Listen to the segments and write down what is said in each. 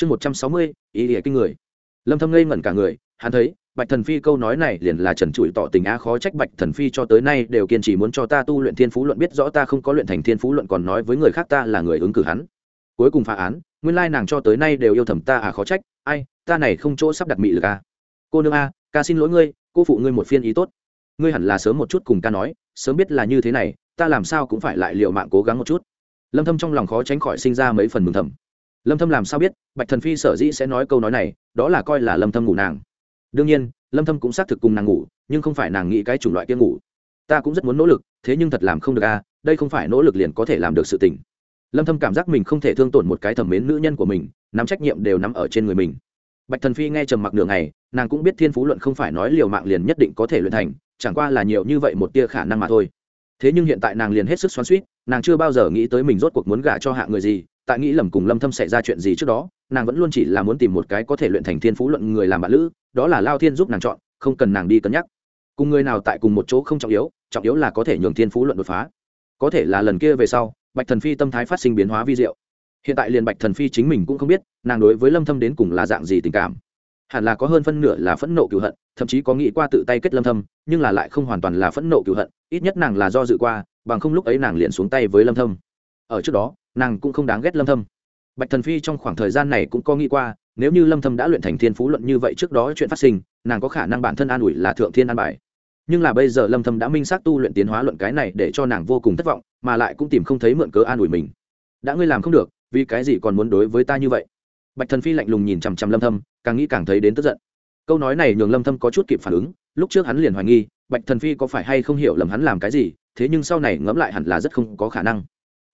chương một trăm sáu mươi, ý nghĩa kinh người. Lâm thâm ngây ngẩn cả người, hắn thấy, bạch thần phi câu nói này liền là trần trụi tỏ tình á khó trách bạch thần phi cho tới nay đều kiên trì muốn cho ta tu luyện thiên phú luận biết rõ ta không có luyện thành thiên phú luận còn nói với người khác ta là người ứng cử hắn. Cuối cùng phá án, nguyên lai nàng cho tới nay đều yêu thầm ta à khó trách, ai, ta này không chỗ sắp đặt mị lực à. cô nương a, ca xin lỗi ngươi, cô phụ ngươi một phiên ý tốt. Ngươi hẳn là sớm một chút cùng ca nói, sớm biết là như thế này, ta làm sao cũng phải lại liệu mạng cố gắng một chút. Lâm thâm trong lòng khó tránh khỏi sinh ra mấy phần mừng thầm lâm thâm làm sao biết, bạch thần phi sở dĩ sẽ nói câu nói này, đó là coi là lâm thâm ngủ nàng. Đương nhiên, lâm thâm cũng xác thực cùng nàng ngủ, nhưng không phải nàng nghĩ cái chủng loại kia ngủ. Ta cũng rất muốn nỗ lực, thế nhưng thật làm không được a, đây không phải nỗ lực liền có thể làm được sự tình. Lâm thâm cảm giác mình không thể thương tổn một cái thẩm mến nữ nhân của mình, nắm trách nhiệm đều nắm ở trên người mình. Bạch thần phi nghe trầm mặc nửa ngày, nàng cũng biết thiên phú luận không phải nói liều mạng liền nhất định có thể luyện thành, chẳng qua là nhiều như vậy một tia khả năng mà thôi. Thế nhưng hiện tại nàng liền hết sức xoắn xuýt, nàng chưa bao giờ nghĩ tới mình rốt cuộc muốn gả cho hạ người gì tại nghĩ lầm cùng lâm thâm xảy ra chuyện gì trước đó, nàng vẫn luôn chỉ là muốn tìm một cái có thể luyện thành thiên phú luận người làm bạn lữ, đó là lao thiên giúp nàng chọn, không cần nàng đi cân nhắc. Cùng người nào tại cùng một chỗ không trọng yếu trọng yếu là có thể nhường thiên phú luận đột phá. Có thể là lần kia về sau, bạch thần phi tâm thái phát sinh biến hóa vi diệu. Hiện tại liền bạch thần phi chính mình cũng không biết, nàng đối với lâm thâm đến cùng là dạng gì tình cảm. Hẳn là có hơn phân nửa là phẫn nộ cựu hận, thậm chí có nghĩ qua tự tay kết lâm thâm, nhưng là lại không hoàn toàn là phẫn nộ cựu hận, ít nhất nàng là do dự qua, bằng không lúc ấy nàng liền xuống tay với lâm thâm. Ở trước đó nàng cũng không đáng ghét lâm thâm. Bạch thần phi trong khoảng thời gian này cũng có nghĩ qua, nếu như lâm thâm đã luyện thành thiên phú luận như vậy trước đó chuyện phát sinh, nàng có khả năng bản thân an ủi là thượng thiên an bài. Nhưng là bây giờ lâm thâm đã minh xác tu luyện tiến hóa luận cái này để cho nàng vô cùng thất vọng, mà lại cũng tìm không thấy mượn cớ an ủi mình. Đã ngươi làm không được, vì cái gì còn muốn đối với ta như vậy? Bạch thần phi lạnh lùng nhìn chằm chằm lâm thâm, càng nghĩ càng thấy đến tức giận. Câu nói này nhường lâm thâm có chút kịp phản ứng, lúc trước hắn liền hoài nghi, bạch thần phi có phải hay không hiểu lầm hắn làm cái gì, thế nhưng sau này ngẫm lại hẳn là rất không có khả năng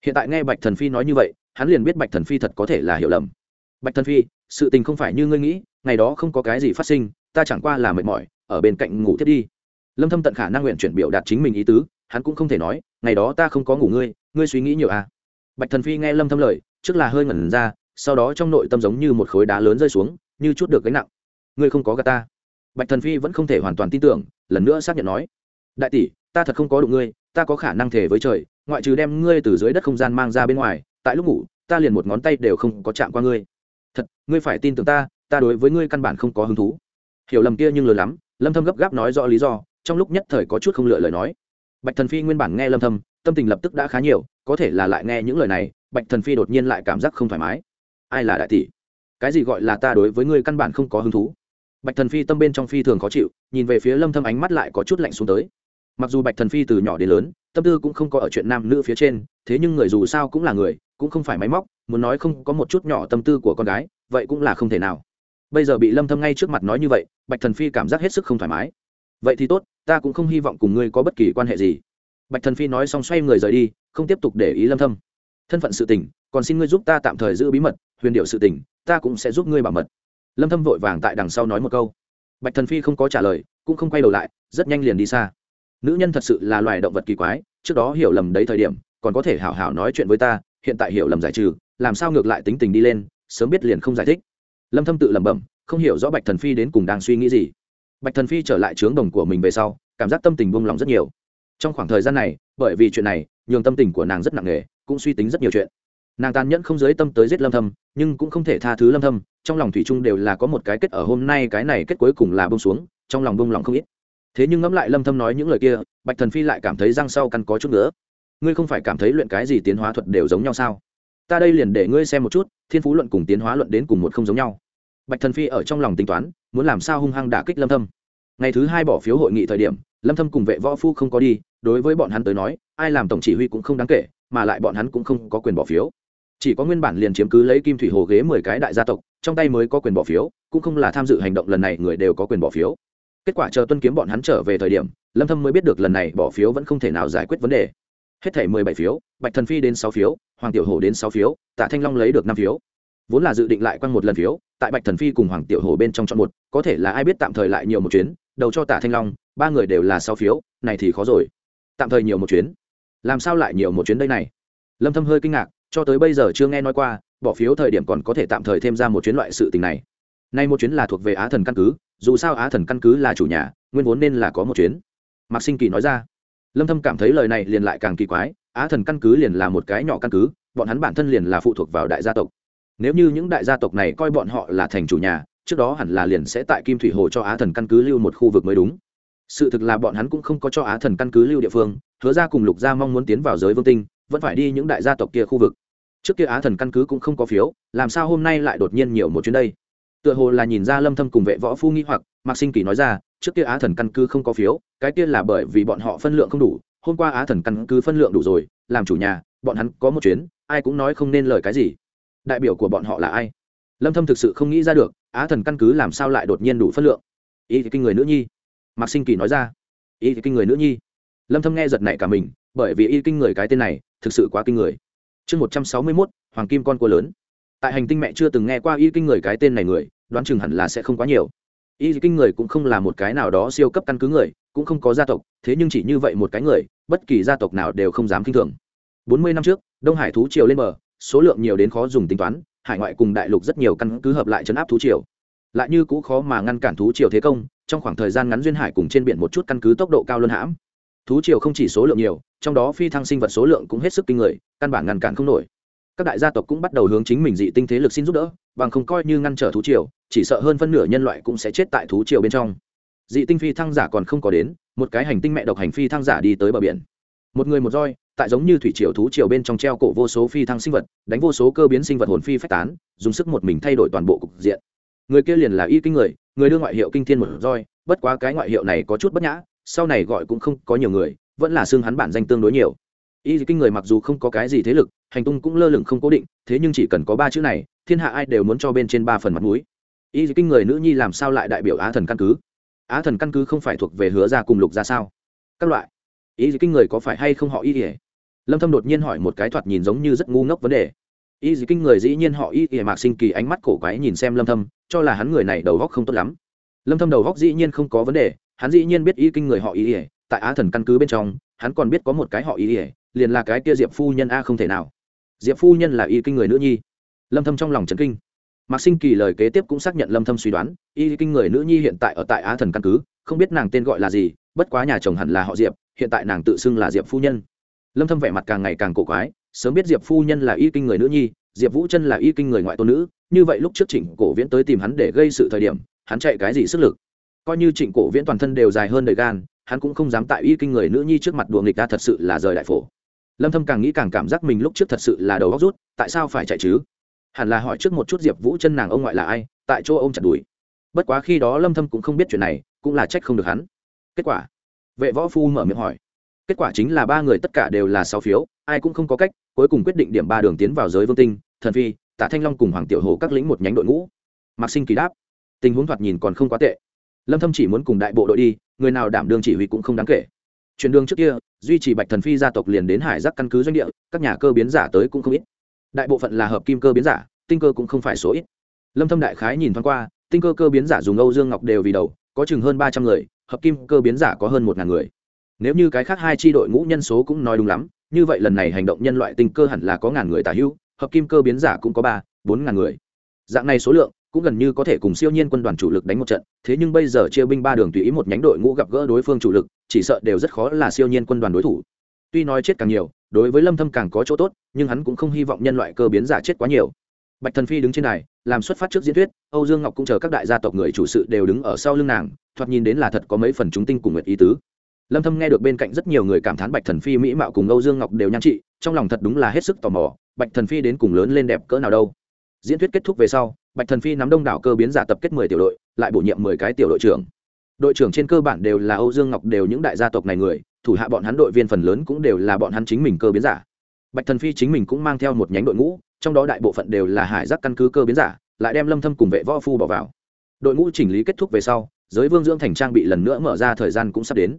hiện tại nghe bạch thần phi nói như vậy, hắn liền biết bạch thần phi thật có thể là hiểu lầm. Bạch thần phi, sự tình không phải như ngươi nghĩ, ngày đó không có cái gì phát sinh, ta chẳng qua là mệt mỏi, ở bên cạnh ngủ thiết đi. Lâm thâm tận khả năng nguyện chuyển biểu đạt chính mình ý tứ, hắn cũng không thể nói, ngày đó ta không có ngủ ngươi ngươi suy nghĩ nhiều à. Bạch thần phi nghe lâm thâm lời, trước là hơi ngẩn ra, sau đó trong nội tâm giống như một khối đá lớn rơi xuống, như chút được gánh nặng. Ngươi không có gạt ta. Bạch thần phi vẫn không thể hoàn toàn tin tưởng, lần nữa xác nhận nói, đại tỷ, ta thật không có đụng ngươi, ta có khả năng thể với trời ngoại trừ đem ngươi từ dưới đất không gian mang ra bên ngoài, tại lúc ngủ, ta liền một ngón tay đều không có chạm qua ngươi. Thật, ngươi phải tin tưởng ta ta đối với ngươi căn bản không có hứng thú. Hiểu lầm kia nhưng lớn lắm, lâm thâm gấp gáp nói rõ lý do, trong lúc nhất thời có chút không lựa lời nói. Bạch thần phi nguyên bản nghe lâm thâm, tâm tình lập tức đã khá nhiều, có thể là lại nghe những lời này, bạch thần phi đột nhiên lại cảm giác không thoải mái. Ai là đại tỷ? Cái gì gọi là ta đối với ngươi căn bản không có hứng thú? Bạch thần phi tâm bên trong phi thường khó chịu, nhìn về phía lâm thâm ánh mắt lại có chút lạnh xuống tới. Mặc dù bạch thần phi từ nhỏ đến lớn tâm tư cũng không có ở chuyện nam nữ phía trên, thế nhưng người dù sao cũng là người, cũng không phải máy móc, muốn nói không có một chút nhỏ tâm tư của con gái, vậy cũng là không thể nào. Bây giờ bị lâm thâm ngay trước mặt nói như vậy, bạch thần phi cảm giác hết sức không thoải mái. Vậy thì tốt, ta cũng không hy vọng cùng ngươi có bất kỳ quan hệ gì. Bạch thần phi nói xong xoay người rời đi, không tiếp tục để ý lâm thâm. Thân phận sự tình, còn xin ngươi giúp ta tạm thời giữ bí mật, huyền điệu sự tình, ta cũng sẽ giúp ngươi bảo mật. Lâm thâm vội vàng tại đằng sau nói một câu. Bạch thần phi không có trả lời, cũng không quay đầu lại, rất nhanh liền đi xa nữ nhân thật sự là loài động vật kỳ quái, trước đó hiểu lầm đấy thời điểm, còn có thể hảo hảo nói chuyện với ta, hiện tại hiểu lầm giải trừ, làm sao ngược lại tính tình đi lên, sớm biết liền không giải thích. Lâm thâm tự lẩm bẩm, không hiểu rõ bạch thần phi đến cùng đang suy nghĩ gì. Bạch thần phi trở lại trướng đồng của mình về sau, cảm giác tâm tình buông lòng rất nhiều. Trong khoảng thời gian này, bởi vì chuyện này, nhường tâm tình của nàng rất nặng nề, cũng suy tính rất nhiều chuyện. Nàng tàn nhẫn không giới tâm tới giết lâm thâm, nhưng cũng không thể tha thứ lâm thâm, trong lòng thủy chung đều là có một cái kết ở hôm nay, cái này kết cuối cùng là bông xuống, trong lòng bông lòng không ít thế nhưng ngẫm lại lâm thâm nói những lời kia, bạch thần phi lại cảm thấy răng sau căn có chút nữa ngươi không phải cảm thấy luyện cái gì tiến hóa thuật đều giống nhau sao? Ta đây liền để ngươi xem một chút, thiên phú luận cùng tiến hóa luận đến cùng một không giống nhau. Bạch thần phi ở trong lòng tính toán, muốn làm sao hung hăng đả kích lâm thâm. Ngày thứ hai bỏ phiếu hội nghị thời điểm, lâm thâm cùng vệ võ phu không có đi, đối với bọn hắn tới nói, ai làm tổng chỉ huy cũng không đáng kể, mà lại bọn hắn cũng không có quyền bỏ phiếu. Chỉ có nguyên bản liền chiếm cứ lấy kim thủy hồ ghế mười cái đại gia tộc, trong tay mới có quyền bỏ phiếu, cũng không là tham dự hành động lần này người đều có quyền bỏ phiếu kết quả chờ tuân kiếm bọn hắn trở về thời điểm, lâm thâm mới biết được lần này bỏ phiếu vẫn không thể nào giải quyết vấn đề. Hết thảy mười bảy phiếu, bạch thần phi đến sáu phiếu, hoàng tiểu hổ đến sáu phiếu, tạ thanh long lấy được năm phiếu. Vốn là dự định lại quăng một lần phiếu, tại bạch thần phi cùng hoàng tiểu hổ bên trong chọn một, có thể là ai biết tạm thời lại nhiều một chuyến, đầu cho tạ thanh long, ba người đều là sáu phiếu, này thì khó rồi. Tạm thời nhiều một chuyến. Làm sao lại nhiều một chuyến đây này? Lâm thâm hơi kinh ngạc, cho tới bây giờ chưa nghe nói qua, bỏ phiếu thời điểm còn có thể tạm thời thêm ra một chuyến loại sự tình này nay một chuyến là thuộc về á thần căn cứ, dù sao á thần căn cứ là chủ nhà, nguyên vốn nên là có một chuyến. Mạc sinh kỳ nói ra. Lâm thâm cảm thấy lời này liền lại càng kỳ quái, á thần căn cứ liền là một cái nhỏ căn cứ, bọn hắn bản thân liền là phụ thuộc vào đại gia tộc. Nếu như những đại gia tộc này coi bọn họ là thành chủ nhà, trước đó hẳn là liền sẽ tại kim thủy hồ cho á thần căn cứ lưu một khu vực mới đúng. Sự thực là bọn hắn cũng không có cho á thần căn cứ lưu địa phương, hứa ra cùng lục gia mong muốn tiến vào giới vương tinh, vẫn phải đi những đại gia tộc kia khu vực. Trước kia á thần căn cứ cũng không có phiếu, làm sao hôm nay lại đột nhiên nhiều một chuyến đây? Tựa hồ là nhìn ra lâm thâm cùng vệ võ phu nghĩ hoặc mạc sinh kỳ nói ra trước kia á thần căn cứ không có phiếu cái kia là bởi vì bọn họ phân lượng không đủ hôm qua á thần căn cứ phân lượng đủ rồi làm chủ nhà bọn hắn có một chuyến ai cũng nói không nên lời cái gì. Đại biểu của bọn họ là ai? Lâm thâm thực sự không nghĩ ra được á thần căn cứ làm sao lại đột nhiên đủ phân lượng? Ý kinh người nữ nhi. Mạc sinh kỳ nói ra. Ý kinh người nữ nhi. Lâm thâm nghe giật nảy cả mình bởi vì y kinh người cái tên này thực sự quá kinh người. Chương 161, hoàng kim con cua lớn tại hành tinh mẹ chưa từng nghe qua y kinh người cái tên này người, đoán chừng hẳn là sẽ không quá nhiều. Y kinh người cũng không là một cái nào đó siêu cấp căn cứ người, cũng không có gia tộc, thế nhưng chỉ như vậy một cái người, bất kỳ gia tộc nào đều không dám kinh thường. Bốn mươi năm trước, đông hải thú triều lên bờ, số lượng nhiều đến khó dùng tính toán, hải ngoại cùng đại lục rất nhiều căn cứ hợp lại chấn áp thú triều. Lại như cũ khó mà ngăn cản thú triều thế công, trong khoảng thời gian ngắn duyên hải cùng trên biển một chút căn cứ tốc độ cao luân hãm. Thú triều không chỉ số lượng nhiều, trong đó phi thăng sinh vật số lượng cũng hết sức kinh người, căn bản ngăn cản không nổi các đại gia tộc cũng bắt đầu hướng chính mình dị tinh thế lực xin giúp đỡ, bằng không coi như ngăn trở thú triều, chỉ sợ hơn phân nửa nhân loại cũng sẽ chết tại thú triều bên trong. Dị tinh phi thăng giả còn không có đến, một cái hành tinh mẹ độc hành phi thăng giả đi tới bờ biển. Một người một roi, tại giống như thủy triều thú triều bên trong treo cổ vô số phi thăng sinh vật, đánh vô số cơ biến sinh vật hồn phi phách tán, dùng sức một mình thay đổi toàn bộ cục diện. Người kia liền là y kinh người người đưa ngoại hiệu kinh thiên một roi, bất quá cái ngoại hiệu này có chút bất nhã, sau này gọi cũng không có nhiều người, vẫn là xương hắn bản danh tương đối nhiều y kinh người mặc dù không có cái gì thế lực, hành tung cũng lơ lửng không cố định, thế nhưng chỉ cần có ba chữ này, thiên hạ ai đều muốn cho bên trên ba phần mặt mũi. Y kinh người nữ nhi làm sao lại đại biểu á thần căn cứ? Á thần căn cứ không phải thuộc về hứa ra cùng lục ra sao? Các loại. Y kinh người có phải hay không họ y ỉa lâm thâm đột nhiên hỏi một cái thoạt nhìn giống như rất ngu ngốc vấn đề. Y kinh người dĩ nhiên họ y ỉa mạc sinh kỳ ánh mắt cổ quái nhìn xem lâm thâm, cho là hắn người này đầu góc không tốt lắm. Lâm thâm đầu góc dĩ nhiên không có vấn đề, hắn dĩ nhiên biết y kinh người họ y ỉa tại á thần căn cứ bên trong, hắn còn biết có một cái họ y ỉa liền là cái kia diệp phu nhân a không thể nào. Diệp phu nhân là y kinh người nữ nhi. Lâm thâm trong lòng chấn kinh. Mạc sinh kỳ lời kế tiếp cũng xác nhận lâm thâm suy đoán, y kinh người nữ nhi hiện tại ở tại á thần căn cứ, không biết nàng tên gọi là gì, bất quá nhà chồng hẳn là họ diệp, hiện tại nàng tự xưng là diệp phu nhân. Lâm thâm vẻ mặt càng ngày càng cổ quái, sớm biết diệp phu nhân là y kinh người nữ nhi, diệp vũ chân là y kinh người ngoại tôn nữ, như vậy lúc trước trịnh cổ viễn tới tìm hắn để gây sự thời điểm, hắn chạy cái gì sức lực? Coi như trịnh cổ viễn toàn thân đều dài hơn đời gan, hắn cũng không dám tại y kinh người nữ nhi trước mặt đùa nghịch ta thật sự là rời đại phổ lâm thâm càng nghĩ càng cảm giác mình lúc trước thật sự là đầu óc rút, tại sao phải chạy chứ? Hẳn là hỏi trước một chút diệp vũ chân nàng ông ngoại là ai, tại chỗ ông chặt đuổi. Bất quá khi đó lâm thâm cũng không biết chuyện này, cũng là trách không được hắn. Kết quả? Vệ võ phu mở miệng hỏi. Kết quả chính là ba người tất cả đều là sáu phiếu, ai cũng không có cách, cuối cùng quyết định điểm ba đường tiến vào giới vương tinh, thần phi, tạ thanh long cùng hoàng tiểu hồ các lĩnh một nhánh đội ngũ. Mạc sinh kỳ đáp. Tình huống thoạt nhìn còn không quá tệ. Lâm thâm chỉ muốn cùng đại bộ đội đi, người nào đảm đương chỉ huy cũng không đáng kể. Chuyển đường trước kia duy trì bạch thần phi gia tộc liền đến hải giác căn cứ doanh địa, các nhà cơ biến giả tới cũng không ít. Đại bộ phận là hợp kim cơ biến giả, tinh cơ cũng không phải số ít. Lâm thâm đại khái nhìn thoáng qua, tinh cơ cơ biến giả dùng âu dương ngọc đều vì đầu, có chừng hơn 300 người, hợp kim cơ biến giả có hơn một ngàn người. Nếu như cái khác hai chi đội ngũ nhân số cũng nói đúng lắm, như vậy lần này hành động nhân loại tinh cơ hẳn là có ngàn người tả hữu, hợp kim cơ biến giả cũng có ba, bốn ngàn người dạng này số lượng cũng gần như có thể cùng siêu nhiên quân đoàn chủ lực đánh một trận, thế nhưng bây giờ chia binh ba đường tùy ý một nhánh đội ngũ gặp gỡ đối phương chủ lực, chỉ sợ đều rất khó là siêu nhiên quân đoàn đối thủ. Tuy nói chết càng nhiều, đối với lâm thâm càng có chỗ tốt, nhưng hắn cũng không hy vọng nhân loại cơ biến giả chết quá nhiều. Bạch thần phi đứng trên này làm xuất phát trước diễn thuyết, âu dương ngọc cũng chờ các đại gia tộc người chủ sự đều đứng ở sau lưng nàng, thoạt nhìn đến là thật có mấy phần chúng tinh cùng nguyện ý tứ. Lâm thâm nghe được bên cạnh rất nhiều người cảm thán bạch thần phi mỹ mạo cùng âu dương ngọc đều nhan trị, trong lòng thật đúng là hết sức tò mò, bạch thần phi đến cùng lớn lên đẹp cỡ nào đâu? Diễn thuyết kết thúc về sau, bạch thần phi nắm đông đảo cơ biến giả tập kết 10 tiểu đội, lại bổ nhiệm 10 cái tiểu đội trưởng. Đội trưởng trên cơ bản đều là âu dương ngọc đều những đại gia tộc này người, thủ hạ bọn hắn đội viên phần lớn cũng đều là bọn hắn chính mình cơ biến giả. Bạch thần phi chính mình cũng mang theo một nhánh đội ngũ, trong đó đại bộ phận đều là hải giác căn cứ cơ biến giả, lại đem lâm thâm cùng vệ võ phu bỏ vào. Đội ngũ chỉnh lý kết thúc về sau, giới vương dưỡng thành trang bị lần nữa mở ra thời gian cũng sắp đến.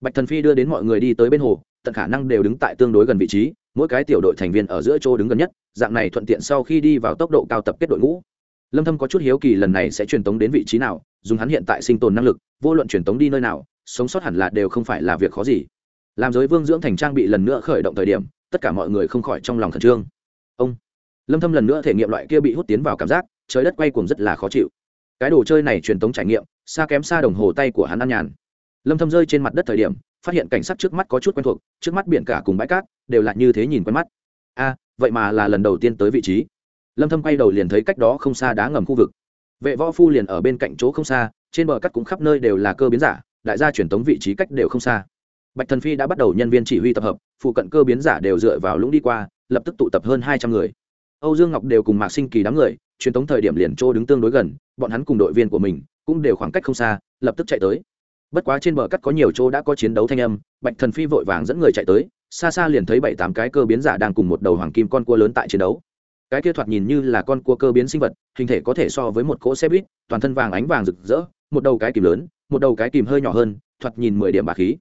Bạch thần phi đưa đến mọi người đi tới bên hồ, tận khả năng đều đứng tại tương đối gần vị trí mỗi cái tiểu đội thành viên ở giữa chỗ đứng gần nhất, dạng này thuận tiện sau khi đi vào tốc độ cao tập kết đội ngũ. Lâm thâm có chút hiếu kỳ lần này sẽ truyền tống đến vị trí nào, dùng hắn hiện tại sinh tồn năng lực, vô luận truyền tống đi nơi nào, sống sót hẳn là đều không phải là việc khó gì. Làm giới vương dưỡng thành trang bị lần nữa khởi động thời điểm, tất cả mọi người không khỏi trong lòng khẩn trương. Ông. Lâm thâm lần nữa thể nghiệm loại kia bị hút tiến vào cảm giác, trời đất quay cuồng rất là khó chịu. Cái đồ chơi này truyền tống trải nghiệm, xa kém xa đồng hồ tay của hắn ăn nhàn. Lâm thâm rơi trên mặt đất thời điểm, phát hiện cảnh sắc trước mắt có chút quen thuộc, trước mắt biển cả cùng bãi cát đều là như thế nhìn quen mắt. A, vậy mà là lần đầu tiên tới vị trí. Lâm thâm quay đầu liền thấy cách đó không xa đá ngầm khu vực. Vệ võ phu liền ở bên cạnh chỗ không xa, trên bờ cắt cũng khắp nơi đều là cơ biến giả, đại gia truyền tống vị trí cách đều không xa. Bạch thần phi đã bắt đầu nhân viên chỉ huy tập hợp, phụ cận cơ biến giả đều dựa vào lũng đi qua, lập tức tụ tập hơn hai trăm người. Âu dương ngọc đều cùng mạc sinh kỳ đám người, truyền tống thời điểm liền chỗ đứng tương đối gần, bọn hắn cùng đội viên của mình cũng đều khoảng cách không xa, lập tức chạy tới. Bất quá trên bờ cắt có nhiều chỗ đã có chiến đấu thanh âm, bạch thần phi vội vàng dẫn người chạy tới xa xa liền thấy bảy tám cái cơ biến giả đang cùng một đầu hoàng kim con cua lớn tại chiến đấu. Cái kia thoạt nhìn như là con cua cơ biến sinh vật, hình thể có thể so với một cỗ xe buýt, toàn thân vàng ánh vàng rực rỡ, một đầu cái kìm lớn, một đầu cái kìm hơi nhỏ hơn, thoạt nhìn mười điểm bà khí.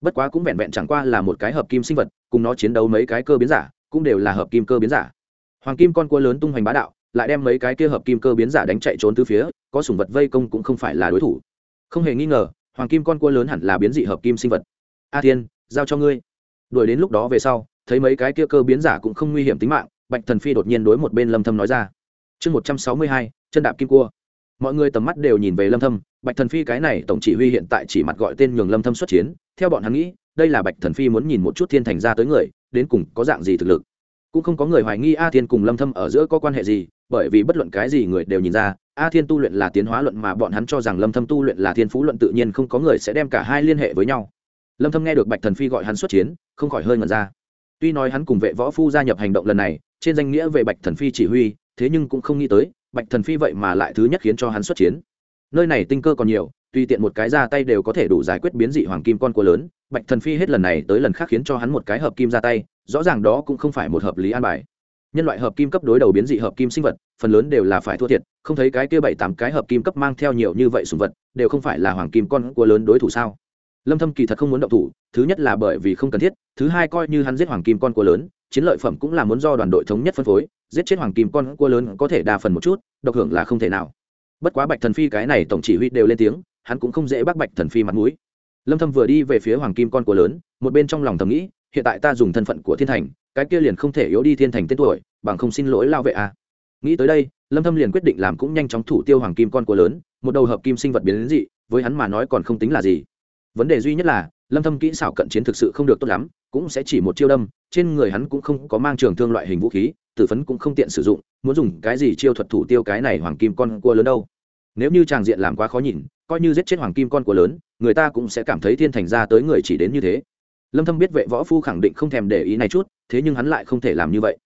Bất quá cũng vẹn vẹn chẳng qua là một cái hợp kim sinh vật, cùng nó chiến đấu mấy cái cơ biến giả, cũng đều là hợp kim cơ biến giả. Hoàng kim con cua lớn tung hoành bá đạo, lại đem mấy cái kia hợp kim cơ biến giả đánh chạy trốn từ phía, có sủng vật vây công cũng không phải là đối thủ. Không hề nghi ngờ, hoàng kim con cua lớn hẳn là biến dị hợp kim sinh vật. A thiên, giao cho ngươi đuổi đến lúc đó về sau, thấy mấy cái kia cơ biến giả cũng không nguy hiểm tính mạng, bạch thần phi đột nhiên đối một bên lâm thâm nói ra. Chương một trăm sáu mươi hai, chân đạp kim cua. Mọi người tầm mắt đều nhìn về lâm thâm, bạch thần phi cái này tổng chỉ huy hiện tại chỉ mặt gọi tên nhường lâm thâm xuất chiến, theo bọn hắn nghĩ, đây là bạch thần phi muốn nhìn một chút thiên thành ra tới người, đến cùng có dạng gì thực lực. Cũng không có người hoài nghi a thiên cùng lâm thâm ở giữa có quan hệ gì, bởi vì bất luận cái gì người đều nhìn ra, a thiên tu luyện là tiến hóa luận mà bọn hắn cho rằng lâm thâm tu luyện là thiên phú luận tự nhiên không có người sẽ đem cả hai liên hệ với nhau. Lâm thâm nghe được bạch thần phi gọi hắn xuất chiến không khỏi hơi ngẩn ra. Tuy nói hắn cùng vệ võ phu gia nhập hành động lần này, trên danh nghĩa về bạch thần phi chỉ huy, thế nhưng cũng không nghĩ tới, bạch thần phi vậy mà lại thứ nhất khiến cho hắn xuất chiến. Nơi này tinh cơ còn nhiều tuy tiện một cái ra tay đều có thể đủ giải quyết biến dị hoàng kim con cua lớn. Bạch thần phi hết lần này tới lần khác khiến cho hắn một cái hợp kim ra tay, rõ ràng đó cũng không phải một hợp lý an bài. Nhân loại hợp kim cấp đối đầu biến dị hợp kim sinh vật, phần lớn đều là phải thua thiệt, không thấy cái kia bảy tám cái hợp kim cấp mang theo nhiều như vậy sùng vật, đều không phải là hoàng kim con cua lớn đối thủ sao? Lâm thâm kỳ thật không muốn động thủ, thứ nhất là bởi vì không cần thiết, thứ hai coi như hắn giết hoàng kim con cua lớn, chiến lợi phẩm cũng là muốn do đoàn đội thống nhất phân phối, giết chết hoàng kim con cua lớn có thể đa phần một chút, độc hưởng là không thể nào. Bất quá bạch thần phi cái này tổng chỉ huy đều lên tiếng, hắn cũng không dễ bác bạch thần phi mặt mũi. Lâm thâm vừa đi về phía hoàng kim con cua lớn, một bên trong lòng thầm nghĩ, hiện tại ta dùng thân phận của thiên thành, cái kia liền không thể yếu đi thiên thành tên tuổi, bằng không xin lỗi lao vệ à. Nghĩ tới đây, lâm thâm liền quyết định làm cũng nhanh chóng thủ tiêu hoàng kim con cua lớn, một đầu hợp kim sinh vật biến đến dị, với hắn mà nói còn không tính là gì vấn đề duy nhất là, lâm thâm kỹ xảo cận chiến thực sự không được tốt lắm, cũng sẽ chỉ một chiêu đâm, trên người hắn cũng không có mang trường thương loại hình vũ khí, tử phấn cũng không tiện sử dụng, muốn dùng cái gì chiêu thuật thủ tiêu cái này hoàng kim con cua lớn đâu. Nếu như tràng diện làm quá khó nhìn, coi như giết chết hoàng kim con cua lớn, người ta cũng sẽ cảm thấy thiên thành ra tới người chỉ đến như thế. Lâm thâm biết vệ võ phu khẳng định không thèm để ý này chút, thế nhưng hắn lại không thể làm như vậy.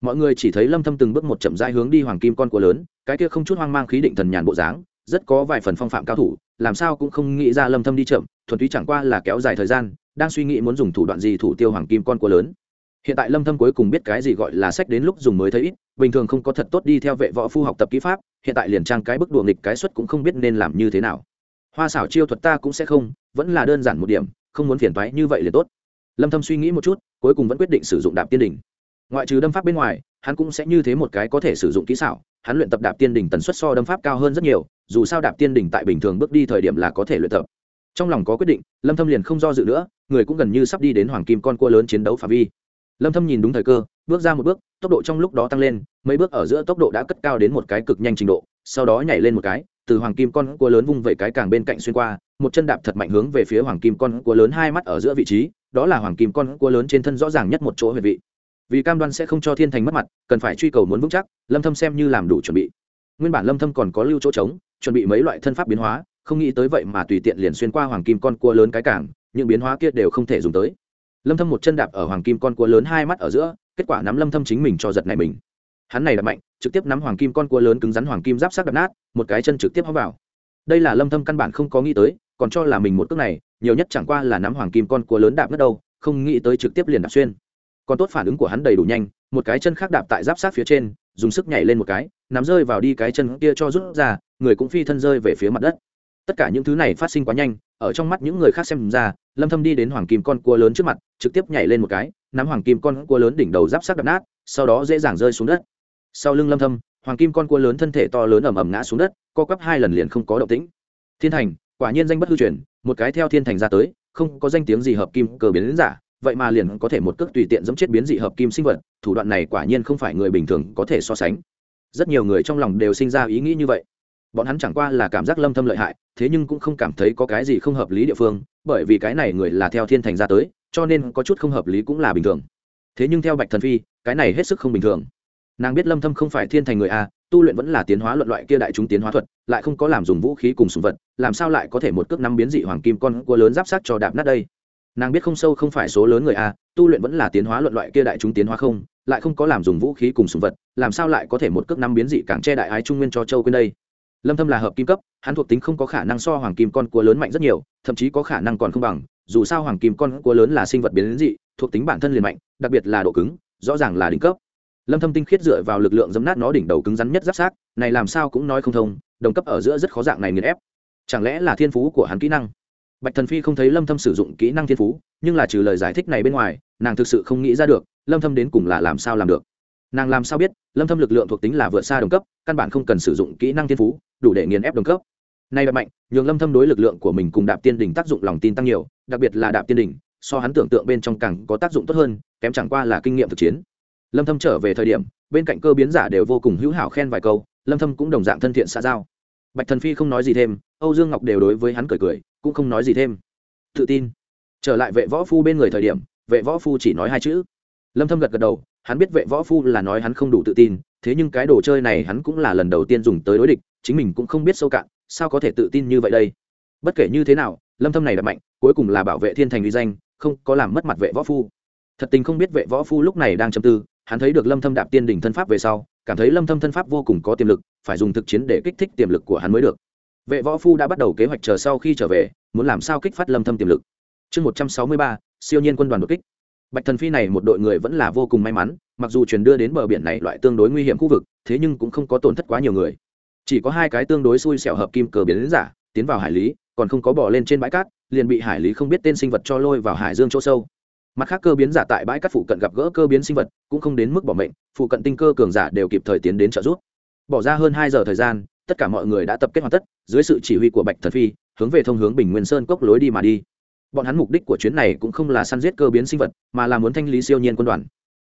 Mọi người chỉ thấy lâm thâm từng bước một chậm rãi hướng đi hoàng kim con cua lớn, cái kia không chút hoang mang khí định thần nhàn bộ dáng, rất có vài phần phong phạm cao thủ làm sao cũng không nghĩ ra lâm thâm đi chậm, thuần túy chẳng qua là kéo dài thời gian, đang suy nghĩ muốn dùng thủ đoạn gì thủ tiêu hoàng kim con cua lớn. Hiện tại lâm thâm cuối cùng biết cái gì gọi là sách đến lúc dùng mới thấy ít, bình thường không có thật tốt đi theo vệ võ phu học tập kỹ pháp, hiện tại liền trang cái bức đùa nghịch cái suất cũng không biết nên làm như thế nào. Hoa xảo chiêu thuật ta cũng sẽ không, vẫn là đơn giản một điểm, không muốn phiền toái như vậy liền tốt. Lâm thâm suy nghĩ một chút, cuối cùng vẫn quyết định sử dụng đạp tiên đỉnh. Ngoại trừ đâm pháp bên ngoài, hắn cũng sẽ như thế một cái có thể sử dụng kỹ xảo hắn luyện tập đạp tiên đỉnh tần suất so đâm pháp cao hơn rất nhiều, dù sao đạp tiên đỉnh tại bình thường bước đi thời điểm là có thể luyện tập. Trong lòng có quyết định, lâm thâm liền không do dự nữa, người cũng gần như sắp đi đến hoàng kim con cua lớn chiến đấu phạm vi. Lâm thâm nhìn đúng thời cơ, bước ra một bước, tốc độ trong lúc đó tăng lên, mấy bước ở giữa tốc độ đã cất cao đến một cái cực nhanh trình độ, sau đó nhảy lên một cái, từ hoàng kim con cua lớn vung vẩy cái càng bên cạnh xuyên qua, một chân đạp thật mạnh hướng về phía hoàng kim con cua lớn hai mắt ở giữa vị trí, đó là hoàng kim con cua lớn trên thân rõ ràng nhất một chỗ huyệt vị vì cam đoan sẽ không cho thiên thành mất mặt, cần phải truy cầu muốn vững chắc, lâm thâm xem như làm đủ chuẩn bị. Nguyên bản lâm thâm còn có lưu chỗ trống, chuẩn bị mấy loại thân pháp biến hóa, không nghĩ tới vậy mà tùy tiện liền xuyên qua hoàng kim con cua lớn cái cảng, những biến hóa kia đều không thể dùng tới. Lâm thâm một chân đạp ở hoàng kim con cua lớn hai mắt ở giữa, kết quả nắm lâm thâm chính mình cho giật này mình. Hắn này là mạnh, trực tiếp nắm hoàng kim con cua lớn cứng rắn hoàng kim giáp sát đập nát, một cái chân trực tiếp hóa vào. Đây là lâm thâm căn bản không có nghĩ tới, còn cho là mình một cước này, nhiều nhất chẳng qua là nắm hoàng kim con cua lớn đạp ngất đâu, không nghĩ tới trực tiếp liền đạp xuyên còn tốt phản ứng của hắn đầy đủ nhanh, một cái chân khác đạp tại giáp sát phía trên, dùng sức nhảy lên một cái, nắm rơi vào đi cái chân kia cho rút ra, người cũng phi thân rơi về phía mặt đất. Tất cả những thứ này phát sinh quá nhanh, ở trong mắt những người khác xem ra, lâm thâm đi đến hoàng kim con cua lớn trước mặt, trực tiếp nhảy lên một cái, nắm hoàng kim con cua lớn đỉnh đầu giáp sát đập nát, sau đó dễ dàng rơi xuống đất. Sau lưng lâm thâm, hoàng kim con cua lớn thân thể to lớn ầm ầm ngã xuống đất, co quắp hai lần liền không có động tĩnh. Thiên thành, quả nhiên danh bất hư truyền, một cái theo thiên thành ra tới, không có danh tiếng gì hợp kim cờ biến giả vậy mà liền có thể một cước tùy tiện dẫm chết biến dị hợp kim sinh vật, thủ đoạn này quả nhiên không phải người bình thường có thể so sánh. Rất nhiều người trong lòng đều sinh ra ý nghĩ như vậy. Bọn hắn chẳng qua là cảm giác lâm thâm lợi hại, thế nhưng cũng không cảm thấy có cái gì không hợp lý địa phương, bởi vì cái này người là theo thiên thành ra tới, cho nên có chút không hợp lý cũng là bình thường. Thế nhưng theo bạch thần phi, cái này hết sức không bình thường. Nàng biết lâm thâm không phải thiên thành người a, tu luyện vẫn là tiến hóa luận loại kia đại chúng tiến hóa thuật, lại không có làm dùng vũ khí cùng súng vật, làm sao lại có thể một cước năm biến dị hoàng kim con cua lớn giáp sát cho đạp nát đây? Nàng biết không sâu không phải số lớn người a tu luyện vẫn là tiến hóa luận loại kia đại chúng tiến hóa không lại không có làm dùng vũ khí cùng sùng vật làm sao lại có thể một cước năm biến dị càng che đại ái trung nguyên cho châu quên đây? Lâm thâm là hợp kim cấp hắn thuộc tính không có khả năng so hoàng kim con cua lớn mạnh rất nhiều thậm chí có khả năng còn không bằng dù sao hoàng kim con cua lớn là sinh vật biến dị thuộc tính bản thân liền mạnh đặc biệt là độ cứng rõ ràng là đỉnh cấp. Lâm thâm tinh khiết dựa vào lực lượng dẫm nát nó đỉnh đầu cứng rắn nhất giáp xác, này làm sao cũng nói không thông đồng cấp ở giữa rất khó dạng này nghiền ép. Chẳng lẽ là thiên phú của hắn kỹ năng? Bạch thần phi không thấy lâm thâm sử dụng kỹ năng thiên phú, nhưng là trừ lời giải thích này bên ngoài, nàng thực sự không nghĩ ra được, lâm thâm đến cùng là làm sao làm được. Nàng làm sao biết, lâm thâm lực lượng thuộc tính là vượt xa đồng cấp, căn bản không cần sử dụng kỹ năng thiên phú, đủ để nghiền ép đồng cấp. Nay đạp mạnh, nhường lâm thâm đối lực lượng của mình cùng đạp tiên đỉnh tác dụng lòng tin tăng nhiều, đặc biệt là đạp tiên đỉnh, so hắn tưởng tượng bên trong càng có tác dụng tốt hơn, kém chẳng qua là kinh nghiệm thực chiến. Lâm thâm trở về thời điểm, bên cạnh cơ biến giả đều vô cùng hữu hảo khen vài câu, lâm thâm cũng đồng dạng thân thiện xã giao. Bạch thần phi không nói gì thêm, âu dương ngọc đều đối với hắn cười cười cũng không nói gì thêm. Tự tin. Trở lại vệ võ phu bên người thời điểm, vệ võ phu chỉ nói hai chữ. Lâm thâm gật gật đầu, hắn biết vệ võ phu là nói hắn không đủ tự tin, thế nhưng cái đồ chơi này hắn cũng là lần đầu tiên dùng tới đối địch, chính mình cũng không biết sâu cạn, sao có thể tự tin như vậy đây? Bất kể như thế nào, lâm thâm này đã mạnh, cuối cùng là bảo vệ thiên thành uy danh, không có làm mất mặt vệ võ phu. Thật tình không biết vệ võ phu lúc này đang châm tư, hắn thấy được lâm thâm đạp tiên đỉnh thân pháp về sau, cảm thấy lâm thâm thân pháp vô cùng có tiềm lực, phải dùng thực chiến để kích thích tiềm lực của hắn mới được vệ võ phu đã bắt đầu kế hoạch chờ sau khi trở về muốn làm sao kích phát lâm thâm tiềm lực. Chương 163, siêu nhiên quân đoàn đột kích. Bạch thần phi này một đội người vẫn là vô cùng may mắn mặc dù chuyển đưa đến bờ biển này loại tương đối nguy hiểm khu vực thế nhưng cũng không có tổn thất quá nhiều người. Chỉ có hai cái tương đối xui xẻo hợp kim cờ biến giả tiến vào hải lý còn không có bỏ lên trên bãi cát liền bị hải lý không biết tên sinh vật cho lôi vào hải dương chỗ sâu. Mặt khác cơ biến giả tại bãi cát phụ cận gặp gỡ cơ biến sinh vật cũng không đến mức bỏ mệnh phụ cận tinh cơ cường giả đều kịp thời tiến đến trợ giúp. Bỏ ra hơn hai giờ thời gian tất cả mọi người đã tập kết hoàn tất, dưới sự chỉ huy của bạch thần phi, hướng về thông hướng bình nguyên sơn cốc lối đi mà đi. Bọn hắn mục đích của chuyến này cũng không là săn giết cơ biến sinh vật, mà là muốn thanh lý siêu nhiên quân đoàn.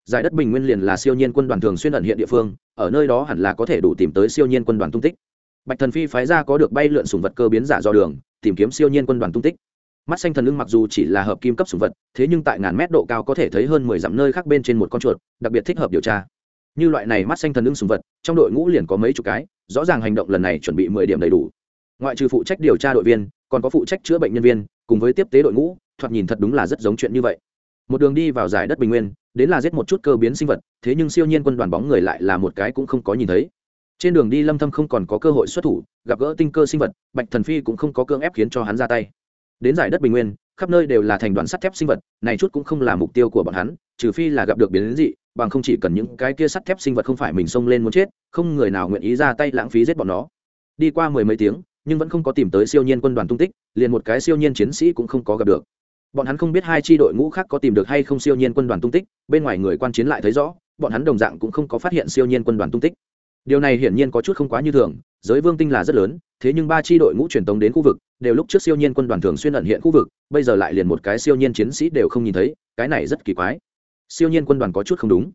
Giải đất bình nguyên liền là siêu nhiên quân đoàn thường xuyên ẩn hiện địa phương, ở nơi đó hẳn là có thể đủ tìm tới siêu nhiên quân đoàn tung tích. Bạch thần phi phái ra có được bay lượn sùng vật cơ biến giả do đường, tìm kiếm siêu nhiên quân đoàn tung tích. Mắt xanh thần lưng mặc dù chỉ là hợp kim cấp sùng vật, thế nhưng tại ngàn mét độ cao có thể thấy hơn mười dặm nơi khác bên trên một con chuột, đặc biệt thích hợp điều tra như loại này mắt xanh thần ưng sùng vật, trong đội ngũ liền có mấy chục cái, rõ ràng hành động lần này chuẩn bị mười điểm đầy đủ. Ngoại trừ phụ trách điều tra đội viên, còn có phụ trách chữa bệnh nhân viên, cùng với tiếp tế đội ngũ, thoạt nhìn thật đúng là rất giống chuyện như vậy. Một đường đi vào giải đất bình nguyên, đến là giết một chút cơ biến sinh vật, thế nhưng siêu nhiên quân đoàn bóng người lại là một cái cũng không có nhìn thấy. Trên đường đi lâm thâm không còn có cơ hội xuất thủ, gặp gỡ tinh cơ sinh vật, bạch thần phi cũng không có cưỡng ép khiến cho hắn ra tay. Đến giải đất bình nguyên, khắp nơi đều là thành đoàn sắt thép sinh vật, này chút cũng không là mục tiêu của bọn hắn, trừ phi là gặp được biến dị bằng không chỉ cần những cái kia sắt thép sinh vật không phải mình xông lên muốn chết, không người nào nguyện ý ra tay lãng phí giết bọn nó. Đi qua mười mấy tiếng, nhưng vẫn không có tìm tới siêu nhiên quân đoàn tung tích, liền một cái siêu nhiên chiến sĩ cũng không có gặp được. Bọn hắn không biết hai tri đội ngũ khác có tìm được hay không siêu nhiên quân đoàn tung tích, bên ngoài người quan chiến lại thấy rõ, bọn hắn đồng dạng cũng không có phát hiện siêu nhiên quân đoàn tung tích. Điều này hiển nhiên có chút không quá như thường, giới vương tinh là rất lớn, thế nhưng ba tri đội ngũ truyền tống đến khu vực, đều lúc trước siêu nhiên quân đoàn thường xuyên ẩn hiện khu vực, bây giờ lại liền một cái siêu nhiên chiến sĩ đều không nhìn thấy, cái này rất kỳ quái siêu nhiên quân đoàn có chút không đúng.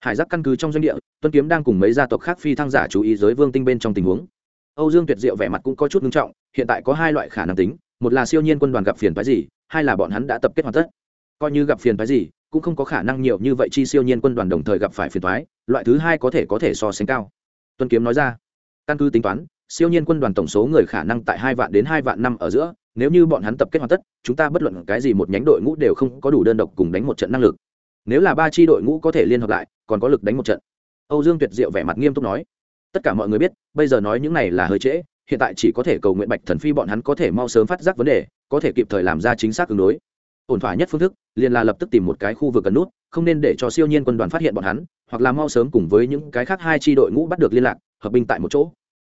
Hải giác căn cứ trong doanh địa, tuân kiếm đang cùng mấy gia tộc khác phi thăng giả chú ý giới vương tinh bên trong tình huống. Âu dương tuyệt diệu vẻ mặt cũng có chút nghiêm trọng, hiện tại có hai loại khả năng tính, một là siêu nhiên quân đoàn gặp phiền phái gì, hai là bọn hắn đã tập kết hoàn tất. Coi như gặp phiền phái gì, cũng không có khả năng nhiều như vậy chi siêu nhiên quân đoàn đồng thời gặp phải phiền thoái loại thứ hai có thể có thể so sánh cao. Tuân kiếm nói ra, căn cứ tính toán, siêu nhiên quân đoàn tổng số người khả năng tại hai vạn đến hai vạn năm ở giữa, nếu như bọn hắn tập kết hoàn tất, chúng ta bất luận cái gì một nhánh đội ngũ đều không có đủ đơn độc cùng đánh một trận năng lực nếu là ba chi đội ngũ có thể liên hợp lại, còn có lực đánh một trận. Âu dương tuyệt diệu vẻ mặt nghiêm túc nói, tất cả mọi người biết, bây giờ nói những này là hơi trễ, hiện tại chỉ có thể cầu nguyện bạch thần phi bọn hắn có thể mau sớm phát giác vấn đề, có thể kịp thời làm ra chính xác ứng đối. Ổn thỏa nhất phương thức, liền là lập tức tìm một cái khu vực cần nút, không nên để cho siêu nhiên quân đoàn phát hiện bọn hắn, hoặc là mau sớm cùng với những cái khác hai tri đội ngũ bắt được liên lạc, hợp binh tại một chỗ.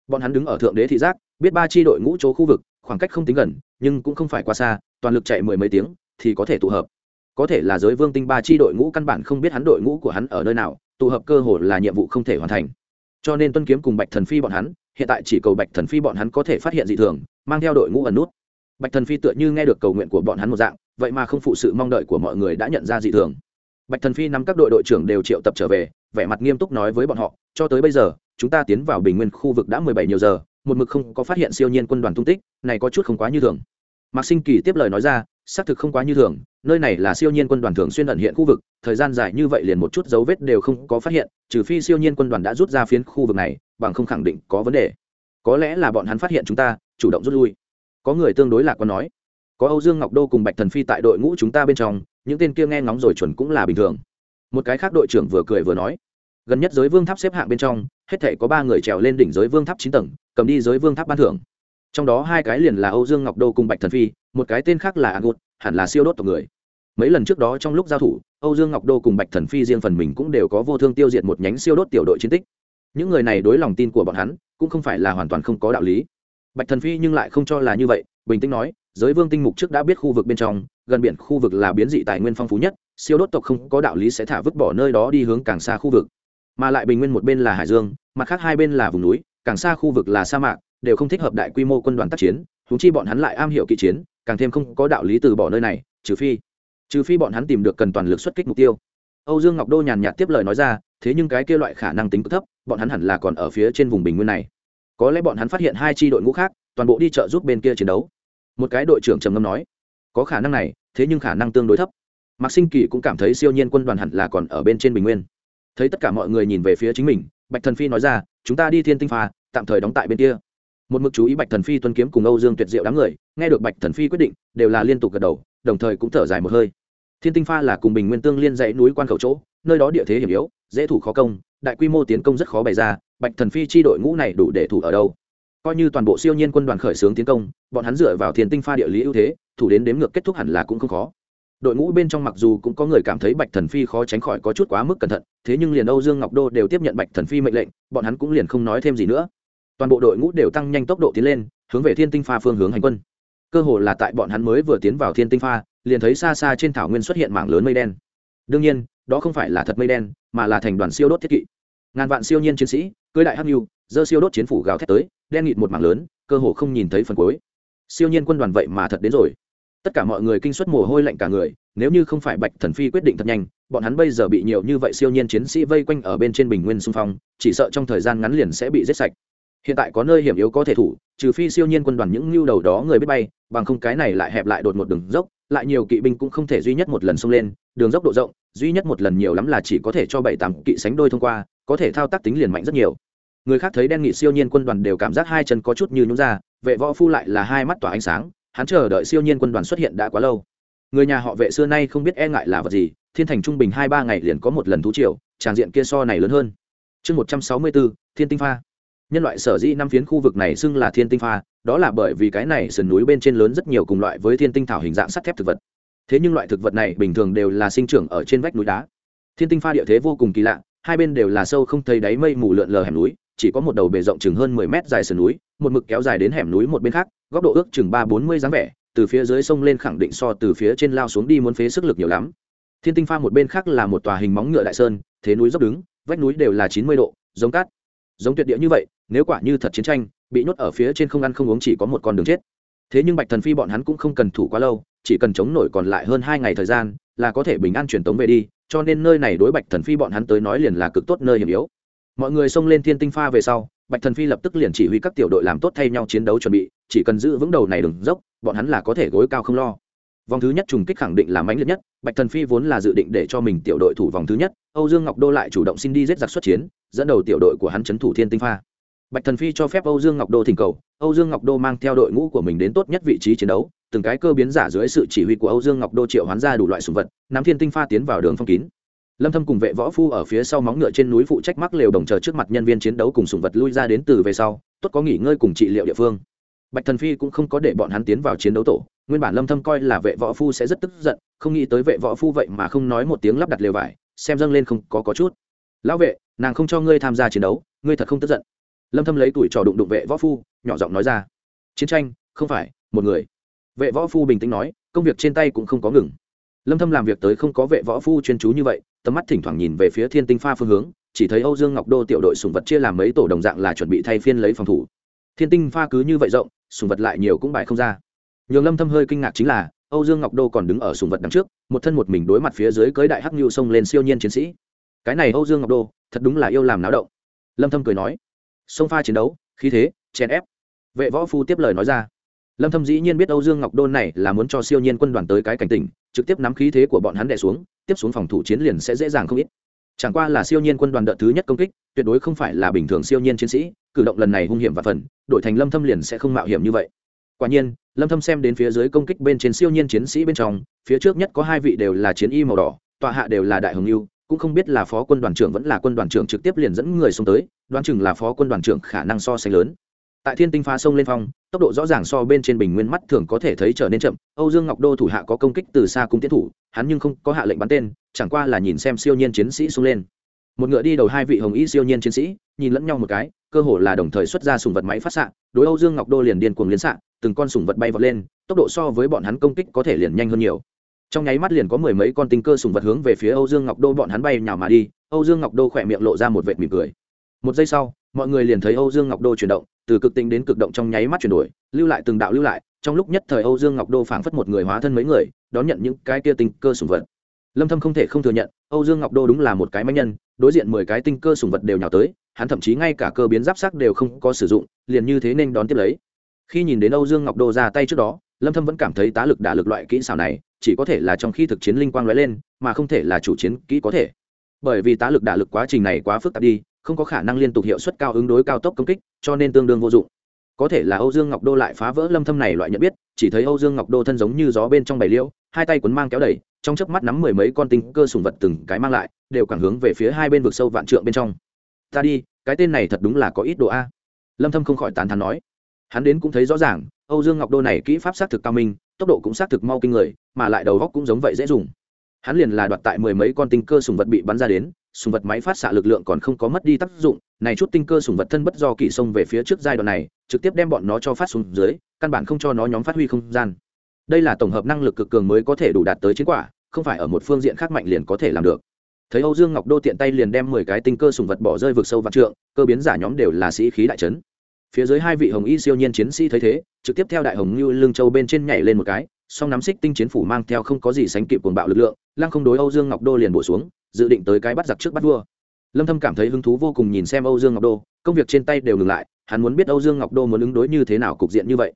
Bọn hắn đứng ở thượng đế thị giác, biết ba tri đội ngũ chỗ khu vực, khoảng cách không tính gần, nhưng cũng không phải quá xa, toàn lực chạy mười mấy tiếng, thì có thể tụ hợp có thể là giới vương tinh ba chi đội ngũ căn bản không biết hắn đội ngũ của hắn ở nơi nào, tụ hợp cơ hội là nhiệm vụ không thể hoàn thành. Cho nên tuân kiếm cùng bạch thần phi bọn hắn, hiện tại chỉ cầu bạch thần phi bọn hắn có thể phát hiện dị thường, mang theo đội ngũ ẩn nút. Bạch thần phi tựa như nghe được cầu nguyện của bọn hắn một dạng, vậy mà không phụ sự mong đợi của mọi người đã nhận ra dị thường. Bạch thần phi nắm các đội đội trưởng đều triệu tập trở về, vẻ mặt nghiêm túc nói với bọn họ, cho tới bây giờ, chúng ta tiến vào bình nguyên khu vực đã mười bảy nhiều giờ, một mực không có phát hiện siêu nhiên quân đoàn tung tích, này có chút không quá như thường. Mạc sinh kỳ tiếp lời nói ra xác thực không quá như thường, nơi này là siêu nhiên quân đoàn thường xuyên ẩn hiện khu vực, thời gian dài như vậy liền một chút dấu vết đều không có phát hiện, trừ phi siêu nhiên quân đoàn đã rút ra phiến khu vực này, bằng không khẳng định có vấn đề. Có lẽ là bọn hắn phát hiện chúng ta, chủ động rút lui. Có người tương đối lạc quan nói, có âu dương ngọc đô cùng bạch thần phi tại đội ngũ chúng ta bên trong, những tên kia nghe ngóng rồi chuẩn cũng là bình thường. Một cái khác đội trưởng vừa cười vừa nói, gần nhất giới vương tháp xếp hạng bên trong, hết thể có ba người trèo lên đỉnh giới vương tháp chín tầng, cầm đi giới vương tháp ban thưởng. Trong đó hai cái liền là âu dương ngọc đô cùng bạch thần phi một cái tên khác là agut, hẳn là siêu đốt tộc người. Mấy lần trước đó trong lúc giao thủ, âu dương ngọc đô cùng bạch thần phi riêng phần mình cũng đều có vô thương tiêu diệt một nhánh siêu đốt tiểu đội chiến tích. Những người này đối lòng tin của bọn hắn, cũng không phải là hoàn toàn không có đạo lý. Bạch thần phi nhưng lại không cho là như vậy, bình tĩnh nói, giới vương tinh mục trước đã biết khu vực bên trong, gần biển khu vực là biến dị tài nguyên phong phú nhất, siêu đốt tộc không có đạo lý sẽ thả vứt bỏ nơi đó đi hướng càng xa khu vực. Mà lại bình nguyên một bên là hải dương, mặt khác hai bên là vùng núi, càng xa khu vực là sa mạc, đều không thích hợp đại quy mô quân đoàn tác chiến húng chi bọn hắn lại am hiểu kỵ chiến càng thêm không có đạo lý từ bỏ nơi này, trừ phi trừ phi bọn hắn tìm được cần toàn lực xuất kích mục tiêu. Âu dương ngọc đô nhàn nhạt tiếp lời nói ra, thế nhưng cái kia loại khả năng tính cực thấp, bọn hắn hẳn là còn ở phía trên vùng bình nguyên này. Có lẽ bọn hắn phát hiện hai tri đội ngũ khác, toàn bộ đi chợ giúp bên kia chiến đấu. Một cái đội trưởng trầm ngâm nói, có khả năng này, thế nhưng khả năng tương đối thấp. Mạc sinh kỳ cũng cảm thấy siêu nhiên quân đoàn hẳn là còn ở bên trên bình nguyên. Thấy tất cả mọi người nhìn về phía chính mình, bạch thần phi nói ra, chúng ta đi thiên tinh pha tạm thời đóng tại bên kia một mực chú ý bạch thần phi tuân kiếm cùng âu dương tuyệt diệu đám người, nghe được bạch thần phi quyết định, đều là liên tục gật đầu, đồng thời cũng thở dài một hơi. Thiên tinh pha là cùng bình nguyên tương liên dãy núi quan khẩu chỗ, nơi đó địa thế hiểm yếu, dễ thủ khó công, đại quy mô tiến công rất khó bày ra, bạch thần phi chi đội ngũ này đủ để thủ ở đâu. Coi như toàn bộ siêu nhiên quân đoàn khởi xướng tiến công, bọn hắn dựa vào thiên tinh pha địa lý ưu thế, thủ đến đếm ngược kết thúc hẳn là cũng không khó. Đội ngũ bên trong mặc dù cũng có người cảm thấy bạch thần phi khó tránh khỏi có chút quá mức cẩn thận, thế nhưng liền âu dương ngọc đô đều tiếp nhận bạch thần phi mệnh lệnh, bọn hắn cũng liền không nói thêm gì nữa toàn bộ đội ngũ đều tăng nhanh tốc độ tiến lên, hướng về thiên tinh pha phương hướng hành quân. Cơ hồ là tại bọn hắn mới vừa tiến vào thiên tinh pha, liền thấy xa xa trên thảo nguyên xuất hiện mảng lớn mây đen. Đương nhiên, đó không phải là thật mây đen, mà là thành đoàn siêu đốt thiết kỵ. Ngàn vạn siêu nhiên chiến sĩ, cưới đại hắc nhu dơ siêu đốt chiến phủ gào thét tới, đen nghịt một mảng lớn, cơ hồ không nhìn thấy phần cuối. Siêu nhiên quân đoàn vậy mà thật đến rồi. Tất cả mọi người kinh suất mồ hôi lạnh cả người, nếu như không phải bạch thần phi quyết định thật nhanh, bọn hắn bây giờ bị nhiều như vậy siêu nhiên chiến sĩ vây quanh ở bên trên bình nguyên xung phong, chỉ sợ trong thời gian ngắn liền sẽ bị giết sạch hiện tại có nơi hiểm yếu có thể thủ, trừ phi siêu nhiên quân đoàn những lưu đầu đó người biết bay, bằng không cái này lại hẹp lại đột một đường dốc, lại nhiều kỵ binh cũng không thể duy nhất một lần xông lên, đường dốc độ rộng, duy nhất một lần nhiều lắm là chỉ có thể cho bảy tám kỵ sánh đôi thông qua, có thể thao tác tính liền mạnh rất nhiều. Người khác thấy đen nghị siêu nhiên quân đoàn đều cảm giác hai chân có chút như nhúng ra, vệ võ phu lại là hai mắt tỏa ánh sáng, hắn chờ đợi siêu nhiên quân đoàn xuất hiện đã quá lâu. Người nhà họ vệ xưa nay không biết e ngại là vật gì, thiên thành trung bình hai ba ngày liền có một lần thú triều, tràng diện kia so này lớn hơn. Chương một trăm sáu mươi bốn thiên tinh pha nhân loại sở dĩ năm phiến khu vực này xưng là thiên tinh pha, đó là bởi vì cái này sườn núi bên trên lớn rất nhiều cùng loại với thiên tinh thảo hình dạng sắt thép thực vật. Thế nhưng loại thực vật này bình thường đều là sinh trưởng ở trên vách núi đá. Thiên tinh pha địa thế vô cùng kỳ lạ, hai bên đều là sâu không thấy đáy mây mù lượn lờ hẻm núi, chỉ có một đầu bề rộng chừng hơn mười mét dài sườn núi, một mực kéo dài đến hẻm núi một bên khác, góc độ ước chừng ba bốn mươi dáng vẻ, từ phía dưới sông lên khẳng định so từ phía trên lao xuống đi muốn phế sức lực nhiều lắm. Thiên tinh pha một bên khác là một tòa hình móng ngựa đại sơn, thế núi dốc đứng, vách núi đều là chín mươi độ, giống cát, giống tuyệt địa như vậy nếu quả như thật chiến tranh, bị nhốt ở phía trên không ăn không uống chỉ có một con đường chết. Thế nhưng bạch thần phi bọn hắn cũng không cần thủ quá lâu, chỉ cần chống nổi còn lại hơn hai ngày thời gian, là có thể bình an truyền tống về đi, cho nên nơi này đối bạch thần phi bọn hắn tới nói liền là cực tốt nơi hiểm yếu. Mọi người xông lên thiên tinh pha về sau, bạch thần phi lập tức liền chỉ huy các tiểu đội làm tốt thay nhau chiến đấu chuẩn bị, chỉ cần giữ vững đầu này đừng dốc, bọn hắn là có thể gối cao không lo. Vòng thứ nhất trùng kích khẳng định là mãnh liệt nhất, bạch thần phi vốn là dự định để cho mình tiểu đội thủ vòng thứ nhất, âu dương ngọc đô lại chủ động xin đi giết giặc xuất chiến, dẫn đầu tiểu đội của hắn trấn thủ thiên tinh pha bạch thần phi cho phép âu dương ngọc đô thỉnh cầu, âu dương ngọc đô mang theo đội ngũ của mình đến tốt nhất vị trí chiến đấu, từng cái cơ biến giả dưới sự chỉ huy của âu dương ngọc đô triệu hoán ra đủ loại sùng vật, nắm thiên tinh pha tiến vào đường phong kín. Lâm thâm cùng vệ võ phu ở phía sau móng ngựa trên núi phụ trách mắc lều đồng chờ trước mặt nhân viên chiến đấu cùng sùng vật lui ra đến từ về sau, tốt có nghỉ ngơi cùng trị liệu địa phương. Bạch thần phi cũng không có để bọn hắn tiến vào chiến đấu tổ, nguyên bản lâm thâm coi là vệ võ phu sẽ rất tức giận, không nghĩ tới vệ võ phu vậy mà không nói một tiếng lắp đặt lều vải, xem dâng lên không có có chút. Lão vệ, nàng không cho ngươi tham gia chiến đấu, ngươi thật không tức giận lâm thâm lấy tuổi trò đụng đụng vệ võ phu, nhỏ giọng nói ra, chiến tranh, không phải, một người. Vệ võ phu bình tĩnh nói, công việc trên tay cũng không có ngừng. Lâm thâm làm việc tới không có vệ võ phu chuyên chú như vậy, tầm mắt thỉnh thoảng nhìn về phía thiên tinh pha phương hướng, chỉ thấy âu dương ngọc đô tiểu đội sùng vật chia làm mấy tổ đồng dạng là chuẩn bị thay phiên lấy phòng thủ. Thiên tinh pha cứ như vậy rộng, sùng vật lại nhiều cũng bài không ra. Nhường lâm thâm hơi kinh ngạc chính là, âu dương ngọc đô còn đứng ở sùng vật đằng trước, một thân một mình đối mặt phía dưới cưới đại hắc nhu sông lên siêu nhiên chiến sĩ. Cái này âu dương ngọc đô, thật đúng là yêu làm náo động. Lâm thâm cười nói sông pha chiến đấu, khí thế, chèn ép. Vệ võ phu tiếp lời nói ra. Lâm thâm dĩ nhiên biết âu dương ngọc Đôn này là muốn cho siêu nhiên quân đoàn tới cái cảnh tỉnh, trực tiếp nắm khí thế của bọn hắn đè xuống, tiếp xuống phòng thủ chiến liền sẽ dễ dàng không ít. Chẳng qua là siêu nhiên quân đoàn đợt thứ nhất công kích, tuyệt đối không phải là bình thường siêu nhiên chiến sĩ, cử động lần này hung hiểm và phần, đổi thành lâm thâm liền sẽ không mạo hiểm như vậy. Quả nhiên, lâm thâm xem đến phía dưới công kích bên trên siêu nhiên chiến sĩ bên trong, phía trước nhất có hai vị đều là chiến y màu đỏ, tọa hạ đều là đại hồng lưu cũng không biết là phó quân đoàn trưởng vẫn là quân đoàn trưởng trực tiếp liền dẫn người xuống tới, đoán chừng là phó quân đoàn trưởng khả năng so sánh lớn. Tại thiên tinh phá sông lên phong, tốc độ rõ ràng so bên trên bình nguyên mắt thường có thể thấy trở nên chậm, âu dương ngọc đô thủ hạ có công kích từ xa cung tiến thủ, hắn nhưng không có hạ lệnh bắn tên, chẳng qua là nhìn xem siêu nhiên chiến sĩ xuống lên. Một ngựa đi đầu hai vị hồng y siêu nhiên chiến sĩ, nhìn lẫn nhau một cái, cơ hồ là đồng thời xuất ra sùng vật máy phát xạ, đối âu dương ngọc đô liền điên cuồng liên xạ, từng con sùng vật bay vọt lên, tốc độ so với bọn hắn công kích có thể liền nhanh hơn nhiều trong nháy mắt liền có mười mấy con tinh cơ sùng vật hướng về phía âu dương ngọc đô bọn hắn bay nhào mà đi. Âu dương ngọc đô khỏe miệng lộ ra một vệt mỉm cười. Một giây sau, mọi người liền thấy âu dương ngọc đô chuyển động, từ cực tinh đến cực động trong nháy mắt chuyển đổi, lưu lại từng đạo lưu lại, trong lúc nhất thời âu dương ngọc đô phảng phất một người hóa thân mấy người, đón nhận những cái kia tinh cơ sùng vật. Lâm thâm không thể không thừa nhận, âu dương ngọc đô đúng là một cái máy nhân, đối diện mười cái tinh cơ sùng vật đều nhào tới, hắn thậm chí ngay cả cơ biến giáp sắc đều không có sử dụng, liền như thế nên đón tiếp lấy. Khi nhìn đến âu dương ngọc đô ra tay trước đó lâm thâm vẫn cảm thấy tá lực đả lực loại kỹ xảo này chỉ có thể là trong khi thực chiến linh quang lóe lên mà không thể là chủ chiến kỹ có thể. Bởi vì tá lực đả lực quá trình này quá phức tạp đi không có khả năng liên tục hiệu suất cao ứng đối cao tốc công kích cho nên tương đương vô dụng. Có thể là âu dương ngọc đô lại phá vỡ lâm thâm này loại nhận biết chỉ thấy âu dương ngọc đô thân giống như gió bên trong bầy liễu, hai tay cuốn mang kéo đẩy trong chớp mắt nắm mười mấy con tinh cơ sùng vật từng cái mang lại đều cản hướng về phía hai bên vực sâu vạn trượng bên trong. Ta đi cái tên này thật đúng là có ít độ a. Lâm thâm không khỏi tán thán nói. Hắn đến cũng thấy rõ ràng âu dương ngọc đô này kỹ pháp sát thực cao minh, tốc độ cũng sát thực mau kinh người, mà lại đầu góc cũng giống vậy dễ dùng. Hắn liền là đoạt tại mười mấy con tinh cơ sùng vật bị bắn ra đến, sùng vật máy phát xạ lực lượng còn không có mất đi tác dụng, này chút tinh cơ sùng vật thân bất do kỳ sông về phía trước giai đoạn này, trực tiếp đem bọn nó cho phát xuống dưới, căn bản không cho nó nhóm phát huy không gian. Đây là tổng hợp năng lực cực cường mới có thể đủ đạt tới chiến quả, không phải ở một phương diện khác mạnh liền có thể làm được. Thấy âu dương ngọc đô tiện tay liền đem mười cái tinh cơ sùng vật bỏ rơi vực sâu vạn trượng, cơ biến giả nhóm đều là sĩ khí đại trấn phía dưới hai vị hồng y siêu nhiên chiến sĩ thấy thế, trực tiếp theo đại hồng như lương châu bên trên nhảy lên một cái, song nắm xích tinh chiến phủ mang theo không có gì sánh kịp cuồng bạo lực lượng, lăng không đối âu dương ngọc đô liền bổ xuống, dự định tới cái bắt giặc trước bắt vua. Lâm thâm cảm thấy hứng thú vô cùng nhìn xem âu dương ngọc đô, công việc trên tay đều ngừng lại, hắn muốn biết âu dương ngọc đô muốn ứng đối như thế nào cục diện như vậy.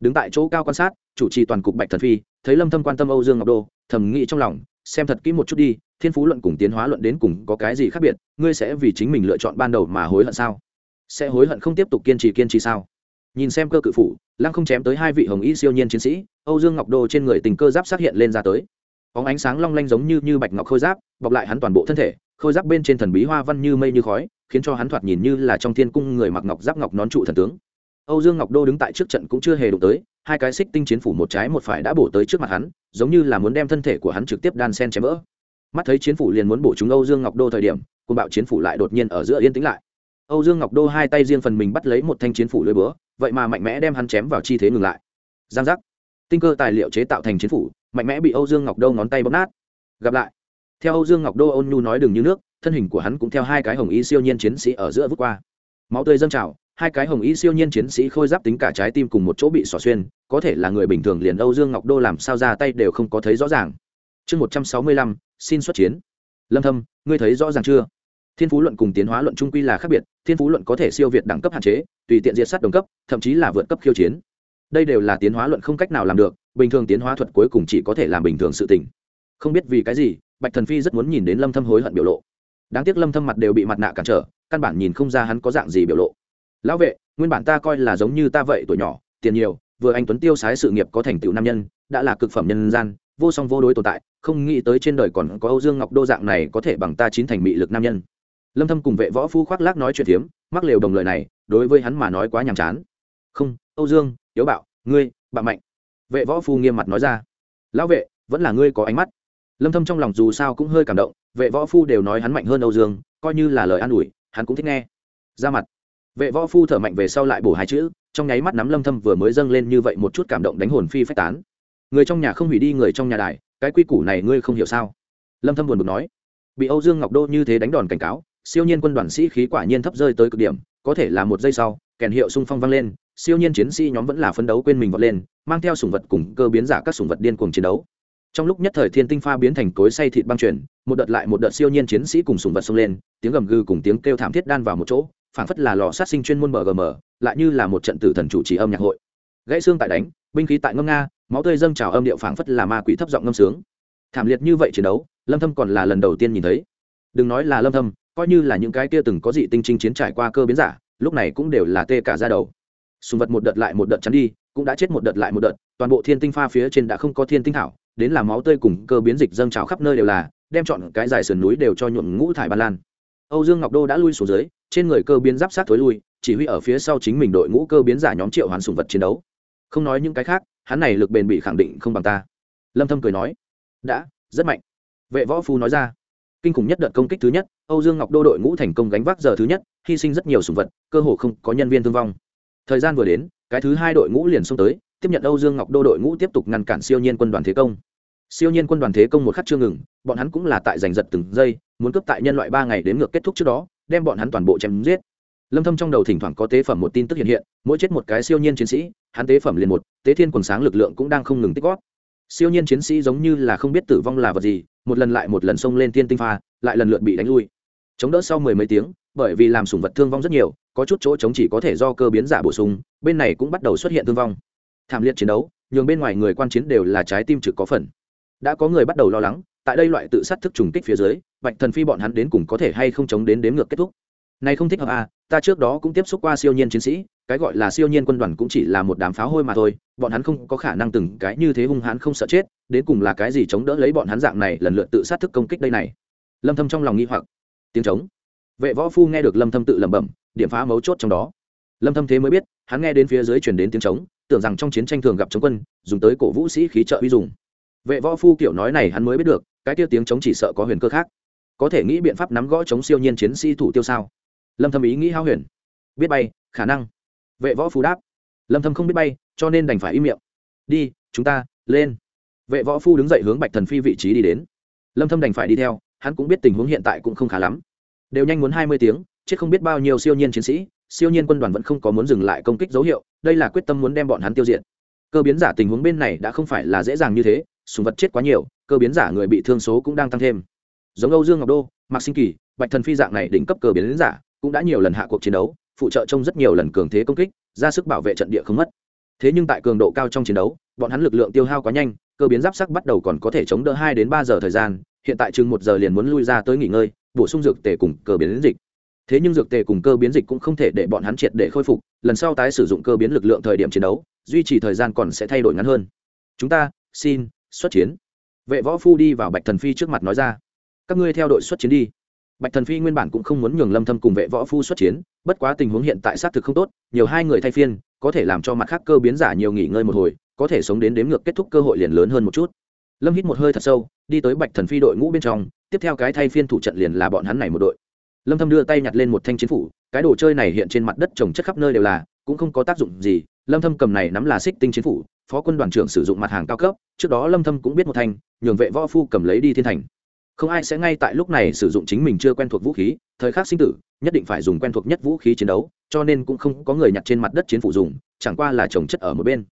Đứng tại chỗ cao quan sát, chủ trì toàn cục bạch thần phi, thấy lâm thâm quan tâm âu dương ngọc đô, thầm nghĩ trong lòng, xem thật kỹ một chút đi, thiên phú luận cùng tiến hóa luận đến cùng có cái gì khác biệt, ngươi sẽ vì chính mình lựa chọn ban đầu mà hối hận sao? Sẽ hối hận không tiếp tục kiên trì kiên trì sao? Nhìn xem cơ cự phủ, lăng không chém tới hai vị hồng y siêu nhiên chiến sĩ, âu dương ngọc đô trên người tình cơ giáp xác hiện lên ra tới. Óng ánh sáng long lanh giống như như bạch ngọc khôi giáp, bọc lại hắn toàn bộ thân thể, khôi giáp bên trên thần bí hoa văn như mây như khói, khiến cho hắn thoạt nhìn như là trong thiên cung người mặc ngọc giáp ngọc nón trụ thần tướng. Âu dương ngọc đô đứng tại trước trận cũng chưa hề đụng tới, hai cái xích tinh chiến phủ một trái một phải đã bổ tới trước mặt hắn, giống như là muốn đem thân thể của hắn trực tiếp đan sen chém vỡ. Mắt thấy chiến phủ liền muốn bổ chúng âu dương ngọc đô thời điểm côn bạo chiến phủ lại đột nhiên ở giữa yên tĩnh lại âu dương ngọc đô hai tay riêng phần mình bắt lấy một thanh chiến phủ lưới búa, vậy mà mạnh mẽ đem hắn chém vào chi thế ngừng lại. Giang giác. Tinh cơ tài liệu chế tạo thành chiến phủ, mạnh mẽ bị âu dương ngọc đô ngón tay bóp nát. Gặp lại. Theo âu dương ngọc đô ôn nhu nói đừng như nước, thân hình của hắn cũng theo hai cái hồng y siêu nhiên chiến sĩ ở giữa vút qua. Máu tươi dâng trào, hai cái hồng y siêu nhiên chiến sĩ khôi giáp tính cả trái tim cùng một chỗ bị xỏ xuyên, có thể là người bình thường liền âu dương ngọc đô làm sao ra tay đều không có thấy rõ ràng. Chương một trăm sáu mươi lăm, xin xuất chiến. Lâm thâm, ngươi thấy rõ ràng chưa? Thiên phú luận cùng tiến hóa luận trung quy là khác biệt, thiên phú luận có thể siêu việt đẳng cấp hạn chế, tùy tiện diệt sát đồng cấp, thậm chí là vượt cấp khiêu chiến. Đây đều là tiến hóa luận không cách nào làm được, bình thường tiến hóa thuật cuối cùng chỉ có thể làm bình thường sự tình. Không biết vì cái gì, bạch thần phi rất muốn nhìn đến lâm thâm hối hận biểu lộ. Đáng tiếc lâm thâm mặt đều bị mặt nạ cản trở, căn bản nhìn không ra hắn có dạng gì biểu lộ. Lão vệ, nguyên bản ta coi là giống như ta vậy tuổi nhỏ, tiền nhiều, vừa anh tuấn tiêu sái sự nghiệp có thành tựu nam nhân, đã là cực phẩm nhân gian, vô song vô đối tồn tại, không nghĩ tới trên đời còn có âu dương ngọc đô dạng này có thể bằng ta chín thành mị lực nam nhân lâm thâm cùng vệ võ phu khoác lác nói chuyện thiếm mắc lều đồng lời này, đối với hắn mà nói quá nhàm chán. Không, âu dương yếu bạo, ngươi bạo mạnh. Vệ võ phu nghiêm mặt nói ra. Lão vệ, vẫn là ngươi có ánh mắt. Lâm thâm trong lòng dù sao cũng hơi cảm động, vệ võ phu đều nói hắn mạnh hơn âu dương, coi như là lời an ủi, hắn cũng thích nghe. Ra mặt. Vệ võ phu thở mạnh về sau lại bổ hai chữ, trong nháy mắt nắm lâm thâm vừa mới dâng lên như vậy một chút cảm động đánh hồn phi phách tán. Người trong nhà không hủy đi người trong nhà đài, cái quy củ này ngươi không hiểu sao? Lâm thâm buồn bực nói. Bị âu dương ngọc đô như thế đánh đòn cảnh cáo siêu nhiên quân đoàn sĩ khí quả nhiên thấp rơi tới cực điểm, có thể là một giây sau, kèn hiệu xung phong vang lên, siêu nhiên chiến sĩ nhóm vẫn là phấn đấu quên mình vọt lên, mang theo sùng vật cùng cơ biến giả các sùng vật điên cuồng chiến đấu. Trong lúc nhất thời thiên tinh pha biến thành cối say thịt băng chuyển, một đợt lại một đợt siêu nhiên chiến sĩ cùng sùng vật xông lên, tiếng gầm gừ cùng tiếng kêu thảm thiết đan vào một chỗ, phảng phất là lò sát sinh chuyên môn mgm lại như là một trận tử thần chủ trì âm nhạc hội. Gãy xương tại đánh, binh khí tại ngâm nga, máu tươi dâng trào âm điệu phảng phất là ma quỷ thấp giọng ngâm sướng. Thảm liệt như vậy chiến đấu, lâm thâm còn là lần đầu tiên nhìn thấy. Đừng nói là lâm thâm coi như là những cái kia từng có dị tinh trinh chiến trải qua cơ biến giả, lúc này cũng đều là tê cả ra đầu. Sùng vật một đợt lại một đợt chắn đi, cũng đã chết một đợt lại một đợt, toàn bộ thiên tinh pha phía trên đã không có thiên tinh thảo, đến là máu tươi cùng cơ biến dịch dâng trào khắp nơi đều là, đem chọn cái dài sườn núi đều cho nhuộm ngũ thải ba lan. Âu dương ngọc đô đã lui xuống dưới, trên người cơ biến giáp sát thối lui, chỉ huy ở phía sau chính mình đội ngũ cơ biến giả nhóm triệu hoàn sùng vật chiến đấu. Không nói những cái khác, hắn này lực bền bị khẳng định không bằng ta. Lâm thâm cười nói, đã, rất mạnh. Vệ võ phu nói ra kinh khủng nhất đợt công kích thứ nhất, âu dương ngọc đô đội ngũ thành công gánh vác giờ thứ nhất, hy sinh rất nhiều sùng vật, cơ hồ không có nhân viên thương vong. Thời gian vừa đến, cái thứ hai đội ngũ liền xông tới, tiếp nhận âu dương ngọc đô đội ngũ tiếp tục ngăn cản siêu nhiên quân đoàn thế công. Siêu nhiên quân đoàn thế công một khắc chưa ngừng, bọn hắn cũng là tại giành giật từng giây, muốn cướp tại nhân loại ba ngày đến ngược kết thúc trước đó, đem bọn hắn toàn bộ chém giết. Lâm thâm trong đầu thỉnh thoảng có tế phẩm một tin tức hiện hiện, mỗi chết một cái siêu nhiên chiến sĩ, hắn tế phẩm liền một, tế thiên quần sáng lực lượng cũng đang không ngừng tích góp siêu nhiên chiến sĩ giống như là không biết tử vong là vật gì, một lần lại một lần xông lên tiên tinh pha, lại lần lượt bị đánh lui. Chống đỡ sau mười mấy tiếng, bởi vì làm sủng vật thương vong rất nhiều, có chút chỗ chống chỉ có thể do cơ biến giả bổ sung, bên này cũng bắt đầu xuất hiện thương vong. Thảm liệt chiến đấu, nhường bên ngoài người quan chiến đều là trái tim trực có phần. Đã có người bắt đầu lo lắng, tại đây loại tự sát thức trùng kích phía dưới, bạch thần phi bọn hắn đến cùng có thể hay không chống đến đếm ngược kết thúc. Này không thích hợp à ta trước đó cũng tiếp xúc qua siêu nhiên chiến sĩ cái gọi là siêu nhiên quân đoàn cũng chỉ là một đám pháo hôi mà thôi, bọn hắn không có khả năng từng cái như thế hung hãn không sợ chết, đến cùng là cái gì chống đỡ lấy bọn hắn dạng này lần lượt tự sát thức công kích đây này. Lâm thâm trong lòng nghi hoặc. Tiếng trống. Vệ võ phu nghe được lâm thâm tự lẩm bẩm, điểm phá mấu chốt trong đó. Lâm thâm thế mới biết, hắn nghe đến phía dưới truyền đến tiếng trống, tưởng rằng trong chiến tranh thường gặp chống quân, dùng tới cổ vũ sĩ khí trợ uy dùng. Vệ võ phu kiểu nói này hắn mới biết được, cái tiêu tiếng trống chỉ sợ có huyền cơ khác. Có thể nghĩ biện pháp nắm gõ chống siêu nhiên chiến sĩ thủ tiêu sao? Lâm thâm ý nghĩ hao huyền. Biết bay, khả năng vệ võ phú đáp. Lâm thâm không biết bay, cho nên đành phải im miệng. Đi, chúng ta, lên. Vệ võ phu đứng dậy hướng bạch thần phi vị trí đi đến. Lâm thâm đành phải đi theo, hắn cũng biết tình huống hiện tại cũng không khá lắm. Đều nhanh muốn 20 tiếng, chết không biết bao nhiêu siêu nhiên chiến sĩ, siêu nhiên quân đoàn vẫn không có muốn dừng lại công kích dấu hiệu, đây là quyết tâm muốn đem bọn hắn tiêu diệt. Cơ biến giả tình huống bên này đã không phải là dễ dàng như thế, súng vật chết quá nhiều, cơ biến giả người bị thương số cũng đang tăng thêm. Giống âu dương ngọc đô, mạc sinh kỳ, bạch thần phi dạng này đỉnh cấp cơ biến giả, cũng đã nhiều lần hạ cuộc chiến đấu phụ trợ trong rất nhiều lần cường thế công kích, ra sức bảo vệ trận địa không mất. Thế nhưng tại cường độ cao trong chiến đấu, bọn hắn lực lượng tiêu hao quá nhanh, cơ biến giáp sắc bắt đầu còn có thể chống đỡ hai đến ba giờ thời gian, hiện tại chừng một giờ liền muốn lui ra tới nghỉ ngơi, bổ sung dược tề cùng cơ biến dịch. Thế nhưng dược tề cùng cơ biến dịch cũng không thể để bọn hắn triệt để khôi phục, lần sau tái sử dụng cơ biến lực lượng thời điểm chiến đấu, duy trì thời gian còn sẽ thay đổi ngắn hơn. Chúng ta, xin, xuất chiến. Vệ võ phu đi vào bạch thần phi trước mặt nói ra. Các ngươi theo đội xuất chiến đi bạch thần phi nguyên bản cũng không muốn nhường lâm thâm cùng vệ võ phu xuất chiến, bất quá tình huống hiện tại xác thực không tốt, nhiều hai người thay phiên, có thể làm cho mặt khác cơ biến giả nhiều nghỉ ngơi một hồi, có thể sống đến đếm ngược kết thúc cơ hội liền lớn hơn một chút. Lâm hít một hơi thật sâu, đi tới bạch thần phi đội ngũ bên trong, tiếp theo cái thay phiên thủ trận liền là bọn hắn này một đội. Lâm thâm đưa tay nhặt lên một thanh chiến phủ, cái đồ chơi này hiện trên mặt đất trồng chất khắp nơi đều là, cũng không có tác dụng gì, lâm thâm cầm này nắm là xích tinh chiến phủ, phó quân đoàn trưởng sử dụng mặt hàng cao cấp, trước đó lâm thâm cũng biết một thanh, nhường vệ võ phu cầm lấy đi thiên thành không ai sẽ ngay tại lúc này sử dụng chính mình chưa quen thuộc vũ khí, thời khắc sinh tử, nhất định phải dùng quen thuộc nhất vũ khí chiến đấu, cho nên cũng không có người nhặt trên mặt đất chiến phủ dùng, chẳng qua là trồng chất ở một bên.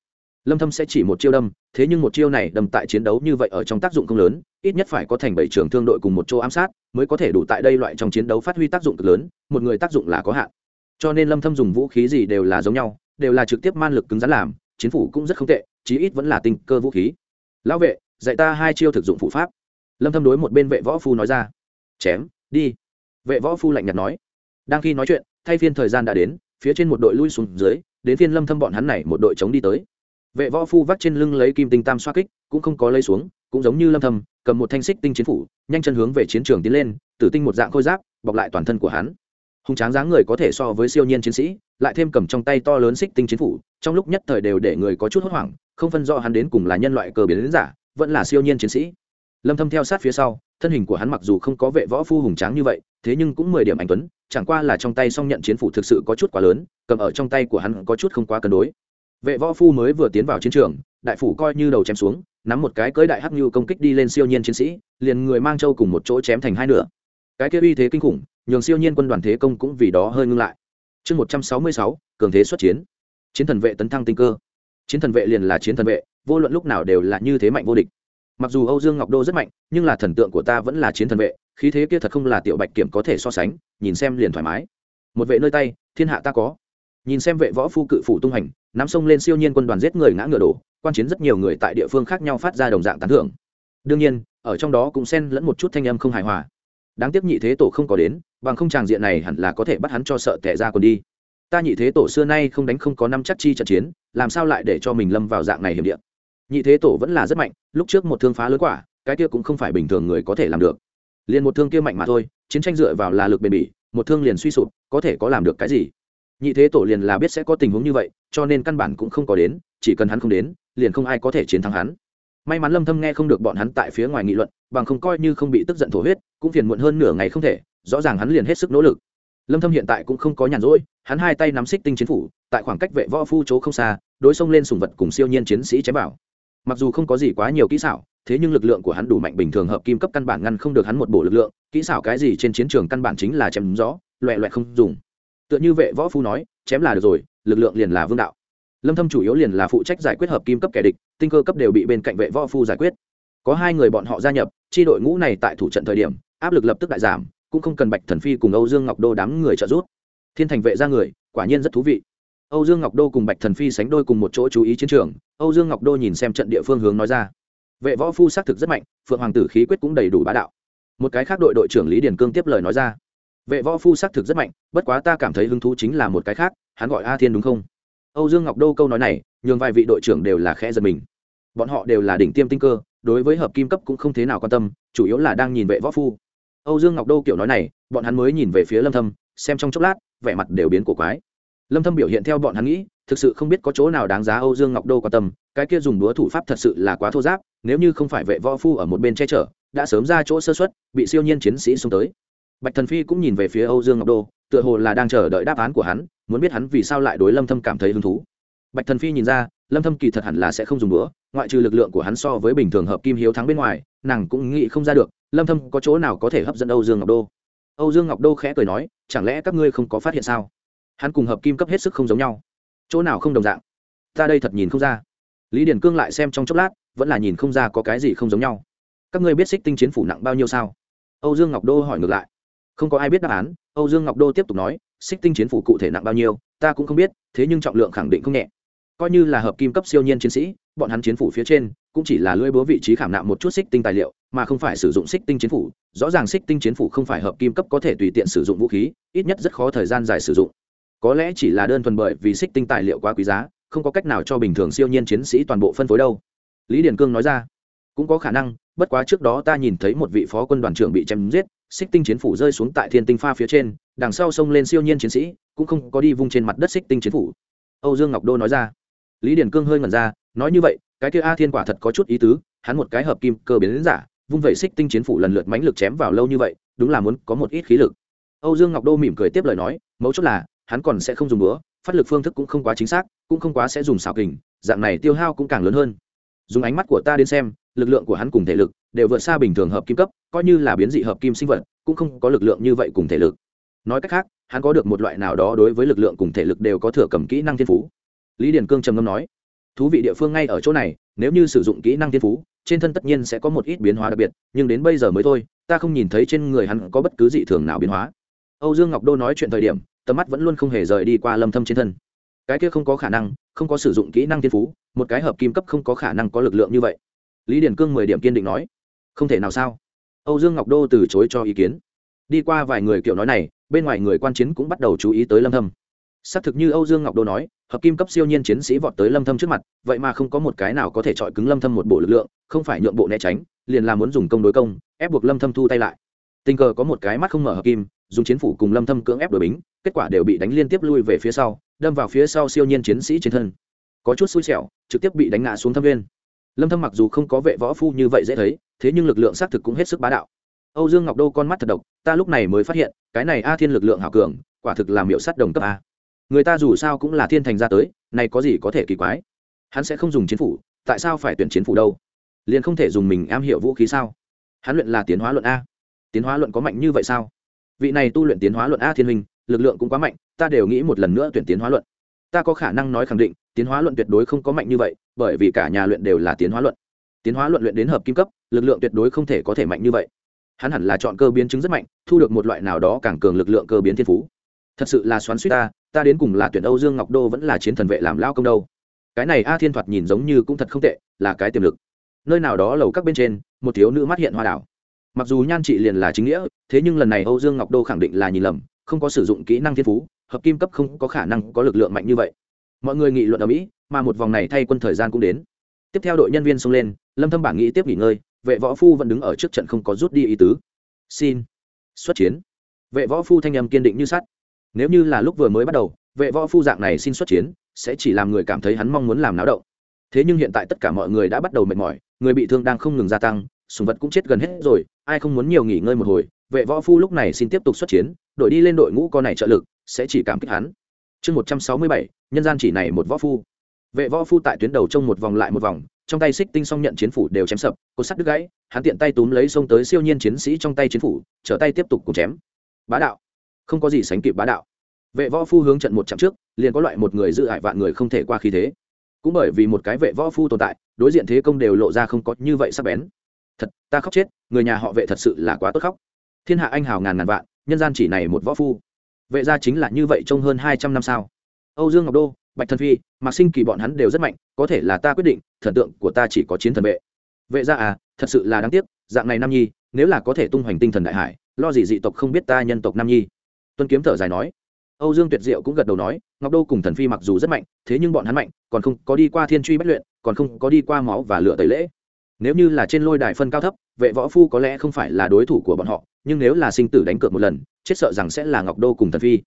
Lâm thâm sẽ chỉ một chiêu đâm, thế nhưng một chiêu này đâm tại chiến đấu như vậy ở trong tác dụng không lớn, ít nhất phải có thành bảy trường thương đội cùng một chỗ ám sát, mới có thể đủ tại đây loại trong chiến đấu phát huy tác dụng cực lớn, một người tác dụng là có hạn. Cho nên lâm thâm dùng vũ khí gì đều là giống nhau, đều là trực tiếp man lực cứng rắn làm, chiến phủ cũng rất không tệ, chí ít vẫn là tinh cơ vũ khí. Lão vệ, dạy ta hai chiêu thực dụng phụ pháp lâm thâm đối một bên vệ võ phu nói ra chém đi vệ võ phu lạnh nhạt nói đang khi nói chuyện thay phiên thời gian đã đến phía trên một đội lui xuống dưới đến phiên lâm thâm bọn hắn này một đội chống đi tới vệ võ phu vắt trên lưng lấy kim tinh tam xoa kích cũng không có lấy xuống cũng giống như lâm thâm cầm một thanh xích tinh chiến phủ nhanh chân hướng về chiến trường tiến lên tử tinh một dạng khôi giáp bọc lại toàn thân của hắn hùng tráng dáng người có thể so với siêu nhiên chiến sĩ lại thêm cầm trong tay to lớn xích tinh chiến phủ trong lúc nhất thời đều để người có chút hốt hoảng không phân rõ hắn đến cùng là nhân loại cờ biến giả vẫn là siêu nhiên chiến sĩ lâm thâm theo sát phía sau, thân hình của hắn mặc dù không có vệ võ phu hùng tráng như vậy, thế nhưng cũng mười điểm anh tuấn, chẳng qua là trong tay song nhận chiến phủ thực sự có chút quá lớn, cầm ở trong tay của hắn có chút không quá cân đối. Vệ võ phu mới vừa tiến vào chiến trường, đại phủ coi như đầu chém xuống, nắm một cái cưỡi đại hắc như công kích đi lên siêu nhiên chiến sĩ, liền người mang châu cùng một chỗ chém thành hai nửa. Cái kia uy thế kinh khủng, nhường siêu nhiên quân đoàn thế công cũng vì đó hơi ngưng lại. Chương một trăm sáu mươi sáu, cường thế xuất chiến. Chiến thần vệ tấn thăng tinh cơ. Chiến thần vệ liền là chiến thần vệ, vô luận lúc nào đều là như thế mạnh vô địch mặc dù âu dương ngọc đô rất mạnh, nhưng là thần tượng của ta vẫn là chiến thần vệ, khí thế kia thật không là tiểu bạch kiểm có thể so sánh, nhìn xem liền thoải mái. Một vệ nơi tay, thiên hạ ta có. Nhìn xem vệ võ phu cự phủ tung hành, nắm sông lên siêu nhiên quân đoàn giết người ngã ngựa đổ, quan chiến rất nhiều người tại địa phương khác nhau phát ra đồng dạng tán thưởng. Đương nhiên, ở trong đó cũng xen lẫn một chút thanh âm không hài hòa. Đáng tiếc nhị thế tổ không có đến, bằng không tràng diện này hẳn là có thể bắt hắn cho sợ tệ ra còn đi. Ta nhị thế tổ xưa nay không đánh không có năm chắc chi trận chiến, làm sao lại để cho mình lâm vào dạng này hiểm điện nhị thế tổ vẫn là rất mạnh, lúc trước một thương phá lớn quả, cái kia cũng không phải bình thường người có thể làm được. Liền một thương kia mạnh mà thôi, chiến tranh dựa vào là lực bền bỉ, một thương liền suy sụp, có thể có làm được cái gì? Nhị thế tổ liền là biết sẽ có tình huống như vậy, cho nên căn bản cũng không có đến, chỉ cần hắn không đến, liền không ai có thể chiến thắng hắn. May mắn lâm thâm nghe không được bọn hắn tại phía ngoài nghị luận, bằng không coi như không bị tức giận thổ huyết, cũng phiền muộn hơn nửa ngày không thể, rõ ràng hắn liền hết sức nỗ lực. Lâm thâm hiện tại cũng không có nhàn rỗi, hắn hai tay nắm xích tinh chiến phủ, tại khoảng cách vệ võ phu chỗ không xa, đối xông lên sùng vật cùng siêu nhiên chiến sĩ chém bảo mặc dù không có gì quá nhiều kỹ xảo, thế nhưng lực lượng của hắn đủ mạnh bình thường hợp kim cấp căn bản ngăn không được hắn một bộ lực lượng, kỹ xảo cái gì trên chiến trường căn bản chính là chém rõ, loẹ loẹ không dùng. Tựa như vệ võ phu nói, chém là được rồi, lực lượng liền là vương đạo. Lâm thâm chủ yếu liền là phụ trách giải quyết hợp kim cấp kẻ địch, tinh cơ cấp đều bị bên cạnh vệ võ phu giải quyết. Có hai người bọn họ gia nhập, chi đội ngũ này tại thủ trận thời điểm, áp lực lập tức đại giảm, cũng không cần bạch thần phi cùng âu dương ngọc đô đám người trợ giúp. Thiên thành vệ ra người, quả nhiên rất thú vị âu dương ngọc đô cùng bạch thần phi sánh đôi cùng một chỗ chú ý chiến trường, âu dương ngọc đô nhìn xem trận địa phương hướng nói ra. Vệ võ phu xác thực rất mạnh, phượng hoàng tử khí quyết cũng đầy đủ bá đạo. Một cái khác đội đội trưởng lý điền cương tiếp lời nói ra. Vệ võ phu xác thực rất mạnh, bất quá ta cảm thấy hứng thú chính là một cái khác, hắn gọi a thiên đúng không? Âu dương ngọc đô câu nói này, nhường vài vị đội trưởng đều là khẽ giật mình. Bọn họ đều là đỉnh tiêm tinh cơ, đối với hợp kim cấp cũng không thế nào quan tâm, chủ yếu là đang nhìn vệ võ phu. Âu dương ngọc đô kiểu nói này, bọn hắn mới nhìn về phía lâm thâm, xem trong chốc lát, vẻ mặt đều biến cổ quái lâm thâm biểu hiện theo bọn hắn nghĩ, thực sự không biết có chỗ nào đáng giá âu dương ngọc đô quan tâm, cái kia dùng đũa thủ pháp thật sự là quá thô giáp, nếu như không phải vệ võ phu ở một bên che chở, đã sớm ra chỗ sơ suất, bị siêu nhiên chiến sĩ xung tới. Bạch thần phi cũng nhìn về phía âu dương ngọc đô, tựa hồ là đang chờ đợi đáp án của hắn, muốn biết hắn vì sao lại đối lâm thâm cảm thấy hứng thú. Bạch thần phi nhìn ra, lâm thâm kỳ thật hẳn là sẽ không dùng đũa, ngoại trừ lực lượng của hắn so với bình thường hợp kim hiếu thắng bên ngoài, nàng cũng nghĩ không ra được, lâm thâm có chỗ nào có thể hấp dẫn âu dương ngọc đô. Âu dương ngọc đô khẽ cười nói, chẳng lẽ các ngươi không có phát hiện sao? Hắn cùng hợp kim cấp hết sức không giống nhau. Chỗ nào không đồng dạng? Ta đây thật nhìn không ra. Lý điển cương lại xem trong chốc lát, vẫn là nhìn không ra có cái gì không giống nhau. Các ngươi biết xích tinh chiến phủ nặng bao nhiêu sao? Âu dương ngọc đô hỏi ngược lại. Không có ai biết đáp án, âu dương ngọc đô tiếp tục nói, xích tinh chiến phủ cụ thể nặng bao nhiêu, ta cũng không biết, thế nhưng trọng lượng khẳng định không nhẹ. Coi như là hợp kim cấp siêu nhiên chiến sĩ, bọn hắn chiến phủ phía trên, cũng chỉ là lưỡi búa vị trí khảm nạm một chút xích tinh tài liệu, mà không phải sử dụng xích tinh chiến phủ. Rõ ràng xích tinh chiến phủ không phải hợp kim cấp có thể tùy tiện sử dụng vũ khí, ít nhất rất khó thời gian dài sử dụng có lẽ chỉ là đơn thuần bởi vì xích tinh tài liệu quá quý giá, không có cách nào cho bình thường siêu nhiên chiến sĩ toàn bộ phân phối đâu. Lý điển cương nói ra, cũng có khả năng, bất quá trước đó ta nhìn thấy một vị phó quân đoàn trưởng bị chém giết, xích tinh chiến phủ rơi xuống tại thiên tinh pha phía trên, đằng sau xông lên siêu nhiên chiến sĩ, cũng không có đi vung trên mặt đất xích tinh chiến phủ. Âu dương ngọc đô nói ra. Lý điển cương hơi ngẩn ra, nói như vậy, cái kia a thiên quả thật có chút ý tứ, hắn một cái hợp kim cơ biến giả, vung vẩy xích tinh chiến phủ lần lượt mãnh lực chém vào lâu như vậy, đúng là muốn có một ít khí lực. Âu dương ngọc đô mỉm cười tiếp lời nói, mấu chốt là hắn còn sẽ không dùng búa, phát lực phương thức cũng không quá chính xác, cũng không quá sẽ dùng xảo kình, dạng này tiêu hao cũng càng lớn hơn. Dùng ánh mắt của ta đến xem, lực lượng của hắn cùng thể lực đều vượt xa bình thường hợp kim cấp, coi như là biến dị hợp kim sinh vật, cũng không có lực lượng như vậy cùng thể lực. Nói cách khác, hắn có được một loại nào đó đối với lực lượng cùng thể lực đều có thừa cầm kỹ năng thiên phú. Lý điền cương trầm ngâm nói, thú vị địa phương ngay ở chỗ này, nếu như sử dụng kỹ năng thiên phú, trên thân tất nhiên sẽ có một ít biến hóa đặc biệt, nhưng đến bây giờ mới thôi, ta không nhìn thấy trên người hắn có bất cứ dị thường nào biến hóa. Âu dương ngọc đô nói chuyện thời điểm tầm mắt vẫn luôn không hề rời đi qua lâm thâm trên thân. Cái kia không có khả năng, không có sử dụng kỹ năng thiên phú, một cái hợp kim cấp không có khả năng có lực lượng như vậy. Lý điển cương mười điểm kiên định nói, không thể nào sao? Âu dương ngọc đô từ chối cho ý kiến. Đi qua vài người kiểu nói này, bên ngoài người quan chiến cũng bắt đầu chú ý tới lâm thâm. Xác thực như âu dương ngọc đô nói, hợp kim cấp siêu nhiên chiến sĩ vọt tới lâm thâm trước mặt, vậy mà không có một cái nào có thể chọi cứng lâm thâm một bộ lực lượng, không phải nhượng bộ né tránh, liền là muốn dùng công đối công, ép buộc lâm thâm thu tay lại. Tình cờ có một cái mắt không mở hợp kim dùng chiến phủ cùng lâm thâm cưỡng ép đổi bính, kết quả đều bị đánh liên tiếp lui về phía sau, đâm vào phía sau siêu nhiên chiến sĩ trên thân. Có chút xui xẻo, trực tiếp bị đánh ngã xuống thâm viên lâm thâm mặc dù không có vệ võ phu như vậy dễ thấy, thế nhưng lực lượng xác thực cũng hết sức bá đạo. Âu dương ngọc đô con mắt thật độc, ta lúc này mới phát hiện, cái này a thiên lực lượng hảo cường, quả thực là miệu sắt đồng cấp a. Người ta dù sao cũng là thiên thành ra tới, này có gì có thể kỳ quái? Hắn sẽ không dùng chiến phủ, tại sao phải tuyển chiến phủ đâu? Liền không thể dùng mình am hiểu vũ khí sao? Hắn luyện là tiến hóa luận a. Tiến hóa luận có mạnh như vậy sao? Vị này tu luyện tiến hóa luận a thiên huynh lực lượng cũng quá mạnh, ta đều nghĩ một lần nữa tuyển tiến hóa luận. Ta có khả năng nói khẳng định, tiến hóa luận tuyệt đối không có mạnh như vậy, bởi vì cả nhà luyện đều là tiến hóa luận. Tiến hóa luận luyện đến hợp kim cấp, lực lượng tuyệt đối không thể có thể mạnh như vậy. Hắn hẳn là chọn cơ biến chứng rất mạnh, thu được một loại nào đó càng cường lực lượng cơ biến thiên phú. Thật sự là xoắn suýt ta ta đến cùng là tuyển âu dương ngọc đô vẫn là chiến thần vệ làm lao công đâu. Cái này a thiên thoạt nhìn giống như cũng thật không tệ, là cái tiềm lực. Nơi nào đó lầu các bên trên, một thiếu nữ mắt hiện hoa đảo mặc dù nhan trị liền là chính nghĩa, thế nhưng lần này âu dương ngọc đô khẳng định là nhìn lầm, không có sử dụng kỹ năng thiên phú, hợp kim cấp không có khả năng có lực lượng mạnh như vậy. Mọi người nghị luận ở mỹ, mà một vòng này thay quân thời gian cũng đến. Tiếp theo đội nhân viên xông lên, lâm thâm bảng nghĩ tiếp nghỉ ngơi, vệ võ phu vẫn đứng ở trước trận không có rút đi ý tứ. Xin xuất chiến. Vệ võ phu thanh âm kiên định như sắt. Nếu như là lúc vừa mới bắt đầu, vệ võ phu dạng này xin xuất chiến, sẽ chỉ làm người cảm thấy hắn mong muốn làm náo động. Thế nhưng hiện tại tất cả mọi người đã bắt đầu mệt mỏi, người bị thương đang không ngừng gia tăng sùng vật cũng chết gần hết rồi, ai không muốn nhiều nghỉ ngơi một hồi, vệ võ phu lúc này xin tiếp tục xuất chiến, đội đi lên đội ngũ con này trợ lực, sẽ chỉ cảm kích hắn. Chương một trăm sáu mươi bảy, nhân gian chỉ này một võ phu. Vệ võ phu tại tuyến đầu trong một vòng lại một vòng, trong tay xích tinh song nhận chiến phủ đều chém sập, cột sắt đứt gãy, hắn tiện tay túm lấy xông tới siêu nhiên chiến sĩ trong tay chiến phủ, trở tay tiếp tục cùng chém. Bá đạo. Không có gì sánh kịp bá đạo. Vệ võ phu hướng trận một chặng trước, liền có loại một người giữ hại vạn người không thể qua khí thế. Cũng bởi vì một cái vệ võ phu tồn tại, đối diện thế công đều lộ ra không có như vậy sắc bén thật, ta khóc chết, người nhà họ vệ thật sự là quá tốt khóc. Thiên hạ anh hào ngàn ngàn vạn, nhân gian chỉ này một võ phu. Vệ gia chính là như vậy trong hơn hai trăm năm sao? Âu dương ngọc đô, bạch thần phi, mạc sinh kỳ bọn hắn đều rất mạnh, có thể là ta quyết định, thần tượng của ta chỉ có chiến thần vệ. Vệ gia à thật sự là đáng tiếc, dạng này nam nhi, nếu là có thể tung hoành tinh thần đại hải, lo gì dị tộc không biết ta nhân tộc nam nhi? Tuân kiếm thở dài nói. Âu dương tuyệt diệu cũng gật đầu nói, ngọc đô cùng thần phi mặc dù rất mạnh, thế nhưng bọn hắn mạnh, còn không có đi qua thiên truy bất luyện, còn không có đi qua máu và lửa tẩy lễ nếu như là trên lôi đài phân cao thấp, vệ võ phu có lẽ không phải là đối thủ của bọn họ, nhưng nếu là sinh tử đánh cược một lần, chết sợ rằng sẽ là ngọc đô cùng thần phi.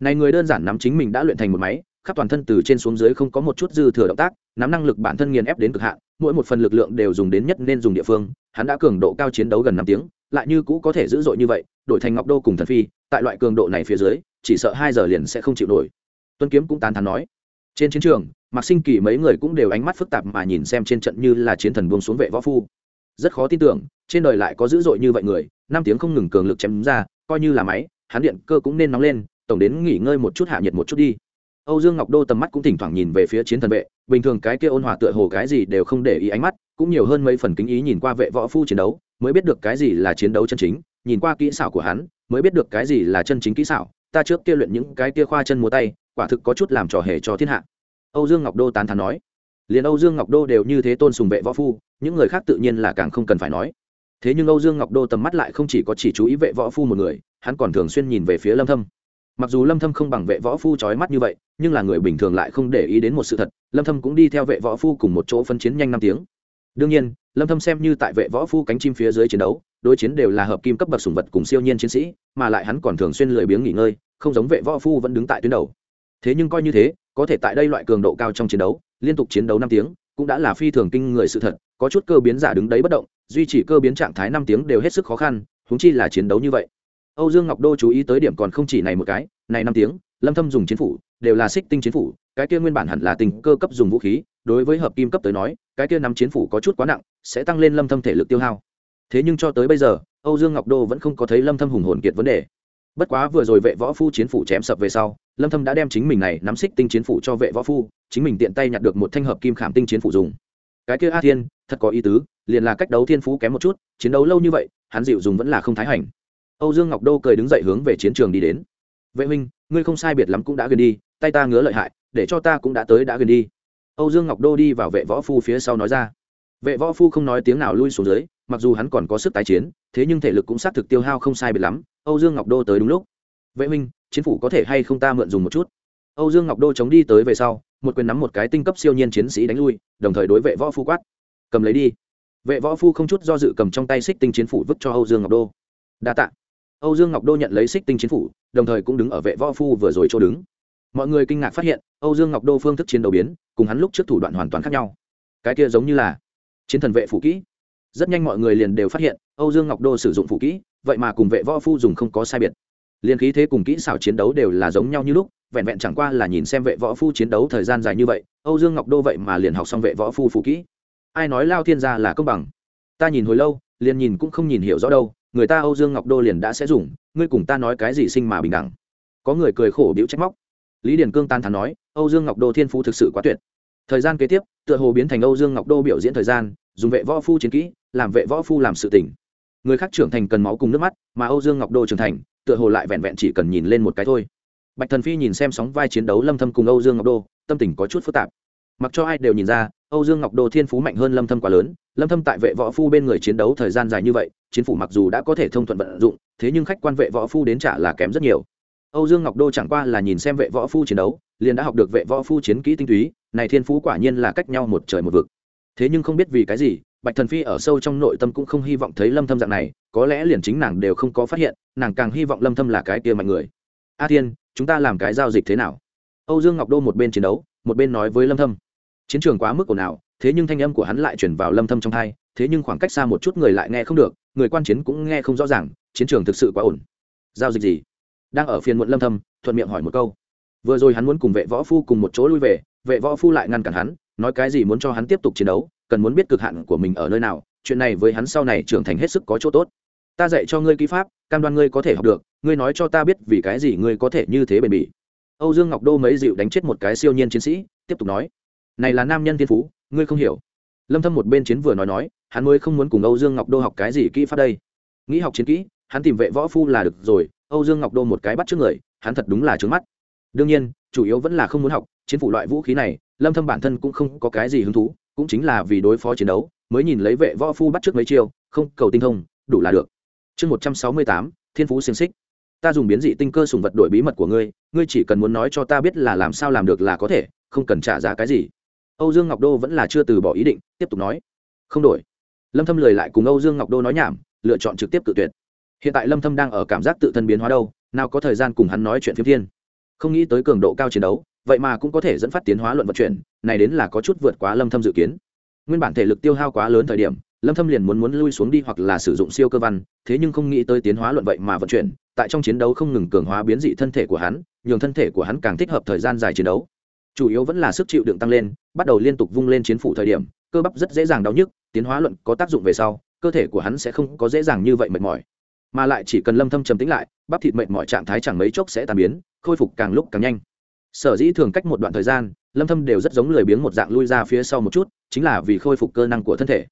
Này người đơn giản nắm chính mình đã luyện thành một máy, khắp toàn thân từ trên xuống dưới không có một chút dư thừa động tác, nắm năng lực bản thân nghiền ép đến cực hạn, mỗi một phần lực lượng đều dùng đến nhất nên dùng địa phương, hắn đã cường độ cao chiến đấu gần năm tiếng, lại như cũ có thể dữ dội như vậy, đổi thành ngọc đô cùng thần phi, tại loại cường độ này phía dưới, chỉ sợ hai giờ liền sẽ không chịu nổi. Tuân kiếm cũng tán thán nói, trên chiến trường mạc sinh kỳ mấy người cũng đều ánh mắt phức tạp mà nhìn xem trên trận như là chiến thần buông xuống vệ võ phu. Rất khó tin tưởng, trên đời lại có dữ dội như vậy người, năm tiếng không ngừng cường lực chém ra, coi như là máy, hắn điện cơ cũng nên nóng lên, tổng đến nghỉ ngơi một chút hạ nhiệt một chút đi. Âu dương ngọc đô tầm mắt cũng thỉnh thoảng nhìn về phía chiến thần vệ, bình thường cái kia ôn hòa tựa hồ cái gì đều không để ý ánh mắt, cũng nhiều hơn mấy phần kính ý nhìn qua vệ võ phu chiến đấu, mới biết được cái gì là chiến đấu chân chính, nhìn qua kỹ xảo của hắn, mới biết được cái gì là chân chính kỹ xảo, ta trước kia luyện những cái kia khoa chân múa tay, quả thực có chút làm trò hề cho thiên hạ âu dương ngọc đô tán thán nói. Liền âu dương ngọc đô đều như thế tôn sùng vệ võ phu, những người khác tự nhiên là càng không cần phải nói. Thế nhưng âu dương ngọc đô tầm mắt lại không chỉ có chỉ chú ý vệ võ phu một người, hắn còn thường xuyên nhìn về phía lâm thâm. Mặc dù lâm thâm không bằng vệ võ phu chói mắt như vậy, nhưng là người bình thường lại không để ý đến một sự thật, lâm thâm cũng đi theo vệ võ phu cùng một chỗ phân chiến nhanh năm tiếng. Đương nhiên, lâm thâm xem như tại vệ võ phu cánh chim phía dưới chiến đấu, đối chiến đều là hợp kim cấp bậc sủng vật cùng siêu nhiên chiến sĩ, mà lại hắn còn thường xuyên lười biếng nghỉ ngơi, không giống vệ võ phu vẫn đứng tại tuyến đầu thế nhưng coi như thế, có thể tại đây loại cường độ cao trong chiến đấu, liên tục chiến đấu năm tiếng, cũng đã là phi thường kinh người sự thật, có chút cơ biến giả đứng đấy bất động, duy trì cơ biến trạng thái năm tiếng đều hết sức khó khăn húng chi là chiến đấu như vậy. Âu dương ngọc đô chú ý tới điểm còn không chỉ này một cái, này năm tiếng, lâm thâm dùng chiến phủ, đều là xích tinh chiến phủ, cái kia nguyên bản hẳn là tình cơ cấp dùng vũ khí, đối với hợp kim cấp tới nói, cái kia năm chiến phủ có chút quá nặng, sẽ tăng lên lâm thâm thể lực tiêu hao. Thế nhưng cho tới bây giờ, âu dương ngọc đô vẫn không có thấy lâm thâm hùng hồn kiệt vấn đề. Bất quá vừa rồi vệ võ phu chiến phủ chém sập về sau lâm thâm đã đem chính mình này nắm xích tinh chiến phủ cho vệ võ phu, chính mình tiện tay nhặt được một thanh hợp kim khảm tinh chiến phủ dùng. Cái kia a thiên, thật có ý tứ, liền là cách đấu thiên phú kém một chút, chiến đấu lâu như vậy, hắn dịu dùng vẫn là không thái hành. Âu dương ngọc đô cười đứng dậy hướng về chiến trường đi đến. Vệ huynh, ngươi không sai biệt lắm cũng đã gần đi, tay ta ngứa lợi hại, để cho ta cũng đã tới đã gần đi. Âu dương ngọc đô đi vào vệ võ phu phía sau nói ra. Vệ võ phu không nói tiếng nào lui xuống dưới, mặc dù hắn còn có sức tái chiến, thế nhưng thể lực cũng xác thực tiêu hao không sai biệt lắm, âu dương ngọc đô tới đúng lúc vệ Minh, chiến phủ có thể hay không ta mượn dùng một chút? Âu dương ngọc đô chống đi tới về sau một quyền nắm một cái tinh cấp siêu nhiên chiến sĩ đánh lui đồng thời đối vệ võ phu quát. Cầm lấy đi. Vệ võ phu không chút do dự cầm trong tay xích tinh chiến phủ vứt cho âu dương ngọc đô. Đa t ạ âu dương ngọc đô nhận lấy xích tinh chiến phủ đồng thời cũng đứng ở vệ võ phu vừa rồi chỗ đứng. Mọi người kinh ngạc phát hiện âu dương ngọc đô phương thức chiến đấu biến cùng hắn lúc trước thủ đoạn hoàn toàn khác nhau. Cái kia giống như là chiến thần vệ phủ kỹ. Rất nhanh mọi người liền đều phát hiện âu dương ngọc đô sử dụng phủ kỹ vậy mà cùng vệ võ phu dùng không có sai biệt liên khí thế cùng kỹ xảo chiến đấu đều là giống nhau như lúc, vẹn vẹn chẳng qua là nhìn xem vệ võ phu chiến đấu thời gian dài như vậy, âu dương ngọc đô vậy mà liền học xong vệ võ phu phụ kỹ. Ai nói lao thiên gia là công bằng? Ta nhìn hồi lâu, liền nhìn cũng không nhìn hiểu rõ đâu, người ta âu dương ngọc đô liền đã sẽ dùng, ngươi cùng ta nói cái gì sinh mà bình đẳng? Có người cười khổ biểu trách móc. Lý điền cương tan thắn nói, âu dương ngọc đô thiên phú thực sự quá tuyệt. Thời gian kế tiếp, tựa hồ biến thành âu dương ngọc đô biểu diễn thời gian, dùng vệ võ phu chiến kỹ, làm vệ võ phu làm sự tỉnh người khác trưởng thành cần máu cùng nước mắt, mà âu dương ngọc đô trưởng thành, tựa hồ lại vẹn vẹn chỉ cần nhìn lên một cái thôi. Bạch thần phi nhìn xem sóng vai chiến đấu lâm thâm cùng âu dương ngọc đô, tâm tình có chút phức tạp. Mặc cho ai đều nhìn ra, âu dương ngọc đô thiên phú mạnh hơn lâm thâm quá lớn, lâm thâm tại vệ võ phu bên người chiến đấu thời gian dài như vậy, chiến phủ mặc dù đã có thể thông thuận vận dụng, thế nhưng khách quan vệ võ phu đến trả là kém rất nhiều. Âu dương ngọc đô chẳng qua là nhìn xem vệ võ phu chiến đấu, liền đã học được vệ võ phu chiến kỹ tinh túy, này thiên phú quả nhiên là cách nhau một trời một vực. Thế nhưng không biết vì cái gì bạch thần phi ở sâu trong nội tâm cũng không hy vọng thấy lâm thâm dạng này, có lẽ liền chính nàng đều không có phát hiện, nàng càng hy vọng lâm thâm là cái kia mạnh người. A thiên, chúng ta làm cái giao dịch thế nào? Âu dương ngọc đô một bên chiến đấu, một bên nói với lâm thâm. Chiến trường quá mức ồn ào, thế nhưng thanh âm của hắn lại chuyển vào lâm thâm trong tai, thế nhưng khoảng cách xa một chút người lại nghe không được, người quan chiến cũng nghe không rõ ràng, chiến trường thực sự quá ổn giao dịch gì? Đang ở phiền muộn lâm thâm, thuận miệng hỏi một câu. Vừa rồi hắn muốn cùng vệ võ phu cùng một chỗ lui về, vệ võ phu lại ngăn cản hắn, nói cái gì muốn cho hắn tiếp tục chiến đấu cần muốn biết cực hạn của mình ở nơi nào, chuyện này với hắn sau này trưởng thành hết sức có chỗ tốt. Ta dạy cho ngươi kỹ pháp, cam đoan ngươi có thể học được, ngươi nói cho ta biết vì cái gì ngươi có thể như thế bền bỉ. Âu dương ngọc đô mấy dịu đánh chết một cái siêu nhiên chiến sĩ, tiếp tục nói, này là nam nhân thiên phú, ngươi không hiểu. Lâm thâm một bên chiến vừa nói nói, hắn mới không muốn cùng âu dương ngọc đô học cái gì kỹ pháp đây. Nghĩ học chiến kỹ, hắn tìm vệ võ phu là được rồi, âu dương ngọc đô một cái bắt trước người, hắn thật đúng là trướng mắt. Đương nhiên, chủ yếu vẫn là không muốn học, chiến phủ loại vũ khí này, lâm thâm bản thân cũng không có cái gì hứng thú cũng chính là vì đối phó chiến đấu mới nhìn lấy vệ võ phu bắt trước mấy chiêu không cầu tinh thông đủ là được. Chương 168, thiên phú xiềng xích. Ta dùng biến dị tinh cơ sùng vật đổi bí mật của ngươi ngươi chỉ cần muốn nói cho ta biết là làm sao làm được là có thể không cần trả giá cái gì. Âu dương ngọc đô vẫn là chưa từ bỏ ý định tiếp tục nói. Không đổi. Lâm thâm lười lại cùng âu dương ngọc đô nói nhảm lựa chọn trực tiếp tự tuyệt. Hiện tại lâm thâm đang ở cảm giác tự thân biến hóa đâu nào có thời gian cùng hắn nói chuyện phiếm thiên. Không nghĩ tới cường độ cao chiến đấu vậy mà cũng có thể dẫn phát tiến hóa luận vận chuyển, này đến là có chút vượt quá lâm thâm dự kiến. Nguyên bản thể lực tiêu hao quá lớn thời điểm, lâm thâm liền muốn muốn lui xuống đi hoặc là sử dụng siêu cơ văn, thế nhưng không nghĩ tới tiến hóa luận vậy mà vận chuyển, tại trong chiến đấu không ngừng cường hóa biến dị thân thể của hắn, nhường thân thể của hắn càng thích hợp thời gian dài chiến đấu. Chủ yếu vẫn là sức chịu đựng tăng lên, bắt đầu liên tục vung lên chiến phủ thời điểm, cơ bắp rất dễ dàng đau nhức, tiến hóa luận có tác dụng về sau, cơ thể của hắn sẽ không có dễ dàng như vậy mệt mỏi. Mà lại chỉ cần lâm thâm trầm tĩnh lại, bắp thịt mệt mỏi trạng thái chẳng mấy chốc sẽ tan biến, khôi phục càng lúc càng nhanh sở dĩ thường cách một đoạn thời gian, lâm thâm đều rất giống lười biếng một dạng lui ra phía sau một chút, chính là vì khôi phục cơ năng của thân thể.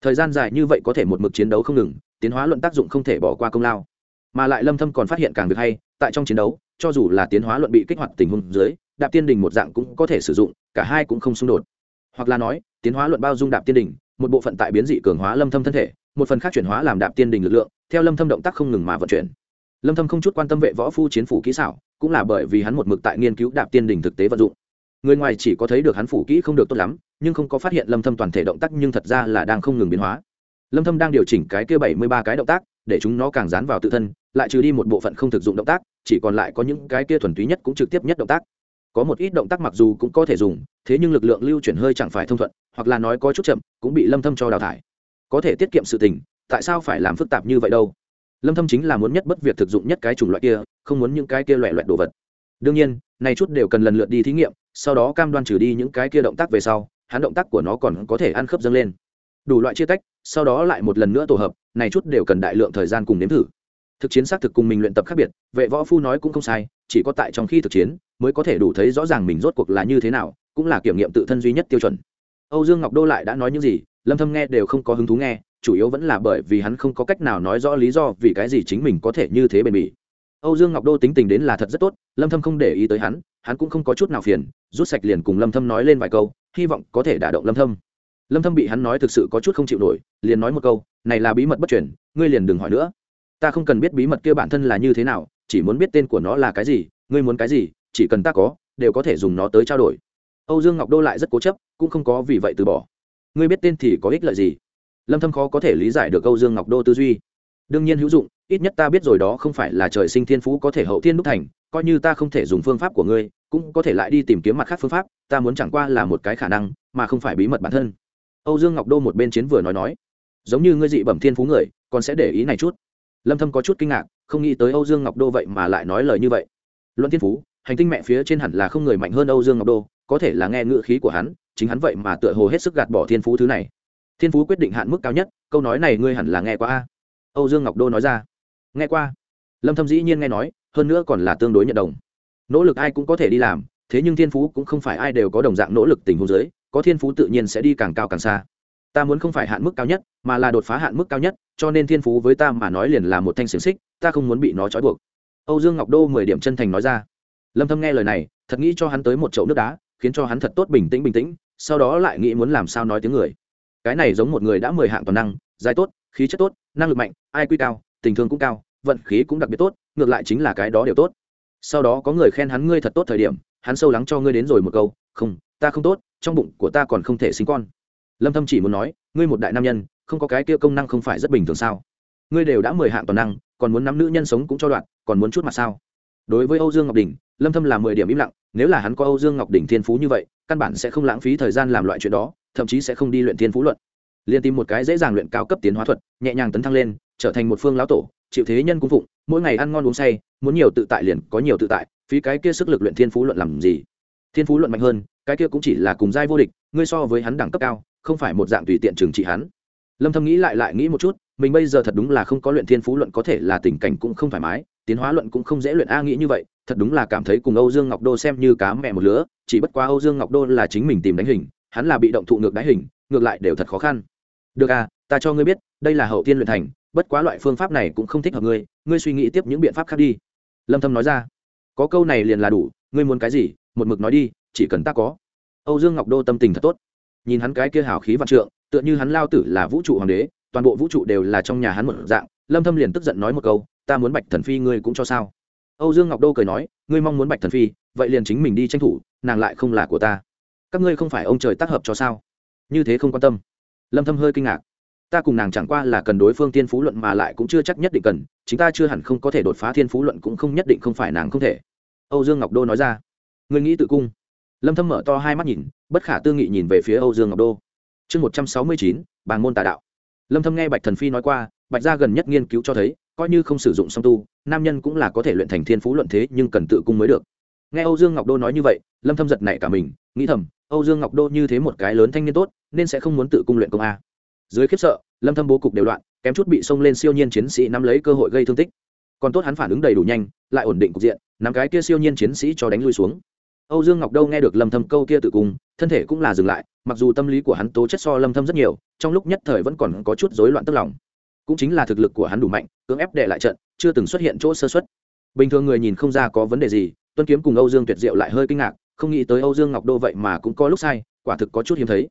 Thời gian dài như vậy có thể một mực chiến đấu không ngừng, tiến hóa luận tác dụng không thể bỏ qua công lao. Mà lại lâm thâm còn phát hiện càng việc hay, tại trong chiến đấu, cho dù là tiến hóa luận bị kích hoạt tình huống dưới, đạp tiên đình một dạng cũng có thể sử dụng, cả hai cũng không xung đột. Hoặc là nói, tiến hóa luận bao dung đạp tiên đình một bộ phận tại biến dị cường hóa lâm thâm thân thể, một phần khác chuyển hóa làm đạp tiên đình lực lượng, theo lâm thâm động tác không ngừng mà vận chuyển. Lâm thâm không chút quan tâm vệ võ phu chiến phủ kỹ xảo cũng là bởi vì hắn một mực tại nghiên cứu đạp tiên đỉnh thực tế vận dụng. Người ngoài chỉ có thấy được hắn phủ kỹ không được tốt lắm, nhưng không có phát hiện lâm thâm toàn thể động tác nhưng thật ra là đang không ngừng biến hóa. Lâm thâm đang điều chỉnh cái kia 73 cái động tác, để chúng nó càng dán vào tự thân, lại trừ đi một bộ phận không thực dụng động tác, chỉ còn lại có những cái kia thuần túy nhất cũng trực tiếp nhất động tác. Có một ít động tác mặc dù cũng có thể dùng, thế nhưng lực lượng lưu chuyển hơi chẳng phải thông thuận, hoặc là nói có chút chậm, cũng bị lâm thâm cho đào thải. Có thể tiết kiệm sự tình, tại sao phải làm phức tạp như vậy đâu? Lâm thâm chính là muốn nhất bất việc thực dụng nhất cái chủng loại kia không muốn những cái kia loẹ loẹt đồ vật. Đương nhiên, này chút đều cần lần lượt đi thí nghiệm, sau đó cam đoan trừ đi những cái kia động tác về sau, hắn động tác của nó còn có thể ăn khớp dâng lên. Đủ loại chia tách, sau đó lại một lần nữa tổ hợp, này chút đều cần đại lượng thời gian cùng nếm thử. Thực chiến xác thực cùng mình luyện tập khác biệt, vệ võ phu nói cũng không sai, chỉ có tại trong khi thực chiến, mới có thể đủ thấy rõ ràng mình rốt cuộc là như thế nào, cũng là kiểm nghiệm tự thân duy nhất tiêu chuẩn. Âu dương ngọc đô lại đã nói những gì, lâm thâm nghe đều không có hứng thú nghe, chủ yếu vẫn là bởi vì hắn không có cách nào nói rõ lý do vì cái gì chính mình có thể như thế bền bỉ âu dương ngọc đô tính tình đến là thật rất tốt, lâm thâm không để ý tới hắn hắn cũng không có chút nào phiền, rút sạch liền cùng lâm thâm nói lên vài câu, hy vọng có thể đả động lâm thâm. Lâm thâm bị hắn nói thực sự có chút không chịu nổi, liền nói một câu, này là bí mật bất truyền, ngươi liền đừng hỏi nữa. Ta không cần biết bí mật kia bản thân là như thế nào, chỉ muốn biết tên của nó là cái gì, ngươi muốn cái gì, chỉ cần ta có, đều có thể dùng nó tới trao đổi. Âu dương ngọc đô lại rất cố chấp, cũng không có vì vậy từ bỏ. Ngươi biết tên thì có ích lợi gì? Lâm thâm khó có thể lý giải được âu dương ngọc đô tư duy. Đương nhiên hữu dụng ít nhất ta biết rồi đó không phải là trời sinh thiên phú có thể hậu thiên đúc thành, coi như ta không thể dùng phương pháp của ngươi, cũng có thể lại đi tìm kiếm mặt khác phương pháp, ta muốn chẳng qua là một cái khả năng, mà không phải bí mật bản thân. Âu dương ngọc đô một bên chiến vừa nói nói, giống như ngươi dị bẩm thiên phú người, còn sẽ để ý này chút. Lâm thâm có chút kinh ngạc, không nghĩ tới âu dương ngọc đô vậy mà lại nói lời như vậy. Luận thiên phú, hành tinh mẹ phía trên hẳn là không người mạnh hơn âu dương ngọc đô, có thể là nghe ngữ khí của hắn, chính hắn vậy mà tựa hồ hết sức gạt bỏ thiên phú thứ này. Thiên phú quyết định hạn mức cao nhất, câu nói này ngươi hẳn là nghe qua a. Âu dương ngọc đô nói ra nghe qua. Lâm thâm dĩ nhiên nghe nói, hơn nữa còn là tương đối nhận đồng. Nỗ lực ai cũng có thể đi làm, thế nhưng thiên phú cũng không phải ai đều có đồng dạng nỗ lực tình huống dưới, có thiên phú tự nhiên sẽ đi càng cao càng xa. Ta muốn không phải hạn mức cao nhất, mà là đột phá hạn mức cao nhất, cho nên thiên phú với ta mà nói liền là một thanh xiềng xích, ta không muốn bị nó trói buộc. Âu dương ngọc đô mười điểm chân thành nói ra. Lâm thâm nghe lời này, thật nghĩ cho hắn tới một chậu nước đá, khiến cho hắn thật tốt bình tĩnh bình tĩnh, sau đó lại nghĩ muốn làm sao nói tiếng người. Cái này giống một người đã mười hạng toàn năng, dài tốt, khí chất tốt, năng lực mạnh, ai quy cao tình thương cũng cao, vận khí cũng đặc biệt tốt, ngược lại chính là cái đó đều tốt. Sau đó có người khen hắn ngươi thật tốt thời điểm, hắn sâu lắng cho ngươi đến rồi một câu, không, ta không tốt, trong bụng của ta còn không thể sinh con. Lâm thâm chỉ muốn nói, ngươi một đại nam nhân, không có cái kia công năng không phải rất bình thường sao? Ngươi đều đã mười hạng toàn năng, còn muốn nắm nữ nhân sống cũng cho đoạn, còn muốn chút mặt sao? Đối với âu dương ngọc đình lâm thâm là mười điểm im lặng, nếu là hắn có âu dương ngọc đình thiên phú như vậy, căn bản sẽ không lãng phí thời gian làm loại chuyện đó, thậm chí sẽ không đi luyện thiên phú luận. Liền tìm một cái dễ dàng luyện cao cấp tiến hóa thuật, nhẹ nhàng tấn thăng lên trở thành một phương lão tổ, chịu thế nhân cung phụng, mỗi ngày ăn ngon uống say, muốn nhiều tự tại liền có nhiều tự tại, phí cái kia sức lực luyện thiên phú luận làm gì? Thiên phú luận mạnh hơn, cái kia cũng chỉ là cùng giai vô địch, ngươi so với hắn đẳng cấp cao, không phải một dạng tùy tiện trừng trị hắn. Lâm thâm nghĩ lại lại nghĩ một chút, mình bây giờ thật đúng là không có luyện thiên phú luận có thể là tình cảnh cũng không thoải mái, tiến hóa luận cũng không dễ luyện a nghĩ như vậy, thật đúng là cảm thấy cùng âu dương ngọc đô xem như cá mẹ một lứa, chỉ bất quá âu dương ngọc đô là chính mình tìm đánh hình, hắn là bị động thụ ngược đáy hình, ngược lại đều thật khó khăn. Được à ta cho ngươi biết, đây là hậu tiên luyện thành bất quá loại phương pháp này cũng không thích hợp ngươi ngươi suy nghĩ tiếp những biện pháp khác đi. Lâm thâm nói ra. Có câu này liền là đủ, ngươi muốn cái gì, một mực nói đi, chỉ cần ta có. Âu dương ngọc đô tâm tình thật tốt. Nhìn hắn cái kia hào khí vạn trượng, tựa như hắn lao tử là vũ trụ hoàng đế, toàn bộ vũ trụ đều là trong nhà hắn một dạng, lâm thâm liền tức giận nói một câu, ta muốn bạch thần phi ngươi cũng cho sao? Âu dương ngọc đô cười nói, ngươi mong muốn bạch thần phi, vậy liền chính mình đi tranh thủ, nàng lại không là của ta. Các ngươi không phải ông trời tác hợp cho sao? Như thế không quan tâm. Lâm thâm hơi kinh ngạc ta cùng nàng chẳng qua là cần đối phương Thiên phú luận mà lại cũng chưa chắc nhất định cần chính ta chưa hẳn không có thể đột phá thiên phú luận cũng không nhất định không phải nàng không thể. Âu dương ngọc đô nói ra. Người nghĩ tự cung. Lâm thâm mở to hai mắt nhìn bất khả tư nghị nhìn về phía âu dương ngọc đô. Chương 169, bàng môn tà đạo. Lâm thâm nghe bạch thần phi nói qua bạch gia gần nhất nghiên cứu cho thấy coi như không sử dụng song tu nam nhân cũng là có thể luyện thành thiên phú luận thế nhưng cần tự cung mới được. Nghe âu dương ngọc đô nói như vậy lâm thâm giật nảy cả mình nghĩ thầm âu dương ngọc đô như thế một cái lớn thanh niên tốt nên sẽ không muốn tự cung luyện công a dưới khiếp sợ, lâm thâm bố cục đều loạn, kém chút bị xông lên siêu nhiên chiến sĩ nắm lấy cơ hội gây thương tích. Còn tốt hắn phản ứng đầy đủ nhanh, lại ổn định cục diện, nắm cái kia siêu nhiên chiến sĩ cho đánh lui xuống. Âu dương ngọc đâu nghe được lâm thâm câu kia tự cung thân thể cũng là dừng lại, mặc dù tâm lý của hắn tố chất so lâm thâm rất nhiều, trong lúc nhất thời vẫn còn có chút rối loạn tức lòng. Cũng chính là thực lực của hắn đủ mạnh, cưỡng ép đè lại trận, chưa từng xuất hiện chỗ sơ suất. Bình thường người nhìn không ra có vấn đề gì, tuân kiếm cùng âu dương tuyệt diệu lại hơi kinh ngạc, không nghĩ tới âu dương ngọc đô vậy mà cũng có lúc sai, quả thực có chút hiếm thấy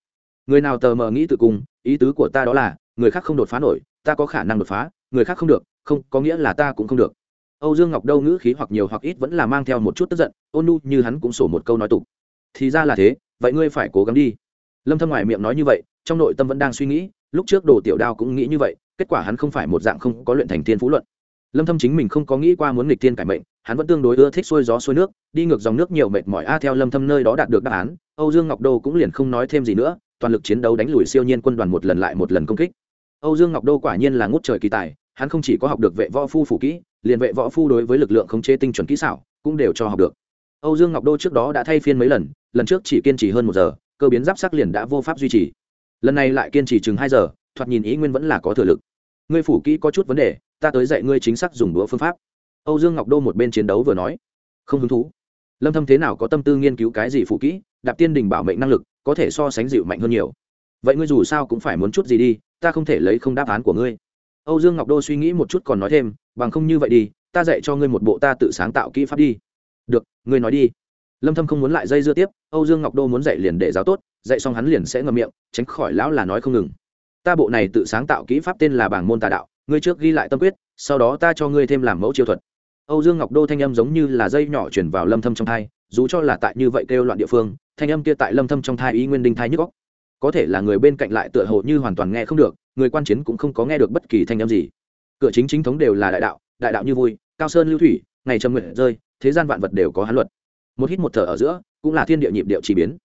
người nào tờ mờ nghĩ tự cung ý tứ của ta đó là, người khác không đột phá nổi, ta có khả năng đột phá, người khác không được, không, có nghĩa là ta cũng không được. Âu dương ngọc đâu ngữ khí hoặc nhiều hoặc ít vẫn là mang theo một chút tức giận, ôn nu như hắn cũng sổ một câu nói tục. Thì ra là thế, vậy ngươi phải cố gắng đi. Lâm thâm ngoài miệng nói như vậy, trong nội tâm vẫn đang suy nghĩ, lúc trước đồ tiểu đao cũng nghĩ như vậy, kết quả hắn không phải một dạng không có luyện thành thiên phú luận. Lâm thâm chính mình không có nghĩ qua muốn nghịch thiên cải mệnh, hắn vẫn tương đối ưa thích xuôi gió xuôi nước, đi ngược dòng nước nhiều mệt mỏi. A, theo lâm thâm nơi đó đạt được đáp án, âu dương ngọc đô cũng liền không nói thêm gì nữa toàn lực chiến đấu đánh lùi siêu nhiên quân đoàn một lần lại một lần công kích. Âu dương ngọc đô quả nhiên là ngút trời kỳ tài, hắn không chỉ có học được vệ võ phu phủ kỹ, liền vệ võ phu đối với lực lượng khống chế tinh chuẩn kỹ xảo cũng đều cho học được. Âu dương ngọc đô trước đó đã thay phiên mấy lần lần trước chỉ kiên trì hơn một giờ, cơ biến giáp sắc liền đã vô pháp duy trì. Lần này lại kiên trì chừng hai giờ, thoạt nhìn ý nguyên vẫn là có thừa lực. Ngươi phủ kỹ có chút vấn đề, ta tới dạy ngươi chính xác dùng đũa phương pháp. Âu dương ngọc đô một bên chiến đấu vừa nói, không hứng thú. Lâm thâm thế nào có tâm tư nghiên cứu cái gì phủ kỹ? Đạp tiên đình bảo mệnh năng lực, có thể so sánh dịu mạnh hơn nhiều. Vậy ngươi dù sao cũng phải muốn chút gì đi, ta không thể lấy không đáp án của ngươi. Âu dương ngọc đô suy nghĩ một chút còn nói thêm, bằng không như vậy đi, ta dạy cho ngươi một bộ ta tự sáng tạo kỹ pháp đi. Được, ngươi nói đi. Lâm thâm không muốn lại dây dưa tiếp, âu dương ngọc đô muốn dạy liền để giáo tốt, dạy xong hắn liền sẽ ngậm miệng, tránh khỏi lão là nói không ngừng. Ta bộ này tự sáng tạo kỹ pháp tên là bảng môn tà đạo, ngươi trước ghi lại tâm quyết, sau đó ta cho ngươi thêm làm mẫu chiêu thuật. Âu dương ngọc đô thanh âm giống như là dây nhỏ chuyển vào lâm thâm trong thai dù cho là tại như vậy kêu loạn địa phương thanh âm kia tại lâm thâm trong thai ý nguyên đinh thai nhức óc. Có thể là người bên cạnh lại tựa hồ như hoàn toàn nghe không được, người quan chiến cũng không có nghe được bất kỳ thanh âm gì. Cửa chính chính thống đều là đại đạo đại đạo như vui, cao sơn lưu thủy, ngày trầm nguyện rơi, thế gian vạn vật đều có hán luật. Một hít một thở ở giữa, cũng là thiên địa nhịp điệu chi biến.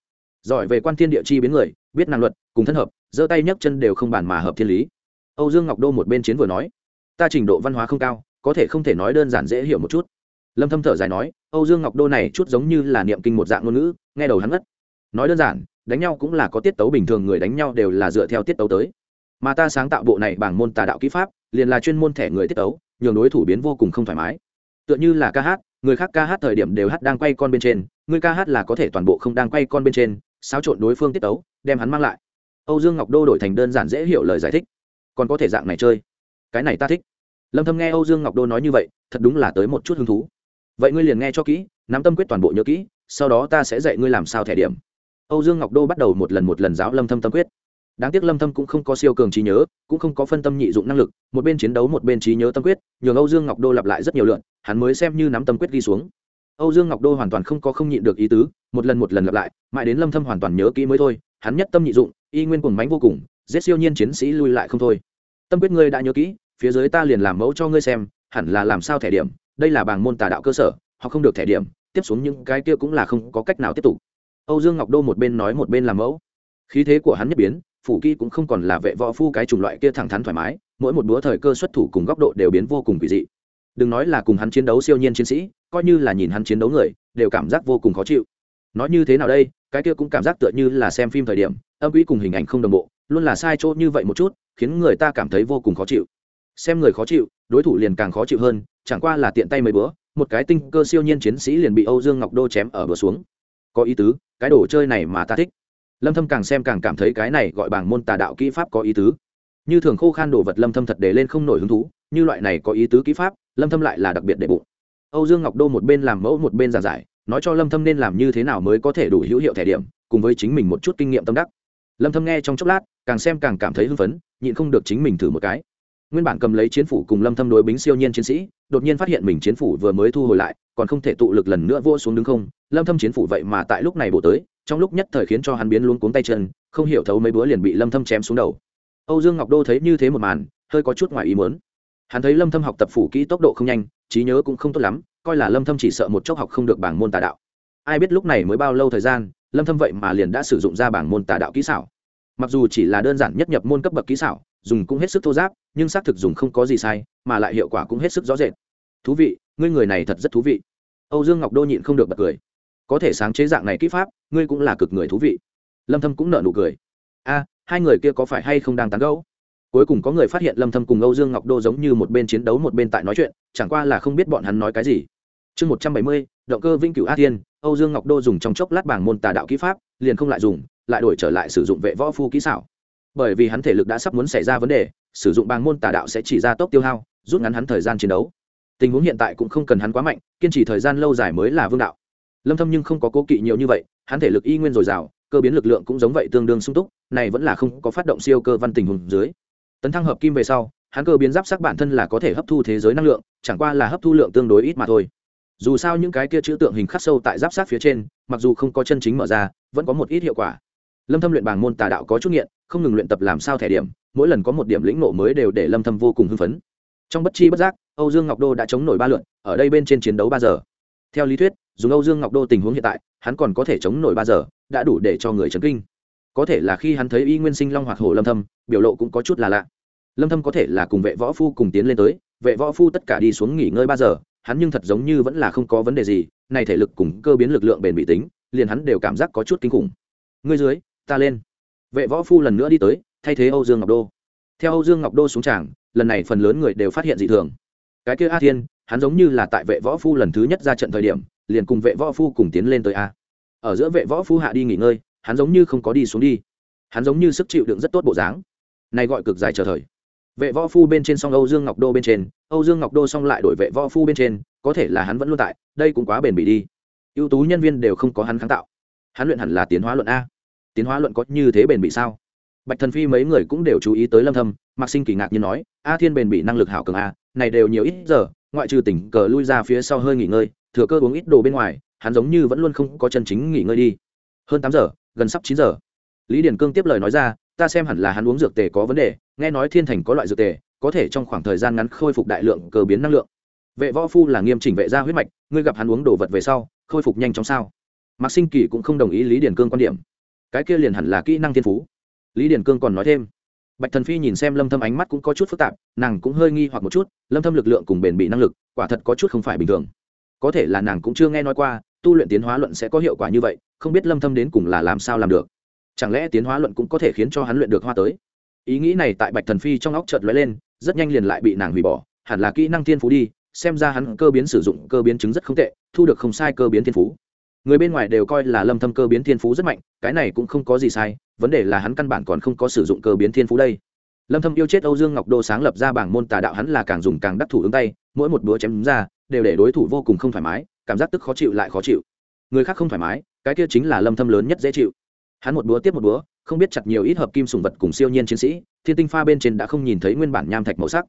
Giỏi về quan thiên địa chi biến người, biết năng luật, cùng thân hợp, giơ tay nhấc chân đều không bàn mà hợp thiên lý. Âu dương ngọc đô một bên chiến vừa nói, ta trình độ văn hóa không cao, có thể không thể nói đơn giản dễ hiểu một chút lâm thâm thở dài nói, âu dương ngọc đô này chút giống như là niệm kinh một dạng ngôn ngữ, nghe đầu hắn ngất. Nói đơn giản, đánh nhau cũng là có tiết tấu bình thường, người đánh nhau đều là dựa theo tiết tấu tới. Mà ta sáng tạo bộ này bằng môn tà đạo kỹ pháp, liền là chuyên môn thẻ người tiết tấu, nhường đối thủ biến vô cùng không thoải mái. Tựa như là ca hát, người khác ca hát thời điểm đều hát đang quay con bên trên, người ca hát là có thể toàn bộ không đang quay con bên trên, xáo trộn đối phương tiết tấu, đem hắn mang lại. Âu dương ngọc đô đổi thành đơn giản dễ hiểu lời giải thích. Còn có thể dạng này chơi. Cái này ta thích. Lâm thâm nghe âu dương ngọc đô nói như vậy, thật đúng là tới một chút hứng thú vậy ngươi liền nghe cho kỹ, nắm tâm quyết toàn bộ nhớ kỹ, sau đó ta sẽ dạy ngươi làm sao thẻ điểm. Âu dương ngọc đô bắt đầu một lần một lần giáo lâm thâm tâm quyết. Đáng tiếc lâm thâm cũng không có siêu cường trí nhớ, cũng không có phân tâm nhị dụng năng lực, một bên chiến đấu một bên trí nhớ tâm quyết, nhường âu dương ngọc đô lặp lại rất nhiều lượn, hắn mới xem như nắm tâm quyết ghi xuống. Âu dương ngọc đô hoàn toàn không có không nhịn được ý tứ, một lần một lần lặp lại, mãi đến lâm thâm hoàn toàn nhớ kỹ mới thôi, hắn nhất tâm nhị dụng, y nguyên cuồng mãnh vô cùng, giết siêu nhiên chiến sĩ lui lại không thôi. Tâm quyết ngươi đã nhớ kỹ, phía dưới ta liền làm mẫu cho ngươi xem, hẳn là làm sao thẻ điểm đây là bảng môn tà đạo cơ sở, họ không được thẻ điểm, tiếp xuống những cái kia cũng là không có cách nào tiếp tục. Âu dương ngọc đô một bên nói một bên làm mẫu. Khí thế của hắn nhất biến, phủ kỹ cũng không còn là vệ võ phu cái chủng loại kia thẳng thắn thoải mái, mỗi một búa thời cơ xuất thủ cùng góc độ đều biến vô cùng kỳ dị. Đừng nói là cùng hắn chiến đấu siêu nhiên chiến sĩ, coi như là nhìn hắn chiến đấu người, đều cảm giác vô cùng khó chịu. Nói như thế nào đây, cái kia cũng cảm giác tựa như là xem phim thời điểm, âm quỹ cùng hình ảnh không đồng bộ, luôn là sai chỗ như vậy một chút, khiến người ta cảm thấy vô cùng khó chịu. Xem người khó chịu đối thủ liền càng khó chịu hơn, chẳng qua là tiện tay mấy bữa, một cái tinh cơ siêu nhiên chiến sĩ liền bị âu dương ngọc đô chém ở bờ xuống. Có ý tứ, cái đồ chơi này mà ta thích. Lâm thâm càng xem càng cảm thấy cái này gọi bảng môn tà đạo kỹ pháp có ý tứ. Như thường khô khan đồ vật lâm thâm thật để lên không nổi hứng thú, như loại này có ý tứ kỹ pháp, lâm thâm lại là đặc biệt để bụng. Âu dương ngọc đô một bên làm mẫu một bên giảng giải, nói cho lâm thâm nên làm như thế nào mới có thể đủ hữu hiệu thẻ điểm, cùng với chính mình một chút kinh nghiệm tâm đắc. Lâm thâm nghe trong chốc lát, càng xem càng cảm thấy hưng phấn, nhịn không được chính mình thử một cái nguyên bản cầm lấy chiến phủ cùng lâm thâm đối bính siêu nhiên chiến sĩ, đột nhiên phát hiện mình chiến phủ vừa mới thu hồi lại, còn không thể tụ lực lần nữa vua xuống đứng không. Lâm thâm chiến phủ vậy mà tại lúc này bổ tới, trong lúc nhất thời khiến cho hắn biến luống cuống tay chân, không hiểu thấu mấy bữa liền bị lâm thâm chém xuống đầu. Âu dương ngọc đô thấy như thế một màn, hơi có chút ngoài ý muốn. Hắn thấy lâm thâm học tập phủ kỹ tốc độ không nhanh, trí nhớ cũng không tốt lắm, coi là lâm thâm chỉ sợ một chốc học không được bảng môn tà đạo. Ai biết lúc này mới bao lâu thời gian, lâm thâm vậy mà liền đã sử dụng ra bảng môn tà đạo kỹ xảo mặc dù chỉ là đơn giản nhất nhập môn cấp bậc kỹ xảo dùng cũng hết sức thô giáp nhưng xác thực dùng không có gì sai mà lại hiệu quả cũng hết sức rõ rệt. Thú vị ngươi người này thật rất thú vị. Âu dương ngọc đô nhịn không được bật cười. Có thể sáng chế dạng này kỹ pháp ngươi cũng là cực người thú vị. Lâm thâm cũng nở nụ cười. A hai người kia có phải hay không đang tán gẫu? Cuối cùng có người phát hiện lâm thâm cùng âu dương ngọc đô giống như một bên chiến đấu một bên tại nói chuyện chẳng qua là không biết bọn hắn nói cái gì. Chương 170, động cơ vĩnh cửu a thiên âu dương ngọc đô dùng trong chốc lát bảng môn tà đạo kỹ pháp liền không lại dùng lại đổi trở lại sử dụng vệ võ phu kỹ xảo. Bởi vì hắn thể lực đã sắp muốn xảy ra vấn đề, sử dụng bảng môn tà đạo sẽ chỉ ra tốc tiêu hao, rút ngắn hắn thời gian chiến đấu. Tình huống hiện tại cũng không cần hắn quá mạnh, kiên trì thời gian lâu dài mới là vương đạo. Lâm thâm nhưng không có cố kỵ nhiều như vậy, hắn thể lực y nguyên dồi dào, cơ biến lực lượng cũng giống vậy tương đương sung túc, này vẫn là không có phát động siêu cơ văn tình huống dưới. Tấn thăng hợp kim về sau, hắn cơ biến giáp sắc bản thân là có thể hấp thu thế giới năng lượng, chẳng qua là hấp thu lượng tương đối ít mà thôi. Dù sao những cái kia chữ tượng hình khắc sâu tại giáp sát phía trên, mặc dù không có chân chính mở ra, vẫn có một ít hiệu quả lâm thâm luyện bảng môn tà đạo có chút nghiện, không ngừng luyện tập làm sao thẻ điểm, mỗi lần có một điểm lĩnh nộ mới đều để lâm thâm vô cùng hưng phấn. Trong bất chi bất giác, âu dương ngọc đô đã chống nổi ba lượn ở đây bên trên chiến đấu ba giờ. Theo lý thuyết, dùng âu dương ngọc đô tình huống hiện tại, hắn còn có thể chống nổi ba giờ, đã đủ để cho người chấn kinh. Có thể là khi hắn thấy y nguyên sinh long hoạt hồ lâm thâm, biểu lộ cũng có chút là lạ. Lâm thâm có thể là cùng vệ võ phu cùng tiến lên tới, vệ võ phu tất cả đi xuống nghỉ ngơi ba giờ, hắn nhưng thật giống như vẫn là không có vấn đề gì, này thể lực cùng cơ biến lực lượng bền bị tính, liền hắn đều cảm giác có chút kinh khủng. Ngươi dưới ta lên. Vệ võ phu lần nữa đi tới, thay thế âu dương ngọc đô. Theo âu dương ngọc đô xuống tràng, lần này phần lớn người đều phát hiện dị thường. Cái kia a thiên, hắn giống như là tại vệ võ phu lần thứ nhất ra trận thời điểm, liền cùng vệ võ phu cùng tiến lên tới a. Ở giữa vệ võ phu hạ đi nghỉ ngơi, hắn giống như không có đi xuống đi. Hắn giống như sức chịu đựng rất tốt bộ dáng. Này gọi cực dài chờ thời. Vệ võ phu bên trên song âu dương ngọc đô bên trên, âu dương ngọc đô xong lại đổi vệ võ phu bên trên, có thể là hắn vẫn luôn tại, đây cũng quá bền bỉ đi. Ưu tú nhân viên đều không có hắn kháng tạo. Hắn luyện hẳn là tiến hóa luận a tiến hóa luận có như thế bền bỉ sao? Bạch thần phi mấy người cũng đều chú ý tới lâm thâm, mạc sinh kỳ ngạc như nói, a thiên bền bỉ năng lực hảo cường a, này đều nhiều ít giờ, ngoại trừ tỉnh cờ lui ra phía sau hơi nghỉ ngơi, thừa cơ uống ít đồ bên ngoài, hắn giống như vẫn luôn không có chân chính nghỉ ngơi đi. Hơn tám giờ, gần sắp chín giờ. Lý điển cương tiếp lời nói ra, ta xem hẳn là hắn uống dược tề có vấn đề, nghe nói thiên thành có loại dược tề, có thể trong khoảng thời gian ngắn khôi phục đại lượng cơ biến năng lượng. Vệ võ phu là nghiêm chỉnh vệ gia huyết mạch, ngươi gặp hắn uống đồ vật về sau, khôi phục nhanh chóng sao? Mạc sinh kỳ cũng không đồng ý lý điển cương quan điểm cái kia liền hẳn là kỹ năng thiên phú. Lý điển cương còn nói thêm, bạch thần phi nhìn xem lâm thâm ánh mắt cũng có chút phức tạp, nàng cũng hơi nghi hoặc một chút, lâm thâm lực lượng cùng bền bị năng lực, quả thật có chút không phải bình thường. Có thể là nàng cũng chưa nghe nói qua, tu luyện tiến hóa luận sẽ có hiệu quả như vậy, không biết lâm thâm đến cùng là làm sao làm được. Chẳng lẽ tiến hóa luận cũng có thể khiến cho hắn luyện được hoa tới? Ý nghĩ này tại bạch thần phi trong óc chợt lóe lên, rất nhanh liền lại bị nàng hủy bỏ, hẳn là kỹ năng thiên phú đi, xem ra hắn cơ biến sử dụng cơ biến chứng rất không tệ, thu được không sai cơ biến thiên phú người bên ngoài đều coi là lâm thâm cơ biến thiên phú rất mạnh, cái này cũng không có gì sai, vấn đề là hắn căn bản còn không có sử dụng cơ biến thiên phú đây. Lâm thâm yêu chết âu dương ngọc đô sáng lập ra bảng môn tà đạo hắn là càng dùng càng đắc thủ ứng tay, mỗi một búa chém ra, đều để đối thủ vô cùng không thoải mái, cảm giác tức khó chịu lại khó chịu. Người khác không thoải mái, cái kia chính là lâm thâm lớn nhất dễ chịu. Hắn một búa tiếp một búa, không biết chặt nhiều ít hợp kim sùng vật cùng siêu nhiên chiến sĩ, thiên tinh pha bên trên đã không nhìn thấy nguyên bản nham thạch màu sắc.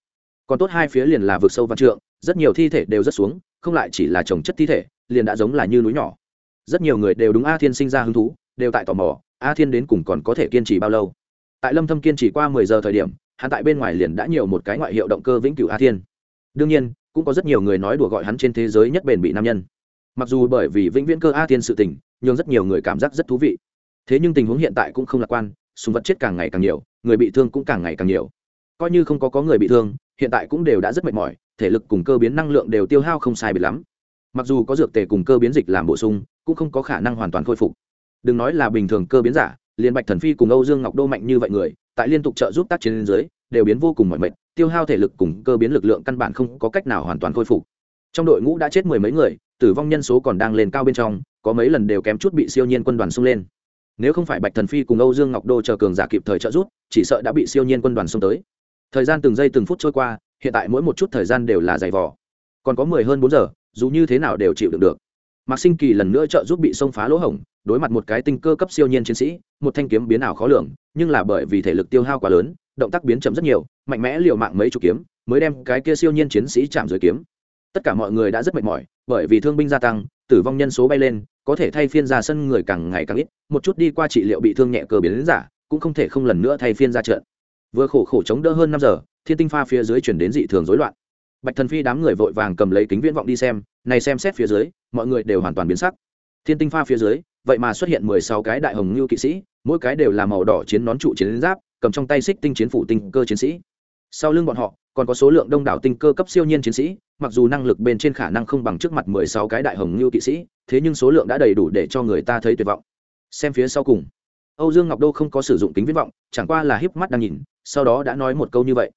Còn tốt hai phía liền là vực sâu văn trượng, rất nhiều thi thể đều rất xuống, không lại chỉ là trồng chất thi thể, liền đã giống là như núi nhỏ rất nhiều người đều đúng a thiên sinh ra hứng thú, đều tại tò mò, a thiên đến cùng còn có thể kiên trì bao lâu? Tại lâm thâm kiên trì qua 10 giờ thời điểm, hắn tại bên ngoài liền đã nhiều một cái ngoại hiệu động cơ vĩnh cửu a thiên. Đương nhiên, cũng có rất nhiều người nói đùa gọi hắn trên thế giới nhất bền bị nam nhân. Mặc dù bởi vì vĩnh viễn cơ a thiên sự tình, nhưng rất nhiều người cảm giác rất thú vị. Thế nhưng tình huống hiện tại cũng không lạc quan, súng vật chết càng ngày càng nhiều, người bị thương cũng càng ngày càng nhiều. Coi như không có có người bị thương, hiện tại cũng đều đã rất mệt mỏi, thể lực cùng cơ biến năng lượng đều tiêu hao không sai biệt lắm mặc dù có dược tề cùng cơ biến dịch làm bổ sung, cũng không có khả năng hoàn toàn khôi phục. Đừng nói là bình thường cơ biến giả, liền bạch thần phi cùng âu dương ngọc đô mạnh như vậy người, tại liên tục trợ giúp tác chiến dưới, đều biến vô cùng mỏi mệt, tiêu hao thể lực cùng cơ biến lực lượng căn bản không có cách nào hoàn toàn khôi phục. Trong đội ngũ đã chết mười mấy người, tử vong nhân số còn đang lên cao bên trong, có mấy lần đều kém chút bị siêu nhiên quân đoàn xung lên. Nếu không phải bạch thần phi cùng âu dương ngọc đô chờ cường giả kịp thời trợ giúp, chỉ sợ đã bị siêu nhiên quân đoàn xung tới. Thời gian từng giây từng phút trôi qua, hiện tại mỗi một chút thời gian đều là dày vò. Còn có mười hơn bốn giờ dù như thế nào đều chịu đựng được. Mạc sinh kỳ lần nữa trợ giúp bị xông phá lỗ hổng, đối mặt một cái tinh cơ cấp siêu nhiên chiến sĩ, một thanh kiếm biến ảo khó lường, nhưng là bởi vì thể lực tiêu hao quá lớn, động tác biến chậm rất nhiều, mạnh mẽ liều mạng mấy chục kiếm, mới đem cái kia siêu nhiên chiến sĩ chạm dưới kiếm. Tất cả mọi người đã rất mệt mỏi, bởi vì thương binh gia tăng, tử vong nhân số bay lên, có thể thay phiên ra sân người càng ngày càng ít, một chút đi qua trị liệu bị thương nhẹ cơ biến đến giả, cũng không thể không lần nữa thay phiên ra trận. Vừa khổ khổ chống đỡ hơn năm giờ, thiên tinh pha phía dưới chuyển đến dị thường rối loạn bạch thần phi đám người vội vàng cầm lấy kính viễn vọng đi xem, này xem xét phía dưới, mọi người đều hoàn toàn biến sắc. Thiên tinh pha phía dưới, vậy mà xuất hiện mười sáu cái đại hồng ngưu kỵ sĩ, mỗi cái đều là màu đỏ chiến nón trụ chiến giáp, cầm trong tay xích tinh chiến phủ tinh cơ chiến sĩ. Sau lưng bọn họ, còn có số lượng đông đảo tinh cơ cấp siêu nhiên chiến sĩ, mặc dù năng lực bên trên khả năng không bằng trước mặt mười sáu cái đại hồng ngưu kỵ sĩ, thế nhưng số lượng đã đầy đủ để cho người ta thấy tuyệt vọng. Xem phía sau cùng, âu dương ngọc đô không có sử dụng kính viễn vọng, chẳng qua là híp mắt đang nhìn, sau đó đã nói một câu như vậy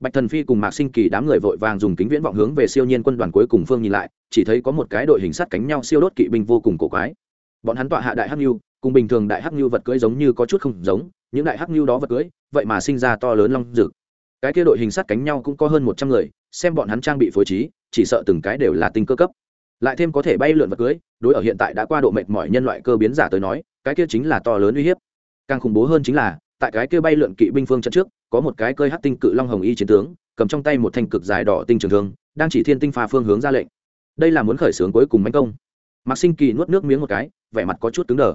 bạch thần phi cùng mạc sinh kỳ đám người vội vàng dùng kính viễn vọng hướng về siêu nhiên quân đoàn cuối cùng phương nhìn lại, chỉ thấy có một cái đội hình sắt cánh nhau siêu đốt kỵ binh vô cùng cổ quái. Bọn hắn tọa hạ đại hắc nhu cùng bình thường đại hắc nhu vật cưỡi giống như có chút không giống, những đại hắc nhu đó vật cưỡi vậy mà sinh ra to lớn long dực. Cái kia đội hình sắt cánh nhau cũng có hơn một trăm người, xem bọn hắn trang bị phối trí, chỉ sợ từng cái đều là tinh cơ cấp. Lại thêm có thể bay lượn vật cưới, đối ở hiện tại đã qua độ mệt mỏi nhân loại cơ biến giả tới nói, cái kia chính là to lớn uy hiếp. Càng khủng bố hơn chính là tại cái kia bay lượn kỵ binh phương trận trước, có một cái cơi hát tinh cự long hồng y chiến tướng, cầm trong tay một thanh cực dài đỏ tinh trường thương, đang chỉ thiên tinh pha phương hướng ra lệnh. Đây là muốn khởi xướng cuối cùng mánh công. Mạc sinh kỳ nuốt nước miếng một cái, vẻ mặt có chút cứng đờ.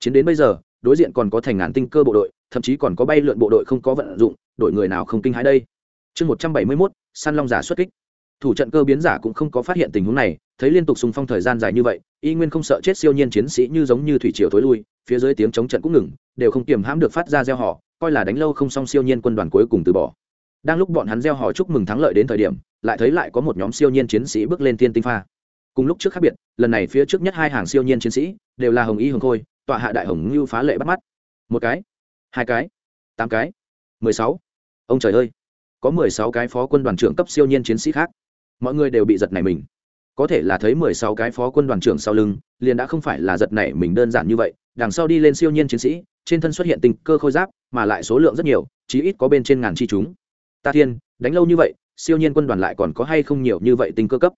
Chiến đến bây giờ, đối diện còn có thành ngàn tinh cơ bộ đội, thậm chí còn có bay lượn bộ đội không có vận dụng, đội người nào không kinh hãi đây? Chương một trăm bảy mươi mốt, săn long giả xuất kích. Thủ trận cơ biến giả cũng không có phát hiện tình huống này, thấy liên tục sùng phong thời gian dài như vậy, y nguyên không sợ chết siêu nhiên chiến sĩ như giống như thủy triều thối lui phía dưới tiếng chống trận cũng ngừng, đều không kiềm hãm được phát ra gieo họ coi là đánh lâu không xong siêu nhiên quân đoàn cuối cùng từ bỏ. Đang lúc bọn hắn gieo họ chúc mừng thắng lợi đến thời điểm, lại thấy lại có một nhóm siêu nhiên chiến sĩ bước lên thiên tinh pha. Cùng lúc trước khác biệt, lần này phía trước nhất hai hàng siêu nhiên chiến sĩ, đều là hồng y hồng khôi, tọa hạ đại hồng ngưu phá lệ bắt mắt. Một cái, hai cái, tám cái, mười sáu. Ông trời ơi, có mười sáu cái phó quân đoàn trưởng cấp siêu nhiên chiến sĩ khác. Mọi người đều bị giật nảy mình có thể là thấy mười sáu cái phó quân đoàn trưởng sau lưng, liền đã không phải là giật nảy mình đơn giản như vậy, đằng sau đi lên siêu nhiên chiến sĩ, trên thân xuất hiện tinh cơ khôi giáp, mà lại số lượng rất nhiều, chí ít có bên trên ngàn chi chúng. Ta thiên, đánh lâu như vậy, siêu nhiên quân đoàn lại còn có hay không nhiều như vậy tinh cơ cấp?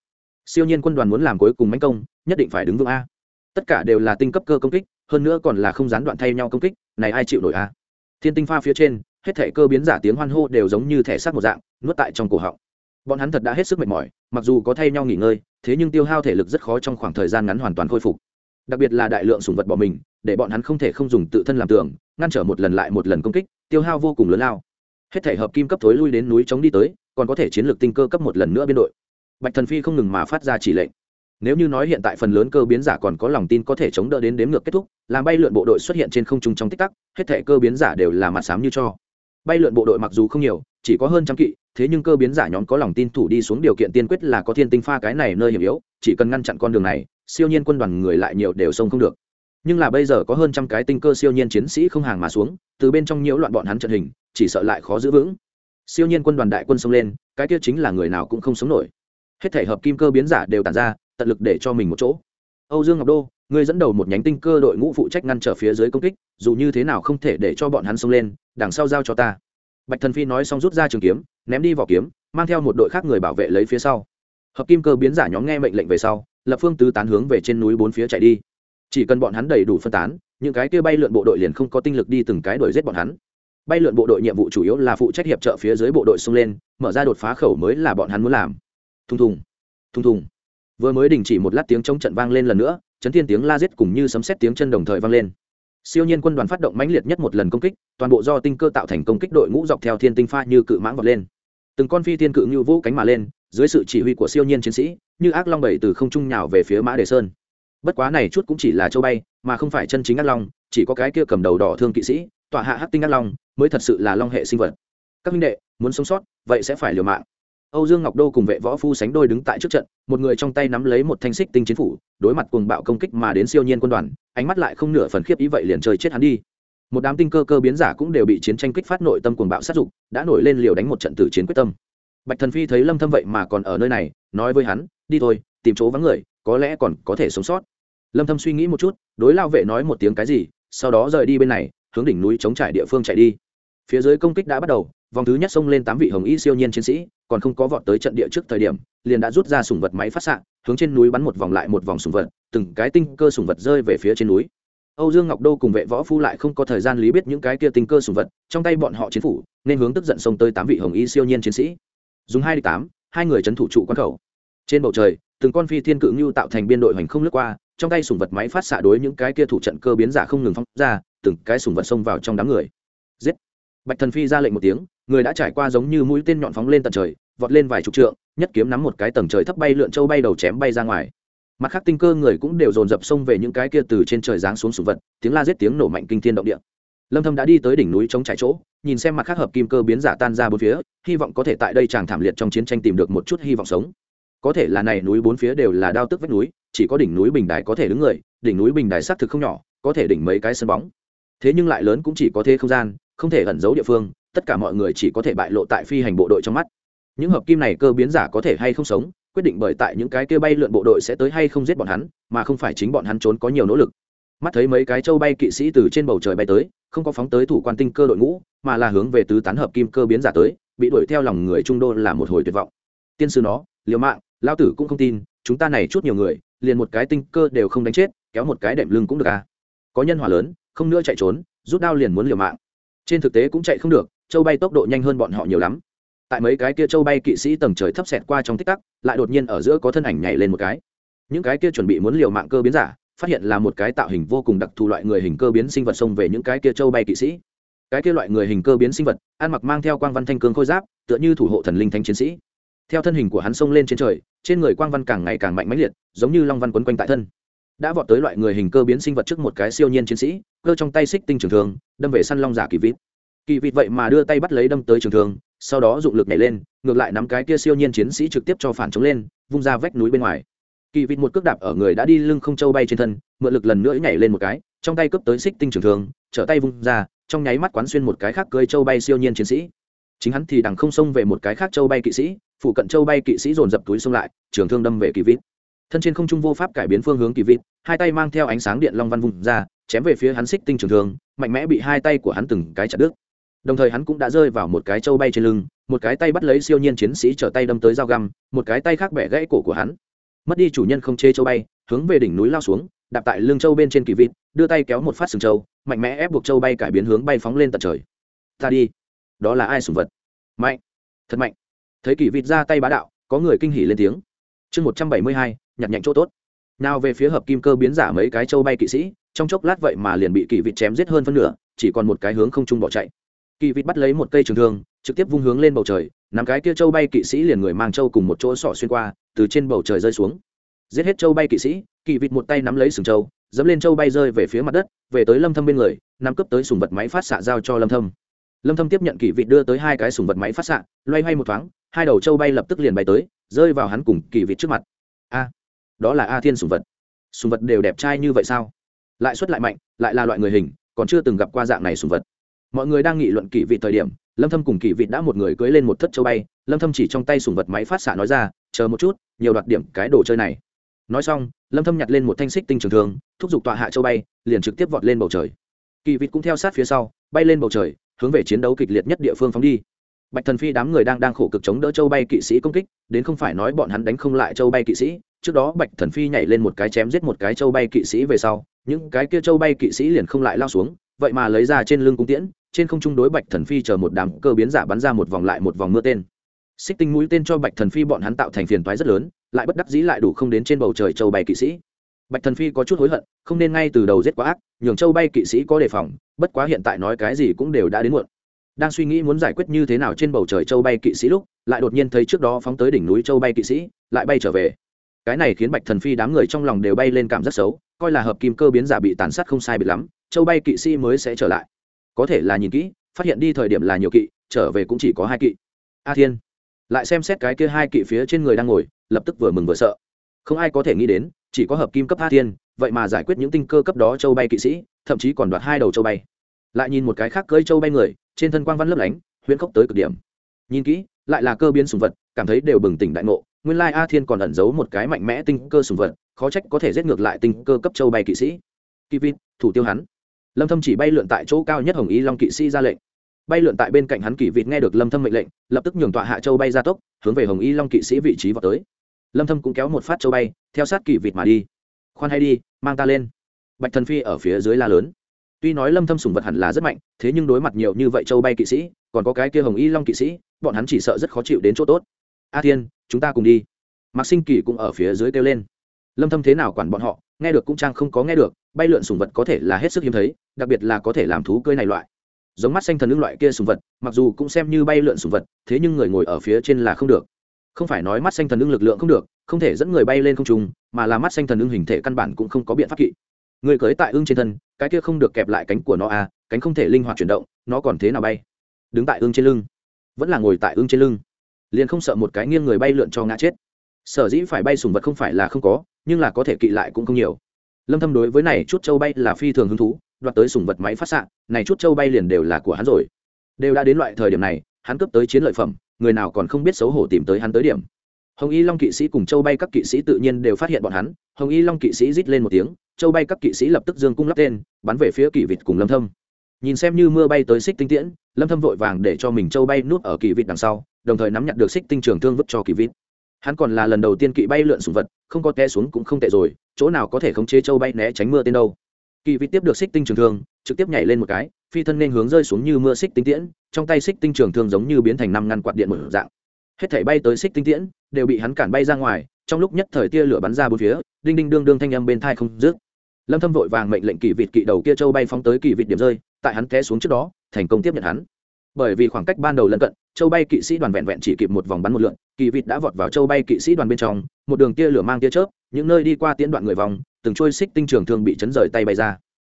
Siêu nhiên quân đoàn muốn làm cuối cùng mánh công, nhất định phải đứng vững a. Tất cả đều là tinh cấp cơ công kích, hơn nữa còn là không gián đoạn thay nhau công kích, này ai chịu nổi a? Thiên tinh pha phía trên, hết thể cơ biến giả tiếng hoan hô đều giống như thẻ sát một dạng, nuốt tại trong cổ họng. Bọn hắn thật đã hết sức mệt mỏi, mặc dù có thay nhau nghỉ ngơi thế nhưng tiêu hao thể lực rất khó trong khoảng thời gian ngắn hoàn toàn khôi phục. Đặc biệt là đại lượng sùng vật bỏ mình, để bọn hắn không thể không dùng tự thân làm tường, ngăn trở một lần lại một lần công kích, tiêu hao vô cùng lớn lao. Hết thể hợp kim cấp thối lui đến núi chống đi tới, còn có thể chiến lược tinh cơ cấp một lần nữa biên đội. Bạch thần phi không ngừng mà phát ra chỉ lệnh. Nếu như nói hiện tại phần lớn cơ biến giả còn có lòng tin có thể chống đỡ đến đếm ngược kết thúc, làm bay lượn bộ đội xuất hiện trên không trung trong tích tắc, hết thể cơ biến giả đều là mặt sám như cho. Bay lượn bộ đội mặc dù không nhiều chỉ có hơn trăm kỵ, thế nhưng cơ biến giả nhóm có lòng tin thủ đi xuống điều kiện tiên quyết là có thiên tinh pha cái này nơi hiểm yếu, chỉ cần ngăn chặn con đường này, siêu nhiên quân đoàn người lại nhiều đều xông không được. Nhưng là bây giờ có hơn trăm cái tinh cơ siêu nhiên chiến sĩ không hàng mà xuống, từ bên trong nhiễu loạn bọn hắn trận hình, chỉ sợ lại khó giữ vững. Siêu nhiên quân đoàn đại quân xông lên, cái kia chính là người nào cũng không sống nổi. Hết thể hợp kim cơ biến giả đều tàn ra, tận lực để cho mình một chỗ. Âu dương ngọc đô người dẫn đầu một nhánh tinh cơ đội ngũ phụ trách ngăn trở phía dưới công kích, dù như thế nào không thể để cho bọn hắn xông lên, đằng sau giao cho ta bạch thần phi nói xong rút ra trường kiếm, ném đi vỏ kiếm, mang theo một đội khác người bảo vệ lấy phía sau. Hợp kim cơ biến giả nhóm nghe mệnh lệnh về sau, lập phương tứ tán hướng về trên núi bốn phía chạy đi. Chỉ cần bọn hắn đầy đủ phân tán, những cái kia bay lượn bộ đội liền không có tinh lực đi từng cái đuổi giết bọn hắn. Bay lượn bộ đội nhiệm vụ chủ yếu là phụ trách hiệp trợ phía dưới bộ đội xông lên, mở ra đột phá khẩu mới là bọn hắn muốn làm. Thùng thùng thùng thùng. Vừa mới đình chỉ một lát tiếng chống trận vang lên lần nữa, chấn thiên tiếng la giết cùng như sấm xét tiếng chân đồng thời vang lên siêu nhiên quân đoàn phát động mãnh liệt nhất một lần công kích, toàn bộ do tinh cơ tạo thành công kích đội ngũ dọc theo thiên tinh pha như cự mãng vọt lên. Từng con phi thiên cự như vũ cánh mà lên, dưới sự chỉ huy của siêu nhiên chiến sĩ, như ác long bảy từ không trung nhào về phía mã đề sơn. Bất quá này chút cũng chỉ là châu bay, mà không phải chân chính ác long, chỉ có cái kia cầm đầu đỏ thương kỵ sĩ, tọa hạ hắc tinh ác long, mới thật sự là long hệ sinh vật. Các minh đệ, muốn sống sót, vậy sẽ phải liều mạng âu dương ngọc đô cùng vệ võ phu sánh đôi đứng tại trước trận, một người trong tay nắm lấy một thanh xích tinh chiến phủ, đối mặt cuồng bạo công kích mà đến siêu nhiên quân đoàn, ánh mắt lại không nửa phần khiếp ý vậy liền chơi chết hắn đi. Một đám tinh cơ cơ biến giả cũng đều bị chiến tranh kích phát nội tâm cuồng bạo sát dục, đã nổi lên liều đánh một trận tử chiến quyết tâm. Bạch thần phi thấy lâm thâm vậy mà còn ở nơi này, nói với hắn, đi thôi, tìm chỗ vắng người, có lẽ còn có thể sống sót. Lâm thâm suy nghĩ một chút, đối lao vệ nói một tiếng cái gì? Sau đó rời đi bên này, hướng đỉnh núi chống trải địa phương chạy đi. Phía dưới công kích đã bắt đầu, vòng thứ nhất xông lên tám vị hồng y siêu nhiên chiến sĩ còn không có vọt tới trận địa trước thời điểm, liền đã rút ra sùng vật máy phát xạ, hướng trên núi bắn một vòng lại một vòng sùng vật, từng cái tinh cơ sùng vật rơi về phía trên núi. Âu dương ngọc đô cùng vệ võ phu lại không có thời gian lý biết những cái kia tinh cơ sùng vật, trong tay bọn họ chiến phủ, nên hướng tức giận xông tới tám vị hồng y siêu nhiên chiến sĩ. Dùng hai đi tám, hai người trấn thủ trụ quan khẩu. Trên bầu trời, từng con phi thiên cự ngưu tạo thành biên đội hoành không lướt qua, trong tay sùng vật máy phát xạ đối những cái kia thủ trận cơ biến giả không ngừng phóng ra, từng cái sùng vật xông vào trong đám người. Giết! Bạch thần phi ra lệnh một tiếng người đã trải qua giống như mũi tên nhọn phóng lên tận trời, vọt lên vài chục trượng, nhất kiếm nắm một cái tầng trời thấp bay lượn châu bay đầu chém bay ra ngoài. Mặt khác tinh cơ người cũng đều dồn dập xông về những cái kia từ trên trời giáng xuống sủ vật, tiếng la giết tiếng nổ mạnh kinh thiên động địa. Lâm thâm đã đi tới đỉnh núi chống trải chỗ, nhìn xem mặt khác hợp kim cơ biến giả tan ra bốn phía, hy vọng có thể tại đây chàng thảm liệt trong chiến tranh tìm được một chút hy vọng sống. Có thể là này núi bốn phía đều là đao tức vách núi, chỉ có đỉnh núi bình đài có thể đứng người, đỉnh núi bình đài xác thực không nhỏ, có thể đỉnh mấy cái sân bóng. Thế nhưng lại lớn cũng chỉ có thế không gian, không thể ẩn giấu địa phương tất cả mọi người chỉ có thể bại lộ tại phi hành bộ đội trong mắt. Những hợp kim này cơ biến giả có thể hay không sống, quyết định bởi tại những cái kia bay lượn bộ đội sẽ tới hay không giết bọn hắn, mà không phải chính bọn hắn trốn có nhiều nỗ lực. Mắt thấy mấy cái châu bay kỵ sĩ từ trên bầu trời bay tới, không có phóng tới thủ quan tinh cơ đội ngũ, mà là hướng về tứ tán hợp kim cơ biến giả tới, bị đuổi theo lòng người trung đô là một hồi tuyệt vọng. Tiên sư nó, liều mạng, lao tử cũng không tin, chúng ta này chút nhiều người, liền một cái tinh cơ đều không đánh chết, kéo một cái đệm lưng cũng được à. Có nhân hỏa lớn, không nữa chạy trốn, rút đao liền muốn liều mạng. Trên thực tế cũng chạy không được châu bay tốc độ nhanh hơn bọn họ nhiều lắm. Tại mấy cái kia châu bay kỵ sĩ tầng trời thấp xẹt qua trong tích tắc, lại đột nhiên ở giữa có thân ảnh nhảy lên một cái. Những cái kia chuẩn bị muốn liều mạng cơ biến giả, phát hiện là một cái tạo hình vô cùng đặc thù loại người hình cơ biến sinh vật xông về những cái kia châu bay kỵ sĩ. Cái kia loại người hình cơ biến sinh vật, ăn mặc mang theo quang văn thanh cương khôi giáp, tựa như thủ hộ thần linh thanh chiến sĩ. Theo thân hình của hắn xông lên trên trời, trên người quang văn càng ngày càng mạnh mẽ liệt, giống như long văn quấn quanh tại thân. Đã vọt tới loại người hình cơ biến sinh vật trước một cái siêu nhiên chiến sĩ, cơ trong tay xích tinh trường thường đâm về săn long giả kỳ vít kỳ vịt vậy mà đưa tay bắt lấy đâm tới trường thương, sau đó dụng lực nhảy lên, ngược lại nắm cái kia siêu nhiên chiến sĩ trực tiếp cho phản chống lên, vung ra vách núi bên ngoài. Kỳ vịt một cước đạp ở người đã đi lưng không châu bay trên thân, mượn lực lần nữa nhảy lên một cái, trong tay cướp tới xích tinh trường thương, trở tay vung ra, trong nháy mắt quán xuyên một cái khác cơi châu bay siêu nhiên chiến sĩ. Chính hắn thì đằng không xông về một cái khác châu bay kỵ sĩ, phụ cận châu bay kỵ sĩ dồn dập túi xông lại, trường thương đâm về kỳ vịt. Thân trên không trung vô pháp cải biến phương hướng kỳ vịt, hai tay mang theo ánh sáng điện long văn vùng ra, chém về phía hắn xích tinh trường thương, mạnh mẽ bị hai tay của hắn từng cái chặt đứt đồng thời hắn cũng đã rơi vào một cái châu bay trên lưng, một cái tay bắt lấy siêu nhiên chiến sĩ trở tay đâm tới dao găm, một cái tay khác bẻ gãy cổ của hắn. Mất đi chủ nhân không chê châu bay, hướng về đỉnh núi lao xuống, đạp tại lưng châu bên trên kỳ vịt, đưa tay kéo một phát sừng châu mạnh mẽ ép buộc châu bay cải biến hướng bay phóng lên tận trời. Ta đi. Đó là ai sùng vật? Mạnh. Thật mạnh. Thấy kỳ vịt ra tay bá đạo, có người kinh hỉ lên tiếng. Chương một trăm bảy mươi hai, nhặt nhạnh chỗ tốt. Nào về phía hợp kim cơ biến giả mấy cái châu bay kỵ sĩ, trong chốc lát vậy mà liền bị kỳ vịt chém giết hơn phân nửa, chỉ còn một cái hướng không trung bỏ chạy kỳ vịt bắt lấy một cây trường thương, trực tiếp vung hướng lên bầu trời, nắm cái kia châu bay kỵ sĩ liền người mang châu cùng một chỗ sỏ xuyên qua, từ trên bầu trời rơi xuống. Giết hết châu bay kỵ sĩ, kỳ vịt một tay nắm lấy sừng châu, dẫm lên châu bay rơi về phía mặt đất, về tới lâm thâm bên người, nắm cấp tới sùng vật máy phát xạ giao cho lâm thâm. Lâm thâm tiếp nhận kỳ vịt đưa tới hai cái sùng vật máy phát xạ, loay hoay một thoáng, hai đầu châu bay lập tức liền bay tới, rơi vào hắn cùng kỳ vịt trước mặt. A, đó là a thiên sùng vật. Sùng vật đều đẹp trai như vậy sao? Lại xuất lại mạnh, lại là loại người hình, còn chưa từng gặp qua dạng này sùng vật mọi người đang nghị luận kỳ vị thời điểm, lâm thâm cùng kỳ vị đã một người cưỡi lên một thất châu bay, lâm thâm chỉ trong tay sùng vật máy phát xạ nói ra, chờ một chút, nhiều đoạt điểm cái đồ chơi này. Nói xong, lâm thâm nhặt lên một thanh xích tinh trường thường thúc giục tọa hạ châu bay, liền trực tiếp vọt lên bầu trời. Kỳ vịt cũng theo sát phía sau, bay lên bầu trời, hướng về chiến đấu kịch liệt nhất địa phương phóng đi. Bạch thần phi đám người đang đang khổ cực chống đỡ châu bay kỵ sĩ công kích, đến không phải nói bọn hắn đánh không lại châu bay kỵ sĩ, trước đó bạch thần phi nhảy lên một cái chém giết một cái châu bay kỵ sĩ về sau, những cái kia châu bay kỵ sĩ liền không lại lao xuống, vậy mà lấy ra trên lưng cung tiễn trên không trung đối bạch thần phi chờ một đám cơ biến giả bắn ra một vòng lại một vòng mưa tên. Xích tinh mũi tên cho bạch thần phi bọn hắn tạo thành phiền toái rất lớn, lại bất đắc dĩ lại đủ không đến trên bầu trời châu bay kỵ sĩ. Bạch thần phi có chút hối hận, không nên ngay từ đầu giết quá ác, nhường châu bay kỵ sĩ có đề phòng, bất quá hiện tại nói cái gì cũng đều đã đến muộn. Đang suy nghĩ muốn giải quyết như thế nào trên bầu trời châu bay kỵ sĩ lúc, lại đột nhiên thấy trước đó phóng tới đỉnh núi châu bay kỵ sĩ, lại bay trở về. Cái này khiến bạch thần phi đám người trong lòng đều bay lên cảm rất xấu, coi là hợp kim cơ biến giả bị tàn sát không sai bị lắm, châu bay kỵ sĩ mới sẽ trở lại có thể là nhìn kỹ, phát hiện đi thời điểm là nhiều kỵ, trở về cũng chỉ có hai kỵ. A thiên, lại xem xét cái kia hai kỵ phía trên người đang ngồi, lập tức vừa mừng vừa sợ. Không ai có thể nghĩ đến, chỉ có hợp kim cấp a thiên, vậy mà giải quyết những tinh cơ cấp đó châu bay kỵ sĩ, thậm chí còn đoạt hai đầu châu bay. Lại nhìn một cái khác cơi châu bay người, trên thân quang văn lấp lánh, huyễn khốc tới cực điểm. Nhìn kỹ, lại là cơ biến sùng vật, cảm thấy đều bừng tỉnh đại ngộ, nguyên lai a thiên còn ẩn giấu một cái mạnh mẽ tinh cơ sùng vật, khó trách có thể giết ngược lại tinh cơ cấp châu bay kỵ sĩ. Kỳ vịt thủ tiêu hắn lâm thâm chỉ bay lượn tại chỗ cao nhất hồng Y long kỵ sĩ ra lệnh. Bay lượn tại bên cạnh hắn kỳ vịt nghe được lâm thâm mệnh lệnh, lập tức nhường tọa hạ châu bay ra tốc, hướng về hồng y long kỵ sĩ vị trí vào tới. Lâm thâm cũng kéo một phát châu bay, theo sát kỳ vịt mà đi. Khoan hay đi, mang ta lên. Bạch thần phi ở phía dưới la lớn. Tuy nói lâm thâm sủng vật hẳn là rất mạnh, thế nhưng đối mặt nhiều như vậy châu bay kỵ sĩ, còn có cái kia hồng y long kỵ sĩ, bọn hắn chỉ sợ rất khó chịu đến chỗ tốt. A thiên, chúng ta cùng đi. Mạc sinh kỳ cũng ở phía dưới kêu lên. Lâm thâm thế nào quản bọn họ nghe được cũng trang không có nghe được, bay lượn sùng vật có thể là hết sức hiếm thấy, đặc biệt là có thể làm thú cơi này loại. Giống mắt xanh thần lưng loại kia sùng vật, mặc dù cũng xem như bay lượn sùng vật, thế nhưng người ngồi ở phía trên là không được. Không phải nói mắt xanh thần lưng lực lượng không được, không thể dẫn người bay lên không trung, mà là mắt xanh thần lưng hình thể căn bản cũng không có biện pháp kỵ. Người cưới tại ưng trên thân, cái kia không được kẹp lại cánh của nó à cánh không thể linh hoạt chuyển động, nó còn thế nào bay? Đứng tại ưng trên lưng, vẫn là ngồi tại ưng trên lưng. Liền không sợ một cái nghiêng người bay lượn cho ngã chết sở dĩ phải bay sùng vật không phải là không có nhưng là có thể kỵ lại cũng không nhiều. Lâm thâm đối với này chút châu bay là phi thường hứng thú đoạt tới sùng vật máy phát sạng, này chút châu bay liền đều là của hắn rồi. Đều đã đến loại thời điểm này hắn cướp tới chiến lợi phẩm người nào còn không biết xấu hổ tìm tới hắn tới điểm. Hồng y long kỵ sĩ cùng châu bay các kỵ sĩ tự nhiên đều phát hiện bọn hắn hồng y long kỵ sĩ rít lên một tiếng châu bay các kỵ sĩ lập tức dương cung lắp tên bắn về phía kỵ vịt cùng lâm thâm. Nhìn xem như mưa bay tới xích tinh tiễn lâm thâm vội vàng để cho mình châu bay nuốt ở kỵ vịt đằng sau đồng thời nắm nhặt được xích tinh trường thương vứt cho kỵ vịt hắn còn là lần đầu tiên kỵ bay lượn sùng vật, không có té xuống cũng không tệ rồi, chỗ nào có thể khống chế châu bay né tránh mưa tên đâu. Kỳ vịt tiếp được xích tinh trường thương, trực tiếp nhảy lên một cái, phi thân nên hướng rơi xuống như mưa xích tinh tiễn, trong tay xích tinh trường thương giống như biến thành năm ngăn quạt điện một dạng. Hết thảy bay tới xích tinh tiễn, đều bị hắn cản bay ra ngoài, trong lúc nhất thời tia lửa bắn ra bốn phía, đinh đinh đương đương thanh âm bên thai không dứt. Lâm thâm vội vàng mệnh lệnh kỳ vịt kỵ đầu kia châu bay phóng tới kỳ vịt điểm rơi, tại hắn té xuống trước đó, thành công tiếp nhận hắn bởi vì khoảng cách ban đầu lân cận, châu bay kỵ sĩ đoàn vẹn vẹn chỉ kịp một vòng bắn một lượn, kỳ vịt đã vọt vào châu bay kỵ sĩ đoàn bên trong, một đường tia lửa mang tia chớp, những nơi đi qua tiến đoạn người vòng, từng trôi xích tinh trường thương bị chấn rời tay bay ra.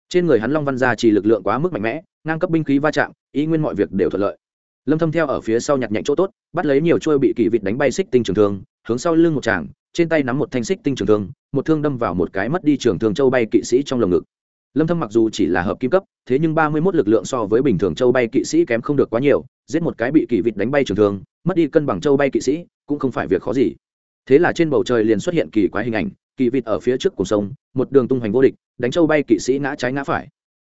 Trên người hắn long văn gia chỉ lực lượng quá mức mạnh mẽ, ngang cấp binh khí va chạm, ý nguyên mọi việc đều thuận lợi. Lâm thâm theo ở phía sau nhặt nhạnh chỗ tốt, bắt lấy nhiều trôi bị kỳ vịt đánh bay xích tinh trường thương, hướng sau lưng một chàng trên tay nắm một thanh xích tinh trường thương, một thương đâm vào một cái mất đi trường thương châu bay kỵ sĩ trong lồng ngực lâm thâm mặc dù chỉ là hợp kim cấp, thế nhưng 31 lực lượng so với bình thường châu bay kỵ sĩ kém không được quá nhiều, giết một cái bị Kỵ vịt đánh bay trường thương, mất đi cân bằng châu bay kỵ sĩ, cũng không phải việc khó gì. Thế là trên bầu trời liền xuất hiện kỳ quái hình ảnh, kỳ vịt ở phía trước cùng sông, một đường tung hoành vô địch, đánh châu bay kỵ sĩ ngã trái ngã phải.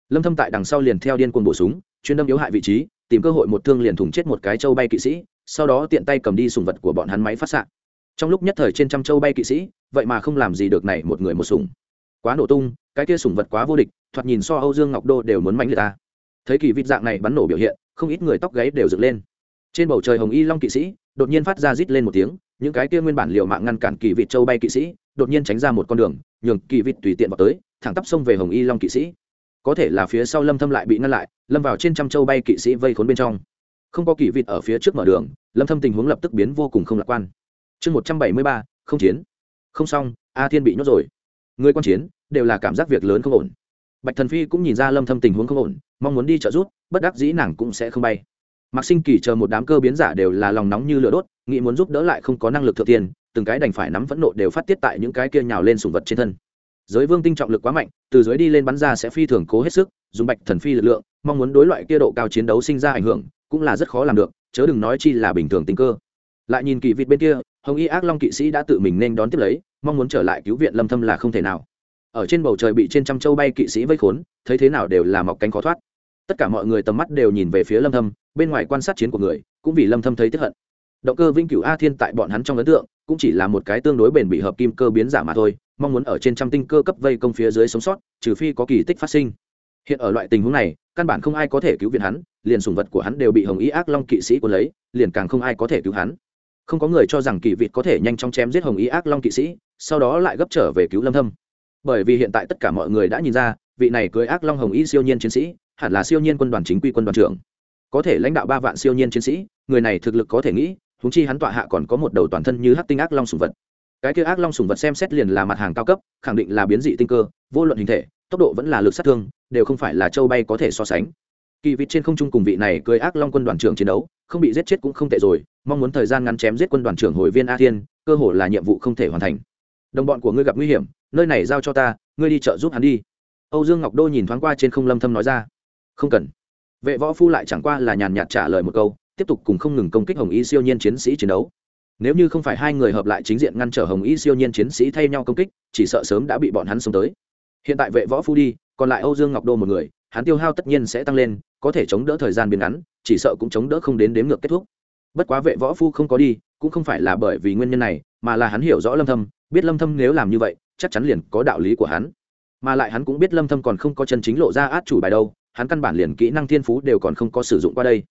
Lâm thâm tại đằng sau liền theo điên cuồng bổ súng, chuyên đâm yếu hại vị trí, tìm cơ hội một thương liền thủng chết một cái châu bay kỵ sĩ, sau đó tiện tay cầm đi sùng vật của bọn hắn máy phát xạ. Trong lúc nhất thời trên trăm châu bay kỵ sĩ, vậy mà không làm gì được này một người một sùng quá nổ tung cái kia sủng vật quá vô địch thoạt nhìn so âu dương ngọc đô đều muốn mánh người ta. Thấy kỳ vịt dạng này bắn nổ biểu hiện không ít người tóc gáy đều dựng lên. Trên bầu trời hồng y long kỵ sĩ đột nhiên phát ra rít lên một tiếng những cái kia nguyên bản liều mạng ngăn cản kỳ vịt châu bay kỵ sĩ đột nhiên tránh ra một con đường nhường kỳ vịt tùy tiện vào tới thẳng tắp xông về hồng y long kỵ sĩ. Có thể là phía sau lâm thâm lại bị ngăn lại lâm vào trên trăm châu bay kỵ sĩ vây khốn bên trong. Không có kỳ vịt ở phía trước mở đường lâm thâm tình huống lập tức biến vô cùng không lạc quan. Chương 173, không chiến. Không xong a thiên bị nhốt rồi người quan chiến đều là cảm giác việc lớn không ổn. Bạch thần phi cũng nhìn ra lâm thâm tình huống không ổn, mong muốn đi trợ giúp, bất đắc dĩ nàng cũng sẽ không bay. Mặc sinh kỳ chờ một đám cơ biến giả đều là lòng nóng như lửa đốt, nghĩ muốn giúp đỡ lại không có năng lực thượng tiền, từng cái đành phải nắm phẫn nộ đều phát tiết tại những cái kia nhào lên sùng vật trên thân. Giới vương tinh trọng lực quá mạnh, từ dưới đi lên bắn ra sẽ phi thường cố hết sức, dùng bạch thần phi lực lượng, mong muốn đối loại kia độ cao chiến đấu sinh ra ảnh hưởng, cũng là rất khó làm được, chớ đừng nói chi là bình thường tình cơ. Lại nhìn kỳ vịt bên kia hồng y ác long kỵ sĩ đã tự mình nên đón tiếp lấy, mong muốn trở lại cứu viện lâm thâm là không thể nào. Ở trên bầu trời bị trên trăm châu bay kỵ sĩ vây khốn, thấy thế nào đều là mọc cánh khó thoát. Tất cả mọi người tầm mắt đều nhìn về phía lâm thâm, bên ngoài quan sát chiến của người, cũng vì lâm thâm thấy tức hận. Động cơ vĩnh cửu a thiên tại bọn hắn trong ấn tượng, cũng chỉ là một cái tương đối bền bị hợp kim cơ biến giả mà thôi, mong muốn ở trên trăm tinh cơ cấp vây công phía dưới sống sót, trừ phi có kỳ tích phát sinh. Hiện ở loại tình huống này, căn bản không ai có thể cứu viện hắn, liền sùng vật của hắn đều bị hồng ý ác long kỵ sĩ của lấy, liền càng không ai có thể cứu hắn không có người cho rằng kỳ vịt có thể nhanh chóng chém giết hồng ý ác long kỵ sĩ, sau đó lại gấp trở về cứu lâm thâm. Bởi vì hiện tại tất cả mọi người đã nhìn ra, vị này cưới ác long hồng ý siêu nhiên chiến sĩ, hẳn là siêu nhiên quân đoàn chính quy quân đoàn trưởng. Có thể lãnh đạo ba vạn siêu nhiên chiến sĩ, người này thực lực có thể nghĩ chúng chi hắn tọa hạ còn có một đầu toàn thân như hắc tinh ác long sùng vật. Cái kia ác long sùng vật xem xét liền là mặt hàng cao cấp, khẳng định là biến dị tinh cơ, vô luận hình thể, tốc độ vẫn là lực sát thương, đều không phải là châu bay có thể so sánh kỳ vịt trên không trung cùng vị này cưới ác long quân đoàn trưởng chiến đấu, không bị giết chết cũng không tệ rồi, mong muốn thời gian ngắn chém giết quân đoàn trưởng hồi viên a thiên, cơ hồ là nhiệm vụ không thể hoàn thành. Đồng bọn của ngươi gặp nguy hiểm, nơi này giao cho ta, ngươi đi chợ giúp hắn đi. Âu dương ngọc đô nhìn thoáng qua trên không lâm thâm nói ra. Không cần. Vệ võ phu lại chẳng qua là nhàn nhạt trả lời một câu, tiếp tục cùng không ngừng công kích hồng y siêu nhiên chiến sĩ chiến đấu. Nếu như không phải hai người hợp lại chính diện ngăn trở hồng y siêu nhiên chiến sĩ thay nhau công kích, chỉ sợ sớm đã bị bọn hắn xông tới. Hiện tại vệ võ phu đi, còn lại âu dương ngọc đô một người, hắn tiêu hao tất nhiên sẽ tăng lên có thể chống đỡ thời gian biến ngắn, chỉ sợ cũng chống đỡ không đến đếm ngược kết thúc. Bất quá vệ võ phu không có đi, cũng không phải là bởi vì nguyên nhân này, mà là hắn hiểu rõ lâm thâm, biết lâm thâm nếu làm như vậy, chắc chắn liền có đạo lý của hắn. Mà lại hắn cũng biết lâm thâm còn không có chân chính lộ ra át chủ bài đâu, hắn căn bản liền kỹ năng thiên phú đều còn không có sử dụng qua đây.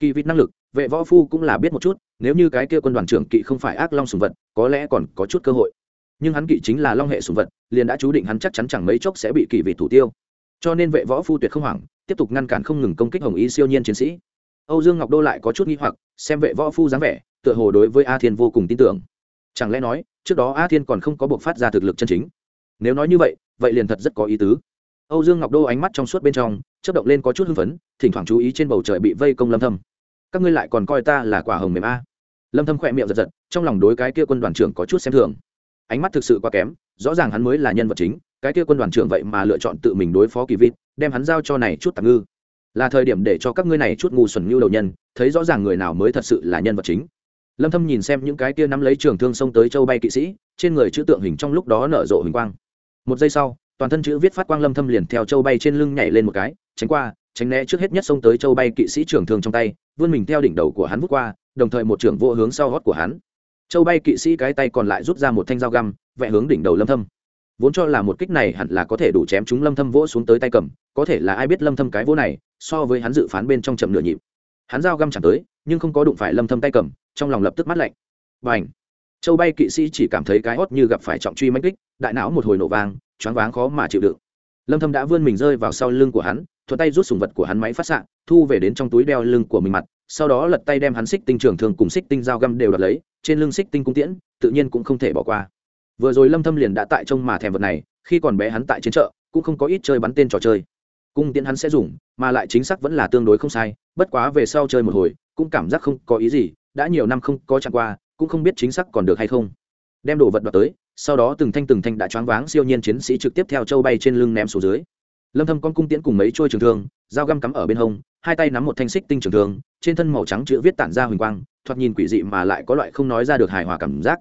Kỳ vịt năng lực, vệ võ phu cũng là biết một chút, nếu như cái kia quân đoàn trưởng kỵ không phải ác long sùng vật, có lẽ còn có chút cơ hội. Nhưng hắn kỵ chính là long hệ sùng vật, liền đã chú định hắn chắc chắn chẳng mấy chốc sẽ bị kỳ vịt thủ tiêu cho nên vệ võ phu tuyệt không hoảng, tiếp tục ngăn cản không ngừng công kích hồng y siêu nhiên chiến sĩ. Âu dương ngọc đô lại có chút nghi hoặc, xem vệ võ phu dáng vẻ, tựa hồ đối với a thiên vô cùng tin tưởng. Chẳng lẽ nói, trước đó a thiên còn không có buộc phát ra thực lực chân chính? Nếu nói như vậy vậy liền thật rất có ý tứ. Âu dương ngọc đô ánh mắt trong suốt bên trong chất động lên có chút hưng phấn, thỉnh thoảng chú ý trên bầu trời bị vây công lâm thâm. Các ngươi lại còn coi ta là quả hồng mềm a? Lâm thâm khỏe miệng giật giật, trong lòng đối cái kia quân đoàn trưởng có chút xem thường. Ánh mắt thực sự quá kém, rõ ràng hắn mới là nhân vật chính cái kia quân đoàn trưởng vậy mà lựa chọn tự mình đối phó kỳ vịt, đem hắn giao cho này chút tạm ngư. Là thời điểm để cho các ngươi này chút ngu xuẩn như đầu nhân, thấy rõ ràng người nào mới thật sự là nhân vật chính. Lâm thâm nhìn xem những cái kia nắm lấy trường thương xông tới châu bay kỵ sĩ, trên người chữ tượng hình trong lúc đó nở rộ hình quang. Một giây sau, toàn thân chữ viết phát quang lâm thâm liền theo châu bay trên lưng nhảy lên một cái, tránh qua, tránh né trước hết nhất xông tới châu bay kỵ sĩ trường thương trong tay, vươn mình theo đỉnh đầu của hắn vút qua, đồng thời một trường vô hướng sau hót của hắn. Châu bay kỵ sĩ cái tay còn lại rút ra một thanh dao găm, vẽ hướng đỉnh đầu lâm thâm vốn cho là một kích này hẳn là có thể đủ chém chúng lâm thâm vỗ xuống tới tay cầm, có thể là ai biết lâm thâm cái vỗ này, so với hắn dự phán bên trong chậm nửa nhịp. Hắn dao găm chẳng tới, nhưng không có đụng phải lâm thâm tay cầm, trong lòng lập tức mắt lạnh. Bành! Châu bay kỵ sĩ chỉ cảm thấy cái hót như gặp phải trọng truy mãnh kích, đại não một hồi nổ vang, choáng váng khó mà chịu đựng. Lâm thâm đã vươn mình rơi vào sau lưng của hắn, thuận tay rút sùng vật của hắn máy phát xạ, thu về đến trong túi đeo lưng của mình mặt, sau đó lật tay đem hắn xích tinh trường thường cùng xích tinh dao găm đều đặt lấy, trên lưng xích tinh cung tiễn, tự nhiên cũng không thể bỏ qua vừa rồi lâm thâm liền đã tại trông mà thèm vật này, khi còn bé hắn tại chiến chợ, cũng không có ít chơi bắn tên trò chơi. Cung tiễn hắn sẽ dùng, mà lại chính xác vẫn là tương đối không sai, bất quá về sau chơi một hồi, cũng cảm giác không có ý gì, đã nhiều năm không có chạm qua, cũng không biết chính xác còn được hay không. Đem đồ vật đoạt tới, sau đó từng thanh từng thanh đã choáng váng siêu nhiên chiến sĩ trực tiếp theo châu bay trên lưng ném xuống dưới. Lâm thâm con cung tiễn cùng mấy trôi trường thương, dao găm cắm ở bên hông, hai tay nắm một thanh xích tinh trường thương, trên thân màu trắng chữ viết tản ra huỳnh quang, thoạt nhìn quỷ dị mà lại có loại không nói ra được hài hòa cảm giác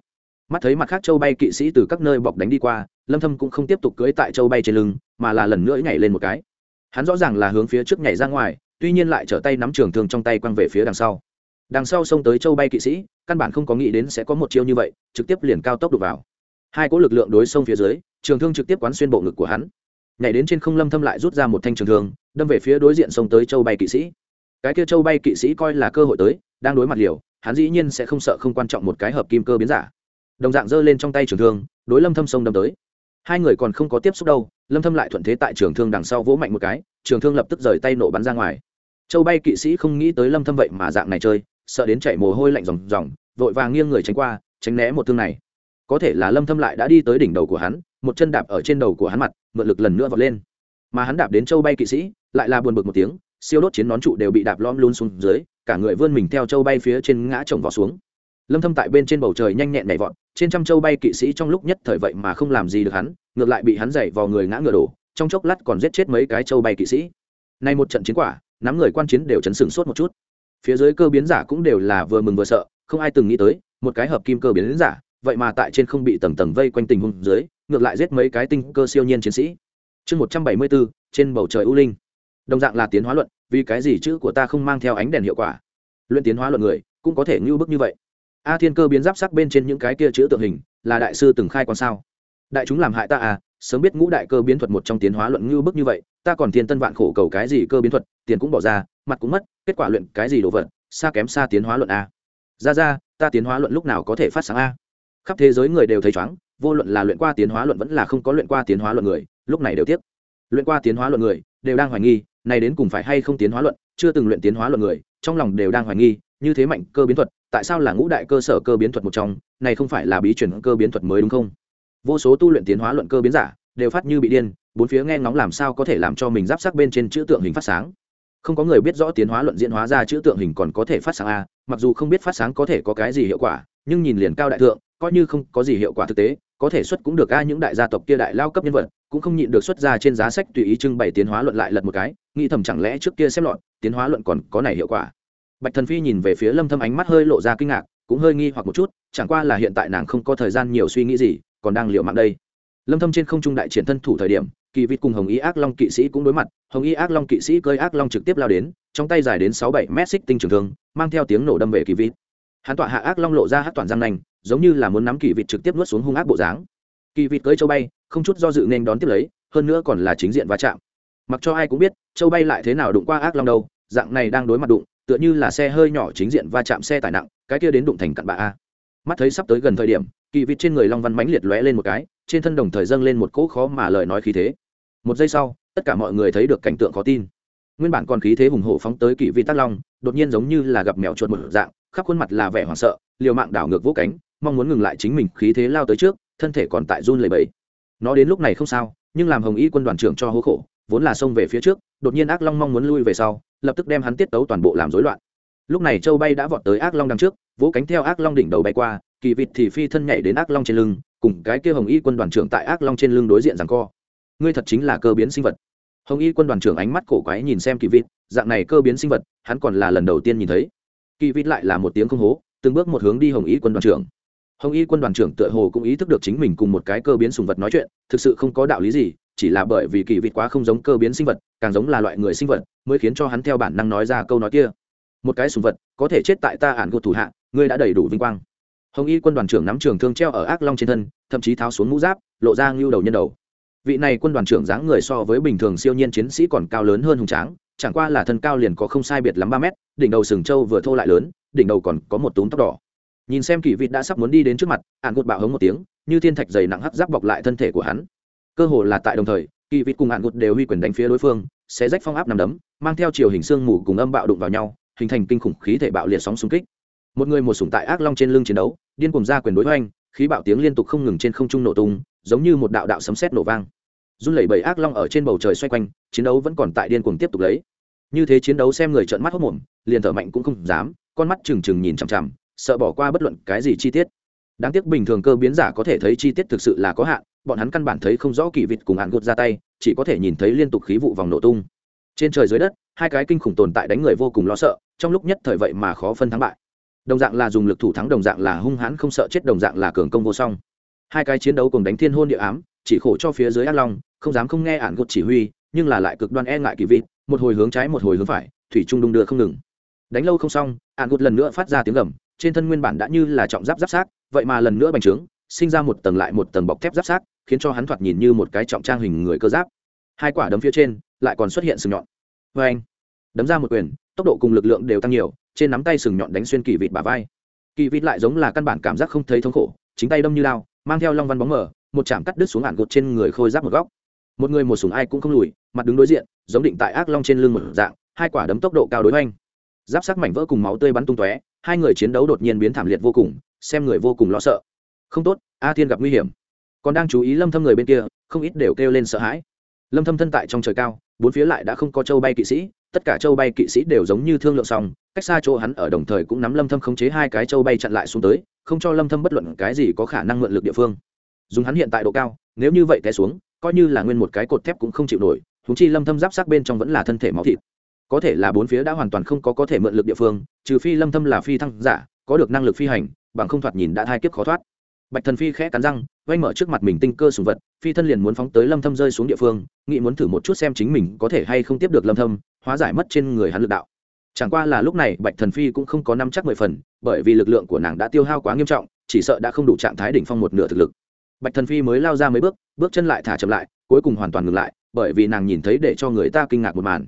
mắt thấy mặt khác châu bay kỵ sĩ từ các nơi bọc đánh đi qua, lâm thâm cũng không tiếp tục cưỡi tại châu bay trên lưng, mà là lần nữa nhảy lên một cái. Hắn rõ ràng là hướng phía trước nhảy ra ngoài, tuy nhiên lại trở tay nắm trường thương trong tay quăng về phía đằng sau. Đằng sau xông tới châu bay kỵ sĩ, căn bản không có nghĩ đến sẽ có một chiêu như vậy, trực tiếp liền cao tốc đục vào. Hai cỗ lực lượng đối xông phía dưới, trường thương trực tiếp quán xuyên bộ ngực của hắn. Nhảy đến trên không lâm thâm lại rút ra một thanh trường thương, đâm về phía đối diện xông tới châu bay kỵ sĩ. Cái kia châu bay kỵ sĩ coi là cơ hội tới, đang đối mặt liều, hắn dĩ nhiên sẽ không sợ không quan trọng một cái hợp kim cơ biến giả đồng dạng giơ lên trong tay trường thương, đối lâm thâm sông đâm tới. Hai người còn không có tiếp xúc đâu, lâm thâm lại thuận thế tại trường thương đằng sau vỗ mạnh một cái, trường thương lập tức rời tay nổ bắn ra ngoài. Châu bay kỵ sĩ không nghĩ tới lâm thâm vậy mà dạng này chơi, sợ đến chảy mồ hôi lạnh ròng ròng, vội vàng nghiêng người tránh qua, tránh né một thương này. Có thể là lâm thâm lại đã đi tới đỉnh đầu của hắn, một chân đạp ở trên đầu của hắn mặt, mượn lực lần nữa vọt lên. Mà hắn đạp đến châu bay kỵ sĩ, lại là buồn bực một tiếng, siêu đốt chiến nón trụ đều bị đạp lom luôn xuống dưới, cả người vươn mình theo châu bay phía trên ngã chồng vào xuống. Lâm thâm tại bên trên bầu trời nhanh nhẹn nhảy vọt trên trăm châu bay kỵ sĩ trong lúc nhất thời vậy mà không làm gì được hắn, ngược lại bị hắn dày vào người ngã ngựa đổ, trong chốc lát còn giết chết mấy cái châu bay kỵ sĩ. Nay một trận chiến quả, nắm người quan chiến đều chấn sừng sốt một chút. Phía dưới cơ biến giả cũng đều là vừa mừng vừa sợ, không ai từng nghĩ tới, một cái hợp kim cơ biến giả, vậy mà tại trên không bị tầng tầng vây quanh tình huống dưới, ngược lại giết mấy cái tinh cơ siêu nhiên chiến sĩ. Chương một trăm bảy mươi bốn, trên bầu trời u linh. Đồng dạng là tiến hóa luận, vì cái gì chữ của ta không mang theo ánh đèn hiệu quả? Luyện tiến hóa luận người, cũng có thể ngưu bức như vậy a thiên cơ biến giáp sắc bên trên những cái kia chữ tượng hình, là đại sư từng khai quan sao? Đại chúng làm hại ta à sớm biết ngũ đại cơ biến thuật một trong tiến hóa luận ngưu bức như vậy, ta còn thiên tân vạn khổ cầu cái gì cơ biến thuật, tiền cũng bỏ ra, mặt cũng mất, kết quả luyện cái gì đồ vật, xa kém xa tiến hóa luận a. Ra ra, ta tiến hóa luận lúc nào có thể phát sáng a? Khắp thế giới người đều thấy chóng, vô luận là luyện qua tiến hóa luận vẫn là không có luyện qua tiến hóa luận người, lúc này đều tiếc. Luyện qua tiến hóa luận người, đều đang hoài nghi, này đến cùng phải hay không tiến hóa luận, chưa từng luyện tiến hóa luận người, trong lòng đều đang hoài nghi, như thế mạnh cơ biến thuật tại sao là ngũ đại cơ sở cơ biến thuật một trong, này không phải là bí chuyển cơ biến thuật mới đúng không? Vô số tu luyện tiến hóa luận cơ biến giả, đều phát như bị điên, bốn phía nghe ngóng làm sao có thể làm cho mình giáp sắc bên trên chữ tượng hình phát sáng. Không có người biết rõ tiến hóa luận diễn hóa ra chữ tượng hình còn có thể phát sáng a, mặc dù không biết phát sáng có thể có cái gì hiệu quả, nhưng nhìn liền cao đại thượng, coi như không có gì hiệu quả thực tế, có thể xuất cũng được a, những đại gia tộc kia đại lao cấp nhân vật, cũng không nhịn được xuất ra trên giá sách tùy ý trưng bày tiến hóa luận lại lật một cái, nghĩ thầm chẳng lẽ trước kia xem lọt, tiến hóa luận còn có này hiệu quả bạch thần phi nhìn về phía lâm thâm ánh mắt hơi lộ ra kinh ngạc, cũng hơi nghi hoặc một chút, chẳng qua là hiện tại nàng không có thời gian nhiều suy nghĩ gì, còn đang liệu mạng đây. Lâm thâm trên không trung đại triển thân thủ thời điểm, kỳ vịt cùng hồng y ác long kỵ sĩ cũng đối mặt, hồng y ác long kỵ sĩ cơi ác long trực tiếp lao đến, trong tay dài đến sáu bảy mét xích tinh trường thương, mang theo tiếng nổ đâm về kỳ vịt. Hắn tọa hạ ác long lộ ra hát toàn răng nành giống như là muốn nắm kỳ vịt trực tiếp nuốt xuống hung ác bộ dáng. Kỳ vịt cưỡi châu bay, không chút do dự nên đón tiếp lấy, hơn nữa còn là chính diện va chạm. Mặc cho ai cũng biết, châu bay lại thế nào đụng qua ác long đâu, dạng này đang đối mặt đụng tựa như là xe hơi nhỏ chính diện va chạm xe tải nặng, cái kia đến đụng thành cặn bạ a. Mắt thấy sắp tới gần thời điểm, kỳ vịt trên người long văn mãnh liệt lóe lên một cái, trên thân đồng thời dâng lên một cỗ khó mà lời nói khí thế. Một giây sau, tất cả mọi người thấy được cảnh tượng khó tin. Nguyên bản còn khí thế hùng hổ phóng tới kỳ vịt tắc long, đột nhiên giống như là gặp mèo chuột một dạng, khắp khuôn mặt là vẻ hoảng sợ, liều mạng đảo ngược vỗ cánh, mong muốn ngừng lại chính mình khí thế lao tới trước, thân thể còn tại run lầy bẫy nó đến lúc này không sao, nhưng làm hồng y quân đoàn trưởng cho hố khổ, vốn là xông về phía trước đột nhiên ác long mong muốn lui về sau, lập tức đem hắn tiết tấu toàn bộ làm rối loạn. Lúc này châu bay đã vọt tới ác long đằng trước, vỗ cánh theo ác long đỉnh đầu bay qua, kỳ vịt thì phi thân nhảy đến ác long trên lưng, cùng cái kia hồng y quân đoàn trưởng tại ác long trên lưng đối diện rằng co. Ngươi thật chính là cơ biến sinh vật. Hồng y quân đoàn trưởng ánh mắt cổ quái nhìn xem kỳ vịt, dạng này cơ biến sinh vật, hắn còn là lần đầu tiên nhìn thấy. Kỳ vịt lại là một tiếng không hố, từng bước một hướng đi hồng y quân đoàn trưởng. Hồng y quân đoàn trưởng tựa hồ cũng ý thức được chính mình cùng một cái cơ biến sùng vật nói chuyện, thực sự không có đạo lý gì chỉ là bởi vì kỳ vịt quá không giống cơ biến sinh vật, càng giống là loại người sinh vật, mới khiến cho hắn theo bản năng nói ra câu nói kia. Một cái sùng vật, có thể chết tại ta ản gột thủ hạ, ngươi đã đầy đủ vinh quang. Hồng y quân đoàn trưởng nắm trường thương treo ở ác long trên thân, thậm chí tháo xuống mũ giáp, lộ ra ngưu đầu nhân đầu. Vị này quân đoàn trưởng dáng người so với bình thường siêu nhiên chiến sĩ còn cao lớn hơn hùng tráng, chẳng qua là thân cao liền có không sai biệt lắm ba mét, đỉnh đầu sừng trâu vừa thô lại lớn, đỉnh đầu còn có một túm tóc đỏ. Nhìn xem kỳ vịt đã sắp muốn đi đến trước mặt ạn gột bạo hống một tiếng, như thiên thạch dày nặng hắt giáp bọc lại thân thể của hắn cơ hồ là tại đồng thời, kỳ vịt cùng hạn gột đều huy quyền đánh phía đối phương, sẽ rách phong áp nằm đấm, mang theo chiều hình xương mù cùng âm bạo đụng vào nhau, hình thành kinh khủng khí thể bạo liệt sóng xung kích. Một người một sủng tại ác long trên lưng chiến đấu, điên cùng ra quyền đối hoành, khí bạo tiếng liên tục không ngừng trên không trung nổ tung, giống như một đạo đạo sấm sét nổ vang. Run lẩy bẩy ác long ở trên bầu trời xoay quanh, chiến đấu vẫn còn tại điên cuồng tiếp tục lấy. Như thế chiến đấu xem người trợn mắt hốt mồm liền thở mạnh cũng không dám, con mắt trừng trừng nhìn chằm chằm, sợ bỏ qua bất luận cái gì chi tiết. Đáng tiếc bình thường cơ biến giả có thể thấy chi tiết thực sự là có hạn bọn hắn căn bản thấy không rõ kỳ vịt cùng hạn gột ra tay, chỉ có thể nhìn thấy liên tục khí vụ vòng nổ tung. Trên trời dưới đất, hai cái kinh khủng tồn tại đánh người vô cùng lo sợ, trong lúc nhất thời vậy mà khó phân thắng bại. Đồng dạng là dùng lực thủ thắng, đồng dạng là hung hãn không sợ chết, đồng dạng là cường công vô song. Hai cái chiến đấu cùng đánh thiên hôn địa ám, chỉ khổ cho phía dưới ác long, không dám không nghe ản gột chỉ huy, nhưng là lại cực đoan e ngại kỳ vịt, một hồi hướng trái một hồi hướng phải, thủy trung đung đưa không ngừng. Đánh lâu không xong ạn gột lần nữa phát ra tiếng gầm, trên thân nguyên bản đã như là trọng giáp giáp sát vậy mà lần nữa bành trướng sinh ra một tầng lại một tầng bọc thép giáp sát, khiến cho hắn thoạt nhìn như một cái trọng trang hình người cơ giáp. Hai quả đấm phía trên lại còn xuất hiện sừng nhọn. Vê anh, đấm ra một quyền, tốc độ cùng lực lượng đều tăng nhiều, trên nắm tay sừng nhọn đánh xuyên kỳ vịt bả vai. Kỳ vịt lại giống là căn bản cảm giác không thấy thống khổ, chính tay đâm như lao mang theo long văn bóng mở một chạm cắt đứt xuống ạn gột trên người khôi giáp một góc. Một người một súng ai cũng không lùi, mặt đứng đối diện, giống định tại ác long trên lưng một dạng, hai quả đấm tốc độ cao đối oanh giáp sắc mảnh vỡ cùng máu tươi bắn tung tóe, hai người chiến đấu đột nhiên biến thảm liệt vô cùng, xem người vô cùng lo sợ không tốt, a thiên gặp nguy hiểm. Còn đang chú ý lâm thâm người bên kia, không ít đều kêu lên sợ hãi. Lâm thâm thân tại trong trời cao, bốn phía lại đã không có châu bay kỵ sĩ, tất cả châu bay kỵ sĩ đều giống như thương lượng xong, cách xa chỗ hắn ở đồng thời cũng nắm lâm thâm khống chế hai cái châu bay chặn lại xuống tới, không cho lâm thâm bất luận cái gì có khả năng mượn lực địa phương. Dùng hắn hiện tại độ cao, nếu như vậy té xuống, coi như là nguyên một cái cột thép cũng không chịu nổi chúng chi lâm thâm giáp sát bên trong vẫn là thân thể máu thịt. Có thể là bốn phía đã hoàn toàn không có có thể mượn lực địa phương, trừ phi lâm thâm là phi thăng giả, có được năng lực phi hành, bằng không thoạt nhìn đã thai kiếp khó thoát bạch thần phi khẽ cắn răng vay mở trước mặt mình tinh cơ sùng vật, phi thân liền muốn phóng tới lâm thâm rơi xuống địa phương, nghĩ muốn thử một chút xem chính mình có thể hay không tiếp được lâm thâm, hóa giải mất trên người hắn lực đạo. Chẳng qua là lúc này, bạch thần phi cũng không có năm chắc mười phần, bởi vì lực lượng của nàng đã tiêu hao quá nghiêm trọng, chỉ sợ đã không đủ trạng thái đỉnh phong một nửa thực lực. Bạch thần phi mới lao ra mấy bước bước chân lại thả chậm lại, cuối cùng hoàn toàn ngừng lại, bởi vì nàng nhìn thấy để cho người ta kinh ngạc một màn.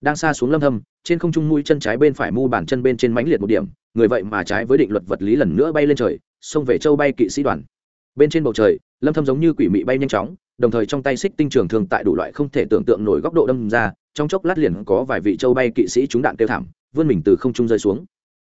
Đang xa xuống lâm thâm, trên không trung mũi chân trái bên phải mu bàn chân bên trên mãnh liệt một điểm, người vậy mà trái với định luật vật lý lần nữa bay lên trời xông về châu bay kỵ sĩ đoàn. Bên trên bầu trời, lâm thâm giống như quỷ mị bay nhanh chóng, đồng thời trong tay xích tinh trường thường tại đủ loại không thể tưởng tượng nổi góc độ đâm ra, trong chốc lát liền có vài vị châu bay kỵ sĩ trúng đạn tiêu thảm, vươn mình từ không trung rơi xuống.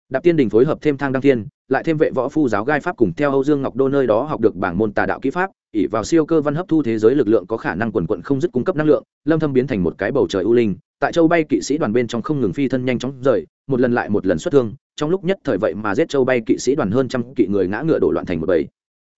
Đạp tiên đình phối hợp thêm thang đăng thiên, lại thêm vệ võ phu giáo gai pháp cùng theo âu dương ngọc đô nơi đó học được bảng môn tà đạo kỹ pháp ỉ vào siêu cơ văn hấp thu thế giới lực lượng có khả năng quần quận không dứt cung cấp năng lượng, lâm thâm biến thành một cái bầu trời u linh, tại châu bay kỵ sĩ đoàn bên trong không ngừng phi thân nhanh chóng rời, một lần lại một lần xuất thương trong lúc nhất thời vậy mà giết châu bay kỵ sĩ đoàn hơn trăm kỵ người ngã ngựa đổ loạn thành một bầy.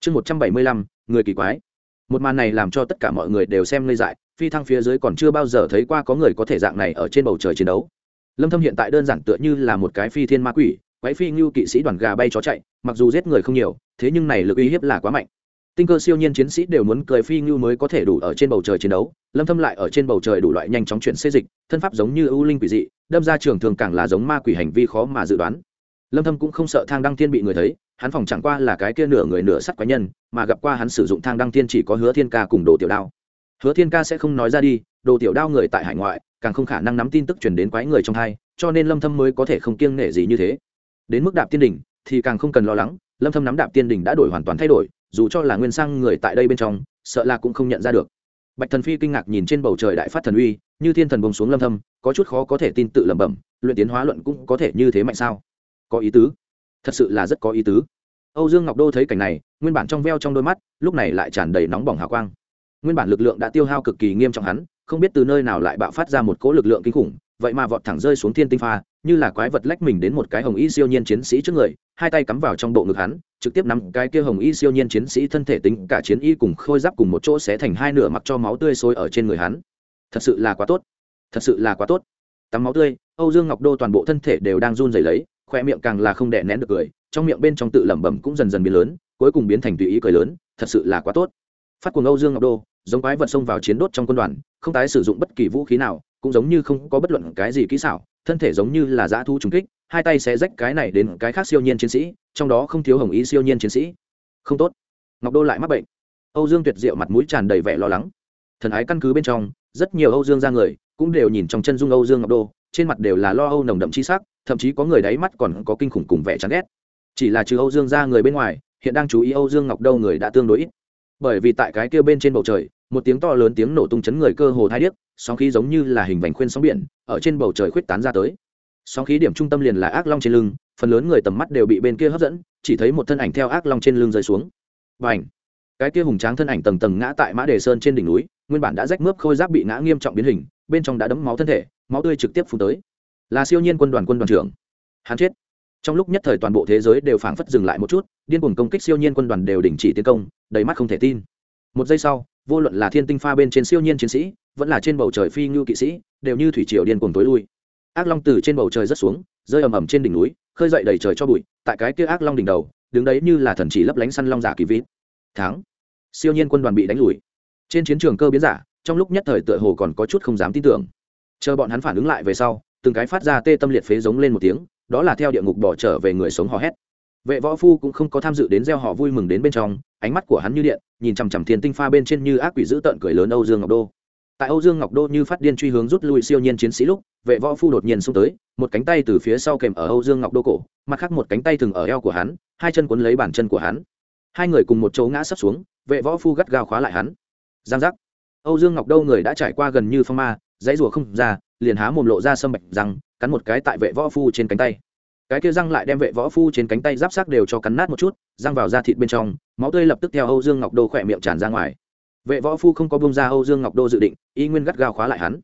Chương 175, người kỳ quái. Một màn này làm cho tất cả mọi người đều xem ngây dại phi thăng phía dưới còn chưa bao giờ thấy qua có người có thể dạng này ở trên bầu trời chiến đấu. Lâm thâm hiện tại đơn giản tựa như là một cái phi thiên ma quỷ quái phi ngưu kỵ sĩ đoàn gà bay chó chạy mặc dù giết người không nhiều thế nhưng này lực uy hiếp là quá mạnh. Tinh cơ siêu nhiên chiến sĩ đều muốn cười phi ngưu mới có thể đủ ở trên bầu trời chiến đấu lâm thâm lại ở trên bầu trời đủ loại nhanh chóng chuyển xê dịch thân pháp giống như ưu linh quỷ dị đâm ra trường thường càng là giống ma quỷ hành vi khó mà dự đoán lâm thâm cũng không sợ thang đăng thiên bị người thấy, hắn phòng chẳng qua là cái kia nửa người nửa sắt quái nhân, mà gặp qua hắn sử dụng thang đăng thiên chỉ có hứa thiên ca cùng đồ tiểu đao. Hứa thiên ca sẽ không nói ra đi, đồ tiểu đao người tại hải ngoại, càng không khả năng nắm tin tức truyền đến quái người trong hai, cho nên lâm thâm mới có thể không kiêng nể gì như thế. Đến mức đạp tiên đỉnh thì càng không cần lo lắng, lâm thâm nắm đạp tiên đỉnh đã đổi hoàn toàn thay đổi, dù cho là nguyên sang người tại đây bên trong, sợ là cũng không nhận ra được. Bạch thần phi kinh ngạc nhìn trên bầu trời đại phát thần uy, như thiên thần bông xuống lâm thâm, có chút khó có thể tin tự lẩm bẩm, luyện tiến hóa luận cũng có thể như thế mạnh sao? Có ý tứ. Thật sự là rất có ý tứ. Âu dương ngọc đô thấy cảnh này, nguyên bản trong veo trong đôi mắt, lúc này lại tràn đầy nóng bỏng hào quang. Nguyên bản lực lượng đã tiêu hao cực kỳ nghiêm trọng hắn, không biết từ nơi nào lại bạo phát ra một cỗ lực lượng kinh khủng, vậy mà vọt thẳng rơi xuống thiên tinh pha, như là quái vật lách mình đến một cái hồng y siêu nhiên chiến sĩ trước người, hai tay cắm vào trong bộ ngực hắn, trực tiếp nắm cái kia hồng y siêu nhiên chiến sĩ thân thể tính cả chiến y cùng khôi giáp cùng một chỗ sẽ thành hai nửa mặc cho máu tươi sôi ở trên người hắn. Thật sự là quá tốt. Thật sự là quá tốt. Tắm máu tươi, âu dương ngọc đô toàn bộ thân thể đều đang run rẩy lấy khoe miệng càng là không đè nén được cười, trong miệng bên trong tự lẩm bẩm cũng dần dần biến lớn, cuối cùng biến thành tùy ý cười lớn, thật sự là quá tốt. Phát cuồng âu dương ngọc đô, giống quái vật xông vào chiến đốt trong quân đoàn, không tái sử dụng bất kỳ vũ khí nào, cũng giống như không có bất luận cái gì kỹ xảo, thân thể giống như là dã thu trùng kích, hai tay sẽ rách cái này đến cái khác siêu nhiên chiến sĩ, trong đó không thiếu hồng ý siêu nhiên chiến sĩ. Không tốt. Ngọc đô lại mắc bệnh. Âu dương tuyệt diệu mặt mũi tràn đầy vẻ lo lắng. Thần ái căn cứ bên trong, rất nhiều âu dương ra người, cũng đều nhìn trong chân dung âu dương ngọc đô, trên mặt đều là lo âu nồng đậm chi sắc thậm chí có người đáy mắt còn có kinh khủng cùng vẻ chán ghét. Chỉ là trừ âu dương ra người bên ngoài, hiện đang chú ý âu dương ngọc Đâu người đã tương đối ít. Bởi vì tại cái kia bên trên bầu trời, một tiếng to lớn tiếng nổ tung chấn người cơ hồ thai điếc, sóng khí giống như là hình vành khuyên sóng biển, ở trên bầu trời khuyết tán ra tới. Sóng khí điểm trung tâm liền là ác long trên lưng, phần lớn người tầm mắt đều bị bên kia hấp dẫn, chỉ thấy một thân ảnh theo ác long trên lưng rơi xuống. Và ảnh cái kia hùng tráng thân ảnh tầng tầng ngã tại mã đề sơn trên đỉnh núi, nguyên bản đã rách mướp khôi giáp bị ngã nghiêm trọng biến hình, bên trong đã đấm máu thân thể, máu tươi trực tiếp phun tới là siêu nhiên quân đoàn quân đoàn trưởng. Hắn chết. Trong lúc nhất thời toàn bộ thế giới đều phảng phất dừng lại một chút, điên cuồng công kích siêu nhiên quân đoàn đều đình chỉ tiến công, đầy mắt không thể tin. Một giây sau, vô luận là thiên tinh pha bên trên siêu nhiên chiến sĩ, vẫn là trên bầu trời phi ngưu kỵ sĩ, đều như thủy triều điên cuồng tối lui. Ác long từ trên bầu trời rất xuống, rơi ầm ầm trên đỉnh núi, khơi dậy đầy trời cho bụi, tại cái kia ác long đỉnh đầu, đứng đấy như là thần chỉ lấp lánh săn long giả kỳ vít thắng. Siêu nhiên quân đoàn bị đánh lùi. Trên chiến trường cơ biến giả, trong lúc nhất thời tựa hồ còn có chút không dám tin tưởng. Chờ bọn hắn phản ứng lại về sau từng cái phát ra tê tâm liệt phế giống lên một tiếng, đó là theo địa ngục bỏ trở về người sống hò hét. Vệ võ phu cũng không có tham dự đến gieo họ vui mừng đến bên trong, ánh mắt của hắn như điện, nhìn chằm chằm thiên tinh pha bên trên như ác quỷ dữ tợn cười lớn âu dương ngọc đô. Tại âu dương ngọc đô như phát điên truy hướng rút lui siêu nhiên chiến sĩ lúc, vệ võ phu đột nhiên xông tới, một cánh tay từ phía sau kèm ở âu dương ngọc đô cổ, mặt khác một cánh tay thừng ở eo của hắn, hai chân quấn lấy bàn chân của hắn. Hai người cùng một chỗ ngã sấp xuống, vệ võ phu gắt gao khóa lại hắn. Giang giác. Âu dương ngọc đô người đã trải qua gần như phong ma dãy rùa không ra, liền há mồm lộ ra sâm bạch răng, cắn một cái tại vệ võ phu trên cánh tay. Cái kia răng lại đem vệ võ phu trên cánh tay giáp sát đều cho cắn nát một chút, răng vào da thịt bên trong, máu tươi lập tức theo âu dương ngọc đô khỏe miệng tràn ra ngoài. Vệ võ phu không có bông ra âu dương ngọc đô dự định, y nguyên gắt gao khóa lại hắn.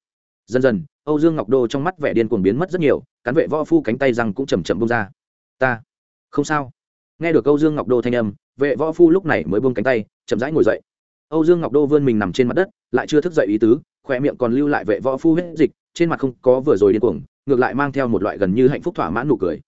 Dần dần, âu dương ngọc đô trong mắt vẻ điên cuồng biến mất rất nhiều, cắn vệ võ phu cánh tay răng cũng chầm chậm bông ra. Ta, không sao. Nghe được âu dương ngọc đô thanh âm, vệ võ phu lúc này mới bông cánh tay, chậm rãi ngồi dậy. Âu dương ngọc đô vươn mình nằm trên mặt đất, lại chưa thức dậy ý tứ khỏe miệng còn lưu lại vệ võ phu huyết dịch, trên mặt không có vừa rồi điên cuồng, ngược lại mang theo một loại gần như hạnh phúc thỏa mãn nụ cười.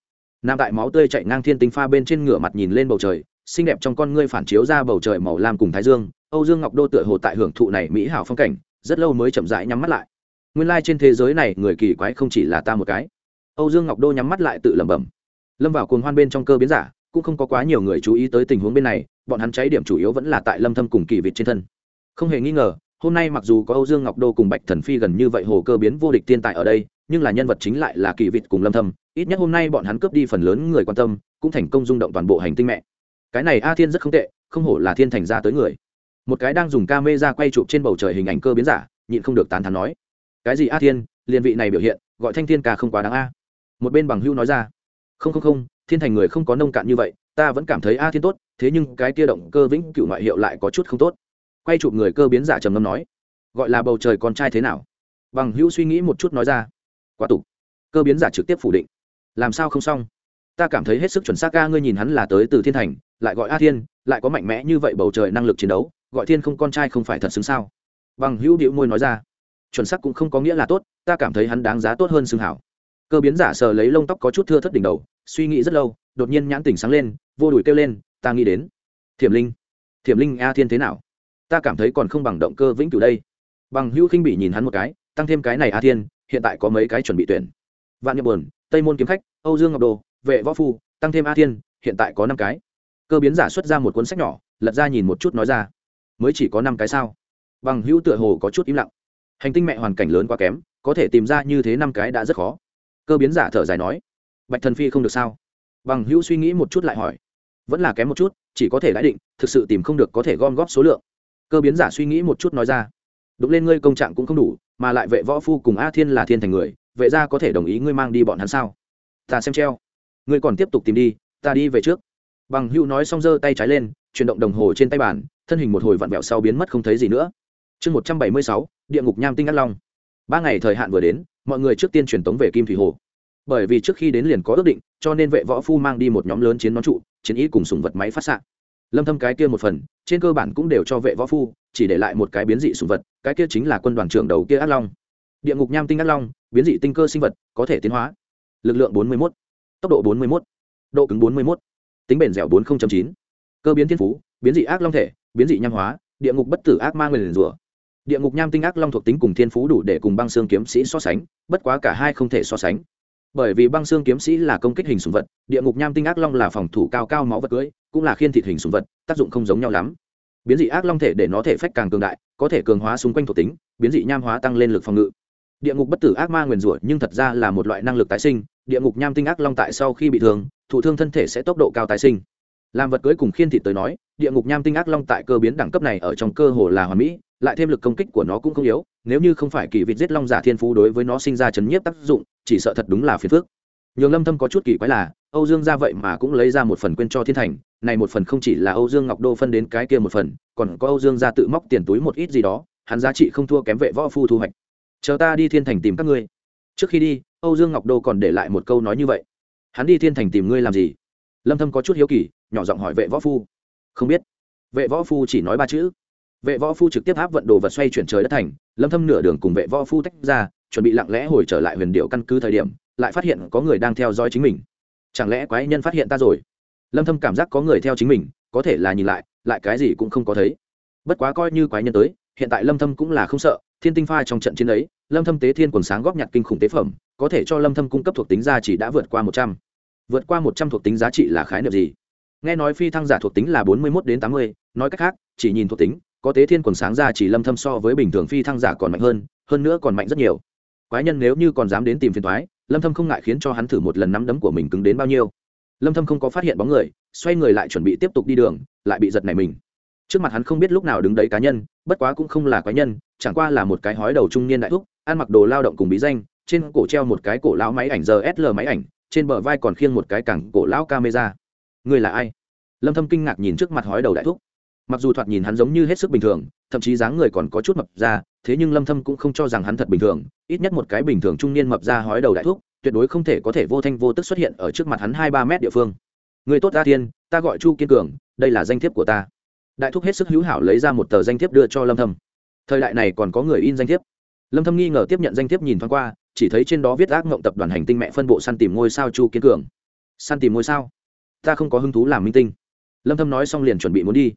Nam tại máu tươi chạy ngang thiên tinh pha bên trên ngửa mặt nhìn lên bầu trời, xinh đẹp trong con ngươi phản chiếu ra bầu trời màu lam cùng thái dương, âu dương ngọc đô tựa hồ tại hưởng thụ này mỹ hảo phong cảnh, rất lâu mới chậm rãi nhắm mắt lại. Nguyên lai trên thế giới này người kỳ quái không chỉ là ta một cái. Âu dương ngọc đô nhắm mắt lại tự lẩm bẩm. Lâm vào cuồng hoan bên trong cơ biến giả, cũng không có quá nhiều người chú ý tới tình huống bên này, bọn hắn cháy điểm chủ yếu vẫn là tại lâm thâm cùng kỳ vịt trên thân. Không hề nghi ngờ hôm nay mặc dù có âu dương ngọc đô cùng bạch thần phi gần như vậy hồ cơ biến vô địch tiên tài ở đây, nhưng là nhân vật chính lại là kỳ vịt cùng lâm thâm. Ít nhất hôm nay bọn hắn cướp đi phần lớn người quan tâm, cũng thành công rung động toàn bộ hành tinh mẹ. Cái này a thiên rất không tệ, không hổ là thiên thành ra tới người. Một cái đang dùng camera quay chụp trên bầu trời hình ảnh cơ biến giả, nhịn không được tán thán nói, cái gì a thiên liên vị này biểu hiện, gọi thanh thiên ca không quá đáng a. Một bên bằng hưu nói ra, không không không, thiên thành người không có nông cạn như vậy, ta vẫn cảm thấy a thiên tốt, thế nhưng cái kia động cơ vĩnh cửu ngoại hiệu lại có chút không tốt quay chụp người cơ biến giả trầm ngâm nói, gọi là bầu trời con trai thế nào? Bằng hữu suy nghĩ một chút nói ra quá tục. Cơ biến giả trực tiếp phủ định, làm sao không xong? Ta cảm thấy hết sức chuẩn xác ca ngươi nhìn hắn là tới từ thiên thành, lại gọi a thiên, lại có mạnh mẽ như vậy bầu trời năng lực chiến đấu, gọi thiên không con trai không phải thật xứng sao? Bằng hữu điệu môi nói ra, chuẩn xác cũng không có nghĩa là tốt, ta cảm thấy hắn đáng giá tốt hơn xương hảo. Cơ biến giả sờ lấy lông tóc có chút thưa thất đỉnh đầu, suy nghĩ rất lâu, đột nhiên nhãn tỉnh sáng lên, vô đùi kêu lên, ta nghĩ đến, thiểm linh thiểm linh a thiên thế nào? Ta cảm thấy còn không bằng động cơ vĩnh cửu đây. Bằng hữu khinh bị nhìn hắn một cái, tăng thêm cái này a thiên, hiện tại có mấy cái chuẩn bị tuyển. Vạn nhập buồn, tây môn kiếm khách, âu dương ngọc đồ, vệ võ phu, tăng thêm a thiên, hiện tại có năm cái. Cơ biến giả xuất ra một cuốn sách nhỏ, lật ra nhìn một chút nói ra. Mới chỉ có năm cái sao? Bằng hữu tựa hồ có chút im lặng. Hành tinh mẹ hoàn cảnh lớn quá kém, có thể tìm ra như thế năm cái đã rất khó. Cơ biến giả thở dài nói. Bạch thần phi không được sao? Bằng hữu suy nghĩ một chút lại hỏi. Vẫn là kém một chút, chỉ có thể lãi định, thực sự tìm không được có thể gom góp số lượng cơ biến giả suy nghĩ một chút nói ra. Đụng lên ngươi công trạng cũng không đủ, mà lại vệ võ phu cùng a thiên là thiên thành người, vệ gia có thể đồng ý ngươi mang đi bọn hắn sao? Ta xem treo. Ngươi còn tiếp tục tìm đi, ta đi về trước. Bằng hữu nói xong giơ tay trái lên, chuyển động đồng hồ trên tay bàn, thân hình một hồi vặn vẹo sau biến mất không thấy gì nữa. Chương một trăm bảy mươi sáu, địa ngục nham tinh ngắt long. Ba ngày thời hạn vừa đến, mọi người trước tiên truyền tống về kim thủy hồ. Bởi vì trước khi đến liền có ước định, cho nên vệ võ phu mang đi một nhóm lớn chiến nón trụ, chiến ý cùng sùng vật máy phát s lâm thâm cái kia một phần trên cơ bản cũng đều cho vệ võ phu chỉ để lại một cái biến dị sủng vật cái kia chính là quân đoàn trưởng đầu kia ác long. Địa ngục nham tinh ác long biến dị tinh cơ sinh vật có thể tiến hóa. Lực lượng 41, tốc độ 41, độ cứng 41, tính bền dẻo 40.9, cơ biến thiên phú biến dị ác long thể biến dị nham hóa địa ngục bất tử ác ma nguyền rủa địa ngục nham tinh ác long thuộc tính cùng thiên phú đủ để cùng băng xương kiếm sĩ so sánh bất quá cả hai không thể so sánh. Bởi vì băng xương kiếm sĩ là công kích hình sùng vật địa ngục nham tinh ác long là phòng thủ cao cao máu vật cưỡi cũng là khiên thịt hình sùng vật, tác dụng không giống nhau lắm. Biến dị ác long thể để nó thể phách càng cường đại, có thể cường hóa xung quanh thuộc tính, biến dị nham hóa tăng lên lực phòng ngự. Địa ngục bất tử ác ma nguyền rủa nhưng thật ra là một loại năng lực tái sinh, địa ngục nham tinh ác long tại sau khi bị thương, thụ thương thân thể sẽ tốc độ cao tái sinh. Làm vật cưới cùng khiên thịt tới nói, địa ngục nham tinh ác long tại cơ biến đẳng cấp này ở trong cơ hồ là hoàn mỹ, lại thêm lực công kích của nó cũng không yếu, nếu như không phải kỳ vịt giết long giả thiên phú đối với nó sinh ra chấn nhiếp tác dụng, chỉ sợ thật đúng là phiền phước nhường lâm thâm có chút kỳ quái là, âu dương ra vậy mà cũng lấy ra một phần quên cho thiên thành này một phần không chỉ là âu dương ngọc đô phân đến cái kia một phần, còn có âu dương gia tự móc tiền túi một ít gì đó, hắn giá trị không thua kém vệ võ phu thu hoạch. Chờ ta đi thiên thành tìm các ngươi. Trước khi đi, âu dương ngọc đô còn để lại một câu nói như vậy. Hắn đi thiên thành tìm ngươi làm gì? Lâm thâm có chút hiếu kỳ, nhỏ giọng hỏi vệ võ phu. Không biết. Vệ võ phu chỉ nói ba chữ. Vệ võ phu trực tiếp áp vận đồ vật xoay chuyển trời đất thành, lâm thâm nửa đường cùng vệ võ phu tách ra, chuẩn bị lặng lẽ hồi trở lại huyền điệu căn cứ thời điểm, lại phát hiện có người đang theo dõi chính mình. Chẳng lẽ quái nhân phát hiện ta rồi? Lâm thâm cảm giác có người theo chính mình có thể là nhìn lại lại cái gì cũng không có thấy. Bất quá coi như quái nhân tới hiện tại lâm thâm cũng là không sợ thiên tinh pha trong trận chiến ấy lâm thâm tế thiên quần sáng góp nhặt kinh khủng tế phẩm có thể cho lâm thâm cung cấp thuộc tính giá trị đã vượt qua 100. vượt qua 100 thuộc tính giá trị là khái niệm gì? Nghe nói phi thăng giả thuộc tính là 41 đến 80, nói cách khác chỉ nhìn thuộc tính có tế thiên quần sáng ra chỉ lâm thâm so với bình thường phi thăng giả còn mạnh hơn hơn nữa còn mạnh rất nhiều. Quái nhân nếu như còn dám đến tìm phiền toái lâm thâm không ngại khiến cho hắn thử một lần nắm đấm của mình cứng đến bao nhiêu lâm thâm không có phát hiện bóng người, xoay người lại chuẩn bị tiếp tục đi đường, lại bị giật này mình. Trước mặt hắn không biết lúc nào đứng đấy cá nhân, bất quá cũng không là cá nhân, chẳng qua là một cái hói đầu trung niên đại thúc, ăn mặc đồ lao động cùng bí danh, trên cổ treo một cái cổ lão máy ảnh giờ sl máy ảnh, trên bờ vai còn khiêng một cái cẳng cổ lão camera. Người là ai? Lâm thâm kinh ngạc nhìn trước mặt hói đầu đại thúc. Mặc dù thoạt nhìn hắn giống như hết sức bình thường, thậm chí dáng người còn có chút mập ra, thế nhưng lâm thâm cũng không cho rằng hắn thật bình thường, ít nhất một cái bình thường trung niên mập ra hói đầu đại thúc tuyệt đối không thể có thể vô thanh vô tức xuất hiện ở trước mặt hắn hai ba mét địa phương. Người tốt gia thiên, ta gọi chu kiên cường, đây là danh thiếp của ta. Đại thúc hết sức hữu hảo lấy ra một tờ danh thiếp đưa cho lâm thâm. Thời đại này còn có người in danh thiếp. Lâm thâm nghi ngờ tiếp nhận danh thiếp nhìn thoáng qua, chỉ thấy trên đó viết ác ngộng tập đoàn hành tinh mẹ phân bộ săn tìm ngôi sao chu kiên cường. Săn tìm ngôi sao? Ta không có hứng thú làm minh tinh. Lâm thâm nói xong liền chuẩn bị muốn đi.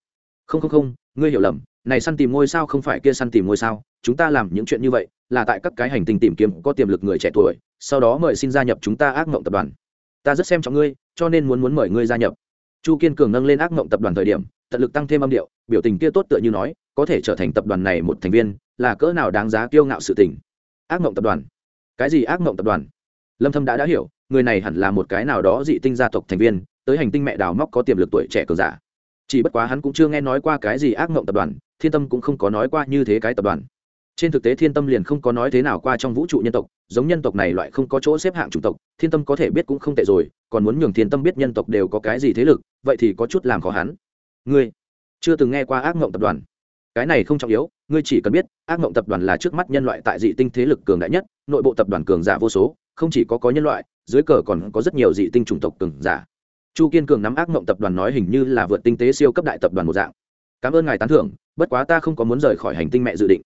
Không không không, ngươi hiểu lầm này săn tìm ngôi sao không phải kia săn tìm ngôi sao, chúng ta làm những chuyện như vậy, là tại các cái hành tinh tìm kiếm, có tiềm lực người trẻ tuổi, sau đó mời xin gia nhập chúng ta ác mộng tập đoàn. Ta rất xem trọng ngươi, cho nên muốn muốn mời ngươi gia nhập. Chu kiên cường nâng lên ác mộng tập đoàn thời điểm, tận lực tăng thêm âm điệu, biểu tình kia tốt tựa như nói, có thể trở thành tập đoàn này một thành viên, là cỡ nào đáng giá kiêu ngạo sự tình. Ác mộng tập đoàn? Cái gì ác mộng tập đoàn? Lâm thâm đã đã hiểu, người này hẳn là một cái nào đó dị tinh gia tộc thành viên, tới hành tinh mẹ đào móc có tiềm lực tuổi trẻ cường giả. Chỉ bất quá hắn cũng chưa nghe nói qua cái gì ác mộng tập đoàn thiên tâm cũng không có nói qua như thế cái tập đoàn. Trên thực tế thiên tâm liền không có nói thế nào qua trong vũ trụ nhân tộc, giống nhân tộc này loại không có chỗ xếp hạng chủng tộc, thiên tâm có thể biết cũng không tệ rồi, còn muốn nhường thiên tâm biết nhân tộc đều có cái gì thế lực, vậy thì có chút làm khó hắn. Ngươi chưa từng nghe qua ác mộng tập đoàn. Cái này không trọng yếu, ngươi chỉ cần biết, ác mộng tập đoàn là trước mắt nhân loại tại dị tinh thế lực cường đại nhất, nội bộ tập đoàn cường giả vô số, không chỉ có có nhân loại, dưới cờ còn có rất nhiều dị tinh chủng tộc cường giả. Chu kiên cường nắm ác mộng tập đoàn nói hình như là vượt tinh tế siêu cấp đại tập đoàn một dạng cảm ơn ngài tán thưởng, bất quá ta không có muốn rời khỏi hành tinh mẹ dự định.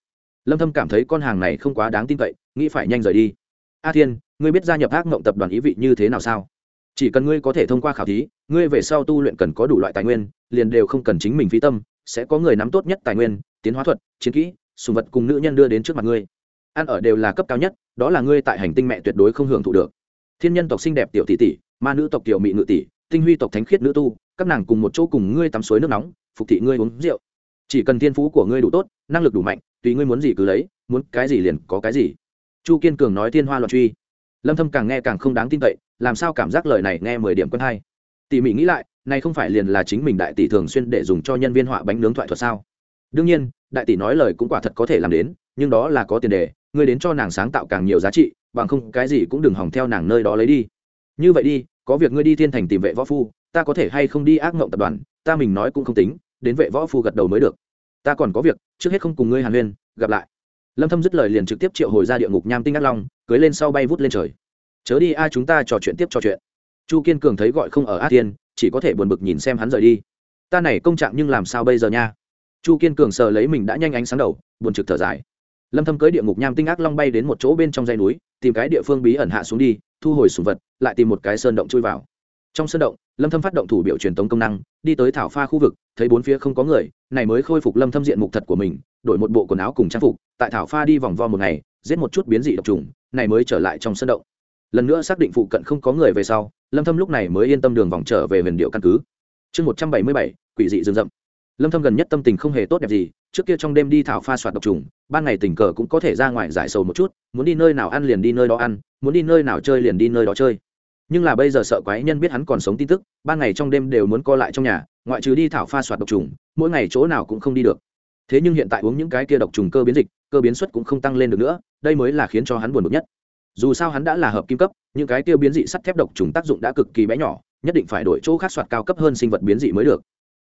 Lâm thâm cảm thấy con hàng này không quá đáng tin cậy, nghĩ phải nhanh rời đi. A thiên, ngươi biết gia nhập ác mộng tập đoàn ý vị như thế nào sao? Chỉ cần ngươi có thể thông qua khảo thí, ngươi về sau tu luyện cần có đủ loại tài nguyên, liền đều không cần chính mình phí tâm, sẽ có người nắm tốt nhất tài nguyên, tiến hóa thuật, chiến kỹ, sùng vật cùng nữ nhân đưa đến trước mặt ngươi. Ăn ở đều là cấp cao nhất, đó là ngươi tại hành tinh mẹ tuyệt đối không hưởng thụ được. Thiên nhân tộc xinh đẹp tiểu tỷ tỷ, ma nữ tộc tiểu mỹ ngự tỷ, tinh huy tộc thánh khiết nữ tu, các nàng cùng một chỗ cùng ngươi tắm suối nước nóng phục thị ngươi uống rượu. Chỉ cần thiên phú của ngươi đủ tốt, năng lực đủ mạnh, tùy ngươi muốn gì cứ lấy, muốn cái gì liền có cái gì. Chu kiên cường nói thiên hoa loạn truy. Lâm thâm càng nghe càng không đáng tin cậy, làm sao cảm giác lời này nghe mười điểm quân hay? Tỉ mỉ nghĩ lại, này không phải liền là chính mình đại tỷ thường xuyên để dùng cho nhân viên họa bánh nướng thoại thuật sao? Đương nhiên, đại tỷ nói lời cũng quả thật có thể làm đến, nhưng đó là có tiền đề, ngươi đến cho nàng sáng tạo càng nhiều giá trị, bằng không cái gì cũng đừng hỏng theo nàng nơi đó lấy đi. Như vậy đi, có việc ngươi đi thiên thành tìm vệ võ phu, ta có thể hay không đi ác mộng tập đoàn, ta mình nói cũng không tính đến vệ võ phu gật đầu mới được. Ta còn có việc, trước hết không cùng ngươi hàn huyên, gặp lại. Lâm thâm dứt lời liền trực tiếp triệu hồi ra địa ngục nham tinh ác long, cưới lên sau bay vút lên trời. Chớ đi ai chúng ta trò chuyện tiếp trò chuyện. Chu kiên cường thấy gọi không ở ác thiên, chỉ có thể buồn bực nhìn xem hắn rời đi. Ta này công trạng nhưng làm sao bây giờ nha? Chu kiên cường sờ lấy mình đã nhanh ánh sáng đầu, buồn trực thở dài. Lâm thâm cưới địa ngục nham tinh ác long bay đến một chỗ bên trong dãy núi, tìm cái địa phương bí ẩn hạ xuống đi, thu hồi sủng vật, lại tìm một cái sơn động chui vào. Trong sơn động lâm thâm phát động thủ biểu truyền tống công năng đi tới thảo pha khu vực thấy bốn phía không có người này mới khôi phục lâm thâm diện mục thật của mình đổi một bộ quần áo cùng trang phục tại thảo pha đi vòng vo một ngày giết một chút biến dị độc trùng này mới trở lại trong sân động. Lần nữa xác định phụ cận không có người về sau lâm thâm lúc này mới yên tâm đường vòng trở về huyền điệu căn cứ. Chương 177, quỷ dị rừng rậm. Lâm thâm gần nhất tâm tình không hề tốt đẹp gì trước kia trong đêm đi thảo pha soạt độc trùng ban ngày tình cờ cũng có thể ra ngoài giải sầu một chút muốn đi nơi nào ăn liền đi nơi đó ăn muốn đi nơi nào chơi liền đi nơi đó chơi nhưng là bây giờ sợ quái nhân biết hắn còn sống tin tức, ban ngày trong đêm đều muốn co lại trong nhà, ngoại trừ đi thảo pha soạt độc trùng, mỗi ngày chỗ nào cũng không đi được. Thế nhưng hiện tại uống những cái kia độc trùng cơ biến dịch, cơ biến suất cũng không tăng lên được nữa, đây mới là khiến cho hắn buồn bực nhất. Dù sao hắn đã là hợp kim cấp, những cái kia biến dị sắt thép độc trùng tác dụng đã cực kỳ bé nhỏ, nhất định phải đổi chỗ khác soạt cao cấp hơn sinh vật biến dị mới được.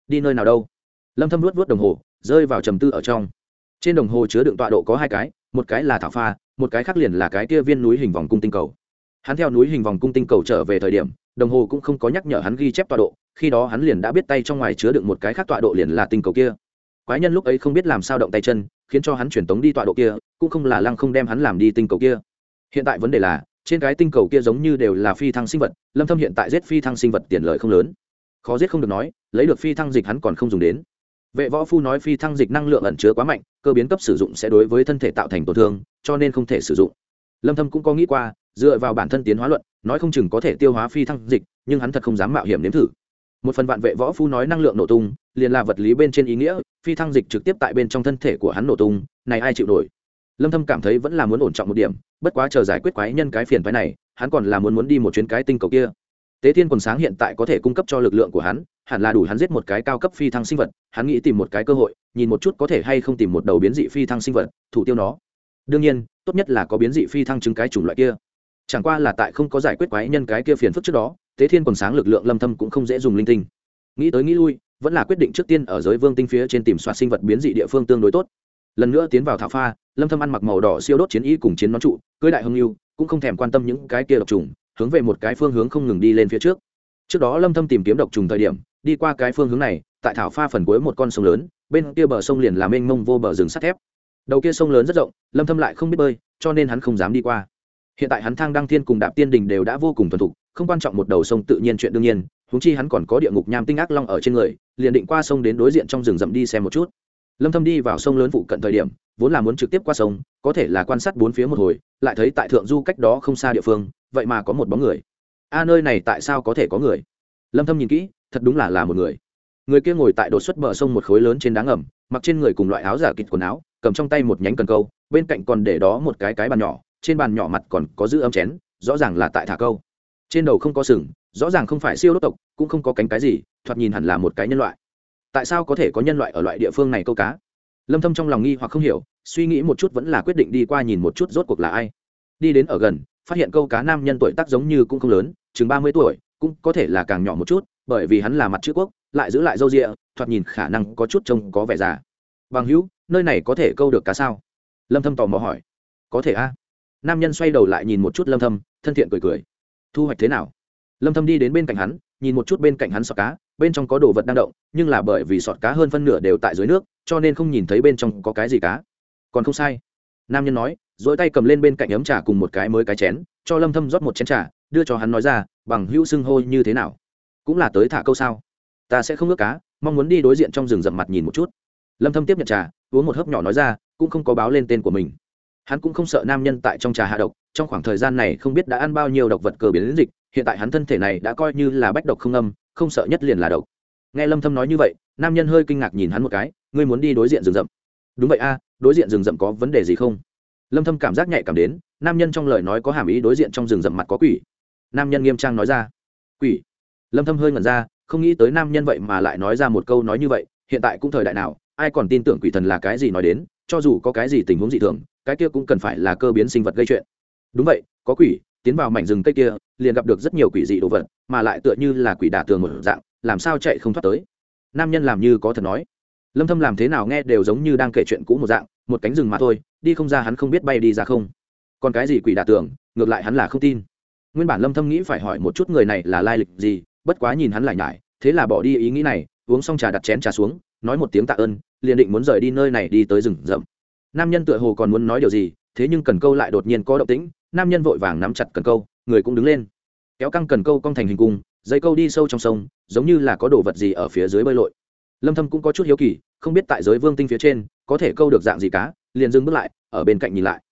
Đi nơi nào đâu? Lâm thâm luốt luốt đồng hồ, rơi vào trầm tư ở trong. Trên đồng hồ chứa đựng tọa độ có hai cái, một cái là thảo pha, một cái khác liền là cái kia viên núi hình vòng cung tinh cầu hắn theo núi hình vòng cung tinh cầu trở về thời điểm, đồng hồ cũng không có nhắc nhở hắn ghi chép tọa độ, khi đó hắn liền đã biết tay trong ngoài chứa đựng một cái khác tọa độ liền là tinh cầu kia. Quái nhân lúc ấy không biết làm sao động tay chân, khiến cho hắn chuyển tống đi tọa độ kia, cũng không là lăng không đem hắn làm đi tinh cầu kia. Hiện tại vấn đề là, trên cái tinh cầu kia giống như đều là phi thăng sinh vật, lâm thâm hiện tại giết phi thăng sinh vật tiền lợi không lớn. Khó giết không được nói, lấy được phi thăng dịch hắn còn không dùng đến. Vệ võ phu nói phi thăng dịch năng lượng ẩn chứa quá mạnh, cơ biến cấp sử dụng sẽ đối với thân thể tạo thành tổn thương, cho nên không thể sử dụng. Lâm thâm cũng có nghĩ qua dựa vào bản thân tiến hóa luận, nói không chừng có thể tiêu hóa phi thăng dịch, nhưng hắn thật không dám mạo hiểm nếm thử. Một phần vạn vệ võ phu nói năng lượng nổ tung, liền là vật lý bên trên ý nghĩa, phi thăng dịch trực tiếp tại bên trong thân thể của hắn nổ tung, này ai chịu nổi? Lâm thâm cảm thấy vẫn là muốn ổn trọng một điểm, bất quá chờ giải quyết quái nhân cái phiền phái này, hắn còn là muốn muốn đi một chuyến cái tinh cầu kia. Tế thiên quần sáng hiện tại có thể cung cấp cho lực lượng của hắn, hẳn là đủ hắn giết một cái cao cấp phi thăng sinh vật, hắn nghĩ tìm một cái cơ hội, nhìn một chút có thể hay không tìm một đầu biến dị phi thăng sinh vật, thủ tiêu nó. Đương nhiên, tốt nhất là có biến dị phi thăng chứng cái chủng loại kia chẳng qua là tại không có giải quyết quái nhân cái kia phiền phức trước đó, tế thiên còn sáng lực lượng lâm thâm cũng không dễ dùng linh tinh. Nghĩ tới nghĩ lui, vẫn là quyết định trước tiên ở giới vương tinh phía trên tìm soạt sinh vật biến dị địa phương tương đối tốt. Lần nữa tiến vào thảo pha, lâm thâm ăn mặc màu đỏ siêu đốt chiến y cùng chiến nón trụ, cưới đại hưng yêu, cũng không thèm quan tâm những cái kia độc trùng, hướng về một cái phương hướng không ngừng đi lên phía trước. Trước đó lâm thâm tìm kiếm độc trùng thời điểm, đi qua cái phương hướng này, tại thảo pha phần cuối một con sông lớn, bên kia bờ sông liền là mênh mông vô bờ rừng sắt thép. Đầu kia sông lớn rất rộng, lâm thâm lại không biết bơi, cho nên hắn không dám đi qua hiện tại hắn thang đăng thiên cùng đạp tiên đình đều đã vô cùng thuần thục, không quan trọng một đầu sông tự nhiên chuyện đương nhiên húng chi hắn còn có địa ngục nham tinh ác long ở trên người, liền định qua sông đến đối diện trong rừng rậm đi xem một chút. Lâm thâm đi vào sông lớn phụ cận thời điểm, vốn là muốn trực tiếp qua sông, có thể là quan sát bốn phía một hồi, lại thấy tại thượng du cách đó không xa địa phương, vậy mà có một bóng người. A, nơi này tại sao có thể có người? Lâm thâm nhìn kỹ, thật đúng là là một người. Người kia ngồi tại đột xuất bờ sông một khối lớn trên đá ngầm, mặc trên người cùng loại áo giả kịch quần áo, cầm trong tay một nhánh cần câu, bên cạnh còn để đó một cái cái bàn nhỏ trên bàn nhỏ mặt còn có giữ ấm chén, rõ ràng là tại thả câu. Trên đầu không có sừng, rõ ràng không phải siêu đốt tộc, cũng không có cánh cái gì, thoạt nhìn hẳn là một cái nhân loại. Tại sao có thể có nhân loại ở loại địa phương này câu cá? Lâm thâm trong lòng nghi hoặc không hiểu, suy nghĩ một chút vẫn là quyết định đi qua nhìn một chút rốt cuộc là ai. Đi đến ở gần, phát hiện câu cá nam nhân tuổi tác giống như cũng không lớn, chừng 30 tuổi, cũng có thể là càng nhỏ một chút, bởi vì hắn là mặt chữ quốc, lại giữ lại râu ria thoạt nhìn khả năng có chút trông có vẻ già. Bằng hữu, nơi này có thể câu được cá sao? Lâm thâm tò mò hỏi. Có thể a nam nhân xoay đầu lại nhìn một chút lâm thâm, thân thiện cười cười. Thu hoạch thế nào? Lâm thâm đi đến bên cạnh hắn, nhìn một chút bên cạnh hắn sọt cá, bên trong có đồ vật đang động, nhưng là bởi vì sọt cá hơn phân nửa đều tại dưới nước, cho nên không nhìn thấy bên trong có cái gì cá. Còn không sai. Nam nhân nói dỗi tay cầm lên bên cạnh ấm trà cùng một cái mới cái chén, cho lâm thâm rót một chén trà, đưa cho hắn nói ra, bằng hữu xưng hô như thế nào? Cũng là tới thả câu sao? Ta sẽ không ước cá, mong muốn đi đối diện trong rừng rậm mặt nhìn một chút. Lâm thâm tiếp nhận trà, uống một hớp nhỏ nói ra, cũng không có báo lên tên của mình hắn cũng không sợ nam nhân tại trong trà hạ độc, trong khoảng thời gian này không biết đã ăn bao nhiêu độc vật cờ biến đến dịch, hiện tại hắn thân thể này đã coi như là bách độc không âm không sợ nhất liền là độc. Nghe lâm thâm nói như vậy, nam nhân hơi kinh ngạc nhìn hắn một cái, ngươi muốn đi đối diện rừng rậm. Đúng vậy a, đối diện rừng rậm có vấn đề gì không? Lâm thâm cảm giác nhạy cảm đến, nam nhân trong lời nói có hàm ý đối diện trong rừng rậm mặt có quỷ. Nam nhân nghiêm trang nói ra. Quỷ? Lâm thâm hơi ngẩn ra, không nghĩ tới nam nhân vậy mà lại nói ra một câu nói như vậy, hiện tại cũng thời đại nào, ai còn tin tưởng quỷ thần là cái gì nói đến? Cho dù có cái gì tình huống dị thường, cái kia cũng cần phải là cơ biến sinh vật gây chuyện. Đúng vậy, có quỷ tiến vào mảnh rừng cây kia, liền gặp được rất nhiều quỷ dị đồ vật, mà lại tựa như là quỷ đả tường một dạng, làm sao chạy không thoát tới. Nam nhân làm như có thật nói. Lâm thâm làm thế nào nghe đều giống như đang kể chuyện cũ một dạng, một cánh rừng mà thôi, đi không ra hắn không biết bay đi ra không. Còn cái gì quỷ đả tường, ngược lại hắn là không tin. Nguyên bản lâm thâm nghĩ phải hỏi một chút người này là lai lịch gì, bất quá nhìn hắn lại nhải, thế là bỏ đi ý nghĩ này, uống xong trà đặt chén trà xuống nói một tiếng tạ ơn, liền định muốn rời đi nơi này đi tới rừng rậm. Nam nhân tựa hồ còn muốn nói điều gì, thế nhưng cần câu lại đột nhiên có động tĩnh, nam nhân vội vàng nắm chặt cần câu, người cũng đứng lên. Kéo căng cần câu cong thành hình cung, dây câu đi sâu trong sông, giống như là có đồ vật gì ở phía dưới bơi lội. Lâm thâm cũng có chút hiếu kỳ, không biết tại giới vương tinh phía trên, có thể câu được dạng gì cá, liền dừng bước lại, ở bên cạnh nhìn lại.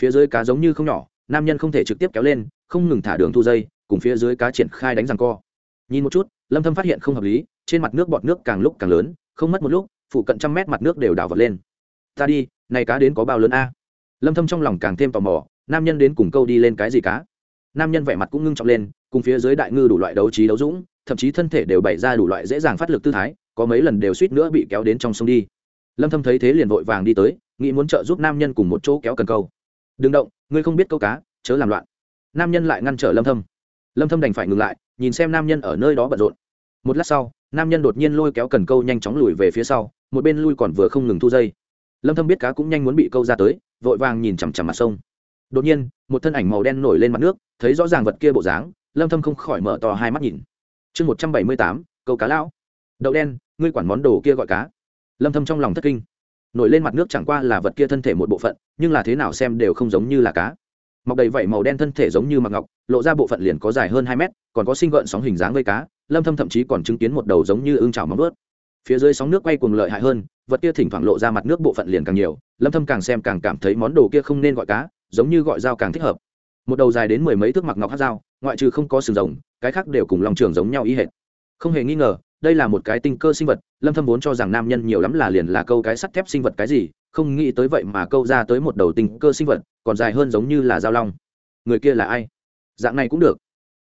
Phía dưới cá giống như không nhỏ, nam nhân không thể trực tiếp kéo lên, không ngừng thả đường thu dây, cùng phía dưới cá triển khai đánh răng co. Nhìn một chút, lâm thâm phát hiện không hợp lý, trên mặt nước bọt nước càng lúc càng lớn không mất một lúc, phụ cận trăm mét mặt nước đều đảo vật lên. Ta đi, này cá đến có bao lớn a? Lâm thâm trong lòng càng thêm tò mò, nam nhân đến cùng câu đi lên cái gì cá? Nam nhân vẻ mặt cũng ngưng trọng lên, cùng phía dưới đại ngư đủ loại đấu trí đấu dũng, thậm chí thân thể đều bày ra đủ loại dễ dàng phát lực tư thái, có mấy lần đều suýt nữa bị kéo đến trong sông đi. Lâm thâm thấy thế liền vội vàng đi tới, nghĩ muốn trợ giúp nam nhân cùng một chỗ kéo cần câu. Đừng động, ngươi không biết câu cá, chớ làm loạn. Nam nhân lại ngăn trở lâm thâm. Lâm thâm đành phải ngừng lại, nhìn xem nam nhân ở nơi đó bận rộn một lát sau nam nhân đột nhiên lôi kéo cần câu nhanh chóng lùi về phía sau một bên lui còn vừa không ngừng thu dây. Lâm thâm biết cá cũng nhanh muốn bị câu ra tới vội vàng nhìn chằm chằm mặt sông. Đột nhiên một thân ảnh màu đen nổi lên mặt nước thấy rõ ràng vật kia bộ dáng lâm thâm không khỏi mở to hai mắt nhìn. Chương 178, câu cá lão. Đậu đen ngươi quản món đồ kia gọi cá. Lâm thâm trong lòng thất kinh. Nổi lên mặt nước chẳng qua là vật kia thân thể một bộ phận nhưng là thế nào xem đều không giống như là cá. Mọc đầy vảy màu đen thân thể giống như mặt ngọc lộ ra bộ phận liền có dài hơn hai mét còn có sinh gợn sóng hình dáng với cá lâm thâm thậm chí còn chứng kiến một đầu giống như ương chảo móng vớt phía dưới sóng nước quay cuồng lợi hại hơn, vật kia thỉnh thoảng lộ ra mặt nước bộ phận liền càng nhiều, lâm thâm càng xem càng cảm thấy món đồ kia không nên gọi cá, giống như gọi dao càng thích hợp. Một đầu dài đến mười mấy thước mặc ngọc hát dao, ngoại trừ không có sừng rồng, cái khác đều cùng lòng trường giống nhau ý hệt. Không hề nghi ngờ, đây là một cái tinh cơ sinh vật, lâm thâm vốn cho rằng nam nhân nhiều lắm là liền là câu cái sắt thép sinh vật cái gì, không nghĩ tới vậy mà câu ra tới một đầu tinh cơ sinh vật, còn dài hơn giống như là dao long. Người kia là ai? Dạng này cũng được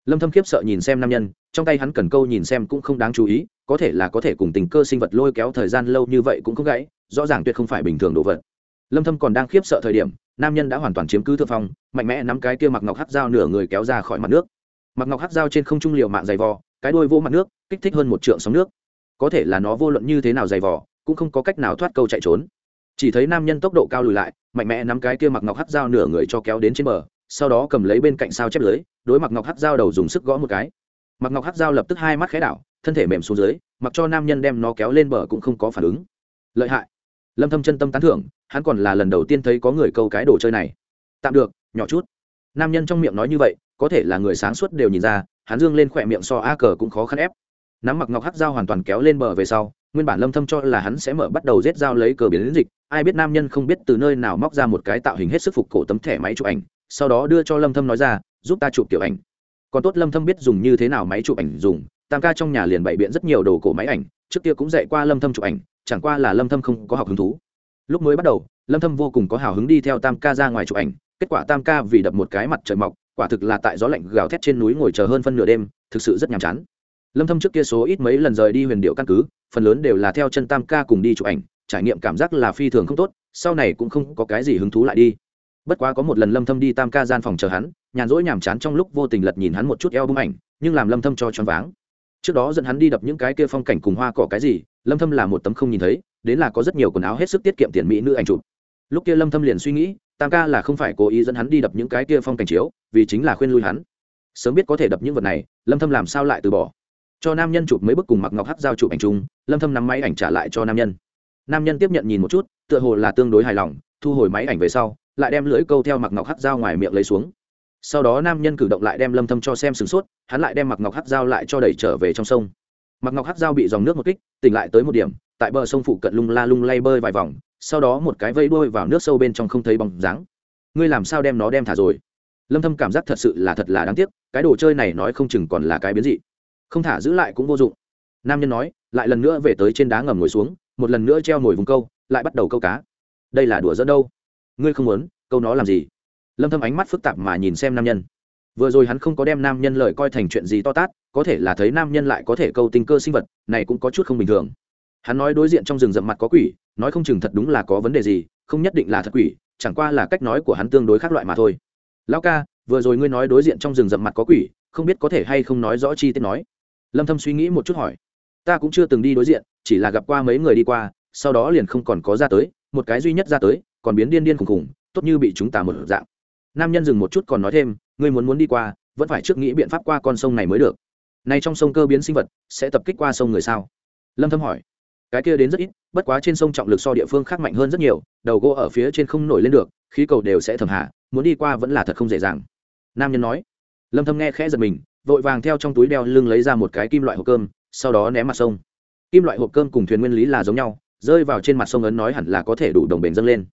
lâm thâm khiếp sợ nhìn xem nam nhân, trong tay hắn cần câu nhìn xem cũng không đáng chú ý, có thể là có thể cùng tình cơ sinh vật lôi kéo thời gian lâu như vậy cũng không gãy, rõ ràng tuyệt không phải bình thường đồ vật. Lâm thâm còn đang khiếp sợ thời điểm, nam nhân đã hoàn toàn chiếm cứ thượng phong, mạnh mẽ nắm cái kia mặc ngọc hắc dao nửa người kéo ra khỏi mặt nước. Mặc ngọc hắc dao trên không trung liều mạng dày vò, cái đuôi vô mặt nước, kích thích hơn một trượng sóng nước. Có thể là nó vô luận như thế nào dày vò, cũng không có cách nào thoát câu chạy trốn. Chỉ thấy nam nhân tốc độ cao lùi lại, mạnh mẽ nắm cái kia mặc ngọc hắc dao nửa người cho kéo đến trên bờ sau đó cầm lấy bên cạnh sao chép lưới, đối mặc ngọc hát dao đầu dùng sức gõ một cái. Mặc ngọc hát dao lập tức hai mắt khẽ đảo, thân thể mềm xuống dưới, mặc cho nam nhân đem nó kéo lên bờ cũng không có phản ứng. Lợi hại. Lâm thâm chân tâm tán thưởng, hắn còn là lần đầu tiên thấy có người câu cái đồ chơi này. Tạm được, nhỏ chút. Nam nhân trong miệng nói như vậy, có thể là người sáng suốt đều nhìn ra, hắn dương lên khỏe miệng so a cờ cũng khó khăn ép. Nắm mặc ngọc hát dao hoàn toàn kéo lên bờ về sau, nguyên bản lâm thâm cho là hắn sẽ mở bắt đầu giết dao lấy cờ biến đến dịch, ai biết nam nhân không biết từ nơi nào móc ra một cái tạo hình hết sức phục cổ tấm thẻ máy chụp ảnh sau đó đưa cho lâm thâm nói ra, giúp ta chụp tiểu ảnh. Còn tốt lâm thâm biết dùng như thế nào máy chụp ảnh dùng, tam ca trong nhà liền bày biện rất nhiều đồ cổ máy ảnh, trước kia cũng dạy qua lâm thâm chụp ảnh, chẳng qua là lâm thâm không có học hứng thú. Lúc mới bắt đầu, lâm thâm vô cùng có hào hứng đi theo tam ca ra ngoài chụp ảnh, kết quả tam ca vì đập một cái mặt trời mọc, quả thực là tại gió lạnh gào thét trên núi ngồi chờ hơn phân nửa đêm, thực sự rất nhàm chán. Lâm thâm trước kia số ít mấy lần rời đi huyền điệu căn cứ, phần lớn đều là theo chân tam ca cùng đi chụp ảnh, trải nghiệm cảm giác là phi thường không tốt, sau này cũng không có cái gì hứng thú lại đi bất quá có một lần lâm thâm đi tam ca gian phòng chờ hắn, nhàn rỗi nhàm chán trong lúc vô tình lật nhìn hắn một chút eo bung ảnh, nhưng làm lâm thâm cho choáng váng. Trước đó dẫn hắn đi đập những cái kia phong cảnh cùng hoa cỏ cái gì, lâm thâm là một tấm không nhìn thấy, đến là có rất nhiều quần áo hết sức tiết kiệm tiền mỹ nữ ảnh chụp. Lúc kia lâm thâm liền suy nghĩ, tam ca là không phải cố ý dẫn hắn đi đập những cái kia phong cảnh chiếu, vì chính là khuyên lui hắn. Sớm biết có thể đập những vật này, lâm thâm làm sao lại từ bỏ? Cho nam nhân chụp mấy bức cùng mặc ngọc hắc giao chụp ảnh chung, lâm thâm nắm máy ảnh trả lại cho nam nhân. Nam nhân tiếp nhận nhìn một chút, tựa hồ là tương đối hài lòng thu hồi máy ảnh về sau, lại đem lưỡi câu theo mặc ngọc hắc dao ngoài miệng lấy xuống. Sau đó nam nhân cử động lại đem lâm thâm cho xem sửng sốt, hắn lại đem mặc ngọc hắc dao lại cho đẩy trở về trong sông. Mặc ngọc hắc dao bị dòng nước một kích, tỉnh lại tới một điểm, tại bờ sông phụ cận lung la lung lay bơi vài vòng, sau đó một cái vây đuôi vào nước sâu bên trong không thấy bóng dáng. Ngươi làm sao đem nó đem thả rồi? Lâm thâm cảm giác thật sự là thật là đáng tiếc, cái đồ chơi này nói không chừng còn là cái biến dị. Không thả giữ lại cũng vô dụng. Nam nhân nói, lại lần nữa về tới trên đá ngầm ngồi xuống, một lần nữa treo nổi vùng câu, lại bắt đầu câu cá đây là đùa dẫn đâu? Ngươi không muốn, câu nó làm gì? Lâm thâm ánh mắt phức tạp mà nhìn xem nam nhân. Vừa rồi hắn không có đem nam nhân lời coi thành chuyện gì to tát, có thể là thấy nam nhân lại có thể câu tinh cơ sinh vật, này cũng có chút không bình thường. Hắn nói đối diện trong rừng rậm mặt có quỷ, nói không chừng thật đúng là có vấn đề gì, không nhất định là thật quỷ, chẳng qua là cách nói của hắn tương đối khác loại mà thôi. Lão ca, vừa rồi ngươi nói đối diện trong rừng rậm mặt có quỷ, không biết có thể hay không nói rõ chi tiết nói. Lâm thâm suy nghĩ một chút hỏi. Ta cũng chưa từng đi đối diện, chỉ là gặp qua mấy người đi qua, sau đó liền không còn có ra tới một cái duy nhất ra tới, còn biến điên điên khùng khùng, tốt như bị chúng ta một dạng. Nam nhân dừng một chút còn nói thêm, ngươi muốn muốn đi qua, vẫn phải trước nghĩ biện pháp qua con sông này mới được. Nay trong sông cơ biến sinh vật, sẽ tập kích qua sông người sao? Lâm thâm hỏi. Cái kia đến rất ít, bất quá trên sông trọng lực so địa phương khác mạnh hơn rất nhiều, đầu gỗ ở phía trên không nổi lên được, khí cầu đều sẽ thầm hạ, muốn đi qua vẫn là thật không dễ dàng. Nam nhân nói. Lâm thâm nghe khẽ giật mình, vội vàng theo trong túi đeo lưng lấy ra một cái kim loại hộp cơm, sau đó ném mặt sông. Kim loại hộp cơm cùng thuyền nguyên lý là giống nhau rơi vào trên mặt sông ấn nói hẳn là có thể đủ đồng bền dâng lên.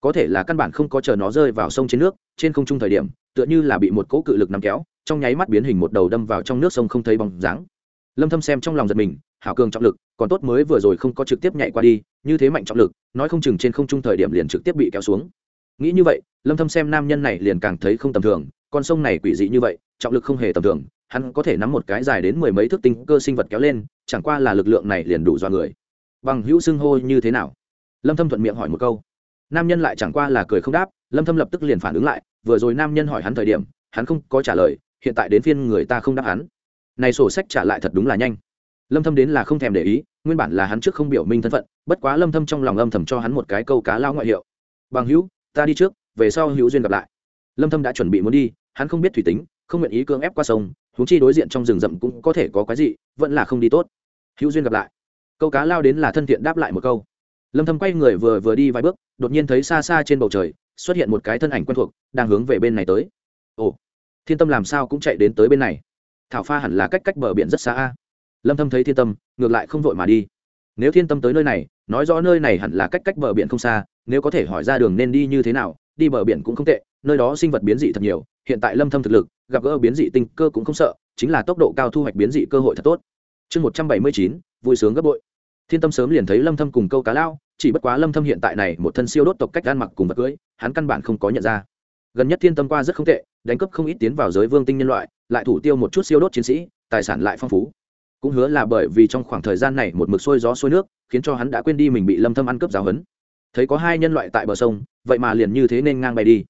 Có thể là căn bản không có chờ nó rơi vào sông trên nước, trên không trung thời điểm, tựa như là bị một cỗ cự lực nắm kéo, trong nháy mắt biến hình một đầu đâm vào trong nước sông không thấy bóng dáng. Lâm thâm xem trong lòng giật mình, hảo cường trọng lực, còn tốt mới vừa rồi không có trực tiếp nhảy qua đi, như thế mạnh trọng lực, nói không chừng trên không trung thời điểm liền trực tiếp bị kéo xuống. Nghĩ như vậy, lâm thâm xem nam nhân này liền càng thấy không tầm thường, con sông này quỷ dị như vậy, trọng lực không hề tầm thường, hắn có thể nắm một cái dài đến mười mấy thước tinh cơ sinh vật kéo lên, chẳng qua là lực lượng này liền đủ do người bằng hữu xưng hô như thế nào? Lâm thâm thuận miệng hỏi một câu. Nam nhân lại chẳng qua là cười không đáp, lâm thâm lập tức liền phản ứng lại, vừa rồi nam nhân hỏi hắn thời điểm, hắn không có trả lời, hiện tại đến phiên người ta không đáp hắn. Này sổ sách trả lại thật đúng là nhanh. Lâm thâm đến là không thèm để ý, nguyên bản là hắn trước không biểu minh thân phận, bất quá lâm thâm trong lòng âm thầm cho hắn một cái câu cá lao ngoại hiệu. Bằng hữu, ta đi trước, về sau hữu duyên gặp lại. Lâm thâm đã chuẩn bị muốn đi, hắn không biết thủy tính, không nguyện ý cưỡng ép qua sông, huống chi đối diện trong rừng rậm cũng có thể có cái gì vẫn là không đi tốt. Hữu duyên gặp lại câu cá lao đến là thân thiện đáp lại một câu. Lâm thâm quay người vừa vừa đi vài bước đột nhiên thấy xa xa trên bầu trời xuất hiện một cái thân ảnh quen thuộc đang hướng về bên này tới. Ồ thiên tâm làm sao cũng chạy đến tới bên này? Thảo pha hẳn là cách cách bờ biển rất xa a. Lâm thâm thấy thiên tâm ngược lại không vội mà đi. Nếu thiên tâm tới nơi này nói rõ nơi này hẳn là cách cách bờ biển không xa nếu có thể hỏi ra đường nên đi như thế nào đi bờ biển cũng không tệ nơi đó sinh vật biến dị thật nhiều hiện tại lâm thâm thực lực gặp gỡ biến dị tinh cơ cũng không sợ chính là tốc độ cao thu hoạch biến dị cơ hội thật tốt. Chương 179, vui sướng gấp bội thiên tâm sớm liền thấy lâm thâm cùng câu cá lao, chỉ bất quá lâm thâm hiện tại này một thân siêu đốt tộc cách ăn mặc cùng vật cưới, hắn căn bản không có nhận ra. Gần nhất thiên tâm qua rất không tệ, đánh cướp không ít tiến vào giới vương tinh nhân loại, lại thủ tiêu một chút siêu đốt chiến sĩ, tài sản lại phong phú. Cũng hứa là bởi vì trong khoảng thời gian này một mực sôi gió sôi nước, khiến cho hắn đã quên đi mình bị lâm thâm ăn cướp giáo hấn thấy có hai nhân loại tại bờ sông, vậy mà liền như thế nên ngang bay đi.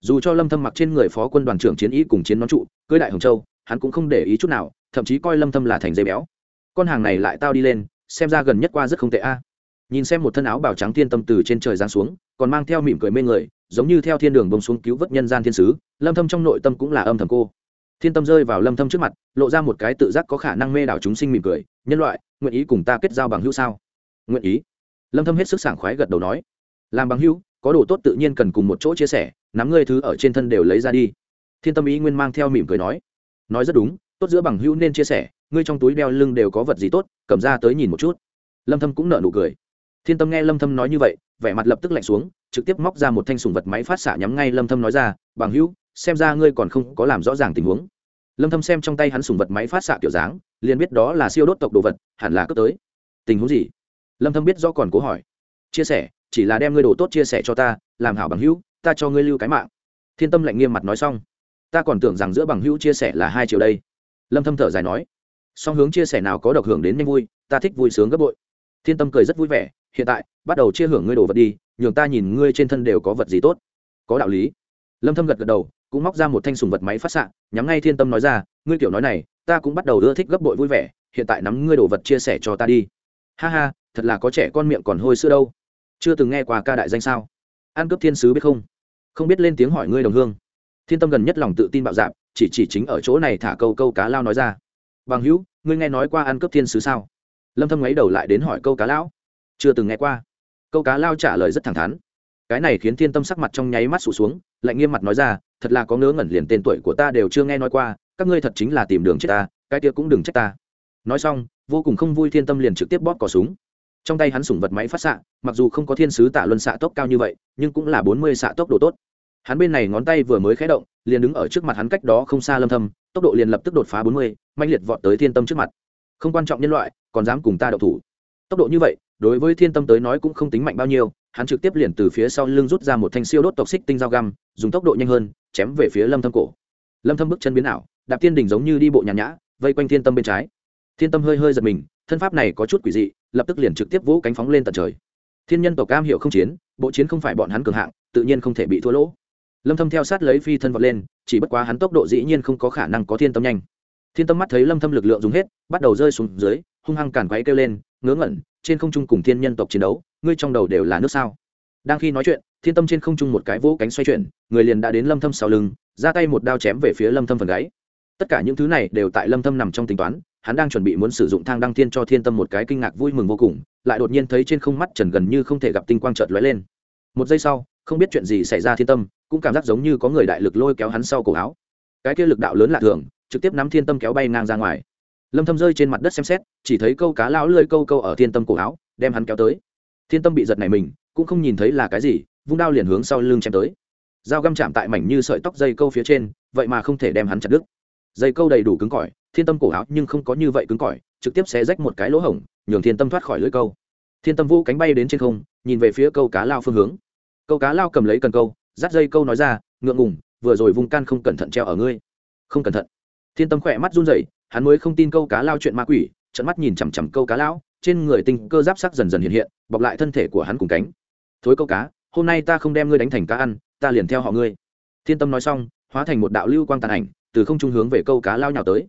Dù cho lâm thâm mặc trên người phó quân đoàn trưởng chiến ý cùng chiến nón trụ, cưới đại hồng châu, hắn cũng không để ý chút nào, thậm chí coi lâm thâm là thành dây béo. Con hàng này lại tao đi lên xem ra gần nhất qua rất không tệ a. Nhìn xem một thân áo bào trắng thiên tâm từ trên trời giáng xuống, còn mang theo mỉm cười mê người, giống như theo thiên đường bông xuống cứu vớt nhân gian thiên sứ, lâm thâm trong nội tâm cũng là âm thầm cô. Thiên tâm rơi vào lâm thâm trước mặt, lộ ra một cái tự giác có khả năng mê đảo chúng sinh mỉm cười, nhân loại, nguyện ý cùng ta kết giao bằng hữu sao? Nguyện ý. Lâm thâm hết sức sảng khoái gật đầu nói, làm bằng hữu, có đồ tốt tự nhiên cần cùng một chỗ chia sẻ, nắm ngươi thứ ở trên thân đều lấy ra đi. Thiên tâm ý nguyên mang theo mỉm cười nói nói rất đúng tốt giữa bằng hữu nên chia sẻ, ngươi trong túi đeo lưng đều có vật gì tốt, cầm ra tới nhìn một chút. Lâm thâm cũng nở nụ cười. Thiên tâm nghe lâm thâm nói như vậy, vẻ mặt lập tức lạnh xuống, trực tiếp móc ra một thanh sùng vật máy phát xạ nhắm ngay lâm thâm nói ra, bằng hữu, xem ra ngươi còn không có làm rõ ràng tình huống. Lâm thâm xem trong tay hắn sùng vật máy phát xạ kiểu dáng, liền biết đó là siêu đốt tộc đồ vật, hẳn là cướp tới. Tình huống gì? Lâm thâm biết do còn cố hỏi. Chia sẻ, chỉ là đem ngươi đồ tốt chia sẻ cho ta, làm hảo bằng hữu, ta cho ngươi lưu cái mạng. Thiên tâm lạnh nghiêm mặt nói xong. Ta còn tưởng rằng giữa bằng hữu chia sẻ là hai triệu đây lâm thâm thở dài nói, song hướng chia sẻ nào có độc hưởng đến nhanh vui, ta thích vui sướng gấp bội. Thiên tâm cười rất vui vẻ, hiện tại, bắt đầu chia hưởng ngươi đồ vật đi, nhường ta nhìn ngươi trên thân đều có vật gì tốt. Có đạo lý. Lâm thâm gật gật đầu, cũng móc ra một thanh sùng vật máy phát sạng nhắm ngay thiên tâm nói ra, ngươi kiểu nói này, ta cũng bắt đầu ưa thích gấp bội vui vẻ, hiện tại nắm ngươi đồ vật chia sẻ cho ta đi. Ha ha, thật là có trẻ con miệng còn hôi sữa đâu. Chưa từng nghe qua ca đại danh sao? An cướp thiên sứ biết không? Không biết lên tiếng hỏi ngươi đồng hương. Thiên tâm gần nhất lòng tự tin bạo dạn chỉ chỉ chính ở chỗ này thả câu câu cá lao nói ra. Bằng hữu, ngươi nghe nói qua ăn cướp thiên sứ sao? Lâm thâm ấy đầu lại đến hỏi câu cá lão. Chưa từng nghe qua. Câu cá lao trả lời rất thẳng thắn. Cái này khiến thiên tâm sắc mặt trong nháy mắt sụt xuống lạnh nghiêm mặt nói ra, thật là có ngớ ngẩn liền tên tuổi của ta đều chưa nghe nói qua, các ngươi thật chính là tìm đường chết ta, cái kia cũng đừng trách ta. Nói xong, vô cùng không vui thiên tâm liền trực tiếp bóp cò súng. Trong tay hắn sủng vật máy phát xạ, mặc dù không có thiên sứ tả luân xạ tốc cao như vậy, nhưng cũng là bốn mươi xạ tốc độ tốt hắn bên này ngón tay vừa mới khé động, liền đứng ở trước mặt hắn cách đó không xa lâm thâm, tốc độ liền lập tức đột phá bốn mươi manh liệt vọt tới thiên tâm trước mặt. Không quan trọng nhân loại, còn dám cùng ta đậu thủ. Tốc độ như vậy, đối với thiên tâm tới nói cũng không tính mạnh bao nhiêu, hắn trực tiếp liền từ phía sau lưng rút ra một thanh siêu đốt tộc xích tinh dao găm, dùng tốc độ nhanh hơn, chém về phía lâm thâm cổ. Lâm thâm bước chân biến ảo, đạp tiên đỉnh giống như đi bộ nhàn nhã, vây quanh thiên tâm bên trái. Thiên tâm hơi hơi giật mình, thân pháp này có chút quỷ dị, lập tức liền trực tiếp vỗ cánh phóng lên tận trời. Thiên nhân tộc cam hiểu không chiến, bộ chiến không phải bọn hắn cường hạng, tự nhiên không thể bị thua lỗ lâm thâm theo sát lấy phi thân vọt lên, chỉ bất quá hắn tốc độ dĩ nhiên không có khả năng có thiên tâm nhanh. Thiên tâm mắt thấy lâm thâm lực lượng dùng hết, bắt đầu rơi xuống dưới, hung hăng cản quấy kêu lên, ngớ ngẩn, trên không trung cùng thiên nhân tộc chiến đấu, ngươi trong đầu đều là nước sao? Đang khi nói chuyện, thiên tâm trên không trung một cái vỗ cánh xoay chuyển, người liền đã đến lâm thâm sau lưng, ra tay một đao chém về phía lâm thâm phần gáy. Tất cả những thứ này đều tại lâm thâm nằm trong tính toán, hắn đang chuẩn bị muốn sử dụng thang đăng thiên cho thiên tâm một cái kinh ngạc vui mừng vô cùng, lại đột nhiên thấy trên không mắt trần gần như không thể gặp tinh quang chợt lóe lên. Một giây sau không biết chuyện gì xảy ra thiên tâm, cũng cảm giác giống như có người đại lực lôi kéo hắn sau cổ áo. Cái kia lực đạo lớn lạ thường, trực tiếp nắm thiên tâm kéo bay ngang ra ngoài. Lâm thâm rơi trên mặt đất xem xét, chỉ thấy câu cá lão lơi câu câu ở thiên tâm cổ áo, đem hắn kéo tới. Thiên tâm bị giật này mình, cũng không nhìn thấy là cái gì, vung đao liền hướng sau lưng chém tới. Dao găm chạm tại mảnh như sợi tóc dây câu phía trên, vậy mà không thể đem hắn chặt đứt. Dây câu đầy đủ cứng cỏi, thiên tâm cổ áo nhưng không có như vậy cứng cỏi, trực tiếp xé rách một cái lỗ hổng, nhường thiên tâm thoát khỏi lưỡi câu. Thiên tâm vũ cánh bay đến trên không, nhìn về phía câu cá lao phương hướng câu cá lao cầm lấy cần câu dắt dây câu nói ra, ngượng ngùng, vừa rồi vùng can không cẩn thận treo ở ngươi. Không cẩn thận. Thiên tâm khỏe mắt run rẩy, hắn mới không tin câu cá lao chuyện ma quỷ trận mắt nhìn chằm chằm câu cá lão, trên người tinh cơ giáp sắc dần dần hiện hiện, bọc lại thân thể của hắn cùng cánh. Thối câu cá, hôm nay ta không đem ngươi đánh thành cá ăn, ta liền theo họ ngươi. Thiên tâm nói xong, hóa thành một đạo lưu quang tàn ảnh, từ không trung hướng về câu cá lao nhào tới.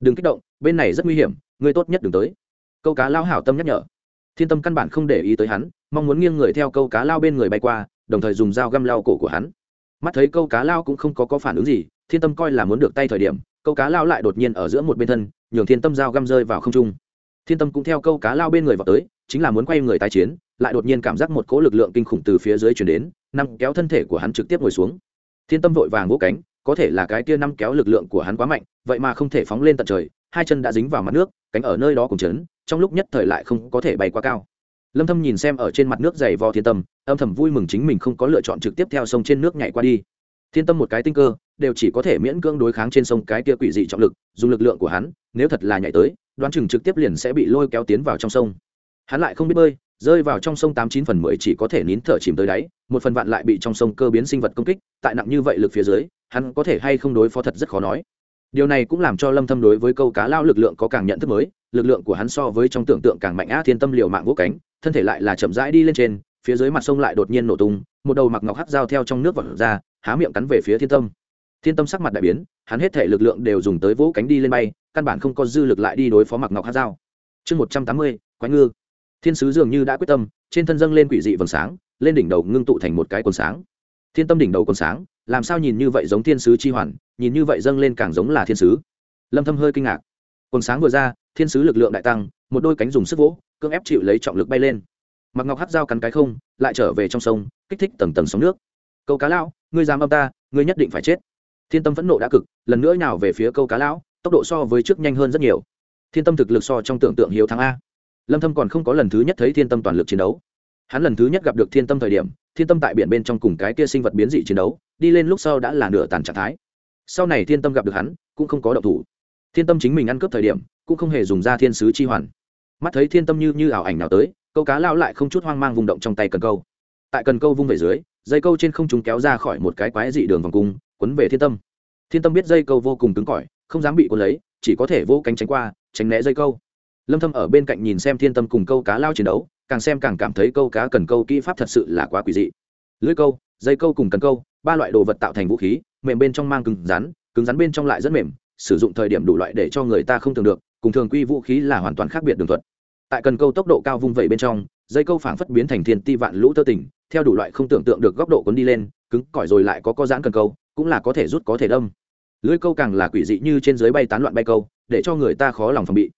Đừng kích động, bên này rất nguy hiểm, ngươi tốt nhất đừng tới. Câu cá lao hảo tâm nhắc nhở. Thiên tâm căn bản không để ý tới hắn, mong muốn nghiêng người theo câu cá lao bên người bay qua đồng thời dùng dao găm lao cổ của hắn. Mắt thấy câu cá lao cũng không có, có phản ứng gì thiên tâm coi là muốn được tay thời điểm câu cá lao lại đột nhiên ở giữa một bên thân nhường thiên tâm dao găm rơi vào không trung. Thiên tâm cũng theo câu cá lao bên người vào tới chính là muốn quay người tái chiến lại đột nhiên cảm giác một cỗ lực lượng kinh khủng từ phía dưới chuyển đến năm kéo thân thể của hắn trực tiếp ngồi xuống. Thiên tâm vội vàng vỗ cánh có thể là cái kia năm kéo lực lượng của hắn quá mạnh vậy mà không thể phóng lên tận trời hai chân đã dính vào mặt nước cánh ở nơi đó cùng chấn trong lúc nhất thời lại không có thể bay quá cao lâm thâm nhìn xem ở trên mặt nước dày vò thiên tâm, âm thầm vui mừng chính mình không có lựa chọn trực tiếp theo sông trên nước nhảy qua đi. Thiên tâm một cái tinh cơ, đều chỉ có thể miễn cưỡng đối kháng trên sông cái kia quỷ dị trọng lực, dùng lực lượng của hắn, nếu thật là nhảy tới, đoán chừng trực tiếp liền sẽ bị lôi kéo tiến vào trong sông. Hắn lại không biết bơi, rơi vào trong sông tám chín phần mười chỉ có thể nín thở chìm tới đáy, một phần vạn lại bị trong sông cơ biến sinh vật công kích, tại nặng như vậy lực phía dưới, hắn có thể hay không đối phó thật rất khó nói. Điều này cũng làm cho lâm thâm đối với câu cá lao lực lượng có càng nhận thức mới, lực lượng của hắn so với trong tưởng tượng càng mạnh á thiên tâm liều mạng vỗ cánh thân thể lại là chậm rãi đi lên trên, phía dưới mặt sông lại đột nhiên nổ tung, một đầu mặc ngọc hắc dao theo trong nước vọt ra, há miệng cắn về phía thiên tâm. Thiên tâm sắc mặt đại biến, hắn hết thể lực lượng đều dùng tới vỗ cánh đi lên bay, căn bản không có dư lực lại đi đối phó mặc ngọc hát dao chương một trăm tám mươi, quái ngư. Thiên sứ dường như đã quyết tâm, trên thân dâng lên quỷ dị vầng sáng, lên đỉnh đầu ngưng tụ thành một cái quần sáng. Thiên tâm đỉnh đầu quần sáng, làm sao nhìn như vậy giống thiên sứ chi hoàn, nhìn như vậy dâng lên càng giống là thiên sứ. Lâm thâm hơi kinh ngạc. Quần sáng vừa ra, thiên sứ lực lượng đại tăng một đôi cánh dùng sức vỗ, cưỡng ép chịu lấy trọng lực bay lên. Mặc ngọc hát dao cắn cái không, lại trở về trong sông, kích thích tầng tầng sóng nước. Câu cá lão, ngươi dám âm ta, ngươi nhất định phải chết. Thiên tâm phẫn nộ đã cực, lần nữa nào về phía câu cá lão, tốc độ so với trước nhanh hơn rất nhiều. Thiên tâm thực lực so trong tưởng tượng hiếu thắng a. Lâm thâm còn không có lần thứ nhất thấy thiên tâm toàn lực chiến đấu. Hắn lần thứ nhất gặp được thiên tâm thời điểm, thiên tâm tại biển bên trong cùng cái kia sinh vật biến dị chiến đấu, đi lên lúc sau đã là nửa tàn trạng thái. Sau này thiên tâm gặp được hắn, cũng không có động thủ. Thiên tâm chính mình ăn cướp thời điểm, cũng không hề dùng ra thiên sứ chi hoàn mắt thấy thiên tâm như như ảo ảnh nào tới, câu cá lao lại không chút hoang mang vùng động trong tay cần câu. Tại cần câu vung về dưới, dây câu trên không chúng kéo ra khỏi một cái quái dị đường vòng cung, quấn về thiên tâm. Thiên tâm biết dây câu vô cùng cứng cỏi, không dám bị cuốn lấy, chỉ có thể vô cánh tránh qua, tránh né dây câu. Lâm thâm ở bên cạnh nhìn xem thiên tâm cùng câu cá lao chiến đấu, càng xem càng cảm thấy câu cá cần câu kỹ pháp thật sự là quá quỷ dị. Lưỡi câu, dây câu cùng cần câu, ba loại đồ vật tạo thành vũ khí, mềm bên trong mang cứng rắn cứng rắn bên trong lại rất mềm, sử dụng thời điểm đủ loại để cho người ta không tưởng được, cùng thường quy vũ khí là hoàn toàn khác biệt đường thuật tại cần câu tốc độ cao vung vẩy bên trong, dây câu phảng phất biến thành thiên ti vạn lũ tơ tình, theo đủ loại không tưởng tượng được góc độ cuốn đi lên, cứng cỏi rồi lại có co giãn cần câu, cũng là có thể rút có thể đâm. Lưỡi câu càng là quỷ dị như trên dưới bay tán loạn bay câu, để cho người ta khó lòng phòng bị.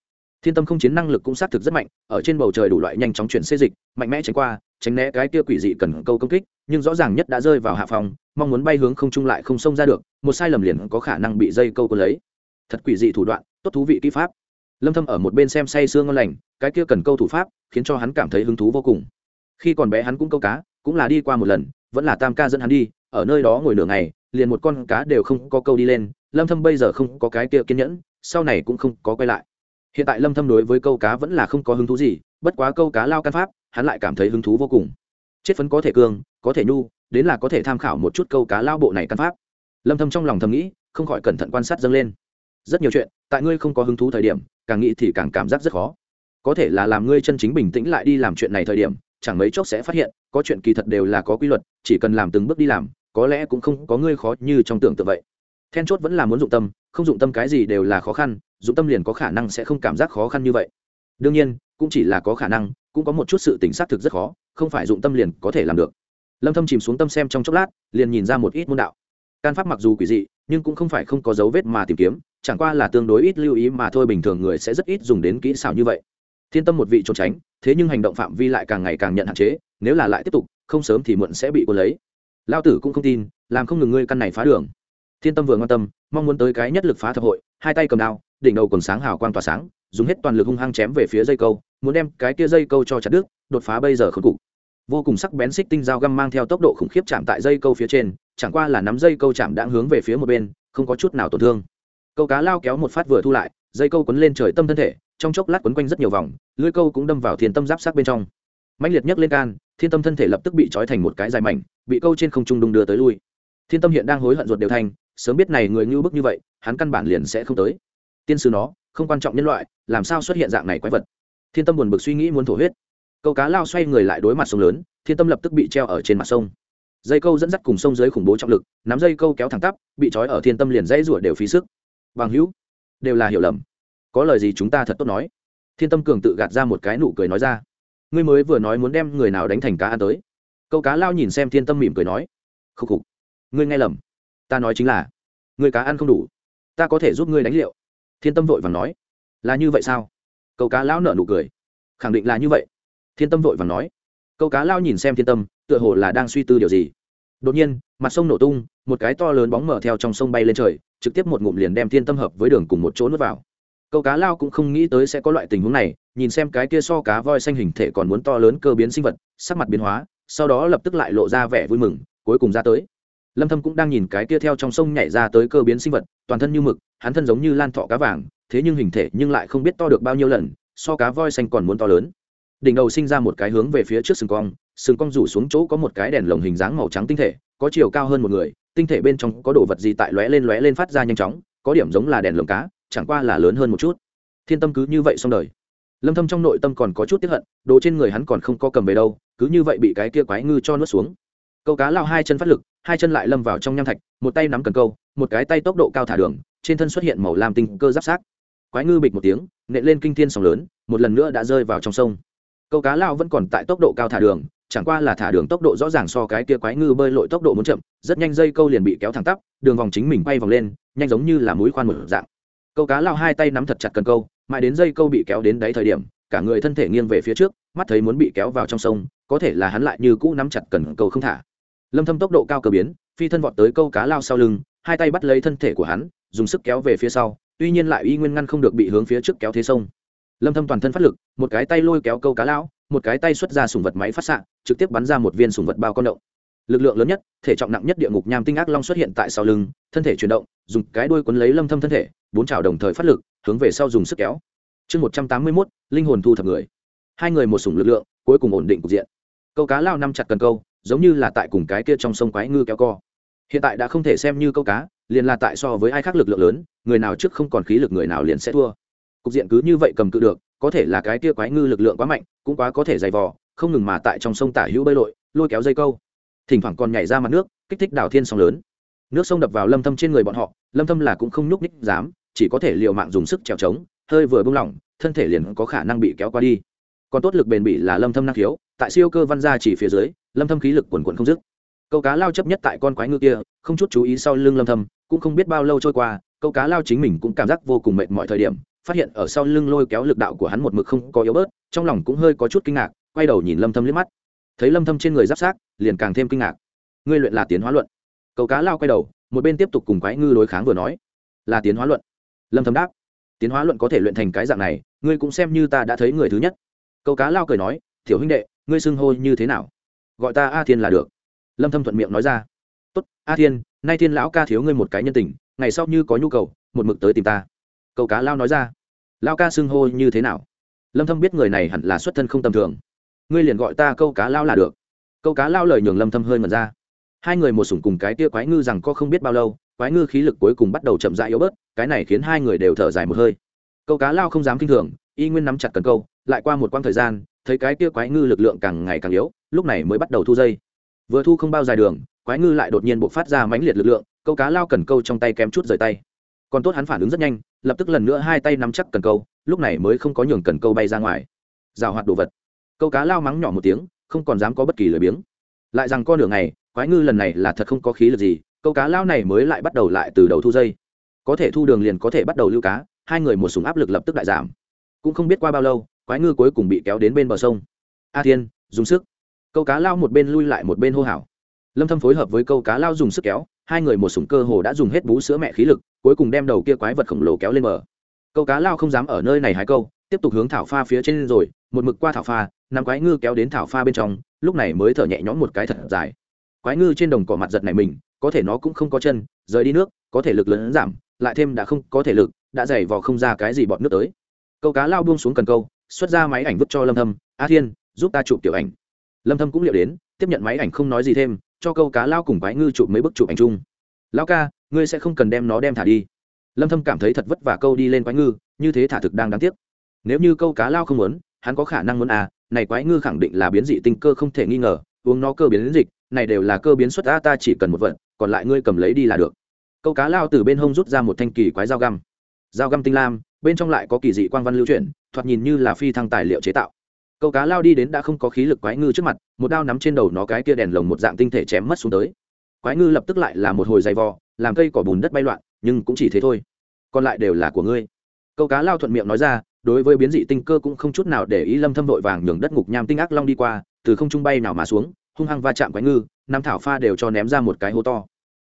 Thiên tâm không chiến năng lực cũng xác thực rất mạnh, ở trên bầu trời đủ loại nhanh chóng chuyển xê dịch, mạnh mẽ tránh qua, tránh né cái kia quỷ dị cần câu công kích, nhưng rõ ràng nhất đã rơi vào hạ phòng, mong muốn bay hướng không trung lại không xông ra được, một sai lầm liền có khả năng bị dây câu cuốn lấy. Thật quỷ dị thủ đoạn, tốt thú vị kỹ pháp lâm thâm ở một bên xem say sương ngon lành, cái kia cần câu thủ pháp, khiến cho hắn cảm thấy hứng thú vô cùng. Khi còn bé hắn cũng câu cá, cũng là đi qua một lần, vẫn là tam ca dẫn hắn đi, ở nơi đó ngồi nửa ngày, liền một con cá đều không có câu đi lên, lâm thâm bây giờ không có cái kia kiên nhẫn, sau này cũng không có quay lại. Hiện tại lâm thâm đối với câu cá vẫn là không có hứng thú gì, bất quá câu cá lao căn pháp, hắn lại cảm thấy hứng thú vô cùng. Chết phấn có thể cương, có thể nhu, đến là có thể tham khảo một chút câu cá lao bộ này căn pháp. Lâm thâm trong lòng thầm nghĩ, không khỏi cẩn thận quan sát dâng lên. Rất nhiều chuyện, tại ngươi không có hứng thú thời điểm càng nghĩ thì càng cảm giác rất khó. Có thể là làm ngươi chân chính bình tĩnh lại đi làm chuyện này thời điểm, chẳng mấy chốc sẽ phát hiện, có chuyện kỳ thật đều là có quy luật, chỉ cần làm từng bước đi làm, có lẽ cũng không có ngươi khó như trong tưởng tượng vậy. Then chốt vẫn là muốn dụng tâm, không dụng tâm cái gì đều là khó khăn, dụng tâm liền có khả năng sẽ không cảm giác khó khăn như vậy. Đương nhiên, cũng chỉ là có khả năng, cũng có một chút sự tính xác thực rất khó, không phải dụng tâm liền có thể làm được. Lâm thâm chìm xuống tâm xem trong chốc lát, liền nhìn ra một ít môn đạo. Can pháp mặc dù quỷ dị, nhưng cũng không phải không có dấu vết mà tìm kiếm chẳng qua là tương đối ít lưu ý mà thôi, bình thường người sẽ rất ít dùng đến kỹ xảo như vậy. Thiên tâm một vị trốn tránh, thế nhưng hành động phạm vi lại càng ngày càng nhận hạn chế, nếu là lại tiếp tục, không sớm thì muộn sẽ bị cuốn lấy. Lao tử cũng không tin, làm không ngừng ngươi căn này phá đường. Thiên tâm vừa quan tâm, mong muốn tới cái nhất lực phá thập hội, hai tay cầm đao, đỉnh đầu còn sáng hào quang tỏa sáng, dùng hết toàn lực hung hăng chém về phía dây câu, muốn đem cái kia dây câu cho chặt đứt, đột phá bây giờ khốn cục. Vô cùng sắc bén xích tinh dao găm mang theo tốc độ khủng khiếp chạm tại dây câu phía trên, chẳng qua là nắm dây câu chạm đã hướng về phía một bên, không có chút nào tổn thương câu cá lao kéo một phát vừa thu lại, dây câu quấn lên trời tâm thân thể, trong chốc lát quấn quanh rất nhiều vòng, lưỡi câu cũng đâm vào thiên tâm giáp sát bên trong. Mạnh liệt nhấc lên can, thiên tâm thân thể lập tức bị trói thành một cái dài mảnh, bị câu trên không trung đung đưa tới lui. Thiên tâm hiện đang hối hận ruột đều thành, sớm biết này người ngưu bức như vậy, hắn căn bản liền sẽ không tới. Tiên sư nó, không quan trọng nhân loại, làm sao xuất hiện dạng này quái vật? Thiên tâm buồn bực suy nghĩ muốn thổ huyết. Câu cá lao xoay người lại đối mặt sông lớn, thiên tâm lập tức bị treo ở trên mặt sông. Dây câu dẫn dắt cùng sông dưới khủng bố trọng lực, nắm dây câu kéo thẳng tắp, bị trói ở thiên tâm liền dãy rủa đều phí sức bằng hữu, đều là hiểu lầm. Có lời gì chúng ta thật tốt nói. Thiên tâm cường tự gạt ra một cái nụ cười nói ra. Ngươi mới vừa nói muốn đem người nào đánh thành cá ăn tới. Câu cá lao nhìn xem thiên tâm mỉm cười nói. Khúc khục, ngươi nghe lầm. Ta nói chính là người cá ăn không đủ. Ta có thể giúp ngươi đánh liệu. Thiên tâm vội vàng nói. Là như vậy sao? Câu cá lão nở nụ cười. Khẳng định là như vậy. Thiên tâm vội vàng nói. Câu cá lao nhìn xem thiên tâm, tựa hồ là đang suy tư điều gì. Đột nhiên, mặt sông nổ tung, một cái to lớn bóng mở theo trong sông bay lên trời trực tiếp một ngụm liền đem thiên tâm hợp với đường cùng một chỗ nuốt vào. Câu cá lao cũng không nghĩ tới sẽ có loại tình huống này, nhìn xem cái kia so cá voi xanh hình thể còn muốn to lớn cơ biến sinh vật, sắc mặt biến hóa, sau đó lập tức lại lộ ra vẻ vui mừng, cuối cùng ra tới. Lâm thâm cũng đang nhìn cái kia theo trong sông nhảy ra tới cơ biến sinh vật, toàn thân như mực, hắn thân giống như lan thọ cá vàng, thế nhưng hình thể nhưng lại không biết to được bao nhiêu lần, so cá voi xanh còn muốn to lớn. Đỉnh đầu sinh ra một cái hướng về phía trước sừng cong sừng cong rủ xuống chỗ có một cái đèn lồng hình dáng màu trắng tinh thể, có chiều cao hơn một người tinh thể bên trong có đồ vật gì tại lóe lên lóe lên phát ra nhanh chóng, có điểm giống là đèn lồng cá, chẳng qua là lớn hơn một chút. Thiên tâm cứ như vậy xong đời. Lâm thâm trong nội tâm còn có chút tiếc hận, đồ trên người hắn còn không có cầm về đâu, cứ như vậy bị cái kia quái ngư cho nuốt xuống. Câu cá lao hai chân phát lực, hai chân lại lâm vào trong nham thạch, một tay nắm cần câu, một cái tay tốc độ cao thả đường, trên thân xuất hiện màu lam tinh cơ giáp sát quái ngư bịch một tiếng, nện lên kinh thiên sóng lớn, một lần nữa đã rơi vào trong sông. Câu cá lao vẫn còn tại tốc độ cao thả đường chẳng qua là thả đường tốc độ rõ ràng so cái kia quái ngư bơi lội tốc độ muốn chậm, rất nhanh dây câu liền bị kéo thẳng tắp, đường vòng chính mình quay vòng lên, nhanh giống như là mũi khoan một dạng. Câu cá lao hai tay nắm thật chặt cần câu, mãi đến dây câu bị kéo đến đáy thời điểm, cả người thân thể nghiêng về phía trước, mắt thấy muốn bị kéo vào trong sông, có thể là hắn lại như cũ nắm chặt cần câu không thả. Lâm thâm tốc độ cao cờ biến, phi thân vọt tới câu cá lao sau lưng, hai tay bắt lấy thân thể của hắn, dùng sức kéo về phía sau, tuy nhiên lại y nguyên ngăn không được bị hướng phía trước kéo thế sông. Lâm thâm toàn thân phát lực, một cái tay lôi kéo câu cá lão một cái tay xuất ra sùng vật máy phát xạ trực tiếp bắn ra một viên sùng vật bao con động. Lực lượng lớn nhất thể trọng nặng nhất địa ngục nham tinh ác long xuất hiện tại sau lưng thân thể chuyển động dùng cái đuôi quấn lấy lâm thâm thân thể bốn chảo đồng thời phát lực hướng về sau dùng sức kéo. Chương 181, linh hồn thu thập người. Hai người một sủng lực lượng cuối cùng ổn định cục diện. Câu cá lao năm chặt cần câu giống như là tại cùng cái kia trong sông quái ngư kéo co. Hiện tại đã không thể xem như câu cá liền là tại so với ai khác lực lượng lớn người nào trước không còn khí lực người nào liền sẽ thua. Cục diện cứ như vậy cầm cự được có thể là cái kia quái ngư lực lượng quá mạnh, cũng quá có thể dày vò, không ngừng mà tại trong sông tả hữu bơi lội, lôi kéo dây câu. Thỉnh thoảng còn nhảy ra mặt nước, kích thích đào thiên sóng lớn. Nước sông đập vào lâm thâm trên người bọn họ, lâm thâm là cũng không nhúc ních dám, chỉ có thể liều mạng dùng sức trèo trống, hơi vừa buông lỏng, thân thể liền có khả năng bị kéo qua đi. Còn tốt lực bền bỉ là lâm thâm năng khiếu, tại siêu cơ văn gia chỉ phía dưới, lâm thâm khí lực cuồn cuộn không dứt. Câu cá lao chấp nhất tại con quái ngư kia, không chút chú ý sau lưng lâm thâm, cũng không biết bao lâu trôi qua, câu cá lao chính mình cũng cảm giác vô cùng mệt mỏi thời điểm phát hiện ở sau lưng lôi kéo lực đạo của hắn một mực không có yếu bớt, trong lòng cũng hơi có chút kinh ngạc, quay đầu nhìn lâm thâm liếc mắt. Thấy lâm thâm trên người giáp sát, liền càng thêm kinh ngạc. Ngươi luyện là tiến hóa luận. Cầu cá lao quay đầu, một bên tiếp tục cùng quái ngư đối kháng vừa nói. Là tiến hóa luận. Lâm thâm đáp. Tiến hóa luận có thể luyện thành cái dạng này, ngươi cũng xem như ta đã thấy người thứ nhất. Câu cá lao cười nói, tiểu huynh đệ, ngươi xưng hô như thế nào? Gọi ta a thiên là được. Lâm thâm thuận miệng nói ra. Tốt, a thiên, nay thiên lão ca thiếu ngươi một cái nhân tình, ngày sau như có nhu cầu, một mực tới tìm ta câu cá lao nói ra. Lao ca xưng hô như thế nào? Lâm thâm biết người này hẳn là xuất thân không tầm thường. Ngươi liền gọi ta câu cá lao là được. Câu cá lao lời nhường lâm thâm hơi ngẩn ra. Hai người một sủng cùng cái tia quái ngư rằng có không biết bao lâu, quái ngư khí lực cuối cùng bắt đầu chậm rãi yếu bớt, cái này khiến hai người đều thở dài một hơi. Câu cá lao không dám kinh thường, y nguyên nắm chặt cần câu, lại qua một quãng thời gian, thấy cái tia quái ngư lực lượng càng ngày càng yếu, lúc này mới bắt đầu thu dây. Vừa thu không bao dài đường, quái ngư lại đột nhiên bộc phát ra mãnh liệt lực lượng, câu cá lao cần câu trong tay kém chút rời tay. Còn tốt hắn phản ứng rất nhanh lập tức lần nữa hai tay nắm chắc cần câu, lúc này mới không có nhường cần câu bay ra ngoài. Rào hoạt đồ vật. Câu cá lao mắng nhỏ một tiếng, không còn dám có bất kỳ lời biếng. Lại rằng con đường này quái ngư lần này là thật không có khí lực gì, câu cá lao này mới lại bắt đầu lại từ đầu thu dây. Có thể thu đường liền có thể bắt đầu lưu cá, hai người một súng áp lực lập tức đại giảm. Cũng không biết qua bao lâu, quái ngư cuối cùng bị kéo đến bên bờ sông. A thiên, dùng sức. Câu cá lao một bên lui lại một bên hô hào. Lâm thâm phối hợp với câu cá lao dùng sức kéo, hai người một súng cơ hồ đã dùng hết bú sữa mẹ khí lực cuối cùng đem đầu kia quái vật khổng lồ kéo lên bờ. Câu cá lao không dám ở nơi này hái câu, tiếp tục hướng thảo pha phía trên rồi, một mực qua thảo pha nằm quái ngư kéo đến thảo pha bên trong, lúc này mới thở nhẹ nhõm một cái thật dài. Quái ngư trên đồng cỏ mặt giật này mình, có thể nó cũng không có chân, rời đi nước, có thể lực lớn giảm, lại thêm đã không có thể lực, đã dày vò không ra cái gì bọt nước tới. Câu cá lao buông xuống cần câu, xuất ra máy ảnh vứt cho lâm thâm, a thiên, giúp ta chụp tiểu ảnh. Lâm thâm cũng liệu đến, tiếp nhận máy ảnh không nói gì thêm, cho câu cá lao cùng quái ngư chụp mấy bức chụp ảnh chung. Lao ca ngươi sẽ không cần đem nó đem thả đi. Lâm thâm cảm thấy thật vất vả câu đi lên quái ngư, như thế thả thực đang đáng tiếc. Nếu như câu cá lao không muốn, hắn có khả năng muốn à này quái ngư khẳng định là biến dị tinh cơ không thể nghi ngờ, uống nó cơ biến dịch, này đều là cơ biến xuất a ta chỉ cần một vận, còn lại ngươi cầm lấy đi là được. Câu cá lao từ bên hông rút ra một thanh kỳ quái dao găm. Dao găm tinh lam, bên trong lại có kỳ dị quang văn lưu chuyển, thoạt nhìn như là phi thăng tài liệu chế tạo. Câu cá lao đi đến đã không có khí lực quái ngư trước mặt, một đao nắm trên đầu nó cái kia đèn lồng một dạng tinh thể chém mất xuống tới. Quái ngư lập tức lại là một hồi dày vò làm cây cỏ bùn đất bay loạn, nhưng cũng chỉ thế thôi. Còn lại đều là của ngươi. Câu cá lao thuận miệng nói ra, đối với biến dị tinh cơ cũng không chút nào để ý lâm thâm vội vàng nhường đất ngục nham tinh ác long đi qua, từ không trung bay nào mà xuống, hung hăng va chạm quái ngư nam thảo pha đều cho ném ra một cái hố to.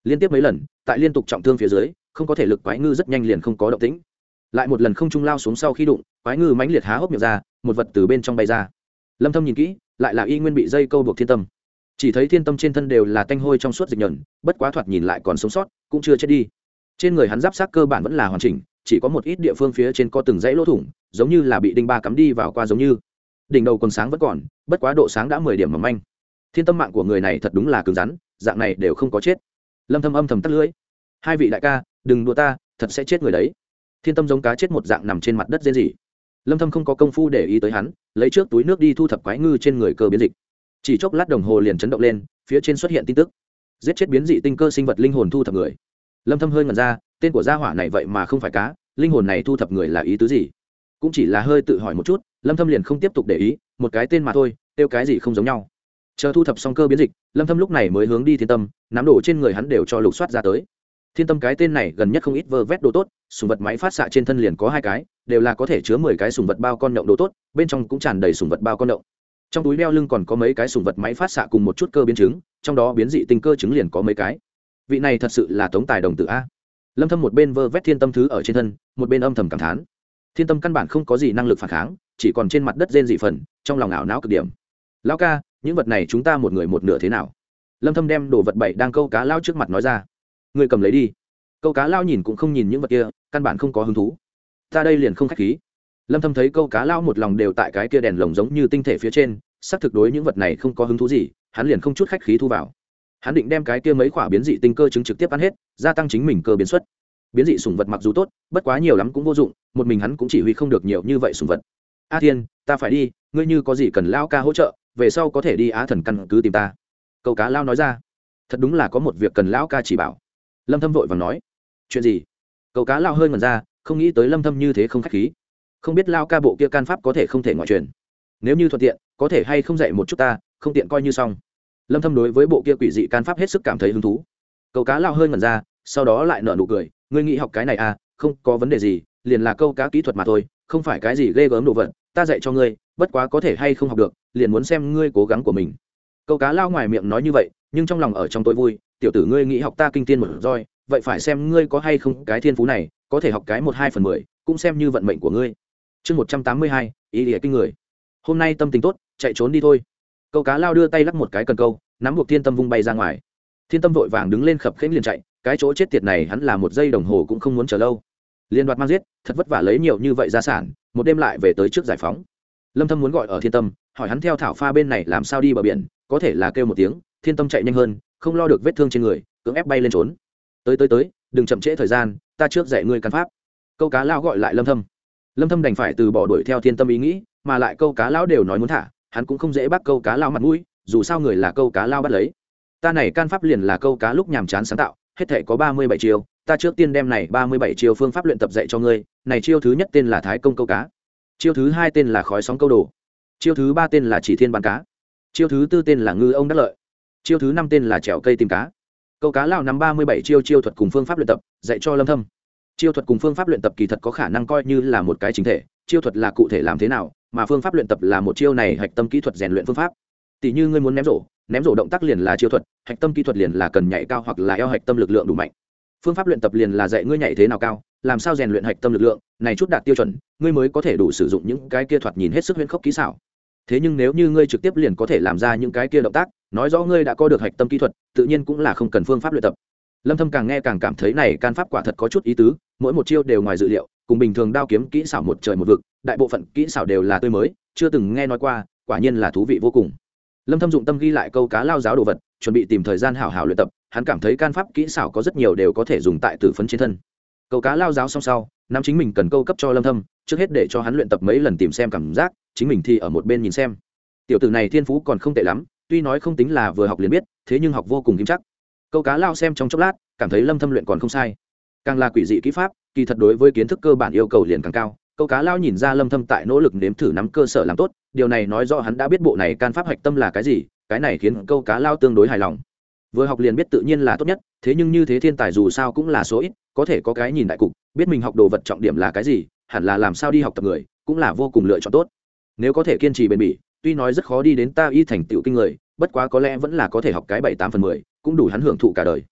Liên tiếp mấy lần, tại liên tục trọng thương phía dưới, không có thể lực quái ngư rất nhanh liền không có động tĩnh. Lại một lần không trung lao xuống sau khi đụng, quái ngư mãnh liệt há hốc miệng ra, một vật từ bên trong bay ra. Lâm thâm nhìn kỹ, lại là y nguyên bị dây câu buộc thiên tâm chỉ thấy thiên tâm trên thân đều là tanh hôi trong suốt dịch nhẫn bất quá thoạt nhìn lại còn sống sót, cũng chưa chết đi. Trên người hắn giáp sát cơ bản vẫn là hoàn chỉnh, chỉ có một ít địa phương phía trên có từng dãy lỗ thủng, giống như là bị đinh ba cắm đi vào qua giống như. Đỉnh đầu còn sáng vẫn còn, bất quá độ sáng đã mười điểm mầm manh. Thiên tâm mạng của người này thật đúng là cứng rắn, dạng này đều không có chết. Lâm thâm âm thầm tắt lưỡi. Hai vị đại ca, đừng đùa ta, thật sẽ chết người đấy. Thiên tâm giống cá chết một dạng nằm trên mặt đất dễ gì lâm thâm không có công phu để ý tới hắn, lấy trước túi nước đi thu thập quái ngư trên người cơ biến dịch chỉ chốc lát đồng hồ liền chấn động lên, phía trên xuất hiện tin tức. Giết chết biến dị tinh cơ sinh vật linh hồn thu thập người. Lâm thâm hơi ngẩn ra, tên của gia hỏa này vậy mà không phải cá, linh hồn này thu thập người là ý tứ gì? Cũng chỉ là hơi tự hỏi một chút, lâm thâm liền không tiếp tục để ý, một cái tên mà thôi tiêu cái gì không giống nhau. Chờ thu thập xong cơ biến dịch, lâm thâm lúc này mới hướng đi thiên tâm, nắm đồ trên người hắn đều cho lục soát ra tới. Thiên tâm cái tên này gần nhất không ít vơ vét đồ tốt, sùng vật máy phát xạ trên thân liền có hai cái, đều là có thể chứa 10 cái sùng vật bao con nhộng đồ tốt, bên trong cũng tràn đầy sùng vật bao con nhộng trong túi đeo lưng còn có mấy cái sùng vật máy phát xạ cùng một chút cơ biến chứng, trong đó biến dị tinh cơ chứng liền có mấy cái. Vị này thật sự là tống tài đồng tử a. Lâm thâm một bên vơ vét thiên tâm thứ ở trên thân, một bên âm thầm cảm thán. Thiên tâm căn bản không có gì năng lực phản kháng, chỉ còn trên mặt đất rên dị phần, trong lòng ảo não cực điểm. Lão ca, những vật này chúng ta một người một nửa thế nào? Lâm thâm đem đồ vật bảy đang câu cá lao trước mặt nói ra. Người cầm lấy đi. Câu cá lao nhìn cũng không nhìn những vật kia, căn bản không có hứng thú. Ta đây liền không khách khí lâm thâm thấy câu cá lao một lòng đều tại cái kia đèn lồng giống như tinh thể phía trên, xác thực đối những vật này không có hứng thú gì, hắn liền không chút khách khí thu vào. Hắn định đem cái kia mấy quả biến dị tinh cơ chứng trực tiếp ăn hết, gia tăng chính mình cơ biến suất biến dị sủng vật mặc dù tốt, bất quá nhiều lắm cũng vô dụng, một mình hắn cũng chỉ huy không được nhiều như vậy sủng vật. A thiên, ta phải đi, ngươi như có gì cần lao ca hỗ trợ, về sau có thể đi á thần căn cứ tìm ta. Câu cá lao nói ra. Thật đúng là có một việc cần lão ca chỉ bảo. Lâm thâm vội vàng nói. Chuyện gì? Câu cá lao hơi ngẩn ra, không nghĩ tới lâm thâm như thế không khách khí không biết lao ca bộ kia can pháp có thể không thể ngoại truyền. Nếu như thuận tiện, có thể hay không dạy một chút ta, không tiện coi như xong. Lâm thâm đối với bộ kia quỷ dị can pháp hết sức cảm thấy hứng thú. Câu cá lao hơi ngẩn ra, sau đó lại nở nụ cười, ngươi nghĩ học cái này à không có vấn đề gì, liền là câu cá kỹ thuật mà thôi, không phải cái gì ghê gớm đồ vật, ta dạy cho ngươi, bất quá có thể hay không học được, liền muốn xem ngươi cố gắng của mình. Câu cá lao ngoài miệng nói như vậy, nhưng trong lòng ở trong tôi vui, tiểu tử ngươi nghĩ học ta kinh tiên một roi, vậy phải xem ngươi có hay không cái thiên phú này, có thể học cái một hai phần mười, cũng xem như vận mệnh của ngươi chương một trăm tám mươi hai, ý địa kinh người. Hôm nay tâm tình tốt, chạy trốn đi thôi. Câu cá lao đưa tay lắc một cái cần câu, nắm buộc thiên tâm vung bay ra ngoài. Thiên tâm vội vàng đứng lên khập khênh liền chạy, cái chỗ chết tiệt này hắn là một giây đồng hồ cũng không muốn chờ lâu. Liên đoạt mang giết, thật vất vả lấy nhiều như vậy gia sản, một đêm lại về tới trước giải phóng. Lâm thâm muốn gọi ở thiên tâm, hỏi hắn theo thảo pha bên này làm sao đi bờ biển, có thể là kêu một tiếng, thiên tâm chạy nhanh hơn, không lo được vết thương trên người, cưỡng ép bay lên trốn. Tới tới tới, đừng chậm trễ thời gian, ta trước dạy ngươi căn pháp. Câu cá lao gọi lại lâm thâm lâm thâm đành phải từ bỏ đuổi theo thiên tâm ý nghĩ, mà lại câu cá lão đều nói muốn thả, hắn cũng không dễ bắt câu cá lao mặt mũi, dù sao người là câu cá lao bắt lấy. Ta này can pháp liền là câu cá lúc nhàm chán sáng tạo, hết thể có 37 chiêu, ta trước tiên đem này 37 chiêu phương pháp luyện tập dạy cho ngươi, này chiêu thứ nhất tên là thái công câu cá. Chiêu thứ hai tên là khói sóng câu đồ. Chiêu thứ ba tên là chỉ thiên bán cá. Chiêu thứ tư tên là ngư ông đắc lợi. Chiêu thứ năm tên là trèo cây tìm cá. Câu cá lao nắm ba mươi bảy chiêu chiêu thuật cùng phương pháp luyện tập, dạy cho lâm thâm chiêu thuật cùng phương pháp luyện tập kỳ thật có khả năng coi như là một cái chính thể, chiêu thuật là cụ thể làm thế nào, mà phương pháp luyện tập là một chiêu này hạch tâm kỹ thuật rèn luyện phương pháp. Tỷ như ngươi muốn ném rổ ném rổ động tác liền là chiêu thuật, hạch tâm kỹ thuật liền là cần nhảy cao hoặc là eo hạch tâm lực lượng đủ mạnh. Phương pháp luyện tập liền là dạy ngươi nhảy thế nào cao, làm sao rèn luyện hạch tâm lực lượng, này chút đạt tiêu chuẩn, ngươi mới có thể đủ sử dụng những cái kia thuật nhìn hết sức huyễn khốc kỹ xảo. Thế nhưng nếu như ngươi trực tiếp liền có thể làm ra những cái kia động tác, nói rõ ngươi đã có được hạch tâm kỹ thuật, tự nhiên cũng là không cần phương pháp luyện tập lâm thâm càng nghe càng cảm thấy này can pháp quả thật có chút ý tứ, mỗi một chiêu đều ngoài dự liệu, cùng bình thường đao kiếm kỹ xảo một trời một vực, đại bộ phận kỹ xảo đều là tươi mới, chưa từng nghe nói qua, quả nhiên là thú vị vô cùng. Lâm thâm dụng tâm ghi lại câu cá lao giáo đồ vật, chuẩn bị tìm thời gian hảo hảo luyện tập, hắn cảm thấy can pháp kỹ xảo có rất nhiều đều có thể dùng tại tử phấn trên thân. Câu cá lao giáo xong sau, nam chính mình cần câu cấp cho lâm thâm, trước hết để cho hắn luyện tập mấy lần tìm xem cảm giác, chính mình thì ở một bên nhìn xem. Tiểu tử này thiên phú còn không tệ lắm, tuy nói không tính là vừa học liền biết, thế nhưng học vô cùng kim chắc câu cá lao xem trong chốc lát, cảm thấy lâm thâm luyện còn không sai. Càng là quỷ dị kỹ pháp, kỳ thật đối với kiến thức cơ bản yêu cầu liền càng cao. Câu cá lao nhìn ra lâm thâm tại nỗ lực nếm thử nắm cơ sở làm tốt, điều này nói rõ hắn đã biết bộ này can pháp hạch tâm là cái gì, cái này khiến câu cá lao tương đối hài lòng. Vừa học liền biết tự nhiên là tốt nhất, thế nhưng như thế thiên tài dù sao cũng là số ít, có thể có cái nhìn đại cục, biết mình học đồ vật trọng điểm là cái gì, hẳn là làm sao đi học tập người, cũng là vô cùng lựa chọn tốt. Nếu có thể kiên trì bền bỉ, tuy nói rất khó đi đến ta y thành tựu kinh người, bất quá có lẽ vẫn là có thể học cái bảy tám phần mười cũng đủ hắn hưởng thụ cả đời.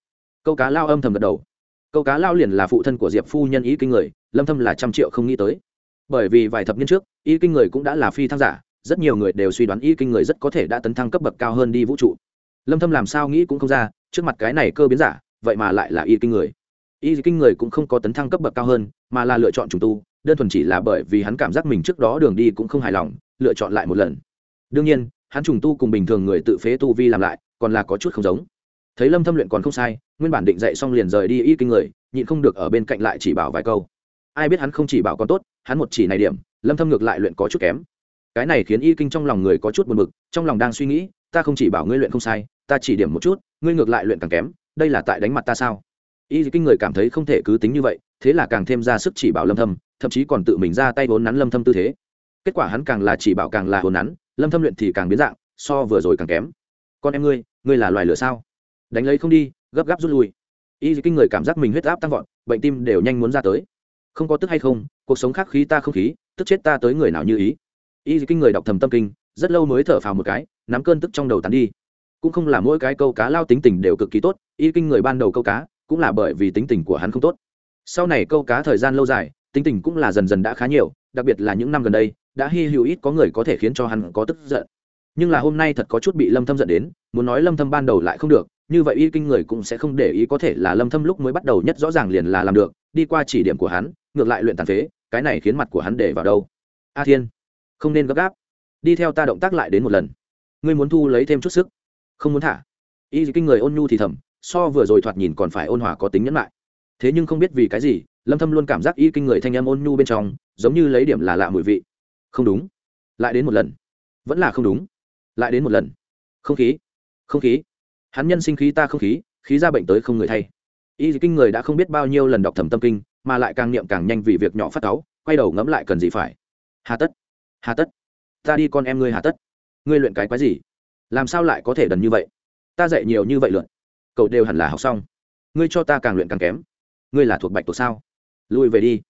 Câu cá lao âm thầm gật đầu. Câu cá lao liền là phụ thân của diệp phu nhân ý kinh người, lâm thâm là trăm triệu không nghĩ tới. Bởi vì vài thập niên trước, ý kinh người cũng đã là phi thăng giả, rất nhiều người đều suy đoán ý kinh người rất có thể đã tấn thăng cấp bậc cao hơn đi vũ trụ. Lâm thâm làm sao nghĩ cũng không ra, trước mặt cái này cơ biến giả, vậy mà lại là ý kinh người. Ý kinh người cũng không có tấn thăng cấp bậc cao hơn, mà là lựa chọn trùng tu, đơn thuần chỉ là bởi vì hắn cảm giác mình trước đó đường đi cũng không hài lòng, lựa chọn lại một lần. Đương nhiên, hắn trùng tu cùng bình thường người tự phế tu vi làm lại, còn là có chút không giống thấy lâm thâm luyện còn không sai, nguyên bản định dạy xong liền rời đi y kinh người, nhịn không được ở bên cạnh lại chỉ bảo vài câu. Ai biết hắn không chỉ bảo còn tốt, hắn một chỉ này điểm, lâm thâm ngược lại luyện có chút kém. Cái này khiến y kinh trong lòng người có chút buồn bực, trong lòng đang suy nghĩ, ta không chỉ bảo ngươi luyện không sai, ta chỉ điểm một chút, ngươi ngược lại luyện càng kém, đây là tại đánh mặt ta sao? Y kinh người cảm thấy không thể cứ tính như vậy, thế là càng thêm ra sức chỉ bảo lâm thâm, thậm chí còn tự mình ra tay vốn nắn lâm thâm tư thế. Kết quả hắn càng là chỉ bảo càng là hồn nắn, lâm thâm luyện thì càng biến dạng, so vừa rồi càng kém. Con em ngươi ngươi là loài lửa sao? Đánh lấy không đi, gấp gáp rút lui. Y kinh người cảm giác mình huyết áp tăng vọt, bệnh tim đều nhanh muốn ra tới. Không có tức hay không, cuộc sống khác khí ta không khí, tức chết ta tới người nào như ý. Y kinh người đọc thầm tâm kinh, rất lâu mới thở phào một cái, nắm cơn tức trong đầu tán đi. Cũng không là mỗi cái câu cá lao tính tình đều cực kỳ tốt, y kinh người ban đầu câu cá, cũng là bởi vì tính tình của hắn không tốt. Sau này câu cá thời gian lâu dài, tính tình cũng là dần dần đã khá nhiều, đặc biệt là những năm gần đây, đã hy hữu ít có người có thể khiến cho hắn có tức giận. Nhưng là hôm nay thật có chút bị lâm thâm giận đến, muốn nói lâm thâm ban đầu lại không được như vậy y kinh người cũng sẽ không để ý có thể là lâm thâm lúc mới bắt đầu nhất rõ ràng liền là làm được, đi qua chỉ điểm của hắn, ngược lại luyện tàn phế, cái này khiến mặt của hắn để vào đâu? A thiên, không nên gấp gáp. Đi theo ta động tác lại đến một lần. Ngươi muốn thu lấy thêm chút sức. Không muốn thả. Y kinh người ôn nhu thì thầm, so vừa rồi thoạt nhìn còn phải ôn hòa có tính nhẫn lại. Thế nhưng không biết vì cái gì, lâm thâm luôn cảm giác y kinh người thanh âm ôn nhu bên trong, giống như lấy điểm là lạ mùi vị. Không đúng. Lại đến một lần. Vẫn là không đúng. Lại đến một lần. Không khí. Không khí hắn nhân sinh khí ta không khí khí ra bệnh tới không người thay. Y kinh người đã không biết bao nhiêu lần đọc thẩm tâm kinh, mà lại càng niệm càng nhanh vì việc nhỏ phát cáu, quay đầu ngẫm lại cần gì phải. Hà tất hà tất, ta đi con em ngươi hà tất. Ngươi luyện cái quái gì? Làm sao lại có thể đần như vậy? Ta dạy nhiều như vậy lượn cậu đều hẳn là học xong. Ngươi cho ta càng luyện càng kém. Ngươi là thuộc bạch tổ sao? Lùi về đi.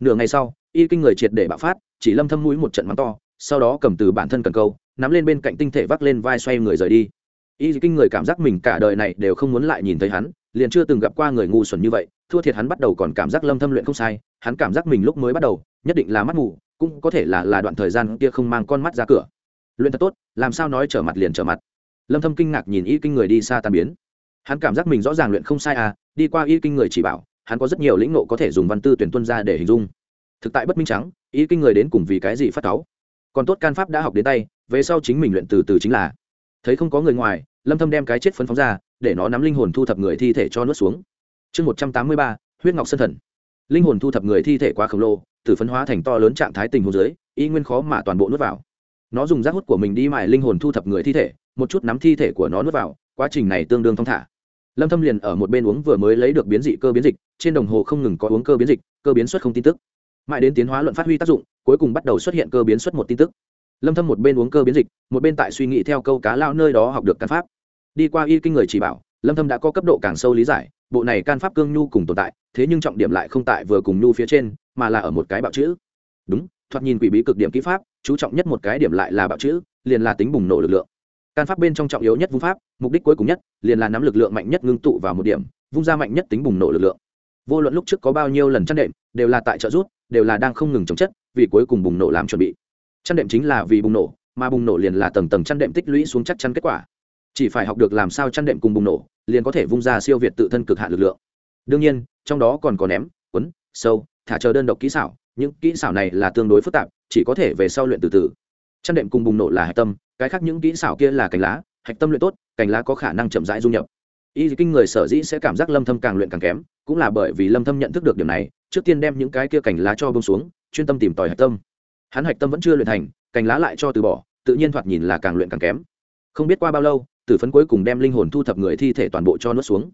Nửa ngày sau, y kinh người triệt để bạo phát, chỉ lâm thâm mũi một trận mắng to, sau đó cầm từ bản thân cần câu, nắm lên bên cạnh tinh thể vác lên vai xoay người rời đi y kinh người cảm giác mình cả đời này đều không muốn lại nhìn thấy hắn, liền chưa từng gặp qua người ngu xuẩn như vậy, thua thiệt hắn bắt đầu còn cảm giác lâm thâm luyện không sai, hắn cảm giác mình lúc mới bắt đầu, nhất định là mắt mù, cũng có thể là là đoạn thời gian kia không mang con mắt ra cửa. Luyện thật tốt, làm sao nói trở mặt liền trở mặt. Lâm thâm kinh ngạc nhìn y kinh người đi xa tan biến. Hắn cảm giác mình rõ ràng luyện không sai à đi qua y kinh người chỉ bảo, hắn có rất nhiều lĩnh ngộ có thể dùng văn tư tuyển tuân ra để hình dung. Thực tại bất minh trắng, y kinh người đến cùng vì cái gì phát cáu? Còn tốt can pháp đã học đến tay, về sau chính mình luyện từ từ chính là. Thấy không có người ngoài lâm thâm đem cái chết phấn phóng ra để nó nắm linh hồn thu thập người thi thể cho nuốt xuống. Chương 183, huyết ngọc sơn thần. Linh hồn thu thập người thi thể quá khổng lồ từ phấn hóa thành to lớn trạng thái tình huống dưới y nguyên khó mà toàn bộ nuốt vào. Nó dùng rác hút của mình đi mài linh hồn thu thập người thi thể một chút nắm thi thể của nó nuốt vào quá trình này tương đương thong thả. Lâm thâm liền ở một bên uống vừa mới lấy được biến dị cơ biến dịch trên đồng hồ không ngừng có uống cơ biến dịch cơ biến xuất không tin tức. Mãi đến tiến hóa luận phát huy tác dụng cuối cùng bắt đầu xuất hiện cơ biến xuất một tin tức lâm thâm một bên uống cơ biến dịch, một bên tại suy nghĩ theo câu cá lao nơi đó học được căn pháp. Đi qua y kinh người chỉ bảo, lâm thâm đã có cấp độ càng sâu lý giải, bộ này can pháp cương nhu cùng tồn tại, thế nhưng trọng điểm lại không tại vừa cùng nhu phía trên, mà là ở một cái bạo chữ. Đúng, thoạt nhìn quỷ bí cực điểm kỹ pháp, chú trọng nhất một cái điểm lại là bạo chữ, liền là tính bùng nổ lực lượng. Can pháp bên trong trọng yếu nhất vung pháp, mục đích cuối cùng nhất, liền là nắm lực lượng mạnh nhất ngưng tụ vào một điểm, vung ra mạnh nhất tính bùng nổ lực lượng. Vô luận lúc trước có bao nhiêu lần chăn đệm, đều là tại trợ rút đều là đang không ngừng chống chất, vì cuối cùng bùng nổ làm chuẩn bị chăn đệm chính là vì bùng nổ, mà bùng nổ liền là tầng tầng chăn đệm tích lũy xuống chắc chắn kết quả. Chỉ phải học được làm sao chăn đệm cùng bùng nổ, liền có thể vung ra siêu việt tự thân cực hạn lực lượng. Đương nhiên, trong đó còn có ném, quấn, sâu, thả chờ đơn độc kỹ xảo, những kỹ xảo này là tương đối phức tạp, chỉ có thể về sau luyện từ từ. Chăn đệm cùng bùng nổ là hạch tâm, cái khác những kỹ xảo kia là cành lá, hạch tâm luyện tốt, cành lá có khả năng chậm rãi du nhập. Y kinh người sở dĩ sẽ cảm giác lâm thâm càng luyện càng kém, cũng là bởi vì lâm thâm nhận thức được điểm này, trước tiên đem những cái kia cành lá cho bông xuống, chuyên tâm tìm tòi hạch tâm hắn hạch tâm vẫn chưa luyện thành, cành lá lại cho từ bỏ, tự nhiên thoạt nhìn là càng luyện càng kém. Không biết qua bao lâu, tử phấn cuối cùng đem linh hồn thu thập người thi thể toàn bộ cho nuốt xuống.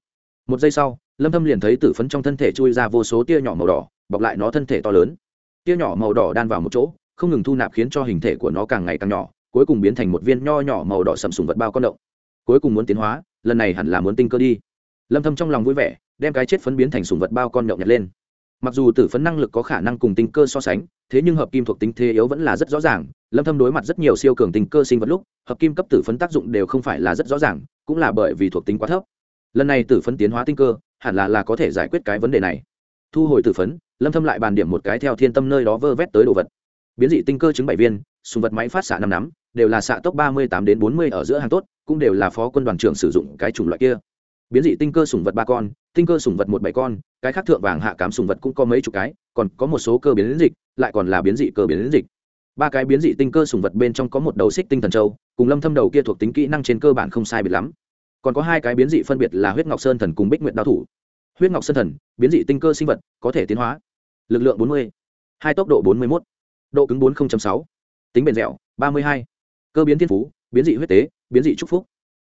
Một giây sau, lâm thâm liền thấy tử phấn trong thân thể chui ra vô số tia nhỏ màu đỏ, bọc lại nó thân thể to lớn. Tia nhỏ màu đỏ đan vào một chỗ, không ngừng thu nạp khiến cho hình thể của nó càng ngày càng nhỏ, cuối cùng biến thành một viên nho nhỏ màu đỏ sầm sùng vật bao con động. Cuối cùng muốn tiến hóa, lần này hẳn là muốn tinh cơ đi. Lâm thâm trong lòng vui vẻ, đem cái chết phấn biến thành sùng vật bao con động nhặt lên mặc dù tử phấn năng lực có khả năng cùng tinh cơ so sánh, thế nhưng hợp kim thuộc tính thế yếu vẫn là rất rõ ràng, lâm thâm đối mặt rất nhiều siêu cường tinh cơ sinh vật lúc, hợp kim cấp tử phấn tác dụng đều không phải là rất rõ ràng, cũng là bởi vì thuộc tính quá thấp. Lần này tử phấn tiến hóa tinh cơ, hẳn là là có thể giải quyết cái vấn đề này. Thu hồi tử phấn, lâm thâm lại bàn điểm một cái theo thiên tâm nơi đó vơ vét tới đồ vật. Biến dị tinh cơ chứng bảy viên súng vật máy phát xạ năm nắm, đều là xạ tốc 38 đến 40 ở giữa hàng tốt, cũng đều là phó quân đoàn trưởng sử dụng cái chủng loại kia biến dị tinh cơ sủng vật ba con tinh cơ sủng vật một bảy con cái khác thượng vàng hạ cám sủng vật cũng có mấy chục cái còn có một số cơ biến dịch lại còn là biến dị cơ biến dịch. Ba cái biến dị tinh cơ sủng vật bên trong có một đầu xích tinh thần châu cùng lâm thâm đầu kia thuộc tính kỹ năng trên cơ bản không sai biệt lắm. Còn có hai cái biến dị phân biệt là huyết ngọc sơn thần cùng bích nguyện đao thủ. Huyết ngọc sơn thần biến dị tinh cơ sinh vật có thể tiến hóa. Lực lượng 40, hai tốc độ 41, độ cứng 40.6, tính bền dẻo 32, cơ biến thiên phú biến dị huyết tế biến dị trúc phúc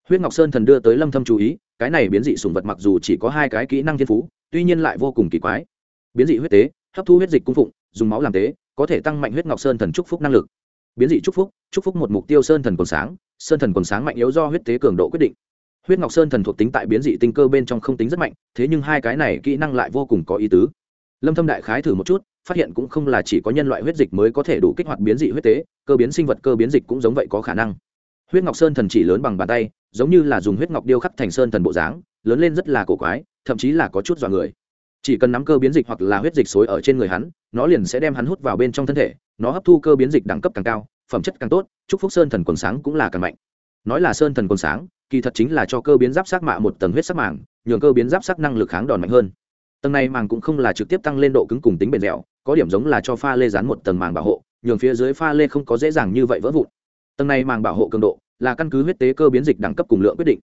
huyết ngọc sơn thần đưa tới lâm thâm chú ý, cái này biến dị sùng vật mặc dù chỉ có hai cái kỹ năng thiên phú, tuy nhiên lại vô cùng kỳ quái. Biến dị huyết tế, hấp thu huyết dịch cung phụng, dùng máu làm tế, có thể tăng mạnh huyết ngọc sơn thần trúc phúc năng lực. Biến dị trúc phúc trúc phúc một mục tiêu sơn thần quần sáng, sơn thần quần sáng mạnh yếu do huyết tế cường độ quyết định. Huyết ngọc sơn thần thuộc tính tại biến dị tinh cơ bên trong không tính rất mạnh, thế nhưng hai cái này kỹ năng lại vô cùng có ý tứ. Lâm thâm đại khái thử một chút, phát hiện cũng không là chỉ có nhân loại huyết dịch mới có thể đủ kích hoạt biến dị huyết tế, cơ biến sinh vật cơ biến dịch cũng giống vậy có khả năng. Huyết ngọc sơn thần chỉ lớn bằng bàn tay giống như là dùng huyết ngọc điêu khắc thành sơn thần bộ dáng, lớn lên rất là cổ quái, thậm chí là có chút dọa người. Chỉ cần nắm cơ biến dịch hoặc là huyết dịch xối ở trên người hắn, nó liền sẽ đem hắn hút vào bên trong thân thể, nó hấp thu cơ biến dịch đẳng cấp càng cao, phẩm chất càng tốt, chúc phúc sơn thần quần sáng cũng là càng mạnh. Nói là sơn thần quần sáng, kỳ thật chính là cho cơ biến giáp sắc mạ một tầng huyết sắc màng, nhường cơ biến giáp sắc năng lực kháng đòn mạnh hơn. Tầng này màng cũng không là trực tiếp tăng lên độ cứng cùng tính bền dẻo, có điểm giống là cho pha lê dán một tầng màng bảo hộ, nhường phía dưới pha lê không có dễ dàng như vậy vỡ vụn. Tầng này màng bảo hộ cường độ là căn cứ huyết tế cơ biến dịch đẳng cấp cùng lượng quyết định.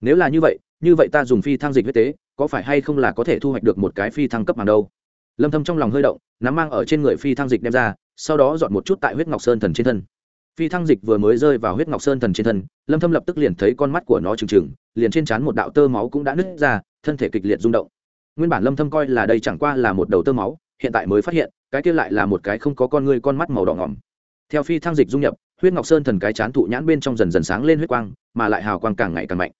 Nếu là như vậy như vậy ta dùng phi thăng dịch huyết tế, có phải hay không là có thể thu hoạch được một cái phi thăng cấp màng đâu? Lâm thâm trong lòng hơi động, nắm mang ở trên người phi thăng dịch đem ra, sau đó dọn một chút tại huyết ngọc sơn thần trên thân. Phi thăng dịch vừa mới rơi vào huyết ngọc sơn thần trên thân, lâm thâm lập tức liền thấy con mắt của nó trừng trừng, liền trên trán một đạo tơ máu cũng đã nứt ra, thân thể kịch liệt rung động. Nguyên bản lâm thâm coi là đây chẳng qua là một đầu tơ máu, hiện tại mới phát hiện, cái kia lại là một cái không có con ngươi con mắt màu đỏ ngỏm theo phi thăng dịch dung nhập, huyết ngọc sơn thần cái chán thụ nhãn bên trong dần dần sáng lên huyết quang, mà lại hào quang càng ngày càng mạnh.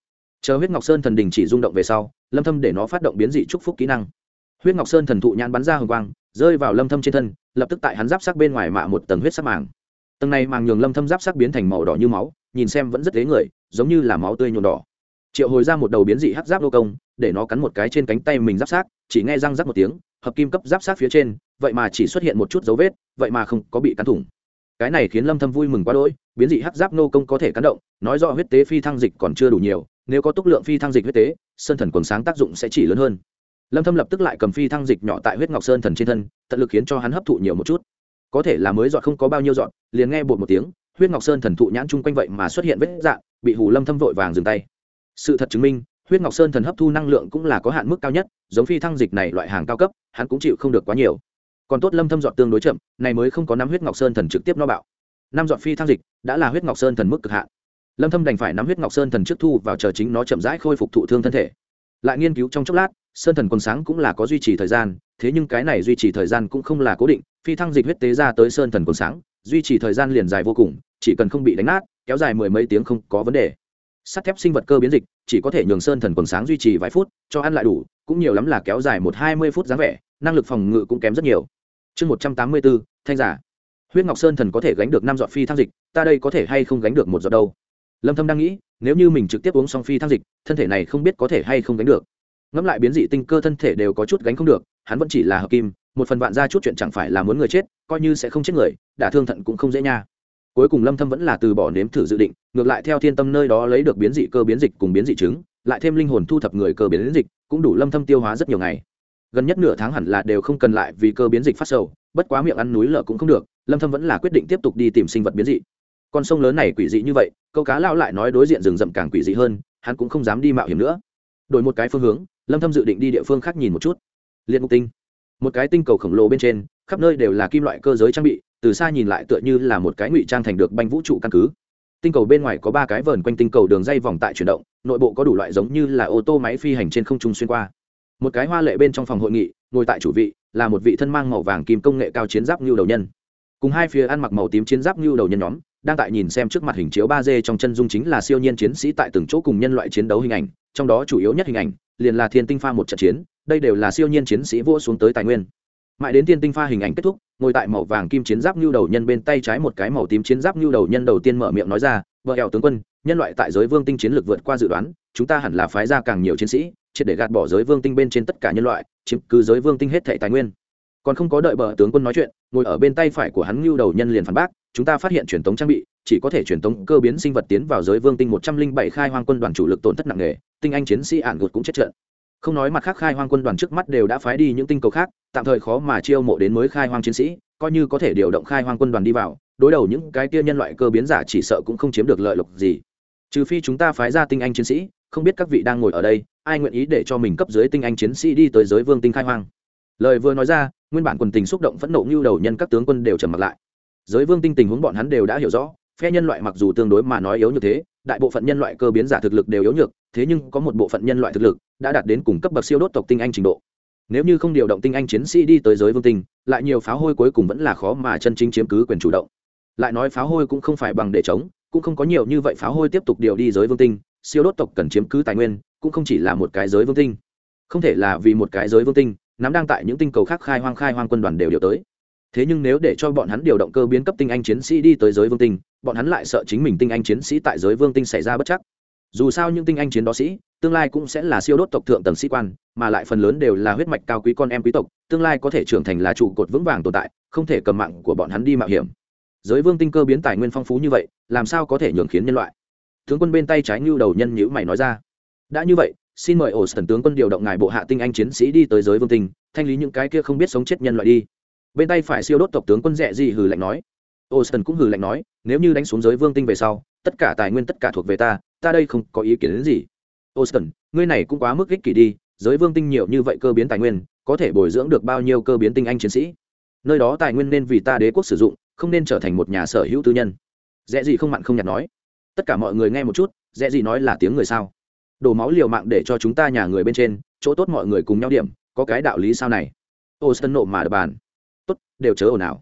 Chờ huyết ngọc sơn thần đình chỉ rung động về sau, lâm thâm để nó phát động biến dị chúc phúc kỹ năng. Huyết ngọc sơn thần thụ nhãn bắn ra hồng quang, rơi vào lâm thâm trên thân, lập tức tại hắn giáp sắc bên ngoài mạ một tầng huyết sắc màng. Tầng này màng nhường lâm thâm giáp sắc biến thành màu đỏ như máu, nhìn xem vẫn rất dễ người, giống như là máu tươi nhuộm đỏ. Triệu hồi ra một đầu biến dị hắc giáp lô công, để nó cắn một cái trên cánh tay mình giáp sát chỉ nghe răng rắc một tiếng, hợp kim cấp giáp sát phía trên, vậy mà chỉ xuất hiện một chút dấu vết, vậy mà không có bị cắn thủng cái này khiến lâm thâm vui mừng quá đỗi, biến dị hắc giáp nô công có thể cắn động, nói rõ huyết tế phi thăng dịch còn chưa đủ nhiều, nếu có tốc lượng phi thăng dịch huyết tế, sơn thần quần sáng tác dụng sẽ chỉ lớn hơn. Lâm thâm lập tức lại cầm phi thăng dịch nhỏ tại huyết ngọc sơn thần trên thân, tận lực khiến cho hắn hấp thụ nhiều một chút. Có thể là mới dọn không có bao nhiêu dọn, liền nghe bột một tiếng, huyết ngọc sơn thần thụ nhãn chung quanh vậy mà xuất hiện vết dạng, bị hù lâm thâm vội vàng dừng tay. Sự thật chứng minh, huyết ngọc sơn thần hấp thu năng lượng cũng là có hạn mức cao nhất, giống phi thăng dịch này loại hàng cao cấp, hắn cũng chịu không được quá nhiều còn tốt lâm thâm dọn tương đối chậm, này mới không có nắm huyết ngọc sơn thần trực tiếp no bạo. Năm dọn phi thăng dịch, đã là huyết ngọc sơn thần mức cực hạn. Lâm thâm đành phải nắm huyết ngọc sơn thần trước thu vào chờ chính nó chậm rãi khôi phục thụ thương thân thể. Lại nghiên cứu trong chốc lát, sơn thần quần sáng cũng là có duy trì thời gian, thế nhưng cái này duy trì thời gian cũng không là cố định, phi thăng dịch huyết tế ra tới sơn thần quần sáng, duy trì thời gian liền dài vô cùng, chỉ cần không bị đánh nát, kéo dài mười mấy tiếng không có vấn đề. Sắt thép sinh vật cơ biến dịch, chỉ có thể nhường sơn thần quần sáng duy trì vài phút, cho ăn lại đủ, cũng nhiều lắm là kéo dài một hai mươi phút dáng vẻ, năng lực phòng ngự cũng kém rất nhiều chương một trăm tám mươi bốn, thanh giả. Huyết ngọc sơn thần có thể gánh được năm giọt phi thăng dịch, ta đây có thể hay không gánh được một giọt đâu? Lâm thâm đang nghĩ, nếu như mình trực tiếp uống xong phi thăng dịch, thân thể này không biết có thể hay không gánh được. Ngẫm lại biến dị tinh cơ thân thể đều có chút gánh không được, hắn vẫn chỉ là hợp kim, một phần vạn ra chút chuyện chẳng phải là muốn người chết, coi như sẽ không chết người, đả thương thận cũng không dễ nha. Cuối cùng lâm thâm vẫn là từ bỏ nếm thử dự định, ngược lại theo thiên tâm nơi đó lấy được biến dị cơ biến dịch cùng biến dị trứng lại thêm linh hồn thu thập người cơ biến dịch, cũng đủ lâm thâm tiêu hóa rất nhiều ngày gần nhất nửa tháng hẳn là đều không cần lại vì cơ biến dịch phát sầu, bất quá miệng ăn núi lở cũng không được, lâm thâm vẫn là quyết định tiếp tục đi tìm sinh vật biến dị. Con sông lớn này quỷ dị như vậy, câu cá lao lại nói đối diện rừng rậm càng quỷ dị hơn, hắn cũng không dám đi mạo hiểm nữa. Đổi một cái phương hướng, lâm thâm dự định đi địa phương khác nhìn một chút. Liệt mục tinh. Một cái tinh cầu khổng lồ bên trên, khắp nơi đều là kim loại cơ giới trang bị, từ xa nhìn lại tựa như là một cái ngụy trang thành được banh vũ trụ căn cứ. Tinh cầu bên ngoài có ba cái vờn quanh tinh cầu đường dây vòng tại chuyển động, nội bộ có đủ loại giống như là ô tô máy phi hành trên không trung xuyên qua một cái hoa lệ bên trong phòng hội nghị, ngồi tại chủ vị, là một vị thân mang màu vàng kim công nghệ cao chiến giáp như đầu nhân. Cùng hai phía ăn mặc màu tím chiến giáp như đầu nhân nhóm, đang tại nhìn xem trước mặt hình chiếu ba d trong chân dung chính là siêu nhiên chiến sĩ tại từng chỗ cùng nhân loại chiến đấu hình ảnh, trong đó chủ yếu nhất hình ảnh, liền là thiên tinh pha một trận chiến, đây đều là siêu nhiên chiến sĩ vua xuống tới tài nguyên. Mãi đến thiên tinh pha hình ảnh kết thúc, ngồi tại màu vàng kim chiến giáp nhu đầu nhân bên tay trái một cái màu tím chiến giáp nhu đầu nhân đầu tiên mở miệng nói ra vợ hẹo tướng quân, nhân loại tại giới vương tinh chiến lược vượt qua dự đoán, chúng ta hẳn là phái ra càng nhiều chiến sĩ triệt để gạt bỏ giới vương tinh bên trên tất cả nhân loại, chiếm cứ giới vương tinh hết thệ tài nguyên. Còn không có đợi bờ tướng quân nói chuyện, ngồi ở bên tay phải của hắn nhu đầu nhân liền phản bác, chúng ta phát hiện truyền tống trang bị, chỉ có thể truyền tống cơ biến sinh vật tiến vào giới vương tinh một trăm linh bảy khai hoang quân đoàn chủ lực tổn thất nặng nề, tinh anh chiến sĩ ạn gột cũng chết trận. Không nói mặt khác, khai hoang quân đoàn trước mắt đều đã phái đi những tinh cầu khác, tạm thời khó mà chiêu mộ đến mới khai hoang chiến sĩ, coi như có thể điều động khai hoang quân đoàn đi vào, đối đầu những cái kia nhân loại cơ biến giả chỉ sợ cũng không chiếm được lợi lộc gì. Trừ phi chúng ta phái ra tinh anh chiến sĩ, không biết các vị đang ngồi ở đây ai nguyện ý để cho mình cấp dưới tinh anh chiến sĩ đi tới giới vương tinh khai hoang. Lời vừa nói ra, nguyên bản quần tình xúc động phẫn nộ như đầu nhân các tướng quân đều trầm mặt lại. Giới vương tinh tình huống bọn hắn đều đã hiểu rõ, phe nhân loại mặc dù tương đối mà nói yếu như thế, đại bộ phận nhân loại cơ biến giả thực lực đều yếu nhược, thế nhưng có một bộ phận nhân loại thực lực đã đạt đến cùng cấp bậc siêu đốt tộc tinh anh trình độ. Nếu như không điều động tinh anh chiến sĩ đi tới giới vương tinh, lại nhiều pháo hôi cuối cùng vẫn là khó mà chân chính chiếm cứ quyền chủ động. Lại nói pháo hôi cũng không phải bằng để chống, cũng không có nhiều như vậy pháo hôi tiếp tục điều đi giới vương tinh siêu đốt tộc cần chiếm cứ tài nguyên, cũng không chỉ là một cái giới vương tinh. Không thể là vì một cái giới vương tinh, nắm đang tại những tinh cầu khác khai hoang khai hoang quân đoàn đều điều tới. Thế nhưng nếu để cho bọn hắn điều động cơ biến cấp tinh anh chiến sĩ đi tới giới vương tinh, bọn hắn lại sợ chính mình tinh anh chiến sĩ tại giới vương tinh xảy ra bất chắc. Dù sao những tinh anh chiến đó sĩ, tương lai cũng sẽ là siêu đốt tộc thượng tầng sĩ quan, mà lại phần lớn đều là huyết mạch cao quý con em quý tộc, tương lai có thể trưởng thành là trụ cột vững vàng tồn tại, không thể cầm mạng của bọn hắn đi mạo hiểm. Giới vương tinh cơ biến tài nguyên phong phú như vậy, làm sao có thể nhường khiến nhân loại? Tướng quân bên tay trái ngưu đầu nhân nhữ mày nói ra đã như vậy xin mời ổ thần tướng quân điều động ngài bộ hạ tinh anh chiến sĩ đi tới giới vương tinh thanh lý những cái kia không biết sống chết nhân loại đi bên tay phải siêu đốt tộc tướng quân rẻ gì hừ lạnh nói ổ thần cũng hừ lạnh nói nếu như đánh xuống giới vương tinh về sau tất cả tài nguyên tất cả thuộc về ta ta đây không có ý kiến đến gì Austin, ngươi này cũng quá mức ích kỷ đi, giới vương tinh nhiều như vậy cơ biến tài nguyên, có thể bồi dưỡng được bao nhiêu cơ biến tinh anh chiến sĩ? Nơi đó tài nguyên nên vì ta đế quốc sử dụng, không nên trở thành một nhà sở hữu tư nhân. Dễ gì không mặn không nhạt nói. Tất cả mọi người nghe một chút, dễ gì nói là tiếng người sao? Đổ máu liều mạng để cho chúng ta nhà người bên trên, chỗ tốt mọi người cùng nhau điểm, có cái đạo lý sao này? Austin nộ mà đập bàn. Tốt, đều chớ ồn ào.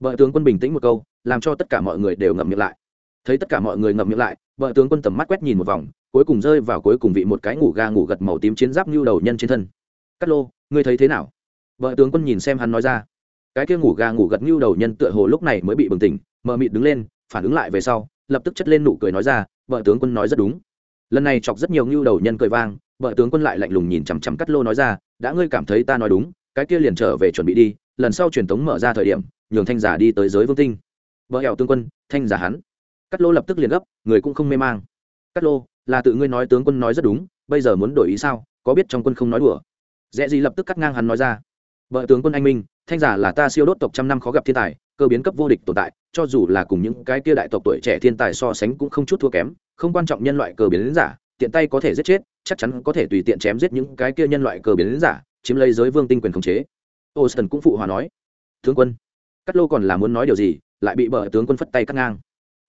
Vợ tướng quân bình tĩnh một câu, làm cho tất cả mọi người đều ngậm miệng lại. Thấy tất cả mọi người ngậm miệng lại, vợ tướng quân tầm mắt quét nhìn một vòng, cuối cùng rơi vào cuối cùng vị một cái ngủ ga ngủ gật màu tím chiến giáp như đầu nhân trên thân cắt lô ngươi thấy thế nào vợ tướng quân nhìn xem hắn nói ra cái kia ngủ ga ngủ gật như đầu nhân tựa hồ lúc này mới bị bừng tỉnh mờ mịt đứng lên phản ứng lại về sau lập tức chất lên nụ cười nói ra, vợ tướng quân nói rất đúng. Lần này chọc rất nhiều ngưu đầu nhân cười vang, vợ tướng quân lại lạnh lùng nhìn chằm chằm cắt lô nói ra, đã ngươi cảm thấy ta nói đúng, cái kia liền trở về chuẩn bị đi, lần sau truyền thống mở ra thời điểm, nhường thanh giả đi tới giới vương tinh. Vợ hẹo tướng quân, thanh giả hắn. Cắt lô lập tức liền gấp, người cũng không mê mang. Cắt lô, là tự ngươi nói tướng quân nói rất đúng, bây giờ muốn đổi ý sao, có biết trong quân không nói đùa? Dễ gì lập tức cắt ngang hắn nói ra. Vợ tướng quân anh minh, thanh giả là ta siêu đốt tộc trăm năm khó gặp thiên tài cơ biến cấp vô địch tồn tại, cho dù là cùng những cái kia đại tộc tuổi trẻ thiên tài so sánh cũng không chút thua kém, không quan trọng nhân loại cơ biến giả, tiện tay có thể giết chết, chắc chắn có thể tùy tiện chém giết những cái kia nhân loại cơ biến giả, chiếm lấy giới vương tinh quyền khống chế. Austin cũng phụ hòa nói, tướng quân cắt lô còn là muốn nói điều gì? Lại bị bờ tướng quân phất tay cắt ngang.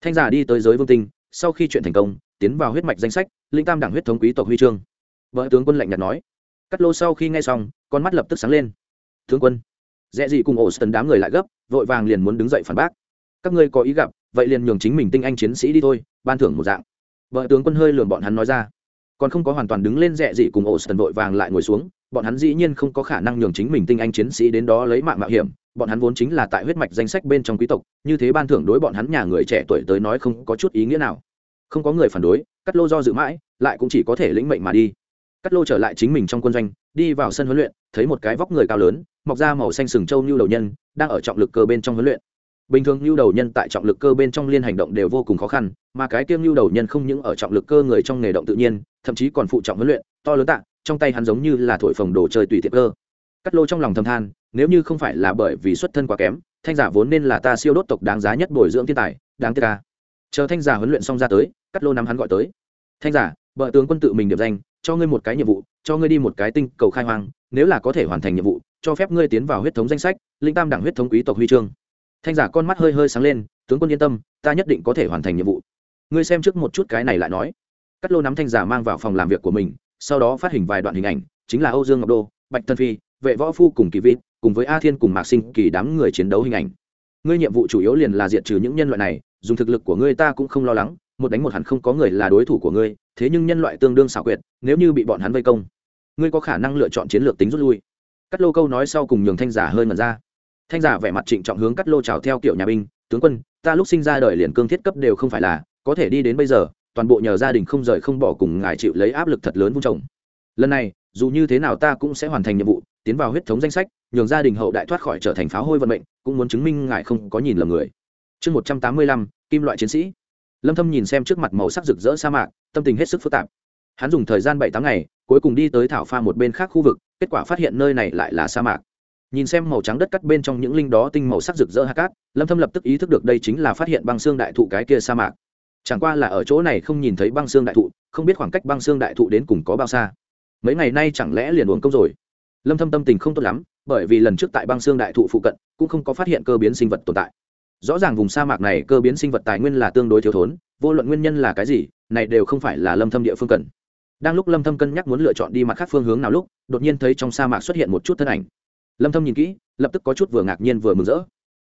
Thanh giả đi tới giới vương tinh, sau khi chuyện thành công, tiến vào huyết mạch danh sách, linh tam đẳng huyết thống quý tộc huy chương. Vợ tướng quân lạnh nhạt nói cắt lô sau khi nghe xong, con mắt lập tức sáng lên. Tướng quân dễ gì cùng ổ sân đám người lại gấp, vội vàng liền muốn đứng dậy phản bác. Các ngươi có ý gặp, vậy liền nhường chính mình tinh anh chiến sĩ đi thôi, ban thưởng một dạng. Vợ tướng quân hơi lườm bọn hắn nói ra. Còn không có hoàn toàn đứng lên rẽ dị cùng ổ sân vội vàng lại ngồi xuống, bọn hắn dĩ nhiên không có khả năng nhường chính mình tinh anh chiến sĩ đến đó lấy mạng mạo hiểm, bọn hắn vốn chính là tại huyết mạch danh sách bên trong quý tộc, như thế ban thưởng đối bọn hắn nhà người trẻ tuổi tới nói không có chút ý nghĩa nào. Không có người phản đối, cắt lô do dự mãi, lại cũng chỉ có thể lĩnh mệnh mà đi. Cắt lô trở lại chính mình trong quân doanh, đi vào sân huấn luyện, thấy một cái vóc người cao lớn mọc ra màu xanh sừng châu như đầu nhân, đang ở trọng lực cơ bên trong huấn luyện. Bình thường như đầu nhân tại trọng lực cơ bên trong liên hành động đều vô cùng khó khăn, mà cái tiêm như đầu nhân không những ở trọng lực cơ người trong nghề động tự nhiên, thậm chí còn phụ trọng huấn luyện, to lớn tạ, trong tay hắn giống như là thổi phồng đồ chơi tùy tiện cơ. Cắt lô trong lòng thầm than, nếu như không phải là bởi vì xuất thân quá kém, thanh giả vốn nên là ta siêu đốt tộc đáng giá nhất bồi dưỡng thiên tài, đáng tiếc ca chờ thanh giả huấn luyện xong ra tới, cắt lô nắm hắn gọi tới. Thanh giả, vợ tướng quân tự mình điệp danh, cho ngươi một cái nhiệm vụ, cho ngươi đi một cái tinh cầu khai hoang, nếu là có thể hoàn thành nhiệm vụ cho phép ngươi tiến vào huyết thống danh sách, linh tam đẳng huyết thống quý tộc huy chương. Thanh giả con mắt hơi hơi sáng lên, tướng quân yên tâm, ta nhất định có thể hoàn thành nhiệm vụ. Ngươi xem trước một chút cái này lại nói. Cắt lô nắm thanh giả mang vào phòng làm việc của mình, sau đó phát hình vài đoạn hình ảnh, chính là âu dương ngọc đô, bạch tân phi, vệ võ phu cùng kỳ vịt, cùng với a thiên cùng mạc sinh, kỳ đám người chiến đấu hình ảnh. Ngươi nhiệm vụ chủ yếu liền là diệt trừ những nhân loại này, dùng thực lực của ngươi ta cũng không lo lắng, một đánh một hẳn không có người là đối thủ của ngươi, thế nhưng nhân loại tương đương xảo quyệt, nếu như bị bọn hắn vây công, ngươi có khả năng lựa chọn chiến lược tính rút lui cắt lô câu nói sau cùng nhường thanh giả hơi ngần ra. Thanh giả vẻ mặt trịnh trọng hướng cắt lô trào theo kiểu nhà binh, tướng quân, ta lúc sinh ra đời liền cương thiết cấp đều không phải là, có thể đi đến bây giờ, toàn bộ nhờ gia đình không rời không bỏ cùng ngài chịu lấy áp lực thật lớn vung trồng. Lần này, dù như thế nào ta cũng sẽ hoàn thành nhiệm vụ, tiến vào huyết thống danh sách, nhường gia đình hậu đại thoát khỏi trở thành pháo hôi vận mệnh, cũng muốn chứng minh ngài không có nhìn lầm người. Chương một trăm tám mươi lăm, kim loại chiến sĩ. Lâm thâm nhìn xem trước mặt màu sắc rực rỡ sa mạc, tâm tình hết sức phức tạp. Hắn dùng thời gian bảy tháng ngày, cuối cùng đi tới thảo pha một bên khác khu vực kết quả phát hiện nơi này lại là sa mạc. Nhìn xem màu trắng đất cắt bên trong những linh đó tinh màu sắc rực rỡ hạ cát, lâm thâm lập tức ý thức được đây chính là phát hiện băng xương đại thụ cái kia sa mạc. Chẳng qua là ở chỗ này không nhìn thấy băng xương đại thụ, không biết khoảng cách băng xương đại thụ đến cùng có bao xa. Mấy ngày nay chẳng lẽ liền uống công rồi? Lâm thâm tâm tình không tốt lắm, bởi vì lần trước tại băng xương đại thụ phụ cận, cũng không có phát hiện cơ biến sinh vật tồn tại. Rõ ràng vùng sa mạc này cơ biến sinh vật tài nguyên là tương đối thiếu thốn, vô luận nguyên nhân là cái gì, này đều không phải là lâm thâm địa phương cần đang lúc lâm thâm cân nhắc muốn lựa chọn đi mặt khác phương hướng nào lúc, đột nhiên thấy trong sa mạc xuất hiện một chút thân ảnh. Lâm thâm nhìn kỹ, lập tức có chút vừa ngạc nhiên vừa mừng rỡ.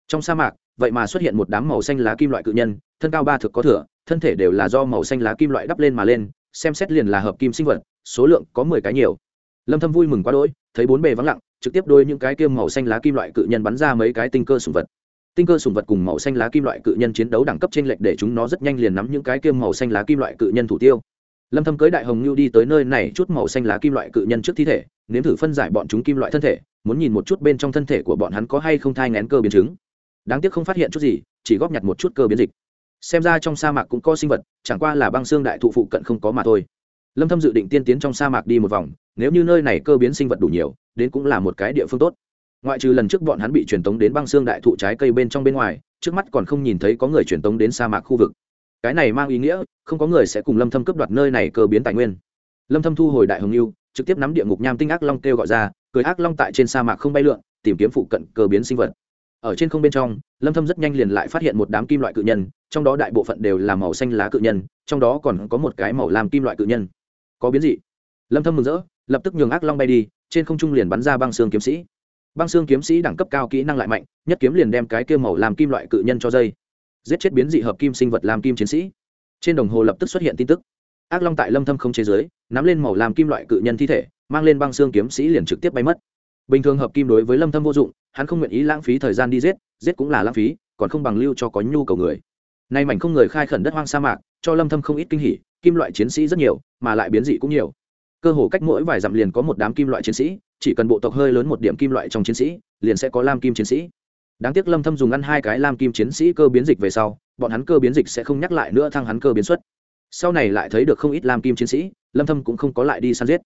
Trong sa mạc, vậy mà xuất hiện một đám màu xanh lá kim loại cự nhân, thân cao ba thực có thừa, thân thể đều là do màu xanh lá kim loại đắp lên mà lên, xem xét liền là hợp kim sinh vật, số lượng có 10 cái nhiều. Lâm thâm vui mừng quá đỗi, thấy bốn bề vắng lặng, trực tiếp đôi những cái kim màu xanh lá kim loại cự nhân bắn ra mấy cái tinh cơ sủng vật. Tinh cơ sùng vật cùng màu xanh lá kim loại cự nhân chiến đấu đẳng cấp trên lệch để chúng nó rất nhanh liền nắm những cái kim màu xanh lá kim loại cự nhân thủ tiêu lâm thâm cưới đại hồng lưu đi tới nơi này chút màu xanh lá kim loại cự nhân trước thi thể, nếm thử phân giải bọn chúng kim loại thân thể, muốn nhìn một chút bên trong thân thể của bọn hắn có hay không thai ngén cơ biến chứng. Đáng tiếc không phát hiện chút gì, chỉ góp nhặt một chút cơ biến dịch. Xem ra trong sa mạc cũng có sinh vật, chẳng qua là băng xương đại thụ phụ cận không có mà thôi. Lâm thâm dự định tiên tiến trong sa mạc đi một vòng, nếu như nơi này cơ biến sinh vật đủ nhiều, đến cũng là một cái địa phương tốt. Ngoại trừ lần trước bọn hắn bị truyền tống đến băng xương đại thụ trái cây bên trong bên ngoài, trước mắt còn không nhìn thấy có người truyền tống đến sa mạc khu vực cái này mang ý nghĩa, không có người sẽ cùng lâm thâm cướp đoạt nơi này cơ biến tài nguyên. Lâm thâm thu hồi đại hồng lưu trực tiếp nắm địa ngục nham tinh ác long kêu gọi ra, cười ác long tại trên sa mạc không bay lượn, tìm kiếm phụ cận cơ biến sinh vật. Ở trên không bên trong, lâm thâm rất nhanh liền lại phát hiện một đám kim loại cự nhân, trong đó đại bộ phận đều là màu xanh lá cự nhân, trong đó còn có một cái màu lam kim loại cự nhân. Có biến dị. Lâm thâm mừng rỡ, lập tức nhường ác long bay đi, trên không trung liền bắn ra băng xương kiếm sĩ. Băng xương kiếm sĩ đẳng cấp cao kỹ năng lại mạnh, nhất kiếm liền đem cái kia màu làm kim loại cự nhân cho dây giết chết biến dị hợp kim sinh vật làm kim chiến sĩ. Trên đồng hồ lập tức xuất hiện tin tức. Ác long tại lâm thâm không chế giới, nắm lên màu làm kim loại cự nhân thi thể, mang lên băng xương kiếm sĩ liền trực tiếp bay mất. Bình thường hợp kim đối với lâm thâm vô dụng, hắn không nguyện ý lãng phí thời gian đi giết giết cũng là lãng phí, còn không bằng lưu cho có nhu cầu người. Nay mảnh không người khai khẩn đất hoang sa mạc, cho lâm thâm không ít kinh hỉ, kim loại chiến sĩ rất nhiều, mà lại biến dị cũng nhiều. Cơ hồ cách mỗi vài dặm liền có một đám kim loại chiến sĩ, chỉ cần bộ tộc hơi lớn một điểm kim loại trong chiến sĩ, liền sẽ có lam kim chiến sĩ đáng tiếc lâm thâm dùng ăn hai cái lam kim chiến sĩ cơ biến dịch về sau, bọn hắn cơ biến dịch sẽ không nhắc lại nữa thăng hắn cơ biến xuất. Sau này lại thấy được không ít lam kim chiến sĩ, lâm thâm cũng không có lại đi săn giết.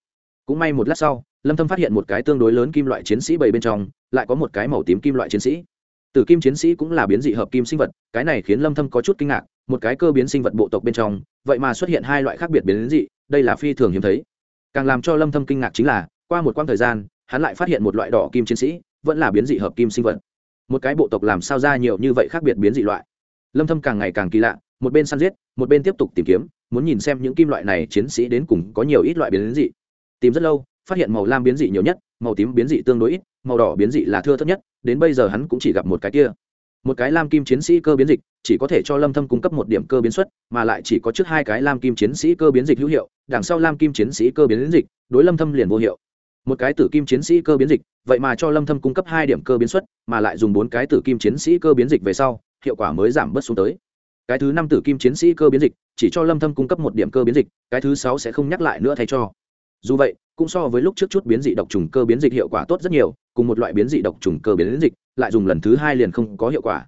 Cũng may một lát sau, lâm thâm phát hiện một cái tương đối lớn kim loại chiến sĩ bầy bên trong, lại có một cái màu tím kim loại chiến sĩ. Tử kim chiến sĩ cũng là biến dị hợp kim sinh vật, cái này khiến lâm thâm có chút kinh ngạc, một cái cơ biến sinh vật bộ tộc bên trong, vậy mà xuất hiện hai loại khác biệt biến dị, đây là phi thường hiếm thấy. Càng làm cho lâm thâm kinh ngạc chính là, qua một quãng thời gian, hắn lại phát hiện một loại đỏ kim chiến sĩ, vẫn là biến dị hợp kim sinh vật một cái bộ tộc làm sao ra nhiều như vậy khác biệt biến dị loại. Lâm thâm càng ngày càng kỳ lạ, một bên săn giết, một bên tiếp tục tìm kiếm, muốn nhìn xem những kim loại này chiến sĩ đến cùng có nhiều ít loại biến dị. Tìm rất lâu, phát hiện màu lam biến dị nhiều nhất, màu tím biến dị tương đối ít, màu đỏ biến dị là thưa thớt nhất, đến bây giờ hắn cũng chỉ gặp một cái kia. Một cái lam kim chiến sĩ cơ biến dịch, chỉ có thể cho lâm thâm cung cấp một điểm cơ biến suất mà lại chỉ có trước hai cái lam kim chiến sĩ cơ biến dịch hữu hiệu, đằng sau lam kim chiến sĩ cơ biến dịch, đối lâm thâm liền vô hiệu một cái tử kim chiến sĩ cơ biến dịch, vậy mà cho lâm thâm cung cấp hai điểm cơ biến suất mà lại dùng bốn cái tử kim chiến sĩ cơ biến dịch về sau, hiệu quả mới giảm bớt xuống tới. Cái thứ năm tử kim chiến sĩ cơ biến dịch, chỉ cho lâm thâm cung cấp một điểm cơ biến dịch, cái thứ sáu sẽ không nhắc lại nữa thay cho. Dù vậy, cũng so với lúc trước chút biến dị độc trùng cơ biến dịch hiệu quả tốt rất nhiều, cùng một loại biến dị độc trùng cơ biến dịch, lại dùng lần thứ hai liền không có hiệu quả.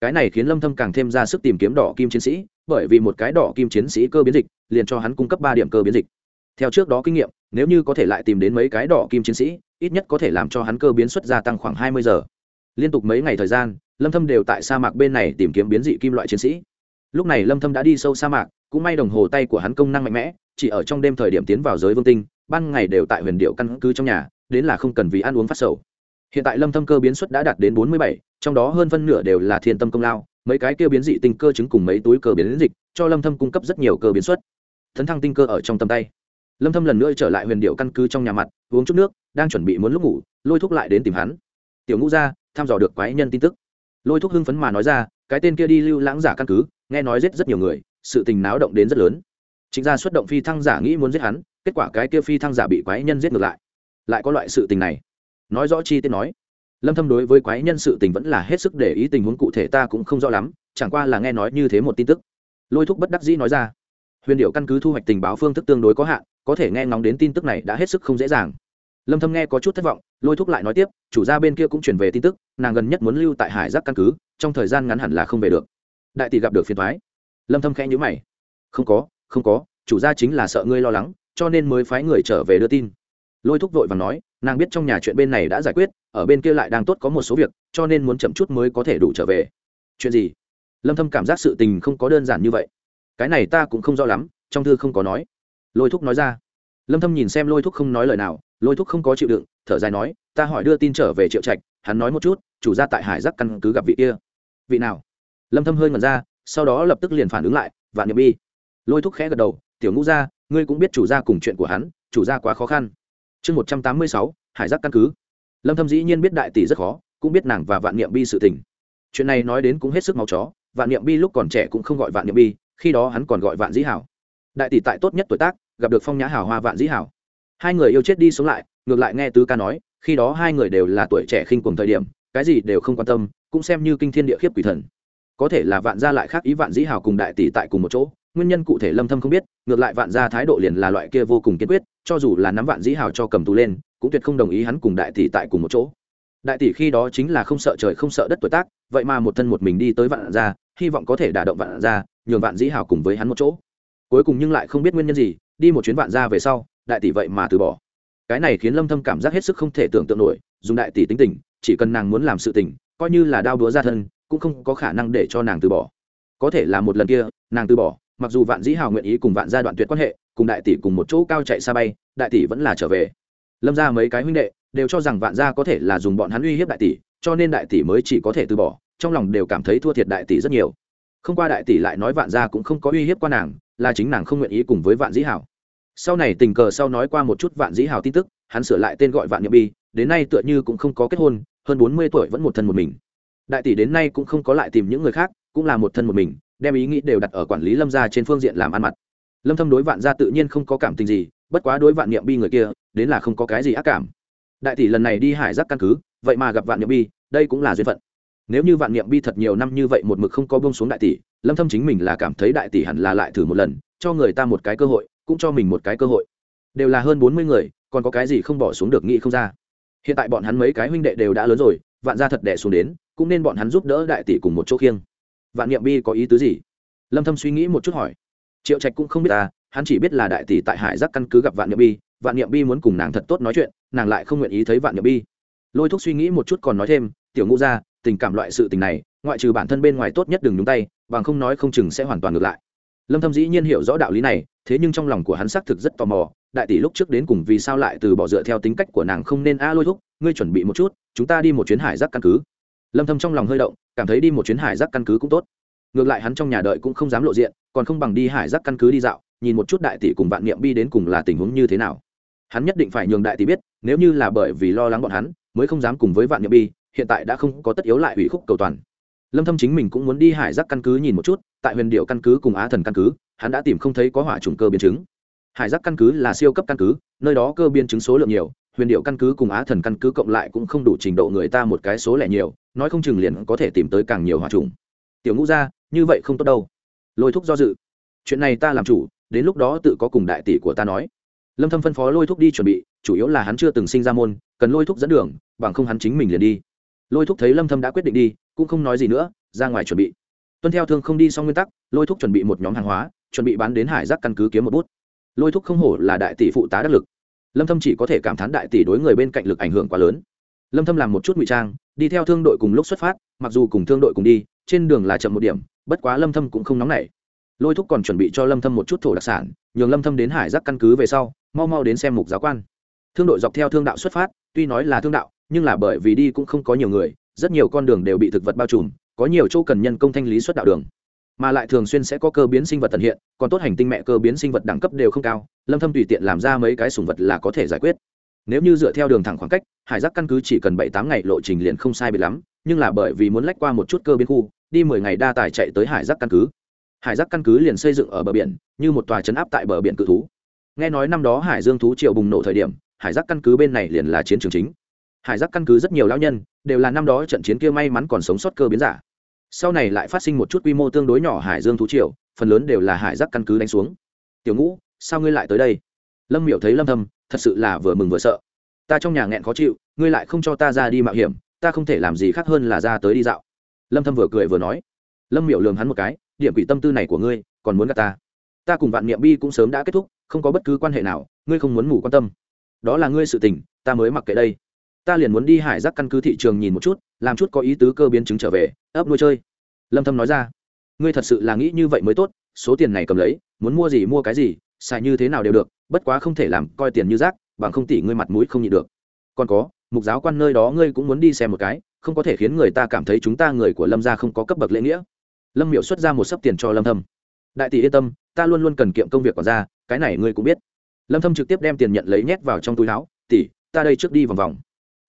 Cái này khiến lâm thâm càng thêm ra sức tìm kiếm đỏ kim chiến sĩ, bởi vì một cái đỏ kim chiến sĩ cơ biến dịch, liền cho hắn cung cấp ba điểm cơ biến dịch. Theo trước đó kinh nghiệm nếu như có thể lại tìm đến mấy cái đỏ kim chiến sĩ ít nhất có thể làm cho hắn cơ biến xuất gia tăng khoảng 20 giờ. Liên tục mấy ngày thời gian lâm thâm đều tại sa mạc bên này tìm kiếm biến dị kim loại chiến sĩ. Lúc này lâm thâm đã đi sâu sa mạc cũng may đồng hồ tay của hắn công năng mạnh mẽ chỉ ở trong đêm thời điểm tiến vào giới vương tinh ban ngày đều tại huyền điệu căn cứ trong nhà đến là không cần vì ăn uống phát sầu. Hiện tại lâm thâm cơ biến suất đã đạt đến 47, trong đó hơn phân nửa đều là thiên tâm công lao mấy cái kia biến dị tinh cơ chứng cùng mấy túi cơ biến dịch cho lâm thâm cung cấp rất nhiều cơ biến suất thấn thăng tinh cơ ở trong tầm tay lâm thâm lần nữa trở lại huyền điệu căn cứ trong nhà mặt, uống chút nước, đang chuẩn bị muốn lúc ngủ, lôi thúc lại đến tìm hắn. Tiểu ngũ gia thăm dò được quái nhân tin tức. Lôi thúc hưng phấn mà nói ra, cái tên kia đi lưu lãng giả căn cứ, nghe nói giết rất nhiều người, sự tình náo động đến rất lớn. Chính ra xuất động phi thăng giả nghĩ muốn giết hắn, kết quả cái kia phi thăng giả bị quái nhân giết ngược lại. Lại có loại sự tình này. Nói rõ chi tiết nói. Lâm thâm đối với quái nhân sự tình vẫn là hết sức để ý, tình huống cụ thể ta cũng không rõ lắm, chẳng qua là nghe nói như thế một tin tức. Lôi thúc bất đắc dĩ nói ra, huyền điệu căn cứ thu hoạch tình báo phương thức tương đối có hạn có thể nghe ngóng đến tin tức này đã hết sức không dễ dàng. Lâm thâm nghe có chút thất vọng, lôi thúc lại nói tiếp, chủ gia bên kia cũng chuyển về tin tức, nàng gần nhất muốn lưu tại hải giác căn cứ, trong thời gian ngắn hẳn là không về được. Đại tỷ gặp được phiền toái. Lâm thâm khẽ nhíu mày. Không có không có, chủ gia chính là sợ ngươi lo lắng, cho nên mới phái người trở về đưa tin. Lôi thúc vội và nói, nàng biết trong nhà chuyện bên này đã giải quyết, ở bên kia lại đang tốt có một số việc, cho nên muốn chậm chút mới có thể đủ trở về. Chuyện gì? Lâm thâm cảm giác sự tình không có đơn giản như vậy. Cái này ta cũng không rõ lắm, trong thư không có nói lôi thúc nói ra. Lâm thâm nhìn xem lôi thúc không nói lời nào lôi thúc không có chịu đựng thở dài nói ta hỏi đưa tin trở về triệu trạch hắn nói một chút chủ gia tại hải giác căn cứ gặp vị kia. Vị nào? Lâm thâm hơi ngẩn ra sau đó lập tức liền phản ứng lại vạn niệm bi. Lôi thúc khẽ gật đầu tiểu ngũ gia ngươi cũng biết chủ gia cùng chuyện của hắn chủ gia quá khó khăn. Chương 186, hải giác căn cứ. Lâm thâm dĩ nhiên biết đại tỷ rất khó cũng biết nàng và vạn niệm bi sự tình. Chuyện này nói đến cũng hết sức máu chó vạn niệm bi lúc còn trẻ cũng không gọi vạn niệm bi khi đó hắn còn gọi vạn dĩ hảo. Đại tỷ tại tốt nhất tuổi tác gặp được phong nhã hảo hoa vạn dĩ hảo hai người yêu chết đi sống lại, ngược lại nghe tứ ca nói, khi đó hai người đều là tuổi trẻ khinh cùng thời điểm, cái gì đều không quan tâm, cũng xem như kinh thiên địa khiếp quỷ thần. Có thể là vạn gia lại khác ý vạn dĩ hảo cùng đại tỷ tại cùng một chỗ, nguyên nhân cụ thể lâm thâm không biết, ngược lại vạn gia thái độ liền là loại kia vô cùng kiên quyết, cho dù là nắm vạn dĩ hảo cho cầm tù lên, cũng tuyệt không đồng ý hắn cùng đại tỷ tại cùng một chỗ. Đại tỷ khi đó chính là không sợ trời không sợ đất tuổi tác, vậy mà một thân một mình đi tới vạn gia, hy vọng có thể đả động vạn gia, nhường vạn dĩ hào cùng với hắn một chỗ. Cuối cùng nhưng lại không biết nguyên nhân gì đi một chuyến vạn gia về sau, đại tỷ vậy mà từ bỏ. Cái này khiến lâm thâm cảm giác hết sức không thể tưởng tượng nổi, dùng đại tỷ tính tình, chỉ cần nàng muốn làm sự tình, coi như là đao đúa ra thân, cũng không có khả năng để cho nàng từ bỏ. Có thể là một lần kia, nàng từ bỏ, mặc dù vạn dĩ hào nguyện ý cùng vạn gia đoạn tuyệt quan hệ, cùng đại tỷ cùng một chỗ cao chạy xa bay, đại tỷ vẫn là trở về. Lâm ra mấy cái huynh đệ đều cho rằng vạn gia có thể là dùng bọn hắn uy hiếp đại tỷ, cho nên đại tỷ mới chỉ có thể từ bỏ, trong lòng đều cảm thấy thua thiệt đại tỷ rất nhiều. Không qua đại tỷ lại nói vạn gia cũng không có uy hiếp qua nàng là chính nàng không nguyện ý cùng với vạn dĩ hảo. Sau này tình cờ sau nói qua một chút vạn dĩ hảo tin tức, hắn sửa lại tên gọi vạn nhậm bi, đến nay tựa như cũng không có kết hôn, hơn bốn mươi tuổi vẫn một thân một mình. Đại tỷ đến nay cũng không có lại tìm những người khác, cũng là một thân một mình, đem ý nghĩ đều đặt ở quản lý lâm gia trên phương diện làm ăn mặt. Lâm thâm đối vạn gia tự nhiên không có cảm tình gì, bất quá đối vạn niệm bi người kia, đến là không có cái gì ác cảm. Đại tỷ lần này đi hải giác căn cứ, vậy mà gặp vạn niệm bi, đây cũng là duyên phận. Nếu như vạn niệm bi thật nhiều năm như vậy một mực không có buông xuống đại tỷ lâm thâm chính mình là cảm thấy đại tỷ hẳn là lại thử một lần, cho người ta một cái cơ hội, cũng cho mình một cái cơ hội. Đều là hơn 40 người, còn có cái gì không bỏ xuống được nghĩ không ra. Hiện tại bọn hắn mấy cái huynh đệ đều đã lớn rồi, vạn gia thật đẻ xuống đến, cũng nên bọn hắn giúp đỡ đại tỷ cùng một chỗ khiêng. Vạn niệm bi có ý tứ gì? Lâm thâm suy nghĩ một chút hỏi. Triệu trạch cũng không biết ta hắn chỉ biết là đại tỷ tại hải giác căn cứ gặp vạn niệm bi, vạn niệm bi muốn cùng nàng thật tốt nói chuyện, nàng lại không nguyện ý thấy vạn niệm bi. Lôi thúc suy nghĩ một chút còn nói thêm, tiểu ngũ gia, tình cảm loại sự tình này, ngoại trừ bản thân bên ngoài tốt nhất đừng nhúng tay bằng không nói không chừng sẽ hoàn toàn ngược lại. Lâm thâm dĩ nhiên hiểu rõ đạo lý này, thế nhưng trong lòng của hắn xác thực rất tò mò, đại tỷ lúc trước đến cùng vì sao lại từ bỏ dựa theo tính cách của nàng không nên a lôi thúc, ngươi chuẩn bị một chút, chúng ta đi một chuyến hải giác căn cứ. Lâm thâm trong lòng hơi động, cảm thấy đi một chuyến hải giác căn cứ cũng tốt. Ngược lại hắn trong nhà đợi cũng không dám lộ diện, còn không bằng đi hải giác căn cứ đi dạo, nhìn một chút đại tỷ cùng vạn niệm bi đến cùng là tình huống như thế nào. Hắn nhất định phải nhường đại tỷ biết, nếu như là bởi vì lo lắng bọn hắn, mới không dám cùng với vạn niệm bi, hiện tại đã không có tất yếu lại ủy khúc cầu toàn lâm thâm chính mình cũng muốn đi hải giác căn cứ nhìn một chút, tại huyền điệu căn cứ cùng á thần căn cứ, hắn đã tìm không thấy có hỏa trùng cơ biến chứng. Hải giác căn cứ là siêu cấp căn cứ, nơi đó cơ biến chứng số lượng nhiều, huyền điệu căn cứ cùng á thần căn cứ cộng lại cũng không đủ trình độ người ta một cái số lẻ nhiều, nói không chừng liền có thể tìm tới càng nhiều hỏa trùng. Tiểu ngũ gia, như vậy không tốt đâu. Lôi thúc do dự. Chuyện này ta làm chủ, đến lúc đó tự có cùng đại tỷ của ta nói. Lâm thâm phân phó lôi thúc đi chuẩn bị, chủ yếu là hắn chưa từng sinh ra môn, cần lôi thúc dẫn đường, bằng không hắn chính mình liền đi. Lôi thúc thấy lâm thâm đã quyết định đi cũng không nói gì nữa, ra ngoài chuẩn bị. Tuân theo thương không đi xong nguyên tắc, lôi thúc chuẩn bị một nhóm hàng hóa, chuẩn bị bán đến hải giác căn cứ kiếm một bút. Lôi thúc không hổ là đại tỷ phụ tá đắc lực. Lâm thâm chỉ có thể cảm thán đại tỷ đối người bên cạnh lực ảnh hưởng quá lớn. Lâm thâm làm một chút ngụy trang, đi theo thương đội cùng lúc xuất phát, mặc dù cùng thương đội cùng đi, trên đường là chậm một điểm, bất quá lâm thâm cũng không nóng nảy. Lôi thúc còn chuẩn bị cho lâm thâm một chút thổ đặc sản, nhường lâm thâm đến hải giác căn cứ về sau, mau mau đến xem mục giáo quan. Thương đội dọc theo thương đạo xuất phát, tuy nói là thương đạo, nhưng là bởi vì đi cũng không có nhiều người rất nhiều con đường đều bị thực vật bao trùm, có nhiều chỗ cần nhân công thanh lý xuất đạo đường. Mà lại thường xuyên sẽ có cơ biến sinh vật tận hiện, còn tốt hành tinh mẹ cơ biến sinh vật đẳng cấp đều không cao, lâm thâm tùy tiện làm ra mấy cái sùng vật là có thể giải quyết. Nếu như dựa theo đường thẳng khoảng cách, hải giác căn cứ chỉ cần bảy tám ngày lộ trình liền không sai biệt lắm, nhưng là bởi vì muốn lách qua một chút cơ biến khu, đi mười ngày đa tài chạy tới hải giác căn cứ. Hải giác căn cứ liền xây dựng ở bờ biển, như một tòa chấn áp tại bờ biển cự thú. Nghe nói năm đó hải dương thú triệu bùng nổ thời điểm, hải giác căn cứ bên này liền là chiến trường chính hải giác căn cứ rất nhiều lão nhân, đều là năm đó trận chiến kia may mắn còn sống sót cơ biến giả. Sau này lại phát sinh một chút quy mô tương đối nhỏ hải dương thú triều, phần lớn đều là hải giác căn cứ đánh xuống. Tiểu ngũ, sao ngươi lại tới đây? Lâm miểu thấy lâm thâm, thật sự là vừa mừng vừa sợ. Ta trong nhà nghẹn khó chịu, ngươi lại không cho ta ra đi mạo hiểm, ta không thể làm gì khác hơn là ra tới đi dạo. Lâm thâm vừa cười vừa nói. Lâm miểu lườm hắn một cái, điểm quỷ tâm tư này của ngươi, còn muốn gặp ta. Ta cùng vạn niệm bi cũng sớm đã kết thúc, không có bất cứ quan hệ nào, ngươi không muốn ngủ quan tâm. Đó là ngươi sự tình, ta mới mặc kệ đây ta liền muốn đi hải rác căn cứ thị trường nhìn một chút, làm chút có ý tứ cơ biến chứng trở về, ấp nuôi chơi. Lâm thâm nói ra. Ngươi thật sự là nghĩ như vậy mới tốt, số tiền này cầm lấy, muốn mua gì mua cái gì, xài như thế nào đều được, bất quá không thể làm coi tiền như rác, bằng không tỷ ngươi mặt mũi không nhịn được. Còn có, mục giáo quan nơi đó ngươi cũng muốn đi xem một cái, không có thể khiến người ta cảm thấy chúng ta người của lâm gia không có cấp bậc lễ nghĩa. Lâm miệu xuất ra một sấp tiền cho lâm thâm. Đại tỷ yên tâm, ta luôn luôn cần kiệm công việc còn ra, cái này ngươi cũng biết. Lâm thâm trực tiếp đem tiền nhận lấy nhét vào trong túi áo. Tỷ, ta đây trước đi vòng vòng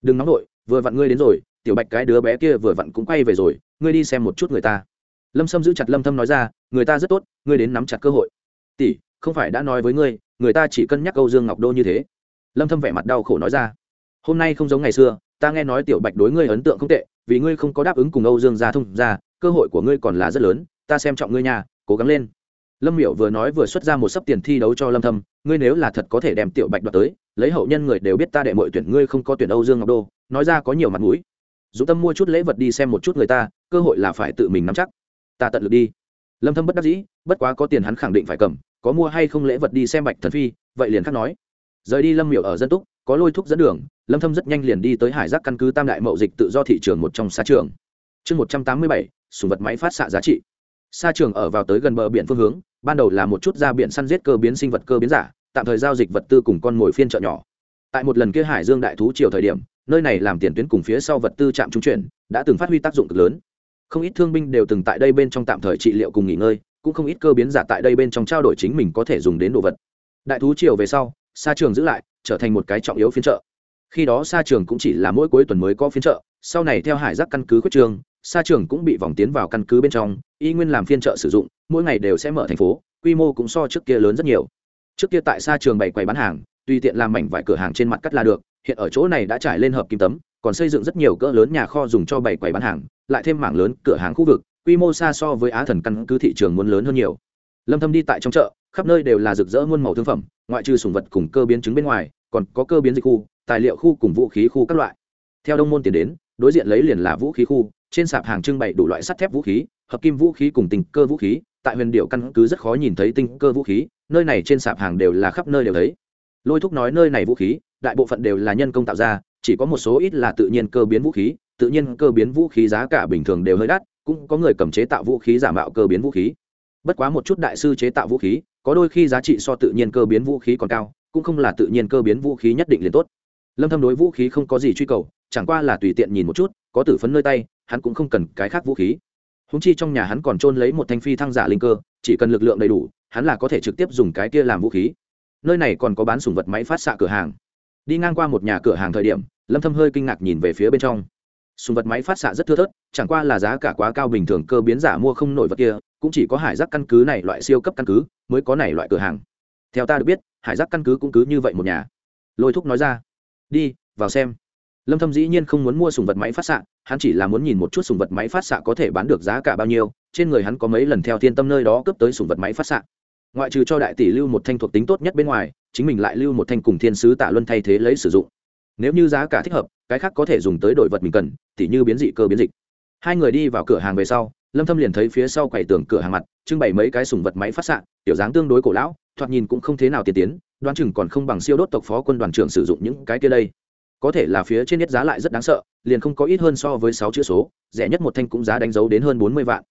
đừng nóng nổi vừa vặn ngươi đến rồi, tiểu bạch cái đứa bé kia vừa vặn cũng quay về rồi, ngươi đi xem một chút người ta. Lâm sâm giữ chặt lâm thâm nói ra, người ta rất tốt, ngươi đến nắm chặt cơ hội. Tỷ, không phải đã nói với ngươi, người ta chỉ cân nhắc câu dương ngọc đô như thế. Lâm thâm vẻ mặt đau khổ nói ra, hôm nay không giống ngày xưa, ta nghe nói tiểu bạch đối ngươi ấn tượng không tệ, vì ngươi không có đáp ứng cùng âu dương gia thông ra cơ hội của ngươi còn là rất lớn, ta xem trọng ngươi nhà cố gắng lên lâm miểu vừa nói vừa xuất ra một sấp tiền thi đấu cho lâm thâm ngươi nếu là thật có thể đem tiểu bạch đoạt tới lấy hậu nhân người đều biết ta đệ mọi tuyển ngươi không có tuyển âu dương ngọc đô nói ra có nhiều mặt mũi. Dũng tâm mua chút lễ vật đi xem một chút người ta cơ hội là phải tự mình nắm chắc. Ta tận lực đi. Lâm thâm bất đắc dĩ bất quá có tiền hắn khẳng định phải cầm có mua hay không lễ vật đi xem bạch thần phi vậy liền khác nói. Rời đi lâm miểu ở dân túc có lôi thúc dẫn đường lâm thâm rất nhanh liền đi tới hải giác căn cứ tam đại mậu dịch tự do thị trường một trong xa trường. Chương 187, sùng vật máy phát xạ giá trị. Sa trường ở vào tới gần bờ biển phương hướng, ban đầu là một chút ra biển săn giết cơ biến sinh vật cơ biến giả, tạm thời giao dịch vật tư cùng con mồi phiên chợ nhỏ tại một lần kia hải dương đại thú triều thời điểm, nơi này làm tiền tuyến cùng phía sau vật tư trạm trung chuyển, đã từng phát huy tác dụng cực lớn không ít thương binh đều từng tại đây bên trong tạm thời trị liệu cùng nghỉ ngơi, cũng không ít cơ biến giả tại đây bên trong trao đổi chính mình có thể dùng đến đồ vật đại thú triều về sau, Sa trường giữ lại, trở thành một cái trọng yếu phiên chợ. khi đó Sa trường cũng chỉ là mỗi cuối tuần mới có phiên chợ. sau này theo hải giác căn cứ quyết trường Sa trường cũng bị vòng tiến vào căn cứ bên trong, y nguyên làm phiên trợ sử dụng, mỗi ngày đều sẽ mở thành phố, quy mô cũng so trước kia lớn rất nhiều. Trước kia tại Sa trường bày quầy bán hàng, tùy tiện làm mảnh vải cửa hàng trên mặt cắt là được, hiện ở chỗ này đã trải lên hợp kim tấm, còn xây dựng rất nhiều cỡ lớn nhà kho dùng cho bày quầy bán hàng, lại thêm mảng lớn cửa hàng khu vực, quy mô xa so với á thần căn cứ thị trường muốn lớn hơn nhiều. Lâm thâm đi tại trong chợ, khắp nơi đều là rực rỡ muôn màu thương phẩm, ngoại trừ sùng vật cùng cơ biến chứng bên ngoài, còn có cơ biến dịch khu, tài liệu khu cùng vũ khí khu các loại. Theo đông môn tiền đến, đối diện lấy liền là vũ khí khu trên sạp hàng trưng bày đủ loại sắt thép vũ khí, hợp kim vũ khí cùng tình cơ vũ khí. Tại huyền điệu căn cứ rất khó nhìn thấy tinh cơ vũ khí, nơi này trên sạp hàng đều là khắp nơi đều thấy. Lôi thúc nói nơi này vũ khí, đại bộ phận đều là nhân công tạo ra, chỉ có một số ít là tự nhiên cơ biến vũ khí. Tự nhiên cơ biến vũ khí giá cả bình thường đều hơi đắt, cũng có người cầm chế tạo vũ khí giả mạo cơ biến vũ khí. Bất quá một chút đại sư chế tạo vũ khí, có đôi khi giá trị so tự nhiên cơ biến vũ khí còn cao, cũng không là tự nhiên cơ biến vũ khí nhất định liền tốt. Lâm thâm đối vũ khí không có gì truy cầu, chẳng qua là tùy tiện nhìn một chút, có tử phấn nơi tay hắn cũng không cần cái khác vũ khí. Húng chi trong nhà hắn còn trôn lấy một thanh phi thăng giả linh cơ, chỉ cần lực lượng đầy đủ, hắn là có thể trực tiếp dùng cái kia làm vũ khí. Nơi này còn có bán sùng vật máy phát xạ cửa hàng. Đi ngang qua một nhà cửa hàng thời điểm, lâm thâm hơi kinh ngạc nhìn về phía bên trong. Sùng vật máy phát xạ rất thưa thớt, chẳng qua là giá cả quá cao bình thường cơ biến giả mua không nổi vật kia, cũng chỉ có hải giác căn cứ này loại siêu cấp căn cứ mới có này loại cửa hàng. Theo ta được biết, hải giác căn cứ cũng cứ như vậy một nhà. Lôi thúc nói ra. Đi, vào xem. Lâm thâm dĩ nhiên không muốn mua sùng vật máy phát xạ hắn chỉ là muốn nhìn một chút sùng vật máy phát xạ có thể bán được giá cả bao nhiêu, trên người hắn có mấy lần theo thiên tâm nơi đó cướp tới sùng vật máy phát xạ. Ngoại trừ cho đại tỷ lưu một thanh thuộc tính tốt nhất bên ngoài, chính mình lại lưu một thanh cùng thiên sứ tạ luân thay thế lấy sử dụng. Nếu như giá cả thích hợp, cái khác có thể dùng tới đổi vật mình cần, tỉ như biến dị cơ biến dịch. Hai người đi vào cửa hàng về sau, lâm thâm liền thấy phía sau quầy tường cửa hàng mặt, trưng bày mấy cái sùng vật máy phát xạ, tiểu dáng tương đối cổ lão, thoạt nhìn cũng không thế nào tiên tiến, đoán chừng còn không bằng siêu đốt tộc phó quân đoàn trưởng sử dụng những cái kia đây có thể là phía trên nhất giá lại rất đáng sợ liền không có ít hơn so với sáu chữ số rẻ nhất một thanh cũng giá đánh dấu đến hơn bốn mươi vạn.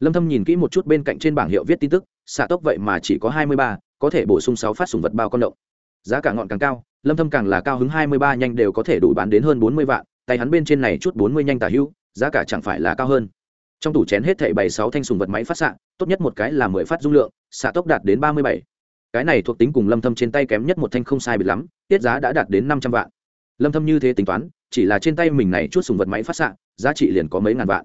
Lâm thâm nhìn kỹ một chút bên cạnh trên bảng hiệu viết tin tức xạ tốc vậy mà chỉ có hai mươi ba, có thể bổ sung sáu phát sùng vật bao con động giá cả ngọn càng cao lâm thâm càng là cao hứng hai mươi ba nhanh đều có thể đủ bán đến hơn bốn mươi vạn tay hắn bên trên này chút bốn mươi nhanh tả hữu giá cả chẳng phải là cao hơn. Trong tủ chén hết thảy bảy sáu thanh sùng vật máy phát xạ tốt nhất một cái là mười phát dung lượng xạ tốc đạt đến ba mươi bảy. Cái này thuộc tính cùng lâm thâm trên tay kém nhất một thanh không sai biệt lắm tiết giá đã đạt đến năm trăm vạn lâm thâm như thế tính toán, chỉ là trên tay mình này chút sùng vật máy phát xạ, giá trị liền có mấy ngàn vạn.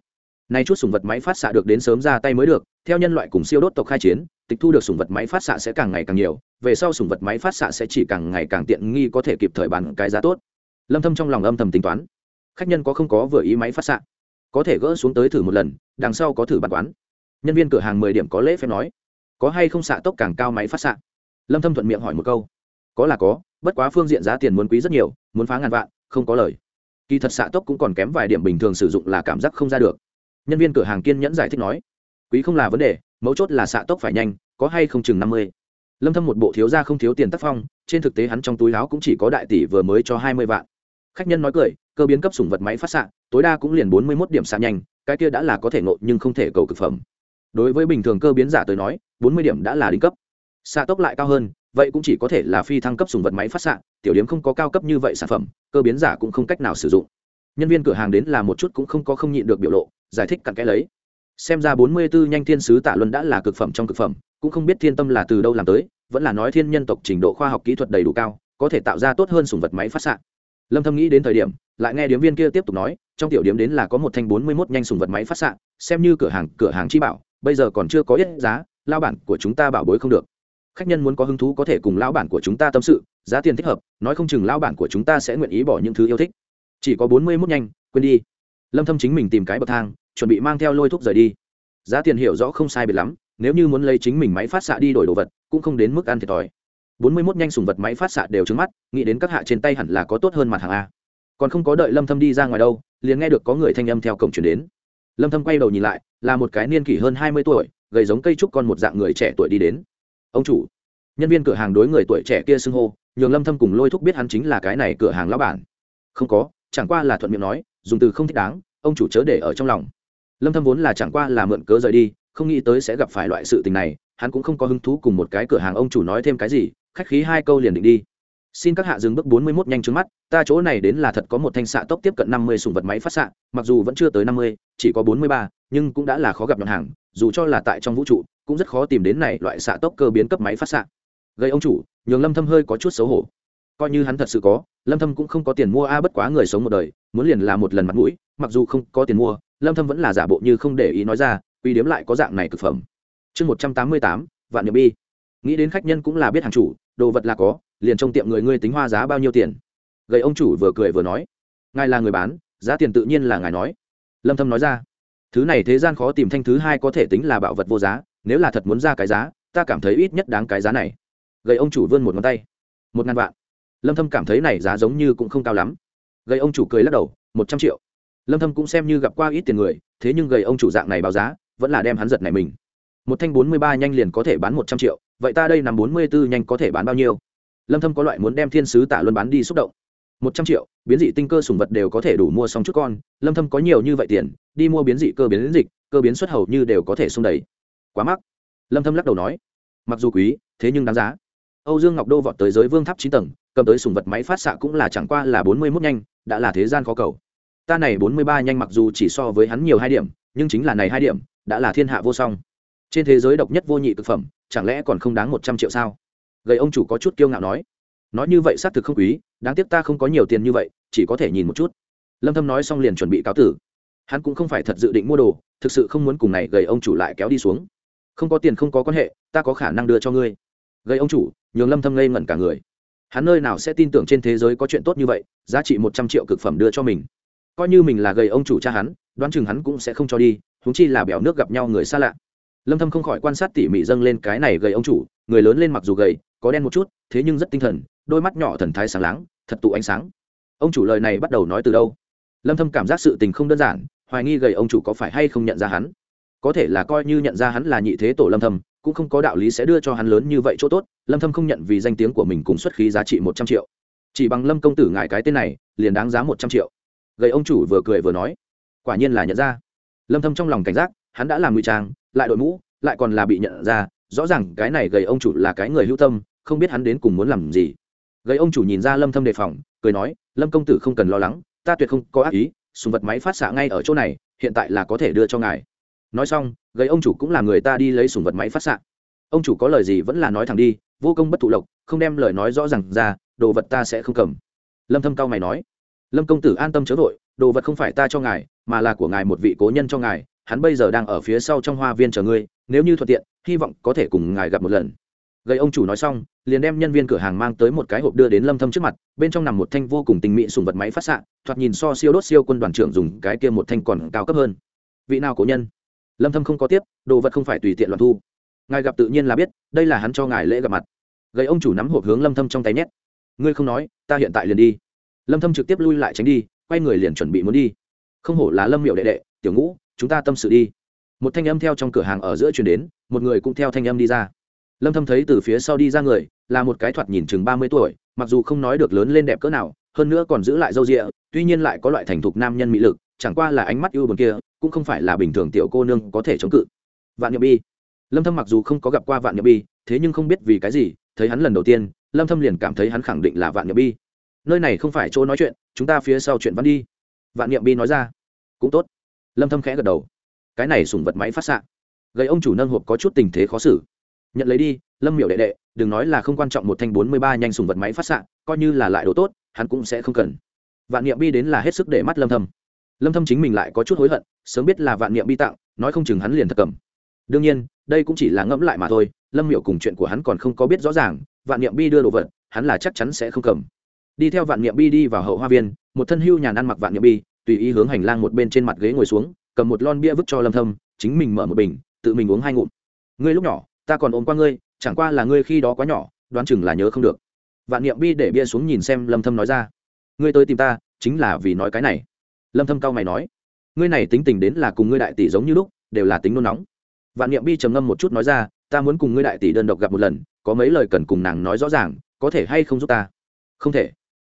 Nay chút sùng vật máy phát xạ được đến sớm ra tay mới được, theo nhân loại cùng siêu đốt tộc khai chiến, tịch thu được sùng vật máy phát xạ sẽ càng ngày càng nhiều, về sau sùng vật máy phát xạ sẽ chỉ càng ngày càng tiện nghi có thể kịp thời bán cái giá tốt. Lâm thâm trong lòng âm thầm tính toán. Khách nhân có không có vừa ý máy phát xạ? Có thể gỡ xuống tới thử một lần, đằng sau có thử bàn quán. Nhân viên cửa hàng 10 điểm có lễ phép nói. Có hay không xạ tốc càng cao máy phát xạ? Lâm thâm thuận miệng hỏi một câu. Có là có bất quá phương diện giá tiền muốn quý rất nhiều, muốn phá ngàn vạn, không có lời. Kỳ thật xạ tốc cũng còn kém vài điểm bình thường sử dụng là cảm giác không ra được. Nhân viên cửa hàng kiên nhẫn giải thích nói, quý không là vấn đề, mấu chốt là xạ tốc phải nhanh, có hay không chừng năm mươi? Lâm thâm một bộ thiếu ra không thiếu tiền tác phong, trên thực tế hắn trong túi áo cũng chỉ có đại tỷ vừa mới cho hai mươi vạn. Khách nhân nói cười, cơ biến cấp sủng vật máy phát xạ, tối đa cũng liền bốn mươi 41 điểm xạ nhanh, cái kia đã là có thể ngộ nhưng không thể cầu cực phẩm. Đối với bình thường cơ biến giả tới nói, bốn mươi điểm đã là đỉnh cấp. Xạ tốc lại cao hơn vậy cũng chỉ có thể là phi thăng cấp sùng vật máy phát xạ, tiểu điểm không có cao cấp như vậy sản phẩm, cơ biến giả cũng không cách nào sử dụng. Nhân viên cửa hàng đến là một chút cũng không có không nhịn được biểu lộ, giải thích cặn kẽ lấy. Xem ra bốn mươi 44 nhanh thiên sứ tạ luân đã là cực phẩm trong cực phẩm, cũng không biết thiên tâm là từ đâu làm tới, vẫn là nói thiên nhân tộc trình độ khoa học kỹ thuật đầy đủ cao, có thể tạo ra tốt hơn sùng vật máy phát xạ. Lâm thâm nghĩ đến thời điểm, lại nghe điếm viên kia tiếp tục nói, trong tiểu điếm đến là có một thanh bốn mươi 41 nhanh sùng vật máy phát xạ, xem như cửa hàng cửa hàng chi bảo, bây giờ còn chưa có ít giá, lao bản của chúng ta bảo bối không được khách nhân muốn có hứng thú có thể cùng lão bản của chúng ta tâm sự, giá tiền thích hợp, nói không chừng lão bản của chúng ta sẽ nguyện ý bỏ những thứ yêu thích. Chỉ có bốn mươi mốt nhanh, quên đi. Lâm thâm chính mình tìm cái bậc thang, chuẩn bị mang theo lôi thuốc rời đi. Giá tiền hiểu rõ không sai biệt lắm, nếu như muốn lấy chính mình máy phát xạ đi đổi đồ vật, cũng không đến mức ăn thiệt thòi. bốn mươi mốt nhanh sùng vật máy phát xạ đều trứng mắt, nghĩ đến các hạ trên tay hẳn là có tốt hơn mặt hàng a. Còn không có đợi lâm thâm đi ra ngoài đâu, liền nghe được có người thanh âm theo cổng chuyển đến. Lâm thâm quay đầu nhìn lại, là một cái niên kỷ hơn 20 tuổi, gầy giống cây trúc con một dạng người trẻ tuổi đi đến ông chủ. Nhân viên cửa hàng đối người tuổi trẻ kia xưng hô nhường lâm thâm cùng lôi thúc biết hắn chính là cái này cửa hàng lão bản. Không có chẳng qua là thuận miệng nói dùng từ không thích đáng ông chủ chớ để ở trong lòng. Lâm thâm vốn là chẳng qua là mượn cớ rời đi không nghĩ tới sẽ gặp phải loại sự tình này hắn cũng không có hứng thú cùng một cái cửa hàng ông chủ nói thêm cái gì khách khí hai câu liền định đi. Xin các hạ dừng bước 41 nhanh trước mắt ta chỗ này đến là thật có một thanh xạ tốc tiếp cận 50 sùng vật máy phát xạ mặc dù vẫn chưa tới 50, chỉ có 43, nhưng cũng đã là khó gặp nhọn hàng dù cho là tại trong vũ trụ cũng rất khó tìm đến này loại xạ tốc cơ biến cấp máy phát xạ. Gây ông chủ nhường lâm thâm hơi có chút xấu hổ. Coi như hắn thật sự có lâm thâm cũng không có tiền mua a bất quá người sống một đời muốn liền là một lần mặt mũi mặc dù không có tiền mua lâm thâm vẫn là giả bộ như không để ý nói ra uy điếm lại có dạng này cực phẩm. Chương 188, vạn niệm bi. Nghĩ đến khách nhân cũng là biết hàng chủ đồ vật là có liền trong tiệm người ngươi tính hoa giá bao nhiêu tiền. Gầy ông chủ vừa cười vừa nói ngài là người bán giá tiền tự nhiên là ngài nói. Lâm thâm nói ra thứ này thế gian khó tìm thanh thứ hai có thể tính là bảo vật vô giá nếu là thật muốn ra cái giá, ta cảm thấy ít nhất đáng cái giá này. Gầy ông chủ vươn một ngón tay. Một ngàn vạn. Lâm thâm cảm thấy này giá giống như cũng không cao lắm. Gầy ông chủ cười lắc đầu, một trăm triệu. Lâm thâm cũng xem như gặp qua ít tiền người, thế nhưng gầy ông chủ dạng này báo giá, vẫn là đem hắn giật này mình. Một thanh 43 nhanh liền có thể bán 100 triệu, vậy ta đây nằm 44 nhanh có thể bán bao nhiêu? Lâm thâm có loại muốn đem thiên sứ tả luân bán đi xúc động. 100 triệu, biến dị tinh cơ sùng vật đều có thể đủ mua xong chút con, lâm thâm có nhiều như vậy tiền, đi mua biến dị cơ biến dịch, cơ biến xuất hầu như đều có thể xung đầy quá mắc. Lâm thâm lắc đầu nói, mặc dù quý, thế nhưng đáng giá. Âu dương ngọc đô vọt tới giới vương tháp chín tầng, cầm tới sùng vật máy phát xạ cũng là chẳng qua là bốn mươi mốt nhanh, đã là thế gian khó cầu. Ta này bốn mươi ba nhanh mặc dù chỉ so với hắn nhiều hai điểm, nhưng chính là này hai điểm, đã là thiên hạ vô song. Trên thế giới độc nhất vô nhị thực phẩm, chẳng lẽ còn không đáng một trăm triệu sao? Gầy ông chủ có chút kiêu ngạo nói nói như vậy xác thực không quý, đáng tiếc ta không có nhiều tiền như vậy, chỉ có thể nhìn một chút. Lâm thâm nói xong liền chuẩn bị cáo tử. Hắn cũng không phải thật dự định mua đồ, thực sự không muốn cùng này gầy ông chủ lại kéo đi xuống không có tiền không có quan hệ, ta có khả năng đưa cho ngươi. Gây ông chủ, nhường lâm thâm ngây ngẩn cả người. Hắn nơi nào sẽ tin tưởng trên thế giới có chuyện tốt như vậy, giá trị một trăm triệu cực phẩm đưa cho mình. Coi như mình là gầy ông chủ cha hắn, đoán chừng hắn cũng sẽ không cho đi chúng chi là bèo nước gặp nhau người xa lạ. Lâm thâm không khỏi quan sát tỉ mỉ dâng lên cái này gầy ông chủ, người lớn lên mặc dù gầy, có đen một chút, thế nhưng rất tinh thần, đôi mắt nhỏ thần thái sáng láng, thật tụ ánh sáng. Ông chủ lời này bắt đầu nói từ đâu? Lâm thâm cảm giác sự tình không đơn giản, hoài nghi gầy ông chủ có phải hay không nhận ra hắn có thể là coi như nhận ra hắn là nhị thế tổ lâm thâm, cũng không có đạo lý sẽ đưa cho hắn lớn như vậy chỗ tốt, lâm thâm không nhận vì danh tiếng của mình cùng xuất khí giá trị 100 triệu. Chỉ bằng lâm công tử ngài cái tên này, liền đáng giá 100 triệu. Gầy ông chủ vừa cười vừa nói, quả nhiên là nhận ra. Lâm thâm trong lòng cảnh giác, hắn đã làm ngụy trang, lại đội mũ, lại còn là bị nhận ra, rõ ràng cái này gầy ông chủ là cái người hữu tâm, không biết hắn đến cùng muốn làm gì. Gầy ông chủ nhìn ra lâm thâm đề phòng, cười nói, lâm công tử không cần lo lắng, ta tuyệt không có ác ý súng vật máy phát xạ ngay ở chỗ này, hiện tại là có thể đưa cho ngài nói xong, gầy ông chủ cũng là người ta đi lấy sùng vật máy phát xạ. Ông chủ có lời gì vẫn là nói thẳng đi, vô công bất thụ lộc, không đem lời nói rõ r à n g ra, đồ vật ta sẽ không cầm. Lâm thâm cao mày nói, lâm công tử an tâm chớ vội, đồ vật không phải ta cho ngài, mà là của ngài một vị cố nhân cho ngài, hắn bây giờ đang ở phía sau trong hoa viên chờ ngươi, nếu như thuận tiện, hy vọng có thể cùng ngài gặp một lần. Gầy ông chủ nói xong, liền đem nhân viên cửa hàng mang tới một cái hộp đưa đến lâm thâm trước mặt, bên trong nằm một thanh vô cùng tình mỹ sùng vật máy phát xạ, thoạt nhìn so siêu đốt siêu quân đoàn trưởng dùng cái kia một thanh còn cao cấp hơn. Vị nào cố nhân? Lâm thâm không có tiếp, đồ vật không phải tùy tiện loạn thu. Ngài gặp tự nhiên là biết, đây là hắn cho ngài lễ gặp mặt. Gầy ông chủ nắm hộp hướng lâm thâm trong tay nhét. Ngươi không nói, ta hiện tại liền đi. Lâm thâm trực tiếp lui lại tránh đi, quay người liền chuẩn bị muốn đi. Không hổ là lâm miệu đệ đệ, tiểu ngũ, chúng ta tâm sự đi. Một thanh âm theo trong cửa hàng ở giữa truyền đến, một người cũng theo thanh âm đi ra. Lâm thâm thấy từ phía sau đi ra người, là một cái thoạt nhìn chừng 30 tuổi, mặc dù không nói được lớn lên đẹp cỡ nào, hơn nữa còn giữ lại râu ria tuy nhiên lại có loại thành thục nam nhân mỹ lực chẳng qua là ánh mắt ưu buồn kia, cũng không phải là bình thường tiểu cô nương có thể chống cự. Vạn nhậm bi. Lâm thâm mặc dù không có gặp qua vạn nhậm bi, thế nhưng không biết vì cái gì, thấy hắn lần đầu tiên, lâm thâm liền cảm thấy hắn khẳng định là vạn nhậm bi. Nơi này không phải chỗ nói chuyện, chúng ta phía sau chuyện văn đi. Vạn nhậm bi nói ra. Cũng tốt. Lâm thâm khẽ gật đầu. Cái này sùng vật máy phát xạ. Gây ông chủ nâng hộp có chút tình thế khó xử. Nhận lấy đi, lâm miểu đệ đệ, đừng nói là không quan trọng một thanh 43 nhanh sùng vật máy phát xạ, coi như là lại đồ tốt, hắn cũng sẽ không cần. Vạn niệm bi đến là hết sức để mắt lâm thâm lâm thâm chính mình lại có chút hối hận, sớm biết là vạn niệm bi tặng, nói không chừng hắn liền thật cầm. Đương nhiên, đây cũng chỉ là ngẫm lại mà thôi, lâm Miểu cùng chuyện của hắn còn không có biết rõ ràng, vạn niệm bi đưa đồ vật, hắn là chắc chắn sẽ không cầm. Đi theo vạn niệm bi đi vào hậu hoa viên, một thân hưu nhàn ăn mặc vạn niệm bi, tùy ý hướng hành lang một bên trên mặt ghế ngồi xuống, cầm một lon bia vứt cho lâm thâm, chính mình mở một bình, tự mình uống hai ngụm. Ngươi lúc nhỏ, ta còn ôm qua ngươi, chẳng qua là ngươi khi đó quá nhỏ, đoán chừng là nhớ không được. Vạn niệm bi để bia xuống nhìn xem lâm thâm nói ra. Ngươi tới tìm ta, chính là vì nói cái này lâm thâm cao mày nói, ngươi này tính tình đến là cùng ngươi đại tỷ giống như lúc, đều là tính nôn nóng. Vạn niệm bi trầm ngâm một chút nói ra, ta muốn cùng ngươi đại tỷ đơn độc gặp một lần, có mấy lời cần cùng nàng nói rõ ràng, có thể hay không giúp ta? Không thể.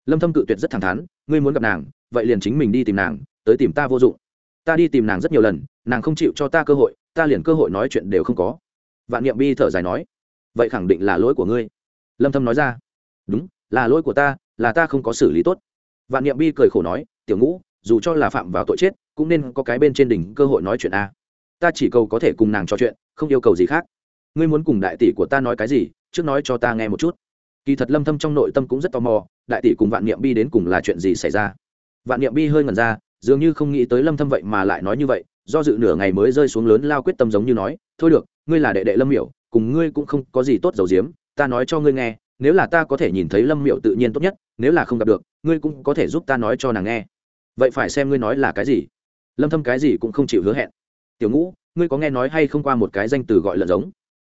Lâm thâm cự tuyệt rất thẳng thắn, ngươi muốn gặp nàng, vậy liền chính mình đi tìm nàng, tới tìm ta vô dụng. Ta đi tìm nàng rất nhiều lần, nàng không chịu cho ta cơ hội, ta liền cơ hội nói chuyện đều không có. Vạn niệm bi thở dài nói, vậy khẳng định là lỗi của ngươi. Lâm thâm nói ra, đúng, là lỗi của ta, là ta không có xử lý tốt. Vạn niệm bi cười khổ nói, tiểu ngũ dù cho là phạm vào tội chết, cũng nên có cái bên trên đỉnh cơ hội nói chuyện a. Ta chỉ cầu có thể cùng nàng trò chuyện, không yêu cầu gì khác. Ngươi muốn cùng đại tỷ của ta nói cái gì, trước nói cho ta nghe một chút. Kỳ thật lâm thâm trong nội tâm cũng rất tò mò, đại tỷ cùng vạn niệm bi đến cùng là chuyện gì xảy ra? Vạn niệm bi hơi ngẩn ra, dường như không nghĩ tới lâm thâm vậy mà lại nói như vậy, do dự nửa ngày mới rơi xuống lớn lao quyết tâm giống như nói, thôi được, ngươi là đệ đệ lâm miểu, cùng ngươi cũng không có gì tốt dầu diếm ta nói cho ngươi nghe, nếu là ta có thể nhìn thấy lâm miểu tự nhiên tốt nhất, nếu là không gặp được, ngươi cũng có thể giúp ta nói cho nàng nghe vậy phải xem ngươi nói là cái gì. Lâm thâm cái gì cũng không chịu hứa hẹn. Tiểu ngũ ngươi có nghe nói hay không qua một cái danh từ gọi lợn giống?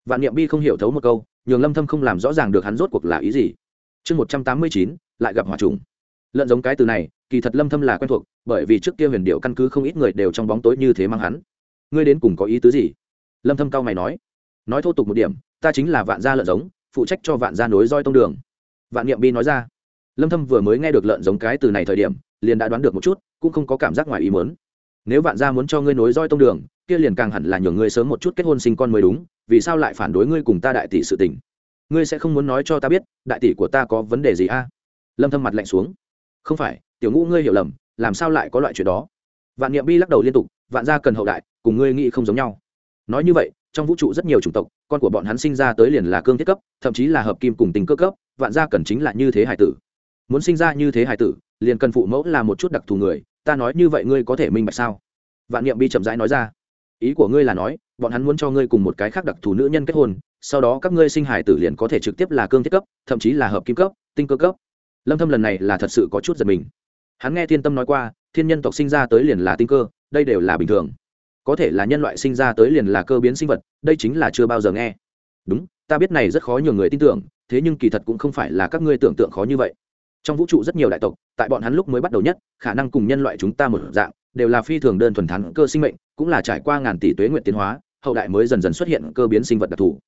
Vạn niệm bi không hiểu thấu một câu nhường lâm thâm không làm rõ ràng được hắn rốt cuộc là ý gì. Chương 189, lại gặp hỏa trùng. Lợn giống cái từ này kỳ thật lâm thâm là quen thuộc bởi vì trước kia huyền điệu căn cứ không ít người đều trong bóng tối như thế mang hắn. Ngươi đến cùng có ý tứ gì? Lâm thâm cao mày nói. Nói thô tục một điểm ta chính là vạn gia lợn giống phụ trách cho vạn gia nối roi tông đường. Vạn niệm bi nói ra. Lâm thâm vừa mới nghe được lợn giống cái từ này thời điểm liền đã đoán được một chút, cũng không có cảm giác ngoài ý muốn. Nếu vạn gia muốn cho ngươi nối roi tông đường, kia liền càng hẳn là nhường ngươi sớm một chút kết hôn sinh con mới đúng, vì sao lại phản đối ngươi cùng ta đại tỷ sự tình? Ngươi sẽ không muốn nói cho ta biết, đại tỷ của ta có vấn đề gì a? Lâm thâm mặt lạnh xuống. Không phải, tiểu ngũ ngươi hiểu lầm, làm sao lại có loại chuyện đó? Vạn niệm bi lắc đầu liên tục, vạn gia cần hậu đại, cùng ngươi nghĩ không giống nhau. Nói như vậy, trong vũ trụ rất nhiều chủng tộc, con của bọn hắn sinh ra tới liền là cương thiết cấp, thậm chí là hợp kim cùng tình cơ cấp, vạn gia cần chính là như thế hải tử. Muốn sinh ra như thế hải tử liền cần phụ mẫu là một chút đặc thù người, ta nói như vậy ngươi có thể minh bạch sao? Vạn niệm bi chậm rãi nói ra. Ý của ngươi là nói, bọn hắn muốn cho ngươi cùng một cái khác đặc thù nữ nhân kết hôn, sau đó các ngươi sinh hải tử liền có thể trực tiếp là cương thiết cấp, thậm chí là hợp kim cấp, tinh cơ cấp. Lâm thâm lần này là thật sự có chút giật mình. Hắn nghe thiên tâm nói qua, thiên nhân tộc sinh ra tới liền là tinh cơ, đây đều là bình thường. Có thể là nhân loại sinh ra tới liền là cơ biến sinh vật, đây chính là chưa bao giờ nghe. Đúng, ta biết này rất khó nhiều người tin tưởng, thế nhưng kỳ thật cũng không phải là các ngươi tưởng tượng khó như vậy trong vũ trụ rất nhiều đại tộc, tại bọn hắn lúc mới bắt đầu nhất, khả năng cùng nhân loại chúng ta một dạng, đều là phi thường đơn thuần thắng cơ sinh mệnh, cũng là trải qua ngàn tỷ tuế nguyện tiến hóa, hậu đại mới dần dần xuất hiện cơ biến sinh vật đặc thù.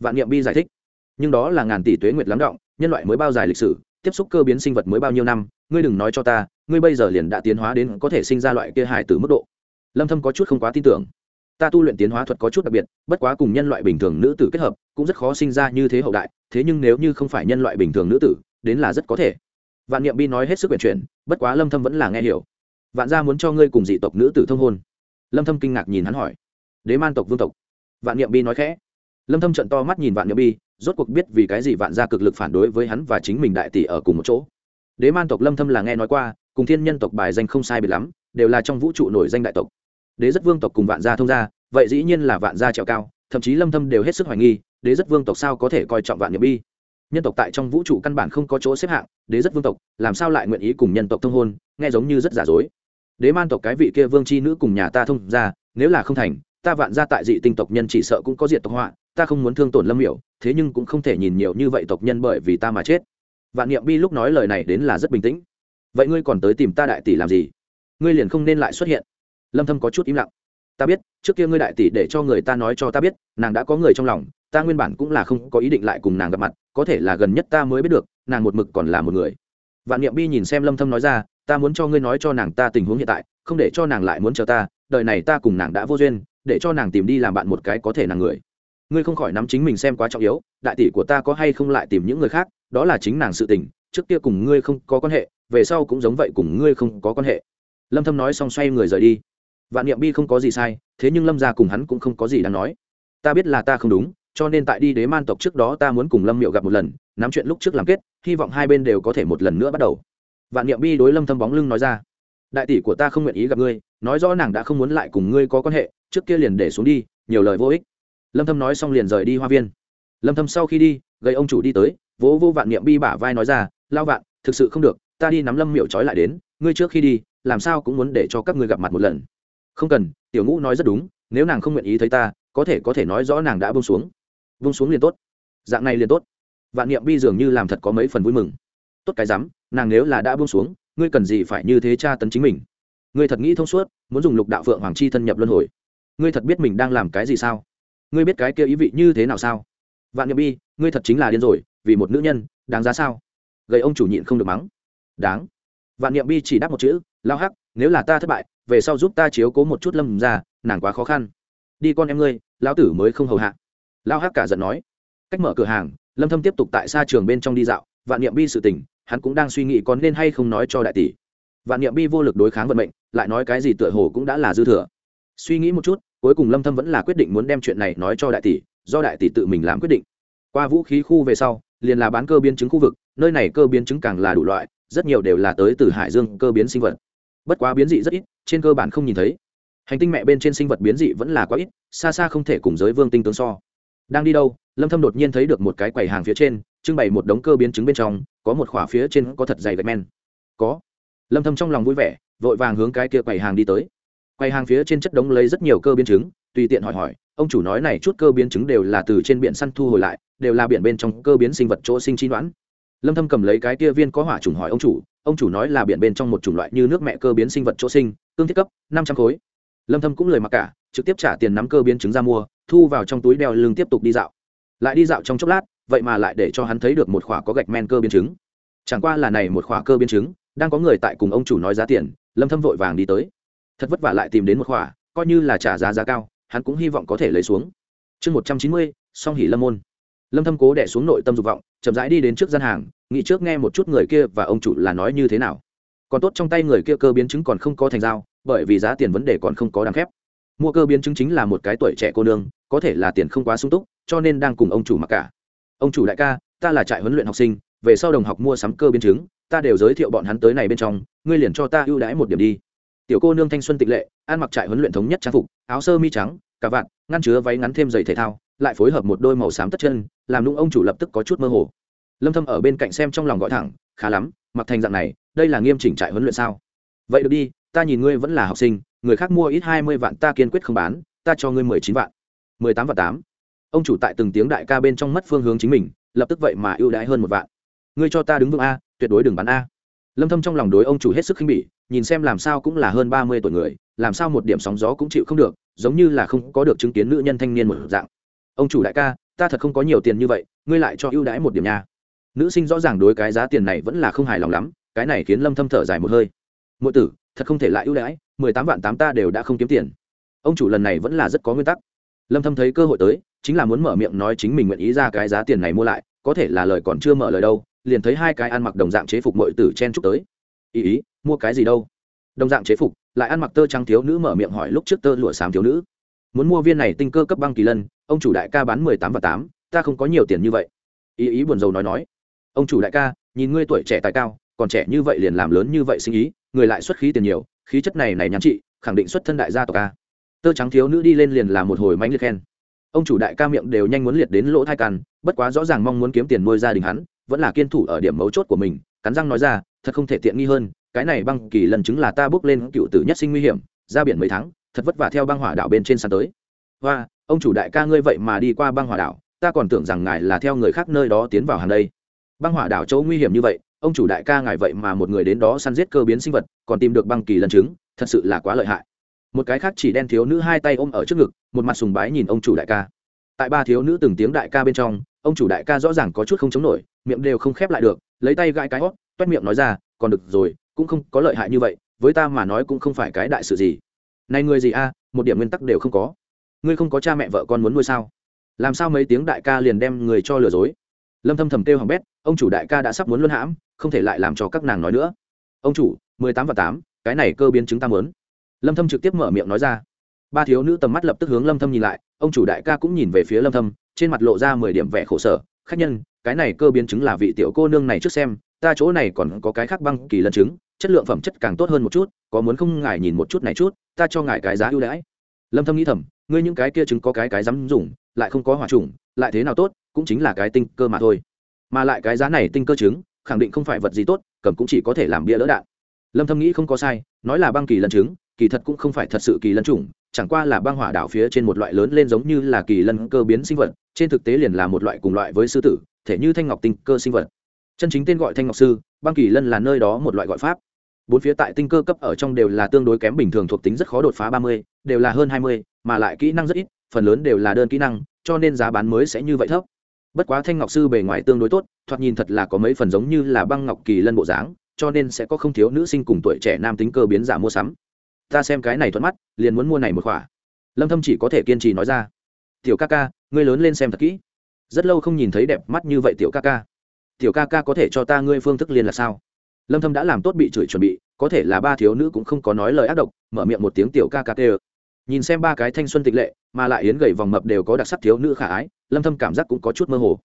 Vạn niệm bi giải thích, nhưng đó là ngàn tỷ tuế nguyệt lắng động, nhân loại mới bao dài lịch sử, tiếp xúc cơ biến sinh vật mới bao nhiêu năm, ngươi đừng nói cho ta, ngươi bây giờ liền đã tiến hóa đến có thể sinh ra loại kia hài từ mức độ. Lâm thâm có chút không quá tin tưởng. Ta tu luyện tiến hóa thuật có chút đặc biệt, bất quá cùng nhân loại bình thường nữ tử kết hợp, cũng rất khó sinh ra như thế hậu đại, thế nhưng nếu như không phải nhân loại bình thường nữ tử, đến là rất có thể vạn niệm bi nói hết sức quyển chuyển, bất quá lâm thâm vẫn là nghe hiểu. Vạn gia muốn cho ngươi cùng dị tộc nữ tử thông hôn. Lâm thâm kinh ngạc nhìn hắn hỏi. Đế man tộc, vương tộc. Vạn niệm bi nói khẽ. Lâm thâm trợn to mắt nhìn vạn niệm bi, rốt cuộc biết vì cái gì vạn gia cực lực phản đối với hắn và chính mình đại tỷ ở cùng một chỗ. Đế man tộc lâm thâm là nghe nói qua, cùng thiên nhân tộc bài danh không sai biệt lắm, đều là trong vũ trụ nổi danh đại tộc. Đế rất vương tộc cùng vạn gia thông gia, vậy dĩ nhiên là vạn gia trèo cao, thậm chí lâm thâm đều hết sức hoài nghi, đế rất vương tộc sao có thể coi trọng vạn niệm bi? Nhân tộc tại trong vũ trụ căn bản không có chỗ xếp hạng, đế rất vương tộc, làm sao lại nguyện ý cùng nhân tộc thông hôn, nghe giống như rất giả dối. Đế man tộc cái vị kia vương chi nữ cùng nhà ta thông ra, nếu là không thành, ta vạn gia tại dị tinh tộc nhân chỉ sợ cũng có diện tộc họa, ta không muốn thương tổn lâm hiểu thế nhưng cũng không thể nhìn nhiều như vậy tộc nhân bởi vì ta mà chết. Vạn niệm bi lúc nói lời này đến là rất bình tĩnh. Vậy ngươi còn tới tìm ta đại tỷ làm gì? Ngươi liền không nên lại xuất hiện. Lâm thâm có chút im lặng. Ta biết trước kia ngươi đại tỷ để cho người ta nói cho ta biết, nàng đã có người trong lòng, ta nguyên bản cũng là không có ý định lại cùng nàng gặp mặt, có thể là gần nhất ta mới biết được, nàng một mực còn là một người. Vạn niệm bi nhìn xem lâm thâm nói ra, ta muốn cho ngươi nói cho nàng ta tình huống hiện tại, không để cho nàng lại muốn chờ ta, đời này ta cùng nàng đã vô duyên, để cho nàng tìm đi làm bạn một cái có thể nàng người. Ngươi không khỏi nắm chính mình xem quá trọng yếu, đại tỷ của ta có hay không lại tìm những người khác, đó là chính nàng sự tình, trước kia cùng ngươi không có quan hệ, về sau cũng giống vậy cùng ngươi không có quan hệ. Lâm thâm nói xong xoay người rời đi vạn niệm bi không có gì sai, thế nhưng lâm gia cùng hắn cũng không có gì đáng nói. Ta biết là ta không đúng, cho nên tại đi đế man tộc trước đó ta muốn cùng lâm miệu gặp một lần, nắm chuyện lúc trước làm kết, hy vọng hai bên đều có thể một lần nữa bắt đầu. Vạn niệm bi đối lâm thâm bóng lưng nói ra, đại tỷ của ta không nguyện ý gặp ngươi, nói rõ nàng đã không muốn lại cùng ngươi có quan hệ, trước kia liền để xuống đi, nhiều lời vô ích. Lâm thâm nói xong liền rời đi hoa viên. Lâm thâm sau khi đi gây ông chủ đi tới, vỗ vô vạn niệm bi bả vai nói ra, lao vạn, thực sự không được, ta đi nắm lâm miệu trói lại đến, ngươi trước khi đi, làm sao cũng muốn để cho các ngươi gặp mặt một lần không cần, tiểu ngũ nói rất đúng, nếu nàng không nguyện ý thấy ta, có thể có thể nói rõ nàng đã buông xuống. Buông xuống liền tốt. Dạng này liền tốt. Vạn niệm bi dường như làm thật có mấy phần vui mừng. Tốt cái rắm, nàng nếu là đã buông xuống, ngươi cần gì phải như thế tra tấn chính mình? Ngươi thật nghĩ thông suốt, muốn dùng lục đạo phượng hoàng chi thân nhập luân hồi. Ngươi thật biết mình đang làm cái gì sao? Ngươi biết cái kia ý vị như thế nào sao? Vạn niệm bi, ngươi thật chính là điên rồi, vì một nữ nhân, đáng giá sao? Gầy ông chủ nhịn không được mắng. Đáng. Vạn niệm bi chỉ đáp một chữ, lao hắc, nếu là ta thất bại về sau giúp ta chiếu cố một chút lâm ra, nàng quá khó khăn. Đi con em ngươi, lão tử mới không hầu hạ. Lao hắc cả giận nói. Cách mở cửa hàng, lâm thâm tiếp tục tại xa trường bên trong đi dạo, vạn niệm bi sự tình, hắn cũng đang suy nghĩ có nên hay không nói cho đại tỷ. Vạn niệm bi vô lực đối kháng vận mệnh, lại nói cái gì tựa hồ cũng đã là dư thừa. Suy nghĩ một chút, cuối cùng lâm thâm vẫn là quyết định muốn đem chuyện này nói cho đại tỷ, do đại tỷ tự mình làm quyết định. Qua vũ khí khu về sau, liền là bán cơ biến chứng khu vực, nơi này cơ biến chứng càng là đủ loại, rất nhiều đều là tới từ hải dương cơ biến sinh vật. Bất quá biến dị rất ít trên cơ bản không nhìn thấy. Hành tinh mẹ bên trên sinh vật biến dị vẫn là quá ít, xa xa không thể cùng giới vương tinh tướng so. Đang đi đâu, lâm thâm đột nhiên thấy được một cái quầy hàng phía trên, trưng bày một đống cơ biến chứng bên trong, có một khỏa phía trên có thật dày gạch men. Có. Lâm thâm trong lòng vui vẻ, vội vàng hướng cái kia quầy hàng đi tới. Quầy hàng phía trên chất đống lấy rất nhiều cơ biến chứng, tùy tiện hỏi hỏi, ông chủ nói này chút cơ biến chứng đều là từ trên biển săn thu hồi lại, đều là biển bên trong cơ biến sinh vật chỗ sinh chi đoán. Lâm thâm cầm lấy cái kia viên có hỏa trùng hỏi ông chủ ông chủ nói là biển bên trong một chủng loại như nước mẹ cơ biến sinh vật chỗ sinh cương thiết cấp 500 khối. Lâm thâm cũng lời mặc cả trực tiếp trả tiền nắm cơ biến chứng ra mua thu vào trong túi đeo lưng tiếp tục đi dạo. Lại đi dạo trong chốc lát vậy mà lại để cho hắn thấy được một khỏa có gạch men cơ biến chứng. Chẳng qua là này một khỏa cơ biến chứng đang có người tại cùng ông chủ nói giá tiền lâm thâm vội vàng đi tới. Thật vất vả lại tìm đến một khỏa coi như là trả giá giá cao hắn cũng hy vọng có thể lấy xuống. Chương 190, song hỉ lâm môn. Lâm thâm cố đè xuống nội tâm dục vọng chậm rãi đi đến trước gian hàng nghĩ trước nghe một chút người kia và ông chủ là nói như thế nào. Còn tốt trong tay người kia cơ biến chứng còn không có thành dao bởi vì giá tiền vấn đề còn không có đáng khép. Mua cơ biến chứng chính là một cái tuổi trẻ cô nương, có thể là tiền không quá sung túc, cho nên đang cùng ông chủ mặc cả. Ông chủ đại ca, ta là trại huấn luyện học sinh, về sau đồng học mua sắm cơ biến chứng, ta đều giới thiệu bọn hắn tới này bên trong, ngươi liền cho ta ưu đãi một điểm đi. Tiểu cô nương thanh xuân tịch lệ, ăn mặc trại huấn luyện thống nhất trang phục, áo sơ mi trắng, cà vạt, ngăn chứa váy ngắn thêm giày thể thao, lại phối hợp một đôi màu xám tất chân, làm nung ông chủ lập tức có chút mơ hồ. Lâm thâm ở bên cạnh xem trong lòng gọi thẳng, khá lắm, mặc thành dạng này, đây là nghiêm chỉnh trại huấn luyện sao? Vậy được đi ta nhìn ngươi vẫn là học sinh, người khác mua ít hai mươi vạn ta kiên quyết không bán, ta cho ngươi mười chín vạn. Mười tám vạn tám. Ông chủ tại từng tiếng đại ca bên trong mất phương hướng chính mình, lập tức vậy mà ưu đãi hơn một vạn. Ngươi cho ta đứng vững a, tuyệt đối đừng bán a. Lâm thâm trong lòng đối ông chủ hết sức khinh bỉ, nhìn xem làm sao cũng là hơn ba mươi tuổi người, làm sao một điểm sóng gió cũng chịu không được, giống như là không có được chứng kiến nữ nhân thanh niên một dạng. Ông chủ đại ca, ta thật không có nhiều tiền như vậy, ngươi lại cho ưu đãi một điểm nha. Nữ sinh rõ ràng đối cái giá tiền này vẫn là không hài lòng lắm, cái này khiến lâm thâm thở dài một hơi. Muội tử thật không thể lại ưu đãi, mười tám vạn tám ta đều đã không kiếm tiền. Ông chủ lần này vẫn là rất có nguyên tắc. Lâm thâm thấy cơ hội tới, chính là muốn mở miệng nói chính mình nguyện ý ra cái giá tiền này mua lại, có thể là lời còn chưa mở lời đâu, liền thấy hai cái ăn mặc đồng dạng chế phục mọi tử chen chúc tới. Ý ý, mua cái gì đâu? Đồng dạng chế phục, lại ăn mặc tơ trắng thiếu nữ mở miệng hỏi lúc trước tơ lụa xám thiếu nữ. Muốn mua viên này tinh cơ cấp băng kỳ lân, ông chủ đại ca bán mười tám và tám, ta không có nhiều tiền như vậy. Ý ý buồn rầu nói nói. Ông chủ đại ca, nhìn ngươi tuổi trẻ tài cao còn trẻ như vậy liền làm lớn như vậy sinh ý, người lại xuất khí tiền nhiều, khí chất này này nhắn chị khẳng định xuất thân đại gia tộc ca tơ trắng thiếu nữ đi lên liền làm một hồi mánh liệt khen. Ông chủ đại ca miệng đều nhanh muốn liệt đến lỗ thai căn bất quá rõ ràng mong muốn kiếm tiền nuôi gia đình hắn, vẫn là kiên thủ ở điểm mấu chốt của mình, cắn răng nói ra, thật không thể tiện nghi hơn, cái này băng kỳ lần chứng là ta bước lên cựu tử nhất sinh nguy hiểm, ra biển mấy tháng, thật vất vả theo băng hỏa đảo bên trên sàn tới. Và ông chủ đại ca ngươi vậy mà đi qua băng hỏa đảo, ta còn tưởng rằng ngài là theo người khác nơi đó tiến vào hàng đây. Băng hỏa đảo chỗ nguy hiểm như vậy ông chủ đại ca ngài vậy mà một người đến đó săn giết cơ biến sinh vật, còn tìm được băng kỳ lân chứng, thật sự là quá lợi hại. Một cái khác chỉ đen thiếu nữ hai tay ôm ở trước ngực, một mặt sùng bái nhìn ông chủ đại ca. Tại ba thiếu nữ từng tiếng đại ca bên trong, ông chủ đại ca rõ ràng có chút không chống nổi, miệng đều không khép lại được, lấy tay gãi cái hót, toét miệng nói ra, còn được rồi, cũng không có lợi hại như vậy, với ta mà nói cũng không phải cái đại sự gì. Này người gì a, một điểm nguyên tắc đều không có. Ngươi không có cha mẹ vợ con muốn nuôi sao? Làm sao mấy tiếng đại ca liền đem người cho lừa dối? Lâm thâm thầm kêu hỏng bét, ông chủ đại ca đã sắp muốn luân hãm, không thể lại làm cho các nàng nói nữa. Ông chủ, mười tám và tám, cái này cơ biến chứng ta muốn. Lâm thâm trực tiếp mở miệng nói ra. Ba thiếu nữ tầm mắt lập tức hướng lâm thâm nhìn lại, ông chủ đại ca cũng nhìn về phía lâm thâm, trên mặt lộ ra mười điểm vẻ khổ sở. Khách nhân, cái này cơ biến chứng là vị tiểu cô nương này trước xem, ta chỗ này còn có cái khác băng kỳ lân chứng, chất lượng phẩm chất càng tốt hơn một chút, có muốn không ngài nhìn một chút này chút, ta cho ngài cái giá ưu đãi. Lâm thâm nghĩ thầm, ngươi những cái kia chứng có cái cái dám dùng, lại không có hỏa trùng lại thế nào tốt cũng chính là cái tinh cơ mà thôi. Mà lại cái giá này tinh cơ trứng, khẳng định không phải vật gì tốt cầm cũng chỉ có thể làm bia lỡ đạn. Lâm thâm nghĩ không có sai nói là băng kỳ lân trứng kỳ thật cũng không phải thật sự kỳ lân trùng chẳng qua là băng hỏa đảo phía trên một loại lớn lên giống như là kỳ lân cơ biến sinh vật trên thực tế liền là một loại cùng loại với sư tử thể như thanh ngọc tinh cơ sinh vật. Chân chính tên gọi thanh ngọc sư băng kỳ lân là nơi đó một loại gọi pháp. Bốn phía tại tinh cơ cấp ở trong đều là tương đối kém bình thường thuộc tính rất khó đột phá ba mươi đều là hơn hai mươi mà lại kỹ năng rất ít phần lớn đều là đơn kỹ năng cho nên giá bán mới sẽ như vậy thấp bất quá thanh ngọc sư bề ngoài tương đối tốt, thoạt nhìn thật là có mấy phần giống như là băng ngọc kỳ lân bộ dáng, cho nên sẽ có không thiếu nữ sinh cùng tuổi trẻ nam tính cơ biến giả mua sắm. Ta xem cái này thuận mắt, liền muốn mua này một khỏa. Lâm thâm chỉ có thể kiên trì nói ra. Tiểu ca ca, ngươi lớn lên xem thật kỹ. Rất lâu không nhìn thấy đẹp mắt như vậy tiểu ca ca. Tiểu ca ca có thể cho ta ngươi phương thức liên là sao? Lâm thâm đã làm tốt bị chửi chuẩn bị, có thể là ba thiếu nữ cũng không có nói lời ác độc, mở miệng một tiếng tiểu ca ca tê nhìn xem ba cái thanh xuân tịch lệ, mà lại yến gầy vòng mập đều có đặc sắc thiếu nữ khả ái, lâm thâm cảm giác cũng có chút mơ hồ.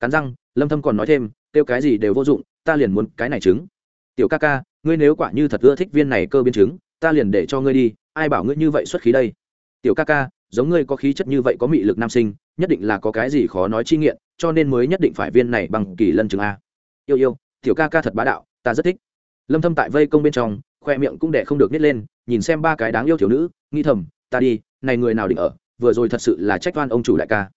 Cắn răng, lâm thâm còn nói thêm tiêu cái gì đều vô dụng, ta liền muốn cái này trứng. Tiểu ca ca, ngươi nếu quả như thật ưa thích viên này cơ biến trứng, ta liền để cho ngươi đi, ai bảo ngươi như vậy xuất khí đây? Tiểu ca ca, giống ngươi có khí chất như vậy có mị lực nam sinh, nhất định là có cái gì khó nói chi nghiện, cho nên mới nhất định phải viên này bằng kỳ lân trứng a. Yêu yêu, tiểu ca ca thật bá đạo, ta rất thích. Lâm thâm tại vây công bên trong, khoe miệng cũng để không được nít lên, nhìn xem ba cái đáng yêu thiếu nữ nghi thầm ta đi, này người nào định ở, vừa rồi thật sự là trách toan ông chủ đại ca.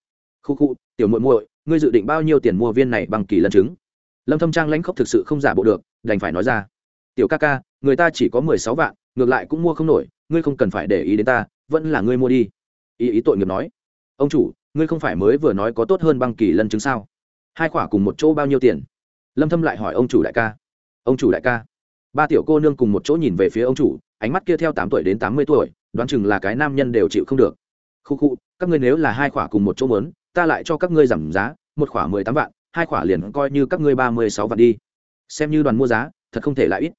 Khu khu, tiểu muội muội, ngươi dự định bao nhiêu tiền mua viên này bằng kỳ lân trứng? Lâm thâm trang lãnh khốc thực sự không giả bộ được, đành phải nói ra. Tiểu ca ca, người ta chỉ có 16 vạn, ngược lại cũng mua không nổi, ngươi không cần phải để ý đến ta, vẫn là ngươi mua đi. Ý ý tội nghiệp nói. Ông chủ, ngươi không phải mới vừa nói có tốt hơn băng kỳ lân trứng sao? Hai quả cùng một chỗ bao nhiêu tiền? Lâm thâm lại hỏi ông chủ đại ca. Ông chủ đại ca. Ba tiểu cô nương cùng một chỗ nhìn về phía ông chủ, ánh mắt kia theo tám tuổi đến tám mươi tuổi đoán chừng là cái nam nhân đều chịu không được. Khu khu, các ngươi nếu là hai khỏa cùng một chỗ mớn ta lại cho các ngươi giảm giá, một khỏa mười tám vạn, hai khỏa liền coi như các ngươi ba mươi sáu vạn đi. Xem như đoàn mua giá, thật không thể lại ít.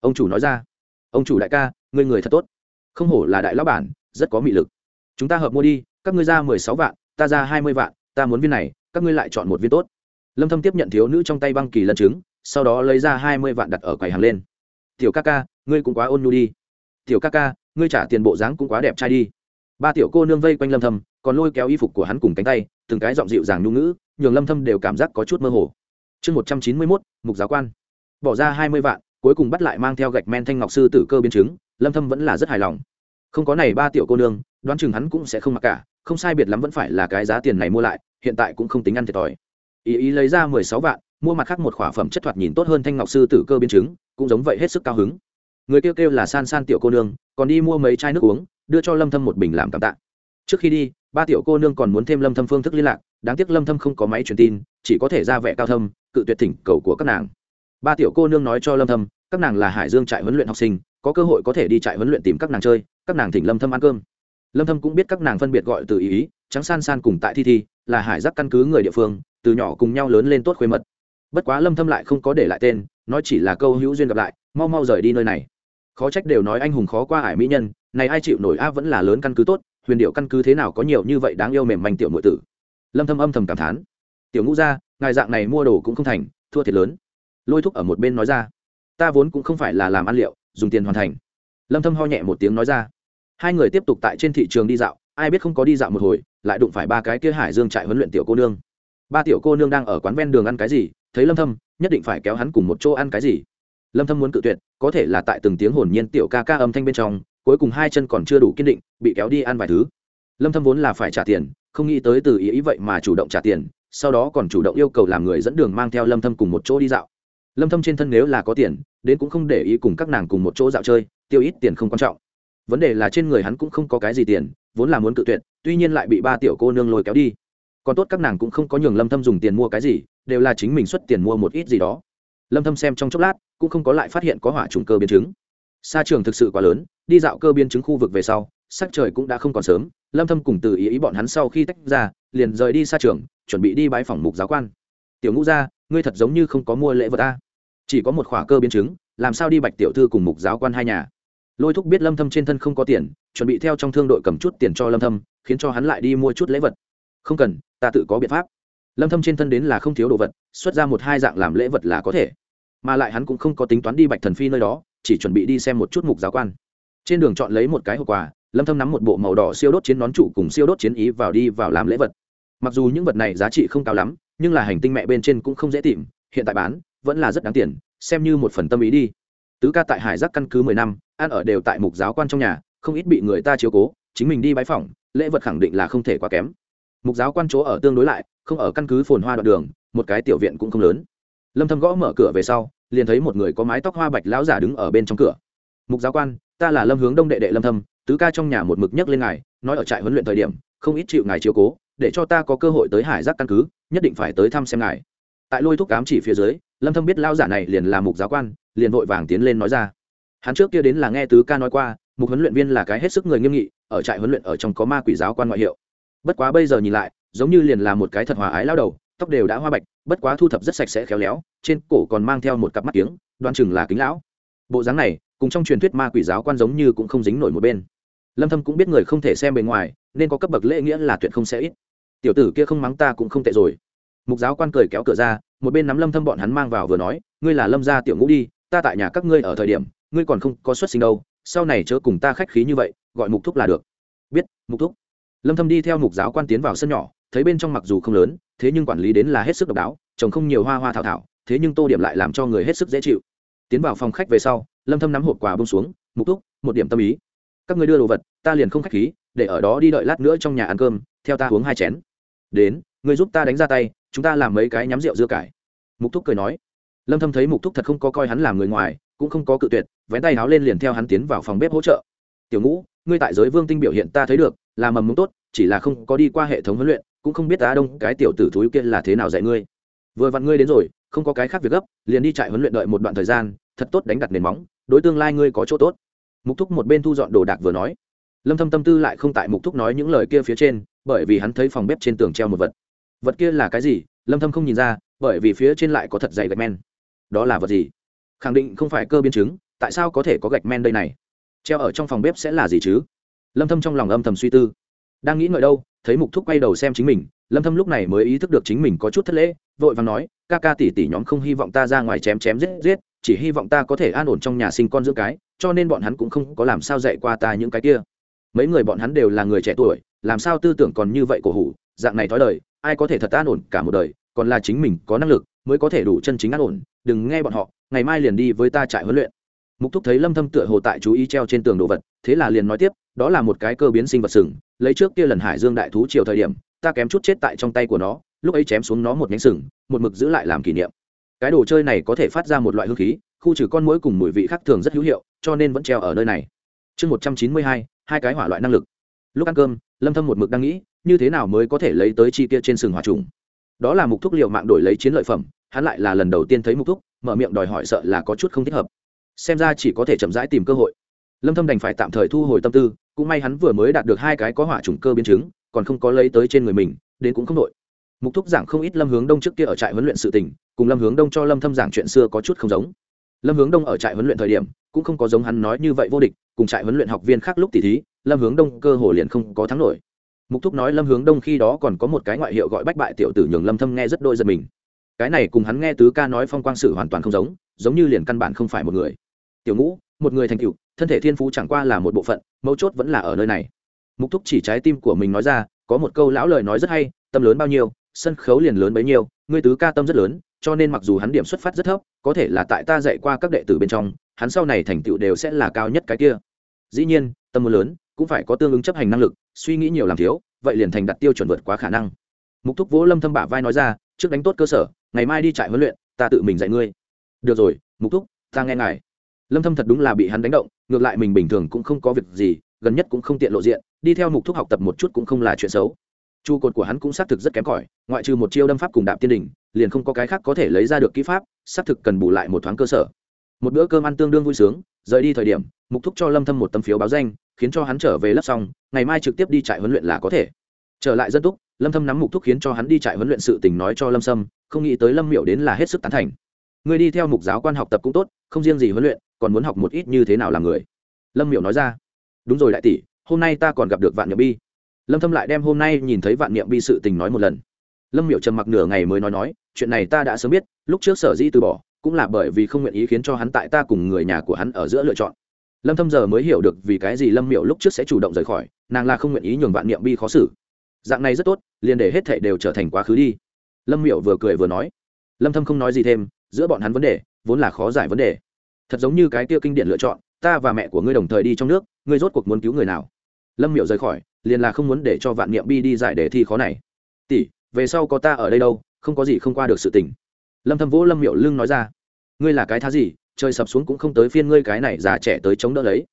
Ông chủ nói ra. Ông chủ đại ca, ngươi người thật tốt. Không hổ là đại lão bản, rất có mị lực. Chúng ta hợp mua đi, các ngươi ra mười sáu vạn, ta ra hai mươi vạn, ta muốn viên này, các ngươi lại chọn một viên tốt. Lâm thâm tiếp nhận thiếu nữ trong tay băng kỳ lân trứng, sau đó lấy ra hai mươi vạn đặt ở quầy hàng lên. Tiểu ca ca, ngươi cũng quá ôn nhu đi. Tiểu ca ca ngươi trả tiền bộ dáng cũng quá đẹp trai đi. Ba tiểu cô nương vây quanh lâm thâm còn lôi kéo y phục của hắn cùng cánh tay từng cái giọng dịu dàng nhu ngữ nhường lâm thâm đều cảm giác có chút mơ hồ. Chương 191, mục giáo quan. Bỏ ra hai mươi vạn cuối cùng bắt lại mang theo gạch men thanh ngọc sư tử cơ biến chứng lâm thâm vẫn là rất hài lòng. Không có này ba tiểu cô nương đoán chừng hắn cũng sẽ không mặc cả không sai biệt lắm vẫn phải là cái giá tiền này mua lại hiện tại cũng không tính ăn thiệt thòi. Ý ý lấy ra 16 vạn mua mặt khác một khỏa phẩm chất thoạt nhìn tốt hơn thanh ngọc sư tử cơ biến chứng cũng giống vậy hết sức cao hứng người kêu kêu là san san tiểu cô nương, còn đi mua mấy chai nước uống, đưa cho lâm thâm một bình làm cảm tạ. Trước khi đi, ba tiểu cô nương còn muốn thêm lâm thâm phương thức liên lạc, đáng tiếc lâm thâm không có máy truyền tin, chỉ có thể ra vẻ cao thâm, cự tuyệt thỉnh cầu của các nàng. Ba tiểu cô nương nói cho lâm thâm, các nàng là hải dương trại huấn luyện học sinh, có cơ hội có thể đi trại huấn luyện tìm các nàng chơi, các nàng thỉnh lâm thâm ăn cơm. Lâm thâm cũng biết các nàng phân biệt gọi từ ý ý trắng san san cùng tại thi thi, là hải giác căn cứ người địa phương, từ nhỏ cùng nhau lớn lên tốt khuê mật. Bất quá lâm thâm lại không có để lại tên, nói chỉ là câu hữu duyên gặp lại, mau mau rời đi nơi này khó trách đều nói anh hùng khó qua ải mỹ nhân, này ai chịu nổi a vẫn là lớn căn cứ tốt, huyền điệu căn cứ thế nào có nhiều như vậy đáng yêu mềm manh tiểu nội tử. Lâm thâm âm thầm cảm thán. Tiểu ngũ gia, ngài dạng này mua đồ cũng không thành, thua thiệt lớn. Lôi thúc ở một bên nói ra. Ta vốn cũng không phải là làm ăn liệu, dùng tiền hoàn thành. Lâm thâm ho nhẹ một tiếng nói ra. Hai người tiếp tục tại trên thị trường đi dạo, ai biết không có đi dạo một hồi, lại đụng phải ba cái kia hải dương trại huấn luyện tiểu cô nương. Ba tiểu cô nương đang ở quán ven đường ăn cái gì, thấy lâm thâm, nhất định phải kéo hắn cùng một chỗ ăn cái gì lâm thâm muốn cự tuyệt, có thể là tại từng tiếng hồn nhiên tiểu ca ca âm thanh bên trong, cuối cùng hai chân còn chưa đủ kiên định, bị kéo đi ăn vài thứ. Lâm thâm vốn là phải trả tiền, không nghĩ tới từ ý ý vậy mà chủ động trả tiền, sau đó còn chủ động yêu cầu làm người dẫn đường mang theo lâm thâm cùng một chỗ đi dạo. Lâm thâm trên thân nếu là có tiền, đến cũng không để ý cùng các nàng cùng một chỗ dạo chơi, tiêu ít tiền không quan trọng. Vấn đề là trên người hắn cũng không có cái gì tiền, vốn là muốn cự tuyệt, tuy nhiên lại bị ba tiểu cô nương lôi kéo đi. Còn tốt các nàng cũng không có nhường lâm thâm dùng tiền mua cái gì, đều là chính mình xuất tiền mua một ít gì đó lâm thâm xem trong chốc lát, cũng không có lại phát hiện có hỏa trùng cơ biến chứng. Xa trường thực sự quá lớn, đi dạo cơ biến chứng khu vực về sau, sắc trời cũng đã không còn sớm, lâm thâm cùng từ ý ý bọn hắn sau khi tách ra, liền rời đi xa trường, chuẩn bị đi bái phòng mục giáo quan. Tiểu ngũ gia, ngươi thật giống như không có mua lễ vật ta chỉ có một khỏa cơ biến chứng, làm sao đi bạch tiểu thư cùng mục giáo quan hai nhà? Lôi thúc biết lâm thâm trên thân không có tiền, chuẩn bị theo trong thương đội cầm chút tiền cho lâm thâm, khiến cho hắn lại đi mua chút lễ vật. Không cần, ta tự có biện pháp. Lâm thâm trên thân đến là không thiếu đồ vật, xuất ra một hai dạng làm lễ vật là có thể mà lại hắn cũng không có tính toán đi bạch thần phi nơi đó, chỉ chuẩn bị đi xem một chút mục giáo quan. Trên đường chọn lấy một cái hộp quà, lâm thâm nắm một bộ màu đỏ siêu đốt chiến nón trụ cùng siêu đốt chiến ý vào đi vào làm lễ vật. Mặc dù những vật này giá trị không cao lắm, nhưng là hành tinh mẹ bên trên cũng không dễ tìm, hiện tại bán, vẫn là rất đáng tiền, xem như một phần tâm ý đi. Tứ ca tại hải giác căn cứ mười năm, ăn ở đều tại mục giáo quan trong nhà, không ít bị người ta chiếu cố, chính mình đi bãi phỏng, lễ vật khẳng định là không thể quá kém. Mục giáo quan chỗ ở tương đối lại, không ở căn cứ phồn hoa đoạn đường, một cái tiểu viện cũng không lớn lâm thâm gõ mở cửa về sau, liền thấy một người có mái tóc hoa bạch lão giả đứng ở bên trong cửa. Mục giáo quan, ta là lâm hướng đông đệ đệ lâm thâm, tứ ca trong nhà một mực nhắc lên ngài, nói ở trại huấn luyện thời điểm, không ít chịu ngài chiếu cố, để cho ta có cơ hội tới hải giác căn cứ, nhất định phải tới thăm xem ngài. Tại lôi thúc cám chỉ phía dưới, lâm thâm biết lão giả này liền là mục giáo quan, liền vội vàng tiến lên nói ra. Hắn trước kia đến là nghe tứ ca nói qua, mục huấn luyện viên là cái hết sức người nghiêm nghị, ở trại huấn luyện ở trong có ma quỷ giáo quan ngoại hiệu. Bất quá bây giờ nhìn lại, giống như liền là một cái thật hòa ái lao đầu tóc đều đã hoa bạch, bất quá thu thập rất sạch sẽ khéo léo, trên cổ còn mang theo một cặp mắt kiếng, đoan chừng là kính lão. Bộ dáng này, cùng trong truyền thuyết ma quỷ giáo quan giống như cũng không dính nổi một bên. Lâm thâm cũng biết người không thể xem bề ngoài, nên có cấp bậc lễ nghĩa là tuyệt không sẽ ít. Tiểu tử kia không mắng ta cũng không tệ rồi. Mục giáo quan cười kéo cửa ra, một bên nắm lâm thâm bọn hắn mang vào vừa nói, ngươi là lâm gia tiểu ngũ đi, ta tại nhà các ngươi ở thời điểm, ngươi còn không có xuất sinh đâu, sau này chớ cùng ta khách khí như vậy, gọi mục thúc là được. Biết, mục thúc. Lâm thâm đi theo mục giáo quan tiến vào sân nhỏ thấy bên trong mặc dù không lớn, thế nhưng quản lý đến là hết sức độc đáo trồng không nhiều hoa hoa thảo thảo, thế nhưng tô điểm lại làm cho người hết sức dễ chịu. Tiến vào phòng khách về sau, lâm thâm nắm hộp quà bông xuống, mục thúc, một điểm tâm ý. Các ngươi đưa đồ vật, ta liền không khách khí, để ở đó đi đợi lát nữa trong nhà ăn cơm, theo ta uống hai chén. Đến, ngươi giúp ta đánh ra tay, chúng ta làm mấy cái nhắm rượu dưa cải. Mục thúc cười nói. Lâm thâm thấy mục thúc thật không có coi hắn làm người ngoài, cũng không có cự tuyệt, vén tay háo lên liền theo hắn tiến vào phòng bếp hỗ trợ. Tiểu ngũ, ngươi tại giới vương tinh biểu hiện ta thấy được, là mầm mống tốt, chỉ là không có đi qua hệ thống huấn luyện cũng không biết á đông cái tiểu tử thúi kia là thế nào dạy ngươi. Vừa vặn ngươi đến rồi, không có cái khác việc gấp, liền đi trại huấn luyện đợi một đoạn thời gian, thật tốt đánh đặt nền móng, đối tương lai ngươi có chỗ tốt. Mục thúc một bên thu dọn đồ đạc vừa nói. Lâm thâm tâm tư lại không tại mục thúc nói những lời kia phía trên, bởi vì hắn thấy phòng bếp trên tường treo một vật. Vật kia là cái gì? Lâm thâm không nhìn ra, bởi vì phía trên lại có thật dày gạch men. Đó là vật gì? Khẳng định không phải cơ biến chứng, tại sao có thể có gạch men đây này? Treo ở trong phòng bếp sẽ là gì chứ? Lâm thâm trong lòng âm thầm suy tư. Đang nghĩ ngợi đâu thấy mục thúc quay đầu xem chính mình, lâm thâm lúc này mới ý thức được chính mình có chút thất lễ, vội vàng nói, ca ca tỷ tỷ nhóm không hy vọng ta ra ngoài chém chém giết giết, chỉ hy vọng ta có thể an ổn trong nhà sinh con dưỡng cái, cho nên bọn hắn cũng không có làm sao dạy qua ta những cái kia. Mấy người bọn hắn đều là người trẻ tuổi, làm sao tư tưởng còn như vậy cổ hủ, dạng này thói đời, ai có thể thật an ổn cả một đời, còn là chính mình có năng lực mới có thể đủ chân chính an ổn, đừng nghe bọn họ, ngày mai liền đi với ta trại huấn luyện. Mục thúc thấy lâm thâm tựa hồ tại chú ý treo trên tường đồ vật, thế là liền nói tiếp đó là một cái cơ biến sinh vật sừng, lấy trước kia lần hải dương đại thú chiều thời điểm, ta kém chút chết tại trong tay của nó, lúc ấy chém xuống nó một nhánh sừng, một mực giữ lại làm kỷ niệm. Cái đồ chơi này có thể phát ra một loại hương khí, khu trừ con mũi cùng mùi vị khác thường rất hữu hiệu, cho nên vẫn treo ở nơi này. Chương một trăm chín mươi hai hai cái hỏa loại năng lực. Lúc ăn cơm, lâm thâm một mực đang nghĩ, như thế nào mới có thể lấy tới chi kia trên sừng hỏa trùng. Đó là mục thúc liệu mạng đổi lấy chiến lợi phẩm, hắn lại là lần đầu tiên thấy mục thúc, mở miệng đòi hỏi sợ là có chút không thích hợp. Xem ra chỉ có thể chậm rãi tìm cơ hội. Lâm thâm đành phải tạm thời thu hồi tâm tư cũng may hắn vừa mới đạt được hai cái có hỏa trùng cơ biến chứng, còn không có lấy tới trên người mình, đến cũng không đội. Mục thúc giảng không ít lâm hướng đông trước kia ở trại huấn luyện sự tình, cùng lâm hướng đông cho lâm thâm giảng chuyện xưa có chút không giống. Lâm hướng đông ở trại huấn luyện thời điểm, cũng không có giống hắn nói như vậy vô địch, cùng trại huấn luyện học viên khác lúc tỷ thí, lâm hướng đông cơ hồ liền không có thắng nổi. Mục thúc nói lâm hướng đông khi đó còn có một cái ngoại hiệu gọi bách bại tiểu tử nhường lâm thâm nghe rất đôi giật mình. Cái này cùng hắn nghe tứ ca nói phong quang sử hoàn toàn không giống giống như liền căn bản không phải một người. Tiểu ngũ, một người thành cựu thân thể thiên phú chẳng qua là một bộ phận, mấu chốt vẫn là ở nơi này. Mục thúc chỉ trái tim của mình nói ra, có một câu lão lời nói rất hay, tâm lớn bao nhiêu, sân khấu liền lớn bấy nhiêu, ngươi tứ ca tâm rất lớn, cho nên mặc dù hắn điểm xuất phát rất thấp, có thể là tại ta dạy qua các đệ tử bên trong, hắn sau này thành tựu đều sẽ là cao nhất cái kia. Dĩ nhiên, tâm muốn lớn, cũng phải có tương ứng chấp hành năng lực, suy nghĩ nhiều làm thiếu, vậy liền thành đặt tiêu chuẩn vượt quá khả năng. Mục thúc vỗ lâm thâm bả vai nói ra, trước đánh tốt cơ sở, ngày mai đi trại huấn luyện, ta tự mình dạy ngươi. Được rồi, mục thúc, ta nghe ngài. Lâm thâm thật đúng là bị hắn đánh động ngược lại mình bình thường cũng không có việc gì, gần nhất cũng không tiện lộ diện, đi theo mục thúc học tập một chút cũng không là chuyện xấu. Trụ cột của hắn cũng xác thực rất kém cỏi, ngoại trừ một chiêu đâm pháp cùng đạm tiên đỉnh, liền không có cái khác có thể lấy ra được kỹ pháp, xác thực cần bù lại một thoáng cơ sở. Một bữa cơm ăn tương đương vui sướng, rời đi thời điểm, mục thúc cho lâm thâm một tấm phiếu báo danh, khiến cho hắn trở về lớp xong, ngày mai trực tiếp đi trại huấn luyện là có thể. Trở lại dân túc, lâm thâm nắm mục thúc khiến cho hắn đi trại huấn luyện sự tình nói cho lâm sâm, không nghĩ tới lâm miệu đến là hết sức tán thành. Người đi theo mục giáo quan học tập cũng tốt, không riêng gì huấn luyện còn muốn học một ít như thế nào làm người? Lâm miệu nói ra. Đúng rồi đại tỷ, hôm nay ta còn gặp được vạn Niệm bi. Lâm thâm lại đem hôm nay nhìn thấy vạn niệm bi sự tình nói một lần. Lâm miệu trầm mặc nửa ngày mới nói nói, chuyện này ta đã sớm biết, lúc trước sở dĩ từ bỏ, cũng là bởi vì không nguyện ý khiến cho hắn tại ta cùng người nhà của hắn ở giữa lựa chọn. Lâm thâm giờ mới hiểu được vì cái gì lâm miệu lúc trước sẽ chủ động rời khỏi, nàng là không nguyện ý nhường vạn niệm bi khó xử. Dạng này rất tốt, liền để hết thảy đều trở thành quá khứ đi. Lâm miệu vừa cười vừa nói. Lâm thâm không nói gì thêm, giữa bọn hắn vấn đề vốn là khó giải vấn đề thật giống như cái tiêu kinh điển lựa chọn, ta và mẹ của ngươi đồng thời đi trong nước, ngươi rốt cuộc muốn cứu người nào? Lâm miệu rời khỏi, liền là không muốn để cho vạn niệm bi đi giải đề thi khó này. Tỷ, về sau có ta ở đây đâu, không có gì không qua được sự tình. Lâm thâm vũ lâm miệu lưng nói ra. Ngươi là cái thá gì, trời sập xuống cũng không tới phiên ngươi cái này già trẻ tới chống đỡ lấy.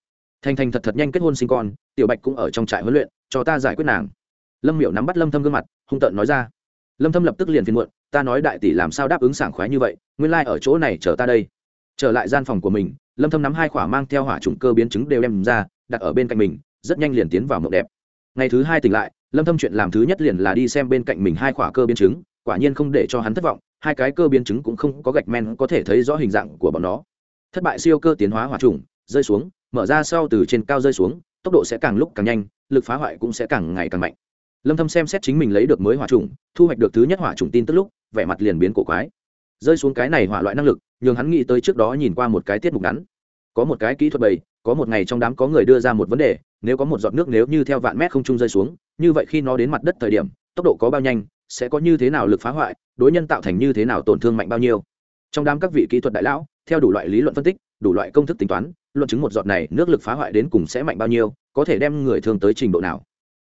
Thành thành thật thật nhanh kết hôn sinh con, tiểu bạch cũng ở trong trại huấn luyện, cho ta giải quyết nàng. Lâm miệu nắm bắt lâm thâm gương mặt, hung tợn nói ra. Lâm thâm lập tức liền phiền muộn, ta nói đại tỷ làm sao đáp ứng sảng khoái như vậy, nguyên lai like ở chỗ này chờ ta đây trở lại gian phòng của mình, lâm thâm nắm hai khỏa mang theo hỏa trùng cơ biến chứng đều đem ra, đặt ở bên cạnh mình, rất nhanh liền tiến vào mộng đẹp. Ngày thứ hai tỉnh lại, lâm thâm chuyện làm thứ nhất liền là đi xem bên cạnh mình hai khỏa cơ biến chứng, quả nhiên không để cho hắn thất vọng, hai cái cơ biến chứng cũng không có gạch men có thể thấy rõ hình dạng của bọn nó. Thất bại siêu cơ tiến hóa hỏa trùng, rơi xuống, mở ra sau từ trên cao rơi xuống, tốc độ sẽ càng lúc càng nhanh, lực phá hoại cũng sẽ càng ngày càng mạnh. Lâm thâm xem xét chính mình lấy được mới hỏa trùng, thu hoạch được thứ nhất hỏa trùng tin tức lúc, vẻ mặt liền biến cổ quái rơi xuống cái này hỏa loại năng lực nhường hắn nghĩ tới trước đó nhìn qua một cái tiết mục ngắn. Có một cái kỹ thuật bầy, có một ngày trong đám có người đưa ra một vấn đề nếu có một giọt nước nếu như theo vạn mét không trung rơi xuống như vậy khi nó đến mặt đất thời điểm tốc độ có bao nhanh sẽ có như thế nào lực phá hoại đối nhân tạo thành như thế nào tổn thương mạnh bao nhiêu. Trong đám các vị kỹ thuật đại lão theo đủ loại lý luận phân tích đủ loại công thức tính toán luận chứng một giọt này nước lực phá hoại đến cùng sẽ mạnh bao nhiêu có thể đem người thương tới trình độ nào.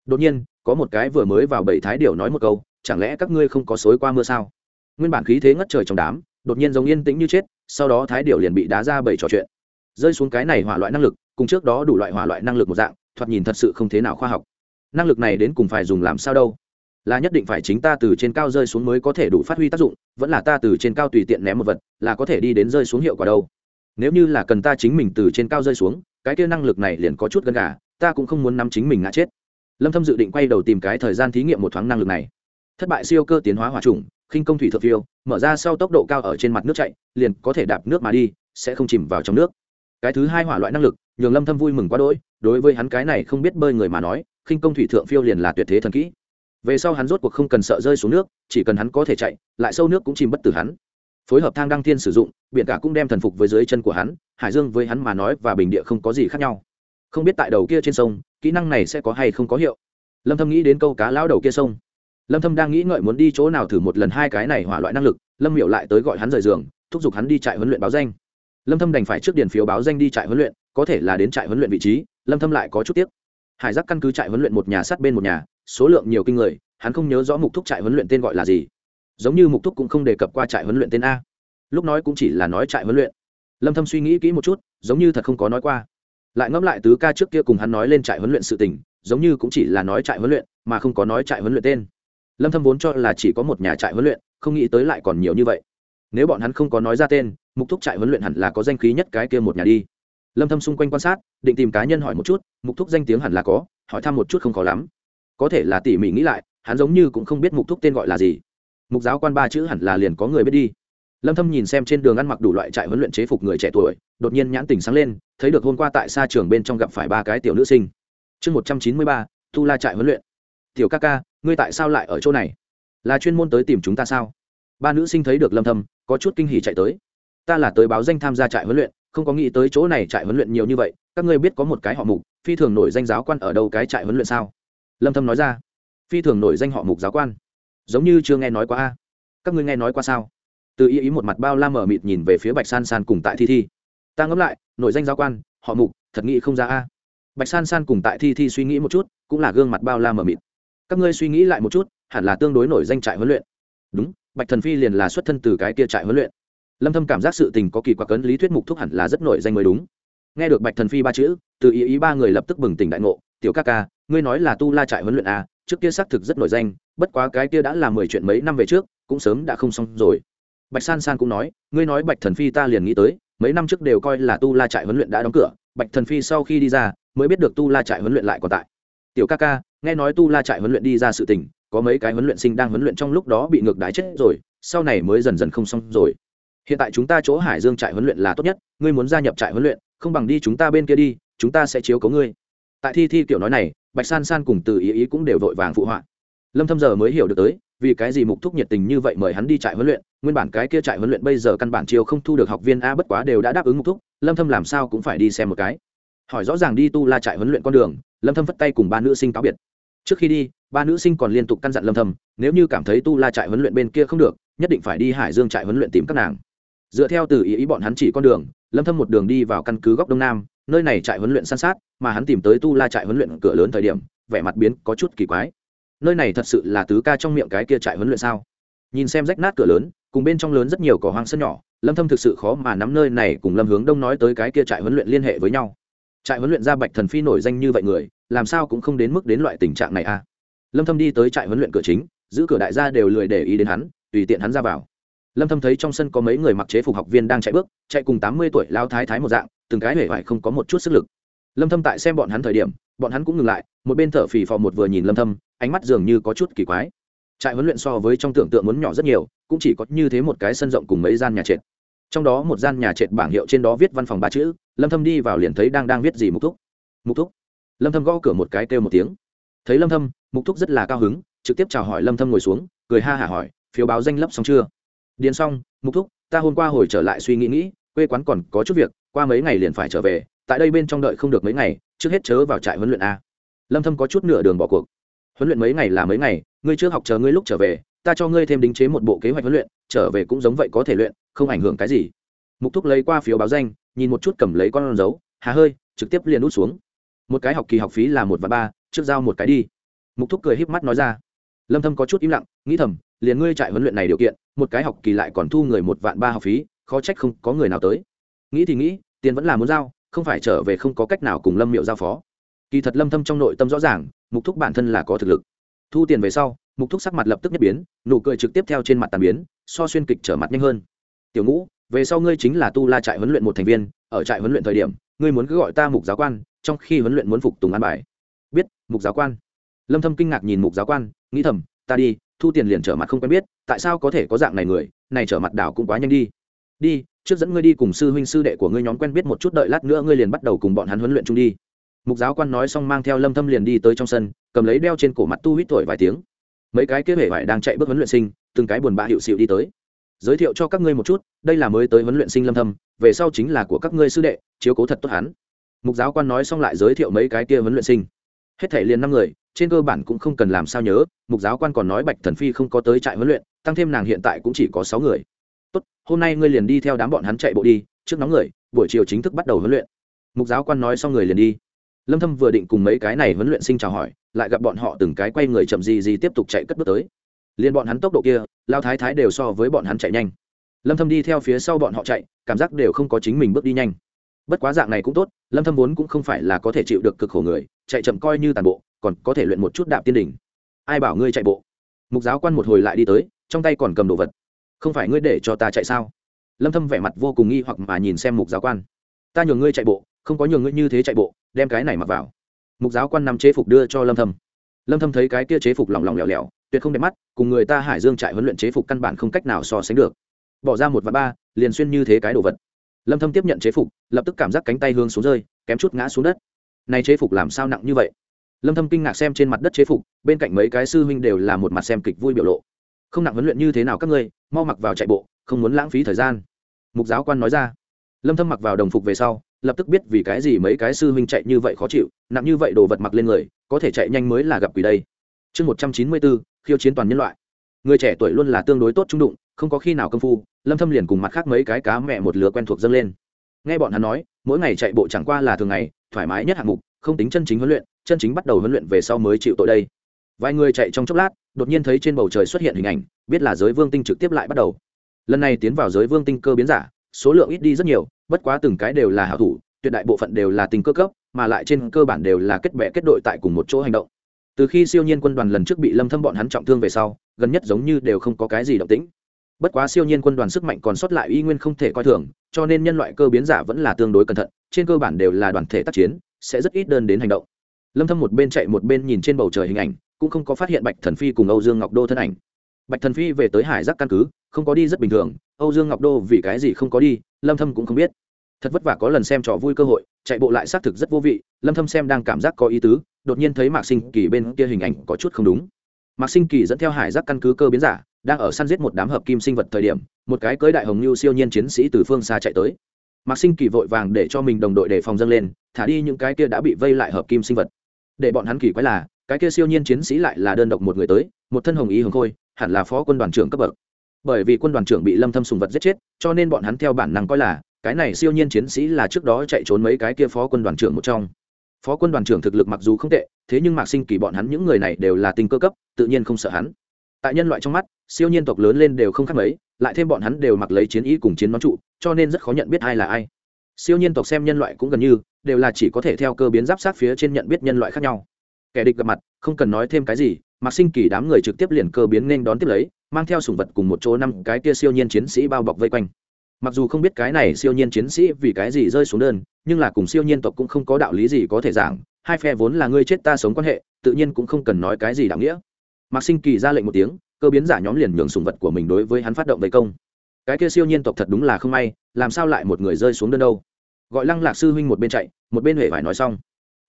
Đột nhiên có một cái vừa mới vào bảy thái điều nói một câu chẳng lẽ các ngươi không có xối qua mưa sao? Nguyên bản khí thế ngất trời trong đám, đột nhiên giống yên tĩnh như chết, sau đó thái điệu liền bị đá ra bảy trò chuyện. Rơi xuống cái này hỏa loại năng lực, cùng trước đó đủ loại hỏa loại năng lực một dạng, thoạt nhìn thật sự không thế nào khoa học. Năng lực này đến cùng phải dùng làm sao đâu? Là nhất định phải chính ta từ trên cao rơi xuống mới có thể đủ phát huy tác dụng, vẫn là ta từ trên cao tùy tiện ném một vật, là có thể đi đến rơi xuống hiệu quả đâu? Nếu như là cần ta chính mình từ trên cao rơi xuống, cái kia năng lực này liền có chút gần gà, ta cũng không muốn nắm chính mình ngã chết. Lâm thâm dự định quay đầu tìm cái thời gian thí nghiệm một thoáng năng lực này. Thất bại siêu cơ tiến hóa hỏa trùng khinh công thủy thượng phiêu, mở ra sau tốc độ cao ở trên mặt nước chạy, liền có thể đạp nước mà đi, sẽ không chìm vào trong nước. Cái thứ hai hỏa loại năng lực, nhường lâm thâm vui mừng quá đỗi, đối với hắn cái này không biết bơi người mà nói, khinh công thủy thượng phiêu liền là tuyệt thế thần kỹ. Về sau hắn rốt cuộc không cần sợ rơi xuống nước, chỉ cần hắn có thể chạy, lại sâu nước cũng chìm bất tử hắn. Phối hợp thang đăng thiên sử dụng, biển cả cũng đem thần phục với dưới chân của hắn, hải dương với hắn mà nói và bình địa không có gì khác nhau. Không biết tại đầu kia trên sông, kỹ năng này sẽ có hay không có hiệu. Lâm thâm nghĩ đến câu cá lão đầu kia sông lâm thâm đang nghĩ ngợi muốn đi chỗ nào thử một lần hai cái này hỏa loại năng lực lâm miểu lại tới gọi hắn rời giường thúc giục hắn đi trại huấn luyện báo danh lâm thâm đành phải trước điền phiếu báo danh đi trại huấn luyện có thể là đến trại huấn luyện vị trí lâm thâm lại có chút tiếc hải giác căn cứ trại huấn luyện một nhà sát bên một nhà số lượng nhiều kinh người hắn không nhớ rõ mục thúc trại huấn luyện tên gọi là gì giống như mục thúc cũng không đề cập qua trại huấn luyện tên a lúc nói cũng chỉ là nói trại huấn luyện lâm thâm suy nghĩ kỹ một chút giống như thật không có nói qua lại ngẫm lại tứ ca trước kia cùng hắn nói lên trại huấn luyện sự tình giống như cũng chỉ là nói trại huấn luyện mà không có nói trại huấn luyện tên lâm thâm vốn cho là chỉ có một nhà trại huấn luyện không nghĩ tới lại còn nhiều như vậy. Nếu bọn hắn không có nói ra tên mục thúc trại huấn luyện hẳn là có danh khí nhất cái kia một nhà đi. Lâm thâm xung quanh quan sát định tìm cá nhân hỏi một chút mục thúc danh tiếng hẳn là có hỏi thăm một chút không khó lắm. Có thể là tỉ mỉ nghĩ lại hắn giống như cũng không biết mục thúc tên gọi là gì. Mục giáo quan ba chữ hẳn là liền có người biết đi. Lâm thâm nhìn xem trên đường ăn mặc đủ loại trại huấn luyện chế phục người trẻ tuổi đột nhiên nhãn tình sáng lên thấy được hôm qua tại xa trường bên trong gặp phải ba cái tiểu nữ sinh. Chương 193, tu la trại huấn luyện tiểu ca ca, ngươi tại sao lại ở chỗ này? Là chuyên môn tới tìm chúng ta sao? Ba nữ sinh thấy được lâm thâm, có chút kinh hỉ chạy tới. Ta là tới báo danh tham gia trại huấn luyện, không có nghĩ tới chỗ này trại huấn luyện nhiều như vậy, các ngươi biết có một cái họ mục, phi thường nổi danh giáo quan ở đâu cái trại huấn luyện sao? Lâm thâm nói ra. Phi thường nổi danh họ mục giáo quan. Giống như chưa nghe nói qua a. Các ngươi nghe nói qua sao? Từ ý ý một mặt bao la mở mịt nhìn về phía bạch san san cùng tại thi thi. Ta ngẫm lại, nổi danh giáo quan, họ mục, thật nghĩ không ra a. Bạch san san cùng tại thi thi suy nghĩ một chút, cũng là gương mặt bao la mở mịt các ngươi suy nghĩ lại một chút, hẳn là tương đối nổi danh trại huấn luyện. Đúng, bạch thần phi liền là xuất thân từ cái kia trại huấn luyện. Lâm thâm cảm giác sự tình có kỳ quặc cấn, lý thuyết mục thúc hẳn là rất nổi danh mới đúng. Nghe được bạch thần phi ba chữ, từ ý ý ba người lập tức bừng tỉnh đại ngộ, tiểu ca ca, ngươi nói là tu la trại huấn luyện à trước kia xác thực rất nổi danh, bất quá cái kia đã là mười chuyện mấy năm về trước, cũng sớm đã không xong rồi. Bạch san san cũng nói, ngươi nói bạch thần phi ta liền nghĩ tới, mấy năm trước đều coi là tu la trại huấn luyện đã đóng cửa, bạch thần phi sau khi đi ra, mới biết được tu la trại huấn luyện lại còn tại. Tiểu ca ca nghe nói tu la trại huấn luyện đi ra sự tình, có mấy cái huấn luyện sinh đang huấn luyện trong lúc đó bị ngược đái chết rồi, sau này mới dần dần không xong rồi. Hiện tại chúng ta chỗ hải dương trại huấn luyện là tốt nhất, ngươi muốn gia nhập trại huấn luyện, không bằng đi chúng ta bên kia đi, chúng ta sẽ chiếu cố ngươi. Tại thi thi kiểu nói này, bạch san san cùng từ ý ý cũng đều vội vàng phụ họa. Lâm thâm giờ mới hiểu được tới, vì cái gì mục thúc nhiệt tình như vậy mời hắn đi trại huấn luyện, nguyên bản cái kia trại huấn luyện bây giờ căn bản chiều không thu được học viên a bất quá đều đã đáp ứng mục thúc, lâm thâm làm sao cũng phải đi xem một cái. Hỏi rõ ràng đi tu la trại huấn luyện con đường, lâm thâm vất tay cùng ba nữ sinh cáo biệt trước khi đi, ba nữ sinh còn liên tục căn dặn lâm thâm, nếu như cảm thấy tu la trại huấn luyện bên kia không được, nhất định phải đi hải dương trại huấn luyện tìm các nàng. Dựa theo từ ý ý bọn hắn chỉ con đường, lâm thâm một đường đi vào căn cứ góc đông nam, nơi này trại huấn luyện san sát, mà hắn tìm tới tu la trại huấn luyện cửa lớn thời điểm, vẻ mặt biến có chút kỳ quái. Nơi này thật sự là tứ ca trong miệng cái kia trại huấn luyện sao? Nhìn xem rách nát cửa lớn, cùng bên trong lớn rất nhiều cỏ hoang sân nhỏ, lâm thâm thực sự khó mà nắm nơi này cùng lâm hướng đông nói tới cái kia trại huấn luyện liên hệ với nhau trại huấn luyện ra bạch thần phi nổi danh như vậy người, làm sao cũng không đến mức đến loại tình trạng này a à? lâm thâm đi tới trại huấn luyện cửa chính, giữ cửa đại gia đều lười để ý đến hắn, tùy tiện hắn ra vào. Lâm thâm thấy trong sân có mấy người mặc chế phục học viên đang chạy bước, chạy cùng 80 tuổi lao thái thái một dạng, từng cái hể hoài không có một chút sức lực. Lâm thâm tại xem bọn hắn thời điểm, bọn hắn cũng ngừng lại, một bên thở phì phò một vừa nhìn lâm thâm, ánh mắt dường như có chút kỳ quái. Trại huấn luyện so với trong tưởng tượng muốn nhỏ rất nhiều, cũng chỉ có như thế một cái sân rộng cùng mấy gian nhà trệt. Trong đó một gian nhà trệt bảng hiệu trên đó viết văn phòng ba chữ lâm thâm đi vào liền thấy đang đang viết gì mục thúc mục thúc lâm thâm gõ cửa một cái kêu một tiếng thấy lâm thâm mục thúc rất là cao hứng trực tiếp chào hỏi lâm thâm ngồi xuống cười ha hả hỏi phiếu báo danh lấp xong chưa điền xong mục thúc ta hôm qua hồi trở lại suy nghĩ nghĩ quê quán còn có chút việc qua mấy ngày liền phải trở về tại đây bên trong đợi không được mấy ngày trước hết chớ vào trại huấn luyện a lâm thâm có chút nửa đường bỏ cuộc huấn luyện mấy ngày là mấy ngày ngươi chưa học chờ ngươi lúc trở về ta cho ngươi thêm đính chế một bộ kế hoạch huấn luyện trở về cũng giống vậy có thể luyện không ảnh hưởng cái gì mục thúc lấy qua phiếu báo danh nhìn một chút cầm lấy con dấu, hà hơi, trực tiếp liền út xuống. Một cái học kỳ học phí là một và ba, trước giao một cái đi. Mục thúc cười híp mắt nói ra. Lâm thâm có chút im lặng, nghĩ thầm, liền ngươi trại huấn luyện này điều kiện, một cái học kỳ lại còn thu người một vạn ba học phí, khó trách không có người nào tới. Nghĩ thì nghĩ, tiền vẫn là muốn giao, không phải trở về không có cách nào cùng lâm miệu giao phó. Kỳ thật lâm thâm trong nội tâm rõ ràng, mục thúc bản thân là có thực lực. Thu tiền về sau, mục thúc sắc mặt lập tức nhất biến, nụ cười trực tiếp theo trên mặt tàn biến, so xuyên kịch trở mặt nhanh hơn. Tiểu ngũ về sau ngươi chính là tu la trại huấn luyện một thành viên, ở trại huấn luyện thời điểm, ngươi muốn cứ gọi ta mục giáo quan, trong khi huấn luyện muốn phục tùng an bài. Biết, mục giáo quan. Lâm thâm kinh ngạc nhìn mục giáo quan, nghĩ thầm, ta đi, thu tiền liền trở mặt không quen biết, tại sao có thể có dạng này người, này trở mặt đảo cũng quá nhanh đi. Đi, trước dẫn ngươi đi cùng sư huynh sư đệ của ngươi nhóm quen biết một chút đợi lát nữa ngươi liền bắt đầu cùng bọn hắn huấn luyện chung đi. Mục giáo quan nói xong mang theo lâm thâm liền đi tới trong sân, cầm lấy đeo trên cổ mặt tu hít thổi vài tiếng. Mấy cái kế hệ vải đang chạy bước huấn luyện sinh, từng cái buồn bã hiệu xịu đi tới giới thiệu cho các ngươi một chút, đây là mới tới huấn luyện sinh lâm thâm, về sau chính là của các ngươi sư đệ, chiếu cố thật tốt hắn. Mục giáo quan nói xong lại giới thiệu mấy cái kia huấn luyện sinh. Hết thể liền năm người, trên cơ bản cũng không cần làm sao nhớ, mục giáo quan còn nói bạch thần phi không có tới trại huấn luyện, tăng thêm nàng hiện tại cũng chỉ có sáu người. Tốt, hôm nay ngươi liền đi theo đám bọn hắn chạy bộ đi, trước nóng người, buổi chiều chính thức bắt đầu huấn luyện. Mục giáo quan nói xong người liền đi. Lâm thâm vừa định cùng mấy cái này huấn luyện sinh chào hỏi, lại gặp bọn họ từng cái quay người chậm gì gì tiếp tục chạy cất bước tới liền bọn hắn tốc độ kia, lao thái thái đều so với bọn hắn chạy nhanh. Lâm thâm đi theo phía sau bọn họ chạy, cảm giác đều không có chính mình bước đi nhanh. Bất quá dạng này cũng tốt, lâm thâm vốn cũng không phải là có thể chịu được cực khổ người, chạy chậm coi như tàn bộ, còn có thể luyện một chút đạp tiên đỉnh. Ai bảo ngươi chạy bộ? Mục giáo quan một hồi lại đi tới, trong tay còn cầm đồ vật. Không phải ngươi để cho ta chạy sao? Lâm thâm vẻ mặt vô cùng nghi hoặc mà nhìn xem mục giáo quan. Ta nhường ngươi chạy bộ, không có nhường ngươi như thế chạy bộ, đem cái này mặc vào. Mục giáo quan nằm chế phục đưa cho lâm thâm. Lâm thâm thấy cái kia chế phục lỏng lỏng lẻo lẻo tuyệt không đẹp mắt cùng người ta hải dương trại huấn luyện chế phục căn bản không cách nào so sánh được. Bỏ ra một và ba liền xuyên như thế cái đồ vật. Lâm thâm tiếp nhận chế phục lập tức cảm giác cánh tay hương xuống rơi kém chút ngã xuống đất. Này chế phục làm sao nặng như vậy? Lâm thâm kinh ngạc xem trên mặt đất chế phục bên cạnh mấy cái sư huynh đều là một mặt xem kịch vui biểu lộ. Không nặng huấn luyện như thế nào các ngươi mau mặc vào chạy bộ không muốn lãng phí thời gian. Mục giáo quan nói ra. Lâm thâm mặc vào đồng phục về sau lập tức biết vì cái gì mấy cái sư huynh chạy như vậy khó chịu nặng như vậy đồ vật mặc lên người có thể chạy nhanh mới là gặp quỷ đây. Chương 194, khiêu chiến toàn nhân loại. Người trẻ tuổi luôn là tương đối tốt trung đụng, không có khi nào công phu, lâm thâm liền cùng mặt khác mấy cái cá mẹ một lứa quen thuộc dâng lên. Nghe bọn hắn nói, mỗi ngày chạy bộ chẳng qua là thường ngày, thoải mái nhất hạng mục, không tính chân chính huấn luyện, chân chính bắt đầu huấn luyện về sau mới chịu tội đây. Vài người chạy trong chốc lát, đột nhiên thấy trên bầu trời xuất hiện hình ảnh, biết là giới vương tinh trực tiếp lại bắt đầu. Lần này tiến vào giới vương tinh cơ biến giả, số lượng ít đi rất nhiều, bất quá từng cái đều là hảo thủ, tuyệt đại bộ phận đều là tình cơ cấp, mà lại trên cơ bản đều là kết bè kết đội tại cùng một chỗ hành động từ khi siêu nhiên quân đoàn lần trước bị lâm thâm bọn hắn trọng thương về sau, gần nhất giống như đều không có cái gì động tĩnh. Bất quá siêu nhiên quân đoàn sức mạnh còn sót lại y nguyên không thể coi thường, cho nên nhân loại cơ biến giả vẫn là tương đối cẩn thận, trên cơ bản đều là đoàn thể tác chiến, sẽ rất ít đơn đến hành động. Lâm thâm một bên chạy một bên nhìn trên bầu trời hình ảnh, cũng không có phát hiện bạch thần phi cùng âu dương ngọc đô thân ảnh. Bạch thần phi về tới hải giác căn cứ, không có đi rất bình thường, âu dương ngọc đô vì cái gì không có đi, lâm thâm cũng không biết. Thật vất vả có lần xem trò vui cơ hội, chạy bộ lại xác thực rất vô vị, lâm thâm xem đang cảm giác có ý tứ đột nhiên thấy mạc sinh kỳ bên kia hình ảnh có chút không đúng. Mạc sinh kỳ dẫn theo hải giác căn cứ cơ biến giả, đang ở săn giết một đám hợp kim sinh vật thời điểm, một cái cưới đại hồng như siêu nhiên chiến sĩ từ phương xa chạy tới. Mạc sinh kỳ vội vàng để cho mình đồng đội đề phòng dâng lên, thả đi những cái kia đã bị vây lại hợp kim sinh vật. Để bọn hắn kỳ quái là, cái kia siêu nhiên chiến sĩ lại là đơn độc một người tới, một thân hồng ý hồng khôi, hẳn là phó quân đoàn trưởng cấp bậc. Bởi vì quân đoàn trưởng bị lâm thâm sùng vật giết chết, cho nên bọn hắn theo bản năng coi là, cái này siêu nhiên chiến sĩ là trước đó chạy trốn mấy cái kia phó quân đoàn trưởng một trong phó quân đoàn trưởng thực lực mặc dù không tệ, thế nhưng mạc sinh kỳ bọn hắn những người này đều là tinh cơ cấp, tự nhiên không sợ hắn. Tại nhân loại trong mắt, siêu nhiên tộc lớn lên đều không khác mấy, lại thêm bọn hắn đều mặc lấy chiến ý cùng chiến nón trụ, cho nên rất khó nhận biết ai là ai. Siêu nhiên tộc xem nhân loại cũng gần như, đều là chỉ có thể theo cơ biến giáp sát phía trên nhận biết nhân loại khác nhau. Kẻ địch gặp mặt, không cần nói thêm cái gì mặc sinh kỳ đám người trực tiếp liền cơ biến nên đón tiếp lấy, mang theo sùng vật cùng một chỗ năm cái kia siêu nhiên chiến sĩ bao bọc vây quanh mặc dù không biết cái này siêu nhiên chiến sĩ vì cái gì rơi xuống đơn, nhưng là cùng siêu nhiên tộc cũng không có đạo lý gì có thể giảng, hai phe vốn là ngươi chết ta sống quan hệ, tự nhiên cũng không cần nói cái gì đạo nghĩa. Mạc sinh kỳ ra lệnh một tiếng, cơ biến giả nhóm liền nhường sùng vật của mình đối với hắn phát động vây công. Cái kia siêu nhiên tộc thật đúng là không may, làm sao lại một người rơi xuống đơn đâu? Gọi lăng lạc sư huynh một bên chạy, một bên huệ phải nói xong.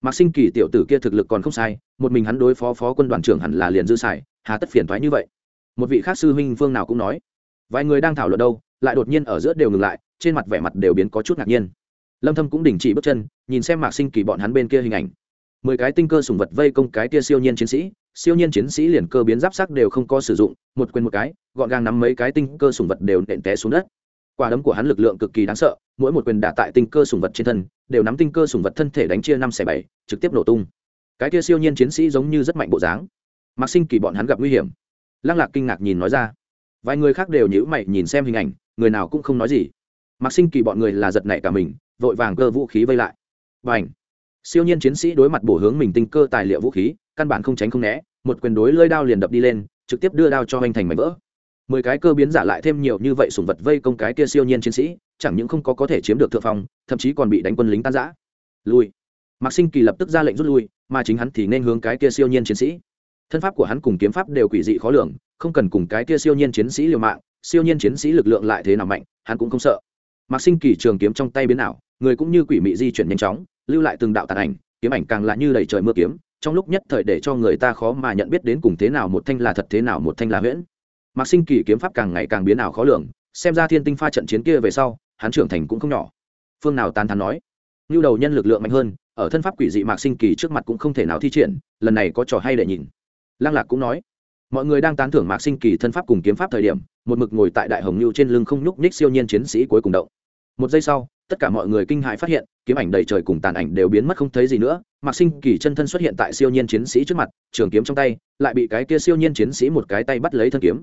Mạc sinh kỳ tiểu tử kia thực lực còn không sai, một mình hắn đối phó phó quân đoàn trưởng hẳn là liền dư xài, hà tất phiền thoái như vậy. Một vị khác sư huynh phương nào cũng nói. Vài người đang thảo luận đâu lại đột nhiên ở giữa đều ngừng lại, trên mặt vẻ mặt đều biến có chút ngạc nhiên. Lâm thâm cũng đình chỉ bước chân, nhìn xem mạc sinh kỳ bọn hắn bên kia hình ảnh. Mười cái tinh cơ sùng vật vây công cái kia siêu nhiên chiến sĩ, siêu nhiên chiến sĩ liền cơ biến giáp sắc đều không có sử dụng, một quên một cái, gọn gàng nắm mấy cái tinh cơ sùng vật đều nện té xuống đất. Quả đấm của hắn lực lượng cực kỳ đáng sợ, mỗi một quyền đả tại tinh cơ sùng vật trên thân, đều nắm tinh cơ sùng vật thân thể đánh chia năm xẻ bảy, trực tiếp nổ tung. Cái kia siêu nhiên chiến sĩ giống như rất mạnh bộ dáng. Mạc sinh kỳ bọn hắn gặp nguy hiểm. Lăng lạc kinh ngạc nhìn nói ra vài người khác đều nhữ mày nhìn xem hình ảnh, người nào cũng không nói gì. Mặc sinh kỳ bọn người là giật nảy cả mình, vội vàng cơ vũ khí vây lại. Và ảnh siêu nhiên chiến sĩ đối mặt bổ hướng mình tinh cơ tài liệu vũ khí, căn bản không tránh không né, một quyền đối lơi đao liền đập đi lên, trực tiếp đưa đao cho anh thành mảnh vỡ. Mười cái cơ biến giả lại thêm nhiều như vậy sủng vật vây công cái kia siêu nhiên chiến sĩ, chẳng những không có có thể chiếm được thượng phong, thậm chí còn bị đánh quân lính tan giã lui! Mạc sinh kỳ lập tức ra lệnh rút lui, mà chính hắn thì nên hướng cái kia siêu nhiên chiến sĩ thân pháp của hắn cùng kiếm pháp đều quỷ dị khó lường, không cần cùng cái kia siêu nhiên chiến sĩ liều mạng, siêu nhiên chiến sĩ lực lượng lại thế nào mạnh, hắn cũng không sợ. Mạc sinh kỳ trường kiếm trong tay biến ảo, người cũng như quỷ mị di chuyển nhanh chóng, lưu lại từng đạo tàn ảnh, kiếm ảnh càng là như đầy trời mưa kiếm, trong lúc nhất thời để cho người ta khó mà nhận biết đến cùng thế nào một thanh là thật, thế nào một thanh là huyễn. Mạc sinh kỳ kiếm pháp càng ngày càng biến ảo khó lường, xem ra thiên tinh pha trận chiến kia về sau, hắn trưởng thành cũng không nhỏ. Phương nào tán thán nói như đầu nhân lực lượng mạnh hơn, ở thân pháp quỷ dị mạc sinh kỳ trước mặt cũng không thể nào thi triển, lần này có trò hay để nhìn lăng lạc cũng nói, mọi người đang tán thưởng mạc sinh kỳ thân pháp cùng kiếm pháp thời điểm, một mực ngồi tại đại hồng lưu trên lưng không nhúc nhích siêu nhiên chiến sĩ cuối cùng động. Một giây sau, tất cả mọi người kinh hãi phát hiện, kiếm ảnh đầy trời cùng tàn ảnh đều biến mất không thấy gì nữa. Mạc sinh kỳ chân thân xuất hiện tại siêu nhiên chiến sĩ trước mặt, trường kiếm trong tay, lại bị cái kia siêu nhiên chiến sĩ một cái tay bắt lấy thân kiếm.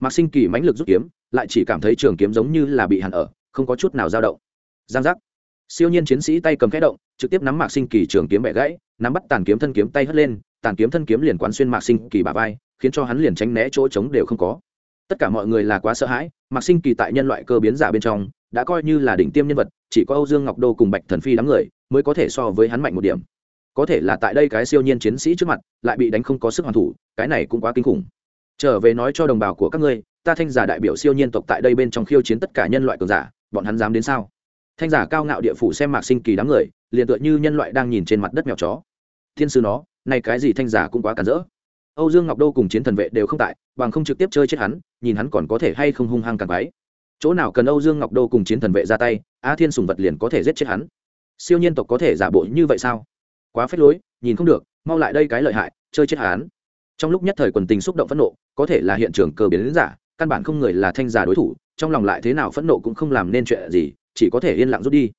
Mạc sinh kỳ mãnh lực rút kiếm, lại chỉ cảm thấy trường kiếm giống như là bị hàn ở, không có chút nào dao động. Giang giác. Siêu nhiên chiến sĩ tay cầm khẽ động, trực tiếp nắm mạc sinh kỳ trường kiếm bẻ gãy, nắm bắt tàn kiếm thân kiếm tay hất lên tàn kiếm thân kiếm liền quán xuyên mạc sinh kỳ bà vai, khiến cho hắn liền tránh né chỗ trống đều không có. Tất cả mọi người là quá sợ hãi, mạc sinh kỳ tại nhân loại cơ biến giả bên trong, đã coi như là đỉnh tiêm nhân vật, chỉ có âu dương ngọc đô cùng bạch thần phi đám người mới có thể so với hắn mạnh một điểm. Có thể là tại đây cái siêu nhiên chiến sĩ trước mặt, lại bị đánh không có sức hoàn thủ, cái này cũng quá kinh khủng. Trở về nói cho đồng bào của các ngươi, ta thanh giả đại biểu siêu nhiên tộc tại đây bên trong khiêu chiến tất cả nhân loại cường giả, bọn hắn dám đến sao? Thanh giả cao ngạo địa phủ xem mạc sinh kỳ đám người, liền tựa như nhân loại đang nhìn trên mặt đất mèo chó. Thiên sư nó này cái gì thanh giả cũng quá cản rỡ. Âu dương ngọc đô cùng chiến thần vệ đều không tại, bằng không trực tiếp chơi chết hắn, nhìn hắn còn có thể hay không hung hăng càng váy chỗ nào cần âu dương ngọc đô cùng chiến thần vệ ra tay, a thiên sùng vật liền có thể giết chết hắn. Siêu nhiên tộc có thể giả bộ như vậy sao? Quá phết lối, nhìn không được, mau lại đây cái lợi hại, chơi chết hắn. Trong lúc nhất thời quần tình xúc động phẫn nộ, có thể là hiện trường cơ biến đến giả, căn bản không người là thanh giả đối thủ, trong lòng lại thế nào phẫn nộ cũng không làm nên chuyện gì, chỉ có thể yên lặng rút đi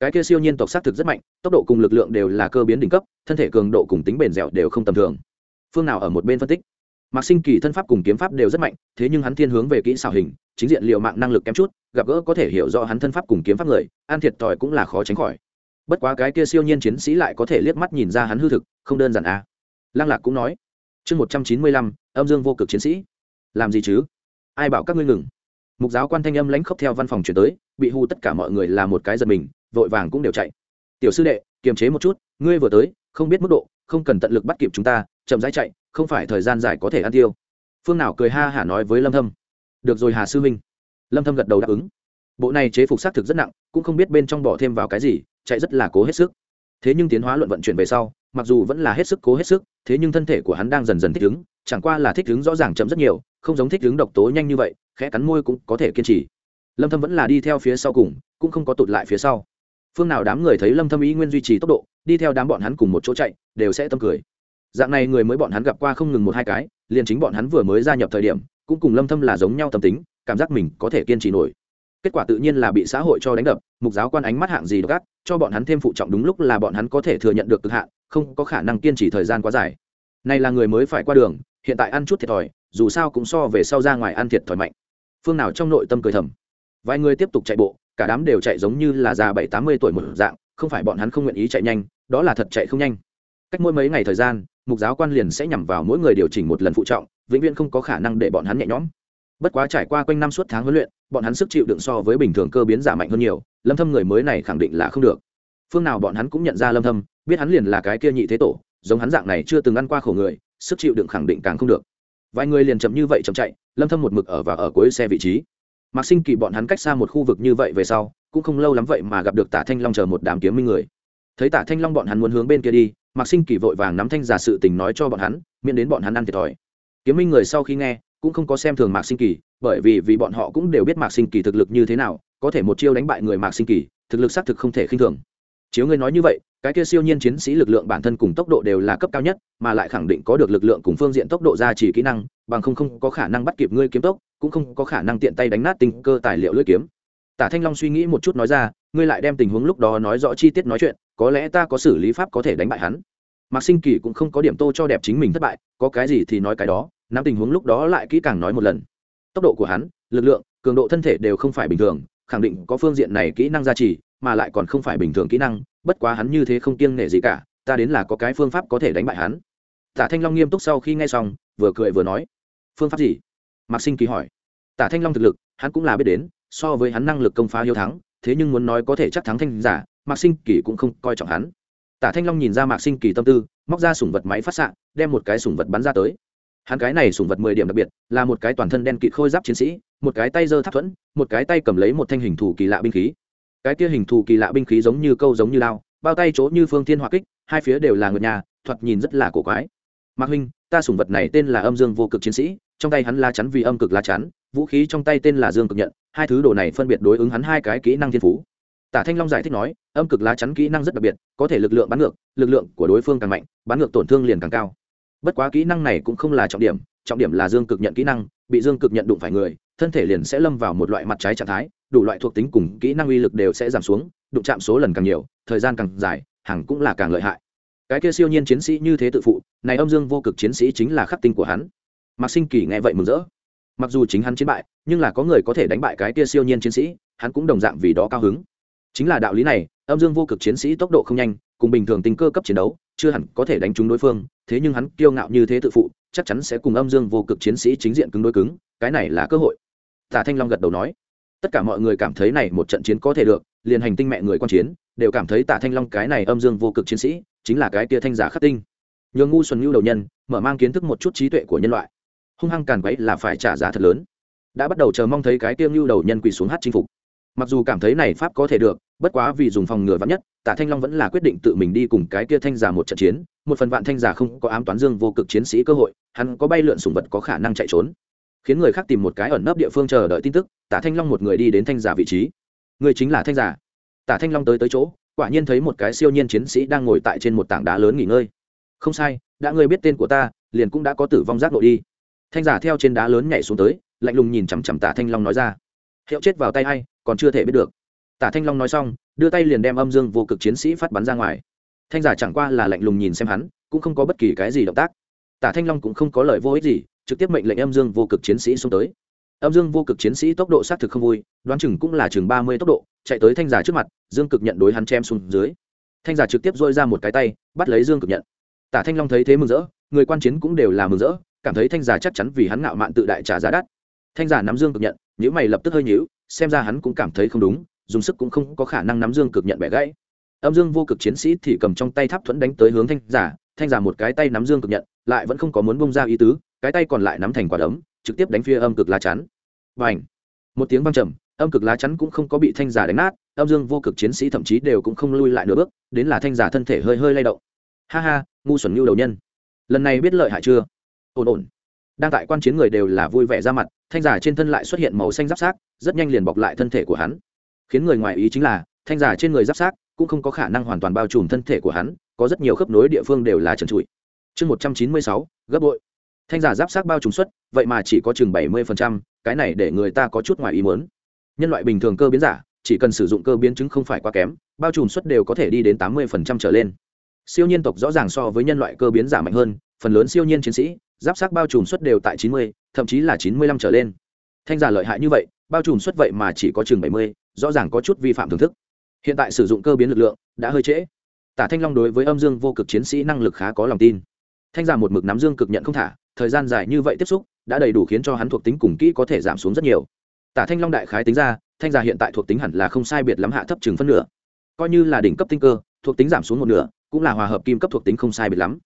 cái kia siêu nhiên tộc xác thực rất mạnh, tốc độ cùng lực lượng đều là cơ biến đỉnh cấp, thân thể cường độ cùng tính bền dẻo đều không tầm thường. Phương nào ở một bên phân tích? Mạc sinh kỳ thân pháp cùng kiếm pháp đều rất mạnh, thế nhưng hắn thiên hướng về kỹ xảo hình, chính diện liệu mạng năng lực kém chút, gặp gỡ có thể hiểu rõ hắn thân pháp cùng kiếm pháp người an thiệt thòi cũng là khó tránh khỏi. Bất quá cái kia siêu nhiên chiến sĩ lại có thể liếc mắt nhìn ra hắn hư thực, không đơn giản à? Lăng lạc cũng nói, chương một trăm chín mươi lăm, âm dương vô cực chiến sĩ. Làm gì chứ? Ai bảo các ngươi ngừng? Mục giáo quan thanh âm lãnh khốc theo văn phòng chuyển tới bị hù tất cả mọi người là một cái giật mình, vội vàng cũng đều chạy. Tiểu sư đệ, kiềm chế một chút, ngươi vừa tới, không biết mức độ, không cần tận lực bắt kịp chúng ta, chậm rãi chạy, không phải thời gian dài có thể ăn tiêu. Phương nào cười ha hả nói với lâm thâm. Được rồi hà sư minh lâm thâm gật đầu đáp ứng. Bộ này chế phục xác thực rất nặng, cũng không biết bên trong bỏ thêm vào cái gì, chạy rất là cố hết sức. Thế nhưng tiến hóa luận vận chuyển về sau, mặc dù vẫn là hết sức cố hết sức, thế nhưng thân thể của hắn đang dần dần thích ứng, chẳng qua là thích ứng rõ ràng chậm rất nhiều, không giống thích ứng độc tố nhanh như vậy, khẽ cắn môi cũng có thể kiên trì lâm thâm vẫn là đi theo phía sau cùng, cũng không có tụt lại phía sau. Phương nào đám người thấy lâm thâm ý nguyên duy trì tốc độ, đi theo đám bọn hắn cùng một chỗ chạy, đều sẽ tâm cười. Dạng này người mới bọn hắn gặp qua không ngừng một hai cái, liền chính bọn hắn vừa mới gia nhập thời điểm, cũng cùng lâm thâm là giống nhau tâm tính, cảm giác mình có thể kiên trì nổi. Kết quả tự nhiên là bị xã hội cho đánh đập, mục giáo quan ánh mắt hạng gì gắt cho bọn hắn thêm phụ trọng đúng lúc là bọn hắn có thể thừa nhận được cực hạn, không có khả năng kiên trì thời gian quá dài. Này là người mới phải qua đường, hiện tại ăn chút thiệt thòi, dù sao cũng so về sau ra ngoài ăn thiệt thòi mạnh. Phương nào trong nội tâm cười thầm vài người tiếp tục chạy bộ, cả đám đều chạy giống như là già bảy, tám mươi tuổi một dạng, không phải bọn hắn không nguyện ý chạy nhanh, đó là thật chạy không nhanh. Cách mỗi mấy ngày thời gian, mục giáo quan liền sẽ nhằm vào mỗi người điều chỉnh một lần phụ trọng, vĩnh viễn không có khả năng để bọn hắn nhẹ nhõm. Bất quá trải qua quanh năm suốt tháng huấn luyện, bọn hắn sức chịu đựng so với bình thường cơ biến giả mạnh hơn nhiều, lâm thâm người mới này khẳng định là không được. Phương nào bọn hắn cũng nhận ra lâm thâm, biết hắn liền là cái kia nhị thế tổ, giống hắn dạng này chưa từng ăn qua khổ người, sức chịu đựng khẳng định càng không được. Vài người liền chậm như vậy chậm chạy, lâm thâm một mực ở và ở cuối xe vị trí mạc sinh kỳ bọn hắn cách xa một khu vực như vậy về sau, cũng không lâu lắm vậy mà gặp được tả thanh long chờ một đám kiếm minh người. Thấy tả thanh long bọn hắn muốn hướng bên kia đi, mạc sinh kỳ vội vàng nắm thanh giả sự tình nói cho bọn hắn, miễn đến bọn hắn ăn thiệt thòi. Kiếm minh người sau khi nghe, cũng không có xem thường mạc sinh kỳ, bởi vì vì bọn họ cũng đều biết mạc sinh kỳ thực lực như thế nào, có thể một chiêu đánh bại người mạc sinh kỳ, thực lực xác thực không thể khinh thường. Chiếu ngươi nói như vậy cái kia siêu nhiên chiến sĩ lực lượng bản thân cùng tốc độ đều là cấp cao nhất, mà lại khẳng định có được lực lượng cùng phương diện tốc độ gia trì kỹ năng, bằng không không có khả năng bắt kịp ngươi kiếm tốc, cũng không có khả năng tiện tay đánh nát tình cơ tài liệu lưỡi kiếm. Tả thanh long suy nghĩ một chút nói ra, ngươi lại đem tình huống lúc đó nói rõ chi tiết nói chuyện, có lẽ ta có xử lý pháp có thể đánh bại hắn. Mạc sinh kỳ cũng không có điểm tô cho đẹp chính mình thất bại, có cái gì thì nói cái đó, nắm tình huống lúc đó lại kỹ càng nói một lần. Tốc độ của hắn, lực lượng, cường độ thân thể đều không phải bình thường, khẳng định có phương diện này kỹ năng gia trì mà lại còn không phải bình thường kỹ năng, bất quá hắn như thế không kiêng nể gì cả, ta đến là có cái phương pháp có thể đánh bại hắn. Tả thanh long nghiêm túc sau khi nghe xong, vừa cười vừa nói, phương pháp gì? Mạc sinh kỳ hỏi. Tả thanh long thực lực, hắn cũng là biết đến, so với hắn năng lực công phá hiếu thắng, thế nhưng muốn nói có thể chắc thắng thanh giả, mạc sinh kỳ cũng không coi trọng hắn. Tả thanh long nhìn ra mạc sinh kỳ tâm tư, móc ra sủng vật máy phát xạ, đem một cái sủng vật bắn ra tới. Hắn cái này sủng vật mười điểm đặc biệt, là một cái toàn thân đen kịt khôi giáp chiến sĩ, một cái tay giơ tháp thuẫn, một cái tay cầm lấy một thanh hình thủ kỳ lạ binh khí cái kia hình thù kỳ lạ binh khí giống như câu giống như lao bao tay chỗ như phương thiên hỏa kích, hai phía đều là ngựa nhà, thoạt nhìn rất là cổ quái. Mạc huynh, ta sủng vật này tên là âm dương vô cực chiến sĩ, trong tay hắn la chắn vì âm cực la chắn, vũ khí trong tay tên là dương cực nhận, hai thứ đồ này phân biệt đối ứng hắn hai cái kỹ năng thiên phú. Tả thanh long giải thích nói, âm cực la chắn kỹ năng rất đặc biệt, có thể lực lượng bắn ngược, lực lượng của đối phương càng mạnh, bắn ngược tổn thương liền càng cao. Bất quá kỹ năng này cũng không là trọng điểm trọng điểm là dương cực nhận kỹ năng, bị dương cực nhận đụng phải người thân thể liền sẽ lâm vào một loại mặt trái trạng thái, đủ loại thuộc tính cùng kỹ năng uy lực đều sẽ giảm xuống, đụng chạm số lần càng nhiều, thời gian càng dài, hàng cũng là càng lợi hại. Cái kia siêu nhiên chiến sĩ như thế tự phụ, này âm dương vô cực chiến sĩ chính là khắc tinh của hắn. Mạc sinh kỳ nghe vậy mừng rỡ. Mặc dù chính hắn chiến bại, nhưng là có người có thể đánh bại cái kia siêu nhiên chiến sĩ, hắn cũng đồng dạng vì đó cao hứng. Chính là đạo lý này, âm dương vô cực chiến sĩ tốc độ không nhanh, cùng bình thường tình cơ cấp chiến đấu, chưa hẳn có thể đánh trúng đối phương, thế nhưng hắn kiêu ngạo như thế tự phụ, chắc chắn sẽ cùng âm dương vô cực chiến sĩ chính diện cứng đối cứng, cái này là cơ hội tả thanh long gật đầu nói, tất cả mọi người cảm thấy này một trận chiến có thể được, liền hành tinh mẹ người quan chiến, đều cảm thấy tả thanh long cái này âm dương vô cực chiến sĩ, chính là cái tia thanh giả khắc tinh. Nhường ngu xuân nhu đầu nhân, mở mang kiến thức một chút trí tuệ của nhân loại. Hung hăng càn quấy là phải trả giá thật lớn. Đã bắt đầu chờ mong thấy cái tiêu nhu đầu nhân quỳ xuống hát chinh phục. Mặc dù cảm thấy này pháp có thể được, bất quá vì dùng phòng ngừa vắn nhất, tả thanh long vẫn là quyết định tự mình đi cùng cái kia thanh giả một trận chiến, một phần vạn thanh giả không có ám toán dương vô cực chiến sĩ cơ hội, hắn có bay lượn sùng vật có khả năng chạy trốn khiến người khác tìm một cái ẩn nấp địa phương chờ đợi tin tức, tả thanh long một người đi đến thanh giả vị trí. Người chính là thanh giả. Tả thanh long tới tới chỗ, quả nhiên thấy một cái siêu nhiên chiến sĩ đang ngồi tại trên một tảng đá lớn nghỉ ngơi. Không sai, đã ngươi biết tên của ta, liền cũng đã có tử vong giác nội đi. Thanh giả theo trên đá lớn nhảy xuống tới, lạnh lùng nhìn chằm chằm tả thanh long nói ra. Hiệu chết vào tay a i còn chưa thể biết được. Tả thanh long nói xong, đưa tay liền đem âm dương vô cực chiến sĩ phát bắn ra ngoài. Thanh giả chẳng qua là lạnh lùng nhìn xem hắn, cũng không có bất kỳ cái gì động tác tả thanh long cũng không có lời vô ích gì, trực tiếp mệnh lệnh âm dương vô cực chiến sĩ xuống tới. Âm dương vô cực chiến sĩ tốc độ xác thực không vui, đoán chừng cũng là chừng ba mươi tốc độ, chạy tới thanh giả trước mặt, dương cực nhận đối hắn chém xuống dưới. Thanh giả trực tiếp dôi ra một cái tay, bắt lấy dương cực nhận. Tả thanh long thấy thế mừng rỡ, người quan chiến cũng đều là mừng rỡ, cảm thấy thanh giả chắc chắn vì hắn ngạo mạn tự đại trả giá đắt. Thanh giả nắm dương cực nhận nhữ mày lập tức hơi nhữ xem ra hắn cũng cảm thấy không đúng, dùng sức cũng không có khả năng nắm dương cực nhận bẻ gãy. Âm dương vô cực chiến sĩ thì cầm trong tay tháp thuẫn đánh tới hướng thanh giả thanh giả một cái tay nắm dương cực nhận lại vẫn không có muốn bông ra ý tứ, cái tay còn lại nắm thành quả đấm, trực tiếp đánh phía âm cực lá chắn. Và ảnh một tiếng văng trầm, âm cực lá chắn cũng không có bị thanh giả đánh nát, âm dương vô cực chiến sĩ thậm chí đều cũng không lui lại nửa bước, đến là thanh giả thân thể hơi hơi lay động. Ha ha, ngu xuẩn ngưu đầu nhân. Lần này biết lợi hại chưa? Ổn ổn. Đang tại quan chiến người đều là vui vẻ ra mặt, thanh giả trên thân lại xuất hiện màu xanh giáp sát rất nhanh liền bọc lại thân thể của hắn. Khiến người ngoài ý chính là, thanh giả trên người giáp sát cũng không có khả năng hoàn toàn bao trùm thân thể của hắn, có rất nhiều khớp nối địa phương đều là trần trụi chương một trăm chín mươi sáu, gấp bội. Thanh giả giáp sát bao trùm suất vậy mà chỉ có chừng bảy mươi cái này để người ta có chút ngoài ý muốn. Nhân loại bình thường cơ biến giả, chỉ cần sử dụng cơ biến chứng không phải quá kém, bao trùm suất đều có thể đi đến tám mươi trở lên. Siêu nhiên tộc rõ ràng so với nhân loại cơ biến giả mạnh hơn, phần lớn siêu nhiên chiến sĩ, giáp sát bao trùm suất đều tại chín mươi, thậm chí là chín mươi lăm trở lên. Thanh giả lợi hại như vậy, bao trùm suất vậy mà chỉ có chừng bảy mươi, rõ ràng có chút vi phạm thưởng thức. Hiện tại sử dụng cơ biến lực lượng đã hơi trễ. Tả thanh long đối với âm dương vô cực chiến sĩ năng lực khá có lòng tin thanh giả một mực nắm dương cực nhận không thả, thời gian dài như vậy tiếp xúc, đã đầy đủ khiến cho hắn thuộc tính cùng kỹ có thể giảm xuống rất nhiều. Tả thanh long đại khái tính ra, thanh giả hiện tại thuộc tính hẳn là không sai biệt lắm hạ thấp chừng phân nửa. Coi như là đỉnh cấp tinh cơ, thuộc tính giảm xuống một nửa, cũng là hòa hợp kim cấp thuộc tính không sai biệt lắm.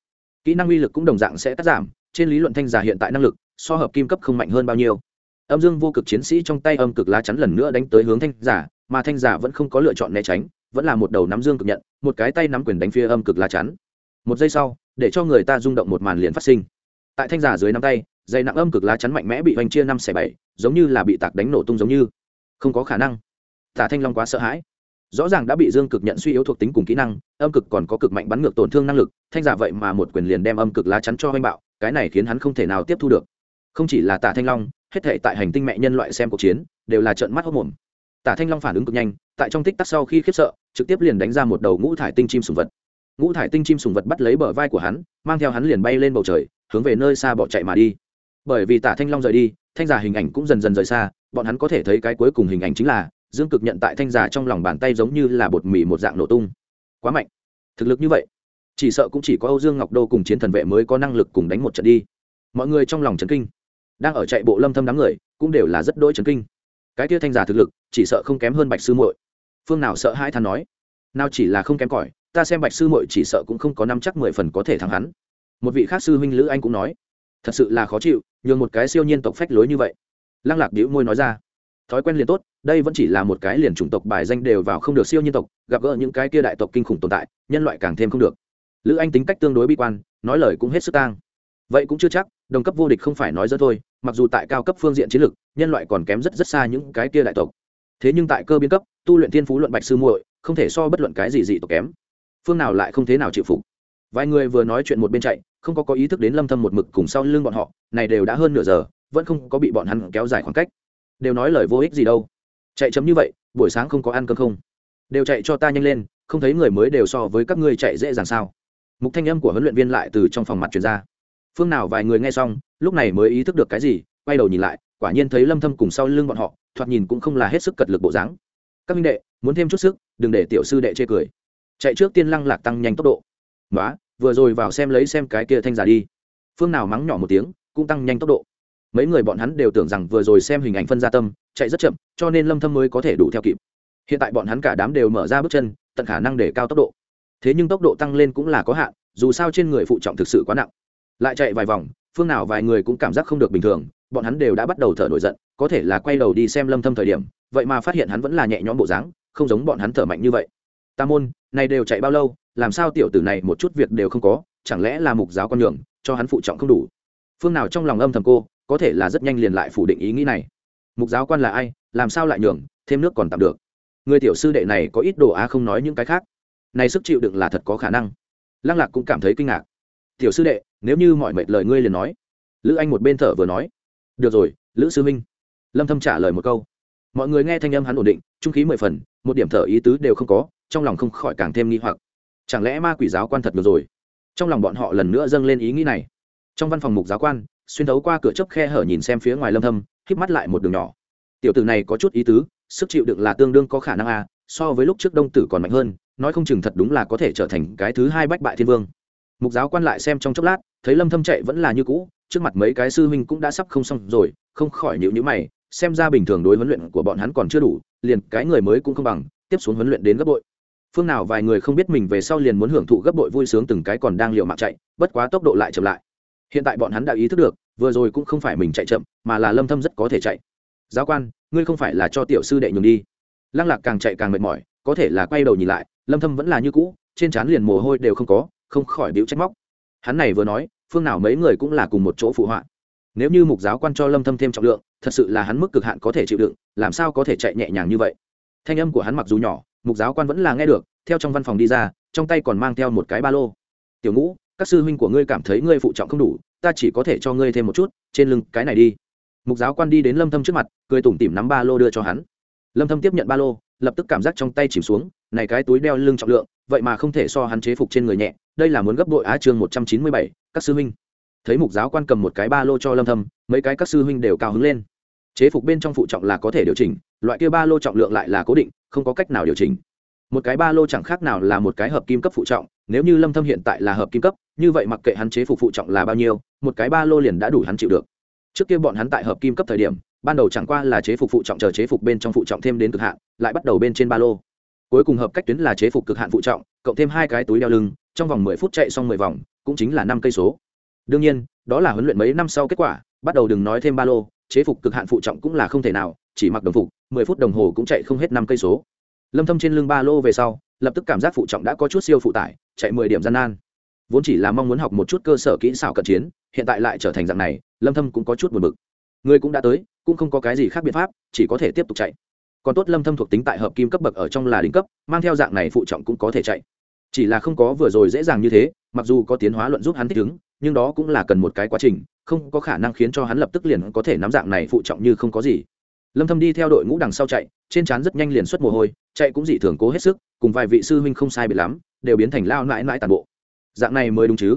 Kỹ năng uy lực cũng đồng dạng sẽ cắt giảm, trên lý luận thanh giả hiện tại năng lực, so hợp kim cấp không mạnh hơn bao nhiêu. Âm dương vô cực chiến sĩ trong tay âm cực lá chắn lần nữa đánh tới hướng thanh giả, mà thanh giả vẫn không có lựa chọn né tránh, vẫn là một đầu nắm dương cực nhận, một cái tay nắm quyền đánh phía âm cực lá chắn. Một giây sau để cho người ta rung động một màn liền phát sinh. Tại thanh giả dưới nắm tay, dây nặng âm cực lá chắn mạnh mẽ bị hoành chia năm xẻ bảy, giống như là bị tạc đánh nổ tung giống như. Không có khả năng. Tả thanh long quá sợ hãi. Rõ ràng đã bị dương cực nhận suy yếu thuộc tính cùng kỹ năng, âm cực còn có cực mạnh bắn ngược tổn thương năng lực, thanh giả vậy mà một quyền liền đem âm cực lá chắn cho hoành bạo, cái này khiến hắn không thể nào tiếp thu được. Không chỉ là tả thanh long, hết thể tại hành tinh mẹ nhân loại xem cuộc chiến, đều là trận mắt hốc mồm. Tả thanh long phản ứng cực nhanh, tại trong tích tắc sau khi khiếp sợ, trực tiếp liền đánh ra một đầu ngũ thải tinh chim sùng vật ngũ thải tinh chim sùng vật bắt lấy bờ vai của hắn, mang theo hắn liền bay lên bầu trời, hướng về nơi xa bỏ chạy mà đi. Bởi vì tả thanh long rời đi, thanh giả hình ảnh cũng dần dần rời xa, bọn hắn có thể thấy cái cuối cùng hình ảnh chính là, dương cực nhận tại thanh giả trong lòng bàn tay giống như là bột mì một dạng nổ tung. Quá mạnh. Thực lực như vậy, chỉ sợ cũng chỉ có âu dương ngọc đô cùng chiến thần vệ mới có năng lực cùng đánh một trận đi. Mọi người trong lòng trấn kinh. Đang ở chạy bộ lâm thâm đám người, cũng đều là rất đỗi trấn kinh. Cái kia thanh giả thực lực, chỉ sợ không kém hơn bạch sư muội. Phương nào sợ hai than nói. Nào chỉ là không kém cỏi ta xem bạch sư muội chỉ sợ cũng không có năm chắc mười phần có thể thắng hắn. Một vị khác sư huynh lữ anh cũng nói, thật sự là khó chịu, nhường một cái siêu nhiên tộc phách lối như vậy. Lăng lạc đĩu môi nói ra, thói quen liền tốt, đây vẫn chỉ là một cái liền chủng tộc bài danh đều vào không được siêu nhiên tộc, gặp gỡ những cái kia đại tộc kinh khủng tồn tại, nhân loại càng thêm không được. Lữ anh tính cách tương đối bi quan, nói lời cũng hết sức tang. Vậy cũng chưa chắc, đồng cấp vô địch không phải nói dỡ thôi, mặc dù tại cao cấp phương diện chiến lược, nhân loại còn kém rất rất xa những cái kia đại tộc. Thế nhưng tại cơ biến cấp, tu luyện thiên phú luận bạch sư muội, không thể so bất luận cái gì dị tộc kém phương nào lại không thế nào chịu phục. Vài người vừa nói chuyện một bên chạy, không có có ý thức đến lâm thâm một mực cùng sau lưng bọn họ, này đều đã hơn nửa giờ, vẫn không có bị bọn hắn kéo dài khoảng cách. Đều nói lời vô ích gì đâu. Chạy chấm như vậy, buổi sáng không có ăn cơm không? Đều chạy cho ta nhanh lên, không thấy người mới đều so với các ngươi chạy dễ dàng sao? Mục thanh âm của huấn luyện viên lại từ trong phòng mặt truyền ra. Phương nào vài người nghe xong, lúc này mới ý thức được cái gì, quay đầu nhìn lại, quả nhiên thấy lâm thâm cùng sau lưng bọn họ, thoạt nhìn cũng không là hết sức cật lực bộ dáng. Các minh đệ, muốn thêm chút sức, đừng để tiểu sư đệ chê cười chạy trước tiên lăng lạc tăng nhanh tốc độ. Nói vừa rồi vào xem lấy xem cái kia thanh giả đi. Phương nào mắng nhỏ một tiếng, cũng tăng nhanh tốc độ. Mấy người bọn hắn đều tưởng rằng vừa rồi xem hình ảnh phân gia tâm, chạy rất chậm, cho nên lâm thâm mới có thể đủ theo kịp. Hiện tại bọn hắn cả đám đều mở ra bước chân, tận khả năng để cao tốc độ. Thế nhưng tốc độ tăng lên cũng là có hạn, dù sao trên người phụ trọng thực sự quá nặng. Lại chạy vài vòng, phương nào vài người cũng cảm giác không được bình thường, bọn hắn đều đã bắt đầu thở nổi giận, có thể là quay đầu đi xem lâm thâm thời điểm, vậy mà phát hiện hắn vẫn là nhẹ nhõm bộ dáng, không giống bọn hắn thở mạnh như vậy ta môn, này đều chạy bao lâu, làm sao tiểu tử này một chút việc đều không có, chẳng lẽ là mục giáo con nhường, cho hắn phụ trọng không đủ? Phương nào trong lòng âm thầm cô, có thể là rất nhanh liền lại phủ định ý nghĩ này. Mục giáo quan là ai, làm sao lại nhường, thêm nước còn tạm được. Người tiểu sư đệ này có ít đồ á không nói những cái khác. Này sức chịu đựng là thật có khả năng. Lăng lạc cũng cảm thấy kinh ngạc. Tiểu sư đệ, nếu như mọi mệt lời ngươi liền nói. Lữ anh một bên thở vừa nói. Được rồi, lữ sư minh lâm thâm trả lời một câu. Mọi người nghe thanh âm hắn ổn định, trung khí mười phần, một điểm thở ý tứ đều không có trong lòng không khỏi càng thêm nghi hoặc. Chẳng lẽ ma quỷ giáo quan thật được rồi? Trong lòng bọn họ lần nữa dâng lên ý nghĩ này. Trong văn phòng mục giáo quan, xuyên thấu qua cửa chớp khe hở nhìn xem phía ngoài lâm thâm, híp mắt lại một đường nhỏ. Tiểu tử này có chút ý tứ, sức chịu đựng là tương đương có khả năng a so với lúc trước đông tử còn mạnh hơn, nói không chừng thật đúng là có thể trở thành cái thứ hai bách bại thiên vương. Mục giáo quan lại xem trong chốc lát, thấy lâm thâm chạy vẫn là như cũ, trước mặt mấy cái sư huynh cũng đã sắp không xong rồi, không khỏi nhíu nhíu mày, xem ra bình thường đối huấn luyện của bọn hắn còn chưa đủ, liền cái người mới cũng không bằng, tiếp xuống huấn luyện đến gấp bội phương nào vài người không biết mình về sau liền muốn hưởng thụ gấp bội vui sướng từng cái còn đang liều mạng chạy, bất quá tốc độ lại chậm lại. Hiện tại bọn hắn đã ý thức được, vừa rồi cũng không phải mình chạy chậm, mà là lâm thâm rất có thể chạy. Giáo quan, ngươi không phải là cho tiểu sư đệ nhường đi. Lăng lạc càng chạy càng mệt mỏi, có thể là quay đầu nhìn lại, lâm thâm vẫn là như cũ, trên trán liền mồ hôi đều không có, không khỏi biểu trách móc. Hắn này vừa nói, phương nào mấy người cũng là cùng một chỗ phụ họa. Nếu như mục giáo quan cho lâm thâm thêm trọng lượng, thật sự là hắn mức cực hạn có thể chịu đựng, làm sao có thể chạy nhẹ nhàng như vậy? Thanh âm của hắn mặc dù nhỏ mục giáo quan vẫn là nghe được theo trong văn phòng đi ra trong tay còn mang theo một cái ba lô. Tiểu ngũ các sư huynh của ngươi cảm thấy ngươi phụ trọng không đủ ta chỉ có thể cho ngươi thêm một chút trên lưng cái này đi. Mục giáo quan đi đến lâm thâm trước mặt cười tủm tỉm nắm ba lô đưa cho hắn. Lâm thâm tiếp nhận ba lô lập tức cảm giác trong tay chìm xuống này cái túi đeo lưng trọng lượng vậy mà không thể so hắn chế phục trên người nhẹ đây là muốn gấp đội á chương 197, các sư huynh. Thấy mục giáo quan cầm một cái ba lô cho lâm thâm mấy cái các sư huynh đều cao hứng lên chế phục bên trong phụ trọng là có thể điều chỉnh, loại kia ba lô trọng lượng lại là cố định, không có cách nào điều chỉnh. Một cái ba lô chẳng khác nào là một cái hợp kim cấp phụ trọng, nếu như lâm thâm hiện tại là hợp kim cấp, như vậy mặc kệ hắn chế phục phụ trọng là bao nhiêu, một cái ba lô liền đã đủ hắn chịu được. Trước kia bọn hắn tại hợp kim cấp thời điểm, ban đầu chẳng qua là chế phục phụ trọng chờ chế phục bên trong phụ trọng thêm đến cực hạn, lại bắt đầu bên trên ba lô. Cuối cùng hợp cách tuyến là chế phục cực hạn phụ trọng, cộng thêm hai cái túi đeo lưng, trong vòng 10 phút chạy xong 10 vòng, cũng chính là năm cây số. Đương nhiên, đó là huấn luyện mấy năm sau kết quả, bắt đầu đừng nói thêm ba lô chế phục cực hạn phụ trọng cũng là không thể nào, chỉ mặc đồng phục 10 phút đồng hồ cũng chạy không hết năm cây số. Lâm thâm trên lưng ba lô về sau, lập tức cảm giác phụ trọng đã có chút siêu phụ tải, chạy 10 điểm gian nan. Vốn chỉ là mong muốn học một chút cơ sở kỹ xảo cận chiến, hiện tại lại trở thành dạng này, lâm thâm cũng có chút buồn bực. Người cũng đã tới, cũng không có cái gì khác biện pháp, chỉ có thể tiếp tục chạy. Còn tốt lâm thâm thuộc tính tại hợp kim cấp bậc ở trong là đỉnh cấp, mang theo dạng này phụ trọng cũng có thể chạy. Chỉ là không có vừa rồi dễ dàng như thế, mặc dù có tiến hóa luận giúp hắn thích ứng nhưng đó cũng là cần một cái quá trình, không có khả năng khiến cho hắn lập tức liền có thể nắm dạng này phụ trọng như không có gì. Lâm thâm đi theo đội ngũ đằng sau chạy, trên trán rất nhanh liền xuất mồ hôi, chạy cũng dị thường cố hết sức, cùng vài vị sư huynh không sai biệt lắm, đều biến thành lao nãi nãi toàn bộ. Dạng này mới đúng chứ?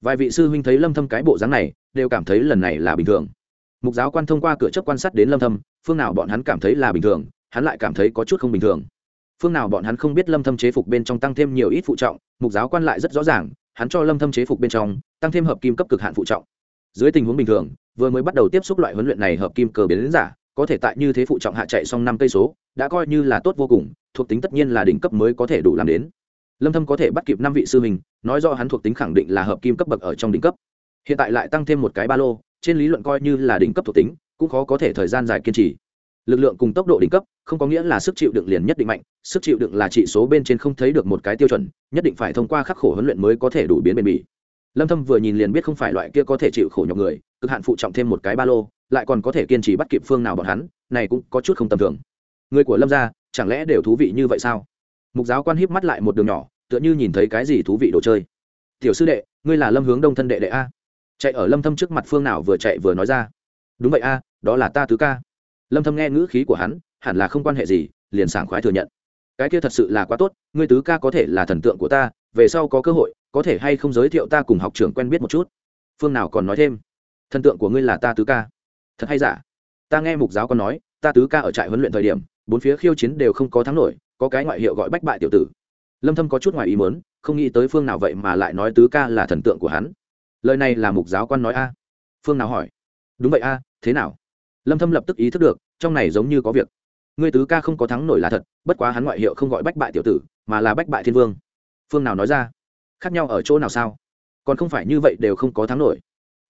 Vài vị sư huynh thấy lâm thâm cái bộ dáng này, đều cảm thấy lần này là bình thường. Mục giáo quan thông qua cửa chấp quan sát đến lâm thâm, phương nào bọn hắn cảm thấy là bình thường, hắn lại cảm thấy có chút không bình thường. Phương nào bọn hắn không biết lâm thâm chế phục bên trong tăng thêm nhiều ít phụ trọng, mục giáo quan lại rất rõ ràng hắn cho lâm thâm chế phục bên trong, tăng thêm hợp kim cấp cực hạn phụ trọng. Dưới tình huống bình thường, vừa mới bắt đầu tiếp xúc loại huấn luyện này hợp kim cờ biến giả, có thể tại như thế phụ trọng hạ chạy xong năm cây số, đã coi như là tốt vô cùng, thuộc tính tất nhiên là đỉnh cấp mới có thể đủ làm đến. Lâm thâm có thể bắt kịp năm vị sư mình nói do hắn thuộc tính khẳng định là hợp kim cấp bậc ở trong đỉnh cấp. Hiện tại lại tăng thêm một cái ba lô, trên lý luận coi như là đỉnh cấp thuộc tính, cũng khó có thể thời gian dài kiên trì lực lượng cùng tốc độ đỉnh cấp, không có nghĩa là sức chịu đựng liền nhất định mạnh, sức chịu đựng là trị số bên trên không thấy được một cái tiêu chuẩn, nhất định phải thông qua khắc khổ huấn luyện mới có thể đủ biến bền bỉ. Lâm thâm vừa nhìn liền biết không phải loại kia có thể chịu khổ nhọc người, cực hạn phụ trọng thêm một cái ba lô, lại còn có thể kiên trì bắt kịp phương nào bọn hắn, này cũng có chút không tầm thường. Người của lâm gia, chẳng lẽ đều thú vị như vậy sao? Mục giáo quan híp mắt lại một đường nhỏ, tựa như nhìn thấy cái gì thú vị đồ chơi. Tiểu sư đệ, ngươi là lâm hướng đông thân đệ đệ a? Chạy ở lâm thâm trước mặt phương nào vừa chạy vừa nói ra. Đúng vậy a, đó là ta tứ ca lâm thâm nghe ngữ khí của hắn, hẳn là không quan hệ gì, liền sảng khoái thừa nhận. Cái kia thật sự là quá tốt, ngươi tứ ca có thể là thần tượng của ta, về sau có cơ hội, có thể hay không giới thiệu ta cùng học trưởng quen biết một chút. Phương nào còn nói thêm? Thần tượng của ngươi là ta tứ ca. Thật hay giả? Ta nghe mục giáo còn nói, ta tứ ca ở trại huấn luyện thời điểm, bốn phía khiêu chiến đều không có thắng nổi, có cái ngoại hiệu gọi bách bại tiểu tử. Lâm thâm có chút ngoài ý muốn, không nghĩ tới phương nào vậy mà lại nói tứ ca là thần tượng của hắn. Lời này là mục giáo quan nói a. Phương nào hỏi? Đúng vậy a, thế nào? Lâm thâm lập tức ý thức được, trong này giống như có việc. Ngươi tứ ca không có thắng nổi là thật, bất quá hắn ngoại hiệu không gọi bách bại tiểu tử, mà là bách bại thiên vương. Phương nào nói ra? Khác nhau ở chỗ nào sao? Còn không phải như vậy đều không có thắng nổi.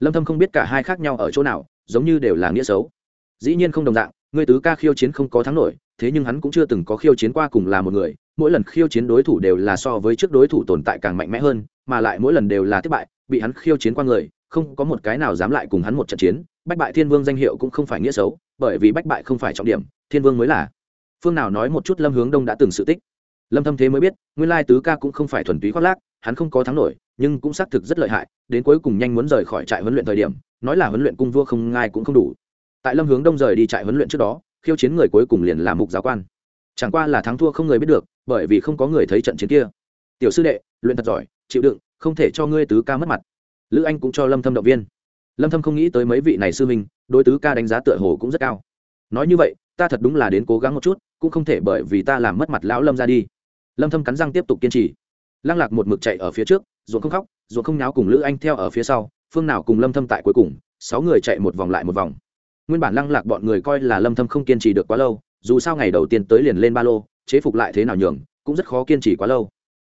Lâm thâm không biết cả hai khác nhau ở chỗ nào, giống như đều là nghĩa xấu. Dĩ nhiên không đồng dạng, ngươi tứ ca khiêu chiến không có thắng nổi, thế nhưng hắn cũng chưa từng có khiêu chiến qua cùng là một người, mỗi lần khiêu chiến đối thủ đều là so với trước đối thủ tồn tại càng mạnh mẽ hơn, mà lại mỗi lần đều là thất bại, bị hắn khiêu chiến qua người không có một cái nào dám lại cùng hắn một trận chiến, bách bại thiên vương danh hiệu cũng không phải nghĩa xấu, bởi vì bách bại không phải trọng điểm, thiên vương mới là. Phương nào nói một chút lâm hướng đông đã từng sự tích? Lâm thâm thế mới biết, nguyên lai tứ ca cũng không phải thuần túy khoác lác, hắn không có thắng nổi, nhưng cũng xác thực rất lợi hại, đến cuối cùng nhanh muốn rời khỏi trại huấn luyện thời điểm, nói là huấn luyện cung vua không ngai cũng không đủ. Tại lâm hướng đông rời đi trại huấn luyện trước đó, khiêu chiến người cuối cùng liền là mục giáo quan. Chẳng qua là thắng thua không người biết được, bởi vì không có người thấy trận chiến kia. Tiểu sư đệ, luyện thật giỏi, chịu đựng, không thể cho ngươi tứ ca mất mặt lữ anh cũng cho lâm thâm động viên. Lâm thâm không nghĩ tới mấy vị này sư minh đối tứ ca đánh giá tựa hồ cũng rất cao. Nói như vậy, ta thật đúng là đến cố gắng một chút, cũng không thể bởi vì ta làm mất mặt lão lâm ra đi. Lâm thâm cắn răng tiếp tục kiên trì. Lăng lạc một mực chạy ở phía trước, ruộng không khóc, ruộng không nháo cùng lữ anh theo ở phía sau, phương nào cùng lâm thâm tại cuối cùng, sáu người chạy một vòng lại một vòng. Nguyên bản lăng lạc bọn người coi là lâm thâm không kiên trì được quá lâu, dù sao ngày đầu tiên tới liền lên ba lô, chế phục lại thế nào nhường, cũng rất khó kiên trì quá lâu.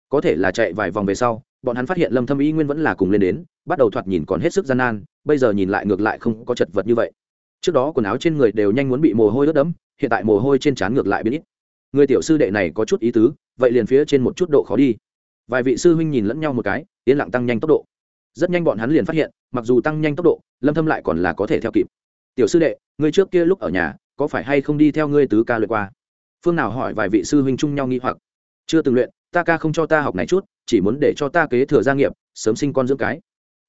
Có thể là chạy vài vòng về sau bọn hắn phát hiện lâm thâm y nguyên vẫn là cùng lên đến, bắt đầu thoạt nhìn còn hết sức gian nan, bây giờ nhìn lại ngược lại không có chật vật như vậy. Trước đó quần áo trên người đều nhanh muốn bị mồ hôi ướt đẫm, hiện tại mồ hôi trên trán ngược lại biến ít. Người tiểu sư đệ này có chút ý tứ, vậy liền phía trên một chút độ khó đi. Vài vị sư huynh nhìn lẫn nhau một cái, yên lặng tăng nhanh tốc độ. Rất nhanh bọn hắn liền phát hiện, mặc dù tăng nhanh tốc độ, lâm thâm lại còn là có thể theo kịp. Tiểu sư đệ, ngươi trước kia lúc ở nhà, có phải hay không đi theo ngươi tứ ca luyện qua? Phương nào hỏi vài vị sư huynh chung nhau nghi hoặc? Chưa từng luyện ta ca không cho ta học này chút, chỉ muốn để cho ta kế thừa gia nghiệp, sớm sinh con dưỡng cái.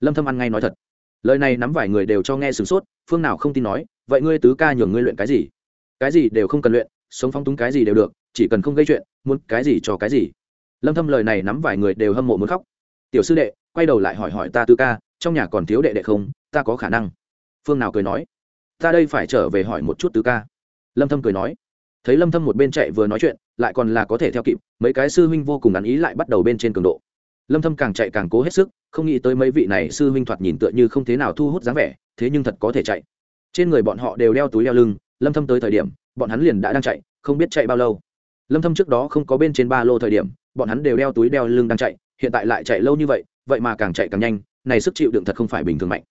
Lâm thâm ăn ngay nói thật. Lời này nắm vài người đều cho nghe sửng sốt, phương nào không tin nói, vậy ngươi tứ ca nhường ngươi luyện cái gì? Cái gì đều không cần luyện, sống phong túng cái gì đều được, chỉ cần không gây chuyện, muốn cái gì cho cái gì. Lâm thâm lời này nắm vài người đều hâm mộ muốn khóc. Tiểu sư đệ, quay đầu lại hỏi hỏi ta tứ ca, trong nhà còn thiếu đệ đệ không? Ta có khả năng. Phương nào cười nói. Ta đây phải trở về hỏi một chút tứ ca. Lâm thâm cười nói thấy lâm thâm một bên chạy vừa nói chuyện lại còn là có thể theo kịp mấy cái sư huynh vô cùng ăn ý lại bắt đầu bên trên cường độ lâm thâm càng chạy càng cố hết sức không nghĩ tới mấy vị này sư huynh thoạt nhìn tựa như không thế nào thu hút dáng vẻ thế nhưng thật có thể chạy trên người bọn họ đều đeo túi đeo lưng lâm thâm tới thời điểm bọn hắn liền đã đang chạy không biết chạy bao lâu lâm thâm trước đó không có bên trên ba lô thời điểm bọn hắn đều đeo túi đeo lưng đang chạy hiện tại lại chạy lâu như vậy vậy mà càng chạy càng nhanh này sức chịu đựng thật không phải bình thường mạnh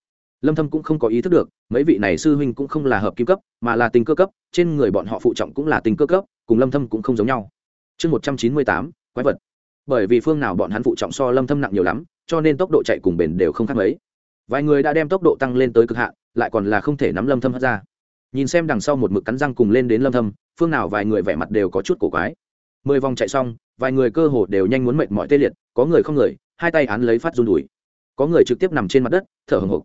lâm thâm cũng không có ý thức được mấy vị này sư huynh cũng không là hợp kim cấp mà là tình cơ cấp trên người bọn họ phụ trọng cũng là tình cơ cấp cùng lâm thâm cũng không giống nhau. Chương 198, quái vật. Bởi vì phương nào bọn hắn phụ trọng so lâm thâm nặng nhiều lắm cho nên tốc độ chạy cùng bền đều không khác mấy. Vài người đã đem tốc độ tăng lên tới cực hạn lại còn là không thể nắm lâm thâm hất ra. Nhìn xem đằng sau một mực cắn răng cùng lên đến lâm thâm phương nào vài người vẻ mặt đều có chút cổ quái. Mười vòng chạy xong vài người cơ hồ đều nhanh muốn mệt mỏi tê liệt có người không người hai tay án lấy phát run đùi. Có người trực tiếp nằm trên mặt đất thở hổn hộc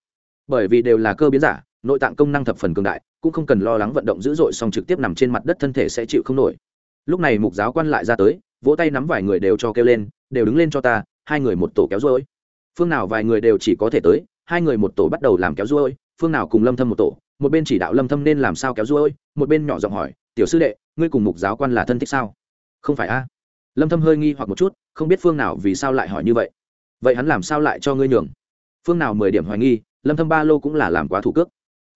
bởi vì đều là cơ biến giả, nội tạng công năng thập phần cường đại, cũng không cần lo lắng vận động dữ dội xong trực tiếp nằm trên mặt đất thân thể sẽ chịu không nổi. Lúc này mục giáo quan lại ra tới, vỗ tay nắm vài người đều cho kêu lên, đều đứng lên cho ta, hai người một tổ kéo ruôi. Phương nào vài người đều chỉ có thể tới, hai người một tổ bắt đầu làm kéo ruôi, phương nào cùng lâm thâm một tổ, một bên chỉ đạo lâm thâm nên làm sao kéo ruôi, một bên nhỏ giọng hỏi, tiểu sư đệ, ngươi cùng mục giáo quan là thân thích sao? Không phải a. Lâm thâm hơi nghi hoặc một chút, không biết phương nào vì sao lại hỏi như vậy. Vậy hắn làm sao lại cho ngươi nhường? Phương nào mười điểm hoài nghi lâm thâm ba lô cũng là làm quá thủ cước.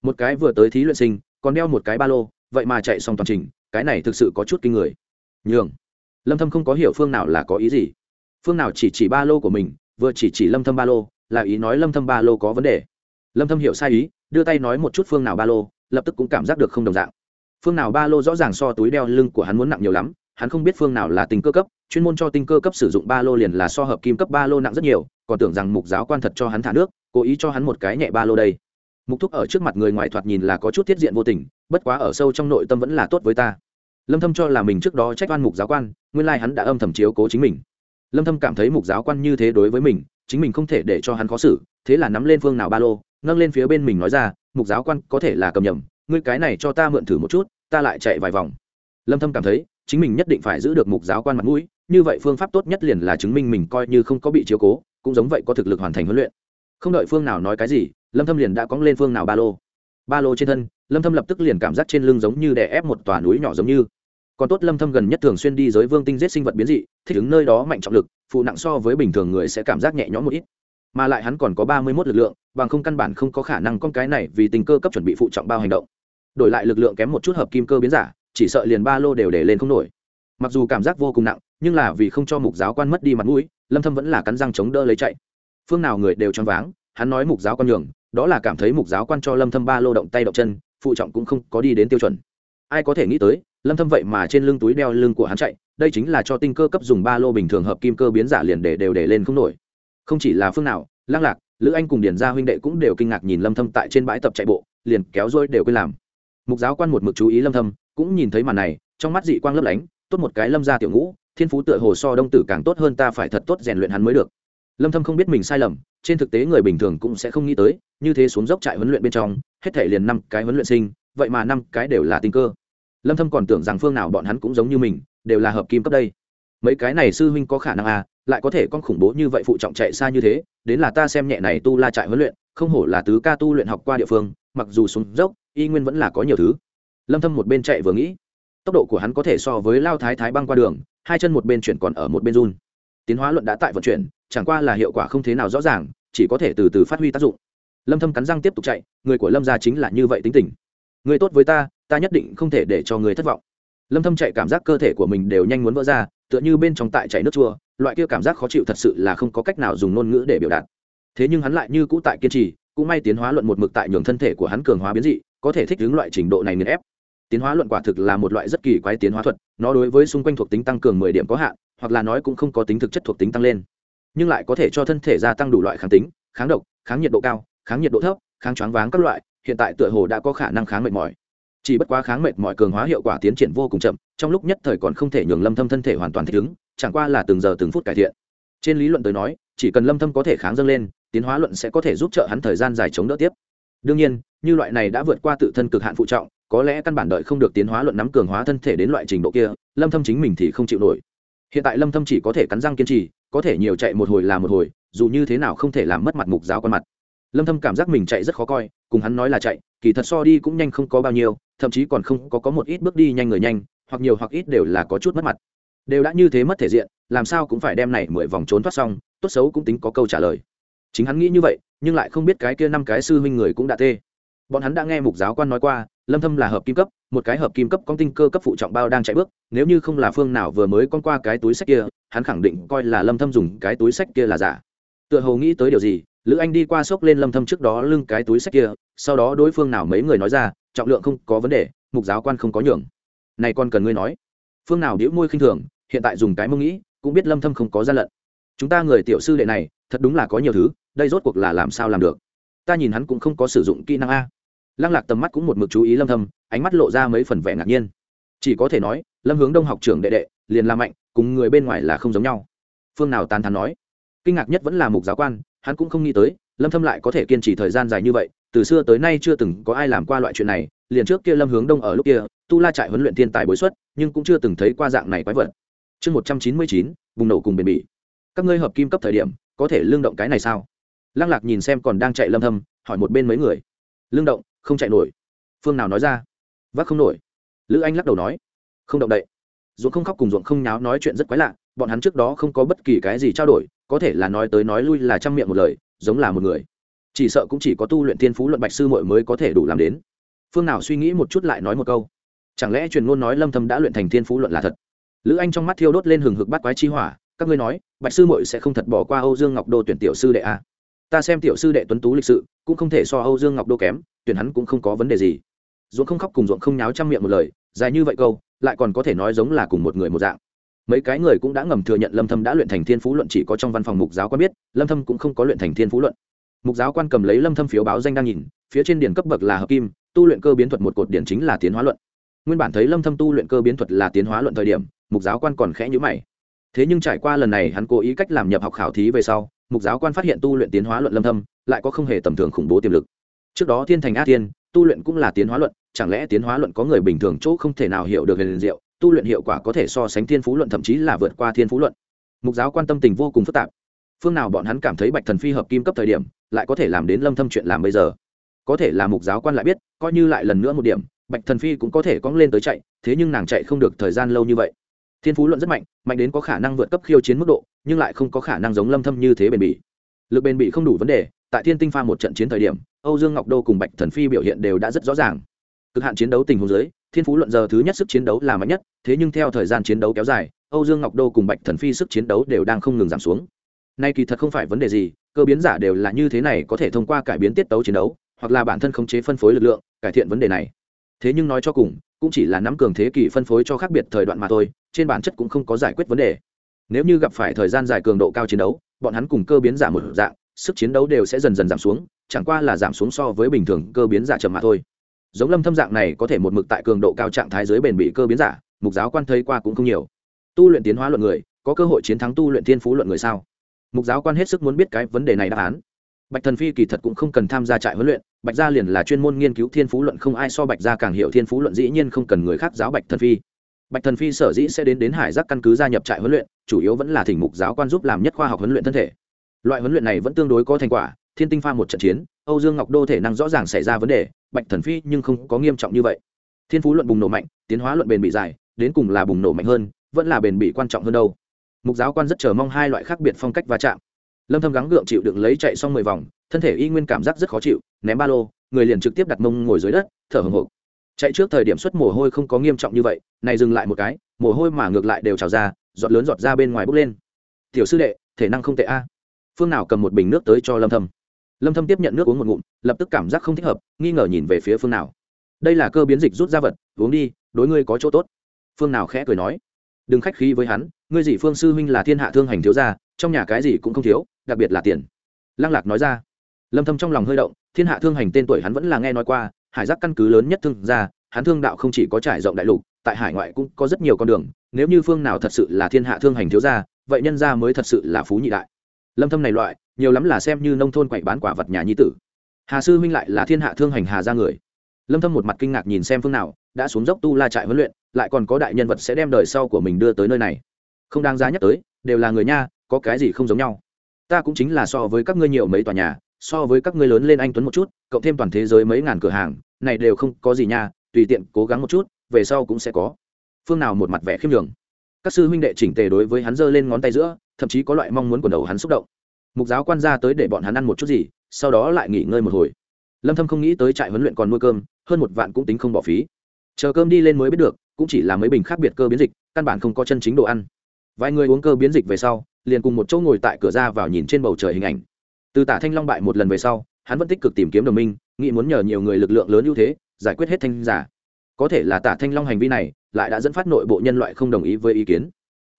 Một cái vừa tới thí luyện sinh, còn đeo một cái ba lô, vậy mà chạy xong toàn trình, cái này thực sự có chút kinh người. Nhường. Lâm thâm không có hiểu phương nào là có ý gì. Phương nào chỉ chỉ ba lô của mình, vừa chỉ chỉ lâm thâm ba lô, là ý nói lâm thâm ba lô có vấn đề. Lâm thâm hiểu sai ý, đưa tay nói một chút phương nào ba lô, lập tức cũng cảm giác được không đồng dạng. Phương nào ba lô rõ ràng so túi đeo lưng của hắn muốn nặng nhiều lắm, hắn không biết phương nào là tình cơ cấp, chuyên môn cho tinh cơ cấp sử dụng ba lô liền là so hợp kim cấp ba lô nặng rất nhiều, còn tưởng rằng mục giáo quan thật cho hắn thả nước cố ý cho hắn một cái nhẹ ba lô đây. Mục thúc ở trước mặt người ngoài thoạt nhìn là có chút thiết diện vô tình, bất quá ở sâu trong nội tâm vẫn là tốt với ta. Lâm thâm cho là mình trước đó trách oan mục giáo quan, nguyên lai hắn đã âm thầm chiếu cố chính mình. Lâm thâm cảm thấy mục giáo quan như thế đối với mình, chính mình không thể để cho hắn khó xử, thế là nắm lên phương nào ba lô, nâng lên phía bên mình nói ra, mục giáo quan, có thể là cầm nhầm, ngươi cái này cho ta mượn thử một chút, ta lại chạy vài vòng. Lâm thâm cảm thấy, chính mình nhất định phải giữ được mục giáo quan mặt mũi, như vậy phương pháp tốt nhất liền là chứng minh mình coi như không có bị chiếu cố, cũng giống vậy có thực lực hoàn thành huấn luyện không đợi phương nào nói cái gì, lâm thâm liền đã cóng lên phương nào ba lô. Ba lô trên thân, lâm thâm lập tức liền cảm giác trên lưng giống như đè ép một tòa núi nhỏ giống như. Còn tốt lâm thâm gần nhất thường xuyên đi giới vương tinh giết sinh vật biến dị, thích ứng nơi đó mạnh trọng lực, phụ nặng so với bình thường người sẽ cảm giác nhẹ nhõm một ít. Mà lại hắn còn có 31 lực lượng, bằng không căn bản không có khả năng con cái này vì tình cơ cấp chuẩn bị phụ trọng bao hành động. Đổi lại lực lượng kém một chút hợp kim cơ biến giả, chỉ sợ liền ba lô đều để lên không nổi. Mặc dù cảm giác vô cùng nặng, nhưng là vì không cho mục giáo quan mất đi mặt mũi, lâm thâm vẫn là cắn răng chống đỡ lấy chạy phương nào người đều choáng váng, hắn nói mục giáo quan nhường, đó là cảm thấy mục giáo quan cho lâm thâm ba lô động tay động chân, phụ trọng cũng không có đi đến tiêu chuẩn. Ai có thể nghĩ tới, lâm thâm vậy mà trên lưng túi đeo lưng của hắn chạy, đây chính là cho tinh cơ cấp dùng ba lô bình thường hợp kim cơ biến giả liền để đều để lên không nổi. Không chỉ là phương nào lang lạc, lữ anh cùng điền gia huynh đệ cũng đều kinh ngạc nhìn lâm thâm tại trên bãi tập chạy bộ, liền kéo dôi đều quên làm. Mục giáo quan một mực chú ý lâm thâm, cũng nhìn thấy màn này, trong mắt dị quang lấp lánh, tốt một cái lâm gia tiểu ngũ, thiên phú tựa hồ so đông tử càng tốt hơn ta phải thật tốt rèn luyện hắn mới được lâm thâm không biết mình sai lầm, trên thực tế người bình thường cũng sẽ không nghĩ tới, như thế xuống dốc trại huấn luyện bên trong, hết thể liền năm cái huấn luyện sinh, vậy mà năm cái đều là tinh cơ. Lâm thâm còn tưởng rằng phương nào bọn hắn cũng giống như mình, đều là hợp kim cấp đây. Mấy cái này sư huynh có khả năng à lại có thể con khủng bố như vậy phụ trọng chạy xa như thế, đến là ta xem nhẹ này tu la trại huấn luyện, không hổ là tứ ca tu luyện học qua địa phương, mặc dù xuống dốc, y nguyên vẫn là có nhiều thứ. Lâm thâm một bên chạy vừa nghĩ, tốc độ của hắn có thể so với lao thái thái băng qua đường, hai chân một bên chuyển còn ở một bên run. Tiến hóa luận đã tại vận chuyển chẳng qua là hiệu quả không thế nào rõ ràng, chỉ có thể từ từ phát huy tác dụng. Lâm thâm cắn răng tiếp tục chạy, người của lâm gia chính là như vậy tính tình. Người tốt với ta ta nhất định không thể để cho người thất vọng. Lâm thâm chạy cảm giác cơ thể của mình đều nhanh muốn vỡ ra, tựa như bên trong tại chảy nước chua, loại kia cảm giác khó chịu thật sự là không có cách nào dùng ngôn ngữ để biểu đạt. Thế nhưng hắn lại như cũ tại kiên trì, cũng may tiến hóa luận một mực tại nhường thân thể của hắn cường hóa biến dị, có thể thích ứng loại trình độ này nghiền ép. Tiến hóa luận quả thực là một loại rất kỳ quái tiến hóa thuật, nó đối với xung quanh thuộc tính tăng cường mười điểm có hạn, hoặc là nói cũng không có tính thực chất thuộc tính tăng lên nhưng lại có thể cho thân thể gia tăng đủ loại kháng tính, kháng độc, kháng nhiệt độ cao, kháng nhiệt độ thấp, kháng choáng váng các loại, hiện tại tựa hồ đã có khả năng kháng mệt mỏi. Chỉ bất quá kháng mệt mỏi cường hóa hiệu quả tiến triển vô cùng chậm, trong lúc nhất thời còn không thể nhường lâm thâm thân thể hoàn toàn thích ứng, chẳng qua là từng giờ từng phút cải thiện. Trên lý luận tới nói, chỉ cần lâm thâm có thể kháng dâng lên, tiến hóa luận sẽ có thể giúp trợ hắn thời gian dài chống đỡ tiếp. Đương nhiên, như loại này đã vượt qua tự thân cực hạn phụ trọng, có lẽ căn bản đợi không được tiến hóa luận nắm cường hóa thân thể đến loại trình độ kia, lâm thâm chính mình thì không chịu nổi. Hiện tại lâm thâm chỉ có thể cắn răng kiên trì có thể nhiều chạy một hồi là một hồi, dù như thế nào không thể làm mất mặt mục giáo quan mặt. Lâm thâm cảm giác mình chạy rất khó coi, cùng hắn nói là chạy, kỳ thật so đi cũng nhanh không có bao nhiêu, thậm chí còn không có có một ít bước đi nhanh người nhanh, hoặc nhiều hoặc ít đều là có chút mất mặt. Đều đã như thế mất thể diện, làm sao cũng phải đem này mười vòng trốn thoát xong, tốt xấu cũng tính có câu trả lời. Chính hắn nghĩ như vậy, nhưng lại không biết cái kia năm cái sư huynh người cũng đã tê. Bọn hắn đã nghe mục giáo quan nói qua lâm thâm là hợp kim cấp, một cái hợp kim cấp con tinh cơ cấp phụ trọng bao đang chạy bước, nếu như không là phương nào vừa mới con qua cái túi sách kia, hắn khẳng định coi là lâm thâm dùng cái túi sách kia là giả. Tựa hồ nghĩ tới điều gì, lữ anh đi qua xốc lên lâm thâm trước đó lưng cái túi sách kia, sau đó đối phương nào mấy người nói ra, trọng lượng không có vấn đề, mục giáo quan không có nhường. Này con cần ngươi nói. Phương nào điếu môi khinh thường, hiện tại dùng cái mông nghĩ, cũng biết lâm thâm không có gian lận. Chúng ta người tiểu sư đệ này, thật đúng là có nhiều thứ, đây rốt cuộc là làm sao làm được. Ta nhìn hắn cũng không có sử dụng kỹ năng a lăng lạc tầm mắt cũng một mực chú ý lâm thâm ánh mắt lộ ra mấy phần vẻ ngạc nhiên. Chỉ có thể nói lâm hướng đông học trưởng đệ đệ liền là mạnh cùng người bên ngoài là không giống nhau. Phương nào tán thán nói? Kinh ngạc nhất vẫn là mục giáo quan hắn cũng không nghĩ tới lâm thâm lại có thể kiên trì thời gian dài như vậy từ xưa tới nay chưa từng có ai làm qua loại chuyện này liền trước kia lâm hướng đông ở lúc kia tu la trại huấn luyện thiên tài bối xuất nhưng cũng chưa từng thấy qua dạng này quái vật. Chương 199, bùng nổ cùng bền bỉ. Các ngươi hợp kim cấp thời điểm có thể lương động cái này sao? Lăng lạc nhìn xem còn đang chạy lâm thâm hỏi một bên mấy người. Lương động không chạy nổi. Phương nào nói ra? Vác không nổi. Lữ anh lắc đầu nói, không động đậy. Ruộng không khóc cùng ruộng không nháo nói chuyện rất quái lạ, bọn hắn trước đó không có bất kỳ cái gì trao đổi, có thể là nói tới nói lui là trăm miệng một lời, giống là một người. Chỉ sợ cũng chỉ có tu luyện thiên phú luận bạch sư muội mới có thể đủ làm đến. Phương nào suy nghĩ một chút lại nói một câu. Chẳng lẽ truyền ngôn nói lâm thâm đã luyện thành thiên phú luận là thật? Lữ anh trong mắt thiêu đốt lên hừng hực bát quái chi hỏa, các ngươi nói, bạch sư muội sẽ không thật bỏ qua âu dương ngọc đô tuyển tiểu sư đệ a à? Ta xem tiểu sư đệ tuấn tú lịch sự, cũng không thể so âu dương ngọc đô kém, tuyển hắn cũng không có vấn đề gì. Ruộng không khóc cùng ruộng không nháo trăm miệng một lời, dài như vậy câu, lại còn có thể nói giống là cùng một người một dạng. Mấy cái người cũng đã ngầm thừa nhận lâm thâm đã luyện thành thiên phú luận chỉ có trong văn phòng mục giáo quan biết, lâm thâm cũng không có luyện thành thiên phú luận. Mục giáo quan cầm lấy lâm thâm phiếu báo danh đang nhìn, phía trên điển cấp bậc là hợp kim, tu luyện cơ biến thuật một cột điển chính là tiến hóa luận. Nguyên bản thấy lâm thâm tu luyện cơ biến thuật là tiến hóa luận thời điểm, mục giáo quan còn khẽ nhíu mày. Thế nhưng trải qua lần này hắn cố ý cách làm nhập học khảo thí về sau mục giáo quan phát hiện tu luyện tiến hóa luận lâm thâm, lại có không hề tầm thường khủng bố tiềm lực. Trước đó thiên thành a thiên, tu luyện cũng là tiến hóa luận, chẳng lẽ tiến hóa luận có người bình thường chỗ không thể nào hiểu được liền diệu, tu luyện hiệu quả có thể so sánh thiên phú luận thậm chí là vượt qua thiên phú luận. Mục giáo quan tâm tình vô cùng phức tạp. Phương nào bọn hắn cảm thấy bạch thần phi hợp kim cấp thời điểm, lại có thể làm đến lâm thâm chuyện làm bây giờ? Có thể là mục giáo quan lại biết, coi như lại lần nữa một điểm, bạch thần phi cũng có thể cong lên tới chạy, thế nhưng nàng chạy không được thời gian lâu như vậy thiên phú luận rất mạnh mạnh đến có khả năng vượt cấp khiêu chiến mức độ, nhưng lại không có khả năng giống lâm thâm như thế bền bỉ. Lực bền bỉ không đủ vấn đề, tại thiên tinh pha một trận chiến thời điểm, âu dương ngọc đô cùng bạch thần phi biểu hiện đều đã rất rõ ràng. Cực hạn chiến đấu tình huống dưới, thiên phú luận giờ thứ nhất sức chiến đấu là mạnh nhất, thế nhưng theo thời gian chiến đấu kéo dài, âu dương ngọc đô cùng bạch thần phi sức chiến đấu đều đang không ngừng giảm xuống. Nay kỳ thật không phải vấn đề gì, cơ biến giả đều là như thế này có thể thông qua cải biến tiết tấu chiến đấu, hoặc là bản thân khống chế phân phối lực lượng, cải thiện vấn đề này. Thế nhưng nói cho cùng, cũng chỉ là nắm cường thế kỷ phân phối cho khác biệt thời đoạn mà thôi trên bản chất cũng không có giải quyết vấn đề. Nếu như gặp phải thời gian dài cường độ cao chiến đấu, bọn hắn cùng cơ biến giả một dạng, sức chiến đấu đều sẽ dần dần giảm xuống, chẳng qua là giảm xuống so với bình thường cơ biến giả chậm mà thôi. Giống lâm thâm dạng này có thể một mực tại cường độ cao trạng thái dưới bền bị cơ biến giả, mục giáo quan thấy qua cũng không nhiều. Tu luyện tiến hóa luận người, có cơ hội chiến thắng tu luyện thiên phú luận người sao? Mục giáo quan hết sức muốn biết cái vấn đề này đáp án. Bạch thần phi kỳ thật cũng không cần tham gia trại huấn luyện, bạch gia liền là chuyên môn nghiên cứu thiên phú luận, không ai so bạch gia càng hiểu thiên phú luận, dĩ nhiên không cần người khác giáo bạch thần phi bạch thần phi sở dĩ sẽ đến đến hải giác căn cứ gia nhập trại huấn luyện, chủ yếu vẫn là thỉnh mục giáo quan giúp làm nhất khoa học huấn luyện thân thể. Loại huấn luyện này vẫn tương đối có thành quả, thiên tinh pha một trận chiến, âu dương ngọc đô thể năng rõ ràng xảy ra vấn đề, bạch thần phi nhưng không có nghiêm trọng như vậy. Thiên phú luận bùng nổ mạnh, tiến hóa luận bền bị dài, đến cùng là bùng nổ mạnh hơn, vẫn là bền bị quan trọng hơn đâu. Mục giáo quan rất chờ mong hai loại khác biệt phong cách va chạm. Lâm thâm gắng gượng chịu đựng lấy chạy xong mười vòng, thân thể y nguyên cảm giác rất khó chịu, ném ba lô, người liền trực tiếp đặt mông ngồi dưới đất, thở hổn hộc chạy trước thời điểm xuất mồ hôi không có nghiêm trọng như vậy, này dừng lại một cái, mồ hôi mà ngược lại đều trào ra, giọt lớn giọt ra bên ngoài bốc lên. Tiểu sư đệ, thể năng không tệ a. Phương nào cầm một bình nước tới cho lâm thâm. Lâm thâm tiếp nhận nước uống một ngụm, lập tức cảm giác không thích hợp, nghi ngờ nhìn về phía phương nào. Đây là cơ biến dịch rút ra vật, uống đi, đối ngươi có chỗ tốt. Phương nào khẽ cười nói. Đừng khách khí với hắn, ngươi dì phương sư huynh là thiên hạ thương hành thiếu gia, trong nhà cái gì cũng không thiếu, đặc biệt là tiền. Lăng lạc nói ra. Lâm thâm trong lòng hơi động, thiên hạ thương hành tên tuổi hắn vẫn là nghe nói qua hải giác căn cứ lớn nhất thương gia, hắn thương đạo không chỉ có trải rộng đại lục, tại hải ngoại cũng có rất nhiều con đường, nếu như phương nào thật sự là thiên hạ thương hành thiếu gia, vậy nhân gia mới thật sự là phú nhị đại. Lâm thâm này loại, nhiều lắm là xem như nông thôn quậy bán quả vật nhà nhi tử. Hà sư huynh lại là thiên hạ thương hành hà gia người. Lâm thâm một mặt kinh ngạc nhìn xem phương nào, đã xuống dốc tu la trại huấn luyện, lại còn có đại nhân vật sẽ đem đời sau của mình đưa tới nơi này. Không đáng giá nhắc tới, đều là người nha, có cái gì không giống nhau. Ta cũng chính là so với các ngươi nhiều mấy tòa nhà so với các ngươi lớn lên anh tuấn một chút, cộng thêm toàn thế giới mấy ngàn cửa hàng, này đều không có gì nha, tùy tiện cố gắng một chút, về sau cũng sẽ có. Phương nào một mặt vẻ khiêm nhường. Các sư huynh đệ chỉnh tề đối với hắn giơ lên ngón tay giữa, thậm chí có loại mong muốn của đầu hắn xúc động. Mục giáo quan ra tới để bọn hắn ăn một chút gì, sau đó lại nghỉ ngơi một hồi. Lâm thâm không nghĩ tới trại huấn luyện còn nuôi cơm, hơn một vạn cũng tính không bỏ phí. Chờ cơm đi lên mới biết được, cũng chỉ là mấy bình khác biệt cơ biến dịch, căn bản không có chân chính đồ ăn. Vài người uống cơ biến dịch về sau, liền cùng một chỗ ngồi tại cửa ra vào nhìn trên bầu trời hình ảnh từ tả thanh long bại một lần về sau, hắn vẫn tích cực tìm kiếm đồng minh, nghĩ muốn nhờ nhiều người lực lượng lớn ưu thế, giải quyết hết thanh giả. Có thể là tả thanh long hành vi này, lại đã dẫn phát nội bộ nhân loại không đồng ý với ý kiến.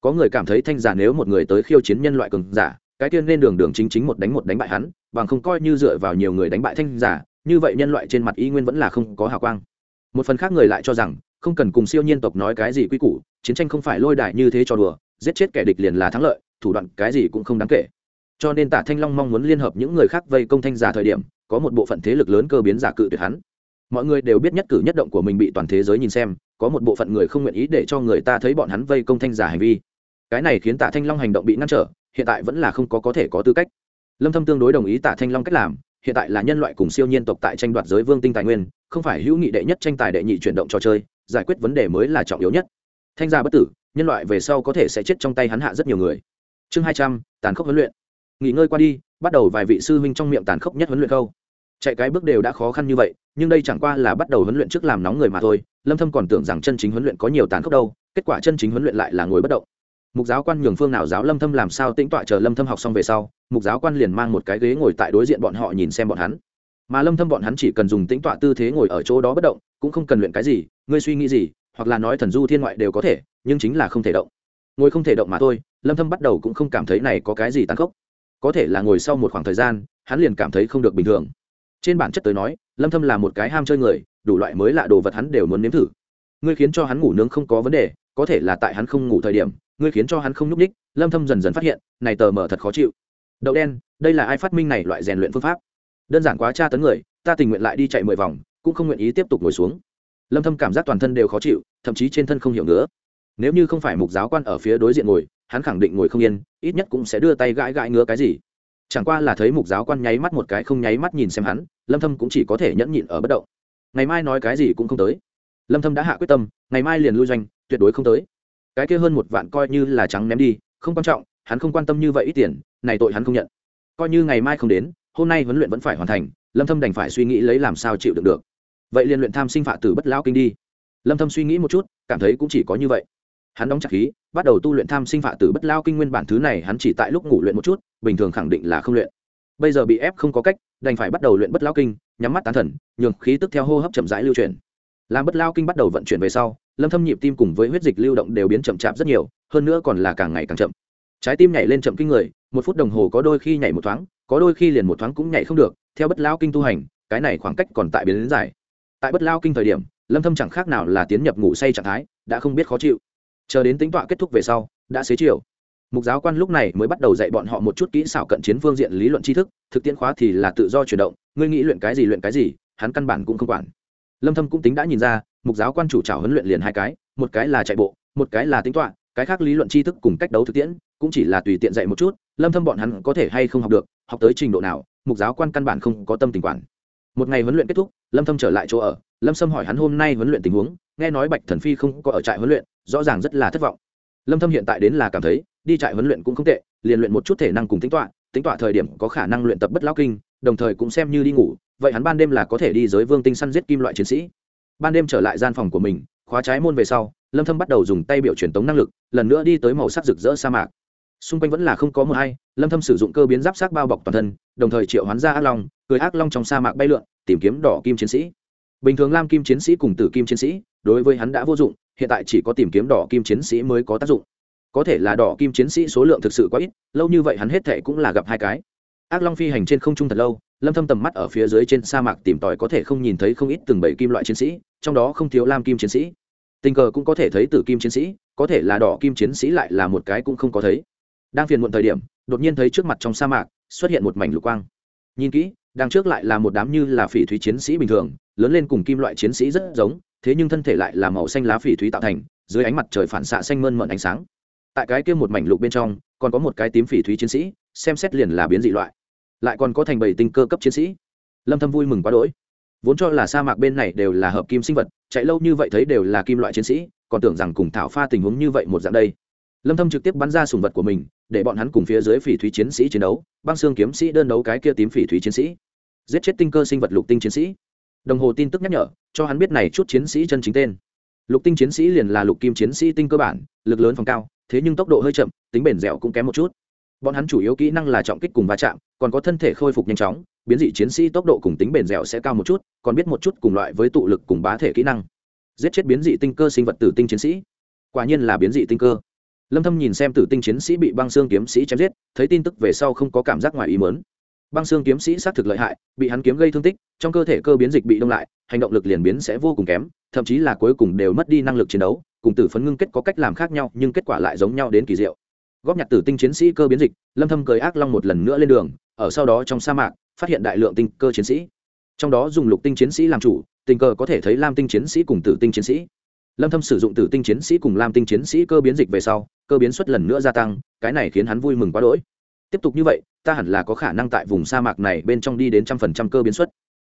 Có người cảm thấy thanh giả nếu một người tới khiêu chiến nhân loại cường giả, cái tiên nên đường đường chính chính một đánh một đánh bại hắn, bằng không coi như dựa vào nhiều người đánh bại thanh giả, như vậy nhân loại trên mặt y nguyên vẫn là không có hào quang. Một phần khác người lại cho rằng, không cần cùng siêu nhiên tộc nói cái gì quy củ, chiến tranh không phải lôi đài như thế cho đùa, giết chết kẻ địch liền là thắng lợi, thủ đoạn cái gì cũng không đáng kể cho nên tả thanh long mong muốn liên hợp những người khác vây công thanh giả thời điểm, có một bộ phận thế lực lớn cơ biến giả cự tuyệt hắn. Mọi người đều biết nhất cử nhất động của mình bị toàn thế giới nhìn xem, có một bộ phận người không nguyện ý để cho người ta thấy bọn hắn vây công thanh giả hành vi. Cái này khiến tả thanh long hành động bị ngăn trở, hiện tại vẫn là không có có thể có tư cách. Lâm thâm tương đối đồng ý tả thanh long cách làm, hiện tại là nhân loại cùng siêu nhiên tộc tại tranh đoạt giới vương tinh tài nguyên, không phải hữu nghị đệ nhất tranh tài đệ nhị chuyển động trò chơi, giải quyết vấn đề mới là trọng yếu nhất. Thanh gia bất tử, nhân loại về sau có thể sẽ chết trong tay hắn hạ rất nhiều người. Chương hai trăm, tàn khốc huấn luyện nghỉ ngơi qua đi, bắt đầu vài vị sư huynh trong miệng tàn khốc nhất huấn luyện câu. Chạy cái bước đều đã khó khăn như vậy, nhưng đây chẳng qua là bắt đầu huấn luyện trước làm nóng người mà thôi. Lâm thâm còn tưởng rằng chân chính huấn luyện có nhiều tàn khốc đâu, kết quả chân chính huấn luyện lại là ngồi bất động. Mục giáo quan nhường phương nào giáo lâm thâm làm sao tĩnh tọa chờ lâm thâm học xong về sau, mục giáo quan liền mang một cái ghế ngồi tại đối diện bọn họ nhìn xem bọn hắn. Mà lâm thâm bọn hắn chỉ cần dùng tĩnh tọa tư thế ngồi ở chỗ đó bất động, cũng không cần luyện cái gì, ngươi suy nghĩ gì, hoặc là nói thần du thiên ngoại đều có thể, nhưng chính là không thể động. Ngồi không thể động mà thôi, lâm thâm bắt đầu cũng không cảm thấy này có cái gì tàn khốc có thể là ngồi sau một khoảng thời gian, hắn liền cảm thấy không được bình thường. Trên bản chất tới nói, lâm thâm là một cái ham chơi người, đủ loại mới lạ đồ vật hắn đều muốn nếm thử. Ngươi khiến cho hắn ngủ nướng không có vấn đề, có thể là tại hắn không ngủ thời điểm, ngươi khiến cho hắn không nhúc ních lâm thâm dần dần phát hiện, này tờ mở thật khó chịu. Đậu đen, đây là ai phát minh này loại rèn luyện phương pháp? Đơn giản quá tra tấn người, ta tình nguyện lại đi chạy mười vòng, cũng không nguyện ý tiếp tục ngồi xuống. Lâm thâm cảm giác toàn thân đều khó chịu, thậm chí trên thân không hiểu nữa. Nếu như không phải mục giáo quan ở phía đối diện ngồi hắn khẳng định ngồi không yên, ít nhất cũng sẽ đưa tay gãi gãi ngứa cái gì. Chẳng qua là thấy mục giáo quan nháy mắt một cái không nháy mắt nhìn xem hắn, lâm thâm cũng chỉ có thể nhẫn nhịn ở bất động. Ngày mai nói cái gì cũng không tới. Lâm thâm đã hạ quyết tâm, ngày mai liền lui doanh, tuyệt đối không tới. Cái kia hơn một vạn coi như là trắng ném đi, không quan trọng, hắn không quan tâm như vậy ít tiền, này tội hắn không nhận. Coi như ngày mai không đến, hôm nay huấn luyện vẫn phải hoàn thành, lâm thâm đành phải suy nghĩ lấy làm sao chịu đựng được. Vậy liền luyện tham sinh phạt tử bất lão kinh đi. Lâm thâm suy nghĩ một chút, cảm thấy cũng chỉ có như vậy hắn đóng chặt khí, bắt đầu tu luyện tham sinh phạ tử bất lao kinh nguyên bản thứ này, hắn chỉ tại lúc ngủ luyện một chút, bình thường khẳng định là không luyện. Bây giờ bị ép không có cách, đành phải bắt đầu luyện bất lao kinh, nhắm mắt tán thần, nhường khí tức theo hô hấp chậm rãi lưu chuyển. Làm bất lao kinh bắt đầu vận chuyển về sau, lâm thâm nhịp tim cùng với huyết dịch lưu động đều biến chậm chạp rất nhiều, hơn nữa còn là càng ngày càng chậm. Trái tim nhảy lên chậm kinh người, một phút đồng hồ có đôi khi nhảy một thoáng, có đôi khi liền một thoáng cũng nhảy không được, theo bất lao kinh tu hành, cái này khoảng cách còn tại biến đến dài. Tại bất lao kinh thời điểm, lâm thâm chẳng khác nào là tiến nhập ngủ say trạng thái, đã không biết khó chịu chờ đến tính tọa kết thúc về sau, đã xế chiều. Mục giáo quan lúc này mới bắt đầu dạy bọn họ một chút kỹ xảo cận chiến phương diện lý luận tri thức, thực tiễn khóa thì là tự do chuyển động, ngươi nghĩ luyện cái gì luyện cái gì, hắn căn bản cũng không quản. Lâm thâm cũng tính đã nhìn ra, mục giáo quan chủ trào huấn luyện liền hai cái, một cái là chạy bộ, một cái là tính tọa, cái khác lý luận tri thức cùng cách đấu thực tiễn, cũng chỉ là tùy tiện dạy một chút, lâm thâm bọn hắn có thể hay không học được, học tới trình độ nào, mục giáo quan căn bản không có tâm tình quản. Một ngày huấn luyện kết thúc, lâm thâm trở lại chỗ ở, lâm sâm hỏi hắn hôm nay huấn luyện tình huống, nghe nói bạch thần phi không có ở trại huấn luyện rõ ràng rất là thất vọng. Lâm thâm hiện tại đến là cảm thấy, đi trại huấn luyện cũng không tệ, liền luyện một chút thể năng cùng tính toán tính toán thời điểm có khả năng luyện tập bất lão kinh, đồng thời cũng xem như đi ngủ, vậy hắn ban đêm là có thể đi giới vương tinh săn giết kim loại chiến sĩ. Ban đêm trở lại gian phòng của mình, khóa trái môn về sau, lâm thâm bắt đầu dùng tay biểu truyền tống năng lực, lần nữa đi tới màu sắc rực rỡ sa mạc. Xung quanh vẫn là không có mưa hay, lâm thâm sử dụng cơ biến giáp xác bao bọc toàn thân, đồng thời triệu hoán ra ác long cười ác long trong sa mạc bay lượn, tìm kiếm đỏ kim chiến sĩ. Bình thường lam kim chiến sĩ cùng tử kim chiến sĩ, đối với hắn đã vô dụng hiện tại chỉ có tìm kiếm đỏ kim chiến sĩ mới có tác dụng. Có thể là đỏ kim chiến sĩ số lượng thực sự quá ít, lâu như vậy hắn hết thệ cũng là gặp hai cái. Ác long phi hành trên không trung thật lâu, lâm thâm tầm mắt ở phía dưới trên sa mạc tìm tòi có thể không nhìn thấy không ít từng bảy kim loại chiến sĩ, trong đó không thiếu lam kim chiến sĩ. Tình cờ cũng có thể thấy tử kim chiến sĩ, có thể là đỏ kim chiến sĩ lại là một cái cũng không có thấy. Đang phiền muộn thời điểm, đột nhiên thấy trước mặt trong sa mạc xuất hiện một mảnh lục quang. Nhìn kỹ, đằng trước lại là một đám như là phỉ thúy chiến sĩ bình thường lớn lên cùng kim loại chiến sĩ rất giống, thế nhưng thân thể lại là màu xanh lá phỉ thúy tạo thành, dưới ánh mặt trời phản xạ xanh mơn mận ánh sáng. Tại cái kia một mảnh lục bên trong, còn có một cái tím phỉ thúy chiến sĩ, xem xét liền là biến dị loại. Lại còn có thành bảy tinh cơ cấp chiến sĩ. Lâm thâm vui mừng quá đỗi. Vốn cho là sa mạc bên này đều là hợp kim sinh vật, chạy lâu như vậy thấy đều là kim loại chiến sĩ, còn tưởng rằng cùng thảo pha tình huống như vậy một dạng đây. Lâm thâm trực tiếp bắn ra sùng vật của mình, để bọn hắn cùng phía dưới phỉ thúy chiến sĩ chiến đấu, băng xương kiếm sĩ đơn đấu cái kia tím phỉ thúy chiến sĩ. Giết chết tinh cơ sinh vật lục tinh chiến sĩ đồng hồ tin tức nhắc nhở, cho hắn biết này chút chiến sĩ chân chính tên. Lục tinh chiến sĩ liền là lục kim chiến sĩ tinh cơ bản, lực lớn phòng cao, thế nhưng tốc độ hơi chậm, tính bền dẻo cũng kém một chút. Bọn hắn chủ yếu kỹ năng là trọng kích cùng va chạm, còn có thân thể khôi phục nhanh chóng, biến dị chiến sĩ tốc độ cùng tính bền dẻo sẽ cao một chút, còn biết một chút cùng loại với tụ lực cùng bá thể kỹ năng. Giết chết biến dị tinh cơ sinh vật tử tinh chiến sĩ. Quả nhiên là biến dị tinh cơ. Lâm thâm nhìn xem tử tinh chiến sĩ bị băng xương kiếm sĩ chém giết, thấy tin tức về sau không có cảm giác ngoài ý muốn băng xương kiếm sĩ xác thực lợi hại, bị hắn kiếm gây thương tích, trong cơ thể cơ biến dịch bị đông lại, hành động lực liền biến sẽ vô cùng kém, thậm chí là cuối cùng đều mất đi năng lực chiến đấu, cùng tử phấn ngưng kết có cách làm khác nhau, nhưng kết quả lại giống nhau đến kỳ diệu. Góp nhặt tử tinh chiến sĩ cơ biến dịch, lâm thâm cười ác long một lần nữa lên đường, ở sau đó trong sa mạc, phát hiện đại lượng tinh cơ chiến sĩ. Trong đó dùng lục tinh chiến sĩ làm chủ tình cờ có thể thấy lam tinh chiến sĩ cùng tử tinh chiến sĩ. Lâm thâm sử dụng tử tinh chiến sĩ cùng lam tinh chiến sĩ cơ biến dịch về sau, cơ biến suất lần nữa gia tăng, cái này khiến hắn vui mừng quá đỗi. Tiếp tục như vậy ta hẳn là có khả năng tại vùng sa mạc này bên trong đi đến trăm phần trăm cơ biến suất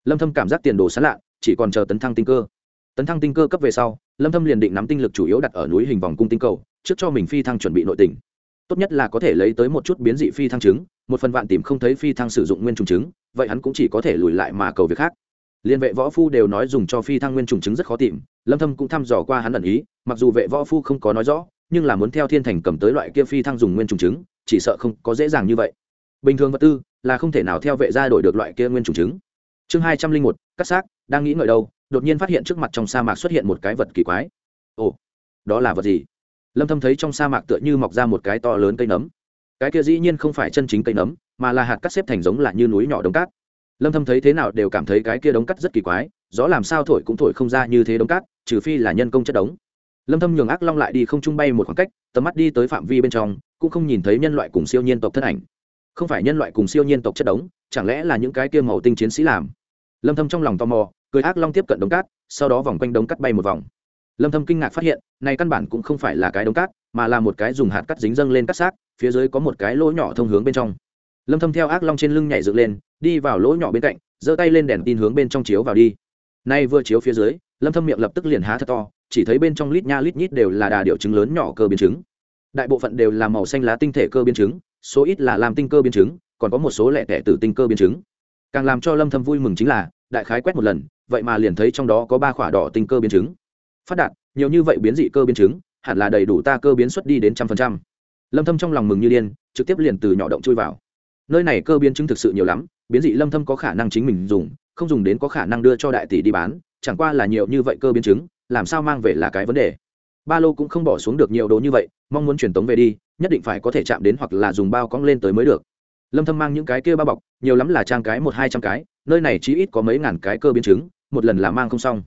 lâm thâm cảm giác tiền đồ sán lạ, chỉ còn chờ tấn thăng tinh cơ. Tấn thăng tinh cơ cấp về sau, lâm thâm liền định nắm tinh lực chủ yếu đặt ở núi hình vòng cung tinh cầu, trước cho mình phi thăng chuẩn bị nội tình. Tốt nhất là có thể lấy tới một chút biến dị phi thăng trứng một phần vạn tìm không thấy phi thăng sử dụng nguyên trùng trứng vậy hắn cũng chỉ có thể lùi lại mà cầu việc khác. Liên vệ võ phu đều nói dùng cho phi thăng nguyên trùng trứng rất khó tìm, lâm thâm cũng thăm dò qua hắn ẩn ý, mặc dù vệ võ phu không có nói rõ, nhưng là muốn theo thiên thành cầm tới loại kia phi thăng dùng nguyên trùng trứng chỉ sợ không có dễ dàng như vậy bình thường vật tư là không thể nào theo vệ gia đổi được loại kia nguyên trùng trứng. Chương hai trăm linh một, cắt xác, đang nghĩ ngợi đâu, đột nhiên phát hiện trước mặt trong sa mạc xuất hiện một cái vật kỳ quái. Ồ, đó là vật gì? Lâm thâm thấy trong sa mạc tựa như mọc ra một cái to lớn cây nấm. Cái kia dĩ nhiên không phải chân chính cây nấm, mà là hạt cắt xếp thành giống là như núi nhỏ đống cát. Lâm thâm thấy thế nào đều cảm thấy cái kia đống cát rất kỳ quái gió làm sao thổi cũng thổi không ra như thế đống cát, trừ phi là nhân công chất đống. Lâm thâm nhường ác long lại đi không trung bay một khoảng cách, tầm mắt đi tới phạm vi bên trong, cũng không nhìn thấy nhân loại cùng siêu nhiên tộc thân ảnh không phải nhân loại cùng siêu nhiên tộc chất đống, chẳng lẽ là những cái kia màu tinh chiến sĩ làm? Lâm thâm trong lòng tò mò, cười ác long tiếp cận đống cát, sau đó vòng quanh đống cát bay một vòng. Lâm thâm kinh ngạc phát hiện, này căn bản cũng không phải là cái đống cát, mà là một cái dùng hạt cát dính dâng lên cát xác, phía dưới có một cái lỗ nhỏ thông hướng bên trong. Lâm thâm theo ác long trên lưng nhảy dựng lên, đi vào lỗ nhỏ bên cạnh, giơ tay lên đèn tin hướng bên trong chiếu vào đi. Nay vừa chiếu phía dưới, lâm thâm miệng lập tức liền há thật to, chỉ thấy bên trong lít nha lít nhít đều là đà điệu trứng lớn nhỏ cơ biến trứng. Đại bộ phận đều là màu xanh lá tinh thể cơ biến trứng số ít là làm tinh cơ biến chứng, còn có một số lẻ tẻ từ tinh cơ biến chứng, càng làm cho lâm thâm vui mừng chính là đại khái quét một lần vậy mà liền thấy trong đó có ba khỏa đỏ tinh cơ biến chứng, phát đạt nhiều như vậy biến dị cơ biến chứng, hẳn là đầy đủ ta cơ biến xuất đi đến trăm phần trăm. Lâm thâm trong lòng mừng như điên trực tiếp liền từ nhỏ động chui vào. Nơi này cơ biến chứng thực sự nhiều lắm biến dị lâm thâm có khả năng chính mình dùng không dùng đến có khả năng đưa cho đại tỷ đi bán chẳng qua là nhiều như vậy cơ biến chứng, làm sao mang về là cái vấn đề. Ba lô cũng không bỏ xuống được nhiều đồ như vậy mong muốn truyền tống về đi nhất định phải có thể chạm đến hoặc là dùng bao cong lên tới mới được. Lâm thâm mang những cái kia bao bọc, nhiều lắm là trang cái một hai trăm cái, nơi này chỉ ít có mấy ngàn cái cơ biến chứng, một lần là mang không xong.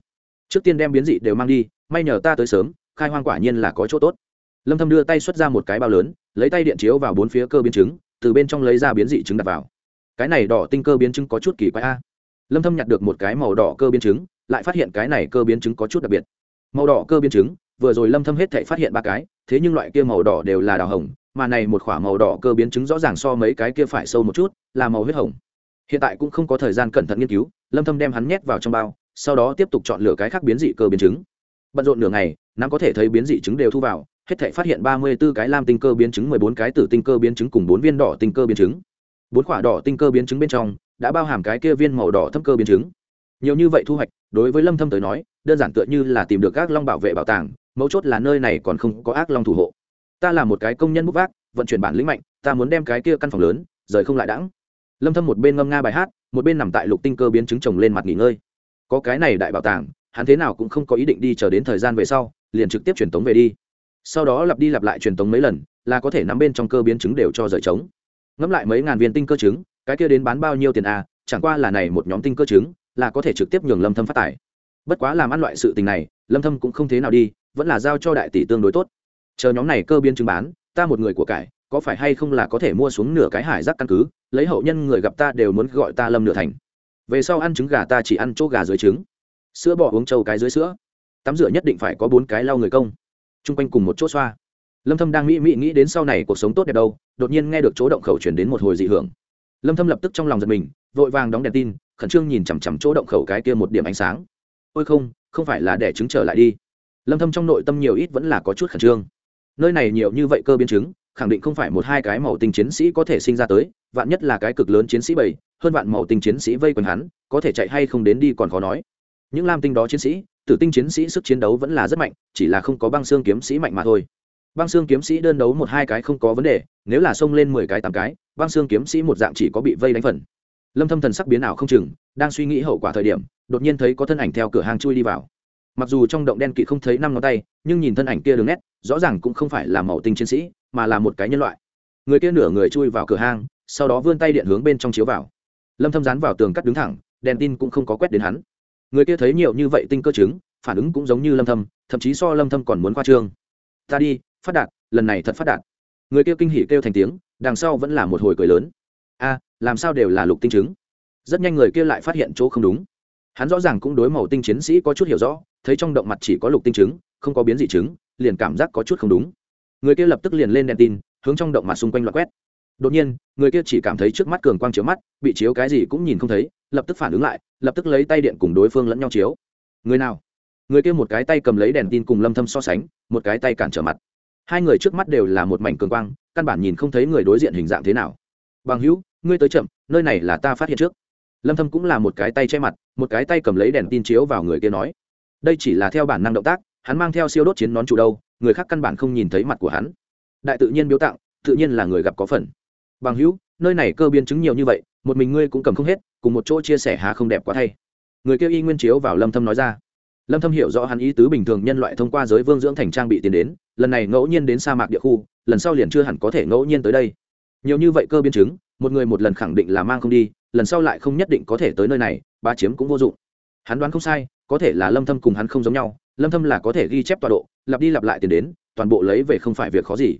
Trước tiên đem biến dị đều mang đi, may nhờ ta tới sớm, khai hoang quả nhiên là có chỗ tốt. Lâm thâm đưa tay xuất ra một cái bao lớn, lấy tay điện chiếu vào bốn phía cơ biến chứng, từ bên trong lấy ra biến dị trứng đặt vào. Cái này đỏ tinh cơ biến chứng có chút kỳ quái a. Lâm thâm nhặt được một cái màu đỏ cơ biến chứng, lại phát hiện cái này cơ biến chứng có chút đặc biệt. Màu đỏ cơ biến chứng, vừa rồi lâm thâm hết thảy phát hiện ba cái thế nhưng loại kia màu đỏ đều là đào hồng, mà này một khỏa màu đỏ cơ biến chứng rõ ràng so mấy cái kia phải sâu một chút, là màu huyết hồng. Hiện tại cũng không có thời gian cẩn thận nghiên cứu, lâm thâm đem hắn nhét vào trong bao, sau đó tiếp tục chọn lựa cái khác biến dị cơ biến chứng. Bận rộn nửa ngày, nắm có thể thấy biến dị chứng đều thu vào, hết thảy phát hiện 34 cái lam tinh cơ biến chứng 14 cái tử tinh cơ biến chứng cùng 4 viên đỏ tinh cơ biến chứng. Bốn quả đỏ tinh cơ biến chứng bên trong, đã bao hàm cái kia viên màu đỏ thâm cơ biến chứng. Nhiều như vậy thu hoạch, đối với lâm thâm tới nói, đơn giản tựa như là tìm được các long bảo vệ bảo tàng mấu chốt là nơi này còn không có ác long thủ hộ. Ta là một cái công nhân bút vác, vận chuyển bản lĩnh mạnh, ta muốn đem cái kia căn phòng lớn, rời không lại đãng lâm thâm một bên ngâm nga bài hát, một bên nằm tại lục tinh cơ biến chứng chồng lên mặt nghỉ ngơi. Có cái này đại bảo tàng, hắn thế nào cũng không có ý định đi chờ đến thời gian về sau, liền trực tiếp truyền tống về đi. Sau đó lặp đi lặp lại truyền tống mấy lần, là có thể nắm bên trong cơ biến chứng đều cho rời trống. Ngẫm lại mấy ngàn viên tinh cơ trứng cái kia đến bán bao nhiêu tiền à chẳng qua là này một nhóm tinh cơ trứng là có thể trực tiếp nhường lâm thâm phát tải. bất quá làm ăn loại sự tình này, lâm thâm cũng không thế nào đi vẫn là giao cho đại tỷ tương đối tốt. Chờ nhóm này cơ biến chứng bán, ta một người của cải, có phải hay không là có thể mua xuống nửa cái hải rác căn cứ, lấy hậu nhân người gặp ta đều muốn gọi ta lâm nửa thành. Về sau ăn trứng gà ta chỉ ăn chỗ gà dưới trứng. Sữa bò uống trâu cái dưới sữa. Tắm rửa nhất định phải có bốn cái lau người công. Chung quanh cùng một chỗ xoa. Lâm thâm đang mỹ mỹ nghĩ đến sau này cuộc sống tốt đẹp đâu, đột nhiên nghe được chỗ động khẩu chuyển đến một hồi dị hưởng. Lâm thâm lập tức trong lòng giật mình, vội vàng đóng đèn tin, khẩn trương nhìn chằm chằm chỗ động khẩu cái kia một điểm ánh sáng. Ôi không không phải là để trứng trở lại đi lâm thâm trong nội tâm nhiều ít vẫn là có chút khẩn trương. Nơi này nhiều như vậy cơ biến chứng, khẳng định không phải một hai cái màu tinh chiến sĩ có thể sinh ra tới, vạn nhất là cái cực lớn chiến sĩ bảy, hơn vạn màu tinh chiến sĩ vây quanh hắn, có thể chạy hay không đến đi còn khó nói. Những lam tinh đó chiến sĩ, tử tinh chiến sĩ sức chiến đấu vẫn là rất mạnh, chỉ là không có băng xương kiếm sĩ mạnh mà thôi. Băng xương kiếm sĩ đơn đấu một hai cái không có vấn đề, nếu là xông lên mười cái, tám cái, băng xương kiếm sĩ một dạng chỉ có bị vây đánh phần. Lâm thâm thần sắc biến ảo không chừng, đang suy nghĩ hậu quả thời điểm, đột nhiên thấy có thân ảnh theo cửa hàng chui đi vào mặc dù trong động đen kỵ không thấy năm ngón tay, nhưng nhìn thân ảnh kia đường nét, rõ ràng cũng không phải là màu tinh chiến sĩ, mà là một cái nhân loại. Người kia nửa người chui vào cửa hang, sau đó vươn tay điện hướng bên trong chiếu vào. Lâm thâm dán vào tường cắt đứng thẳng, đèn tin cũng không có quét đến hắn. Người kia thấy nhiều như vậy tinh cơ chứng, phản ứng cũng giống như lâm thâm, thậm chí so lâm thâm còn muốn khoa trương. Ta đi, phát đạt, lần này thật phát đạt. Người kia kinh hỉ kêu thành tiếng, đằng sau vẫn là một hồi cười lớn. A, làm sao đều là lục tinh chứng? Rất nhanh người kia lại phát hiện chỗ không đúng hắn rõ ràng cũng đối màu tinh chiến sĩ có chút hiểu rõ, thấy trong động mặt chỉ có lục tinh chứng không có biến dị chứng liền cảm giác có chút không đúng. Người kia lập tức liền lên đèn tin, hướng trong động mặt xung quanh loạt quét. Đột nhiên, người kia chỉ cảm thấy trước mắt cường quang chiếu mắt, bị chiếu cái gì cũng nhìn không thấy, lập tức phản ứng lại, lập tức lấy tay điện cùng đối phương lẫn nhau chiếu. Người nào? Người kia một cái tay cầm lấy đèn tin cùng lâm thâm so sánh, một cái tay cản trở mặt. Hai người trước mắt đều là một mảnh cường quang, căn bản nhìn không thấy người đối diện hình dạng thế nào. Bằng hữu, ngươi tới chậm, nơi này là ta phát hiện trước lâm thâm cũng là một cái tay che mặt, một cái tay cầm lấy đèn tin chiếu vào người kia nói, đây chỉ là theo bản năng động tác, hắn mang theo siêu đốt chiến nón chủ đâu, người khác căn bản không nhìn thấy mặt của hắn. Đại tự nhiên biếu tặng, tự nhiên là người gặp có phần. Bằng hữu, nơi này cơ biến chứng nhiều như vậy, một mình ngươi cũng cầm không hết, cùng một chỗ chia sẻ há không đẹp quá thay. Người kêu y nguyên chiếu vào lâm thâm nói ra. Lâm thâm hiểu rõ hắn ý tứ bình thường nhân loại thông qua giới vương dưỡng thành trang bị tiền đến, lần này ngẫu nhiên đến sa mạc địa khu, lần sau liền chưa hẳn có thể ngẫu nhiên tới đây. Nhiều như vậy cơ biến chứng, một người một lần khẳng định là mang không đi lần sau lại không nhất định có thể tới nơi này ba chiếm cũng vô dụng. Hắn đoán không sai, có thể là lâm thâm cùng hắn không giống nhau, lâm thâm là có thể ghi chép tọa độ, lặp đi lặp lại tiền đến, toàn bộ lấy về không phải việc khó gì.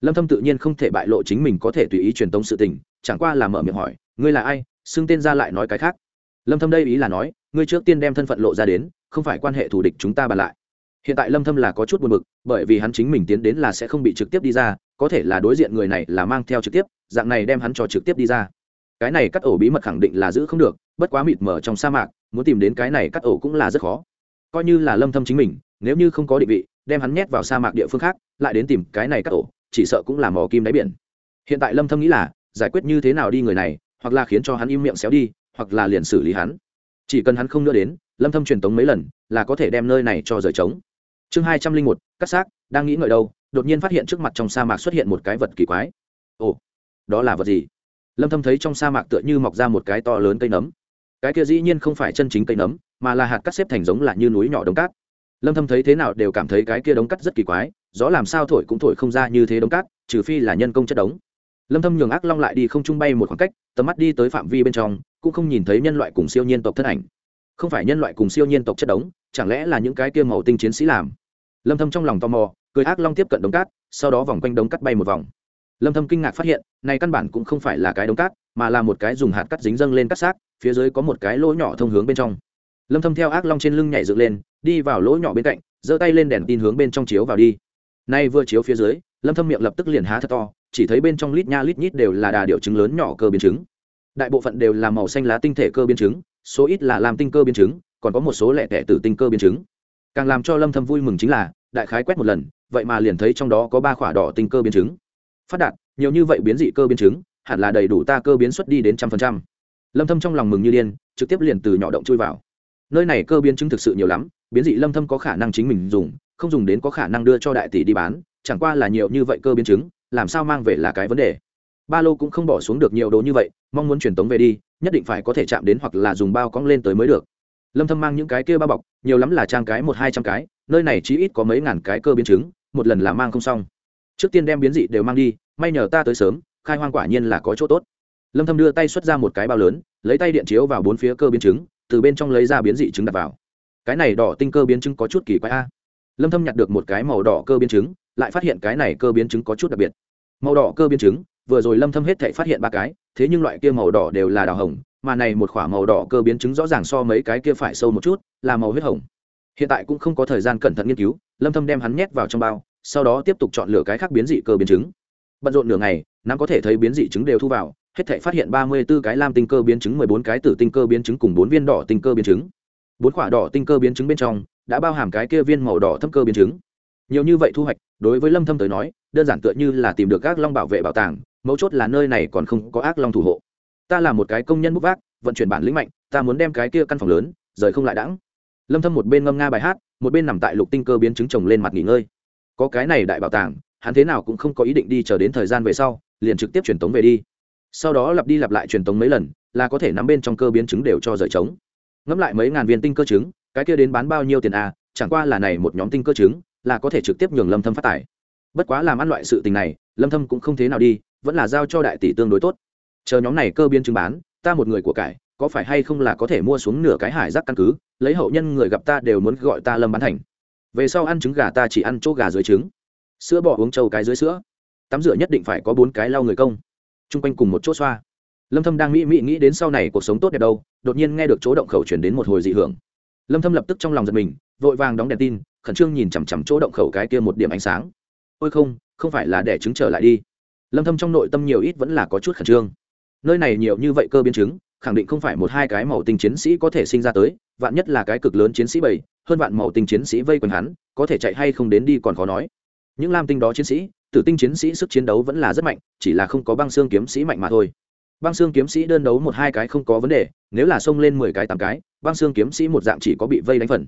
Lâm thâm tự nhiên không thể bại lộ chính mình có thể tùy ý truyền tống sự tình, chẳng qua là mở miệng hỏi, ngươi là ai? Xưng tên ra lại nói cái khác. Lâm thâm đây ý là nói, ngươi trước tiên đem thân phận lộ ra đến, không phải quan hệ thù địch chúng ta bàn lại. Hiện tại lâm thâm là có chút buồn bực, bởi vì hắn chính mình tiến đến là sẽ không bị trực tiếp đi ra, có thể là đối diện người này là mang theo trực tiếp, dạng này đem hắn cho trực tiếp đi ra cái này cắt ổ bí mật khẳng định là giữ không được, bất quá mịt mờ trong sa mạc, muốn tìm đến cái này cắt ổ cũng là rất khó. Coi như là lâm thâm chính mình, nếu như không có định vị, đem hắn nhét vào sa mạc địa phương khác, lại đến tìm cái này cắt ổ, chỉ sợ cũng là mò kim đáy biển. Hiện tại lâm thâm nghĩ là, giải quyết như thế nào đi người này, hoặc là khiến cho hắn im miệng xéo đi, hoặc là liền xử lý hắn. Chỉ cần hắn không nữa đến, lâm thâm truyền tống mấy lần, là có thể đem nơi này cho rời trống. Chương hai trăm linh một, cắt xác, đang nghĩ ngợi đâu, đột nhiên phát hiện trước mặt trong sa mạc xuất hiện một cái vật kỳ quái. Ồ, đó là vật gì? Lâm thâm thấy trong sa mạc tựa như mọc ra một cái to lớn cây nấm. Cái kia dĩ nhiên không phải chân chính cây nấm, mà là hạt cắt xếp thành giống là như núi nhỏ đống cát. Lâm thâm thấy thế nào đều cảm thấy cái kia đống cát rất kỳ quái gió làm sao thổi cũng thổi không ra như thế đống cát, trừ phi là nhân công chất đống. Lâm thâm nhường ác long lại đi không trung bay một khoảng cách, tầm mắt đi tới phạm vi bên trong, cũng không nhìn thấy nhân loại cùng siêu nhiên tộc thân ảnh. Không phải nhân loại cùng siêu nhiên tộc chất đống, chẳng lẽ là những cái kia màu tinh chiến sĩ làm? Lâm thâm trong lòng tò mò, cười ác long tiếp cận đống cát, sau đó vòng quanh đống cát bay một vòng lâm thâm kinh ngạc phát hiện, này căn bản cũng không phải là cái đống cát, mà là một cái dùng hạt cắt dính dâng lên cắt xác, phía dưới có một cái lỗ nhỏ thông hướng bên trong. Lâm thâm theo ác long trên lưng nhảy dựng lên, đi vào lỗ nhỏ bên cạnh, giơ tay lên đèn tin hướng bên trong chiếu vào đi. Nay vừa chiếu phía dưới, lâm thâm miệng lập tức liền há thật to, chỉ thấy bên trong lít nha lít nhít đều là đà điều trứng lớn nhỏ cơ biến trứng. Đại bộ phận đều là màu xanh lá tinh thể cơ biến trứng, số ít là làm tinh cơ biến trứng, còn có một số lẻ tẻ tử tinh cơ biến trứng. Càng làm cho lâm thâm vui mừng chính là, đại khái quét một lần, vậy mà liền thấy trong đó có ba khỏa đỏ tinh cơ biến trứng phát đạt, nhiều như vậy biến dị cơ biến trứng hẳn là đầy đủ ta cơ biến xuất đi đến trăm phần trăm. Lâm thâm trong lòng mừng như điên, trực tiếp liền từ nhỏ động chui vào. Nơi này cơ biến chứng thực sự nhiều lắm, biến dị lâm thâm có khả năng chính mình dùng, không dùng đến có khả năng đưa cho đại tỷ đi bán, chẳng qua là nhiều như vậy cơ biến chứng, làm sao mang về là cái vấn đề. Ba lô cũng không bỏ xuống được nhiều đồ như vậy, mong muốn truyền tống về đi, nhất định phải có thể chạm đến hoặc là dùng bao cong lên tới mới được. Lâm thâm mang những cái kia bao bọc, nhiều lắm là trang cái một hai trăm cái, nơi này chỉ ít có mấy ngàn cái cơ biến chứng, một lần là mang không xong trước tiên đem biến dị đều mang đi, may nhờ ta tới sớm, khai hoang quả nhiên là có chỗ tốt. Lâm thâm đưa tay xuất ra một cái bao lớn, lấy tay điện chiếu vào bốn phía cơ biến chứng, từ bên trong lấy ra biến dị trứng đặt vào. Cái này đỏ tinh cơ biến chứng có chút kỳ quái a. Lâm thâm nhặt được một cái màu đỏ cơ biến chứng, lại phát hiện cái này cơ biến chứng có chút đặc biệt. Màu đỏ cơ biến chứng, vừa rồi lâm thâm hết thảy phát hiện ba cái, thế nhưng loại kia màu đỏ đều là đào hồng, mà này một khỏa màu đỏ cơ biến chứng rõ ràng so mấy cái kia phải sâu một chút, là màu huyết hồng. Hiện tại cũng không có thời gian cẩn thận nghiên cứu, lâm thâm đem hắn nhét vào trong bao sau đó tiếp tục chọn lựa cái khác biến dị cơ biến chứng. Bận rộn nửa ngày nắm có thể thấy biến dị chứng đều thu vào, hết thể phát hiện ba mươi 34 cái lam tinh cơ biến chứng, mười bốn cái tử tinh cơ biến chứng cùng bốn viên đỏ tinh cơ biến chứng. Bốn quả đỏ tinh cơ biến chứng bên trong đã bao hàm cái kia viên màu đỏ thâm cơ biến chứng. Nhiều như vậy thu hoạch, đối với lâm thâm tới nói, đơn giản tựa như là tìm được các long bảo vệ bảo tàng, mấu chốt là nơi này còn không có ác long thủ hộ. Ta là một cái công nhân bút vác, vận chuyển bản lĩnh mạnh, ta muốn đem cái kia căn phòng lớn, rời không lại đãng. Lâm thâm một bên ngâm nga bài hát, một bên nằm tại lục tinh cơ biến chứng chồng lên mặt nghỉ ngơi có cái này đại bảo tàng, hắn thế nào cũng không có ý định đi chờ đến thời gian về sau, liền trực tiếp truyền tống về đi. Sau đó lặp đi lặp lại truyền tống mấy lần, là có thể nắm bên trong cơ biến chứng đều cho rời trống. Ngẫm lại mấy ngàn viên tinh cơ chứng, cái kia đến bán bao nhiêu tiền à chẳng qua là này một nhóm tinh cơ chứng, là có thể trực tiếp nhường lâm thâm phát tải. Bất quá làm ăn loại sự tình này, lâm thâm cũng không thế nào đi, vẫn là giao cho đại tỷ tương đối tốt. Chờ nhóm này cơ biến chứng bán, ta một người của cải, có phải hay không là có thể mua xuống nửa cái hải rác căn cứ, lấy hậu nhân người gặp ta đều muốn gọi ta lâm bán thành về sau ăn trứng gà ta chỉ ăn chỗ gà dưới trứng. Sữa bò uống trâu cái dưới sữa. Tắm rửa nhất định phải có bốn cái lau người công. Chung quanh cùng một chỗ xoa. Lâm thâm đang mỹ mỹ nghĩ đến sau này cuộc sống tốt đẹp đâu, đột nhiên nghe được chỗ động khẩu chuyển đến một hồi dị hưởng. Lâm thâm lập tức trong lòng giật mình, vội vàng đóng đèn tin, khẩn trương nhìn chằm chằm chỗ động khẩu cái kia một điểm ánh sáng. Ôi không không phải là để trứng trở lại đi. Lâm thâm trong nội tâm nhiều ít vẫn là có chút khẩn trương. Nơi này nhiều như vậy cơ biến chứng, khẳng định không phải một hai cái màu tinh chiến sĩ có thể sinh ra tới vạn nhất là cái cực lớn chiến sĩ bảy, hơn vạn màu tinh chiến sĩ vây quanh hắn, có thể chạy hay không đến đi còn khó nói. Những lam tinh đó chiến sĩ, tử tinh chiến sĩ sức chiến đấu vẫn là rất mạnh, chỉ là không có băng xương kiếm sĩ mạnh mà thôi. Băng xương kiếm sĩ đơn đấu một hai cái không có vấn đề, nếu là xông lên mười cái tám cái, băng xương kiếm sĩ một dạng chỉ có bị vây đánh phần.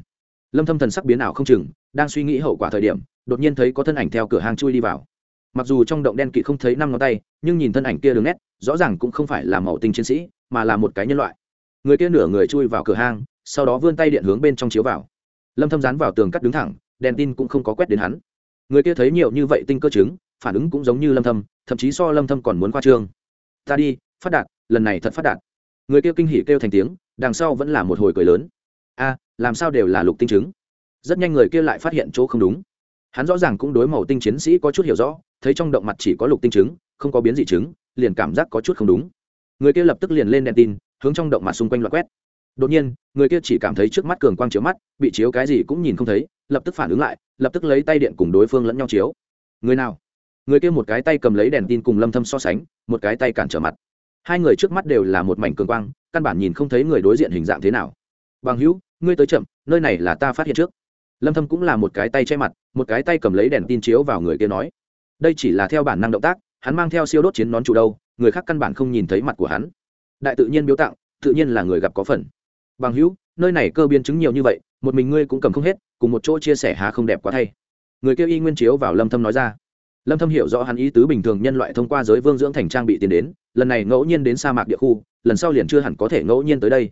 Lâm thâm thần sắc biến ảo không chừng, đang suy nghĩ hậu quả thời điểm, đột nhiên thấy có thân ảnh theo cửa hàng chui đi vào. Mặc dù trong động đen kỵ không thấy năm ngón tay, nhưng nhìn thân ảnh kia đường nét, rõ ràng cũng không phải là màu tinh chiến sĩ, mà là một cái nhân loại. Người kia nửa người chui vào cửa hang sau đó vươn tay điện hướng bên trong chiếu vào. Lâm thâm dán vào tường cắt đứng thẳng, đèn tin cũng không có quét đến hắn. Người kia thấy nhiều như vậy tinh cơ chứng, phản ứng cũng giống như lâm thâm, thậm chí so lâm thâm còn muốn khoa trương. Ta đi, phát đạt, lần này thật phát đạt. Người kia kinh hỉ kêu thành tiếng, đằng sau vẫn là một hồi cười lớn. A, làm sao đều là lục tinh chứng? Rất nhanh người kia lại phát hiện chỗ không đúng. Hắn rõ ràng cũng đối màu tinh chiến sĩ có chút hiểu rõ, thấy trong động mặt chỉ có lục tinh chứng, không có biến dị chứng, liền cảm giác có chút không đúng. Người kia lập tức liền lên đèn tin, hướng trong động mặt xung quanh loại quét đột nhiên, người kia chỉ cảm thấy trước mắt cường quang chiếu mắt, bị chiếu cái gì cũng nhìn không thấy, lập tức phản ứng lại, lập tức lấy tay điện cùng đối phương lẫn nhau chiếu. Người nào? Người kia một cái tay cầm lấy đèn tin cùng lâm thâm so sánh, một cái tay cản trở mặt. Hai người trước mắt đều là một mảnh cường quang, căn bản nhìn không thấy người đối diện hình dạng thế nào. Bằng hữu, ngươi tới chậm, nơi này là ta phát hiện trước. Lâm thâm cũng là một cái tay che mặt, một cái tay cầm lấy đèn tin chiếu vào người kia nói. Đây chỉ là theo bản năng động tác, hắn mang theo siêu đốt chiến nón chủ đâu, người khác căn bản không nhìn thấy mặt của hắn. Đại tự nhiên biếu tặng, tự nhiên là người gặp có phần bằng hữu, nơi này cơ biến chứng nhiều như vậy, một mình ngươi cũng cầm không hết, cùng một chỗ chia sẻ há không đẹp quá thay. Người kia y nguyên chiếu vào lâm thâm nói ra. Lâm thâm hiểu rõ hắn ý tứ bình thường nhân loại thông qua giới vương dưỡng thành trang bị tiền đến, lần này ngẫu nhiên đến sa mạc địa khu, lần sau liền chưa hẳn có thể ngẫu nhiên tới đây.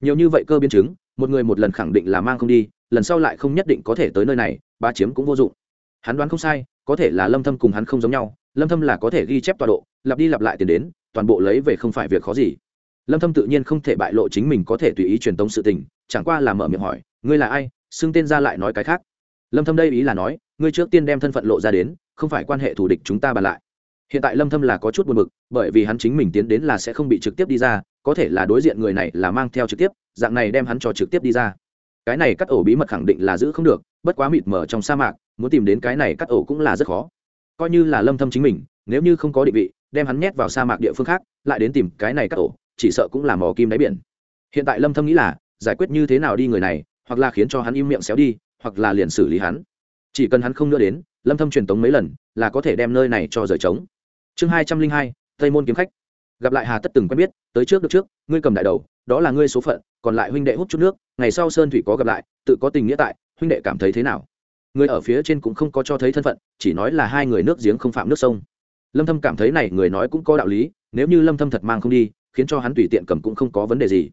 Nhiều như vậy cơ biến chứng, một người một lần khẳng định là mang không đi, lần sau lại không nhất định có thể tới nơi này ba chiếm cũng vô dụng. Hắn đoán không sai, có thể là lâm thâm cùng hắn không giống nhau, lâm thâm là có thể ghi chép tọa độ, lặp đi lặp lại tiền đến, toàn bộ lấy về không phải việc khó gì lâm thâm tự nhiên không thể bại lộ chính mình có thể tùy ý truyền tống sự tình, chẳng qua là mở miệng hỏi, ngươi là ai? Xưng tên ra lại nói cái khác. Lâm thâm đây ý là nói, ngươi trước tiên đem thân phận lộ ra đến, không phải quan hệ thù địch chúng ta bàn lại. Hiện tại lâm thâm là có chút buồn bực, bởi vì hắn chính mình tiến đến là sẽ không bị trực tiếp đi ra, có thể là đối diện người này là mang theo trực tiếp, dạng này đem hắn cho trực tiếp đi ra. Cái này cắt ổ bí mật khẳng định là giữ không được, bất quá mịt mở trong sa mạc, muốn tìm đến cái này cắt ổ cũng là rất khó. Coi như là lâm thâm chính mình, nếu như không có định vị, đem hắn nhét vào sa mạc địa phương khác, lại đến tìm cái này cắt ổ chỉ sợ cũng là mò kim đáy biển. Hiện tại lâm thâm nghĩ là, giải quyết như thế nào đi người này, hoặc là khiến cho hắn im miệng xéo đi, hoặc là liền xử lý hắn. Chỉ cần hắn không nữa đến, lâm thâm truyền tống mấy lần, là có thể đem nơi này cho rời trống. Chương hai trăm linh hai, tây môn kiếm khách. Gặp lại hà tất từng quen biết, tới trước được trước, ngươi cầm đại đầu, đó là ngươi số phận, còn lại huynh đệ hút chút nước, ngày sau sơn thủy có gặp lại, tự có tình nghĩa tại, huynh đệ cảm thấy thế nào? Người ở phía trên cũng không có cho thấy thân phận, chỉ nói là hai người nước giếng không phạm nước sông. Lâm thâm cảm thấy này người nói cũng có đạo lý, nếu như lâm thâm thật mang không đi khiến cho hắn tùy tiện cầm cũng không có vấn đề gì.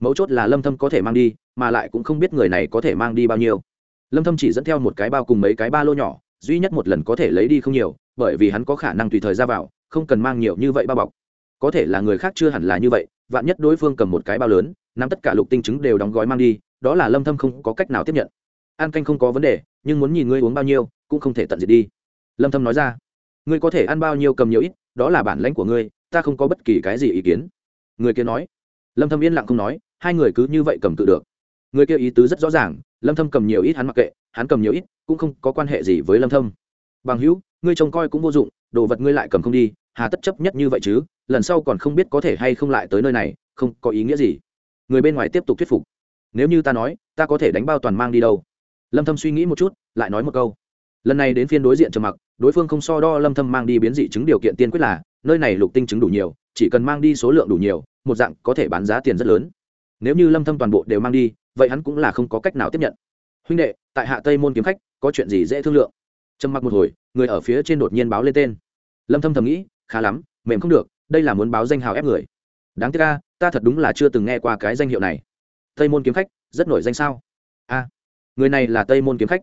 Mấu chốt là lâm thâm có thể mang đi, mà lại cũng không biết người này có thể mang đi bao nhiêu. Lâm thâm chỉ dẫn theo một cái bao cùng mấy cái ba lô nhỏ, duy nhất một lần có thể lấy đi không nhiều, bởi vì hắn có khả năng tùy thời ra vào, không cần mang nhiều như vậy bao bọc. Có thể là người khác chưa hẳn là như vậy, vạn nhất đối phương cầm một cái bao lớn, nắm tất cả lục tinh chứng đều đóng gói mang đi, đó là lâm thâm không có cách nào tiếp nhận. An canh không có vấn đề, nhưng muốn nhìn ngươi uống bao nhiêu, cũng không thể tận diệt đi. Lâm thâm nói ra, ngươi có thể ăn bao nhiêu cầm nhiều ít, đó là bản lãnh của ngươi, ta không có bất kỳ cái gì ý kiến người kia nói. Lâm thâm yên lặng không nói, hai người cứ như vậy cầm tự được. Người kia ý tứ rất rõ ràng, lâm thâm cầm nhiều ít hắn mặc kệ, hắn cầm nhiều ít, cũng không có quan hệ gì với lâm thâm. Bằng hữu, ngươi trông coi cũng vô dụng, đồ vật ngươi lại cầm không đi, hà tất chấp nhất như vậy chứ, lần sau còn không biết có thể hay không lại tới nơi này, không có ý nghĩa gì. Người bên ngoài tiếp tục thuyết phục. Nếu như ta nói, ta có thể đánh bao toàn mang đi đâu? Lâm thâm suy nghĩ một chút, lại nói một câu. Lần này đến phiên đối diện trầm mặc, đối phương không so đo lâm thâm mang đi biến dị chứng điều kiện tiên quyết là, nơi này lục tinh chứng đủ nhiều chỉ cần mang đi số lượng đủ nhiều, một dạng có thể bán giá tiền rất lớn. Nếu như lâm thâm toàn bộ đều mang đi, vậy hắn cũng là không có cách nào tiếp nhận. Huynh đệ, tại hạ tây môn kiếm khách, có chuyện gì dễ thương lượng? Trầm mặc một hồi, người ở phía trên đột nhiên báo lên tên. Lâm thâm thầm nghĩ, khá lắm, mềm không được, đây là muốn báo danh hào ép người. Đáng tiếc a, ta thật đúng là chưa từng nghe qua cái danh hiệu này. Tây môn kiếm khách, rất nổi danh sao? A, người này là tây môn kiếm khách.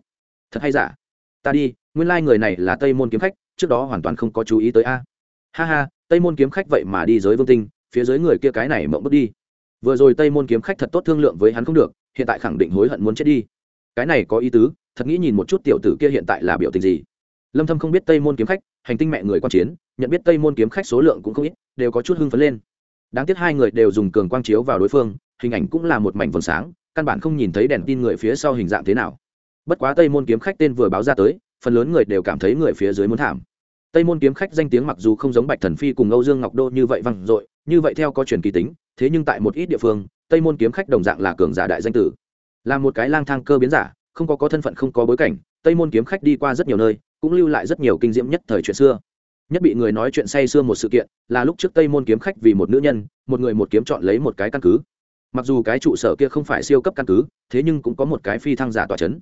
Thật hay giả? Ta đi, nguyên lai người này là tây môn kiếm khách, trước đó hoàn toàn không có chú ý tới a. Ha ha tây môn kiếm khách vậy mà đi giới vương tinh, phía dưới người kia cái này mộng bước đi. Vừa rồi tây môn kiếm khách thật tốt thương lượng với hắn không được, hiện tại khẳng định hối hận muốn chết đi. Cái này có ý tứ, thật nghĩ nhìn một chút tiểu tử kia hiện tại là biểu tình gì. Lâm thâm không biết tây môn kiếm khách, hành tinh mẹ người quan chiến, nhận biết tây môn kiếm khách số lượng cũng không ít, đều có chút hưng phấn lên. Đáng tiếc hai người đều dùng cường quang chiếu vào đối phương, hình ảnh cũng là một mảnh vầng sáng, căn bản không nhìn thấy đèn tin người phía sau hình dạng thế nào. Bất quá tây môn kiếm khách tên vừa báo ra tới, phần lớn người đều cảm thấy người phía dưới muốn thảm tây môn kiếm khách danh tiếng mặc dù không giống bạch thần phi cùng âu dương ngọc đô như vậy vang dội, như vậy theo có truyền kỳ tính, thế nhưng tại một ít địa phương, tây môn kiếm khách đồng dạng là cường giả đại danh tử. Là một cái lang thang cơ biến giả, không có có thân phận không có bối cảnh, tây môn kiếm khách đi qua rất nhiều nơi, cũng lưu lại rất nhiều kinh diễm nhất thời chuyện xưa. Nhất bị người nói chuyện say xưa một sự kiện, là lúc trước tây môn kiếm khách vì một nữ nhân, một người một kiếm chọn lấy một cái căn cứ. Mặc dù cái trụ sở kia không phải siêu cấp căn cứ, thế nhưng cũng có một cái phi thăng giả tỏa c h ấ n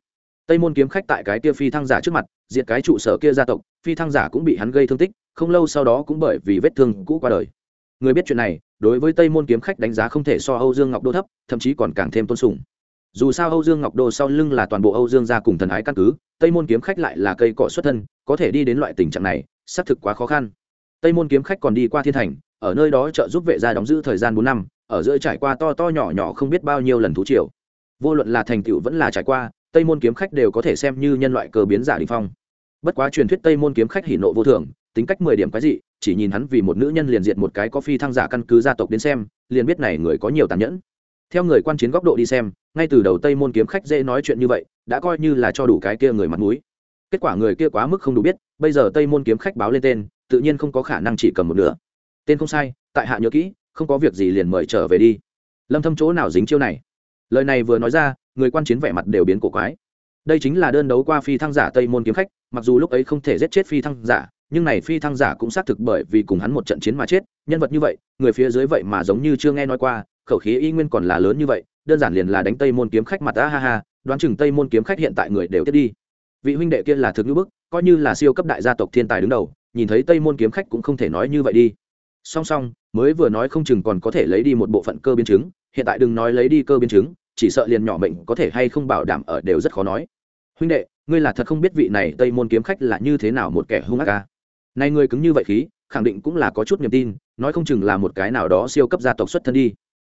tây môn kiếm khách tại cái kia phi thăng giả trước mặt, diệt cái trụ sở kia gia tộc, phi thăng giả cũng bị hắn gây thương tích, không lâu sau đó cũng bởi vì vết thương cũ qua đời. Người biết chuyện này, đối với tây môn kiếm khách đánh giá không thể so âu dương ngọc đô thấp, thậm chí còn càng thêm tôn sùng. Dù sao âu dương ngọc đô sau lưng là toàn bộ âu dương gia cùng thần ái căn cứ, tây môn kiếm khách lại là cây cọ xuất thân, có thể đi đến loại tình trạng này, xác thực quá khó khăn. Tây môn kiếm khách còn đi qua thiên thành, ở nơi đó trợ giúp vệ gia đóng giữ thời gian bốn năm, ở giữa trải qua to to nhỏ nhỏ không biết bao nhiêu lần thú triều. Vô luận là thành tựu vẫn là trải qua tây môn kiếm khách đều có thể xem như nhân loại cơ biến giả đình phong. Bất quá truyền thuyết tây môn kiếm khách hỉ nộ vô thường, tính cách mười điểm cái gì chỉ nhìn hắn vì một nữ nhân liền diệt một cái có phi thăng giả căn cứ gia tộc đến xem, liền biết này người có nhiều tàn nhẫn. Theo người quan chiến góc độ đi xem, ngay từ đầu tây môn kiếm khách dễ nói chuyện như vậy, đã coi như là cho đủ cái kia người mặt mũi. Kết quả người kia quá mức không đủ biết, bây giờ tây môn kiếm khách báo lên tên, tự nhiên không có khả năng chỉ cầm một nửa. Tên không sai, tại hạ nhớ kỹ, không có việc gì liền mời trở về đi. Lâm thâm chỗ nào dính chiêu này? Lời này vừa nói ra người quan chiến vẻ mặt đều biến cổ quái. Đây chính là đơn đấu qua phi thăng giả tây môn kiếm khách, mặc dù lúc ấy không thể giết chết phi thăng giả, nhưng này phi thăng giả cũng xác thực bởi vì cùng hắn một trận chiến mà chết, nhân vật như vậy, người phía dưới vậy mà giống như chưa nghe nói qua, khẩu khí y nguyên còn là lớn như vậy, đơn giản liền là đánh tây môn kiếm khách mặt a ha ha, đoán chừng tây môn kiếm khách hiện tại người đều tiếp đi. Vị huynh đệ kia là thực như bức, coi như là siêu cấp đại gia tộc thiên tài đứng đầu, nhìn thấy tây môn kiếm khách cũng không thể nói như vậy đi. Song song, mới vừa nói không chừng còn có thể lấy đi một bộ phận cơ biến chứng, hiện tại đừng nói lấy đi cơ biến chứng chỉ sợ liền nhỏ mệnh có thể hay không bảo đảm ở đều rất khó nói. Huynh đệ, ngươi là thật không biết vị này tây môn kiếm khách là như thế nào một kẻ hung ác ca. Nay ngươi cứng như vậy khí, khẳng định cũng là có chút niềm tin, nói không chừng là một cái nào đó siêu cấp gia tộc xuất thân đi.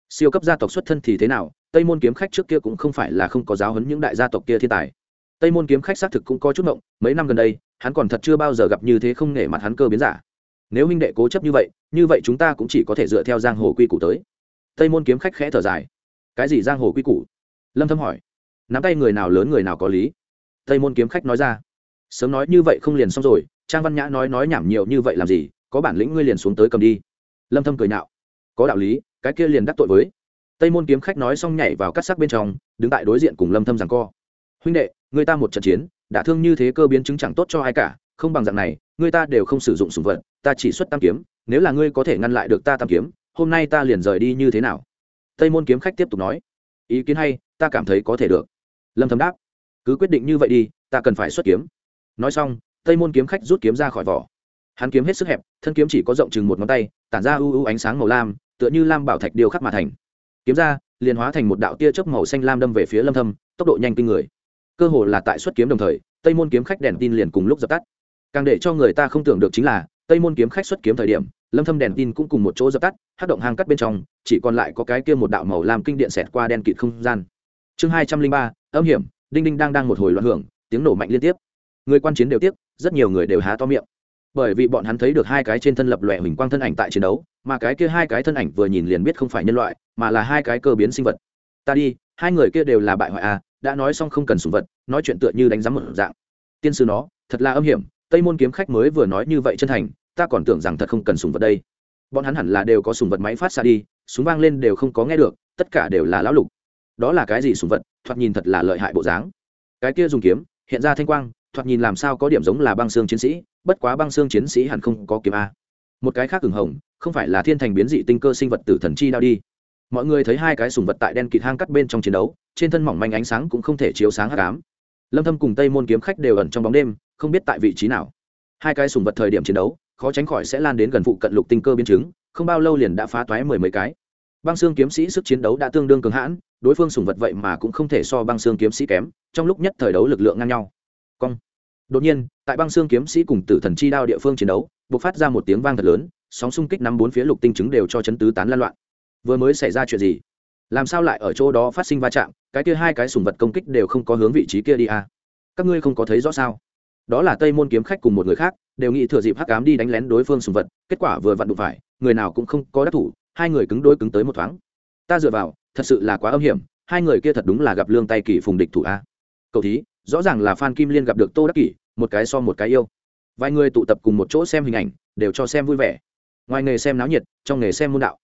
Siêu cấp gia tộc xuất thân thì thế nào, tây môn kiếm khách trước kia cũng không phải là không có giáo huấn những đại gia tộc kia thiên tài. Tây môn kiếm khách xác thực cũng có chút mộng mấy năm gần đây, hắn còn thật chưa bao giờ gặp như thế không nể mặt hắn cơ biến giả. Nếu huynh đệ cố chấp như vậy như vậy chúng ta cũng chỉ có thể dựa theo giang hồ quy củ tới. Tây môn kiếm khách khẽ thở dài cái gì giang hồ quy củ? Lâm thâm hỏi. Nắm tay người nào lớn người nào có lý. Tây môn kiếm khách nói ra. Sớm nói như vậy không liền xong rồi, trang văn nhã nói nói nhảm nhiều như vậy làm gì, có bản lĩnh ngươi liền xuống tới cầm đi. Lâm thâm cười nhạo có đạo lý, cái kia liền đắc tội với. Tây môn kiếm khách nói xong nhảy vào cắt sắc bên trong, đứng tại đối diện cùng lâm thâm giằng co. Huynh đệ, người ta một trận chiến, đã thương như thế cơ biến chứng chẳng tốt cho ai cả, không bằng dạng này, người ta đều không sử dụng sủng vật, ta chỉ xuất tam kiếm, nếu là ngươi có thể ngăn lại được ta tam kiếm, hôm nay ta liền rời đi như thế nào? Tây môn kiếm khách tiếp tục nói, ý kiến hay, ta cảm thấy có thể được. Lâm thâm đáp, cứ quyết định như vậy đi, ta cần phải xuất kiếm. Nói xong, tây môn kiếm khách rút kiếm ra khỏi vỏ. Hắn kiếm hết sức hẹp, thân kiếm chỉ có rộng chừng một ngón tay, tản ra u u ánh sáng màu lam, tựa như lam bảo thạch điêu khắc mà thành. Kiếm ra, liền hóa thành một đạo tia chớp màu xanh lam đâm về phía lâm thâm, tốc độ nhanh kinh người. Cơ hồ là tại xuất kiếm đồng thời, tây môn kiếm khách đèn tin liền cùng lúc dập tắt. Càng để cho người ta không tưởng được chính là, tây môn kiếm khách xuất kiếm thời điểm lâm thâm đèn tin cũng cùng một chỗ dập tắt hát động hang cắt bên trong chỉ còn lại có cái kia một đạo màu lam kinh điện xẹt qua đen kịt không gian. Chương 203, âm hiểm đinh đinh đang đang một hồi loạn hưởng tiếng nổ mạnh liên tiếp. Người quan chiến đều tiếc rất nhiều người đều há to miệng. Bởi vì bọn hắn thấy được hai cái trên thân lập lòe hình quang thân ảnh tại chiến đấu mà cái kia hai cái thân ảnh vừa nhìn liền biết không phải nhân loại mà là hai cái cơ biến sinh vật. Ta đi hai người kia đều là bại hoại à đã nói xong không cần sủng vật nói chuyện tựa như đánh giám một dạng. Tiên sư nó thật là âm hiểm tây môn kiếm khách mới vừa nói như vậy chân thành ta còn tưởng rằng thật không cần sùng vật đây. Bọn hắn hẳn là đều có sùng vật máy phát xa đi, súng vang lên đều không có nghe được, tất cả đều là lão lục. Đó là cái gì sùng vật? Thoạt nhìn thật là lợi hại bộ dáng. Cái kia dùng kiếm, hiện ra thanh quang, thoạt nhìn làm sao có điểm giống là băng xương chiến sĩ, bất quá băng xương chiến sĩ hẳn không có kiếm a. Một cái khác ửng hồng, không phải là thiên thành biến dị tinh cơ sinh vật tử thần chi đao đi. Mọi người thấy hai cái sùng vật tại đen kịt hang cắt bên trong chiến đấu, trên thân mỏng manh ánh sáng cũng không thể chiếu sáng hát cám lâm thâm cùng tây môn kiếm khách đều ẩn trong bóng đêm, không biết tại vị trí nào. Hai cái sùng vật thời điểm chiến đấu khó tránh khỏi sẽ lan đến gần phụ cận lục tinh cơ biến chứng, không bao lâu liền đã phá toái mười mấy cái. Băng xương kiếm sĩ sức chiến đấu đã tương đương cường hãn, đối phương sùng vật vậy mà cũng không thể so băng xương kiếm sĩ kém, trong lúc nhất thời đấu lực lượng ngang nhau. Cong. Đột nhiên, tại băng xương kiếm sĩ cùng tử thần chi đao địa phương chiến đấu, bộc phát ra một tiếng vang thật lớn, sóng xung kích năm bốn phía lục tinh chứng đều cho chấn tứ tán lan loạn. Vừa mới xảy ra chuyện gì? Làm sao lại ở chỗ đó phát sinh va chạm? Cái kia hai cái sùng vật công kích đều không có hướng vị trí kia đi à? Các ngươi không có thấy rõ sao? Đó là tây môn kiếm khách cùng một người khác, đều nghĩ thừa dịp hắc cám đi đánh lén đối phương sùng vật, kết quả vừa vặn đụng phải, người nào cũng không có đắc thủ, hai người cứng đôi cứng tới một thoáng. Ta dựa vào, thật sự là quá âm hiểm, hai người kia thật đúng là gặp lương tay kỷ phùng địch thủ a. Cậu thí, rõ ràng là phan kim liên gặp được tô đắc kỷ, một cái so một cái yêu. Vài người tụ tập cùng một chỗ xem hình ảnh, đều cho xem vui vẻ. Ngoài nghề xem náo nhiệt, trong nghề xem môn đạo.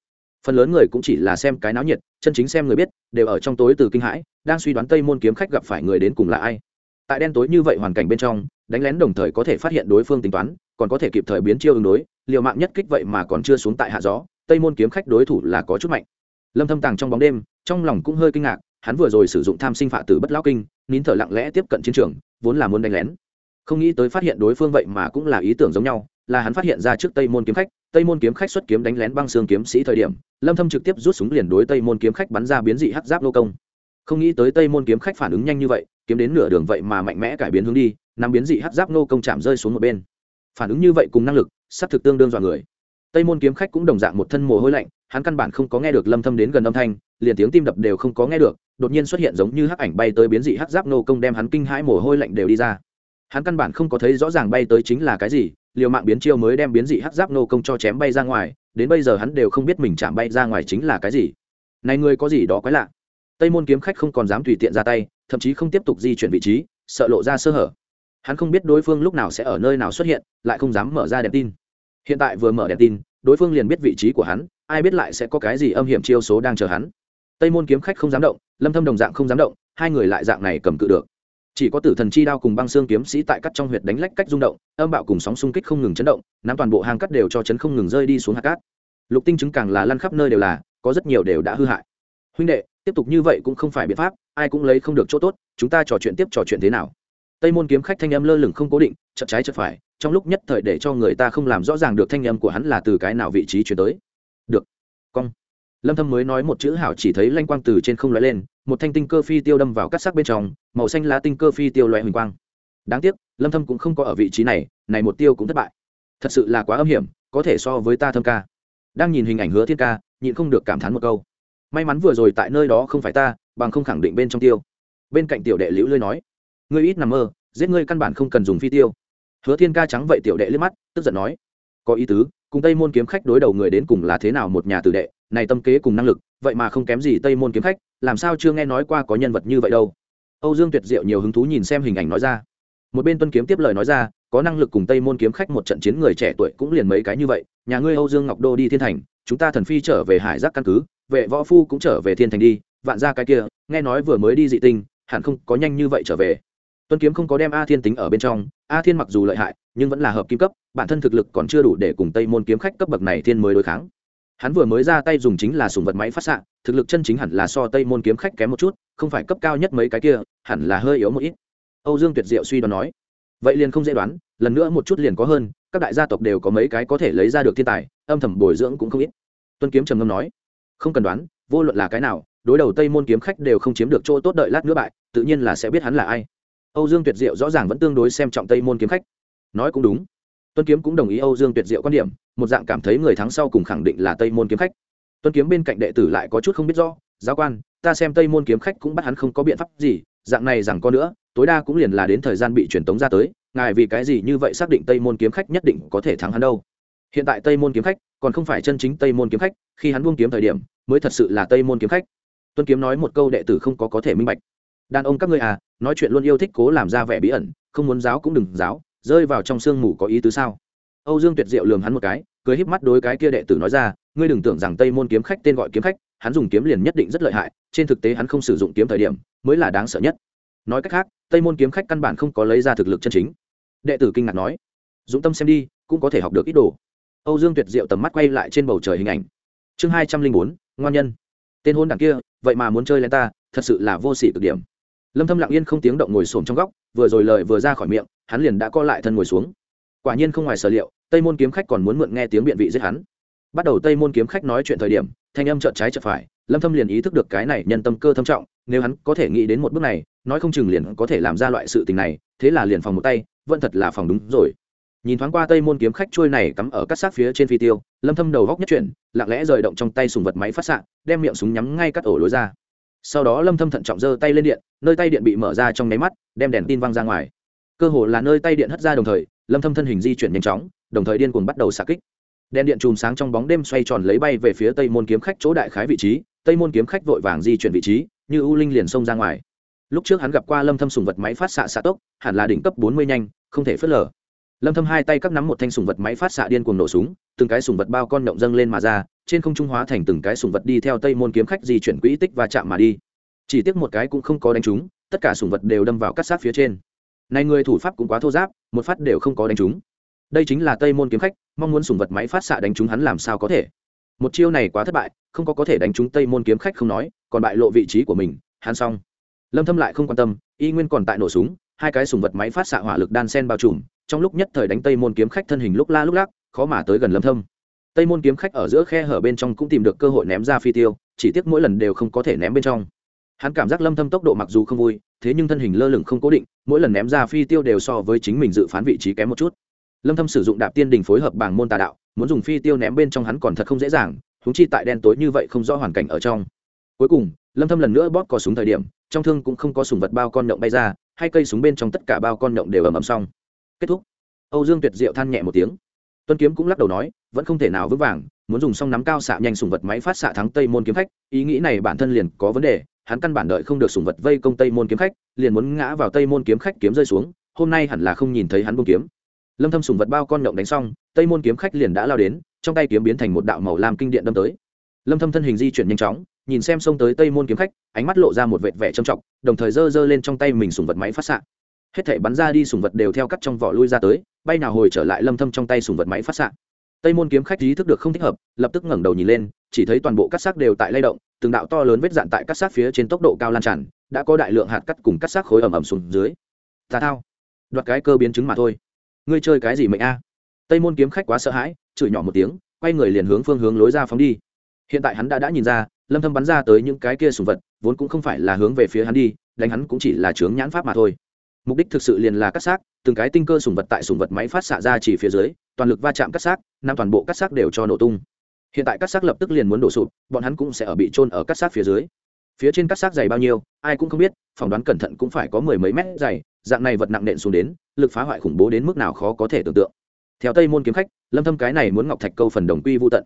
Phần lớn người cũng chỉ là xem cái náo nhiệt, chân chính xem người biết, đều ở trong tối từ kinh hãi, đang suy đoán tây môn kiếm khách gặp phải người đến cùng là ai tại đen tối như vậy hoàn cảnh bên trong, đánh lén đồng thời có thể phát hiện đối phương tính toán, còn có thể kịp thời biến chiêu ứng đối, liều mạng nhất kích vậy mà còn chưa xuống tại hạ gió, tây môn kiếm khách đối thủ là có chút mạnh. Lâm thâm tàng trong bóng đêm, trong lòng cũng hơi kinh ngạc, hắn vừa rồi sử dụng tham sinh phạ tử bất lão kinh, nín thở lặng lẽ tiếp cận chiến trường, vốn là muốn đánh lén. Không nghĩ tới phát hiện đối phương vậy mà cũng là ý tưởng giống nhau, là hắn phát hiện ra trước tây môn kiếm khách, tây môn kiếm khách xuất kiếm đánh lén băng xương kiếm sĩ thời điểm, lâm thâm trực tiếp rút súng liền đối tây môn kiếm khách bắn ra biến dị hắc giáp lô công không nghĩ tới tây môn kiếm khách phản ứng nhanh như vậy, kiếm đến nửa đường vậy mà mạnh mẽ cải biến hướng đi nằm biến dị hát giáp nô công chạm rơi xuống một bên. Phản ứng như vậy cùng năng lực sắp thực tương đương dọa người. Tây môn kiếm khách cũng đồng dạng một thân mồ hôi lạnh, hắn căn bản không có nghe được lâm thâm đến gần âm thanh, liền tiếng tim đập đều không có nghe được, đột nhiên xuất hiện giống như hắc ảnh bay tới biến dị hắc giáp nô công đem hắn kinh hãi mồ hôi lạnh đều đi ra. Hắn căn bản không có thấy rõ ràng bay tới chính là cái gì, liều mạng biến chiêu mới đem biến dị hắc giáp nô công cho chém bay ra ngoài, đến bây giờ hắn đều không biết mình chạm bay ra ngoài chính là cái gì. Này người có gì đó quái lạ tây môn kiếm khách không còn dám tùy tiện ra tay, thậm chí không tiếp tục di chuyển vị trí, sợ lộ ra sơ hở. Hắn không biết đối phương lúc nào sẽ ở nơi nào xuất hiện, lại không dám mở ra đèn tin. Hiện tại vừa mở đèn tin, đối phương liền biết vị trí của hắn, ai biết lại sẽ có cái gì âm hiểm chiêu số đang chờ hắn. Tây môn kiếm khách không dám động, lâm thâm đồng dạng không dám động, hai người lại dạng này cầm cự được. Chỉ có tử thần chi đao cùng băng xương kiếm sĩ tại cắt trong huyệt đánh lách cách rung động, âm bạo cùng sóng xung kích không ngừng chấn động, nắm toàn bộ hang cắt đều cho chấn không ngừng rơi đi xuống hạt cát. Lục tinh chứng càng là lăn khắp nơi đều là, có rất nhiều đều đã hư hại. Huynh đệ tiếp tục như vậy cũng không phải biện pháp, ai cũng lấy không được chỗ tốt, chúng ta trò chuyện tiếp trò chuyện thế nào? Tây môn kiếm khách thanh âm lơ lửng không cố định chật trái chật phải, trong lúc nhất thời để cho người ta không làm rõ ràng được thanh âm của hắn là từ cái nào vị trí chuyển tới. Được. Cong. Lâm thâm mới nói một chữ hảo chỉ thấy lanh quang từ trên không lóe lên, một thanh tinh cơ phi tiêu đâm vào cắt sắc bên trong, màu xanh lá tinh cơ phi tiêu lóe huỳnh quang. Đáng tiếc, lâm thâm cũng không có ở vị trí này này một tiêu cũng thất bại. Thật sự là quá âm hiểm, có thể so với ta thâm ca. Đang nhìn hình ảnh hứa thiên ca, nhịn không được cảm thán một câu may mắn vừa rồi tại nơi đó không phải ta, bằng không khẳng định bên trong tiêu. Bên cạnh tiểu đệ liễu lơi nói, ngươi ít nằm mơ, giết ngươi căn bản không cần dùng phi tiêu. Hứa thiên ca trắng vậy tiểu đệ liếc mắt, tức giận nói, có ý tứ, cùng tây môn kiếm khách đối đầu người đến cùng là thế nào một nhà tử đệ, này tâm kế cùng năng lực, vậy mà không kém gì tây môn kiếm khách, làm sao chưa nghe nói qua có nhân vật như vậy đâu. Âu dương tuyệt diệu nhiều hứng thú nhìn xem hình ảnh nói ra. Một bên tuân kiếm tiếp lời nói ra, có năng lực cùng tây môn kiếm khách một trận chiến người trẻ tuổi cũng liền mấy cái như vậy, nhà ngươi âu dương ngọc đô đi thiên thành, chúng ta thần phi trở về hải giác căn cứ vệ võ phu cũng trở về thiên thành đi, vạn ra cái kia, nghe nói vừa mới đi dị tinh, hẳn không có nhanh như vậy trở về. Tuân kiếm không có đem a thiên tính ở bên trong, a thiên mặc dù lợi hại, nhưng vẫn là hợp kim cấp, bản thân thực lực còn chưa đủ để cùng tây môn kiếm khách cấp bậc này thiên mới đối kháng. Hắn vừa mới ra tay dùng chính là sùng vật máy phát xạ, thực lực chân chính hẳn là so tây môn kiếm khách kém một chút, không phải cấp cao nhất mấy cái kia, hẳn là hơi yếu một ít. Âu dương tuyệt diệu suy đoán nói. Vậy liền không dễ đoán, lần nữa một chút liền có hơn, các đại gia tộc đều có mấy cái có thể lấy ra được thiên tài, âm thầm bồi dưỡng cũng không ít. Tuân kiếm trầm ngâm nói không cần đoán, vô luận là cái nào, đối đầu tây môn kiếm khách đều không chiếm được chỗ tốt đợi lát nữa bại, tự nhiên là sẽ biết hắn là ai. Âu dương tuyệt diệu rõ ràng vẫn tương đối xem trọng tây môn kiếm khách. Nói cũng đúng. Tuân kiếm cũng đồng ý âu dương tuyệt diệu quan điểm, một dạng cảm thấy người thắng sau cùng khẳng định là tây môn kiếm khách. Tuân kiếm bên cạnh đệ tử lại có chút không biết rõ, giáo quan, ta xem tây môn kiếm khách cũng bắt hắn không có biện pháp gì, dạng này rằng có nữa, tối đa cũng liền là đến thời gian bị truyền tống ra tới, ngài vì cái gì như vậy xác định tây môn kiếm khách nhất định có thể thắng hắn đâu? Hiện tại tây môn kiếm khách còn không phải chân chính tây môn kiếm khách, khi hắn buông kiếm thời điểm, mới thật sự là tây môn kiếm khách. Tuân kiếm nói một câu đệ tử không có có thể minh bạch. Đàn ông các ngươi à nói chuyện luôn yêu thích cố làm ra vẻ bí ẩn, không muốn giáo cũng đừng giáo, rơi vào trong sương mù có ý tứ sao? Âu dương tuyệt diệu lường hắn một cái, cười híp mắt đối cái kia đệ tử nói ra, ngươi đừng tưởng rằng tây môn kiếm khách tên gọi kiếm khách, hắn dùng kiếm liền nhất định rất lợi hại, trên thực tế hắn không sử dụng kiếm thời điểm, mới là đáng sợ nhất. Nói cách khác, tây môn kiếm khách căn bản không có lấy ra thực lực chân chính. Đệ tử kinh ngạc nói dũng tâm xem đi, cũng có thể học được ít đồ âu dương tuyệt diệu tầm mắt quay lại trên bầu trời hình ảnh. Chương hai trăm linh bốn, ngoan nhân. Tên hôn đảng kia, vậy mà muốn chơi lên ta, thật sự là vô s ỉ cực điểm. Lâm thâm lặng yên không tiếng động ngồi xổm trong góc, vừa rồi lời vừa ra khỏi miệng, hắn liền đã co lại thân ngồi xuống. Quả nhiên không ngoài sở liệu, tây môn kiếm khách còn muốn mượn nghe tiếng biện vị giết hắn. Bắt đầu tây môn kiếm khách nói chuyện thời điểm, thanh âm trợn trái trợn phải, lâm thâm liền ý thức được cái này nhân tâm cơ thâm trọng, nếu hắn có thể nghĩ đến một bước này, nói không chừng liền có thể làm ra loại sự tình này, thế là liền phòng một tay, vẫn thật là phòng đúng rồi nhìn thoáng qua tây môn kiếm khách trôi này cắm ở các sát phía trên phi tiêu, lâm thâm đầu góc nhất chuyển, lặng lẽ rời động trong tay sùng vật máy phát xạ, đem miệng súng nhắm ngay cắt ổ lối ra. Sau đó lâm thâm thận trọng giơ tay lên điện, nơi tay điện bị mở ra trong nháy mắt, đem đèn tin văng ra ngoài. Cơ hồ là nơi tay điện hất ra đồng thời, lâm thâm thân hình di chuyển nhanh chóng, đồng thời điên cuồng bắt đầu xạ kích. Đèn điện chùm sáng trong bóng đêm xoay tròn lấy bay về phía tây môn kiếm khách chỗ đại khái vị trí, tây môn kiếm khách vội vàng di chuyển vị trí, như u linh liền xông ra ngoài. Lúc trước hắn gặp qua lâm thâm sùng vật máy phát xạ xạ tốc, hẳn là đỉnh cấp 40 nhanh, không thể phớt lờ lâm thâm hai tay cắt nắm một thanh sùng vật máy phát xạ điên cuồng nổ súng, từng cái sùng vật bao con động dâng lên mà ra, trên không trung hóa thành từng cái sùng vật đi theo tây môn kiếm khách di chuyển quỹ tích và chạm mà đi. Chỉ tiếc một cái cũng không có đánh trúng, tất cả sùng vật đều đâm vào cắt sát phía trên. Này người thủ pháp cũng quá thô giáp, một phát đều không có đánh trúng. Đây chính là tây môn kiếm khách, mong muốn sùng vật máy phát xạ đánh trúng hắn làm sao có thể. Một chiêu này quá thất bại, không có có thể đánh trúng tây môn kiếm khách không nói, còn bại lộ vị trí của mình, hắn xong. Lâm thâm lại không quan tâm, y nguyên còn tại nổ súng, hai cái sùng vật máy phát xạ hỏa lực đan sen bao trùm trong lúc nhất thời đánh tây môn kiếm khách thân hình lúc la lúc lắc, khó mà tới gần lâm thâm. Tây môn kiếm khách ở giữa khe hở bên trong cũng tìm được cơ hội ném ra phi tiêu, chỉ tiếc mỗi lần đều không có thể ném bên trong. Hắn cảm giác lâm thâm tốc độ mặc dù không vui, thế nhưng thân hình lơ lửng không cố định, mỗi lần ném ra phi tiêu đều so với chính mình dự phán vị trí kém một chút. Lâm thâm sử dụng đạp tiên đình phối hợp bảng môn tà đạo, muốn dùng phi tiêu ném bên trong hắn còn thật không dễ dàng chúng chi tại đen tối như vậy không rõ hoàn cảnh ở trong. Cuối cùng, lâm thâm lần nữa bóp cò súng thời điểm, trong thương cũng không có súng vật bao con nhộng bay ra, hai cây súng bên trong tất cả bao con nhộng đều ầm ầm xong kết thúc. Âu dương tuyệt diệu than nhẹ một tiếng. Tuân kiếm cũng lắc đầu nói, vẫn không thể nào vững vàng, muốn dùng song nắm cao xạ nhanh sùng vật máy phát xạ thắng tây môn kiếm khách, ý nghĩ này bản thân liền có vấn đề, hắn căn bản đợi không được sùng vật vây công tây môn kiếm khách, liền muốn ngã vào tây môn kiếm khách kiếm rơi xuống, hôm nay hẳn là không nhìn thấy hắn bông kiếm. Lâm thâm sùng vật bao con nhộng đánh xong, tây môn kiếm khách liền đã lao đến, trong tay kiếm biến thành một đạo màu lam kinh điện đâm tới. Lâm thâm thân hình di chuyển nhanh chóng, nhìn xem xông tới tây môn kiếm khách, ánh mắt lộ ra một vệt vẻ trầm trọng, đồng thời giơ giơ lên trong tay mình sùng vật máy phát xạ hết thể bắn ra đi, sùng vật đều theo cắt trong vỏ lui ra tới, bay nào hồi trở lại lâm thâm trong tay sùng vật máy phát xạ. Tây môn kiếm khách ý thức được không thích hợp, lập tức ngẩng đầu nhìn lên, chỉ thấy toàn bộ cắt xác đều tại lay động, từng đạo to lớn vết dạn tại cắt xác phía trên tốc độ cao lan tràn, đã có đại lượng hạt cắt cùng cắt xác khối ẩm ẩm xuống dưới. Tà thao. Đoạt cái cơ biến chứng mà thôi. Ngươi chơi cái gì mệnh a? Tây môn kiếm khách quá sợ hãi, chửi nhỏ một tiếng, quay người liền hướng phương hướng lối ra phóng đi. Hiện tại hắn đã đã nhìn ra, lâm thâm bắn ra tới những cái kia sùng vật, vốn cũng không phải là hướng về phía hắn đi, đánh hắn cũng chỉ là chướng nhãn pháp mà thôi mục đích thực sự liền là cắt xác, từng cái tinh cơ sùng vật tại sùng vật máy phát xạ ra chỉ phía dưới, toàn lực va chạm cắt xác, năm toàn bộ cắt xác đều cho nổ tung. Hiện tại cắt xác lập tức liền muốn đổ sụp, bọn hắn cũng sẽ ở bị trôn ở cắt xác phía dưới. Phía trên cắt xác dày bao nhiêu, ai cũng không biết, phỏng đoán cẩn thận cũng phải có mười mấy mét dày, dạng này vật nặng nện xuống đến, lực phá hoại khủng bố đến mức nào khó có thể tưởng tượng. Theo tây môn kiếm khách, lâm thâm cái này muốn ngọc thạch câu phần đồng quy vô tận.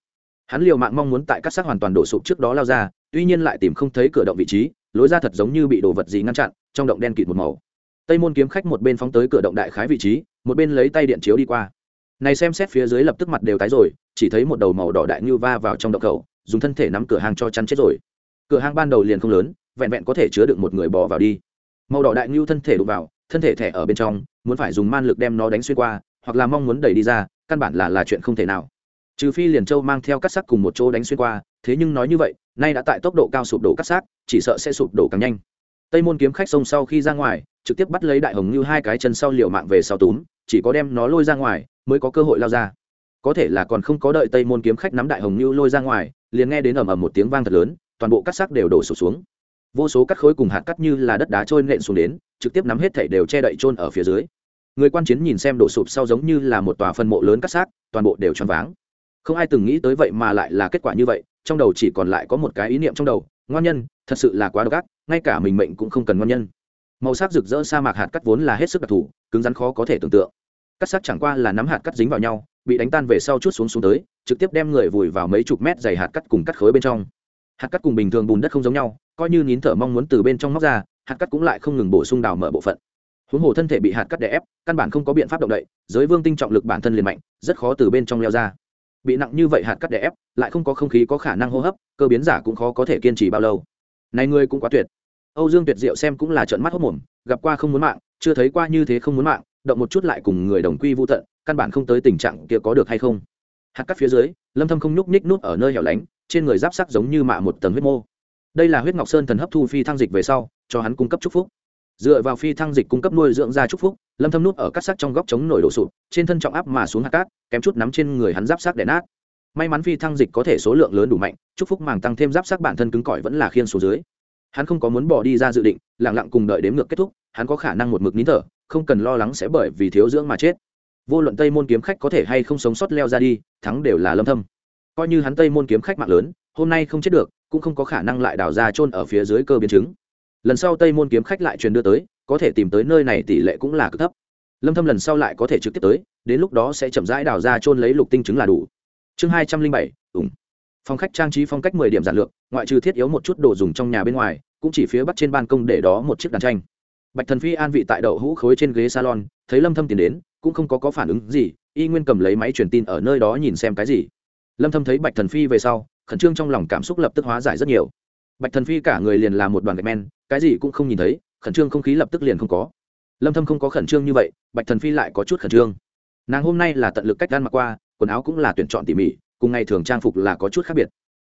Hắn liều mạng mong muốn tại cắt xác hoàn toàn đổ sụp trước đó lao ra, tuy nhiên lại tìm không thấy cửa động vị trí, lối ra thật giống như bị đồ vật gì ngăn chặn, trong động đen kịt một màu tây môn kiếm khách một bên phóng tới cửa động đại khái vị trí, một bên lấy tay điện chiếu đi qua. Này xem xét phía dưới lập tức mặt đều tái rồi, chỉ thấy một đầu màu đỏ đại như va vào trong động khẩu dùng thân thể nắm cửa hàng cho chắn chết rồi. Cửa hàng ban đầu liền không lớn, vẹn vẹn có thể chứa được một người bò vào đi. Màu đỏ đại như thân thể đụng vào, thân thể thẻ ở bên trong, muốn phải dùng man lực đem nó đánh xuyên qua, hoặc là mong muốn đẩy đi ra, căn bản là là chuyện không thể nào. Trừ phi liền châu mang theo cắt sắc cùng một chỗ đánh xuyên qua, thế nhưng nói như vậy, nay đã tại tốc độ cao sụp đổ cắt xác, chỉ sợ sẽ sụp đổ càng nhanh. Tây môn kiếm khách sông sau khi ra ngoài trực tiếp bắt lấy đại hồng như hai cái chân sau liều mạng về sau túm, chỉ có đem nó lôi ra ngoài mới có cơ hội lao ra. Có thể là còn không có đợi tây môn kiếm khách nắm đại hồng như lôi ra ngoài, liền nghe đến ầm ầm một tiếng vang thật lớn, toàn bộ các xác đều đổ sụp xuống. Vô số cắt khối cùng hạt cắt như là đất đá trôi nện xuống đến, trực tiếp nắm hết thảy đều che đậy trôn ở phía dưới. Người quan chiến nhìn xem đổ sụp sau giống như là một tòa phân mộ lớn cắt xác, toàn bộ đều choáng váng. Không ai từng nghĩ tới vậy mà lại là kết quả như vậy, trong đầu chỉ còn lại có một cái ý niệm trong đầu, ngoan nhân, thật sự là quá độc ác, ngay cả mình mệnh cũng không cần ngoan nhân màu sắc rực rỡ sa mạc hạt cắt vốn là hết sức đặc thù, cứng rắn khó có thể tưởng tượng. Cắt sắc chẳng qua là nắm hạt cắt dính vào nhau, bị đánh tan về sau chút xuống xuống tới, trực tiếp đem người vùi vào mấy chục mét dày hạt cắt cùng cắt khối bên trong. Hạt cắt cùng bình thường bùn đất không giống nhau, coi như nín thở mong muốn từ bên trong móc ra, hạt cắt cũng lại không ngừng bổ sung đào mở bộ phận. Huống hồ thân thể bị hạt cắt đè ép, căn bản không có biện pháp động đậy, giới vương tinh trọng lực bản thân liền mạnh, rất khó từ bên trong leo ra. Bị nặng như vậy hạt cắt đè ép, lại không có không khí có khả năng hô hấp, cơ biến giả cũng khó có thể kiên trì bao lâu. Này ngươi cũng quá tuyệt âu dương tuyệt diệu xem cũng là trợn mắt hốt mồm, gặp qua không muốn mạng, chưa thấy qua như thế không muốn mạng, động một chút lại cùng người đồng quy vu tận, căn bản không tới tình trạng kia có được hay không. Hạt cắt phía dưới, lâm thâm không nhúc nhích nút ở nơi hẻo lánh, trên người giáp sắc giống như mạ một tầng huyết mô. Đây là huyết ngọc sơn thần hấp thu phi thăng dịch về sau, cho hắn cung cấp chúc phúc. Dựa vào phi thăng dịch cung cấp nuôi dưỡng ra chúc phúc, lâm thâm nút ở cắt sắc trong góc chống nổi đổ sụp, trên thân trọng áp mà xuống hạt cát, kém chút nắm trên người hắn giáp sắc để nát. May mắn phi thăng dịch có thể số lượng lớn đủ mạnh, chúc phúc màng tăng thêm giáp sắc bản thân cứng cỏi vẫn là khiên số dưới hắn không có muốn bỏ đi ra dự định lặng lặng cùng đợi đếm ngược kết thúc hắn có khả năng một mực nín thở không cần lo lắng sẽ bởi vì thiếu dưỡng mà chết. Vô luận tây môn kiếm khách có thể hay không sống sót leo ra đi thắng đều là lâm thâm. Coi như hắn tây môn kiếm khách mạng lớn hôm nay không chết được cũng không có khả năng lại đào ra chôn ở phía dưới cơ biến chứng. Lần sau tây môn kiếm khách lại truyền đưa tới có thể tìm tới nơi này tỷ lệ cũng là cực thấp. Lâm thâm lần sau lại có thể trực tiếp tới đến lúc đó sẽ chậm rãi đào ra chôn lấy lục tinh chứng là đủ. Chương 207, ủng. Phòng khách trang trí phong cách 10 điểm giản lược ngoại trừ thiết yếu một chút đồ dùng trong nhà bên ngoài cũng chỉ phía bắc trên ban công để đó một chiếc đàn tranh. Bạch thần phi an vị tại đậu hũ khối trên ghế salon, thấy lâm thâm tiến đến, cũng không có có phản ứng gì, y nguyên cầm lấy máy truyền tin ở nơi đó nhìn xem cái gì. Lâm thâm thấy bạch thần phi về sau, khẩn trương trong lòng cảm xúc lập tức hóa giải rất nhiều. Bạch thần phi cả người liền là một đoàn gạch men, cái gì cũng không nhìn thấy, khẩn trương không khí lập tức liền không có. Lâm thâm không có khẩn trương như vậy, bạch thần phi lại có chút khẩn trương. Nàng hôm nay là tận lực cách gan mặc qua, quần áo cũng là tuyển chọn tỉ mỉ, cùng ngày thường trang phục là có chút khác biệt.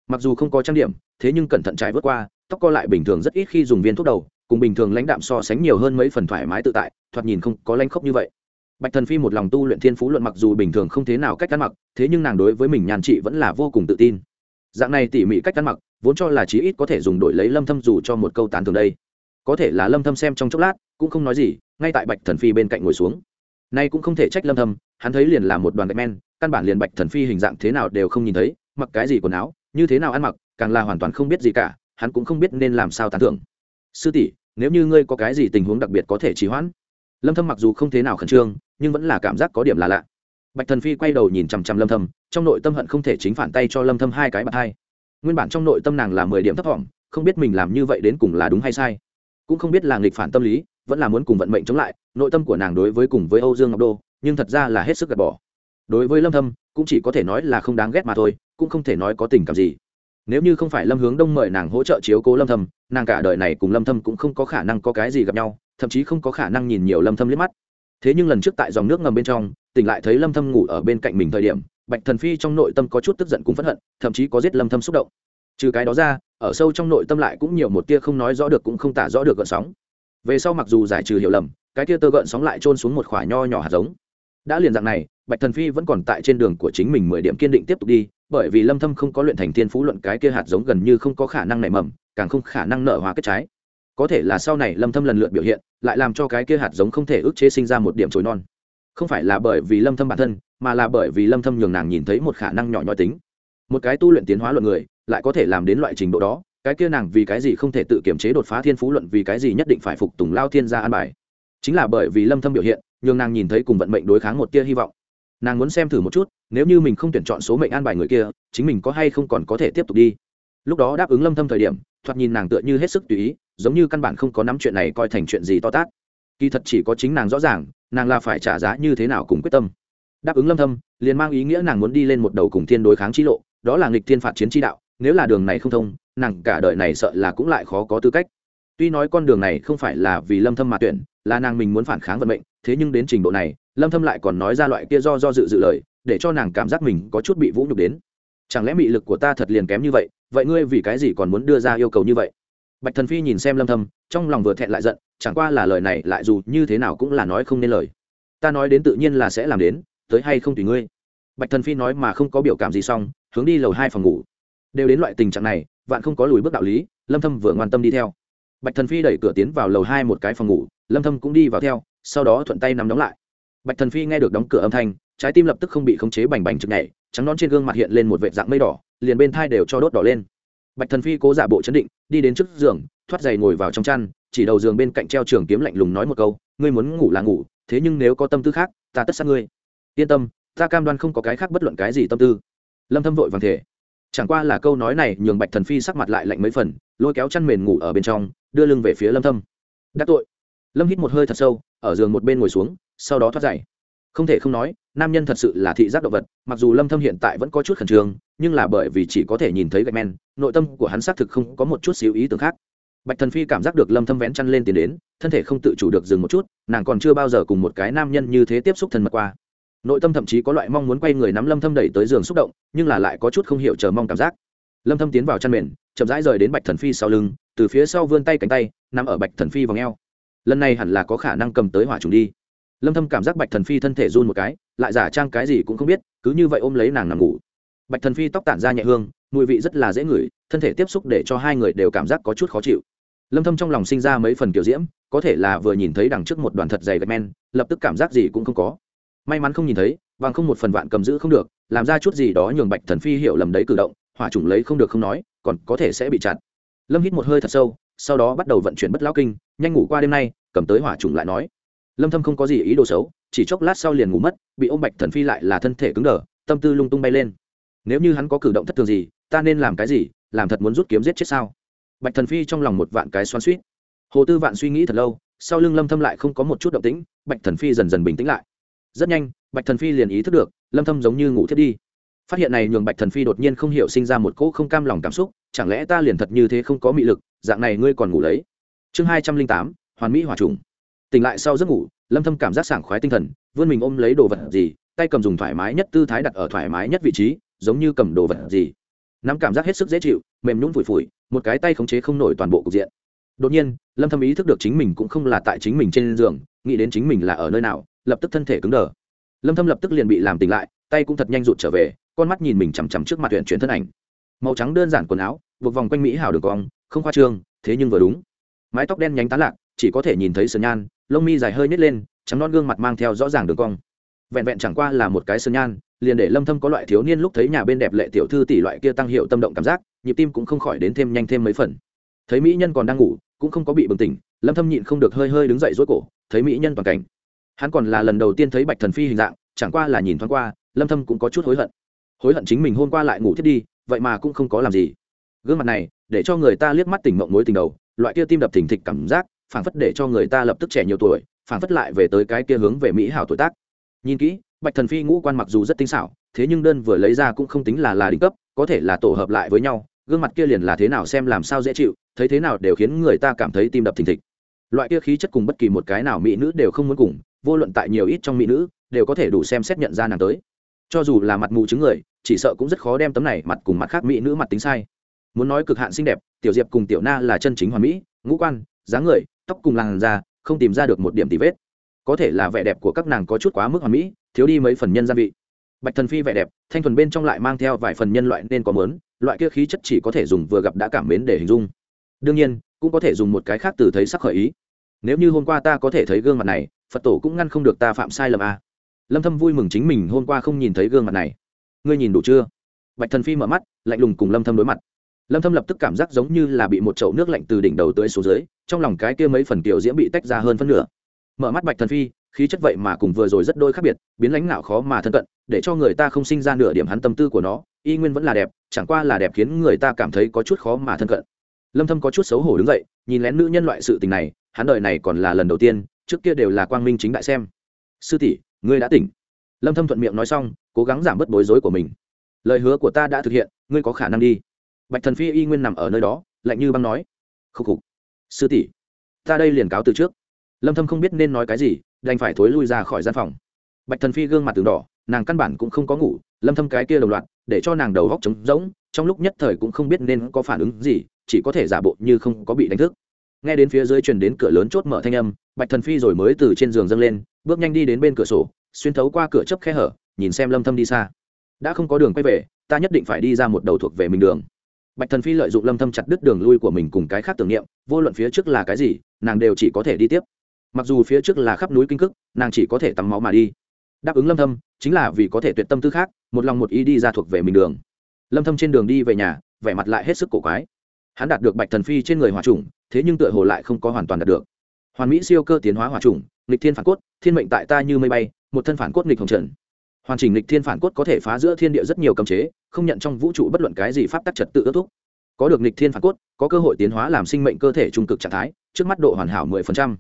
Mặc dù không có trang điểm, thế nhưng cẩn thận trái vớt qua tóc co lại bình thường rất ít khi dùng viên thuốc đầu, cùng bình thường lãnh đạm so sánh nhiều hơn mấy phần thoải mái tự tại, thoạt nhìn không có lãnh khốc như vậy. Bạch thần phi một lòng tu luyện thiên phú luận mặc dù bình thường không thế nào cách ăn mặc, thế nhưng nàng đối với mình nhàn chị vẫn là vô cùng tự tin. Dạng này tỉ mỉ cách ăn mặc, vốn cho là chí ít có thể dùng đổi lấy lâm thâm dù cho một câu tán thường đây. Có thể là lâm thâm xem trong chốc lát, cũng không nói gì, ngay tại bạch thần phi bên cạnh ngồi xuống. Nay cũng không thể trách lâm thâm, hắn thấy liền là một đoàn gạch men, căn bản liền bạch thần phi hình dạng thế nào đều không nhìn thấy, mặc cái gì quần áo, như thế nào ăn mặc, càng là hoàn toàn không biết gì cả hắn cũng không biết nên làm sao tán thưởng. Sư tỷ, nếu như ngươi có cái gì tình huống đặc biệt có thể trì hoãn? Lâm thâm mặc dù không thế nào khẩn trương, nhưng vẫn là cảm giác có điểm là lạ. Bạch thần phi quay đầu nhìn chằm chằm lâm thâm, trong nội tâm hận không thể chính phản tay cho lâm thâm hai cái bạt hai. Nguyên bản trong nội tâm nàng là 10 điểm thấp thỏm, không biết mình làm như vậy đến cùng là đúng hay sai. Cũng không biết là nghịch phản tâm lý, vẫn là muốn cùng vận mệnh chống lại, nội tâm của nàng đối với cùng với âu dương ngọc đô, nhưng thật ra là hết sức gạt bỏ. Đối với lâm thâm, cũng chỉ có thể nói là không đáng ghét mà thôi, cũng không thể nói có tình cảm gì nếu như không phải lâm hướng đông mời nàng hỗ trợ chiếu cố lâm thâm, nàng cả đời này cùng lâm thâm cũng không có khả năng có cái gì gặp nhau, thậm chí không có khả năng nhìn nhiều lâm thâm liếc mắt. Thế nhưng lần trước tại dòng nước ngầm bên trong, tỉnh lại thấy lâm thâm ngủ ở bên cạnh mình thời điểm, bạch thần phi trong nội tâm có chút tức giận cũng phẫn hận, thậm chí có giết lâm thâm xúc động. Trừ cái đó ra, ở sâu trong nội tâm lại cũng nhiều một tia không nói rõ được cũng không tả rõ được gợn sóng. Về sau mặc dù giải trừ hiểu lầm, cái tia tơ gợn sóng lại trôn xuống một khỏa nho nhỏ hạt giống. Đã liền dạng này bạch thần phi vẫn còn tại trên đường của chính mình mười điểm kiên định tiếp tục đi, bởi vì lâm thâm không có luyện thành thiên phú luận cái kia hạt giống gần như không có khả năng nảy mầm, càng không khả năng nở hoa kết trái. Có thể là sau này lâm thâm lần lượt biểu hiện, lại làm cho cái kia hạt giống không thể ức chế sinh ra một điểm chồi non. Không phải là bởi vì lâm thâm bản thân, mà là bởi vì lâm thâm nhường nàng nhìn thấy một khả năng nhỏ nhoi tính. Một cái tu luyện tiến hóa luận người, lại có thể làm đến loại trình độ đó, cái kia nàng vì cái gì không thể tự kiểm chế đột phá thiên phú luận vì cái gì nhất định phải phục tùng lao thiên gia an bài. Chính là bởi vì lâm thâm biểu hiện, nhường nàng nhìn thấy cùng vận mệnh đối kháng một tia hy vọng nàng muốn xem thử một chút, nếu như mình không tuyển chọn số mệnh an bài người kia, chính mình có hay không còn có thể tiếp tục đi. Lúc đó đáp ứng lâm thâm thời điểm, thoạt nhìn nàng tựa như hết sức tùy ý, giống như căn bản không có nắm chuyện này coi thành chuyện gì to tát. Kỳ thật chỉ có chính nàng rõ ràng, nàng là phải trả giá như thế nào cùng quyết tâm. Đáp ứng lâm thâm, liền mang ý nghĩa nàng muốn đi lên một đầu cùng thiên đối kháng chi lộ, đó là nghịch thiên phạt chiến chi đạo, nếu là đường này không thông, nàng cả đời này sợ là cũng lại khó có tư cách. Tuy nói con đường này không phải là vì lâm thâm mà tuyển là nàng mình muốn phản kháng vận mệnh, thế nhưng đến trình độ này, lâm thâm lại còn nói ra loại kia do do dự dự lời, để cho nàng cảm giác mình có chút bị vũ nhục đến. Chẳng lẽ mị lực của ta thật liền kém như vậy vậy ngươi vì cái gì còn muốn đưa ra yêu cầu như vậy? Bạch thần phi nhìn xem lâm thâm, trong lòng vừa thẹn lại giận, chẳng qua là lời này lại dù như thế nào cũng là nói không nên lời. Ta nói đến tự nhiên là sẽ làm đến, tới hay không tùy ngươi. Bạch thần phi nói mà không có biểu cảm gì xong, hướng đi lầu hai phòng ngủ. Đều đến loại tình trạng này, vạn không có lùi bước đạo lý, lâm thâm vừa ngoan tâm đi theo bạch thần phi đẩy cửa tiến vào lầu hai một cái phòng ngủ, lâm thâm cũng đi vào theo, sau đó thuận tay nắm đóng lại. Bạch thần phi nghe được đóng cửa âm thanh, trái tim lập tức không bị khống chế bành bành trực nhảy, trắng nón trên gương mặt hiện lên một vệt dạng mây đỏ, liền bên thai đều cho đốt đỏ lên. Bạch thần phi cố giả bộ chấn định, đi đến trước giường, thoát giày ngồi vào trong chăn, chỉ đầu giường bên cạnh treo trường kiếm lạnh lùng nói một câu, ngươi muốn ngủ là ngủ, thế nhưng nếu có tâm tư khác, ta tất sát ngươi. Yên tâm, ta cam đoan không có cái khác bất luận cái gì tâm tư. Lâm thâm vội vàng thể chẳng qua là câu nói này nhường bạch thần phi sắc mặt lại lạnh mấy phần, lôi kéo chăn mền ngủ ở bên trong đưa lưng về phía lâm thâm đắc tội lâm hít một hơi thật sâu ở giường một bên ngồi xuống sau đó thoát giải. không thể không nói nam nhân thật sự là thị giác động vật mặc dù lâm thâm hiện tại vẫn có chút khẩn trương nhưng là bởi vì chỉ có thể nhìn thấy gạch men nội tâm của hắn xác thực không có một chút xíu ý tưởng khác bạch thần phi cảm giác được lâm thâm vén chăn lên tiến đến thân thể không tự chủ được dừng một chút nàng còn chưa bao giờ cùng một cái nam nhân như thế tiếp xúc thân mật qua nội tâm thậm chí có loại mong muốn quay người nắm lâm thâm đẩy tới giường xúc động nhưng là lại có chút không hiểu chờ mong cảm giác lâm thâm tiến vào chăn mền, chậm rãi rời đến bạch thần phi sau lưng, từ phía sau vươn tay cánh tay nằm ở bạch thần phi vòng eo. Lần này hẳn là có khả năng cầm tới hỏa trùng đi. Lâm thâm cảm giác bạch thần phi thân thể run một cái, lại giả trang cái gì cũng không biết, cứ như vậy ôm lấy nàng nằm ngủ. Bạch thần phi tóc tản ra nhẹ hương, mùi vị rất là dễ ngửi, thân thể tiếp xúc để cho hai người đều cảm giác có chút khó chịu. Lâm thâm trong lòng sinh ra mấy phần kiểu diễm, có thể là vừa nhìn thấy đằng trước một đoàn thật dày gạch men, lập tức cảm giác gì cũng không có. May mắn không nhìn thấy, bằng không một phần vạn cầm giữ không được, làm ra chút gì đó nhường bạch thần phi hiểu lầm đấy cử động hỏa trùng lấy không được không nói, còn có thể sẽ bị chặn lâm hít một hơi thật sâu, sau đó bắt đầu vận chuyển bất lão kinh, nhanh ngủ qua đêm nay, cầm tới hỏa trùng lại nói. Lâm thâm không có gì ý đồ xấu, chỉ chốc lát sau liền ngủ mất, bị ôm bạch thần phi lại là thân thể cứng đờ, tâm tư lung tung bay lên. Nếu như hắn có cử động thất thường gì, ta nên làm cái gì, làm thật muốn rút kiếm giết chết sao? Bạch thần phi trong lòng một vạn cái xoan suýt hồ tư vạn suy nghĩ thật lâu, sau lưng lâm thâm lại không có một chút động tĩnh, bạch thần phi dần dần bình tĩnh lại. Rất nhanh, bạch thần phi liền ý thức được, lâm thâm giống như ngủ thiết đi phát hiện này nhường bạch thần phi đột nhiên không hiểu sinh ra một cỗ không cam lòng cảm xúc, chẳng lẽ ta liền thật như thế không có mị lực, dạng này ngươi còn ngủ lấy? Chương hai trăm linh tám, hoàn mỹ hòa trùng. Tỉnh lại sau giấc ngủ, lâm thâm cảm giác sảng khoái tinh thần, vươn mình ôm lấy đồ vật gì, tay cầm dùng thoải mái nhất tư thái đặt ở thoải mái nhất vị trí, giống như cầm đồ vật gì. Nắm cảm giác hết sức dễ chịu, mềm nhũn phủi phủi, một cái tay khống chế không nổi toàn bộ cục diện. Đột nhiên, lâm thâm ý thức được chính mình cũng không là tại chính mình trên giường, nghĩ đến chính mình là ở nơi nào, lập tức thân thể cứng đờ. Lâm thâm lập tức liền bị làm tỉnh lại, tay cũng thật nhanh rụt trở về con mắt nhìn mình chằm chằm trước mặt huyện chuyển thân ảnh. Màu trắng đơn giản quần áo, buộc vòng quanh mỹ hào đường cong, không khoa trương, thế nhưng vừa đúng. Mái tóc đen nhánh tán lạc, chỉ có thể nhìn thấy sườn nhan, lông mi dài hơi nhét lên, trắng non gương mặt mang theo rõ ràng đường cong. Vẹn vẹn chẳng qua là một cái sườn nhan, liền để lâm thâm có loại thiếu niên lúc thấy nhà bên đẹp lệ tiểu thư tỷ loại kia tăng hiệu tâm động cảm giác, nhịp tim cũng không khỏi đến thêm nhanh thêm mấy phần. Thấy mỹ nhân còn đang ngủ, cũng không có bị bừng tỉnh, lâm thâm nhịn không được hơi hơi đứng dậy rối cổ, thấy mỹ nhân toàn cảnh. Hắn còn là lần đầu tiên thấy bạch thần phi hình dạng, chẳng qua là nhìn thoáng qua, lâm thâm cũng có chút hối hận hối hận chính mình hôm qua lại ngủ thiết đi, vậy mà cũng không có làm gì. Gương mặt này, để cho người ta liếc mắt tỉnh mộng mối tình đầu, loại kia tim đập thình thịch cảm giác, phảng phất để cho người ta lập tức trẻ nhiều tuổi, phảng phất lại về tới cái kia hướng về mỹ hảo tuổi tác. Nhìn kỹ, bạch thần phi ngũ quan mặc dù rất tinh xảo, thế nhưng đơn vừa lấy ra cũng không tính là là đỉnh cấp, có thể là tổ hợp lại với nhau, gương mặt kia liền là thế nào xem làm sao dễ chịu, thấy thế nào đều khiến người ta cảm thấy tim đập thình thịch. Loại kia khí chất cùng bất kỳ một cái nào mỹ nữ đều không muốn cùng, vô luận tại nhiều ít trong mỹ nữ, đều có thể đủ xem xét nhận ra nàng tới cho dù là mặt mù chứng người, chỉ sợ cũng rất khó đem tấm này mặt cùng mặt khác mỹ nữ mặt tính sai. Muốn nói cực hạn xinh đẹp, tiểu diệp cùng tiểu na là chân chính hoàn mỹ, ngũ quan, dáng người, tóc cùng làn da, không tìm ra được một điểm tì vết. Có thể là vẻ đẹp của các nàng có chút quá mức hoàn mỹ, thiếu đi mấy phần nhân gia vị. Bạch thần phi vẻ đẹp, thanh thuần bên trong lại mang theo vài phần nhân loại nên có mớn loại kia khí chất chỉ có thể dùng vừa gặp đã cảm mến để hình dung. Đương nhiên, cũng có thể dùng một cái khác từ thấy sắc khởi ý. Nếu như hôm qua ta có thể thấy gương mặt này, phật tổ cũng ngăn không được ta phạm sai lầm à lâm thâm vui mừng chính mình hôm qua không nhìn thấy gương mặt này. Ngươi nhìn đủ chưa? Bạch thần phi mở mắt, lạnh lùng cùng lâm thâm đối mặt. Lâm thâm lập tức cảm giác giống như là bị một chậu nước lạnh từ đỉnh đầu tới xuống dưới, trong lòng cái kia mấy phần tiểu diễm bị tách ra hơn phân nửa. Mở mắt bạch thần phi, khí chất vậy mà cùng vừa rồi rất đôi khác biệt, biến lãnh ngạo khó mà thân cận, để cho người ta không sinh ra nửa điểm hắn tâm tư của nó, y nguyên vẫn là đẹp, chẳng qua là đẹp khiến người ta cảm thấy có chút khó mà thân cận. Lâm thâm có chút xấu hổ đứng dậy, nhìn lén nữ nhân loại sự tình này, hắn đời này còn là lần đầu tiên, trước kia đều là quang minh chính đại xem. Sư tỷ ngươi đã tỉnh. Lâm thâm thuận miệng nói xong, cố gắng giảm bớt bối rối của mình. Lời hứa của ta đã thực hiện, ngươi có khả năng đi. Bạch thần phi y nguyên nằm ở nơi đó, lạnh như băng nói. Khúc khục. Sư tỷ, ta đây liền cáo từ trước. Lâm thâm không biết nên nói cái gì, đành phải thối lui ra khỏi gian phòng. Bạch thần phi gương mặt từng đỏ, nàng căn bản cũng không có ngủ, lâm thâm cái kia đồng loạt, để cho nàng đầu góc trống rỗng, trong lúc nhất thời cũng không biết nên có phản ứng gì, chỉ có thể giả bộ như không có bị đánh thức nghe đến phía dưới truyền đến cửa lớn chốt mở thanh âm, bạch thần phi rồi mới từ trên giường dâng lên, bước nhanh đi đến bên cửa sổ, xuyên thấu qua cửa chấp khe hở, nhìn xem lâm thâm đi xa. Đã không có đường quay về, ta nhất định phải đi ra một đầu thuộc về mình đường. Bạch thần phi lợi dụng lâm thâm chặt đứt đường lui của mình cùng cái khác tưởng niệm, vô luận phía trước là cái gì, nàng đều chỉ có thể đi tiếp. Mặc dù phía trước là khắp núi kinh cức, nàng chỉ có thể tắm máu mà đi. Đáp ứng lâm thâm, chính là vì có thể tuyệt tâm tư khác, một lòng một ý đi ra thuộc về mình đường. Lâm thâm trên đường đi về nhà, vẻ mặt lại hết sức cổ quái. Hắn đạt được bạch thần phi trên người hỏa trùng thế nhưng tựa hồ lại không có hoàn toàn đạt được. Hoàn mỹ siêu cơ tiến hóa hỏa trùng nghịch thiên phản cốt, thiên mệnh tại ta như mây bay, một thân phản cốt nghịch hồng trần. Hoàn chỉnh nghịch thiên phản cốt có thể phá giữa thiên địa rất nhiều cấm chế, không nhận trong vũ trụ bất luận cái gì pháp tắc trật tự ước thúc. Có được nghịch thiên phản cốt, có cơ hội tiến hóa làm sinh mệnh cơ thể trung cực trạng thái, trước mắt độ hoàn hảo 10%.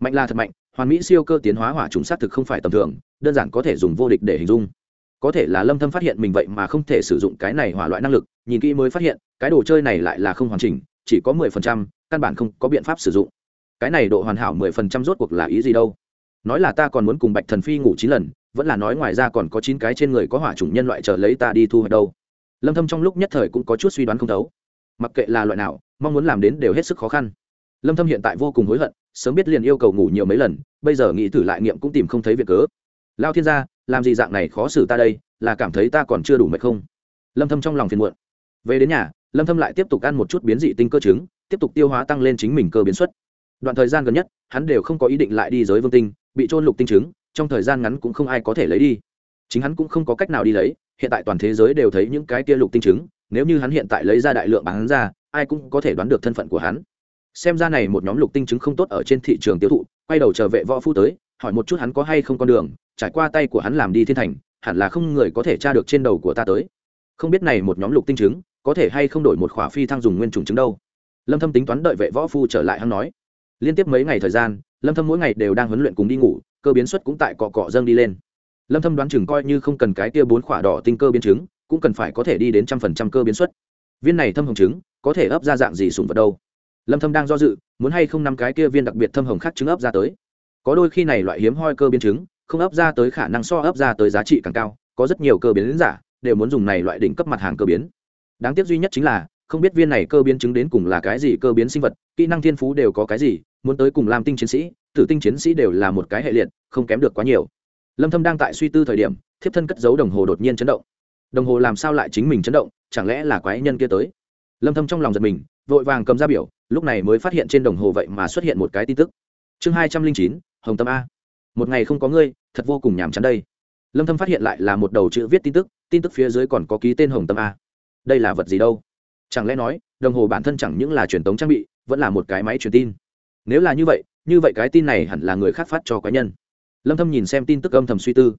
mạnh là thật mạnh, hoàn mỹ siêu cơ tiến hóa hỏa trùng sát thực không phải tầm thường, đơn giản có thể dùng vô địch để hình dung. Có thể là lâm thâm phát hiện mình vậy mà không thể sử dụng cái này hỏa loại năng lực, nhìn kỹ mới phát hiện, cái đồ chơi này lại là không hoàn chỉnh chỉ có 10%, căn bản không có biện pháp sử dụng. Cái này độ hoàn hảo 10% rốt cuộc là ý gì đâu? Nói là ta còn muốn cùng bạch thần phi ngủ chín lần vẫn là nói ngoài ra còn có chín cái trên người có hỏa chủng nhân loại chờ lấy ta đi thu hoạch đâu. Lâm thâm trong lúc nhất thời cũng có chút suy đoán không thấu. Mặc kệ là loại nào mong muốn làm đến đều hết sức khó khăn. Lâm thâm hiện tại vô cùng hối hận sớm biết liền yêu cầu ngủ nhiều mấy lần bây giờ nghĩ thử lại nghiệm cũng tìm không thấy việc cớ. Lao thiên gia làm gì dạng này khó xử ta đây là cảm thấy ta còn chưa đủ mệt không? Lâm thâm trong lòng phiền muộn. Về đến nhà lâm thâm lại tiếp tục ăn một chút biến dị tinh cơ trứng, tiếp tục tiêu hóa tăng lên chính mình cơ biến suất đoạn thời gian gần nhất, hắn đều không có ý định lại đi giới vương tinh, bị trôn lục tinh trứng, trong thời gian ngắn cũng không ai có thể lấy đi. Chính hắn cũng không có cách nào đi lấy, hiện tại toàn thế giới đều thấy những cái tia lục tinh trứng, nếu như hắn hiện tại lấy ra đại lượng bán ra, ai cũng có thể đoán được thân phận của hắn. Xem ra này một nhóm lục tinh trứng không tốt ở trên thị trường tiêu thụ, quay đầu chờ vệ võ phu tới, hỏi một chút hắn có hay không con đường, trải qua tay của hắn làm đi thiên thành, hẳn là không người có thể tra được trên đầu của ta tới. Không biết này một nhóm lục tinh trứng có thể hay không đổi một khỏa phi thăng dùng nguyên trùng trứng đâu? Lâm thâm tính toán đợi vệ võ phu trở lại hắn nói. Liên tiếp mấy ngày thời gian, lâm thâm mỗi ngày đều đang huấn luyện cùng đi ngủ, cơ biến suất cũng tại cọ cọ dâng đi lên. Lâm thâm đoán chừng coi như không cần cái kia bốn khỏa đỏ tinh cơ biến trứng cũng cần phải có thể đi đến trăm phần trăm cơ biến suất viên này thâm hồng trứng, có thể ấp ra dạng gì sùng vật đâu? Lâm thâm đang do dự, muốn hay không năm cái kia viên đặc biệt thâm hồng khác trứng ấp ra tới. Có đôi khi này loại hiếm hoi cơ biến trứng không ấp ra tới khả năng so ấp ra tới giá trị càng cao, có rất nhiều cơ biến giả đều muốn dùng này loại đỉnh cấp mặt hàng cơ biến đáng tiếc duy nhất chính là không biết viên này cơ biến chứng đến cùng là cái gì cơ biến sinh vật kỹ năng thiên phú đều có cái gì muốn tới cùng làm tinh chiến sĩ tử tinh chiến sĩ đều là một cái hệ liệt không kém được quá nhiều. Lâm thâm đang tại suy tư thời điểm thiếp thân cất giấu đồng hồ đột nhiên chấn động. Đồng hồ làm sao lại chính mình chấn động chẳng lẽ là quái nhân kia tới? Lâm thâm trong lòng giật mình vội vàng cầm ra biểu lúc này mới phát hiện trên đồng hồ vậy mà xuất hiện một cái tin tức. Chương 209, hồng tâm a. Một ngày không có ngươi thật vô cùng nhàm chán đây. Lâm thâm phát hiện lại là một đầu chữ viết tin tức tin tức phía dưới còn có ký tên hồng tâm a đây là vật gì đâu? Chẳng lẽ nói, đồng hồ bản thân chẳng những là truyền tống trang bị, vẫn là một cái máy truyền tin? Nếu là như vậy như vậy cái tin này hẳn là người khác phát cho quái nhân. Lâm thâm nhìn xem tin tức âm thầm suy tư.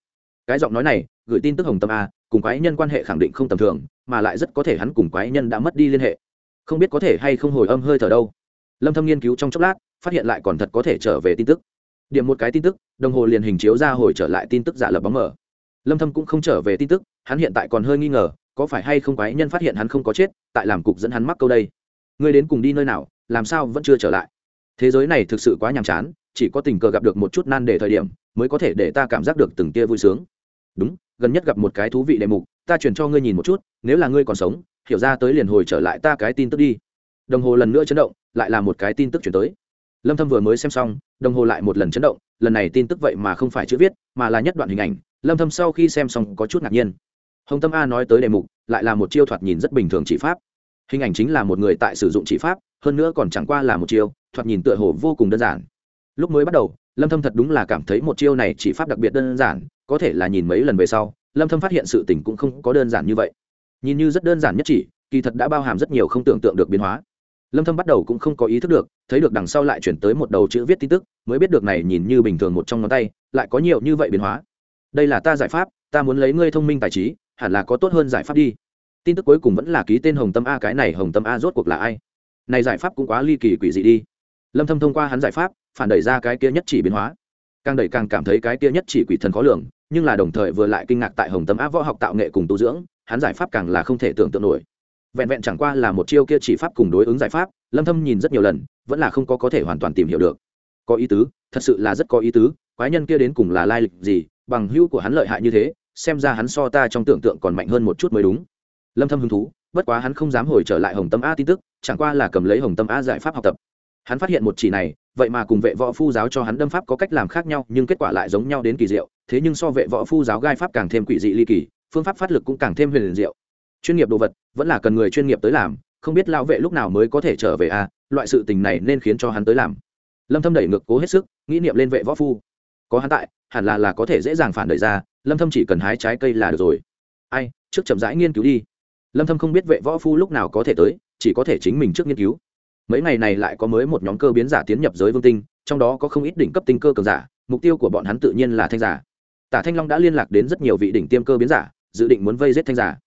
Cái giọng nói này, gửi tin tức hồng tâm a, cùng quái nhân quan hệ khẳng định không tầm thường, mà lại rất có thể hắn cùng quái nhân đã mất đi liên hệ. Không biết có thể hay không hồi âm hơi thở đâu. Lâm thâm nghiên cứu trong chốc lát, phát hiện lại còn thật có thể trở về tin tức. Điểm một cái tin tức, đồng hồ liền hình chiếu ra hồi trở lại tin tức giả lập bóng mở lâm thâm cũng không trở về tin tức, hắn hiện tại còn hơi nghi ngờ có phải hay không quái nhân phát hiện hắn không có chết, tại làm cục dẫn hắn mắc câu đây? Ngươi đến cùng đi nơi nào, làm sao vẫn chưa trở lại? Thế giới này thực sự quá nhàm chán, chỉ có tình cờ gặp được một chút nan đề thời điểm, mới có thể để ta cảm giác được từng tia vui sướng. Đúng, gần nhất gặp một cái thú vị đề mục, ta chuyển cho ngươi nhìn một chút, nếu là ngươi còn sống, hiểu ra tới liền hồi trở lại ta cái tin tức đi. Đồng hồ lần nữa chấn động, lại là một cái tin tức chuyển tới. Lâm thâm vừa mới xem xong, đồng hồ lại một lần chấn động, lần này tin tức vậy mà không phải chữ viết, mà là nhất đoạn hình ảnh. Lâm thâm sau khi xem xong có chút ngạc nhiên hồng tâm a nói tới đề mục, lại là một chiêu thoạt nhìn rất bình thường chỉ pháp. Hình ảnh chính là một người tại sử dụng chỉ pháp, hơn nữa còn chẳng qua là một chiêu, thoạt nhìn tựa hồ vô cùng đơn giản. Lúc mới bắt đầu, lâm thâm thật đúng là cảm thấy một chiêu này chỉ pháp đặc biệt đơn giản, có thể là nhìn mấy lần về sau, lâm thâm phát hiện sự tình cũng không có đơn giản như vậy. Nhìn như rất đơn giản nhất chỉ, kỳ thật đã bao hàm rất nhiều không tưởng tượng được biến hóa. Lâm thâm bắt đầu cũng không có ý thức được, thấy được đằng sau lại chuyển tới một đầu chữ viết tin tức, mới biết được này nhìn như bình thường một trong ngón tay, lại có nhiều như vậy biến hóa. Đây là ta giải pháp, ta muốn lấy ngươi thông minh tài trí hẳn là có tốt hơn giải pháp đi. Tin tức cuối cùng vẫn là ký tên hồng tâm a, cái này hồng tâm a rốt cuộc là ai? Này giải pháp cũng quá ly kỳ quỷ dị đi. Lâm thâm thông qua hắn giải pháp, phản đẩy ra cái kia nhất chỉ biến hóa. Càng đẩy càng cảm thấy cái kia nhất chỉ quỷ thần khó lường, nhưng là đồng thời vừa lại kinh ngạc tại hồng tâm a võ học tạo nghệ cùng tu dưỡng, hắn giải pháp càng là không thể tưởng tượng nổi. Vẹn vẹn chẳng qua là một chiêu kia chỉ pháp cùng đối ứng giải pháp, lâm thâm nhìn rất nhiều lần, vẫn là không có có thể hoàn toàn tìm hiểu được. Có ý tứ, thật sự là rất có ý tứ, quái nhân kia đến cùng là lai lịch gì, bằng hữu của hắn lợi hại như thế xem ra hắn so ta trong tưởng tượng còn mạnh hơn một chút mới đúng. Lâm thâm hứng thú, bất quá hắn không dám hồi trở lại hồng tâm a tin tức, chẳng qua là cầm lấy hồng tâm a giải pháp học tập. Hắn phát hiện một chỉ này, vậy mà cùng vệ võ phu giáo cho hắn đâm pháp có cách làm khác nhau, nhưng kết quả lại giống nhau đến kỳ diệu, thế nhưng so vệ võ phu giáo gai pháp càng thêm quỷ dị ly kỳ, phương pháp phát lực cũng càng thêm huyền diệu. Chuyên nghiệp đồ vật, vẫn là cần người chuyên nghiệp tới làm, không biết lão vệ lúc nào mới có thể trở về a, loại sự tình này nên khiến cho hắn tới làm. Lâm thâm đẩy ngược cố hết sức, nghĩ niệm lên vệ võ phu. Có hắn tại hẳn là là có thể dễ dàng phản đợi ra, lâm thâm chỉ cần hái trái cây là được rồi. Ai, trước chậm rãi nghiên cứu đi. Lâm thâm không biết vệ võ phu lúc nào có thể tới, chỉ có thể chính mình trước nghiên cứu. Mấy ngày này lại có mới một nhóm cơ biến giả tiến nhập giới vương tinh, trong đó có không ít đỉnh cấp tinh cơ cường giả, mục tiêu của bọn hắn tự nhiên là thanh giả. Tả thanh long đã liên lạc đến rất nhiều vị đỉnh tiêm cơ biến giả, dự định muốn vây giết thanh giả.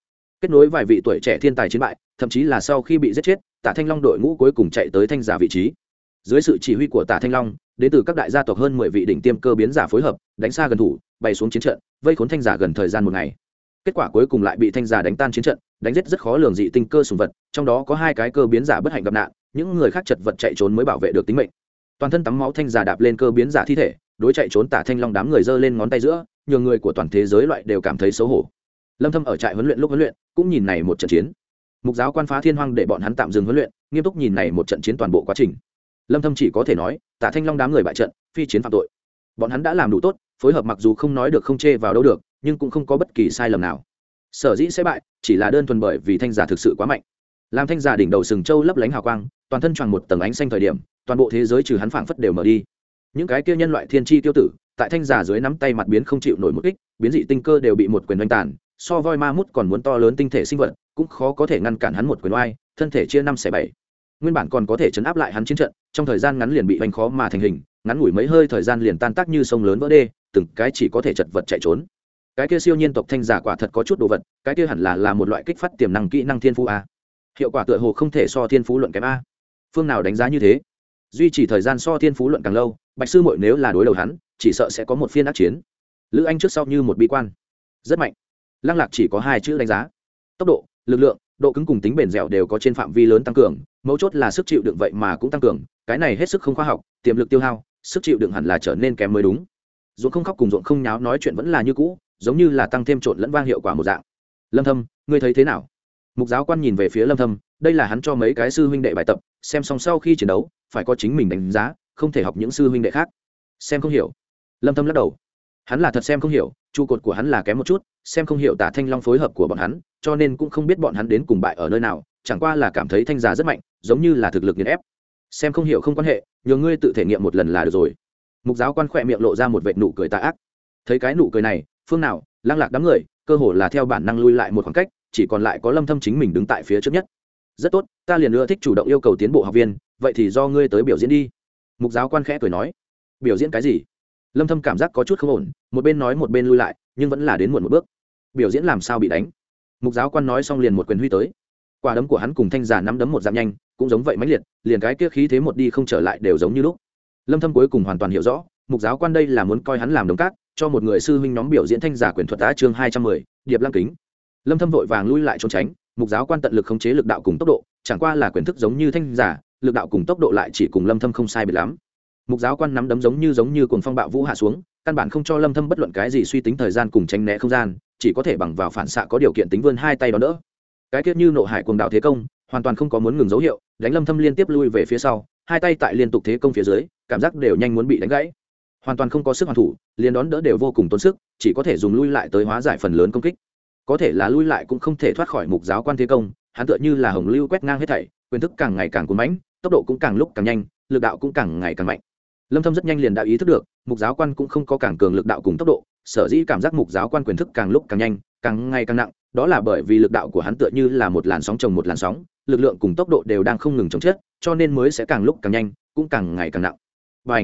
Kết nối vài vị tuổi trẻ thiên tài chiến bại, thậm chí là sau khi bị giết chết, tả thanh long đội ngũ cuối cùng chạy tới thanh giả vị trí dưới sự chỉ huy của tả thanh long, đến từ các đại gia tộc hơn mười vị đỉnh tiêm cơ biến giả phối hợp, đánh xa gần thủ, bay xuống chiến trận, vây khốn thanh giả gần thời gian một ngày. Kết quả cuối cùng lại bị thanh giả đánh tan chiến trận, đánh giết rất khó lường dị tinh cơ sùng vật, trong đó có hai cái cơ biến giả bất hạnh gặp nạn, những người khác chật vật chạy trốn mới bảo vệ được tính mệnh. Toàn thân tắm máu thanh giả đạp lên cơ biến giả thi thể, đối chạy trốn tả thanh long đám người giơ lên ngón tay giữa nhiều người của toàn thế giới loại đều cảm thấy xấu hổ. Lâm thâm ở trại huấn luyện lúc huấn luyện, cũng nhìn này một trận chiến. Mục giáo quan phá thiên hoang để bọn hắn tạm dừng huấn luyện, nghiêm túc nhìn này một trận chiến toàn bộ quá trình lâm thâm chỉ có thể nói, tả thanh long đám người bại trận, phi chiến phạm tội. Bọn hắn đã làm đủ tốt, phối hợp mặc dù không nói được không chê vào đâu được, nhưng cũng không có bất kỳ sai lầm nào. Sở dĩ sẽ bại, chỉ là đơn thuần bởi vì thanh giả thực sự quá mạnh. Làm thanh giả đỉnh đầu sừng châu lấp lánh hào quang, toàn thân tròn một tầng ánh xanh thời điểm, toàn bộ thế giới trừ hắn phảng phất đều mở đi. Những cái kia nhân loại thiên chi tiêu tử, tại thanh giả dưới nắm tay mặt biến không chịu nổi một kích, biến dị tinh cơ đều bị một quyền đánh tàn, so voi ma mút còn muốn to lớn tinh thể sinh vật, cũng khó có thể ngăn cản hắn một quyền oai, thân thể chia năm xẻ bảy nguyên bản còn có thể chấn áp lại hắn chiến trận, trong thời gian ngắn liền bị hoành khó mà thành hình, ngắn ngủi mấy hơi thời gian liền tan tác như sông lớn vỡ đê, từng cái chỉ có thể chật vật chạy trốn. Cái kia siêu nhiên tộc thanh giả quả thật có chút đồ vật, cái kia hẳn là là một loại kích phát tiềm năng kỹ năng thiên phú a. Hiệu quả tựa hồ không thể so thiên phú luận kém a. Phương nào đánh giá như thế? Duy trì thời gian so thiên phú luận càng lâu, bạch sư mội nếu là đối đầu hắn, chỉ sợ sẽ có một phiên ác chiến. Lữ anh trước sau như một bi quan. Rất mạnh. Lăng lạc chỉ có hai chữ đánh giá. Tốc độ, lực lượng, độ cứng cùng tính bền dẻo đều có trên phạm vi lớn tăng cường mấu chốt là sức chịu đựng vậy mà cũng tăng cường, cái này hết sức không khoa học, tiềm lực tiêu hao, sức chịu đựng hẳn là trở nên kém mới đúng. Ruộng không khóc cùng ruộng không nháo nói chuyện vẫn là như cũ, giống như là tăng thêm trộn lẫn vang hiệu quả một dạng. Lâm thâm, ngươi thấy thế nào? Mục giáo quan nhìn về phía lâm thâm, đây là hắn cho mấy cái sư huynh đệ bài tập, xem xong sau khi chiến đấu, phải có chính mình đánh giá, không thể học những sư huynh đệ khác. Xem không hiểu. Lâm thâm lắc đầu. Hắn là thật xem không hiểu, trụ cột của hắn là kém một chút, xem không hiểu tả thanh long phối hợp của bọn hắn, cho nên cũng không biết bọn hắn đến cùng bại ở nơi nào chẳng qua là cảm thấy thanh già rất mạnh, giống như là thực lực nghiền ép. Xem không hiểu không quan hệ, nhờ ngươi tự thể nghiệm một lần là được rồi. Mục giáo quan khỏe miệng lộ ra một vệt nụ cười tạ ác. Thấy cái nụ cười này, phương nào, lăng lạc đám người, cơ hồ là theo bản năng lui lại một khoảng cách, chỉ còn lại có lâm thâm chính mình đứng tại phía trước nhất. Rất tốt, ta liền ưa thích chủ động yêu cầu tiến bộ học viên, vậy thì do ngươi tới biểu diễn đi. Mục giáo quan khẽ cười nói. Biểu diễn cái gì? Lâm thâm cảm giác có chút không ổn, một bên nói một bên lui lại, nhưng vẫn là đến muộn một bước. Biểu diễn làm sao bị đánh? Mục giáo quan nói xong liền một quyền huy tới quả đấm của hắn cùng thanh giả nắm đấm một dạng nhanh cũng giống vậy mãnh liệt liền cái kia khí thế một đi không trở lại đều giống như lúc. Lâm thâm cuối cùng hoàn toàn hiểu rõ mục giáo quan đây là muốn coi hắn làm đồng cát cho một người sư huynh nhóm biểu diễn thanh giả quyền thuật tá chương 210, điệp lăng kính. Lâm thâm vội vàng lui lại trốn tránh mục giáo quan tận lực khống chế lực đạo cùng tốc độ chẳng qua là quyền thức giống như thanh giả lực đạo cùng tốc độ lại chỉ cùng lâm thâm không sai biệt lắm. Mục giáo quan nắm đấm giống như giống như cuồng phong bạo vũ hạ xuống căn bản không cho lâm thâm bất luận cái gì suy tính thời gian cùng tránh né không gian chỉ có thể bằng vào phản xạ có điều kiện tính vươn hai tay đó đỡ cái kiết như nộ hải cuồng đạo thế công, hoàn toàn không có muốn ngừng dấu hiệu, đánh lâm thâm liên tiếp lui về phía sau, hai tay tại liên tục thế công phía dưới, cảm giác đều nhanh muốn bị đánh gãy. Hoàn toàn không có sức hoàn thủ, liền đón đỡ đều vô cùng tốn sức, chỉ có thể dùng lui lại tới hóa giải phần lớn công kích. Có thể là lui lại cũng không thể thoát khỏi mục giáo quan thế công, hắn tựa như là hồng lưu quét ngang hết thảy, quyền thức càng ngày càng cuốn mãnh, tốc độ cũng càng lúc càng nhanh, lực đạo cũng càng ngày càng mạnh. Lâm thâm rất nhanh liền đã ý thức được, mục giáo quan cũng không có càng cường lực đạo cùng tốc độ, sở dĩ cảm giác mục giáo quan quyền thức càng lúc càng nhanh, càng ngày càng nặng đó là bởi vì lực đạo của hắn tựa như là một làn sóng chồng một làn sóng, lực lượng cùng tốc độ đều đang không ngừng chống chết cho nên mới sẽ càng lúc càng nhanh, cũng càng ngày càng nặng. Và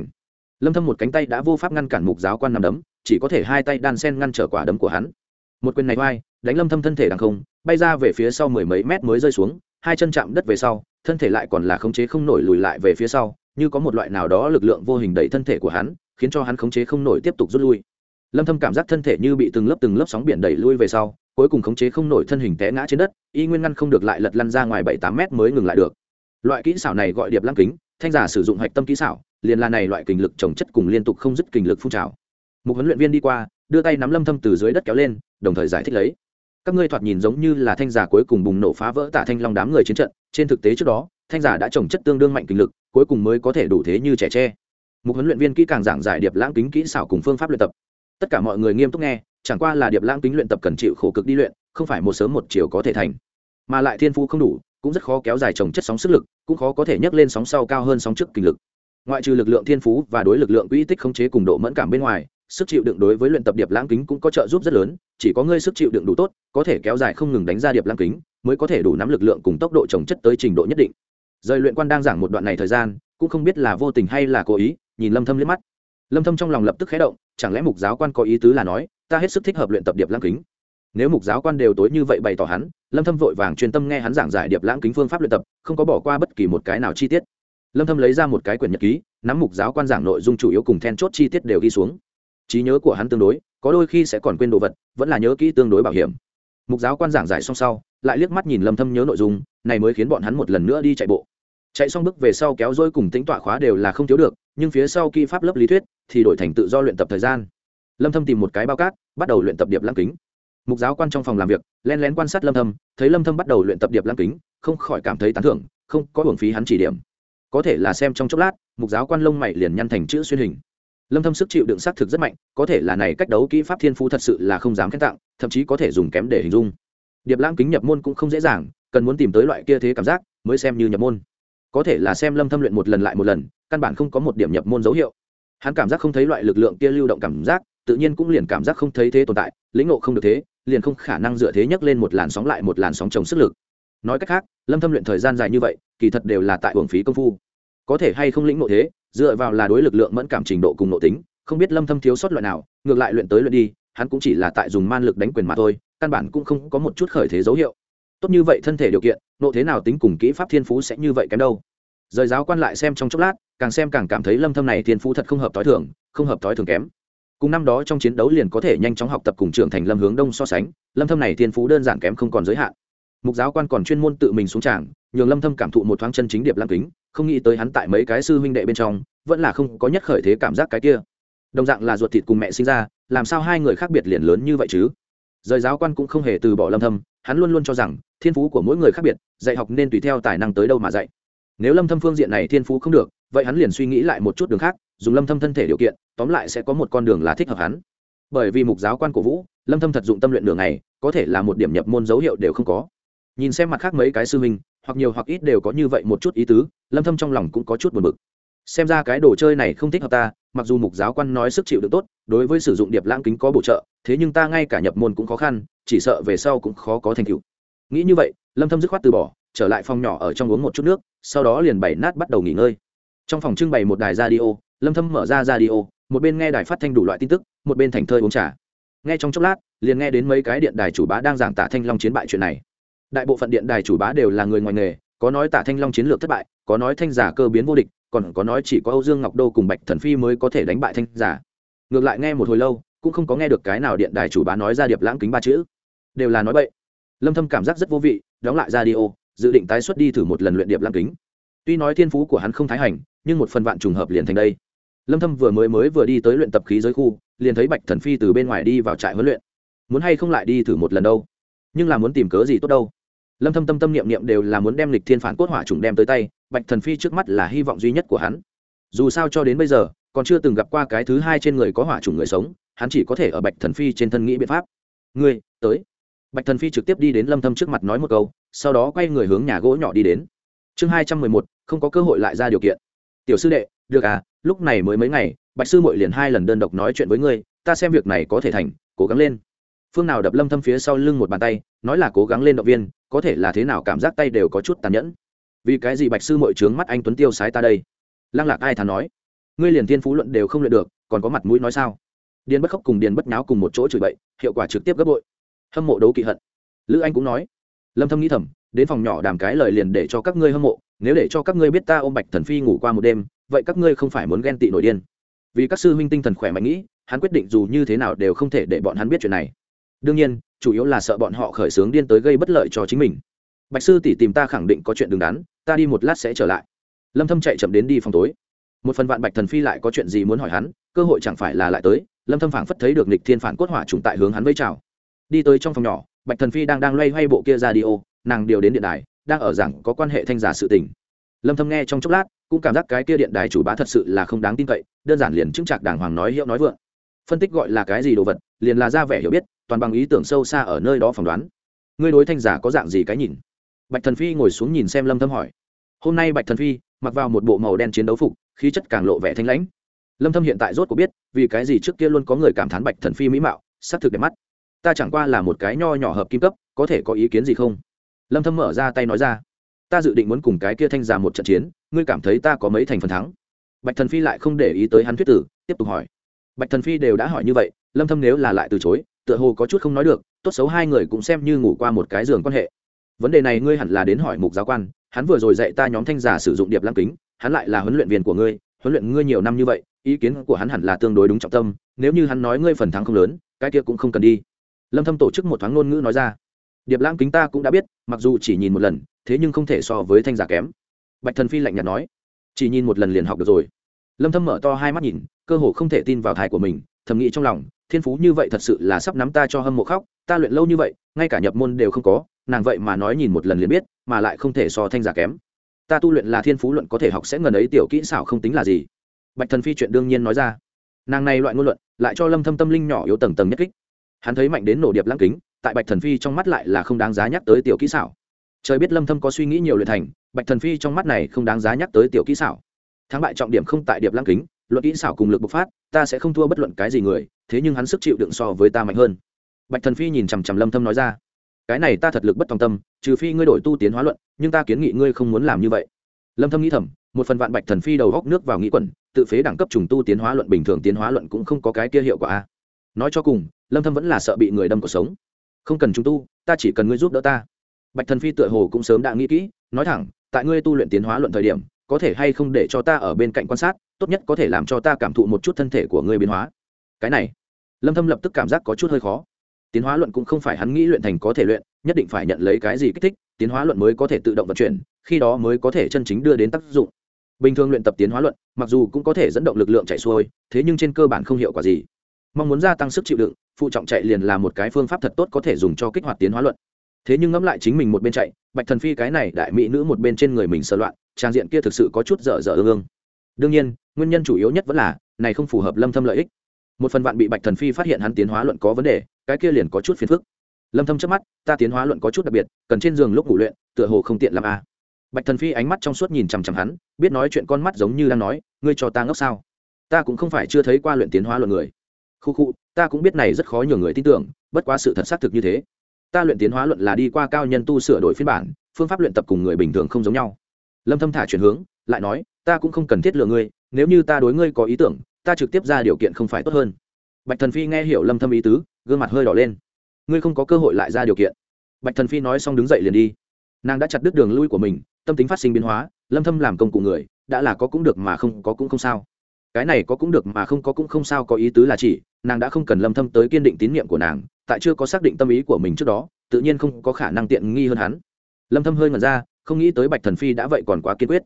lâm thâm một cánh tay đã vô pháp ngăn cản mục giáo quan nằm đấm, chỉ có thể hai tay đan sen ngăn trở quả đấm của hắn. Một quyền này oai, đánh lâm thâm thân thể đằng không, bay ra về phía sau mười mấy mét mới rơi xuống, hai chân chạm đất về sau, thân thể lại còn là khống chế không nổi lùi lại về phía sau, như có một loại nào đó lực lượng vô hình đẩy thân thể của hắn, khiến cho hắn khống chế không nổi tiếp tục rút lui. Lâm thâm cảm giác thân thể như bị từng lớp từng lớp sóng biển đẩy lui về sau cuối cùng khống chế không nổi thân hình té ngã trên đất, y nguyên ngăn không được lại lật lăn ra ngoài bảy tám mét mới ngừng lại được. Loại kỹ xảo này gọi điệp lăng kính, thanh giả sử dụng hạch tâm kỹ xảo, liền là này loại kình lực trồng chất cùng liên tục không dứt kình lực phun trào. Một huấn luyện viên đi qua, đưa tay nắm lâm thâm từ dưới đất kéo lên, đồng thời giải thích lấy. Các ngươi thoạt nhìn giống như là thanh giả cuối cùng bùng nổ phá vỡ tạ thanh long đám người chiến trận, trên thực tế trước đó, thanh giả đã trồng chất tương đương mạnh kình lực, cuối cùng mới có thể đủ thế như trẻ tre. Một huấn luyện viên kỹ càng giảng giải điệp lãng kính kỹ xảo cùng phương pháp luyện tập. Tất cả mọi người nghiêm túc nghe chẳng qua là điệp lãng kính luyện tập cần chịu khổ cực đi luyện, không phải một sớm một chiều có thể thành. Mà lại thiên phú không đủ, cũng rất khó kéo dài trồng chất sóng sức lực, cũng khó có thể nhấc lên sóng sau cao hơn sóng trước kinh lực. Ngoại trừ lực lượng thiên phú và đối lực lượng quỹ tích khống chế cùng độ mẫn cảm bên ngoài, sức chịu đựng đối với luyện tập điệp lãng kính cũng có trợ giúp rất lớn, chỉ có ngươi sức chịu đựng đủ tốt, có thể kéo dài không ngừng đánh ra điệp lãng kính, mới có thể đủ nắm lực lượng cùng tốc độ trồng chất tới trình độ nhất định. Rời luyện quan đang giảng một đoạn này thời gian, cũng không biết là vô tình hay là cố ý, nhìn lâm thâm liếc mắt. Lâm thâm trong lòng lập tức khẽ động, chẳng lẽ mục giáo quan có ý tứ là nói ta hết sức thích hợp luyện tập điệp lãng kính. Nếu mục giáo quan đều tối như vậy bày tỏ hắn, lâm thâm vội vàng chuyên tâm nghe hắn giảng giải điệp lãng kính phương pháp luyện tập, không có bỏ qua bất kỳ một cái nào chi tiết. Lâm thâm lấy ra một cái quyển nhật ký, nắm mục giáo quan giảng nội dung chủ yếu cùng then chốt chi tiết đều ghi xuống. Trí nhớ của hắn tương đối, có đôi khi sẽ còn quên đồ vật, vẫn là nhớ kỹ tương đối bảo hiểm. Mục giáo quan giảng giải xong sau, lại liếc mắt nhìn lâm thâm nhớ nội dung, này mới khiến bọn hắn một lần nữa đi chạy bộ. Chạy xong bước về sau kéo dôi cùng tính tọa khóa đều là không thiếu được, nhưng phía sau kỹ pháp lớp lý thuyết thì đổi thành tự do luyện tập thời gian lâm thâm tìm một cái bao cát, bắt đầu luyện tập điệp lăng kính. Mục giáo quan trong phòng làm việc, len lén quan sát lâm thâm, thấy lâm thâm bắt đầu luyện tập điệp lăng kính, không khỏi cảm thấy tán thưởng, không có hưởng phí hắn chỉ điểm. Có thể là xem trong chốc lát, mục giáo quan lông mày liền nhăn thành chữ xuyên hình. Lâm thâm sức chịu đựng xác thực rất mạnh, có thể là này cách đấu kỹ pháp thiên phú thật sự là không dám khen tặng, thậm chí có thể dùng kém để hình dung. Điệp lãng kính nhập môn cũng không dễ dàng, cần muốn tìm tới loại kia thế cảm giác mới xem như nhập môn. Có thể là xem lâm thâm luyện một lần lại một lần, căn bản không có một điểm nhập môn dấu hiệu. Hắn cảm giác không thấy loại lực lượng kia lưu động cảm giác tự nhiên cũng liền cảm giác không thấy thế tồn tại, lĩnh ngộ không được thế, liền không khả năng dựa thế nhấc lên một làn sóng lại một làn sóng trồng sức lực. Nói cách khác, lâm thâm luyện thời gian dài như vậy, kỳ thật đều là tại hưởng phí công phu. Có thể hay không lĩnh ngộ thế, dựa vào là đối lực lượng mẫn cảm trình độ cùng nội tính, không biết lâm thâm thiếu sót loại nào, ngược lại luyện tới luyện đi, hắn cũng chỉ là tại dùng man lực đánh quyền mà thôi, căn bản cũng không có một chút khởi thế dấu hiệu. Tốt như vậy thân thể điều kiện, nộ thế nào tính cùng kỹ pháp thiên phú sẽ như vậy kém đâu. Rời giáo quan lại xem trong chốc lát, càng xem càng cảm thấy lâm thâm này thiên phú thật không hợp thói thường, không hợp thói thường kém cùng năm đó trong chiến đấu liền có thể nhanh chóng học tập cùng trưởng thành lâm hướng đông so sánh, lâm thâm này thiên phú đơn giản kém không còn giới hạn. Mục giáo quan còn chuyên môn tự mình xuống tràng nhường lâm thâm cảm thụ một thoáng chân chính điệp lam kính, không nghĩ tới hắn tại mấy cái sư huynh đệ bên trong, vẫn là không có nhất khởi thế cảm giác cái kia. Đồng dạng là ruột thịt cùng mẹ sinh ra, làm sao hai người khác biệt liền lớn như vậy chứ? Rời giáo quan cũng không hề từ bỏ lâm thâm, hắn luôn luôn cho rằng, thiên phú của mỗi người khác biệt, dạy học nên tùy theo tài năng tới đâu mà dạy. Nếu lâm thâm phương diện này thiên phú không được, vậy hắn liền suy nghĩ lại một chút đường khác dùng lâm thâm thân thể điều kiện, tóm lại sẽ có một con đường là thích hợp hắn. Bởi vì mục giáo quan của vũ, lâm thâm thật dụng tâm luyện đường này có thể là một điểm nhập môn dấu hiệu đều không có. Nhìn xem mặt khác mấy cái sư huynh, hoặc nhiều hoặc ít đều có như vậy một chút ý tứ, lâm thâm trong lòng cũng có chút buồn bực. Xem ra cái đồ chơi này không thích hợp ta, mặc dù mục giáo quan nói sức chịu được tốt, đối với sử dụng điệp lãng kính có bổ trợ, thế nhưng ta ngay cả nhập môn cũng khó khăn, chỉ sợ về sau cũng khó có thành tựu. Nghĩ như vậy, lâm thâm dứt khoát từ bỏ, trở lại phòng nhỏ ở trong uống một chút nước, sau đó liền bảy nát bắt đầu nghỉ ngơi. Trong phòng trưng bày một đài radio lâm thâm mở ra radio, một bên nghe đài phát thanh đủ loại tin tức, một bên thành thơi uống trà. Nghe trong chốc lát, liền nghe đến mấy cái điện đài chủ bá đang giảng tả thanh long chiến bại chuyện này. Đại bộ phận điện đài chủ bá đều là người ngoài nghề, có nói tả thanh long chiến lược thất bại, có nói thanh giả cơ biến vô địch, còn có nói chỉ có âu dương ngọc đô cùng bạch thần phi mới có thể đánh bại thanh giả. Ngược lại nghe một hồi lâu, cũng không có nghe được cái nào điện đài chủ bá nói ra điệp lãng kính ba chữ. Đều là nói bậy. Lâm thâm cảm giác rất vô vị, đóng lại radio, dự định tái xuất đi thử một lần luyện điệp lãng kính. Tuy nói thiên phú của hắn không thái hành, nhưng một phần vạn trùng hợp liền thành đây lâm thâm vừa mới mới vừa đi tới luyện tập khí giới khu, liền thấy bạch thần phi từ bên ngoài đi vào trại huấn luyện. Muốn hay không lại đi thử một lần đâu? Nhưng là muốn tìm cớ gì tốt đâu? Lâm thâm tâm tâm niệm niệm đều là muốn đem lịch thiên phản cốt hỏa trùng đem tới tay, bạch thần phi trước mắt là hy vọng duy nhất của hắn. Dù sao cho đến bây giờ, còn chưa từng gặp qua cái thứ hai trên người có hỏa trùng người sống, hắn chỉ có thể ở bạch thần phi trên thân nghĩ biện pháp. Ngươi, tới. Bạch thần phi trực tiếp đi đến lâm thâm trước mặt nói một câu, sau đó quay người hướng nhà gỗ nhỏ đi đến. Chương hai trăm mười một, không có cơ hội lại ra điều kiện. Tiểu sư đệ, được à lúc này mới mấy ngày, bạch sư mội liền hai lần đơn độc nói chuyện với ngươi, ta xem việc này có thể thành, cố gắng lên. Phương nào đập lâm thâm phía sau lưng một bàn tay, nói là cố gắng lên động viên, có thể là thế nào cảm giác tay đều có chút tàn nhẫn. Vì cái gì bạch sư mội trướng mắt anh tuấn tiêu sái ta đây? Lăng lạc ai thà nói? Ngươi liền thiên phú luận đều không luyện được, còn có mặt mũi nói sao? Điền bất khóc cùng điền bất nháo cùng một chỗ chửi bậy, hiệu quả trực tiếp gấp bội. Hâm mộ đấu kỵ hận. Lữ anh cũng nói. Lâm thâm nghĩ thầm, đến phòng nhỏ đàm cái lời liền để cho các ngươi hâm mộ, nếu để cho các ngươi biết ta ôm bạch thần phi ngủ qua một đêm vậy các ngươi không phải muốn ghen tị nổi điên. Vì các sư huynh tinh thần khỏe mạnh nghĩ, hắn quyết định dù như thế nào đều không thể để bọn hắn biết chuyện này. Đương nhiên, chủ yếu là sợ bọn họ khởi xướng điên tới gây bất lợi cho chính mình. Bạch sư tỷ tìm ta khẳng định có chuyện đứng đắn, ta đi một lát sẽ trở lại. Lâm thâm chạy chậm đến đi phòng tối. Một phần vạn bạch thần phi lại có chuyện gì muốn hỏi hắn, cơ hội chẳng phải là lại tới, lâm thâm phảng phất thấy được nghịch thiên phản cốt hỏa trùng tại hướng hắn vây chào. Đi tới trong phòng nhỏ, bạch thần phi đang đang loay hoay bộ kia ra đi ô nàng điều đến điện đài, đang ở giảng có quan hệ thanh giả sự tình lâm thâm nghe trong chốc lát, cũng cảm giác cái kia điện đài chủ bá thật sự là không đáng tin cậy, đơn giản liền chứng trạc đàng hoàng nói hiệu nói vượng. Phân tích gọi là cái gì đồ vật, liền là ra vẻ hiểu biết, toàn bằng ý tưởng sâu xa ở nơi đó phỏng đoán. Ngươi đối thanh giả có dạng gì cái nhìn? Bạch thần phi ngồi xuống nhìn xem lâm thâm hỏi. Hôm nay bạch thần phi mặc vào một bộ màu đen chiến đấu phục, khí chất càng lộ vẻ thanh lãnh. Lâm thâm hiện tại rốt cuộc biết, vì cái gì trước kia luôn có người cảm thán bạch thần phi mỹ mạo, sắc thực đẹp mắt. Ta chẳng qua là một cái nho nhỏ hợp kim cấp, có thể có ý kiến gì không? Lâm thâm mở ra tay nói ra ta dự định muốn cùng cái kia thanh già một trận chiến, ngươi cảm thấy ta có mấy thành phần thắng? Bạch thần phi lại không để ý tới hắn thuyết tử, tiếp tục hỏi. Bạch thần phi đều đã hỏi như vậy, lâm thâm nếu là lại từ chối, tựa hồ có chút không nói được, tốt xấu hai người cũng xem như ngủ qua một cái giường quan hệ. Vấn đề này ngươi hẳn là đến hỏi mục giáo quan, hắn vừa rồi dạy ta nhóm thanh giả sử dụng điệp lăng kính, hắn lại là huấn luyện viên của ngươi, huấn luyện ngươi nhiều năm như vậy, ý kiến của hắn hẳn là tương đối đúng trọng tâm, nếu như hắn nói ngươi phần thắng không lớn, cái kia cũng không cần đi. Lâm thâm tổ chức một thoáng ngôn ngữ nói ra. Điệp lãng kính ta cũng đã biết, mặc dù chỉ nhìn một lần thế nhưng không thể so với thanh giả kém. Bạch thần phi lạnh nhạt nói, chỉ nhìn một lần liền học được rồi. Lâm thâm mở to hai mắt nhìn, cơ hồ không thể tin vào thai của mình, thầm nghĩ trong lòng, thiên phú như vậy thật sự là sắp nắm ta cho hâm mộ khóc, ta luyện lâu như vậy, ngay cả nhập môn đều không có, nàng vậy mà nói nhìn một lần liền biết, mà lại không thể so thanh giả kém. Ta tu luyện là thiên phú luận có thể học sẽ ngần ấy tiểu kỹ xảo không tính là gì. Bạch thần phi chuyện đương nhiên nói ra. Nàng này loại ngôn luận, lại cho lâm thâm tâm linh nhỏ yếu tầng tầng nhất kích. Hắn thấy mạnh đến nổ điệp lãng kính, tại bạch thần phi trong mắt lại là không đáng giá nhắc tới tiểu kỹ xảo trời biết lâm thâm có suy nghĩ nhiều luyện thành, bạch thần phi trong mắt này không đáng giá nhắc tới tiểu kỹ xảo. Thắng bại trọng điểm không tại điệp lăng kính, luận kỹ xảo cùng lực bộc phát, ta sẽ không thua bất luận cái gì người, thế nhưng hắn sức chịu đựng so với ta mạnh hơn. Bạch thần phi nhìn chằm chằm lâm thâm nói ra, cái này ta thật lực bất tòng tâm, trừ phi ngươi đổi tu tiến hóa luận, nhưng ta kiến nghị ngươi không muốn làm như vậy. Lâm thâm nghĩ thầm, một phần vạn bạch thần phi đầu góc nước vào nghĩ quẩn, tự phế đẳng cấp trùng tu tiến hóa luận bình thường tiến hóa luận cũng không có cái kia hiệu quả a. Nói cho cùng, lâm thâm vẫn là sợ bị người đâm cuộc sống. Không cần trùng tu, ta chỉ cần ngươi giúp đỡ ta bạch thần phi tựa hồ cũng sớm đã nghĩ kỹ, nói thẳng, tại ngươi tu luyện tiến hóa luận thời điểm, có thể hay không để cho ta ở bên cạnh quan sát, tốt nhất có thể làm cho ta cảm thụ một chút thân thể của ngươi biến hóa. Cái này, lâm thâm lập tức cảm giác có chút hơi khó. Tiến hóa luận cũng không phải hắn nghĩ luyện thành có thể luyện, nhất định phải nhận lấy cái gì kích thích, tiến hóa luận mới có thể tự động vận chuyển, khi đó mới có thể chân chính đưa đến tác dụng. Bình thường luyện tập tiến hóa luận, mặc dù cũng có thể dẫn động lực lượng chạy xuôi, thế nhưng trên cơ bản không hiệu quả gì. Mong muốn gia tăng sức chịu đựng, phụ trọng chạy liền là một cái phương pháp thật tốt có thể dùng cho kích hoạt tiến hóa luận thế nhưng ngẫm lại chính mình một bên chạy, bạch thần phi cái này đại mỹ nữ một bên trên người mình sơ loạn, trang diện kia thực sự có chút dở dở ương ương. Đương nhiên, nguyên nhân chủ yếu nhất vẫn là, này không phù hợp lâm thâm lợi ích. Một phần vạn bị bạch thần phi phát hiện hắn tiến hóa luận có vấn đề, cái kia liền có chút phiền phức. Lâm thâm chớp mắt, ta tiến hóa luận có chút đặc biệt, cần trên giường lúc ngủ luyện, tựa hồ không tiện làm a bạch thần phi ánh mắt trong suốt nhìn chằm chằm hắn, biết nói chuyện con mắt giống như đang nói, ngươi cho ta ngốc sao? Ta cũng không phải chưa thấy qua luyện tiến hóa luận người. Khu khu, ta cũng biết này rất khó nhiều người tin tưởng, bất quá sự thật xác thực như thế ta luyện tiến hóa luận là đi qua cao nhân tu sửa đổi phiên bản, phương pháp luyện tập cùng người bình thường không giống nhau. Lâm thâm thả chuyển hướng, lại nói, ta cũng không cần thiết lừa ngươi, nếu như ta đối ngươi có ý tưởng, ta trực tiếp ra điều kiện không phải tốt hơn. Bạch thần phi nghe hiểu lâm thâm ý tứ, gương mặt hơi đỏ lên. Ngươi không có cơ hội lại ra điều kiện. Bạch thần phi nói xong đứng dậy liền đi. Nàng đã chặt đứt đường lui của mình, tâm tính phát sinh biến hóa, lâm thâm làm công cụ người, đã là có cũng được mà không có cũng không sao. Cái này có cũng được mà không có cũng không sao có ý tứ là chỉ, nàng đã không cần lâm thâm tới kiên định tín nhiệm của nàng tại chưa có xác định tâm ý của mình trước đó, tự nhiên không có khả năng tiện nghi hơn hắn. Lâm thâm hơi ngẩn ra, không nghĩ tới bạch thần phi đã vậy còn quá kiên quyết.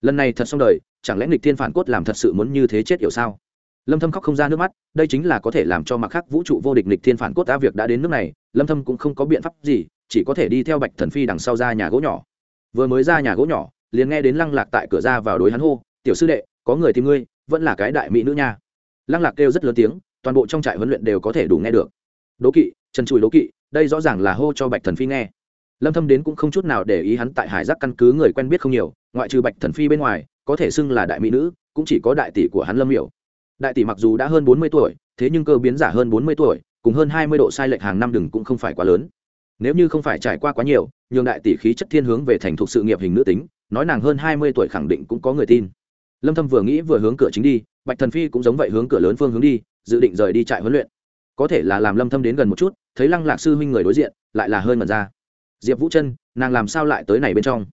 Lần này thật xong đời, chẳng lẽ nghịch thiên phản cốt làm thật sự muốn như thế chết hiểu sao? Lâm thâm khóc không ra nước mắt, đây chính là có thể làm cho mặc khắc vũ trụ vô địch nghịch thiên phản cốt đã việc đã đến nước này, lâm thâm cũng không có biện pháp gì, chỉ có thể đi theo bạch thần phi đằng sau ra nhà gỗ nhỏ. Vừa mới ra nhà gỗ nhỏ, liền nghe đến lăng lạc tại cửa ra vào đối hắn hô, tiểu sư đệ, có người tìm ngươi, vẫn là cái đại mỹ nữ nha. Lăng lạc kêu rất lớn tiếng, toàn bộ trong trại huấn luyện đều có thể đủ nghe được đố kỵ, trần trụi đố kỵ, đây rõ ràng là hô cho bạch thần phi nghe. Lâm thâm đến cũng không chút nào để ý hắn tại hải giác căn cứ người quen biết không nhiều, ngoại trừ bạch thần phi bên ngoài, có thể xưng là đại mỹ nữ, cũng chỉ có đại tỷ của hắn lâm hiểu đại tỷ mặc dù đã hơn 40 tuổi, thế nhưng cơ biến giả hơn 40 tuổi, cùng hơn 20 độ sai lệch hàng năm đừng cũng không phải quá lớn. Nếu như không phải trải qua quá nhiều, nhường đại tỷ khí chất thiên hướng về thành thục sự nghiệp hình nữ tính, nói nàng hơn 20 tuổi khẳng định cũng có người tin. Lâm thâm vừa nghĩ vừa hướng cửa chính đi, bạch thần phi cũng giống vậy hướng cửa lớn phương hướng đi, dự định rời đi trại huấn luyện có thể là làm lâm thâm đến gần một chút thấy lăng lạc sư huynh người đối diện lại là hơi mẩn ra. Diệp vũ chân nàng làm sao lại tới này bên trong?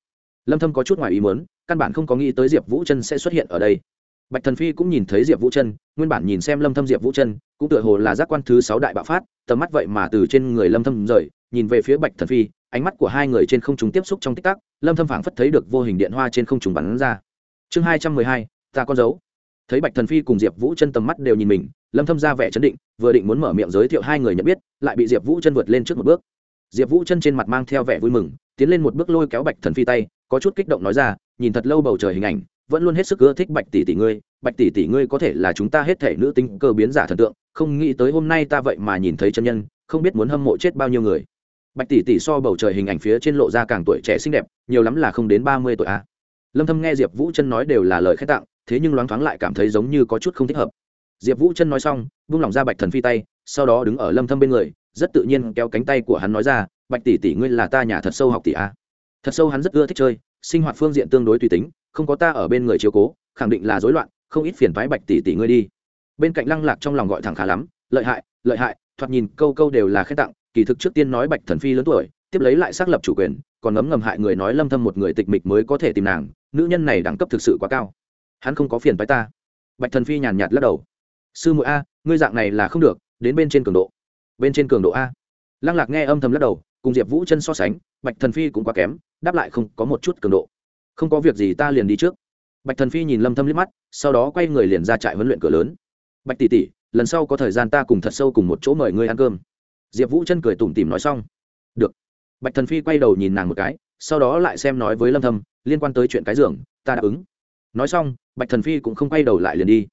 Lâm thâm có chút ngoài ý muốn căn bản không có nghĩ tới diệp vũ chân sẽ xuất hiện ở đây. Bạch thần phi cũng nhìn thấy diệp vũ chân nguyên bản nhìn xem lâm thâm diệp vũ chân cũng tựa hồ là giác quan thứ sáu đại bạo phát tầm mắt vậy mà từ trên người lâm thâm rời nhìn về phía bạch thần phi ánh mắt của hai người trên không trung tiếp xúc trong tích tắc lâm thâm phảng phất thấy được vô hình điện hoa trên không trung bắn ra. Chương 212, ta con dấu. Thấy bạch thần phi cùng diệp vũ chân tầm mắt đều nhìn mình lâm thâm ra vẻ chấn định, vừa định muốn mở miệng giới thiệu hai người nhận biết, lại bị diệp vũ chân vượt lên trước một bước. Diệp vũ chân trên mặt mang theo vẻ vui mừng, tiến lên một bước lôi kéo bạch thần phi tay, có chút kích động nói ra, nhìn thật lâu bầu trời hình ảnh, vẫn luôn hết sức ưa thích bạch tỷ tỷ ngươi, bạch tỷ tỷ ngươi có thể là chúng ta hết thể nữ tính cơ biến giả thần tượng, không nghĩ tới hôm nay ta vậy mà nhìn thấy chân nhân, không biết muốn hâm mộ chết bao nhiêu người. Bạch tỷ tỷ so bầu trời hình ảnh phía trên lộ ra càng tuổi trẻ xinh đẹp, nhiều lắm là không đến ba mươi tuổi a. À. lâm thâm nghe diệp vũ chân nói đều là lời khách tặng, thế nhưng loáng thoáng lại cảm thấy giống như có chút không thích hợp diệp vũ chân nói xong, vung lòng ra bạch thần phi tay, sau đó đứng ở lâm thâm bên người, rất tự nhiên kéo cánh tay của hắn nói ra, bạch tỷ tỷ ngươi là ta nhà thật sâu học tỷ a. Thật sâu hắn rất ưa thích chơi, sinh hoạt phương diện tương đối tùy tính, không có ta ở bên người chiếu cố, khẳng định là rối loạn, không ít phiền phái bạch tỷ tỷ ngươi đi. Bên cạnh lăng lạc trong lòng gọi thẳng khá lắm, lợi hại lợi hại, thoạt nhìn câu câu đều là khen tặng, kỳ thực trước tiên nói bạch thần phi lớn tuổi, tiếp lấy lại xác lập chủ quyền, còn ngấm ngầm hại người nói lâm thâm một người tịch mịch mới có thể tìm nàng, nữ nhân này đẳng cấp thực sự quá cao. Hắn không có phiền phái ta. Bạch thần phi nhàn nhạt lắc đầu sư muội a, ngươi dạng này là không được, đến bên trên cường độ. Bên trên cường độ a. Lăng lạc nghe âm thầm lắc đầu, cùng diệp vũ chân so sánh, bạch thần phi cũng quá kém, đáp lại không có một chút cường độ. Không có việc gì ta liền đi trước. Bạch thần phi nhìn lâm thâm liếc mắt, sau đó quay người liền ra trại huấn luyện cửa lớn. Bạch tỷ tỷ, lần sau có thời gian ta cùng thật sâu cùng một chỗ mời ngươi ăn cơm. Diệp vũ chân cười tủm tỉm nói xong. Được. Bạch thần phi quay đầu nhìn nàng một cái, sau đó lại xem nói với lâm thâm, liên quan tới chuyện cái giường, ta đáp ứng. Nói xong, bạch thần phi cũng không quay đầu lại liền đi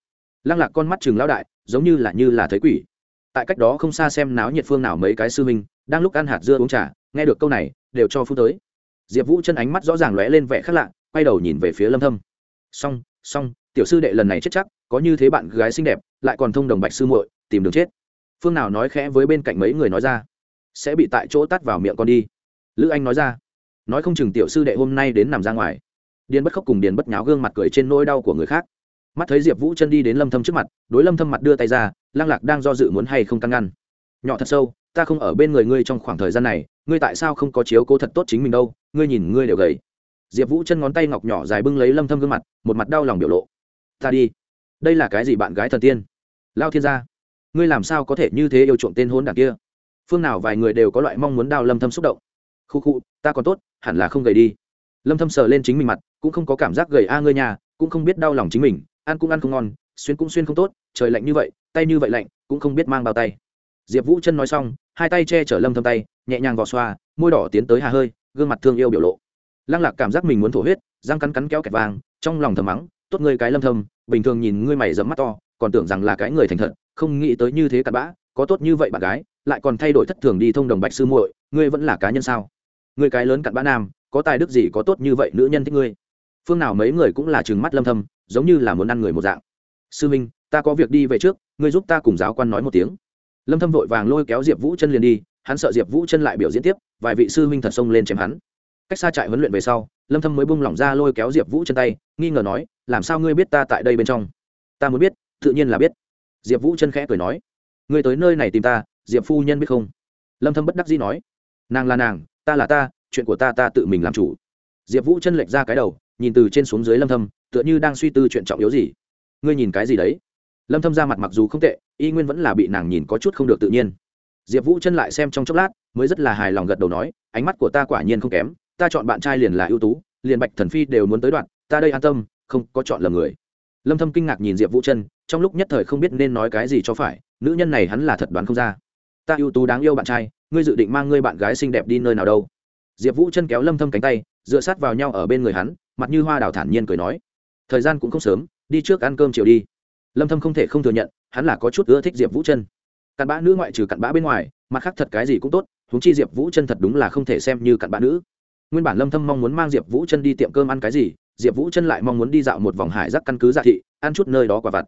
lăng lạc con mắt chừng lão đại, giống như là như là thấy quỷ. Tại cách đó không xa xem náo nhiệt phương nào mấy cái sư minh đang lúc ăn hạt dưa uống trà, nghe được câu này, đều cho phu tới. Diệp vũ chân ánh mắt rõ ràng lóe lên vẻ khác lạ, quay đầu nhìn về phía lâm thâm. Xong xong, tiểu sư đệ lần này chết chắc, có như thế bạn gái xinh đẹp, lại còn thông đồng bạch sư muội, tìm đường chết. Phương nào nói khẽ với bên cạnh mấy người nói ra. Sẽ bị tại chỗ tắt vào miệng con đi. Lữ anh nói ra. Nói không chừng tiểu sư đệ hôm nay đến nằm ra ngoài. Điền bất khóc cùng điền bất nháo gương mặt cười trên nỗi đau của người khác mắt thấy diệp vũ chân đi đến lâm thâm trước mặt đối lâm thâm mặt đưa tay ra lang lạc đang do dự muốn hay không căng ngăn nhỏ thật sâu ta không ở bên người ngươi trong khoảng thời gian này ngươi tại sao không có chiếu cố thật tốt chính mình đâu ngươi nhìn ngươi đều gầy diệp vũ chân ngón tay ngọc nhỏ dài bưng lấy lâm thâm gương mặt một mặt đau lòng biểu lộ ta đi đây là cái gì bạn gái thần tiên lao thiên gia ngươi làm sao có thể như thế yêu chuộng tên hôn đảng kia phương nào vài người đều có loại mong muốn đào lâm thâm xúc động khu khu ta còn tốt hẳn là không gầy đi lâm thâm sờ lên chính mình mặt cũng không có cảm giác gầy a ngươi nhà cũng không biết đau lòng chính mình ăn cũng ăn không ngon, xuyên cũng xuyên không tốt, trời lạnh như vậy, tay như vậy lạnh, cũng không biết mang bao tay. Diệp vũ chân nói xong, hai tay che chở lâm thâm tay, nhẹ nhàng vò xoa, môi đỏ tiến tới hà hơi, gương mặt thương yêu biểu lộ. Lăng lạc cảm giác mình muốn thổ huyết, răng cắn cắn kéo kẹt vàng, trong lòng thầm mắng, tốt ngươi cái lâm thâm, bình thường nhìn ngươi mày dẫm mắt to, còn tưởng rằng là cái người thành thật, không nghĩ tới như thế cặn bã, có tốt như vậy bạn gái, lại còn thay đổi thất thường đi thông đồng bạch sư muội, ngươi vẫn là cá nhân sao? Ngươi cái lớn cặn bã nam, có tài đức gì có tốt như vậy nữ nhân thích ngươi? Phương nào mấy người cũng là trừng mắt lâm thâm giống như là muốn ăn người một dạng. Sư minh, ta có việc đi về trước, ngươi giúp ta cùng giáo quan nói một tiếng. Lâm thâm vội vàng lôi kéo diệp vũ chân liền đi, hắn sợ diệp vũ chân lại biểu diễn tiếp, vài vị sư minh thật xông lên chém hắn. Cách xa trại huấn luyện về sau, lâm thâm mới buông lỏng ra lôi kéo diệp vũ chân tay, nghi ngờ nói, làm sao ngươi biết ta tại đây bên trong? Ta muốn biết, tự nhiên là biết. Diệp vũ chân khẽ cười nói, ngươi tới nơi này tìm ta, diệp phu nhân biết không? Lâm thâm bất đắc dĩ nói, nàng là nàng, ta là ta, chuyện của ta ta tự mình làm chủ. Diệp vũ chân lệch ra cái đầu nhìn từ trên xuống dưới lâm thâm, tựa như đang suy tư chuyện trọng yếu gì. Ngươi nhìn cái gì đấy? Lâm thâm ra mặt mặc dù không tệ, y nguyên vẫn là bị nàng nhìn có chút không được tự nhiên. Diệp vũ chân lại xem trong chốc lát, mới rất là hài lòng gật đầu nói, ánh mắt của ta quả nhiên không kém, ta chọn bạn trai liền là ưu tú, liền bạch thần phi đều muốn tới đoạn, ta đây an tâm, không có chọn lầm người. Lâm thâm kinh ngạc nhìn diệp vũ chân, trong lúc nhất thời không biết nên nói cái gì cho phải, nữ nhân này hắn là thật đoán không ra. Ta ưu tú đáng yêu bạn trai, ngươi dự định mang ngươi bạn gái xinh đẹp đi nơi nào đâu? Diệp vũ chân kéo lâm thâm cánh tay dựa sát vào nhau ở bên người hắn, mặt như hoa đào thản nhiên cười nói, thời gian cũng không sớm, đi trước ăn cơm chiều đi. Lâm thâm không thể không thừa nhận, hắn là có chút ưa thích diệp vũ chân cặn bã nữ ngoại trừ cặn bã bên ngoài, mặt khác thật cái gì cũng tốt, huống chi diệp vũ chân thật đúng là không thể xem như cặn bã nữ. Nguyên bản lâm thâm mong muốn mang diệp vũ chân đi tiệm cơm ăn cái gì, diệp vũ chân lại mong muốn đi dạo một vòng hải rắc căn cứ dạ thị, ăn chút nơi đó quả vặt.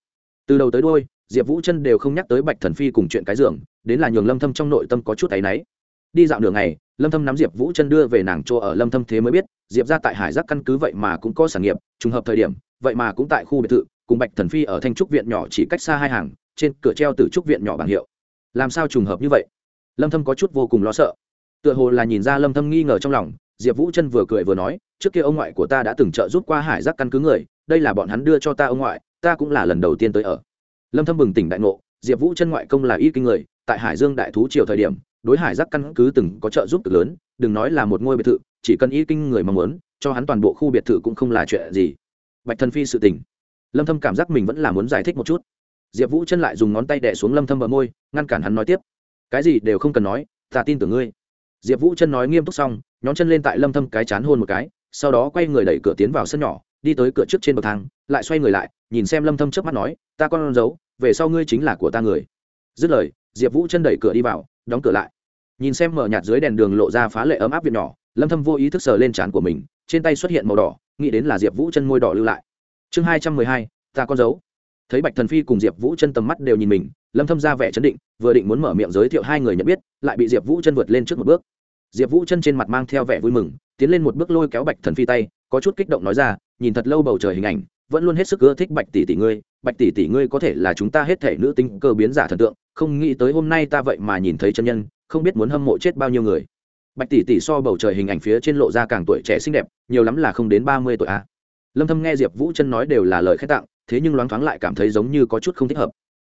Từ đầu tới đuôi, diệp vũ chân đều không nhắc tới bạch thần phi cùng chuyện cái giường, đến là nhường lâm thâm trong nội tâm có chút áy náy đi dạo đường này lâm thâm nắm diệp vũ chân đưa về nàng chỗ ở lâm thâm thế mới biết, diệp ra tại hải giác căn cứ vậy mà cũng có sản nghiệp, trùng hợp thời điểm, vậy mà cũng tại khu biệt thự, cùng bạch thần phi ở thanh trúc viện nhỏ chỉ cách xa hai hàng, trên cửa treo từ trúc viện nhỏ bảng hiệu. Làm sao trùng hợp như vậy? Lâm thâm có chút vô cùng lo sợ. Tựa hồ là nhìn ra lâm thâm nghi ngờ trong lòng, diệp vũ chân vừa cười vừa nói, trước kia ông ngoại của ta đã từng trợ giúp qua hải giác căn cứ người, đây là bọn hắn đưa cho ta ông ngoại, ta cũng là lần đầu tiên tới ở. Lâm thâm bừng tỉnh đại ngộ, diệp vũ chân ngoại công là y kinh người, tại hải dương đại thú triều thời điểm đối hải giác căn cứ từng có trợ giúp cực lớn, đừng nói là một ngôi biệt thự, chỉ cần y kinh người mong muốn, cho hắn toàn bộ khu biệt thự cũng không là chuyện gì. Bạch thần phi sự tình. Lâm thâm cảm giác mình vẫn là muốn giải thích một chút. Diệp vũ chân lại dùng ngón tay đè xuống lâm thâm bờ môi, ngăn cản hắn nói tiếp. Cái gì đều không cần nói, ta tin tưởng ngươi. Diệp vũ chân nói nghiêm túc xong, nhón chân lên tại lâm thâm cái chán hôn một cái, sau đó quay người đẩy cửa tiến vào sân nhỏ, đi tới cửa trước trên bậc thang, lại xoay người lại, nhìn xem lâm thâm trước mắt nói, ta con giấu về sau ngươi chính là của ta người. Dứt lời, diệp vũ chân đẩy cửa đi vào đóng cửa lại. Nhìn xem mở nhạt dưới đèn đường lộ ra phá lệ ấm áp viện nhỏ, lâm thâm vô ý thức sờ lên trán của mình, trên tay xuất hiện màu đỏ, nghĩ đến là diệp vũ chân môi đỏ lưu lại. Chương hai trăm mười hai, ta con dấu. Thấy bạch thần phi cùng diệp vũ chân tầm mắt đều nhìn mình, lâm thâm ra vẻ chấn định, vừa định muốn mở miệng giới thiệu hai người nhận biết, lại bị diệp vũ chân vượt lên trước một bước. Diệp vũ chân trên mặt mang theo vẻ vui mừng, tiến lên một bước lôi kéo bạch thần phi tay, có chút kích động nói ra, nhìn thật lâu bầu trời hình ảnh vẫn luôn hết sức ưa thích bạch tỷ tỷ ngươi, bạch tỷ tỷ ngươi có thể là chúng ta hết thể nữ tính cơ biến giả thần tượng, không nghĩ tới hôm nay ta vậy mà nhìn thấy chân nhân, không biết muốn hâm mộ chết bao nhiêu người. Bạch tỷ tỷ so bầu trời hình ảnh phía trên lộ ra càng tuổi trẻ xinh đẹp, nhiều lắm là không đến ba mươi tuổi a. Lâm thâm nghe diệp vũ chân nói đều là lời khách tặng, thế nhưng loáng thoáng lại cảm thấy giống như có chút không thích hợp.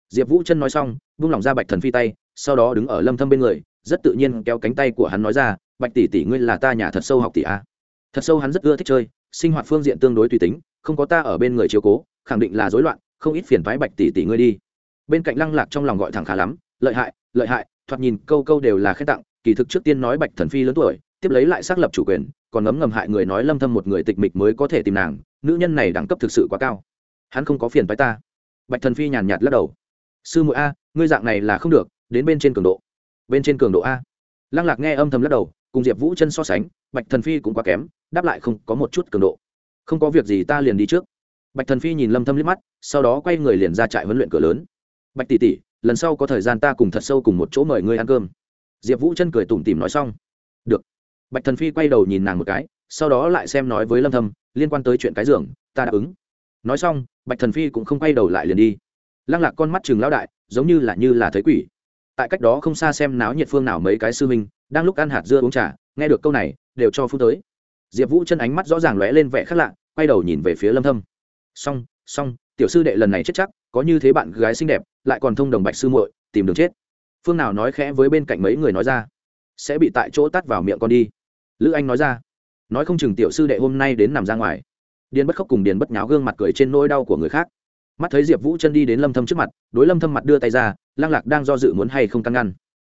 Diệp vũ chân nói xong buông lỏng ra bạch thần phi tay, sau đó đứng ở lâm thâm bên người, rất tự nhiên kéo cánh tay của hắn nói ra, bạch tỷ tỷ ngươi là ta nhà thật sâu học tỷ a. Thật sâu hắn rất ưa thích chơi, sinh hoạt phương diện tương đối tùy tính không có ta ở bên người chiếu cố, khẳng định là rối loạn, không ít phiền thoái bạch tỷ tỷ ngươi đi. Bên cạnh lăng lạc trong lòng gọi thẳng khá lắm, lợi hại lợi hại, thoạt nhìn câu câu đều là khen tặng, kỳ thực trước tiên nói bạch thần phi lớn tuổi, tiếp lấy lại xác lập chủ quyền, còn ngấm ngầm hại người nói lâm thâm một người tịch mịch mới có thể tìm nàng, nữ nhân này đẳng cấp thực sự quá cao. Hắn không có phiền phái ta. Bạch thần phi nhàn nhạt lắc đầu. Sư muội a, ngươi dạng này là không được, đến bên trên cường độ. Bên trên cường độ a? Lăng lạc nghe âm thầm lắc đầu, cùng diệp vũ chân so sánh, bạch thần phi cũng quá kém, đáp lại không có một chút cường độ không có việc gì ta liền đi trước. Bạch thần phi nhìn lâm thâm liếc mắt, sau đó quay người liền ra trại huấn luyện cửa lớn. Bạch tỷ tỷ, lần sau có thời gian ta cùng thật sâu cùng một chỗ mời ngươi ăn cơm. Diệp vũ chân cười tủm tỉm nói xong. Được. Bạch thần phi quay đầu nhìn nàng một cái, sau đó lại xem nói với lâm thâm, liên quan tới chuyện cái giường, ta đáp ứng. Nói xong, bạch thần phi cũng không quay đầu lại liền đi. Lăng lạc con mắt chừng lão đại, giống như là như là thấy quỷ. Tại cách đó không xa xem náo nhiệt phương nào mấy cái sư minh đang lúc ăn hạt dưa uống trà, nghe được câu này, đều cho phu tới. Diệp vũ chân ánh mắt rõ ràng lóe lên vẻ khác lạ quay đầu nhìn về phía lâm thâm. Xong xong, tiểu sư đệ lần này chết chắc, có như thế bạn gái xinh đẹp, lại còn thông đồng bạch sư muội, tìm đường chết. Phương nào nói khẽ với bên cạnh mấy người nói ra. Sẽ bị tại chỗ tắt vào miệng con đi. Lữ anh nói ra. Nói không chừng tiểu sư đệ hôm nay đến nằm ra ngoài. Điền bất khóc cùng điền bất nháo gương mặt cười trên nỗi đau của người khác. Mắt thấy diệp vũ chân đi đến lâm thâm trước mặt, đối lâm thâm mặt đưa tay ra lang lạc đang do dự muốn hay không căn ngăn.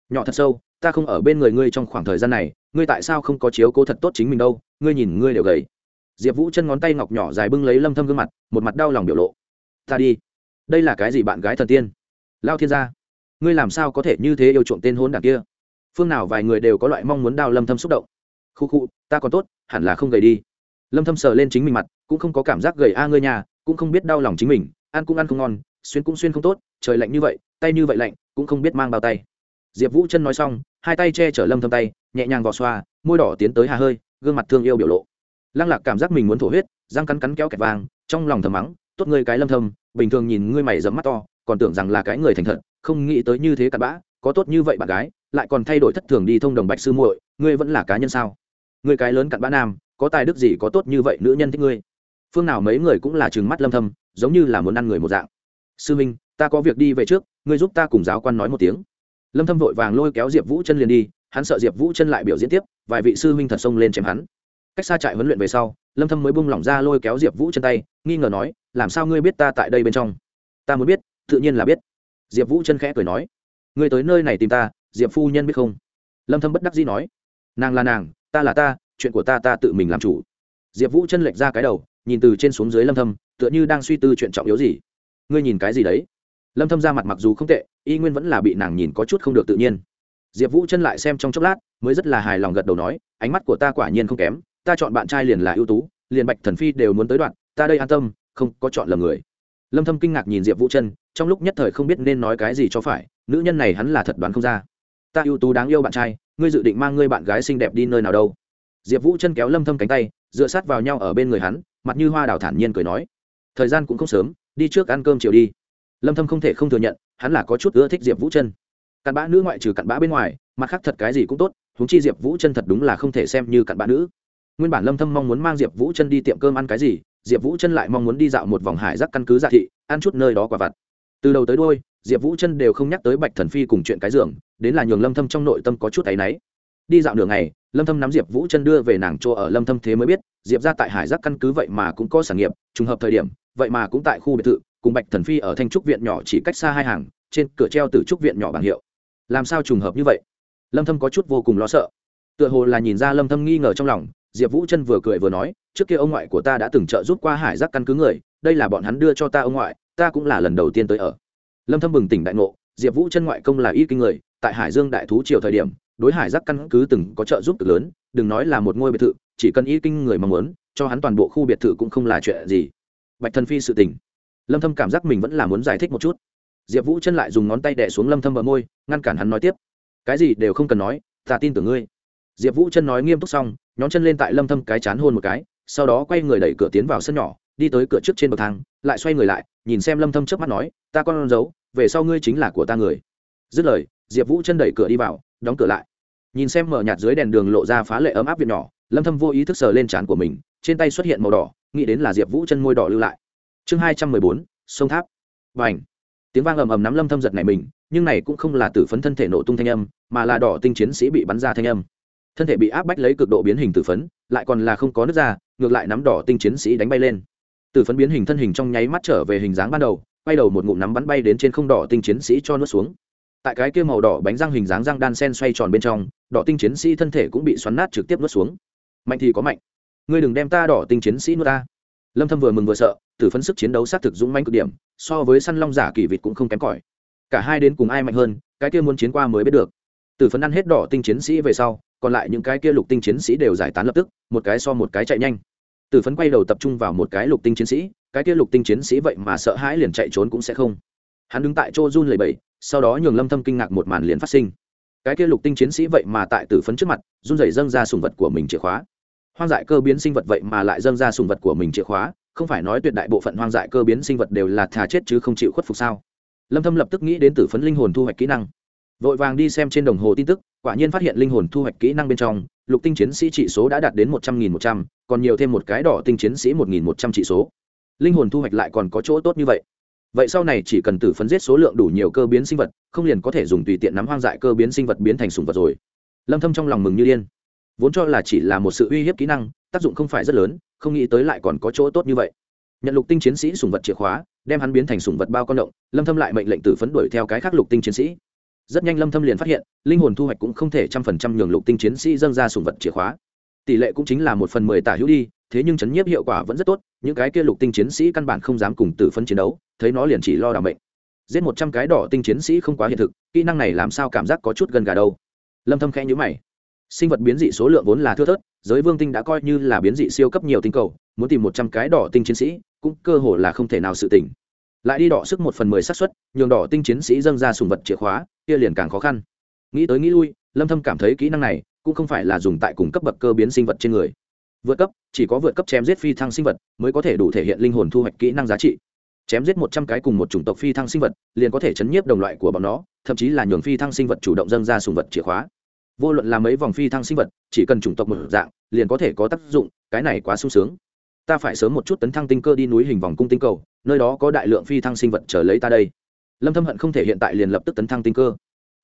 Nhỏ thật sâu, ta không ở bên người ngươi trong khoảng thời gian này, ngươi tại sao không có chiếu cố thật tốt chính mình đâu, ngươi nhìn ngươi đều gầy diệp vũ chân ngón tay ngọc nhỏ dài bưng lấy lâm thâm gương mặt, một mặt đau lòng biểu lộ. Ta đi. Đây là cái gì bạn gái thần tiên? Lao thiên gia, ngươi làm sao có thể như thế yêu chuộng tên hôn đảng kia? Phương nào vài người đều có loại mong muốn đau lâm thâm xúc động. Khu khu, ta còn tốt, hẳn là không gầy đi. Lâm thâm sờ lên chính mình mặt, cũng không có cảm giác gầy a ngươi nhà, cũng không biết đau lòng chính mình, ăn cũng ăn không ngon, xuyên cũng xuyên không tốt, trời lạnh như vậy, tay như vậy lạnh, cũng không biết mang bao tay. Diệp vũ chân nói xong, hai tay che chở lâm thâm tay, nhẹ nhàng vò xoa, môi đỏ tiến tới hà hơi, gương mặt thương yêu biểu lộ lăng lạc cảm giác mình muốn thổ huyết, răng cắn cắn kéo kẹt vàng, trong lòng thầm mắng, tốt ngươi cái lâm thâm, bình thường nhìn ngươi mày dẫm mắt to, còn tưởng rằng là cái người thành thật, không nghĩ tới như thế cặn bã, có tốt như vậy bạn gái, lại còn thay đổi thất thường đi thông đồng bạch sư muội, ngươi vẫn là cá nhân sao? Ngươi cái lớn cặn bã nam, có tài đức gì có tốt như vậy nữ nhân thích ngươi? Phương nào mấy người cũng là trừng mắt lâm thâm, giống như là muốn ăn người một dạng. Sư minh, ta có việc đi về trước, ngươi giúp ta cùng giáo quan nói một tiếng. Lâm thâm vội vàng lôi kéo diệp vũ chân liền đi, hắn sợ diệp vũ chân lại biểu diễn tiếp, vài vị sư huynh thật xông lên chém hắn cách xa trại huấn luyện về sau, lâm thâm mới buông lỏng ra lôi kéo diệp vũ chân tay, nghi ngờ nói, làm sao ngươi biết ta tại đây bên trong? Ta muốn biết, tự nhiên là biết. Diệp vũ chân khẽ cười nói, ngươi tới nơi này tìm ta, diệp phu nhân biết không? Lâm thâm bất đắc dĩ nói, nàng là nàng, ta là ta, chuyện của ta ta tự mình làm chủ. Diệp vũ chân lệch ra cái đầu, nhìn từ trên xuống dưới lâm thâm, tựa như đang suy tư chuyện trọng yếu gì. Ngươi nhìn cái gì đấy? Lâm thâm ra mặt mặc dù không tệ, y nguyên vẫn là bị nàng nhìn có chút không được tự nhiên. Diệp vũ chân lại xem trong chốc lát, mới rất là hài lòng gật đầu nói, ánh mắt của ta quả nhiên không kém ta chọn bạn trai liền là ưu tú, liền bạch thần phi đều muốn tới đoạn, ta đây an tâm, không có chọn lầm người. Lâm thâm kinh ngạc nhìn diệp vũ chân, trong lúc nhất thời không biết nên nói cái gì cho phải, nữ nhân này hắn là thật đoán không ra. Ta ưu tú đáng yêu bạn trai, ngươi dự định mang ngươi bạn gái xinh đẹp đi nơi nào đâu? Diệp vũ chân kéo lâm thâm cánh tay, dựa sát vào nhau ở bên người hắn, mặt như hoa đào thản nhiên cười nói, thời gian cũng không sớm, đi trước ăn cơm chiều đi. Lâm thâm không thể không thừa nhận, hắn là có chút ưa thích diệp vũ chân. Cặn bã nữ ngoại trừ cặn bã bên ngoài, mặt khác thật cái gì cũng tốt, huống chi diệp vũ chân thật đúng là không thể xem như cặn bã nữ nguyên bản lâm thâm mong muốn mang diệp vũ chân đi tiệm cơm ăn cái gì diệp vũ chân lại mong muốn đi dạo một vòng hải giác căn cứ dạ thị ăn chút nơi đó quả vặt từ đầu tới đuôi diệp vũ chân đều không nhắc tới bạch thần phi cùng chuyện cái giường đến là nhường lâm thâm trong nội tâm có chút áy náy đi dạo đường này, lâm thâm nắm diệp vũ chân đưa về nàng chỗ ở lâm thâm thế mới biết diệp ra tại hải giác căn cứ vậy mà cũng có sản nghiệp trùng hợp thời điểm vậy mà cũng tại khu biệt thự cùng bạch thần phi ở thanh trúc viện nhỏ chỉ cách xa hai hàng trên cửa treo từ trúc viện nhỏ bảng hiệu làm sao trùng hợp như vậy lâm thâm có chút vô cùng lo sợ tựa hồ là nhìn ra lâm thâm nghi ngờ trong lòng diệp vũ chân vừa cười vừa nói, trước kia ông ngoại của ta đã từng trợ giúp qua hải giác căn cứ người, đây là bọn hắn đưa cho ta ông ngoại, ta cũng là lần đầu tiên tới ở. Lâm thâm bừng tỉnh đại ngộ, diệp vũ chân ngoại công là y kinh người, tại hải dương đại thú triều thời điểm, đối hải giác căn cứ từng có trợ giúp cực lớn, đừng nói là một ngôi biệt thự, chỉ cần y kinh người mong muốn, cho hắn toàn bộ khu biệt thự cũng không là chuyện gì. Bạch thần phi sự tình. Lâm thâm cảm giác mình vẫn là muốn giải thích một chút. Diệp vũ chân lại dùng ngón tay đè xuống lâm thâm bờ môi, ngăn cản hắn nói tiếp. Cái gì đều không cần nói, ta tin tưởng ngươi diệp vũ chân nói nghiêm túc xong nhóm chân lên tại lâm thâm cái chán hôn một cái sau đó quay người đẩy cửa tiến vào sân nhỏ đi tới cửa trước trên bậc thang lại xoay người lại nhìn xem lâm thâm trước mắt nói ta con giấu về sau ngươi chính là của ta người. Dứt lời diệp vũ chân đẩy cửa đi vào đóng cửa lại. Nhìn xem mở nhạt dưới đèn đường lộ ra phá lệ ấm áp việc nhỏ lâm thâm vô ý thức sờ lên trán của mình trên tay xuất hiện màu đỏ nghĩ đến là diệp vũ chân môi đỏ lưu lại. Chương hai trăm mười bốn sông tháp. Bành, tiếng vang ầm ầm nắm lâm thâm giật này mình nhưng này cũng không là tử phấn thân thể nổ tung thanh âm mà là đỏ tinh chiến sĩ bị bắn ra thanh âm thân thể bị áp bách lấy cực độ biến hình tử phấn, lại còn là không có nước ra ngược lại nắm đỏ tinh chiến sĩ đánh bay lên. Tử phấn biến hình thân hình trong nháy mắt trở về hình dáng ban đầu bay đầu một ngụm nắm bắn bay đến trên không đỏ tinh chiến sĩ cho nuốt xuống. Tại cái kia màu đỏ bánh răng hình dáng răng đan sen xoay tròn bên trong, đỏ tinh chiến sĩ thân thể cũng bị xoắn nát trực tiếp nuốt xuống. Mạnh thì có mạnh. Ngươi đừng đem ta đỏ tinh chiến sĩ nuốt ta. Lâm thâm vừa mừng vừa sợ, tử phấn sức chiến đấu sát thực dũng mãnh cực điểm, so với săn long giả kỳ vịt cũng không kém cỏi. Cả hai đến cùng ai mạnh hơn, cái kia muốn chiến qua mới biết được tử phấn ăn hết đỏ tinh chiến sĩ về sau, còn lại những cái kia lục tinh chiến sĩ đều giải tán lập tức, một cái so một cái chạy nhanh. Tử phấn quay đầu tập trung vào một cái lục tinh chiến sĩ, cái kia lục tinh chiến sĩ vậy mà sợ hãi liền chạy trốn cũng sẽ không. Hắn đứng tại chỗ run lầy bẩy sau đó nhường lâm thâm kinh ngạc một màn liền phát sinh. Cái kia lục tinh chiến sĩ vậy mà tại tử phấn trước mặt, run rẩy dâng ra sùng vật của mình chìa khóa. Hoang dại cơ biến sinh vật vậy mà lại dâng ra sùng vật của mình chìa khóa, không phải nói tuyệt đại bộ phận hoang dại cơ biến sinh vật đều là thà chết chứ không chịu khuất phục sao? Lâm thâm lập tức nghĩ đến tử phấn linh hồn thu hoạch kỹ năng vội vàng đi xem trên đồng hồ tin tức, quả nhiên phát hiện linh hồn thu hoạch kỹ năng bên trong, lục tinh chiến sĩ trị số đã đạt đến một trăm nghìn một trăm, còn nhiều thêm một cái đỏ tinh chiến sĩ một nghìn một trăm trị số. Linh hồn thu hoạch lại còn có chỗ tốt như vậy. Vậy sau này chỉ cần tử phấn giết số lượng đủ nhiều cơ biến sinh vật, không liền có thể dùng tùy tiện nắm hoang dại cơ biến sinh vật biến thành sùng vật rồi. Lâm thâm trong lòng mừng như điên. Vốn cho là chỉ là một sự uy hiếp kỹ năng, tác dụng không phải rất lớn, không nghĩ tới lại còn có chỗ tốt như vậy. Nhận lục tinh chiến sĩ sùng vật chìa khóa, đem hắn biến thành sùng vật bao con động, lâm thâm lại mệnh lệnh tử phấn đuổi theo cái khác lục tinh chiến sĩ rất nhanh lâm thâm liền phát hiện, linh hồn thu hoạch cũng không thể trăm phần trăm nhường lục tinh chiến sĩ dâng ra sùng vật chìa khóa. Tỷ lệ cũng chính là một phần mười tả hữu đi, thế nhưng chấn nhiếp hiệu quả vẫn rất tốt, những cái kia lục tinh chiến sĩ căn bản không dám cùng tử phân chiến đấu, thấy nó liền chỉ lo đảm bệnh giết một trăm cái đỏ tinh chiến sĩ không quá hiện thực, kỹ năng này làm sao cảm giác có chút gần gà đâu. Lâm thâm khẽ nhíu mày. Sinh vật biến dị số lượng vốn là thưa thớt, giới vương tinh đã coi như là biến dị siêu cấp nhiều tinh cầu, muốn tìm một trăm cái đỏ tinh chiến sĩ, cũng cơ hồ là không thể nào sự tỉnh lại đi đỏ sức một phần mười xác suất, nhường đỏ tinh chiến sĩ dâng ra sùng vật chìa khóa, kia liền càng khó khăn. Nghĩ tới nghĩ lui, lâm thâm cảm thấy kỹ năng này cũng không phải là dùng tại cùng cấp bậc cơ biến sinh vật trên người. Vượt cấp, chỉ có vượt cấp chém giết phi thăng sinh vật mới có thể đủ thể hiện linh hồn thu hoạch kỹ năng giá trị. Chém giết một trăm cái cùng một chủng tộc phi thăng sinh vật liền có thể chấn nhiếp đồng loại của bọn nó, thậm chí là nhường phi thăng sinh vật chủ động dâng ra sùng vật chìa khóa. Vô luận là mấy vòng phi thăng sinh vật, chỉ cần chủng tộc một dạng, liền có thể có tác dụng, cái này quá sung sướng ta phải sớm một chút tấn thăng tinh cơ đi núi hình vòng cung tinh cầu nơi đó có đại lượng phi thăng sinh vật chờ lấy ta đây. Lâm thâm hận không thể hiện tại liền lập tức tấn thăng tinh cơ.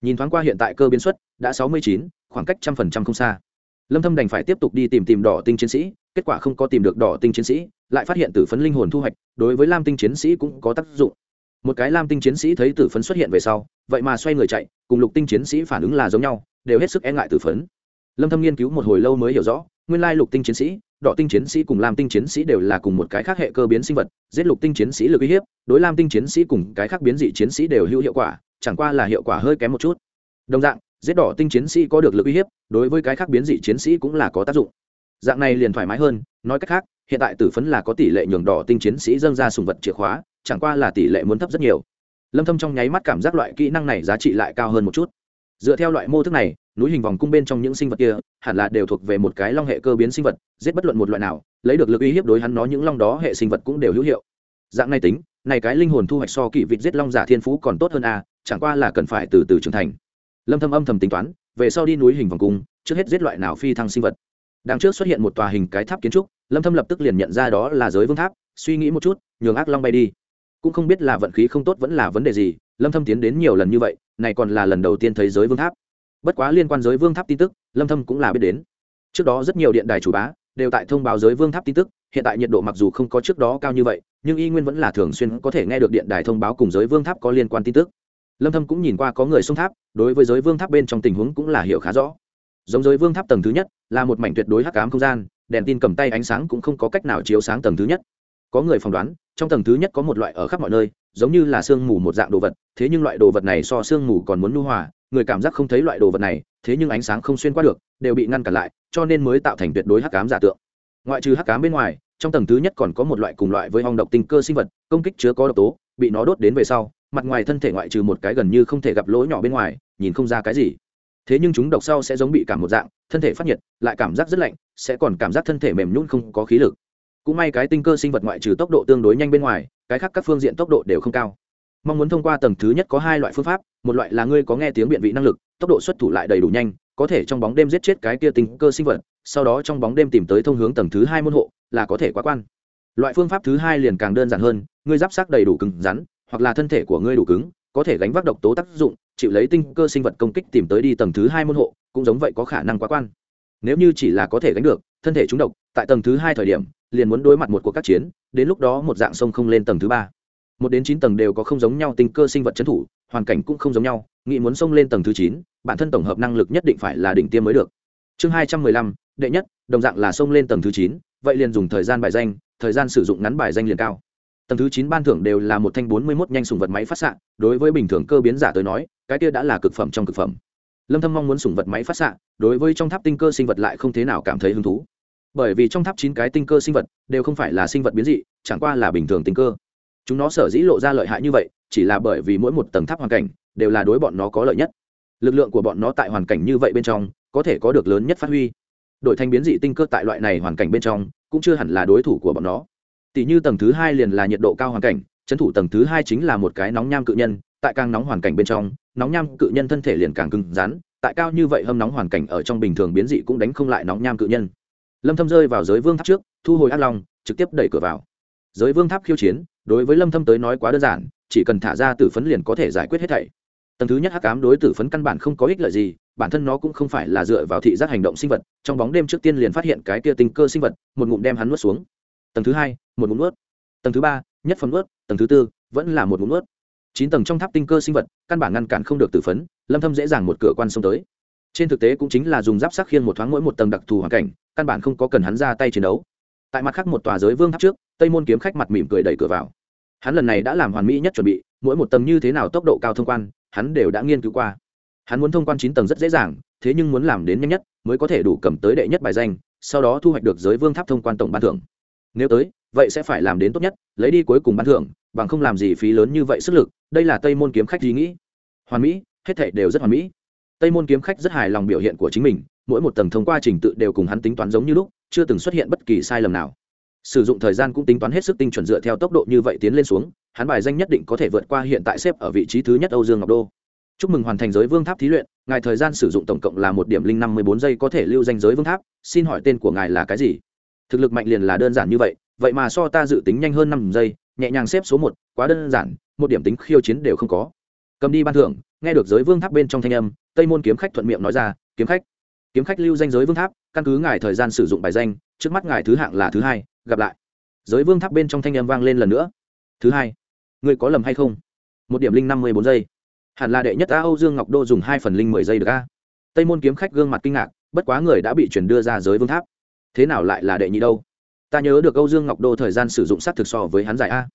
Nhìn thoáng qua hiện tại cơ biến suất đã 69, khoảng cách trăm phần trăm không xa. Lâm thâm đành phải tiếp tục đi tìm tìm đỏ tinh chiến sĩ kết quả không có tìm được đỏ tinh chiến sĩ lại phát hiện tử phấn linh hồn thu hoạch đối với lam tinh chiến sĩ cũng có tác dụng. Một cái lam tinh chiến sĩ thấy tử phấn xuất hiện về sau vậy mà xoay người chạy cùng lục tinh chiến sĩ phản ứng là giống nhau đều hết sức e ngại tử phấn. Lâm thâm nghiên cứu một hồi lâu mới hiểu rõ nguyên lai lục tinh chiến sĩ đỏ tinh chiến sĩ cùng lam tinh chiến sĩ đều là cùng một cái khác hệ cơ biến sinh vật, giết lục tinh chiến sĩ lực uy hiếp, đối lam tinh chiến sĩ cùng cái khác biến dị chiến sĩ đều hữu hiệu quả, chẳng qua là hiệu quả hơi kém một chút. Đồng dạng, giết đỏ tinh chiến sĩ có được lực uy hiếp, đối với cái khác biến dị chiến sĩ cũng là có tác dụng. Dạng này liền thoải mái hơn, nói cách khác, hiện tại tử phấn là có tỷ lệ nhường đỏ tinh chiến sĩ dâng ra sùng vật chìa khóa, chẳng qua là tỷ lệ muốn thấp rất nhiều. Lâm thâm trong nháy mắt cảm giác loại kỹ năng này giá trị lại cao hơn một chút. Dựa theo loại mô thức này núi hình vòng cung bên trong những sinh vật kia, hẳn là đều thuộc về một cái long hệ cơ biến sinh vật, giết bất luận một loại nào, lấy được lực uy hiếp đối hắn nó những long đó hệ sinh vật cũng đều hữu hiệu. Dạng này tính, này cái linh hồn thu hoạch so kỵ vịt giết long giả thiên phú còn tốt hơn a chẳng qua là cần phải từ từ trưởng thành. Lâm thâm âm thầm tính toán, về sau đi núi hình vòng cung, trước hết giết loại nào phi thăng sinh vật. Đằng trước xuất hiện một tòa hình cái tháp kiến trúc, lâm thâm lập tức liền nhận ra đó là giới vương tháp, suy nghĩ một chút, nhường ác long bay đi. Cũng không biết là vận khí không tốt vẫn là vấn đề gì, lâm thâm tiến đến nhiều lần như vậy, này còn là lần đầu tiên thấy giới vương tháp bất quá liên quan giới vương tháp tin tức, lâm thâm cũng là biết đến. Trước đó rất nhiều điện đài chủ bá đều tại thông báo giới vương tháp tin tức, hiện tại nhiệt độ mặc dù không có trước đó cao như vậy, nhưng y nguyên vẫn là thường xuyên có thể nghe được điện đài thông báo cùng giới vương tháp có liên quan tin tức. Lâm thâm cũng nhìn qua có người xung tháp, đối với giới vương tháp bên trong tình huống cũng là hiểu khá rõ. Giống giới vương tháp tầng thứ nhất, là một mảnh tuyệt đối hắc ám không gian, đèn tin cầm tay ánh sáng cũng không có cách nào chiếu sáng tầng thứ nhất. Có người phỏng đoán, trong tầng thứ nhất có một loại ở khắp mọi nơi, giống như là sương mù một dạng đồ vật, thế nhưng loại đồ vật này so sương mù còn muốn nhu hòa người cảm giác không thấy loại đồ vật này, thế nhưng ánh sáng không xuyên qua được, đều bị ngăn cản lại, cho nên mới tạo thành tuyệt đối hắc ám giả tượng. Ngoại trừ hắc ám bên ngoài, trong tầng thứ nhất còn có một loại cùng loại với hong độc tinh cơ sinh vật, công kích chứa có độc tố, bị nó đốt đến về sau, mặt ngoài thân thể ngoại trừ một cái gần như không thể gặp lỗ nhỏ bên ngoài, nhìn không ra cái gì. Thế nhưng chúng độc sau sẽ giống bị cảm một dạng, thân thể phát nhiệt, lại cảm giác rất lạnh, sẽ còn cảm giác thân thể mềm nhún không có khí lực. Cũng may cái tinh cơ sinh vật ngoại trừ tốc độ tương đối nhanh bên ngoài, cái khác các phương diện tốc độ đều không cao mong muốn thông qua tầng thứ nhất có hai loại phương pháp, một loại là ngươi có nghe tiếng biện vị năng lực, tốc độ xuất thủ lại đầy đủ nhanh, có thể trong bóng đêm giết chết cái kia tinh cơ sinh vật, sau đó trong bóng đêm tìm tới thông hướng tầng thứ hai môn hộ, là có thể quá quan. Loại phương pháp thứ hai liền càng đơn giản hơn, ngươi giáp sắc đầy đủ cứng rắn, hoặc là thân thể của ngươi đủ cứng, có thể gánh vác độc tố tác dụng, chịu lấy tinh cơ sinh vật công kích tìm tới đi tầng thứ hai môn hộ, cũng giống vậy có khả năng quá quan. Nếu như chỉ là có thể gánh được, thân thể chúng độc, tại tầng thứ hai thời điểm, liền muốn đối mặt một cuộc các chiến, đến lúc đó một dạng sông không lên tầng thứ ba một đến chín tầng đều có không giống nhau tinh cơ sinh vật trấn thủ, hoàn cảnh cũng không giống nhau nghị muốn xông lên tầng thứ chín, bản thân tổng hợp năng lực nhất định phải là đỉnh tiêm mới được. Chương hai trăm mười lăm, đệ nhất, đồng dạng là xông lên tầng thứ chín, vậy liền dùng thời gian bài danh, thời gian sử dụng ngắn bài danh liền cao. Tầng thứ chín ban thưởng đều là một thanh bốn mươi mốt nhanh sùng vật máy phát xạ, đối với bình thường cơ biến giả tới nói, cái kia đã là cực phẩm trong cực phẩm. Lâm thâm mong muốn sùng vật máy phát xạ, đối với trong tháp tinh cơ sinh vật lại không thế nào cảm thấy hứng thú. Bởi vì trong tháp chín cái tinh cơ sinh vật đều không phải là sinh vật biến dị, chẳng qua là bình thường tinh cơ chúng nó sở dĩ lộ ra lợi hại như vậy, chỉ là bởi vì mỗi một tầng tháp hoàn cảnh đều là đối bọn nó có lợi nhất. Lực lượng của bọn nó tại hoàn cảnh như vậy bên trong, có thể có được lớn nhất phát huy. Đội thanh biến dị tinh cơ tại loại này hoàn cảnh bên trong, cũng chưa hẳn là đối thủ của bọn nó. Tỷ như tầng thứ hai liền là nhiệt độ cao hoàn cảnh trấn thủ tầng thứ hai chính là một cái nóng nham cự nhân, tại càng nóng hoàn cảnh bên trong, nóng nham cự nhân thân thể liền càng cứng rắn, tại cao như vậy hâm nóng hoàn cảnh ở trong bình thường biến dị cũng đánh không lại nóng nham cự nhân. Lâm thâm rơi vào giới vương tháp trước, thu hồi ác long, trực tiếp đẩy cửa vào. Giới vương tháp khiêu chiến đối với lâm thâm tới nói quá đơn giản, chỉ cần thả ra tử phấn liền có thể giải quyết hết thảy. Tầng thứ nhất hắc ám đối tử phấn căn bản không có ích lợi gì, bản thân nó cũng không phải là dựa vào thị giác hành động sinh vật, trong bóng đêm trước tiên liền phát hiện cái kia tinh cơ sinh vật, một ngụm đem hắn nuốt xuống. Tầng thứ hai, một ngụm nuốt. Tầng thứ ba, nhất phẩm nuốt. Tầng thứ tư, vẫn là một ngụm nuốt. Chín tầng trong tháp tinh cơ sinh vật, căn bản ngăn cản không được tử phấn, lâm thâm dễ dàng một cửa quan xông tới. Trên thực tế cũng chính là dùng giáp sắc khiên một thoáng mỗi một tầng đặc thù hoàn cảnh, căn bản không có cần hắn ra tay chiến đấu. Tại mặt khác một tòa giới vương tháp trước tây môn kiếm khách mặt mỉm cười đẩy cửa vào. Hắn lần này đã làm hoàn mỹ nhất chuẩn bị, mỗi một tầng như thế nào tốc độ cao thông quan, hắn đều đã nghiên cứu qua. Hắn muốn thông quan chín tầng rất dễ dàng, thế nhưng muốn làm đến nhanh nhất, mới có thể đủ cầm tới đệ nhất bài danh, sau đó thu hoạch được giới vương tháp thông quan tổng ban thưởng. Nếu tới, vậy sẽ phải làm đến tốt nhất, lấy đi cuối cùng ban thưởng, bằng không làm gì phí lớn như vậy sức lực, đây là tây môn kiếm khách ý nghĩ. Hoàn mỹ, hết thảy đều rất hoàn mỹ. Tây môn kiếm khách rất hài lòng biểu hiện của chính mình, mỗi một tầng thông qua trình tự đều cùng hắn tính toán giống như lúc, chưa từng xuất hiện bất kỳ sai lầm nào sử dụng thời gian cũng tính toán hết sức tinh chuẩn dựa theo tốc độ như vậy tiến lên xuống, hắn bài danh nhất định có thể vượt qua hiện tại xếp ở vị trí thứ nhất âu dương ngọc đô. Chúc mừng hoàn thành giới vương tháp thí luyện, ngài thời gian sử dụng tổng cộng là một điểm linh năm mươi bốn giây có thể lưu danh giới vương tháp, xin hỏi tên của ngài là cái gì? Thực lực mạnh liền là đơn giản như vậy vậy mà so ta dự tính nhanh hơn năm giây, nhẹ nhàng xếp số một, quá đơn giản, một điểm tính khiêu chiến đều không có. Cầm đi ban thưởng, nghe được giới vương tháp bên trong thanh âm, tây môn kiếm khách thuận miệng nói ra, kiếm khách kiếm khách lưu danh giới vương tháp, căn cứ ngài thời gian sử dụng bài danh, trước mắt ngài thứ hạng là thứ hai gặp lại. Giới vương tháp bên trong thanh âm vang lên lần nữa. Thứ hai, ngươi có lầm hay không? Một điểm linh năm mươi bốn giây. Hẳn là đệ nhất a âu dương ngọc đô dùng hai phần linh mười giây được a. Tây môn kiếm khách gương mặt kinh ngạc, bất quá người đã bị chuyển đưa ra giới vương tháp. Thế nào lại là đệ nhị đâu? Ta nhớ được âu dương ngọc đô thời gian sử dụng s á t thực so với hắn giải a.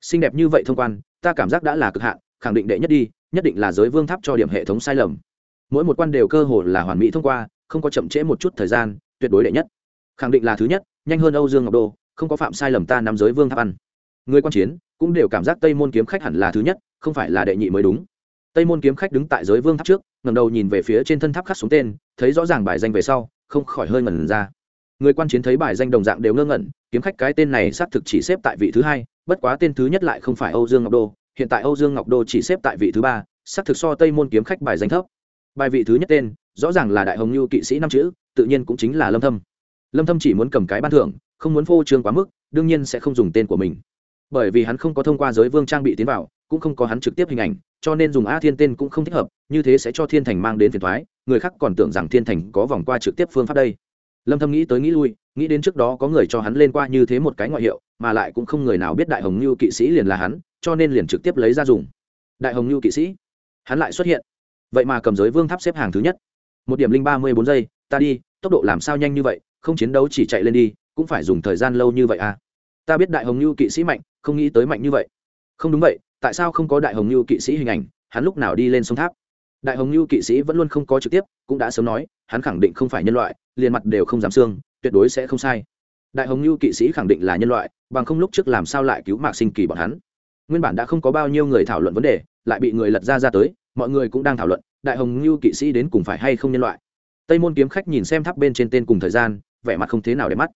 Xinh đẹp như vậy thông quan, ta cảm giác đã là cực hạn, khẳng định đệ nhất đi, nhất định là giới vương tháp cho điểm hệ thống sai lầm. Mỗi một quan đều cơ hồ là hoàn mỹ thông qua, không có chậm trễ một chút thời gian, tuyệt đối đệ nhất. Khẳng định là thứ nhất nhanh hơn âu dương ngọc đô, không có phạm sai lầm ta nắm giới vương tháp ăn. Người quan chiến cũng đều cảm giác tây môn kiếm khách hẳn là thứ nhất, không phải là đệ nhị mới đúng. Tây môn kiếm khách đứng tại giới vương tháp trước ngầm đầu nhìn về phía trên thân tháp khắc xuống tên, thấy rõ ràng bài danh về sau, không khỏi hơi ngẩn ra. Người quan chiến thấy bài danh đồng dạng đều ngơ ngẩn, kiếm khách cái tên này xác thực chỉ xếp tại vị thứ hai, bất quá tên thứ nhất lại không phải âu dương ngọc đô, hiện tại âu dương ngọc đô chỉ xếp tại vị thứ ba, xác thực so tây môn kiếm khách bài danh thấp. Bài vị thứ nhất tên, rõ ràng là đại hồng như kỵ sĩ năm chữ, tự nhiên cũng chính là lâm thâm lâm thâm chỉ muốn cầm cái ban thưởng, không muốn phô trương quá mức, đương nhiên sẽ không dùng tên của mình. Bởi vì hắn không có thông qua giới vương trang bị tiến vào, cũng không có hắn trực tiếp hình ảnh, cho nên dùng a thiên tên cũng không thích hợp, như thế sẽ cho thiên thành mang đến phiền thoái người khác còn tưởng rằng thiên thành có vòng qua trực tiếp phương pháp đây. Lâm thâm nghĩ tới nghĩ lui, nghĩ đến trước đó có người cho hắn lên qua như thế một cái ngoại hiệu, mà lại cũng không người nào biết đại hồng như kỵ sĩ liền là hắn, cho nên liền trực tiếp lấy ra dùng. Đại hồng như kỵ sĩ? Hắn lại xuất hiện. Vậy mà cầm giới vương tháp xếp hàng thứ nhất. Một điểm linh ba mươi bốn giây, ta đi, tốc độ làm sao nhanh như vậy không chiến đấu chỉ chạy lên đi, cũng phải dùng thời gian lâu như vậy à? Ta biết đại hồng như kỵ sĩ mạnh, không nghĩ tới mạnh như vậy. Không đúng vậy, tại sao không có đại hồng như kỵ sĩ hình ảnh? Hắn lúc nào đi lên sông tháp? Đại hồng như kỵ sĩ vẫn luôn không có trực tiếp, cũng đã sớm nói, hắn khẳng định không phải nhân loại, liền mặt đều không dám xương, tuyệt đối sẽ không sai. Đại hồng như kỵ sĩ khẳng định là nhân loại, bằng không lúc trước làm sao lại cứu mạc sinh kỳ bọn hắn? Nguyên bản đã không có bao nhiêu người thảo luận vấn đề, lại bị người lật ra ra tới, mọi người cũng đang thảo luận, đại hồng như kỵ sĩ đến cùng phải hay không nhân loại? Tây môn kiếm khách nhìn xem tháp bên trên tên cùng thời gian vẻ mặt không thế nào để mắt.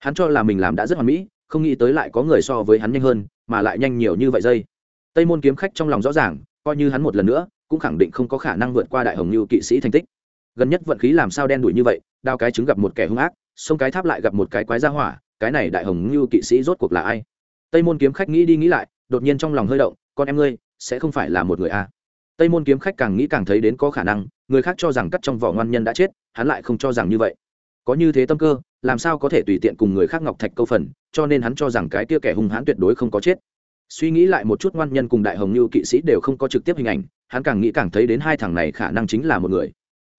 Hắn cho là mình làm đã rất hoàn mỹ, không nghĩ tới lại có người so với hắn nhanh hơn, mà lại nhanh nhiều như vậy giây tây môn kiếm khách trong lòng rõ ràng, coi như hắn một lần nữa, cũng khẳng định không có khả năng vượt qua đại hồng như kỵ sĩ thành tích. Gần nhất vận khí làm sao đen đủi như vậy, đao cái trứng gặp một kẻ hung ác, sông cái tháp lại gặp một cái quái ra hỏa, cái này đại hồng lưu kỵ sĩ rốt cuộc là ai? Tây môn kiếm khách nghĩ đi nghĩ lại, đột nhiên trong lòng hơi động, con em ngươi, sẽ không phải là một người a tây môn kiếm khách càng nghĩ càng thấy đến có khả năng, người khác cho rằng cắt trong vỏ ngoan nhân đã chết, hắn lại không cho rằng như vậy có như thế tâm cơ, làm sao có thể tùy tiện cùng người khác ngọc thạch câu phần, cho nên hắn cho rằng cái kia kẻ hung hãn tuyệt đối không có chết. Suy nghĩ lại một chút ngoan nhân cùng đại hồng như kỵ sĩ đều không có trực tiếp hình ảnh, hắn càng nghĩ càng thấy đến hai thằng này khả năng chính là một người.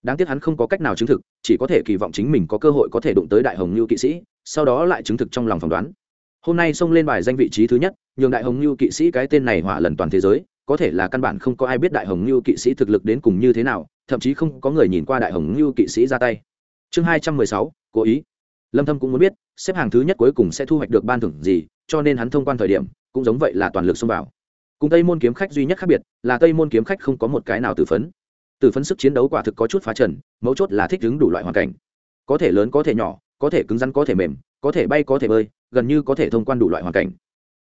Đáng tiếc hắn không có cách nào chứng thực, chỉ có thể kỳ vọng chính mình có cơ hội có thể đụng tới đại hồng như kỵ sĩ, sau đó lại chứng thực trong lòng phỏng đoán. Hôm nay xông lên bài danh vị trí thứ nhất, nhường đại hồng như kỵ sĩ cái tên này hỏa lần toàn thế giới, có thể là căn bản không có ai biết đại hồng như kỵ sĩ thực lực đến cùng như thế nào, thậm chí không có người nhìn qua đại hồng như kỵ sĩ ra tay chương hai trăm mười sáu, cố ý. Lâm thâm cũng muốn biết, xếp hàng thứ nhất cuối cùng sẽ thu hoạch được ban thưởng gì, cho nên hắn thông quan thời điểm, cũng giống vậy là toàn lực xông vào. Cùng tây môn kiếm khách duy nhất khác biệt, là tây môn kiếm khách không có một cái nào tử phấn. Tử phấn sức chiến đấu quả thực có chút phá trần, mấu chốt là thích ứng đủ loại hoàn cảnh. Có thể lớn, có thể nhỏ, có thể cứng rắn, có thể mềm, có thể bay, có thể bơi, gần như có thể thông quan đủ loại hoàn cảnh.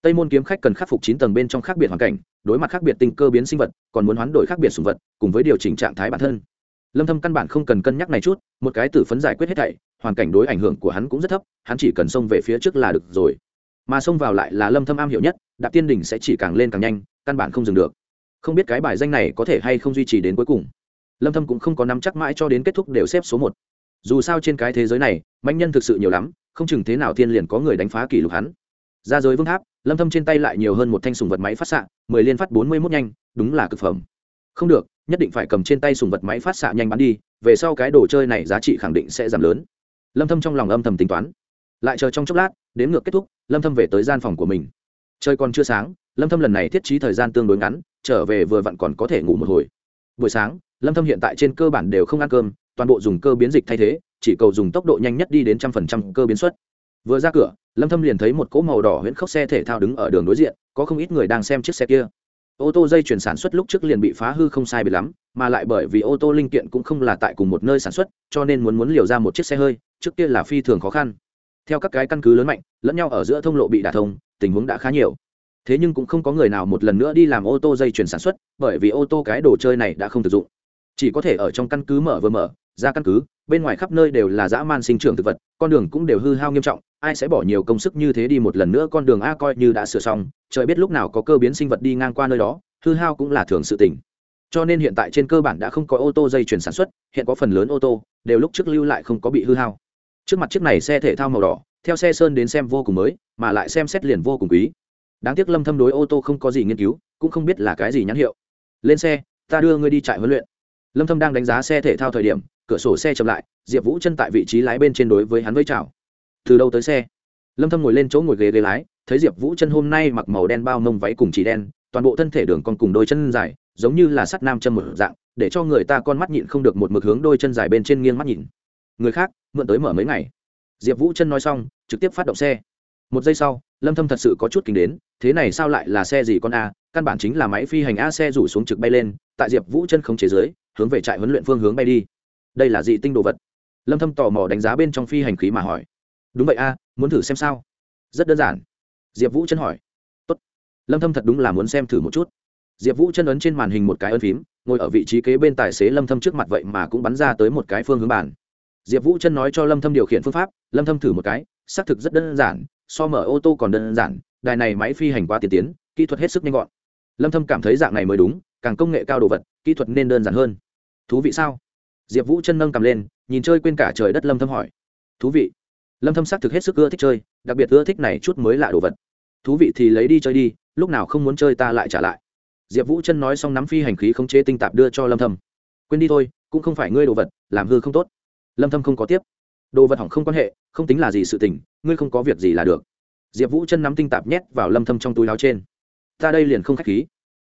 Tây môn kiếm khách cần khắc phục chín tầng bên trong khác biệt hoàn cảnh, đối mặt khác biệt tinh cơ biến sinh vật, còn muốn hoán đổi khác biệt sùng vật, cùng với điều chỉnh trạng thái bản thân lâm thâm căn bản không cần cân nhắc này chút, một cái tử phấn giải quyết hết thảy, hoàn cảnh đối ảnh hưởng của hắn cũng rất thấp, hắn chỉ cần xông về phía trước là được rồi. Mà xông vào lại là lâm thâm am hiểu nhất, đạp tiên đỉnh sẽ chỉ càng lên càng nhanh, căn bản không dừng được. Không biết cái bài danh này có thể hay không duy trì đến cuối cùng. Lâm thâm cũng không có nắm chắc mãi cho đến kết thúc đều xếp số một. Dù sao trên cái thế giới này mạnh nhân thực sự nhiều lắm, không chừng thế nào thiên liền có người đánh phá kỷ lục hắn. Ra giới vương tháp, lâm thâm trên tay lại nhiều hơn một thanh sùng vật máy phát xạ, mười liên phát bốn mươi 41 nhanh, đúng là cực phẩm không được, nhất định phải cầm trên tay sùng vật máy phát xạ nhanh bắn đi, về sau cái đồ chơi này giá trị khẳng định sẽ giảm lớn. Lâm thâm trong lòng âm thầm tính toán. Lại chờ trong chốc lát, đến ngược kết thúc, lâm thâm về tới gian phòng của mình. Trời còn chưa sáng, lâm thâm lần này thiết trí thời gian tương đối ngắn, trở về vừa vặn còn có thể ngủ một hồi. Buổi sáng, lâm thâm hiện tại trên cơ bản đều không ăn cơm, toàn bộ dùng cơ biến dịch thay thế, chỉ cầu dùng tốc độ nhanh nhất đi đến trăm phần trăm cơ biến suất. Vừa ra cửa, lâm thâm liền thấy một cỗ màu đỏ huyễn khốc xe thể thao đứng ở đường đối diện, có không ít người đang xem chiếc xe kia ô tô dây chuyển sản xuất lúc trước liền bị phá hư không sai bị lắm, mà lại bởi vì ô tô linh kiện cũng không là tại cùng một nơi sản xuất, cho nên muốn muốn liều ra một chiếc xe hơi, trước kia là phi thường khó khăn. Theo các cái căn cứ lớn mạnh, lẫn nhau ở giữa thông lộ bị đả thông, tình huống đã khá nhiều. Thế nhưng cũng không có người nào một lần nữa đi làm ô tô dây chuyển sản xuất, bởi vì ô tô cái đồ chơi này đã không thực dụng. Chỉ có thể ở trong căn cứ mở vừa mở, ra căn cứ, bên ngoài khắp nơi đều là dã man sinh trưởng thực vật, con đường cũng đều hư hao nghiêm trọng ai sẽ bỏ nhiều công sức như thế đi một lần nữa, con đường a coi như đã sửa xong, trời biết lúc nào có cơ biến sinh vật đi ngang qua nơi đó, hư hao cũng là thường sự tình. Cho nên hiện tại trên cơ bản đã không có ô tô dây chuyển sản xuất, hiện có phần lớn ô tô, đều lúc trước lưu lại không có bị hư hao. Trước mặt chiếc này xe thể thao màu đỏ, theo xe sơn đến xem vô cùng mới, mà lại xem xét liền vô cùng quý. Đáng tiếc lâm thâm đối ô tô không có gì nghiên cứu, cũng không biết là cái gì nhãn hiệu. Lên xe, ta đưa ngươi đi trại huấn luyện. Lâm thâm đang đánh giá xe thể thao thời điểm, cửa sổ xe chậm lại, diệp vũ chân tại vị trí lái bên trên đối với hắn với chào từ đâu tới xe? Lâm thâm ngồi lên chỗ ngồi ghế ghế lái, thấy diệp vũ chân hôm nay mặc màu đen bao mông váy cùng chỉ đen, toàn bộ thân thể đường con cùng đôi chân dài, giống như là sắt nam chân một dạng, để cho người ta con mắt nhịn không được một mực hướng đôi chân dài bên trên nghiêng mắt nhìn. Người khác, mượn tới mở mấy ngày. Diệp vũ chân nói xong, trực tiếp phát động xe. Một giây sau, lâm thâm thật sự có chút kinh đến, thế này sao lại là xe gì con a, căn bản chính là máy phi hành a xe rủ xuống trực bay lên, tại diệp vũ chân không chế dưới, hướng về trại huấn luyện phương hướng bay đi. Đây là dị tinh đồ vật. Lâm thâm tò mò đánh giá bên trong phi hành khí mà hỏi đúng vậy a, muốn thử xem sao? Rất đơn giản. Diệp vũ chân hỏi. Tốt. lâm thâm thật đúng là muốn xem thử một chút. Diệp vũ chân ấn trên màn hình một cái ấn phím, ngồi ở vị trí kế bên tài xế lâm thâm trước mặt vậy mà cũng bắn ra tới một cái phương hướng bản diệp vũ chân nói cho lâm thâm điều khiển phương pháp, lâm thâm thử một cái, xác thực rất đơn giản, so mở ô tô còn đơn giản, đài này máy phi hành quá tiên tiến, kỹ thuật hết sức nhanh gọn. Lâm thâm cảm thấy dạng này mới đúng, càng công nghệ cao đồ vật, kỹ thuật nên đơn giản hơn. Thú vị sao? Diệp vũ chân nâng cầm lên, nhìn chơi quên cả trời đất lâm thâm hỏi. Thú vị lâm thâm xác thực hết sức ưa thích chơi, đặc biệt ưa thích này chút mới lạ đồ vật. Thú vị thì lấy đi chơi đi, lúc nào không muốn chơi ta lại trả lại. Diệp vũ chân nói xong nắm phi hành khí khống chế tinh tạp đưa cho lâm thâm. Quên đi thôi, cũng không phải ngươi đồ vật, làm hư không tốt. Lâm thâm không có tiếp. Đồ vật hỏng không quan hệ, không tính là gì sự tình, ngươi không có việc gì là được. Diệp vũ chân nắm tinh tạp nhét vào lâm thâm trong túi áo trên. Ta đây liền không khách khí.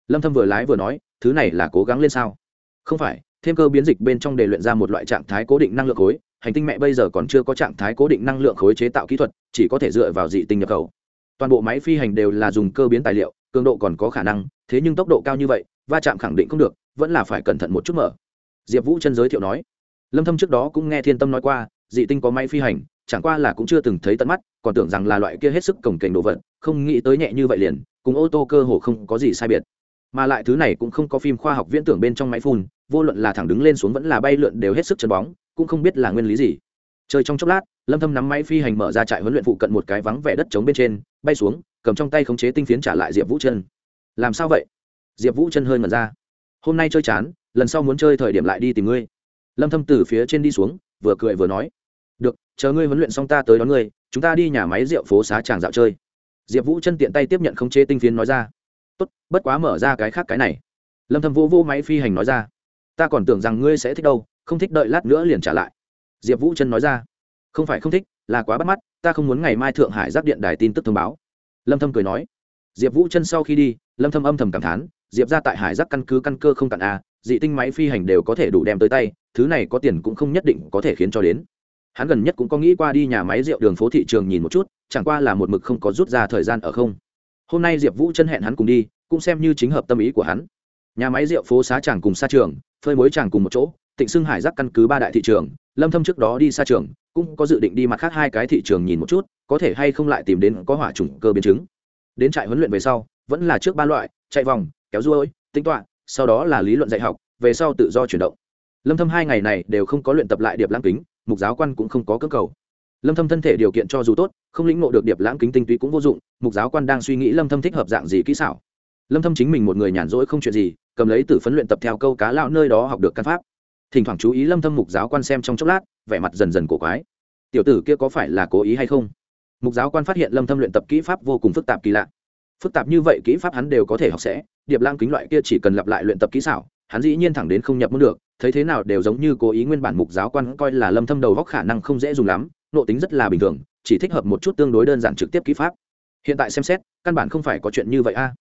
Lâm thâm vừa lái vừa nói, thứ này là cố gắng lên sao? Không phải, thêm cơ biến dịch bên trong để luyện ra một loại trạng thái cố định năng lượng khối hành tinh mẹ bây giờ còn chưa có trạng thái cố định năng lượng khối chế tạo kỹ thuật, chỉ có thể dựa vào dị tinh nhập khẩu. Toàn bộ máy phi hành đều là dùng cơ biến tài liệu, cường độ còn có khả năng, thế nhưng tốc độ cao như vậy, va chạm khẳng định không được, vẫn là phải cẩn thận một chút mở. Diệp vũ chân giới thiệu nói. Lâm thâm trước đó cũng nghe thiên tâm nói qua, dị tinh có máy phi hành, chẳng qua là cũng chưa từng thấy tận mắt, còn tưởng rằng là loại kia hết sức cổng kềnh đồ vật, không nghĩ tới nhẹ như vậy liền, cùng ô tô cơ hồ không có gì sai biệt. Mà lại thứ này cũng không có phim khoa học viễn tưởng bên trong máy phun, vô luận là thẳng đứng lên xuống vẫn là bay lượn đều hết sức chân bóng cũng không biết là nguyên lý gì. Chơi trong chốc lát, lâm thâm nắm máy phi hành mở ra trại huấn luyện phụ cận một cái vắng vẻ đất trống bên trên, bay xuống, cầm trong tay khống chế tinh phiến trả lại diệp vũ chân làm sao vậy? Diệp vũ chân hơi ngẩn ra. Hôm nay chơi chán, lần sau muốn chơi thời điểm lại đi tìm ngươi. Lâm thâm từ phía trên đi xuống, vừa cười vừa nói. Được, chờ ngươi huấn luyện xong ta tới đón ngươi, chúng ta đi nhà máy rượu phố xá tràng dạo chơi. Diệp vũ chân tiện tay tiếp nhận khống chế tinh phiến nói ra. Tốt, bất quá mở ra cái khác cái này. Lâm thâm vô vô máy phi hành nói ra. Ta còn tưởng rằng ngươi sẽ thích đâu không thích đợi lát nữa liền trả lại. Diệp vũ chân nói ra, không phải không thích, là quá bắt mắt, ta không muốn ngày mai thượng hải giáp điện đài tin tức thông báo. Lâm thâm cười nói, diệp vũ chân sau khi đi, lâm thâm âm thầm cảm thán, diệp ra tại hải giáp căn cứ căn cơ không cạn a, dị tinh máy phi hành đều có thể đủ đem tới tay, thứ này có tiền cũng không nhất định có thể khiến cho đến. Hắn gần nhất cũng có nghĩ qua đi nhà máy rượu đường phố thị trường nhìn một chút, chẳng qua là một mực không có rút ra thời gian ở không. Hôm nay diệp vũ chân hẹn hắn cùng đi, cũng xem như chính hợp tâm ý của hắn. Nhà máy rượu phố xá tràng cùng xa trường, phơi mối tràng cùng một chỗ tịnh xưng hải giác căn cứ ba đại thị trường lâm thâm trước đó đi xa trường cũng có dự định đi mặt khác hai cái thị trường nhìn một chút có thể hay không lại tìm đến có hỏa chủng cơ biến chứng. Đến trại huấn luyện về sau vẫn là trước ba loại chạy vòng kéo duỗi, tính toán sau đó là lý luận dạy học về sau tự do chuyển động. Lâm thâm hai ngày này đều không có luyện tập lại điệp lãng kính mục giáo quan cũng không có cơ cầu. Lâm thâm thân thể điều kiện cho dù tốt không lĩnh ngộ được điệp lãng kính tinh túy cũng vô dụng mục giáo quan đang suy nghĩ lâm thâm thích hợp dạng gì kỹ xảo. Lâm thâm chính mình một người nhàn rỗi không chuyện gì cầm lấy tử phấn luyện tập theo câu cá lão nơi đó học được căn pháp thỉnh thoảng chú ý lâm thâm mục giáo quan xem trong chốc lát, vẻ mặt dần dần cổ quái. Tiểu tử kia có phải là cố ý hay không? Mục giáo quan phát hiện lâm thâm luyện tập kỹ pháp vô cùng phức tạp kỳ lạ. Phức tạp như vậy kỹ pháp hắn đều có thể học sẽ, điệp lang kính loại kia chỉ cần lặp lại luyện tập kỹ xảo, hắn dĩ nhiên thẳng đến không nhập môn được, thấy thế nào đều giống như cố ý nguyên bản mục giáo quan coi là lâm thâm đầu góc khả năng không dễ dùng lắm, nộ tính rất là bình thường, chỉ thích hợp một chút tương đối đơn giản trực tiếp kỹ pháp. Hiện tại xem xét, căn bản không phải có chuyện như vậy a.